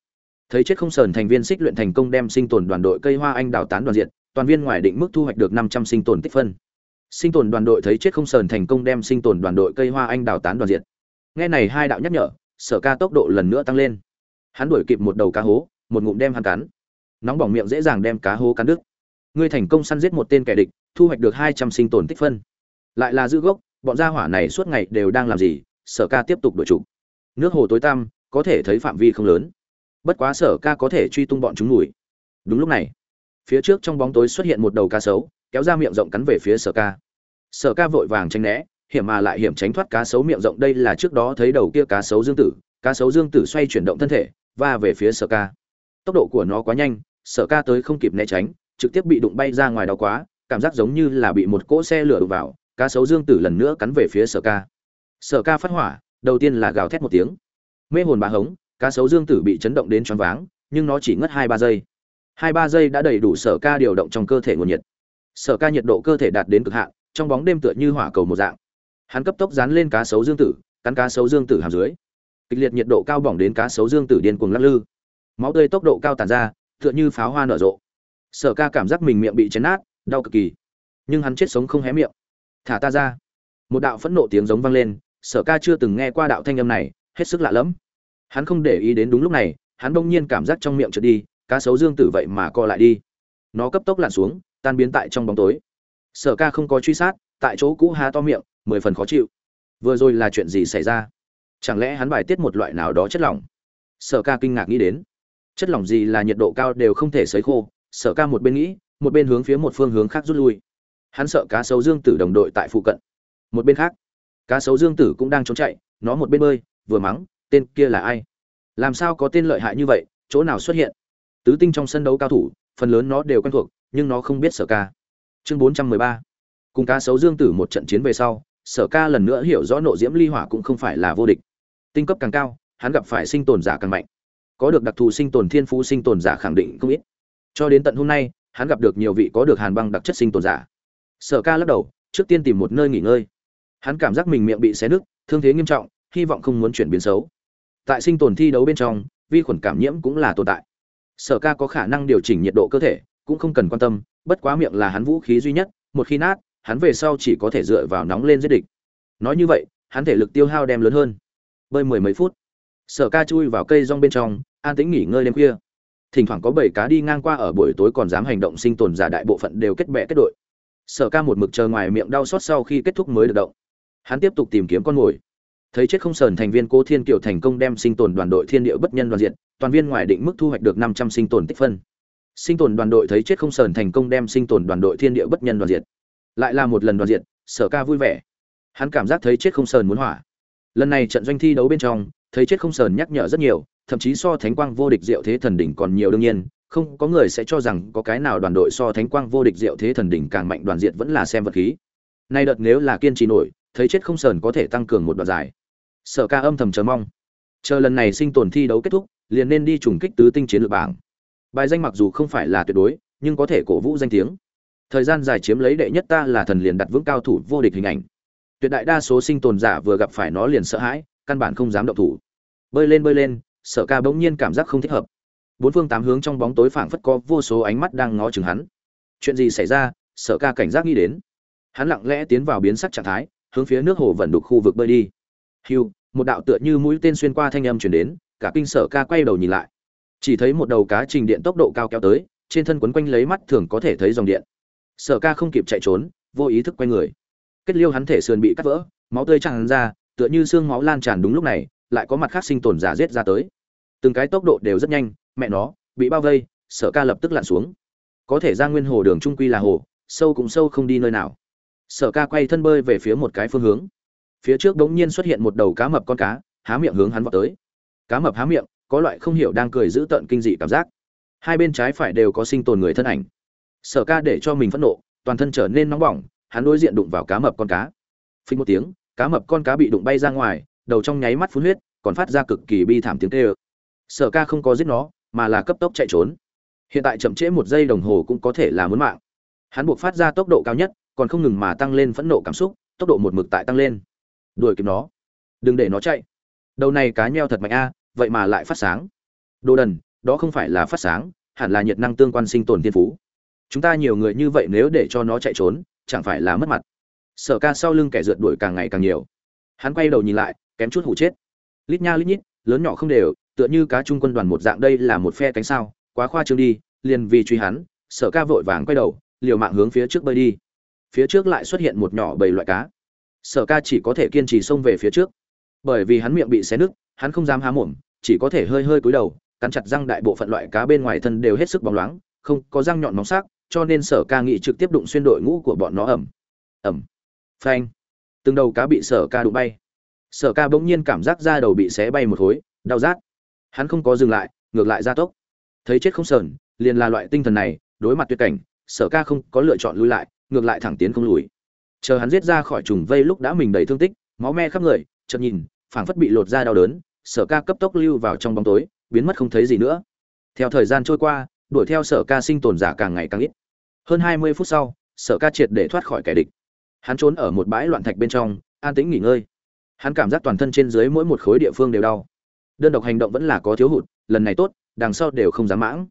Thấy chết không sờn thành viên xích luyện thành công đem sinh tồn đoàn đội cây hoa anh đào tán đoàn diện, toàn viên ngoài định mức thu hoạch được năm trăm sinh tồn tích phân. Sinh tồn đoàn đội thấy chết không sờn thành công đem sinh tồn đoàn đội cây hoa anh đào tán đoàn diện. Nghe này hai đạo nhắc nhở, sở ca tốc độ lần nữa tăng lên. Hắn đuổi kịp một đầu cá hố, một ngụm đem hắn cắn. Nóng bỏng miệng dễ dàng đem cá hố cắn đứt. Ngươi thành công săn giết một tên kẻ địch, thu hoạch được hai trăm sinh tồn tích phân lại là giữ gốc, bọn gia hỏa này suốt ngày đều đang làm gì, sở ca tiếp tục đuổi trụ nước hồ tối tăm, có thể thấy phạm vi không lớn. Bất quá sở ca có thể truy tung bọn chúng mùi đúng lúc này, phía trước trong bóng tối xuất hiện một đầu cá sấu, kéo ra miệng rộng cắn về phía sở ca. Sở ca vội vàng tranh né, hiểm mà lại hiểm tránh thoát cá sấu miệng rộng. Đây là trước đó thấy đầu kia cá sấu dương tử. Cá sấu dương tử xoay chuyển động thân thể và về phía sở ca. Tốc độ của nó quá nhanh, sở ca tới không kịp né tránh, trực tiếp bị đụng bay ra ngoài đó quá, cảm giác giống như là bị một cỗ xe lửa đụng vào cá sấu dương tử lần nữa cắn về phía sở ca. Sở ca phát hỏa, đầu tiên là gào thét một tiếng. Mê hồn bà hống, cá sấu dương tử bị chấn động đến choáng váng, nhưng nó chỉ ngất hai ba giây. Hai ba giây đã đầy đủ sở ca điều động trong cơ thể nguồn nhiệt. Sở ca nhiệt độ cơ thể đạt đến cực hạn, trong bóng đêm tựa như hỏa cầu một dạng. Hắn cấp tốc dán lên cá sấu dương tử, cắn cá sấu dương tử hàm dưới. Kịch liệt nhiệt độ cao bỏng đến cá sấu dương tử điên cuồng lắc lư. Máu tươi tốc độ cao tàn ra, tựa như pháo hoa nở rộ. Sở ca cảm giác mình miệng bị chấn nát đau cực kỳ. Nhưng hắn chết sống không hé miệng thả ta ra. Một đạo phẫn nộ tiếng giống vang lên, sở ca chưa từng nghe qua đạo thanh âm này, hết sức lạ lẫm. Hắn không để ý đến đúng lúc này, hắn bỗng nhiên cảm giác trong miệng trượt đi, cá sấu dương tử vậy mà co lại đi. Nó cấp tốc lặn xuống, tan biến tại trong bóng tối. Sở ca không có truy sát, tại chỗ cũ há to miệng, mười phần khó chịu. Vừa rồi là chuyện gì xảy ra? Chẳng lẽ hắn bài tiết một loại nào đó chất lỏng? Sở ca kinh ngạc nghĩ đến. Chất lỏng gì là nhiệt độ cao đều không thể sấy khô, sở ca một bên nghĩ, một bên hướng phía một phương hướng khác rút lui hắn sợ cá sấu dương tử đồng đội tại phụ cận. Một bên khác, cá sấu dương tử cũng đang trốn chạy, nó một bên bơi, vừa mắng, tên kia là ai? Làm sao có tên lợi hại như vậy, chỗ nào xuất hiện? Tứ tinh trong sân đấu cao thủ, phần lớn nó đều quen thuộc, nhưng nó không biết sở ca. Chương bốn trăm mười ba. Cùng cá sấu dương tử một trận chiến về sau, sở ca lần nữa hiểu rõ nộ diễm ly hỏa cũng không phải là vô địch. Tinh cấp càng cao, hắn gặp phải sinh tồn giả càng mạnh. Có được đặc thù sinh tồn thiên phú sinh tồn giả khẳng định không ít. Cho đến tận hôm nay, hắn gặp được nhiều vị có được hàn băng đặc chất sinh tồn giả sở ca lắc đầu, trước tiên tìm một nơi nghỉ ngơi. Hắn cảm giác mình miệng bị xé nứt, thương thế nghiêm trọng, hy vọng không muốn chuyển biến xấu. Tại sinh tồn thi đấu bên trong, vi khuẩn cảm nhiễm cũng là tồn tại. Sở ca có khả năng điều chỉnh nhiệt độ cơ thể, cũng không cần quan tâm, bất quá miệng là hắn vũ khí duy nhất, một khi nát, hắn về sau chỉ có thể dựa vào nóng lên giết địch. Nói như vậy, hắn thể lực tiêu hao đem lớn hơn. Bơi mười mấy phút, sở ca chui vào cây rong bên trong, an tĩnh nghỉ ngơi đêm khuya. Thỉnh thoảng có bảy cá đi ngang qua ở buổi tối còn dám hành động sinh tồn giả đại bộ phận đều kết bè kết đội sở ca một mực chờ ngoài miệng đau xót sau khi kết thúc mới được động. Hắn tiếp tục tìm kiếm con mồi. Thấy chết không sờn thành viên cố thiên kiều thành công đem sinh tồn đoàn đội thiên địa bất nhân đoàn diện, toàn viên ngoài định mức thu hoạch được năm trăm sinh tồn tích phân. Sinh tồn đoàn đội thấy chết không sờn thành công đem sinh tồn đoàn đội thiên địa bất nhân đoàn diện. Lại là một lần đoàn diện, sở ca vui vẻ. Hắn cảm giác thấy chết không sờn muốn hỏa. Lần này trận doanh thi đấu bên trong, thấy chết không sờn nhắc nhở rất nhiều, thậm chí so thánh quang vô địch diệu thế thần đỉnh còn nhiều đương nhiên không có người sẽ cho rằng có cái nào đoàn đội so thánh quang vô địch diệu thế thần đỉnh càng mạnh đoàn diện vẫn là xem vật khí. Nay đợt nếu là kiên trì nổi, thấy chết không sờn có thể tăng cường một đoạn dài. Sở ca âm thầm chờ mong. Chờ lần này sinh tồn thi đấu kết thúc, liền nên đi trùng kích tứ tinh chiến lược bảng. Bài danh mặc dù không phải là tuyệt đối, nhưng có thể cổ vũ danh tiếng. Thời gian dài chiếm lấy đệ nhất ta là thần liền đặt vững cao thủ vô địch hình ảnh. Tuyệt đại đa số sinh tồn giả vừa gặp phải nó liền sợ hãi, căn bản không dám động thủ. Bơi lên bơi lên, sở ca bỗng nhiên cảm giác không thích hợp bốn phương tám hướng trong bóng tối phảng phất có vô số ánh mắt đang ngó chừng hắn. Chuyện gì xảy ra? Sở ca cảnh giác nghĩ đến. Hắn lặng lẽ tiến vào biến sắc trạng thái, hướng phía nước hồ vẩn đục khu vực bơi đi. Hiu một đạo tựa như mũi tên xuyên qua thanh âm chuyển đến, cả kinh sở ca quay đầu nhìn lại. Chỉ thấy một đầu cá trình điện tốc độ cao kéo tới, trên thân quấn quanh lấy mắt thường có thể thấy dòng điện. Sở ca không kịp chạy trốn, vô ý thức quay người. Kết liêu hắn thể sườn bị cắt vỡ, máu tươi tràn ra, tựa như xương máu lan tràn đúng lúc này, lại có mặt khác sinh tồn giả giết ra tới. Từng cái tốc độ đều rất nhanh mẹ nó, bị bao vây, sở ca lập tức lặn xuống. Có thể ra nguyên hồ đường trung quy là hồ, sâu cũng sâu không đi nơi nào. Sở ca quay thân bơi về phía một cái phương hướng. Phía trước đống nhiên xuất hiện một đầu cá mập con cá, há miệng hướng hắn vào tới. Cá mập há miệng, có loại không hiểu đang cười giữ tợn kinh dị cảm giác. Hai bên trái phải đều có sinh tồn người thân ảnh. Sở ca để cho mình phẫn nộ, toàn thân trở nên nóng bỏng, hắn đối diện đụng vào cá mập con cá. Phình một tiếng, cá mập con cá bị đụng bay ra ngoài, đầu trong nháy mắt phun huyết, còn phát ra cực kỳ bi thảm tiếng tê ơ sở ca không có giết nó mà là cấp tốc chạy trốn. Hiện tại chậm trễ một giây đồng hồ cũng có thể là muốn mạng. Hắn buộc phát ra tốc độ cao nhất, còn không ngừng mà tăng lên phẫn nộ cảm xúc, tốc độ một mực tại tăng lên. Đuổi kịp nó. Đừng để nó chạy. Đầu này cá nheo thật mạnh a, vậy mà lại phát sáng. Đồ đần, đó không phải là phát sáng, hẳn là nhiệt năng tương quan sinh tồn tiên phú. Chúng ta nhiều người như vậy nếu để cho nó chạy trốn, chẳng phải là mất mặt. Sở ca sau lưng kẻ rượt đuổi càng ngày càng nhiều. Hắn quay đầu nhìn lại, kém chút hủ chết. Lít nha lít nhít, lớn nhỏ không đều tựa như cá trung quân đoàn một dạng đây là một phe cánh sao, quá khoa trương đi, liền vì truy hắn, sở ca vội vàng quay đầu, liều mạng hướng phía trước bơi đi. Phía trước lại xuất hiện một nhỏ bầy loại cá. Sở ca chỉ có thể kiên trì xông về phía trước. Bởi vì hắn miệng bị xé nứt, hắn không dám há mồm, chỉ có thể hơi hơi cúi đầu, cắn chặt răng đại bộ phận loại cá bên ngoài thân đều hết sức bóng loáng, không có răng nhọn móng sắc, cho nên sở ca nghị trực tiếp đụng xuyên đội ngũ của bọn nó ẩm. Ẩm. Phanh. Từng đầu cá bị sở ca đụng bay. Sở ca bỗng nhiên cảm giác da đầu bị xé bay một khối, đau rát hắn không có dừng lại, ngược lại gia tốc. Thấy chết không sờn, liền là loại tinh thần này, đối mặt tuyệt cảnh, sở ca không có lựa chọn lui lại, ngược lại thẳng tiến không lùi. Chờ hắn giết ra khỏi trùng vây lúc đã mình đầy thương tích, máu me khắp người, chợt nhìn, phảng phất bị lột ra đau đớn, sở ca cấp tốc lưu vào trong bóng tối, biến mất không thấy gì nữa. Theo thời gian trôi qua, đuổi theo sở ca sinh tồn giả càng ngày càng ít. Hơn hai mươi phút sau, sở ca triệt để thoát khỏi kẻ địch. Hắn trốn ở một bãi loạn thạch bên trong, an tĩnh nghỉ ngơi. Hắn cảm giác toàn thân trên dưới mỗi một khối địa phương đều đau đơn độc hành động vẫn là có thiếu hụt, lần này tốt, đằng sau đều không dám mãng.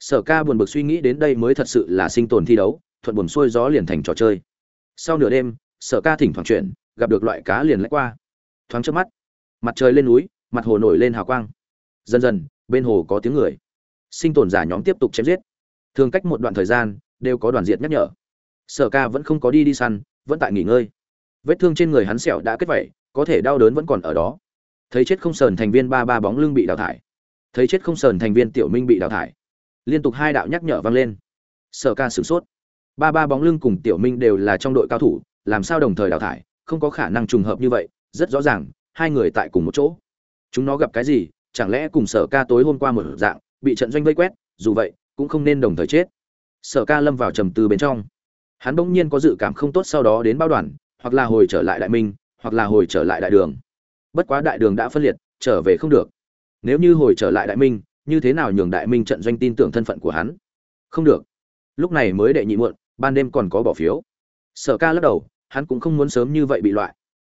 Sở ca buồn bực suy nghĩ đến đây mới thật sự là sinh tồn thi đấu, thuận buồn xuôi gió liền thành trò chơi. Sau nửa đêm, sở ca thỉnh thoảng chuyển, gặp được loại cá liền lách qua. Thoáng trước mắt, mặt trời lên núi, mặt hồ nổi lên hào quang. Dần dần, bên hồ có tiếng người. Sinh tồn giả nhóm tiếp tục chém giết. Thường cách một đoạn thời gian, đều có đoàn diệt nhắc nhở. Sở ca vẫn không có đi đi săn, vẫn tại nghỉ ngơi. Vết thương trên người hắn sẹo đã kết vẩy có thể đau đớn vẫn còn ở đó thấy chết không sờn thành viên ba ba bóng lưng bị đào thải. Thấy chết không sờn thành viên tiểu minh bị đào thải. Liên tục hai đạo nhắc nhở vang lên. Sở ca sửng sốt. Ba ba bóng lưng cùng tiểu minh đều là trong đội cao thủ, làm sao đồng thời đào thải, không có khả năng trùng hợp như vậy, rất rõ ràng, hai người tại cùng một chỗ. Chúng nó gặp cái gì, chẳng lẽ cùng sở ca tối hôm qua một dạng, bị trận doanh vây quét, dù vậy, cũng không nên đồng thời chết. Sở ca lâm vào trầm tư bên trong. Hắn bỗng nhiên có dự cảm không tốt sau đó đến bao đoàn, hoặc là hồi trở lại đại minh, hoặc là hồi trở lại đại đường bất quá đại đường đã phân liệt, trở về không được. Nếu như hồi trở lại đại minh, như thế nào nhường đại minh trận doanh tin tưởng thân phận của hắn? Không được. Lúc này mới đệ nhị muộn, ban đêm còn có bỏ phiếu. Sở ca lắc đầu, hắn cũng không muốn sớm như vậy bị loại.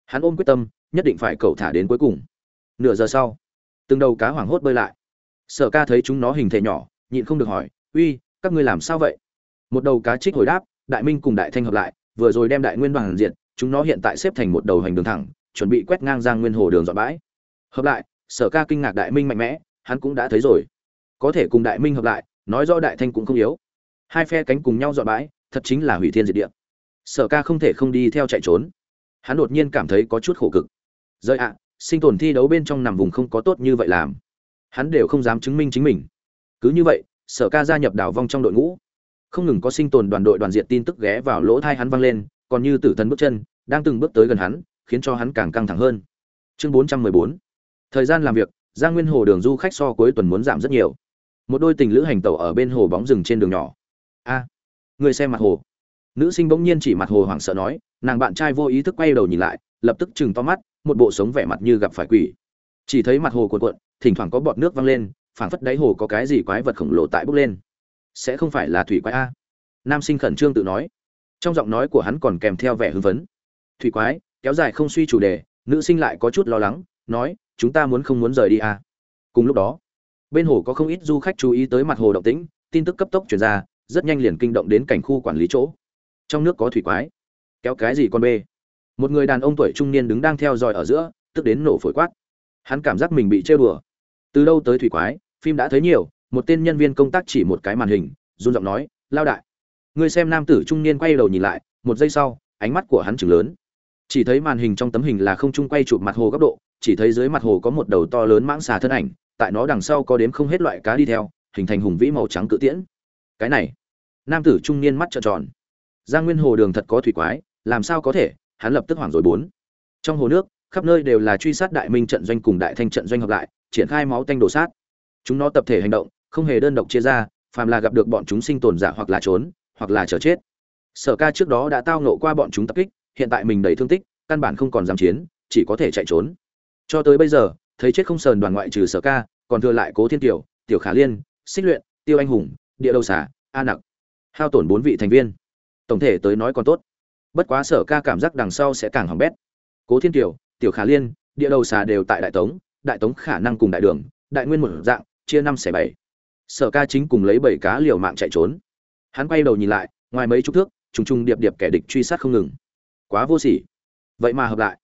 Hắn ôm quyết tâm, nhất định phải cầu thả đến cuối cùng. Nửa giờ sau, từng đầu cá hoảng hốt bơi lại. Sở ca thấy chúng nó hình thể nhỏ, nhịn không được hỏi, uy, các ngươi làm sao vậy? Một đầu cá trích hồi đáp, đại minh cùng đại thanh hợp lại, vừa rồi đem đại nguyên đoàn diện chúng nó hiện tại xếp thành một đầu hành đường thẳng chuẩn bị quét ngang giang nguyên hồ đường dọn bãi. Hợp lại, sở ca kinh ngạc đại minh mạnh mẽ, hắn cũng đã thấy rồi. Có thể cùng đại minh hợp lại, nói rõ đại thanh cũng không yếu. Hai phe cánh cùng nhau dọn bãi, thật chính là hủy thiên diệt địa. Sở ca không thể không đi theo chạy trốn. Hắn đột nhiên cảm thấy có chút khổ cực. Rơi ạ, sinh tồn thi đấu bên trong nằm vùng không có tốt như vậy làm. Hắn đều không dám chứng minh chính mình. Cứ như vậy, sở ca gia nhập đảo vong trong đội ngũ. Không ngừng có sinh tồn đoàn đội đoàn diện tin tức ghé vào lỗ thai hắn vang lên, còn như tử thần bước chân, đang từng bước tới gần hắn khiến cho hắn càng căng thẳng hơn. Chương bốn trăm mười bốn. Thời gian làm việc, giang nguyên hồ đường du khách so cuối tuần muốn giảm rất nhiều. Một đôi tình lữ hành tẩu ở bên hồ bóng rừng trên đường nhỏ. A, người xem mặt hồ. Nữ sinh bỗng nhiên chỉ mặt hồ hoảng sợ nói, nàng bạn trai vô ý thức quay đầu nhìn lại, lập tức chừng to mắt, một bộ sống vẻ mặt như gặp phải quỷ. Chỉ thấy mặt hồ cuộn cuộn, thỉnh thoảng có bọt nước văng lên, phảng phất đáy hồ có cái gì quái vật khổng lồ tại bốc lên. Sẽ không phải là thủy quái a. Nam sinh khẩn trương tự nói. Trong giọng nói của hắn còn kèm theo vẻ hưng phấn. Thủy quái kéo dài không suy chủ đề, nữ sinh lại có chút lo lắng, nói, chúng ta muốn không muốn rời đi à? cùng lúc đó, bên hồ có không ít du khách chú ý tới mặt hồ động tĩnh, tin tức cấp tốc truyền ra, rất nhanh liền kinh động đến cảnh khu quản lý chỗ. Trong nước có thủy quái, kéo cái gì con bê? Một người đàn ông tuổi trung niên đứng đang theo dõi ở giữa, tức đến nổ phổi quát. Hắn cảm giác mình bị trêu đùa. Từ đâu tới thủy quái, phim đã thấy nhiều, một tên nhân viên công tác chỉ một cái màn hình, run giọng nói, lao đại. Người xem nam tử trung niên quay đầu nhìn lại, một giây sau, ánh mắt của hắn chừng lớn chỉ thấy màn hình trong tấm hình là không trung quay chụp mặt hồ góc độ, chỉ thấy dưới mặt hồ có một đầu to lớn mãng xà thân ảnh, tại nó đằng sau có đếm không hết loại cá đi theo, hình thành hùng vĩ màu trắng cự tiễn. Cái này, nam tử trung niên mắt trợn tròn. Giang nguyên hồ đường thật có thủy quái, làm sao có thể? Hắn lập tức hoảng rồi bốn. Trong hồ nước, khắp nơi đều là truy sát đại minh trận doanh cùng đại thanh trận doanh hợp lại, triển khai máu tanh đổ sát. Chúng nó tập thể hành động, không hề đơn độc chia ra, phàm là gặp được bọn chúng sinh tồn giả hoặc là trốn, hoặc là chờ chết. Sở ca trước đó đã tao nộ qua bọn chúng tập kích hiện tại mình đầy thương tích, căn bản không còn dám chiến, chỉ có thể chạy trốn. Cho tới bây giờ, thấy chết không sờn đoàn ngoại trừ sở ca, còn thừa lại cố thiên tiểu tiểu khả liên, xích luyện, tiêu anh hùng, địa đầu xả a nặc, hao tổn bốn vị thành viên. Tổng thể tới nói còn tốt. Bất quá sở ca cảm giác đằng sau sẽ càng hỏng bét. Cố thiên tiểu tiểu khả liên, địa đầu xà đều tại đại tống đại tống khả năng cùng đại đường, đại nguyên một dạng, chia năm xẻ bảy. Sở ca chính cùng lấy bảy cá liều mạng chạy trốn. Hắn quay đầu nhìn lại, ngoài mấy chục thước, trùng trùng điệp điệp kẻ địch truy sát không ngừng quá vô sỉ. Vậy mà hợp lại.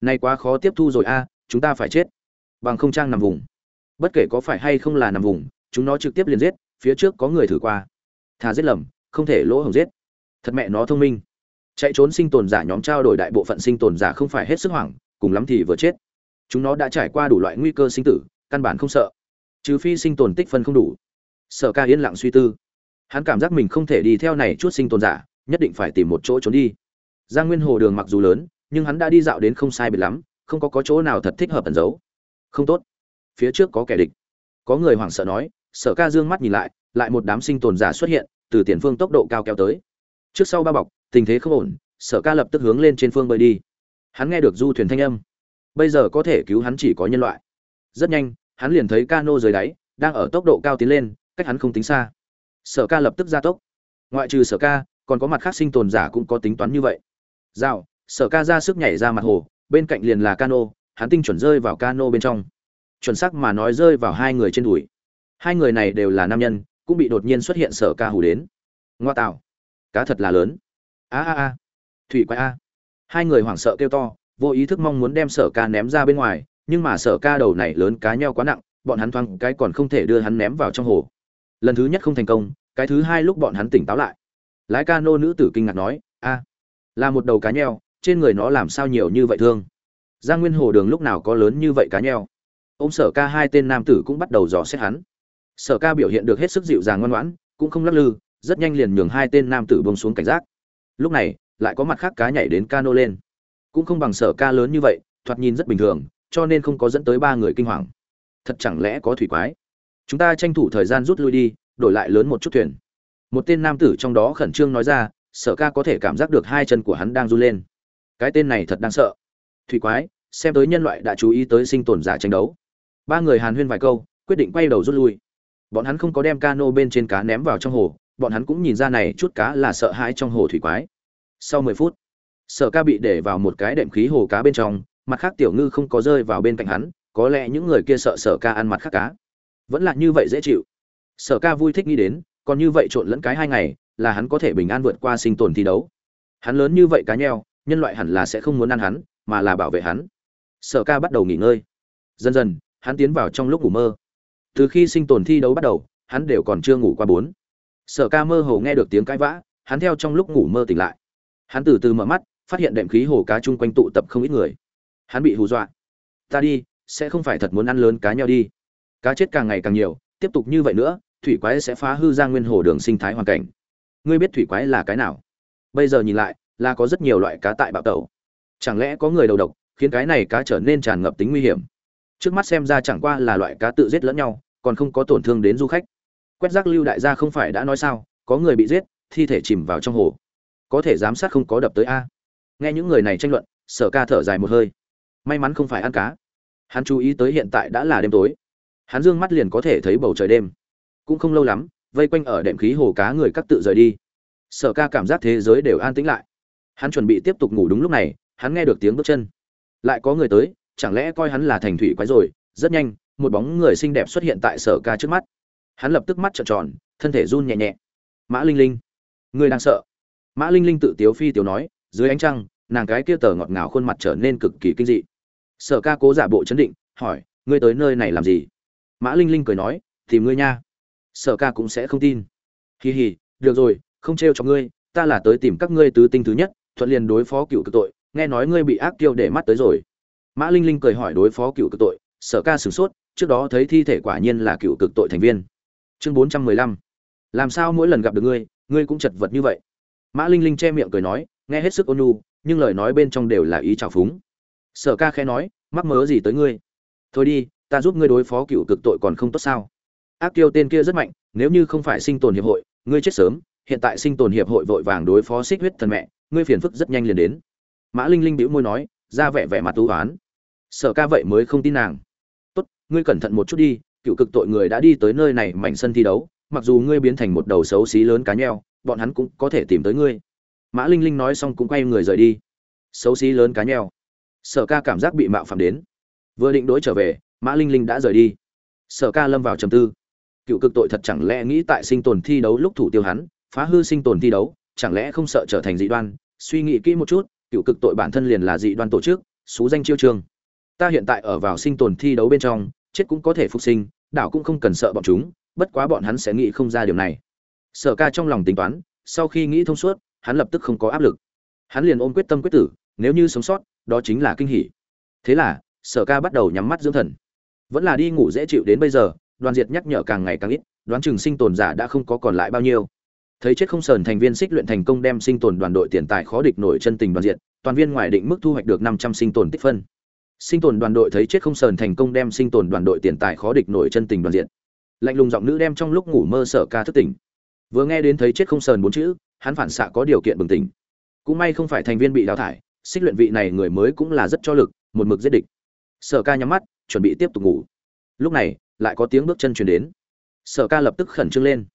Nay quá khó tiếp thu rồi a, chúng ta phải chết. Bằng không trang nằm vùng. Bất kể có phải hay không là nằm vùng, chúng nó trực tiếp liền giết, phía trước có người thử qua. Thà giết lầm, không thể lỗ hổng giết. Thật mẹ nó thông minh. Chạy trốn sinh tồn giả nhóm trao đổi đại bộ phận sinh tồn giả không phải hết sức hoảng, cùng lắm thì vừa chết. Chúng nó đã trải qua đủ loại nguy cơ sinh tử, căn bản không sợ. Trừ phi sinh tồn tích phân không đủ. Sở ca yên lặng suy tư. Hắn cảm giác mình không thể đi theo này chút sinh tồn giả, nhất định phải tìm một chỗ trốn đi giang nguyên hồ đường mặc dù lớn nhưng hắn đã đi dạo đến không sai biệt lắm không có, có chỗ nào thật thích hợp ẩn giấu. Không tốt. Phía trước có kẻ địch. Có người hoảng sợ nói sở ca dương mắt nhìn lại lại một đám sinh tồn giả xuất hiện từ tiền phương tốc độ cao kéo tới. Trước sau ba bọc tình thế không ổn sở ca lập tức hướng lên trên phương bơi đi. Hắn nghe được du thuyền thanh âm. Bây giờ có thể cứu hắn chỉ có nhân loại. Rất nhanh hắn liền thấy cano dưới đáy đang ở tốc độ cao tiến lên cách hắn không tính xa. Sở ca lập tức ra tốc. Ngoại trừ sở ca còn có mặt khác sinh tồn giả cũng có tính toán như vậy dạo sở ca ra sức nhảy ra mặt hồ, bên cạnh liền là cano, hắn tinh chuẩn rơi vào cano bên trong. Chuẩn xác mà nói rơi vào hai người trên đùi. Hai người này đều là nam nhân, cũng bị đột nhiên xuất hiện sở ca hủ đến. Ngoa tạo. Cá thật là lớn. A a a. Thủy quái a. Hai người hoảng sợ kêu to, vô ý thức mong muốn đem sở ca ném ra bên ngoài, nhưng mà sở ca đầu này lớn cá nheo quá nặng, bọn hắn thoáng cái còn không thể đưa hắn ném vào trong hồ. Lần thứ nhất không thành công, cái thứ hai lúc bọn hắn tỉnh táo lại. Lái Cano nữ tử kinh ngạc nói, a là một đầu cá nheo, trên người nó làm sao nhiều như vậy thương? Giang nguyên hồ đường lúc nào có lớn như vậy cá nheo? Ông sở ca hai tên nam tử cũng bắt đầu dò xét hắn. Sở ca biểu hiện được hết sức dịu dàng ngoan ngoãn, cũng không lắc lư, rất nhanh liền nhường hai tên nam tử bông xuống cảnh giác. Lúc này, lại có mặt khác cá nhảy đến cano lên. Cũng không bằng sở ca lớn như vậy, thoạt nhìn rất bình thường, cho nên không có dẫn tới ba người kinh hoàng. Thật chẳng lẽ có thủy quái? Chúng ta tranh thủ thời gian rút lui đi, đổi lại lớn một chút thuyền. Một tên nam tử trong đó khẩn trương nói ra sở ca có thể cảm giác được hai chân của hắn đang run lên. Cái tên này thật đáng sợ. Thủy quái, xem tới nhân loại đã chú ý tới sinh tồn giả tranh đấu. Ba người hàn huyên vài câu, quyết định quay đầu rút lui. Bọn hắn không có đem cano bên trên cá ném vào trong hồ, bọn hắn cũng nhìn ra này chút cá là sợ hãi trong hồ thủy quái. Sau mười phút, sở ca bị để vào một cái đệm khí hồ cá bên trong, mặt khác tiểu ngư không có rơi vào bên cạnh hắn, có lẽ những người kia sợ sở ca ăn mặt khác cá. Vẫn là như vậy dễ chịu. Sở ca vui thích nghĩ đến còn như vậy trộn lẫn cái hai ngày, là hắn có thể bình an vượt qua sinh tồn thi đấu. Hắn lớn như vậy cá nheo, nhân loại hẳn là sẽ không muốn ăn hắn, mà là bảo vệ hắn. Sở ca bắt đầu nghỉ ngơi. Dần dần, hắn tiến vào trong lúc ngủ mơ. Từ khi sinh tồn thi đấu bắt đầu, hắn đều còn chưa ngủ qua bốn. Sở ca mơ hồ nghe được tiếng cãi vã, hắn theo trong lúc ngủ mơ tỉnh lại. Hắn từ từ mở mắt, phát hiện đệm khí hồ cá chung quanh tụ tập không ít người. Hắn bị hù dọa. Ta đi, sẽ không phải thật muốn ăn lớn cá nhau đi. Cá chết càng ngày càng nhiều, tiếp tục như vậy nữa thủy quái sẽ phá hư ra nguyên hồ đường sinh thái hoàn cảnh. Ngươi biết thủy quái là cái nào? Bây giờ nhìn lại, là có rất nhiều loại cá tại bạo tẩu. chẳng lẽ có người đầu độc, khiến cái này cá trở nên tràn ngập tính nguy hiểm? Trước mắt xem ra chẳng qua là loại cá tự giết lẫn nhau, còn không có tổn thương đến du khách. Quét rác lưu đại gia không phải đã nói sao, có người bị giết, thi thể chìm vào trong hồ. Có thể giám sát không có đập tới a. Nghe những người này tranh luận, sở ca thở dài một hơi. May mắn không phải ăn cá. Hắn chú ý tới hiện tại đã là đêm tối. Hắn dương mắt liền có thể thấy bầu trời đêm cũng không lâu lắm, vây quanh ở đệm khí hồ cá người các tự rời đi. Sở ca cảm giác thế giới đều an tĩnh lại. Hắn chuẩn bị tiếp tục ngủ đúng lúc này, hắn nghe được tiếng bước chân. Lại có người tới, chẳng lẽ coi hắn là thành thủy quái rồi? Rất nhanh, một bóng người xinh đẹp xuất hiện tại sở ca trước mắt. Hắn lập tức mắt trợn tròn, thân thể run nhẹ nhẹ. Mã linh linh. Người đang sợ. Mã linh linh tự tiếu phi tiếu nói, dưới ánh trăng, nàng cái kia tờ ngọt ngào khuôn mặt trở nên cực kỳ kinh dị. Sở ca cố giả bộ chấn định, hỏi, ngươi tới nơi này làm gì? Mã linh linh cười nói, tìm ngươi nha sở ca cũng sẽ không tin. Hì hì, được rồi, không trêu cho ngươi, ta là tới tìm các ngươi tứ tinh thứ nhất, thuận liền đối phó cựu cực tội, nghe nói ngươi bị ác tiêu để mắt tới rồi. Mã linh linh cười hỏi đối phó cựu cực tội, sở ca sửng sốt, trước đó thấy thi thể quả nhiên là cựu cực tội thành viên. Chương bốn trăm mười lăm. Làm sao mỗi lần gặp được ngươi ngươi cũng chật vật như vậy? Mã linh linh che miệng cười nói, nghe hết sức ôn nhu, nhưng lời nói bên trong đều là ý trào phúng. Sở ca khẽ nói, mắc mớ gì tới ngươi? Thôi đi, ta giúp ngươi đối phó cựu cực tội còn không tốt sao? Ác tiêu tên kia rất mạnh, nếu như không phải sinh tồn hiệp hội, ngươi chết sớm, hiện tại sinh tồn hiệp hội vội vàng đối phó xích huyết thần mẹ, ngươi phiền phức rất nhanh liền đến. Mã linh linh bĩu môi nói, ra vẻ vẻ mặt tú oán. Sở ca vậy mới không tin nàng. Tốt, ngươi cẩn thận một chút đi, cựu cực tội người đã đi tới nơi này mảnh sân thi đấu, mặc dù ngươi biến thành một đầu xấu xí lớn cá nheo, bọn hắn cũng có thể tìm tới ngươi. Mã linh linh nói xong cũng quay người rời đi. Xấu xí lớn cá nheo. Sở ca cảm giác bị mạo phạm đến. Vừa định đối trở về, mã linh linh đã rời đi. Sở ca lâm vào trầm tư cựu cực tội thật chẳng lẽ nghĩ tại sinh tồn thi đấu lúc thủ tiêu hắn, phá hư sinh tồn thi đấu, chẳng lẽ không sợ trở thành dị đoan? Suy nghĩ kỹ một chút, cựu cực tội bản thân liền là dị đoan tổ chức, xú danh chiêu trương. Ta hiện tại ở vào sinh tồn thi đấu bên trong, chết cũng có thể phục sinh, đảo cũng không cần sợ bọn chúng, bất quá bọn hắn sẽ nghĩ không ra điều này. Sở ca trong lòng tính toán, sau khi nghĩ thông suốt, hắn lập tức không có áp lực. Hắn liền ôm quyết tâm quyết tử, nếu như sống sót, đó chính là kinh hỉ. Thế là, sở ca bắt đầu nhắm mắt dưỡng thần. Vẫn là đi ngủ dễ chịu đến bây giờ đoàn diệt nhắc nhở càng ngày càng ít, đoán chừng sinh tồn giả đã không có còn lại bao nhiêu. Thấy chết không sờn thành viên xích luyện thành công đem sinh tồn đoàn đội tiền tài khó địch nổi chân tình đoàn diệt, toàn viên ngoài định mức thu hoạch được năm trăm sinh tồn tích phân. Sinh tồn đoàn đội thấy chết không sờn thành công đem sinh tồn đoàn đội tiền tài khó địch nổi chân tình đoàn diệt. Lạnh lùng giọng nữ đem trong lúc ngủ mơ sở ca thức tỉnh. Vừa nghe đến thấy chết không sờn bốn chữ, hắn phản xạ có điều kiện bừng tỉnh. Cũng may không phải thành viên bị đào thải, xích luyện vị này người mới cũng là rất cho lực, một mực giết địch. Sở ca nhắm mắt, chuẩn bị tiếp tục ngủ. Lúc này lại có tiếng bước chân truyền đến. Sở ca lập tức khẩn trương lên.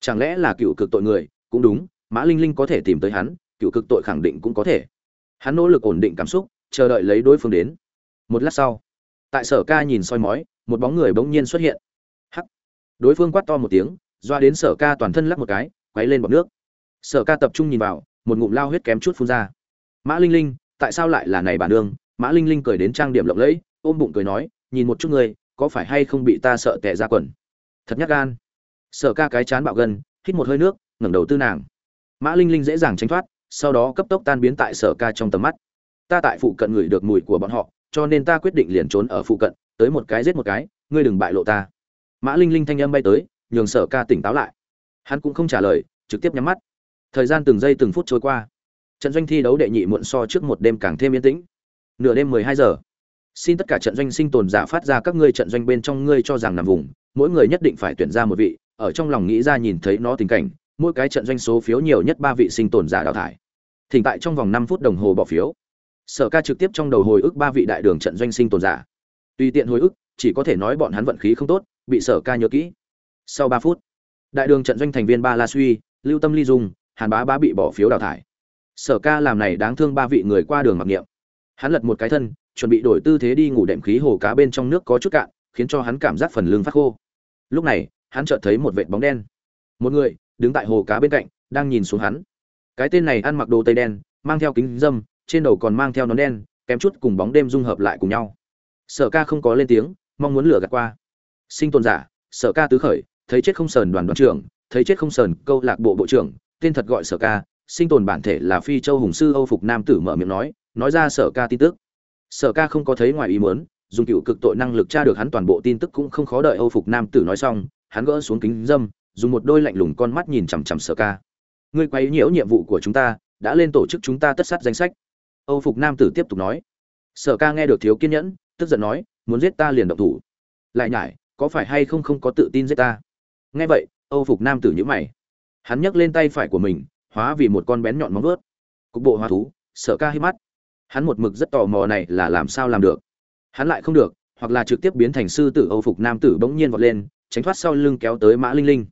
Chẳng lẽ là cựu cực tội người? Cũng đúng, mã linh linh có thể tìm tới hắn, cựu cực tội khẳng định cũng có thể. Hắn nỗ lực ổn định cảm xúc, chờ đợi lấy đối phương đến. Một lát sau, tại sở ca nhìn soi mói, một bóng người bỗng nhiên xuất hiện. Hắc! Đối phương quát to một tiếng, doa đến sở ca toàn thân lắc một cái, quấy lên bọt nước. Sở ca tập trung nhìn vào, một ngụm lao huyết kém chút phun ra. Mã linh linh, tại sao lại là này bà đương mã linh linh cười đến trang điểm lộng lẫy, ôm bụng cười nói, nhìn một chút người có phải hay không bị ta sợ tệ ra quần? Thật nhát gan. Sợ ca cái chán bạo gân hít một hơi nước, ngẩng đầu tư nàng. Mã linh linh dễ dàng tránh thoát, sau đó cấp tốc tan biến tại sở ca trong tầm mắt. Ta tại phụ cận ngửi được mùi của bọn họ, cho nên ta quyết định liền trốn ở phụ cận, tới một cái giết một cái, ngươi đừng bại lộ ta. Mã linh linh thanh âm bay tới, nhường sở ca tỉnh táo lại. Hắn cũng không trả lời, trực tiếp nhắm mắt. Thời gian từng giây từng phút trôi qua. Trận doanh thi đấu đệ nhị muộn so trước một đêm càng thêm yên tĩnh. Nửa đêm mười hai giờ xin tất cả trận doanh sinh tồn giả phát ra các ngươi trận doanh bên trong ngươi cho rằng nằm vùng, mỗi người nhất định phải tuyển ra một vị, ở trong lòng nghĩ ra nhìn thấy nó tình cảnh, mỗi cái trận doanh số phiếu nhiều nhất ba vị sinh tồn giả đào thải. Thỉnh tại trong vòng năm phút đồng hồ bỏ phiếu. Sở ca trực tiếp trong đầu hồi ức ba vị đại đường trận doanh sinh tồn giả. Tùy tiện hồi ức, chỉ có thể nói bọn hắn vận khí không tốt, bị sở ca nhớ kỹ. Sau ba phút, đại đường trận doanh thành viên ba la suy, lưu tâm ly dung, hàn bá bá bị bỏ phiếu đào thải. Sở ca làm này đáng thương ba vị người qua đường mặc niệm. Hắn lật một cái thân chuẩn bị đổi tư thế đi ngủ đệm khí hồ cá bên trong nước có chút cạn, khiến cho hắn cảm giác phần lưng phát khô. Lúc này, hắn chợt thấy một vệt bóng đen. Một người đứng tại hồ cá bên cạnh, đang nhìn xuống hắn. Cái tên này ăn mặc đồ tây đen, mang theo kính dâm, trên đầu còn mang theo nón đen, kém chút cùng bóng đêm dung hợp lại cùng nhau. Sở ca không có lên tiếng, mong muốn lừa gạt qua. Sinh tồn giả, sở ca tứ khởi, thấy chết không sờn đoàn đoàn trưởng, thấy chết không sờn câu lạc bộ bộ trưởng, tên thật gọi sở ca, sinh tồn bản thể là phi châu hùng sư âu phục nam tử mở miệng nói nói ra sở ca tin tức sở ca không có thấy ngoài ý muốn, dùng cựu cực tội năng lực tra được hắn toàn bộ tin tức cũng không khó đợi âu phục nam tử nói xong, hắn gỡ xuống kính dâm, dùng một đôi lạnh lùng con mắt nhìn chằm chằm sở ca. Ngươi quấy nhiễu nhiệm vụ của chúng ta, đã lên tổ chức chúng ta tất sát danh sách. Âu phục nam tử tiếp tục nói. Sở ca nghe được thiếu kiên nhẫn, tức giận nói, muốn giết ta liền động thủ. Lại nhải, có phải hay không không có tự tin giết ta? Nghe vậy, âu phục nam tử nhữ mày. Hắn nhấc lên tay phải của mình, hóa vì một con bén nhọn móng vuốt. Cục bộ hóa thú, sở ca hít mắt hắn một mực rất tò mò này là làm sao làm được. Hắn lại không được, hoặc là trực tiếp biến thành sư tử âu phục nam tử bỗng nhiên vọt lên, tránh thoát sau lưng kéo tới mã linh linh.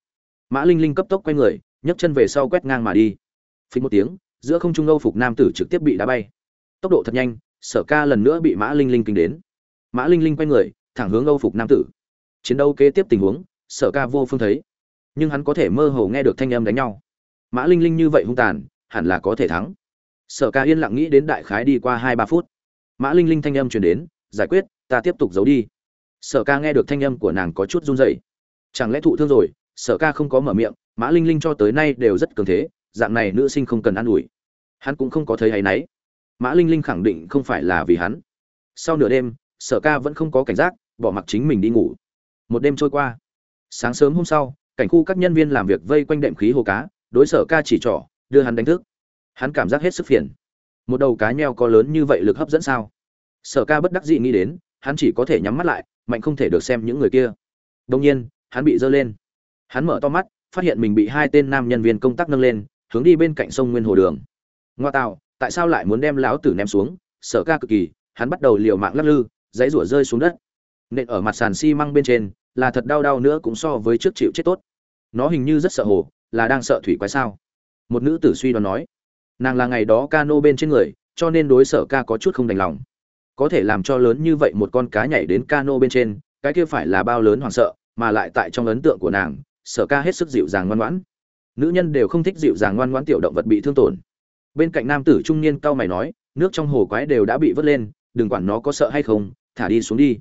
Mã linh linh cấp tốc quay người, nhấc chân về sau quét ngang mà đi. Phí một tiếng, giữa không trung âu phục nam tử trực tiếp bị đá bay. Tốc độ thật nhanh, sở ca lần nữa bị mã linh linh kinh đến. Mã linh linh quay người, thẳng hướng âu phục nam tử. Chiến đấu kế tiếp tình huống, sở ca vô phương thấy. Nhưng hắn có thể mơ hồ nghe được thanh âm đánh nhau. Mã linh linh như vậy hung tàn, hẳn là có thể thắng sở ca yên lặng nghĩ đến đại khái đi qua hai ba phút. Mã linh linh thanh âm chuyển đến, giải quyết, ta tiếp tục giấu đi. Sở ca nghe được thanh âm của nàng có chút run rẩy. Chẳng lẽ thụ thương rồi? Sở ca không có mở miệng, mã linh linh cho tới nay đều rất cường thế, dạng này nữ sinh không cần ă n ủi. Hắn cũng không có thấy hay náy. Mã linh linh khẳng định không phải là vì hắn. Sau nửa đêm, sở ca vẫn không có cảnh giác, bỏ mặc chính mình đi ngủ. Một đêm trôi qua. Sáng sớm hôm sau, cảnh khu các nhân viên làm việc vây quanh đệm khí hồ cá, đối sở ca chỉ trỏ, đưa hắn đánh thức hắn cảm giác hết sức phiền. Một đầu cá nheo có lớn như vậy lực hấp dẫn sao? Sở ca bất đắc dĩ nghĩ đến, hắn chỉ có thể nhắm mắt lại, mạnh không thể được xem những người kia. Đông nhiên, hắn bị dơ lên. Hắn mở to mắt, phát hiện mình bị hai tên nam nhân viên công tác nâng lên, hướng đi bên cạnh sông nguyên hồ đường. Ngoa tạo, tại sao lại muốn đem lão tử ném xuống? Sở ca cực kỳ, hắn bắt đầu liều mạng lắc lư, dãy rủa rơi xuống đất. Nện ở mặt sàn xi măng bên trên, là thật đau đau nữa cũng so với trước chịu chết tốt. Nó hình như rất sợ hồ, là đang sợ thủy quái sao? Một nữ tử suy đoán nói nàng là ngày đó cano bên trên người, cho nên đối sở ca có chút không đành lòng. Có thể làm cho lớn như vậy một con cá nhảy đến cano bên trên, cái kia phải là bao lớn hoảng sợ, mà lại tại trong ấn tượng của nàng, sở ca hết sức dịu dàng ngoan ngoãn. Nữ nhân đều không thích dịu dàng ngoan ngoãn tiểu động vật bị thương tổn. Bên cạnh nam tử trung niên cau mày nói, nước trong hồ quái đều đã bị vớt lên, đừng quản nó có sợ hay không, thả đi xuống đi.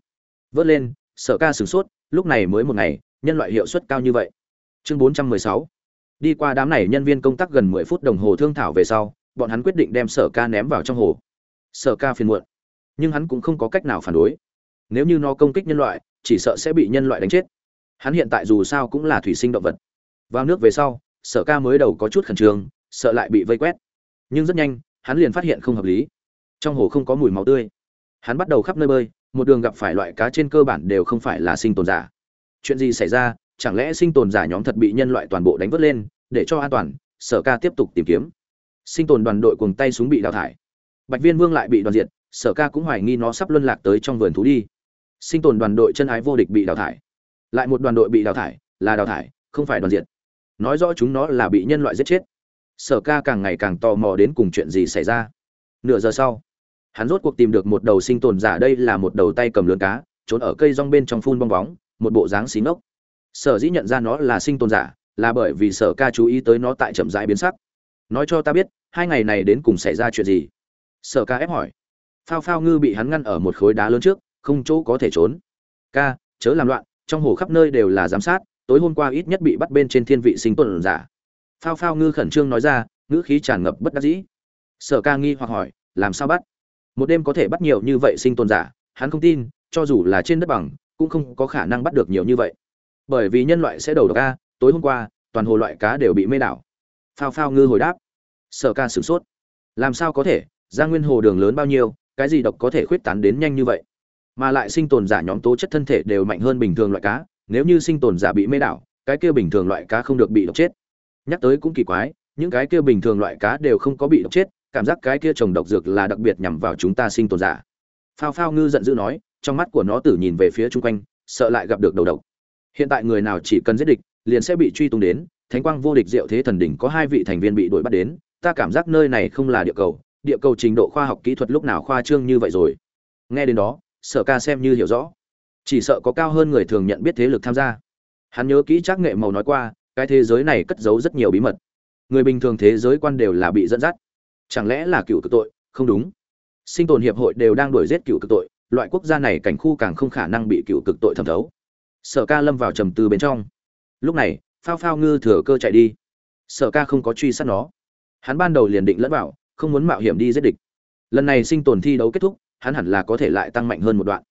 Vớt lên, sở ca sửng sốt, lúc này mới một ngày, nhân loại hiệu suất cao như vậy. Chương 416 đi qua đám này nhân viên công tác gần 10 phút đồng hồ thương thảo về sau, bọn hắn quyết định đem sở ca ném vào trong hồ. Sở ca phiền muộn, nhưng hắn cũng không có cách nào phản đối. Nếu như nó công kích nhân loại, chỉ sợ sẽ bị nhân loại đánh chết. Hắn hiện tại dù sao cũng là thủy sinh động vật. Vào nước về sau, sở ca mới đầu có chút khẩn trương, sợ lại bị vây quét. Nhưng rất nhanh, hắn liền phát hiện không hợp lý. Trong hồ không có mùi máu tươi. Hắn bắt đầu khắp nơi bơi, một đường gặp phải loại cá trên cơ bản đều không phải là sinh tồn giả. Chuyện gì xảy ra chẳng lẽ sinh tồn giả nhóm thật bị nhân loại toàn bộ đánh vớt lên, để cho an toàn, sở ca tiếp tục tìm kiếm. Sinh tồn đoàn đội cùng tay súng bị đào thải. Bạch viên vương lại bị đoàn diệt, sở ca cũng hoài nghi nó sắp luân lạc tới trong vườn thú đi. Sinh tồn đoàn đội chân ái vô địch bị đào thải. Lại một đoàn đội bị đào thải, là đào thải, không phải đoàn diệt. Nói rõ chúng nó là bị nhân loại giết chết. Sở ca càng ngày càng tò mò đến cùng chuyện gì xảy ra. Nửa giờ sau, hắn rốt cuộc tìm được một đầu sinh tồn giả, đây là một đầu tay cầm lớn cá, trốn ở cây rong bên trong phun bong bóng, một bộ dáng xí ngốc sở dĩ nhận ra nó là sinh tồn giả, là bởi vì sở ca chú ý tới nó tại chậm rãi biến sắc. Nói cho ta biết, hai ngày này đến cùng xảy ra chuyện gì? Sở ca ép hỏi. Phao phao ngư bị hắn ngăn ở một khối đá lớn trước, không chỗ có thể trốn. Ca, chớ làm loạn, trong hồ khắp nơi đều là giám sát, tối hôm qua ít nhất bị bắt bên trên thiên vị sinh tồn giả. Phao phao ngư khẩn trương nói ra, ngữ khí tràn ngập bất đắc dĩ. Sở ca nghi hoặc hỏi, làm sao bắt? Một đêm có thể bắt nhiều như vậy sinh tồn giả, hắn không tin, cho dù là trên đất bằng, cũng không có khả năng bắt được nhiều như vậy bởi vì nhân loại sẽ đầu độc a, tối hôm qua, toàn hồ loại cá đều bị mê đảo. Phao phao ngư hồi đáp. Sở ca sửng sốt. Làm sao có thể? Ra nguyên hồ đường lớn bao nhiêu, cái gì độc có thể khuyết tán đến nhanh như vậy? Mà lại sinh tồn giả nhóm tố chất thân thể đều mạnh hơn bình thường loại cá, nếu như sinh tồn giả bị mê đảo, cái kia bình thường loại cá không được bị độc chết. Nhắc tới cũng kỳ quái, những cái kia bình thường loại cá đều không có bị độc chết, cảm giác cái kia trồng độc dược là đặc biệt nhằm vào chúng ta sinh tồn giả. Phao phao ngư giận dữ nói, trong mắt của nó tử nhìn về phía chung quanh, sợ lại gặp được đầu độc hiện tại người nào chỉ cần giết địch, liền sẽ bị truy tung đến. Thánh quang vô địch diệu thế thần đỉnh có hai vị thành viên bị đuổi bắt đến. Ta cảm giác nơi này không là địa cầu. Địa cầu trình độ khoa học kỹ thuật lúc nào khoa trương như vậy rồi? Nghe đến đó, sở ca xem như hiểu rõ. Chỉ sợ có cao hơn người thường nhận biết thế lực tham gia. Hắn nhớ kỹ trác nghệ màu nói qua, cái thế giới này cất giấu rất nhiều bí mật. Người bình thường thế giới quan đều là bị dẫn dắt. Chẳng lẽ là cựu cực tội? Không đúng. Sinh tồn hiệp hội đều đang đuổi giết cựu cực tội. Loại quốc gia này cảnh khu càng không khả năng bị cựu cực tội thẩm thấu sở ca lâm vào trầm tư bên trong. Lúc này, phao phao ngư thừa cơ chạy đi. Sở ca không có truy sát nó. Hắn ban đầu liền định lẫn vào, không muốn mạo hiểm đi giết địch. Lần này sinh tồn thi đấu kết thúc, hắn hẳn là có thể lại tăng mạnh hơn một đoạn.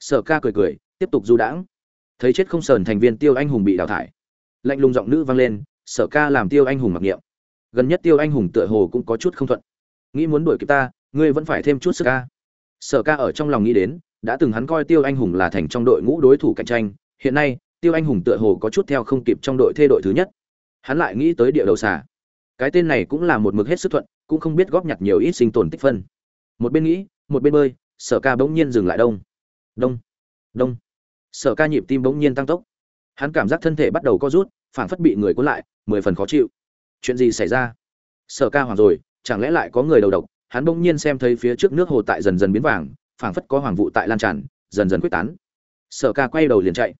Sở ca cười cười, tiếp tục du đãng. Thấy chết không sờn thành viên tiêu anh hùng bị đào thải. Lạnh lùng giọng nữ vang lên, sở ca làm tiêu anh hùng mặc niệm. Gần nhất tiêu anh hùng tựa hồ cũng có chút không thuận. Nghĩ muốn đuổi kịp ta, ngươi vẫn phải thêm chút sức ca. Sở ca ở trong lòng nghĩ đến, đã từng hắn coi tiêu anh hùng là thành trong đội ngũ đối thủ cạnh tranh hiện nay, tiêu anh hùng tựa hồ có chút theo không kịp trong đội thê đội thứ nhất. Hắn lại nghĩ tới địa đầu xà. Cái tên này cũng là một mực hết sức thuận, cũng không biết góp nhặt nhiều ít sinh tồn tích phân. Một bên nghĩ, một bên bơi, sở ca bỗng nhiên dừng lại đông. Đông đông. Sở ca nhịp tim bỗng nhiên tăng tốc. Hắn cảm giác thân thể bắt đầu co rút, phảng phất bị người cuốn lại, mười phần khó chịu. Chuyện gì xảy ra? Sở ca hoàng rồi, chẳng lẽ lại có người đầu độc? Hắn bỗng nhiên xem thấy phía trước nước hồ tại dần dần biến vàng, phảng phất có hoàng vụ tại lan tràn, dần dần quyết tán. Sở ca quay đầu liền chạy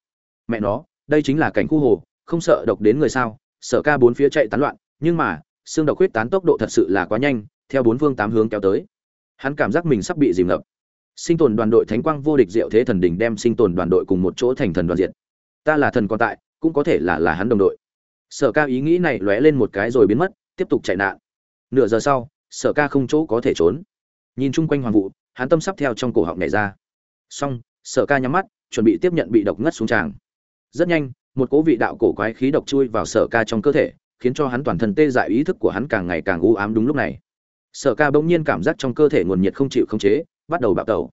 mẹ nó, đây chính là cảnh khu hồ, không sợ độc đến người sao? Sở ca bốn phía chạy tán loạn, nhưng mà, xương độc huyết tán tốc độ thật sự là quá nhanh, theo bốn phương tám hướng kéo tới. Hắn cảm giác mình sắp bị dìm ngập. Sinh tồn đoàn đội thánh quang vô địch diệu thế thần đỉnh đem sinh tồn đoàn đội cùng một chỗ thành thần đoàn diện ta là thần còn tại, cũng có thể là là hắn đồng đội. Sở ca ý nghĩ này lóe lên một cái rồi biến mất, tiếp tục chạy nạn. Nửa giờ sau, sở ca không chỗ có thể trốn. Nhìn chung quanh hoàng vụ, hắn tâm sắp theo trong cổ họng nhảy ra. Xong, sở ca nhắm mắt, chuẩn bị tiếp nhận bị độc ngất xuống tràng rất nhanh, một cố vị đạo cổ quái khí độc chui vào sở ca trong cơ thể, khiến cho hắn toàn thân tê dại ý thức của hắn càng ngày càng u ám đúng lúc này. Sở ca bỗng nhiên cảm giác trong cơ thể nguồn nhiệt không chịu khống chế, bắt đầu bạo tẩu.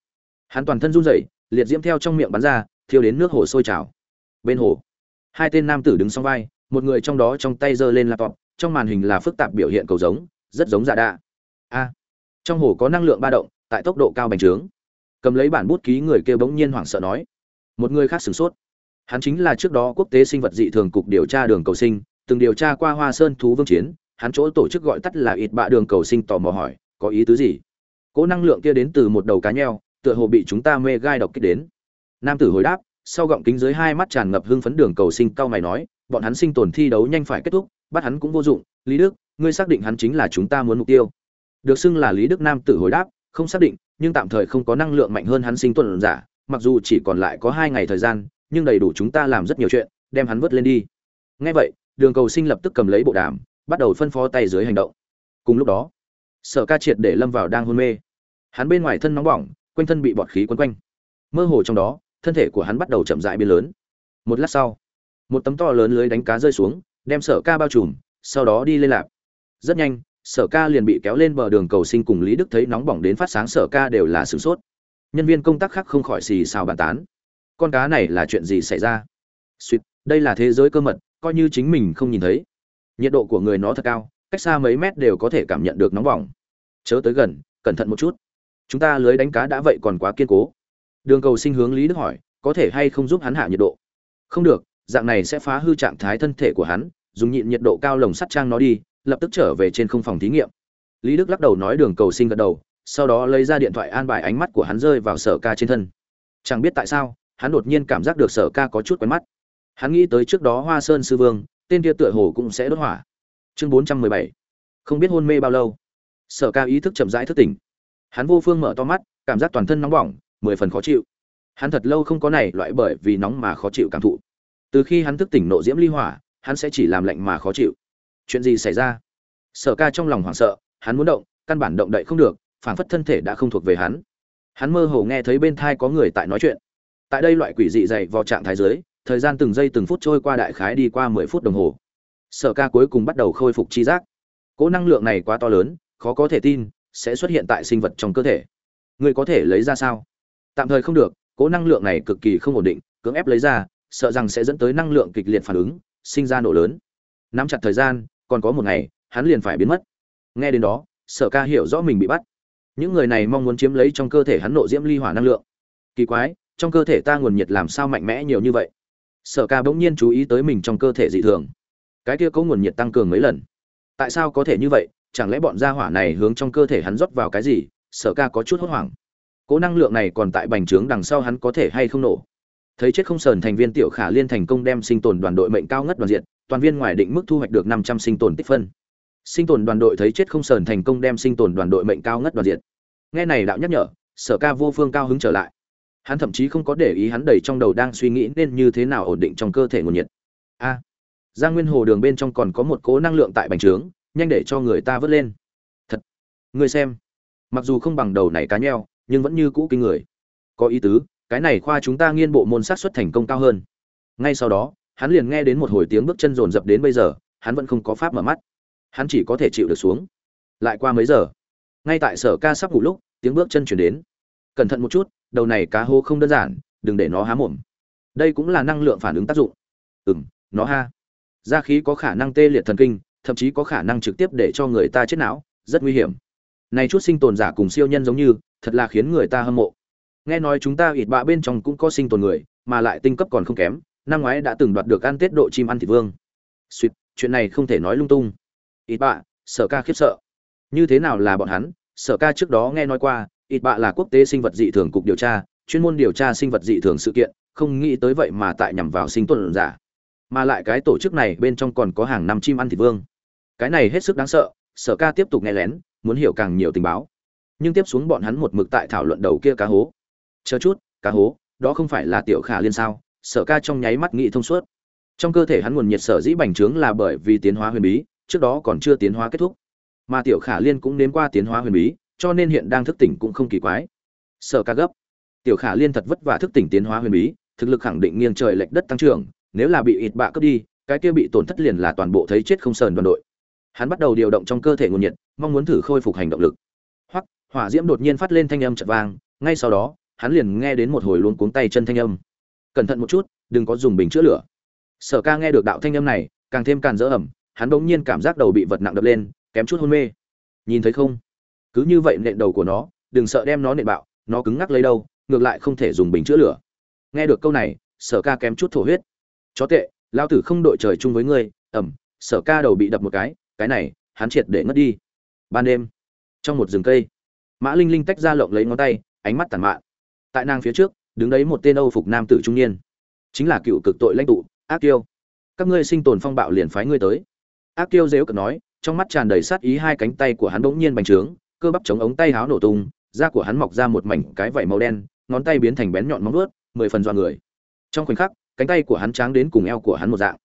Hắn toàn thân run rẩy, liệt diễm theo trong miệng bắn ra, thiêu đến nước hồ sôi trào. Bên hồ, hai tên nam tử đứng song vai, một người trong đó trong tay giơ lên laptop, trong màn hình là phức tạp biểu hiện cầu giống, rất giống giả đạ. a, trong hồ có năng lượng ba động, tại tốc độ cao bành trướng. Cầm lấy bản bút ký người kêu bỗng nhiên hoảng sợ nói. Một người khác sửng sốt hắn chính là trước đó quốc tế sinh vật dị thường cục điều tra đường cầu sinh, từng điều tra qua hoa sơn thú vương chiến, hắn chỗ tổ chức gọi tắt là ít bạ đường cầu sinh tò mò hỏi, có ý tứ gì? Cỗ năng lượng kia đến từ một đầu cá nheo, tựa hồ bị chúng ta mê gai độc kích đến. Nam tử hồi đáp, sau gọng kính dưới hai mắt tràn ngập hưng phấn đường cầu sinh cao mày nói, bọn hắn sinh tồn thi đấu nhanh phải kết thúc, bắt hắn cũng vô dụng, lý đức, ngươi xác định hắn chính là chúng ta muốn mục tiêu. Được xưng là lý đức nam tử hồi đáp, không xác định, nhưng tạm thời không có năng lượng mạnh hơn hắn sinh tồn giả, mặc dù chỉ còn lại có hai ngày thời gian nhưng đầy đủ chúng ta làm rất nhiều chuyện, đem hắn vớt lên đi. Ngay vậy, đường cầu sinh lập tức cầm lấy bộ đàm, bắt đầu phân phó tay dưới hành động. Cùng lúc đó, sở ca triệt để lâm vào đang hôn mê. Hắn bên ngoài thân nóng bỏng, quanh thân bị bọt khí quấn quanh. Mơ hồ trong đó, thân thể của hắn bắt đầu chậm rãi biến lớn. Một lát sau, một tấm to lớn lưới đánh cá rơi xuống, đem sở ca bao trùm, sau đó đi lên lạp. Rất nhanh, sở ca liền bị kéo lên bờ đường cầu sinh cùng lý đức thấy nóng bỏng đến phát sáng, sở ca đều là sửng sốt. Nhân viên công tác khác không khỏi xì xào bàn tán con cá này là chuyện gì xảy ra? Suýt đây là thế giới cơ mật, coi như chính mình không nhìn thấy. Nhiệt độ của người nó thật cao, cách xa mấy mét đều có thể cảm nhận được nóng bỏng. Chớ tới gần, cẩn thận một chút. Chúng ta lưới đánh cá đã vậy còn quá kiên cố. Đường cầu sinh hướng lý đức hỏi, có thể hay không giúp hắn hạ nhiệt độ? Không được, dạng này sẽ phá hư trạng thái thân thể của hắn, dùng nhịn nhiệt độ cao lồng sắt trang nó đi, lập tức trở về trên không phòng thí nghiệm. Lý đức lắc đầu nói đường cầu sinh gật đầu, sau đó lấy ra điện thoại an bài ánh mắt của hắn rơi vào sở ca trên thân. Chẳng biết tại sao hắn đột nhiên cảm giác được sở ca có chút quen mắt. Hắn nghĩ tới trước đó hoa sơn sư vương, tên kia tựa hồ cũng sẽ đốt hỏa. Chương bốn trăm mười bảy. Không biết hôn mê bao lâu. Sở ca ý thức chậm rãi thức tỉnh. Hắn vô phương mở to mắt, cảm giác toàn thân nóng bỏng, mười phần khó chịu. Hắn thật lâu không có này loại bởi vì nóng mà khó chịu cảm thụ. Từ khi hắn thức tỉnh nộ diễm ly hỏa, hắn sẽ chỉ làm lạnh mà khó chịu. Chuyện gì xảy ra? Sở ca trong lòng hoảng sợ, hắn muốn động, căn bản động đậy không được, phảng phất thân thể đã không thuộc về hắn. Hắn mơ hồ nghe thấy bên thai có người tại nói chuyện tại đây loại quỷ dị dày vào trạng thái dưới, thời gian từng giây từng phút trôi qua đại khái đi qua mười phút đồng hồ. Sở ca cuối cùng bắt đầu khôi phục chi giác. Cỗ năng lượng này quá to lớn, khó có thể tin, sẽ xuất hiện tại sinh vật trong cơ thể. Người có thể lấy ra sao? Tạm thời không được, cỗ năng lượng này cực kỳ không ổn định, cưỡng ép lấy ra, sợ rằng sẽ dẫn tới năng lượng kịch liệt phản ứng, sinh ra nổ lớn. Nắm chặt thời gian, còn có một ngày, hắn liền phải biến mất. Nghe đến đó, sở ca hiểu rõ mình bị bắt. Những người này mong muốn chiếm lấy trong cơ thể hắn nộ diễm ly hỏa năng lượng. Kỳ quái trong cơ thể ta nguồn nhiệt làm sao mạnh mẽ nhiều như vậy? Sở ca bỗng nhiên chú ý tới mình trong cơ thể dị thường. Cái kia có nguồn nhiệt tăng cường mấy lần? Tại sao có thể như vậy? Chẳng lẽ bọn gia hỏa này hướng trong cơ thể hắn rót vào cái gì? Sở ca có chút hốt hoảng. Cố năng lượng này còn tại bành trướng đằng sau hắn có thể hay không nổ? Thấy chết không sờn thành viên tiểu khả liên thành công đem sinh tồn đoàn đội mệnh cao ngất đoàn diện, toàn viên ngoài định mức thu hoạch được năm trăm sinh tồn tích phân. Sinh tồn đoàn đội thấy chết không sờn thành công đem sinh tồn đoàn đội mệnh cao ngất đoàn diện. Nghe này đạo nhắc nhở, sở ca vô phương cao hứng trở lại hắn thậm chí không có để ý hắn đầy trong đầu đang suy nghĩ nên như thế nào ổn định trong cơ thể nguồn nhiệt. A à, giang nguyên hồ đường bên trong còn có một cố năng lượng tại bành trướng nhanh để cho người ta vớt lên. Thật người xem. Mặc dù không bằng đầu này cá nheo nhưng vẫn như cũ kinh người. Có ý tứ cái này khoa chúng ta nghiên bộ môn sát xuất thành công cao hơn. Ngay sau đó hắn liền nghe đến một hồi tiếng bước chân rồn rập đến bây giờ hắn vẫn không có pháp mở mắt. Hắn chỉ có thể chịu được xuống. Lại qua mấy giờ ngay tại sở ca sắp ngủ lúc tiếng bước chân chuyển đến. Cẩn thận một chút đầu này cá hô không đơn giản, đừng để nó há mồm. Đây cũng là năng lượng phản ứng tác dụng. Ừ m nó ha. Da khí có khả năng tê liệt thần kinh, thậm chí có khả năng trực tiếp để cho người ta chết não, rất nguy hiểm. Này chút sinh tồn giả cùng siêu nhân giống như, thật là khiến người ta hâm mộ. Nghe nói chúng ta ít bạ bên trong cũng có sinh tồn người, mà lại tinh cấp còn không kém, năm ngoái đã từng đoạt được ăn tết độ chim ăn thịt vương. Suýt chuyện này không thể nói lung tung. Ít bạ, sở ca khiếp sợ. Như thế nào là bọn hắn? Sở ca trước đó nghe nói qua ít bạ là quốc tế sinh vật dị thường cục điều tra, chuyên môn điều tra sinh vật dị thường sự kiện, không nghĩ tới vậy mà tại nhằm vào sinh tồn giả. Mà lại cái tổ chức này bên trong còn có hàng năm chim ăn thịt vương. Cái này hết sức đáng sợ, sở ca tiếp tục nghe lén, muốn hiểu càng nhiều tình báo. Nhưng tiếp xuống bọn hắn một mực tại thảo luận đầu kia cá hố. Chờ chút, cá hố, đó không phải là tiểu khả liên sao? Sở ca trong nháy mắt nghĩ thông suốt. Trong cơ thể hắn nguồn nhiệt sở dĩ bành trướng là bởi vì tiến hóa huyền bí, trước đó còn chưa tiến hóa kết thúc. Mà tiểu khả liên cũng nếm qua tiến hóa huyền bí cho nên hiện đang thức tỉnh cũng không kỳ quái. Sở ca gấp. Tiểu khả liên thật vất vả thức tỉnh tiến hóa huyền bí, thực lực khẳng định nghiêng trời lệch đất tăng trưởng, nếu là bị ít bạ cướp đi, cái kia bị tổn thất liền là toàn bộ thấy chết không sờn đoàn đội. Hắn bắt đầu điều động trong cơ thể nguồn nhiệt, mong muốn thử khôi phục hành động lực. Hoặc hỏa diễm đột nhiên phát lên thanh âm chật vang, ngay sau đó, hắn liền nghe đến một hồi luôn cuống tay chân thanh âm. Cẩn thận một chút, đừng có dùng bình chữa lửa. Sở ca nghe được đạo thanh âm này, càng thêm càn dỡ ẩm, hắn bỗng nhiên cảm giác đầu bị vật nặng đập lên, kém chút hôn mê. Nhìn thấy không? Cứ như vậy nện đầu của nó, đừng sợ đem nó nện bạo, nó cứng ngắc lấy đâu, ngược lại không thể dùng bình chữa lửa. Nghe được câu này, sở ca kém chút thổ huyết. Chó tệ, lao tử không đội trời chung với ngươi. Ẩm sở ca đầu bị đập một cái cái này, hắn triệt để ngất đi. Ban đêm, trong một rừng cây, mã linh linh tách ra lộng lấy ngón tay, ánh mắt tàn mạn. Tại nàng phía trước, đứng đấy một tên âu phục nam tử trung niên. Chính là cựu cực tội lãnh tụ, ác tiêu các ngươi sinh tồn phong bạo liền phái ngươi tới. Ác tiêu dếu cực nói, trong mắt tràn đầy sát ý hai cánh tay của hắn bỗng nhiên bành trướng cơ bắp chống ống tay háo nổ tung, da của hắn mọc ra một mảnh cái vảy màu đen, ngón tay biến thành bén nhọn móng vuốt, mười phần dọa người. Trong khoảnh khắc, cánh tay của hắn tráng đến cùng eo của hắn một dạng.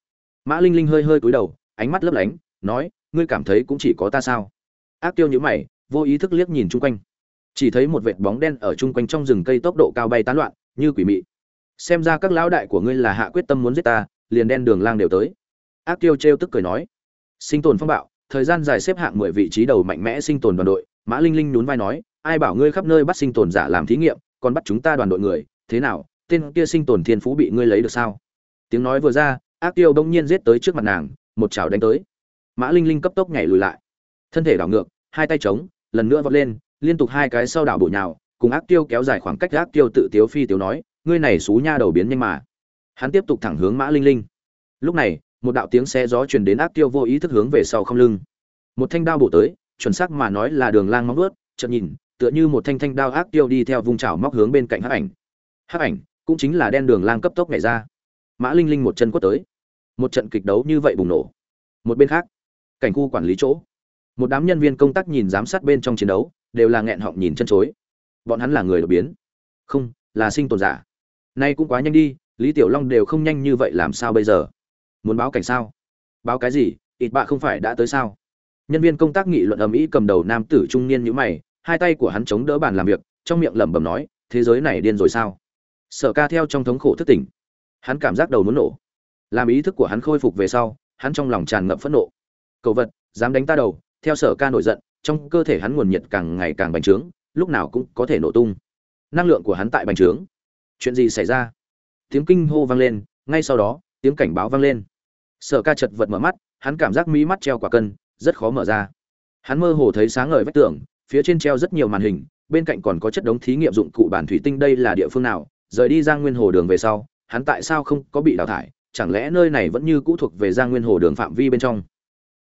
Mã linh linh hơi hơi cúi đầu, ánh mắt lấp lánh, nói, ngươi cảm thấy cũng chỉ có ta sao? Ác tiêu nhữ mày, vô ý thức liếc nhìn chung quanh. Chỉ thấy một vệt bóng đen ở chung quanh trong rừng cây tốc độ cao bay tán loạn, như quỷ mị. Xem ra các lão đại của ngươi là hạ quyết tâm muốn giết ta, liền đen đường lang đều tới. Ác tiêu trêu tức cười nói. Sinh tồn phong bạo, thời gian dài xếp hạng mười vị trí đầu mạnh mẽ sinh tồn đoàn đội mã linh linh nhún vai nói, ai bảo ngươi khắp nơi bắt sinh tồn giả làm thí nghiệm, còn bắt chúng ta đoàn đội người, thế nào, tên kia sinh tồn thiên phú bị ngươi lấy được sao? Tiếng nói vừa ra, ác tiêu bỗng nhiên giết tới trước mặt nàng, một chảo đánh tới. Mã linh linh cấp tốc nhảy lùi lại. Thân thể đảo ngược, hai tay trống lần nữa vọt lên, liên tục hai cái sau đảo bổ nhào, cùng ác tiêu kéo dài khoảng cách ác tiêu tự tiếu phi tiếu nói, ngươi này xú nha đầu biến nhanh mà. Hắn tiếp tục thẳng hướng mã linh linh. Lúc này, một đạo tiếng xe gió truyền đến ác tiêu vô ý thức hướng về sau không lưng. Một thanh đao bổ tới chuẩn xác mà nói là đường lang móng vuốt, chợt nhìn tựa như một thanh thanh đao ác tiêu đi theo vùng chảo móc hướng bên cạnh hắc ảnh. Hắc ảnh cũng chính là đen đường lang cấp tốc nhảy ra. Mã linh linh một chân quất tới. Một trận kịch đấu như vậy bùng nổ. Một bên khác cảnh khu quản lý chỗ. Một đám nhân viên công tác nhìn giám sát bên trong chiến đấu đều là nghẹn họng nhìn chân chối. Bọn hắn là người đột biến. Không là sinh tồn giả. Nay cũng quá nhanh đi lý tiểu long đều không nhanh như vậy làm sao bây giờ? Muốn báo cảnh sao? Báo cái gì? Ít bạ không phải đã tới sao? Nhân viên công tác nghị luận ầm ĩ cầm đầu nam tử trung niên nhíu mày, hai tay của hắn chống đỡ bàn làm việc, trong miệng lẩm bẩm nói, thế giới này điên rồi sao? Sở ca theo trong thống khổ thức tỉnh. Hắn cảm giác đầu muốn nổ. Làm ý thức của hắn khôi phục về sau, hắn trong lòng tràn ngập phẫn nộ. Cậu vật, dám đánh ta đầu. Theo sở ca nổi giận, trong cơ thể hắn nguồn nhiệt càng ngày càng bành trướng, lúc nào cũng có thể nổ tung. Năng lượng của hắn tại bành trướng. Chuyện gì xảy ra? Tiếng kinh hô vang lên, ngay sau đó, tiếng cảnh báo vang lên. Sở ca chật vật mở mắt, hắn cảm giác mí mắt treo quả cân rất khó mở ra. Hắn mơ hồ thấy sáng ngời vách tường, phía trên treo rất nhiều màn hình, bên cạnh còn có chất đống thí nghiệm dụng cụ bản thủy tinh đây là địa phương nào. Rời đi giang nguyên hồ đường về sau, hắn tại sao không có bị đào thải? Chẳng lẽ nơi này vẫn như cũ thuộc về giang nguyên hồ đường phạm vi bên trong?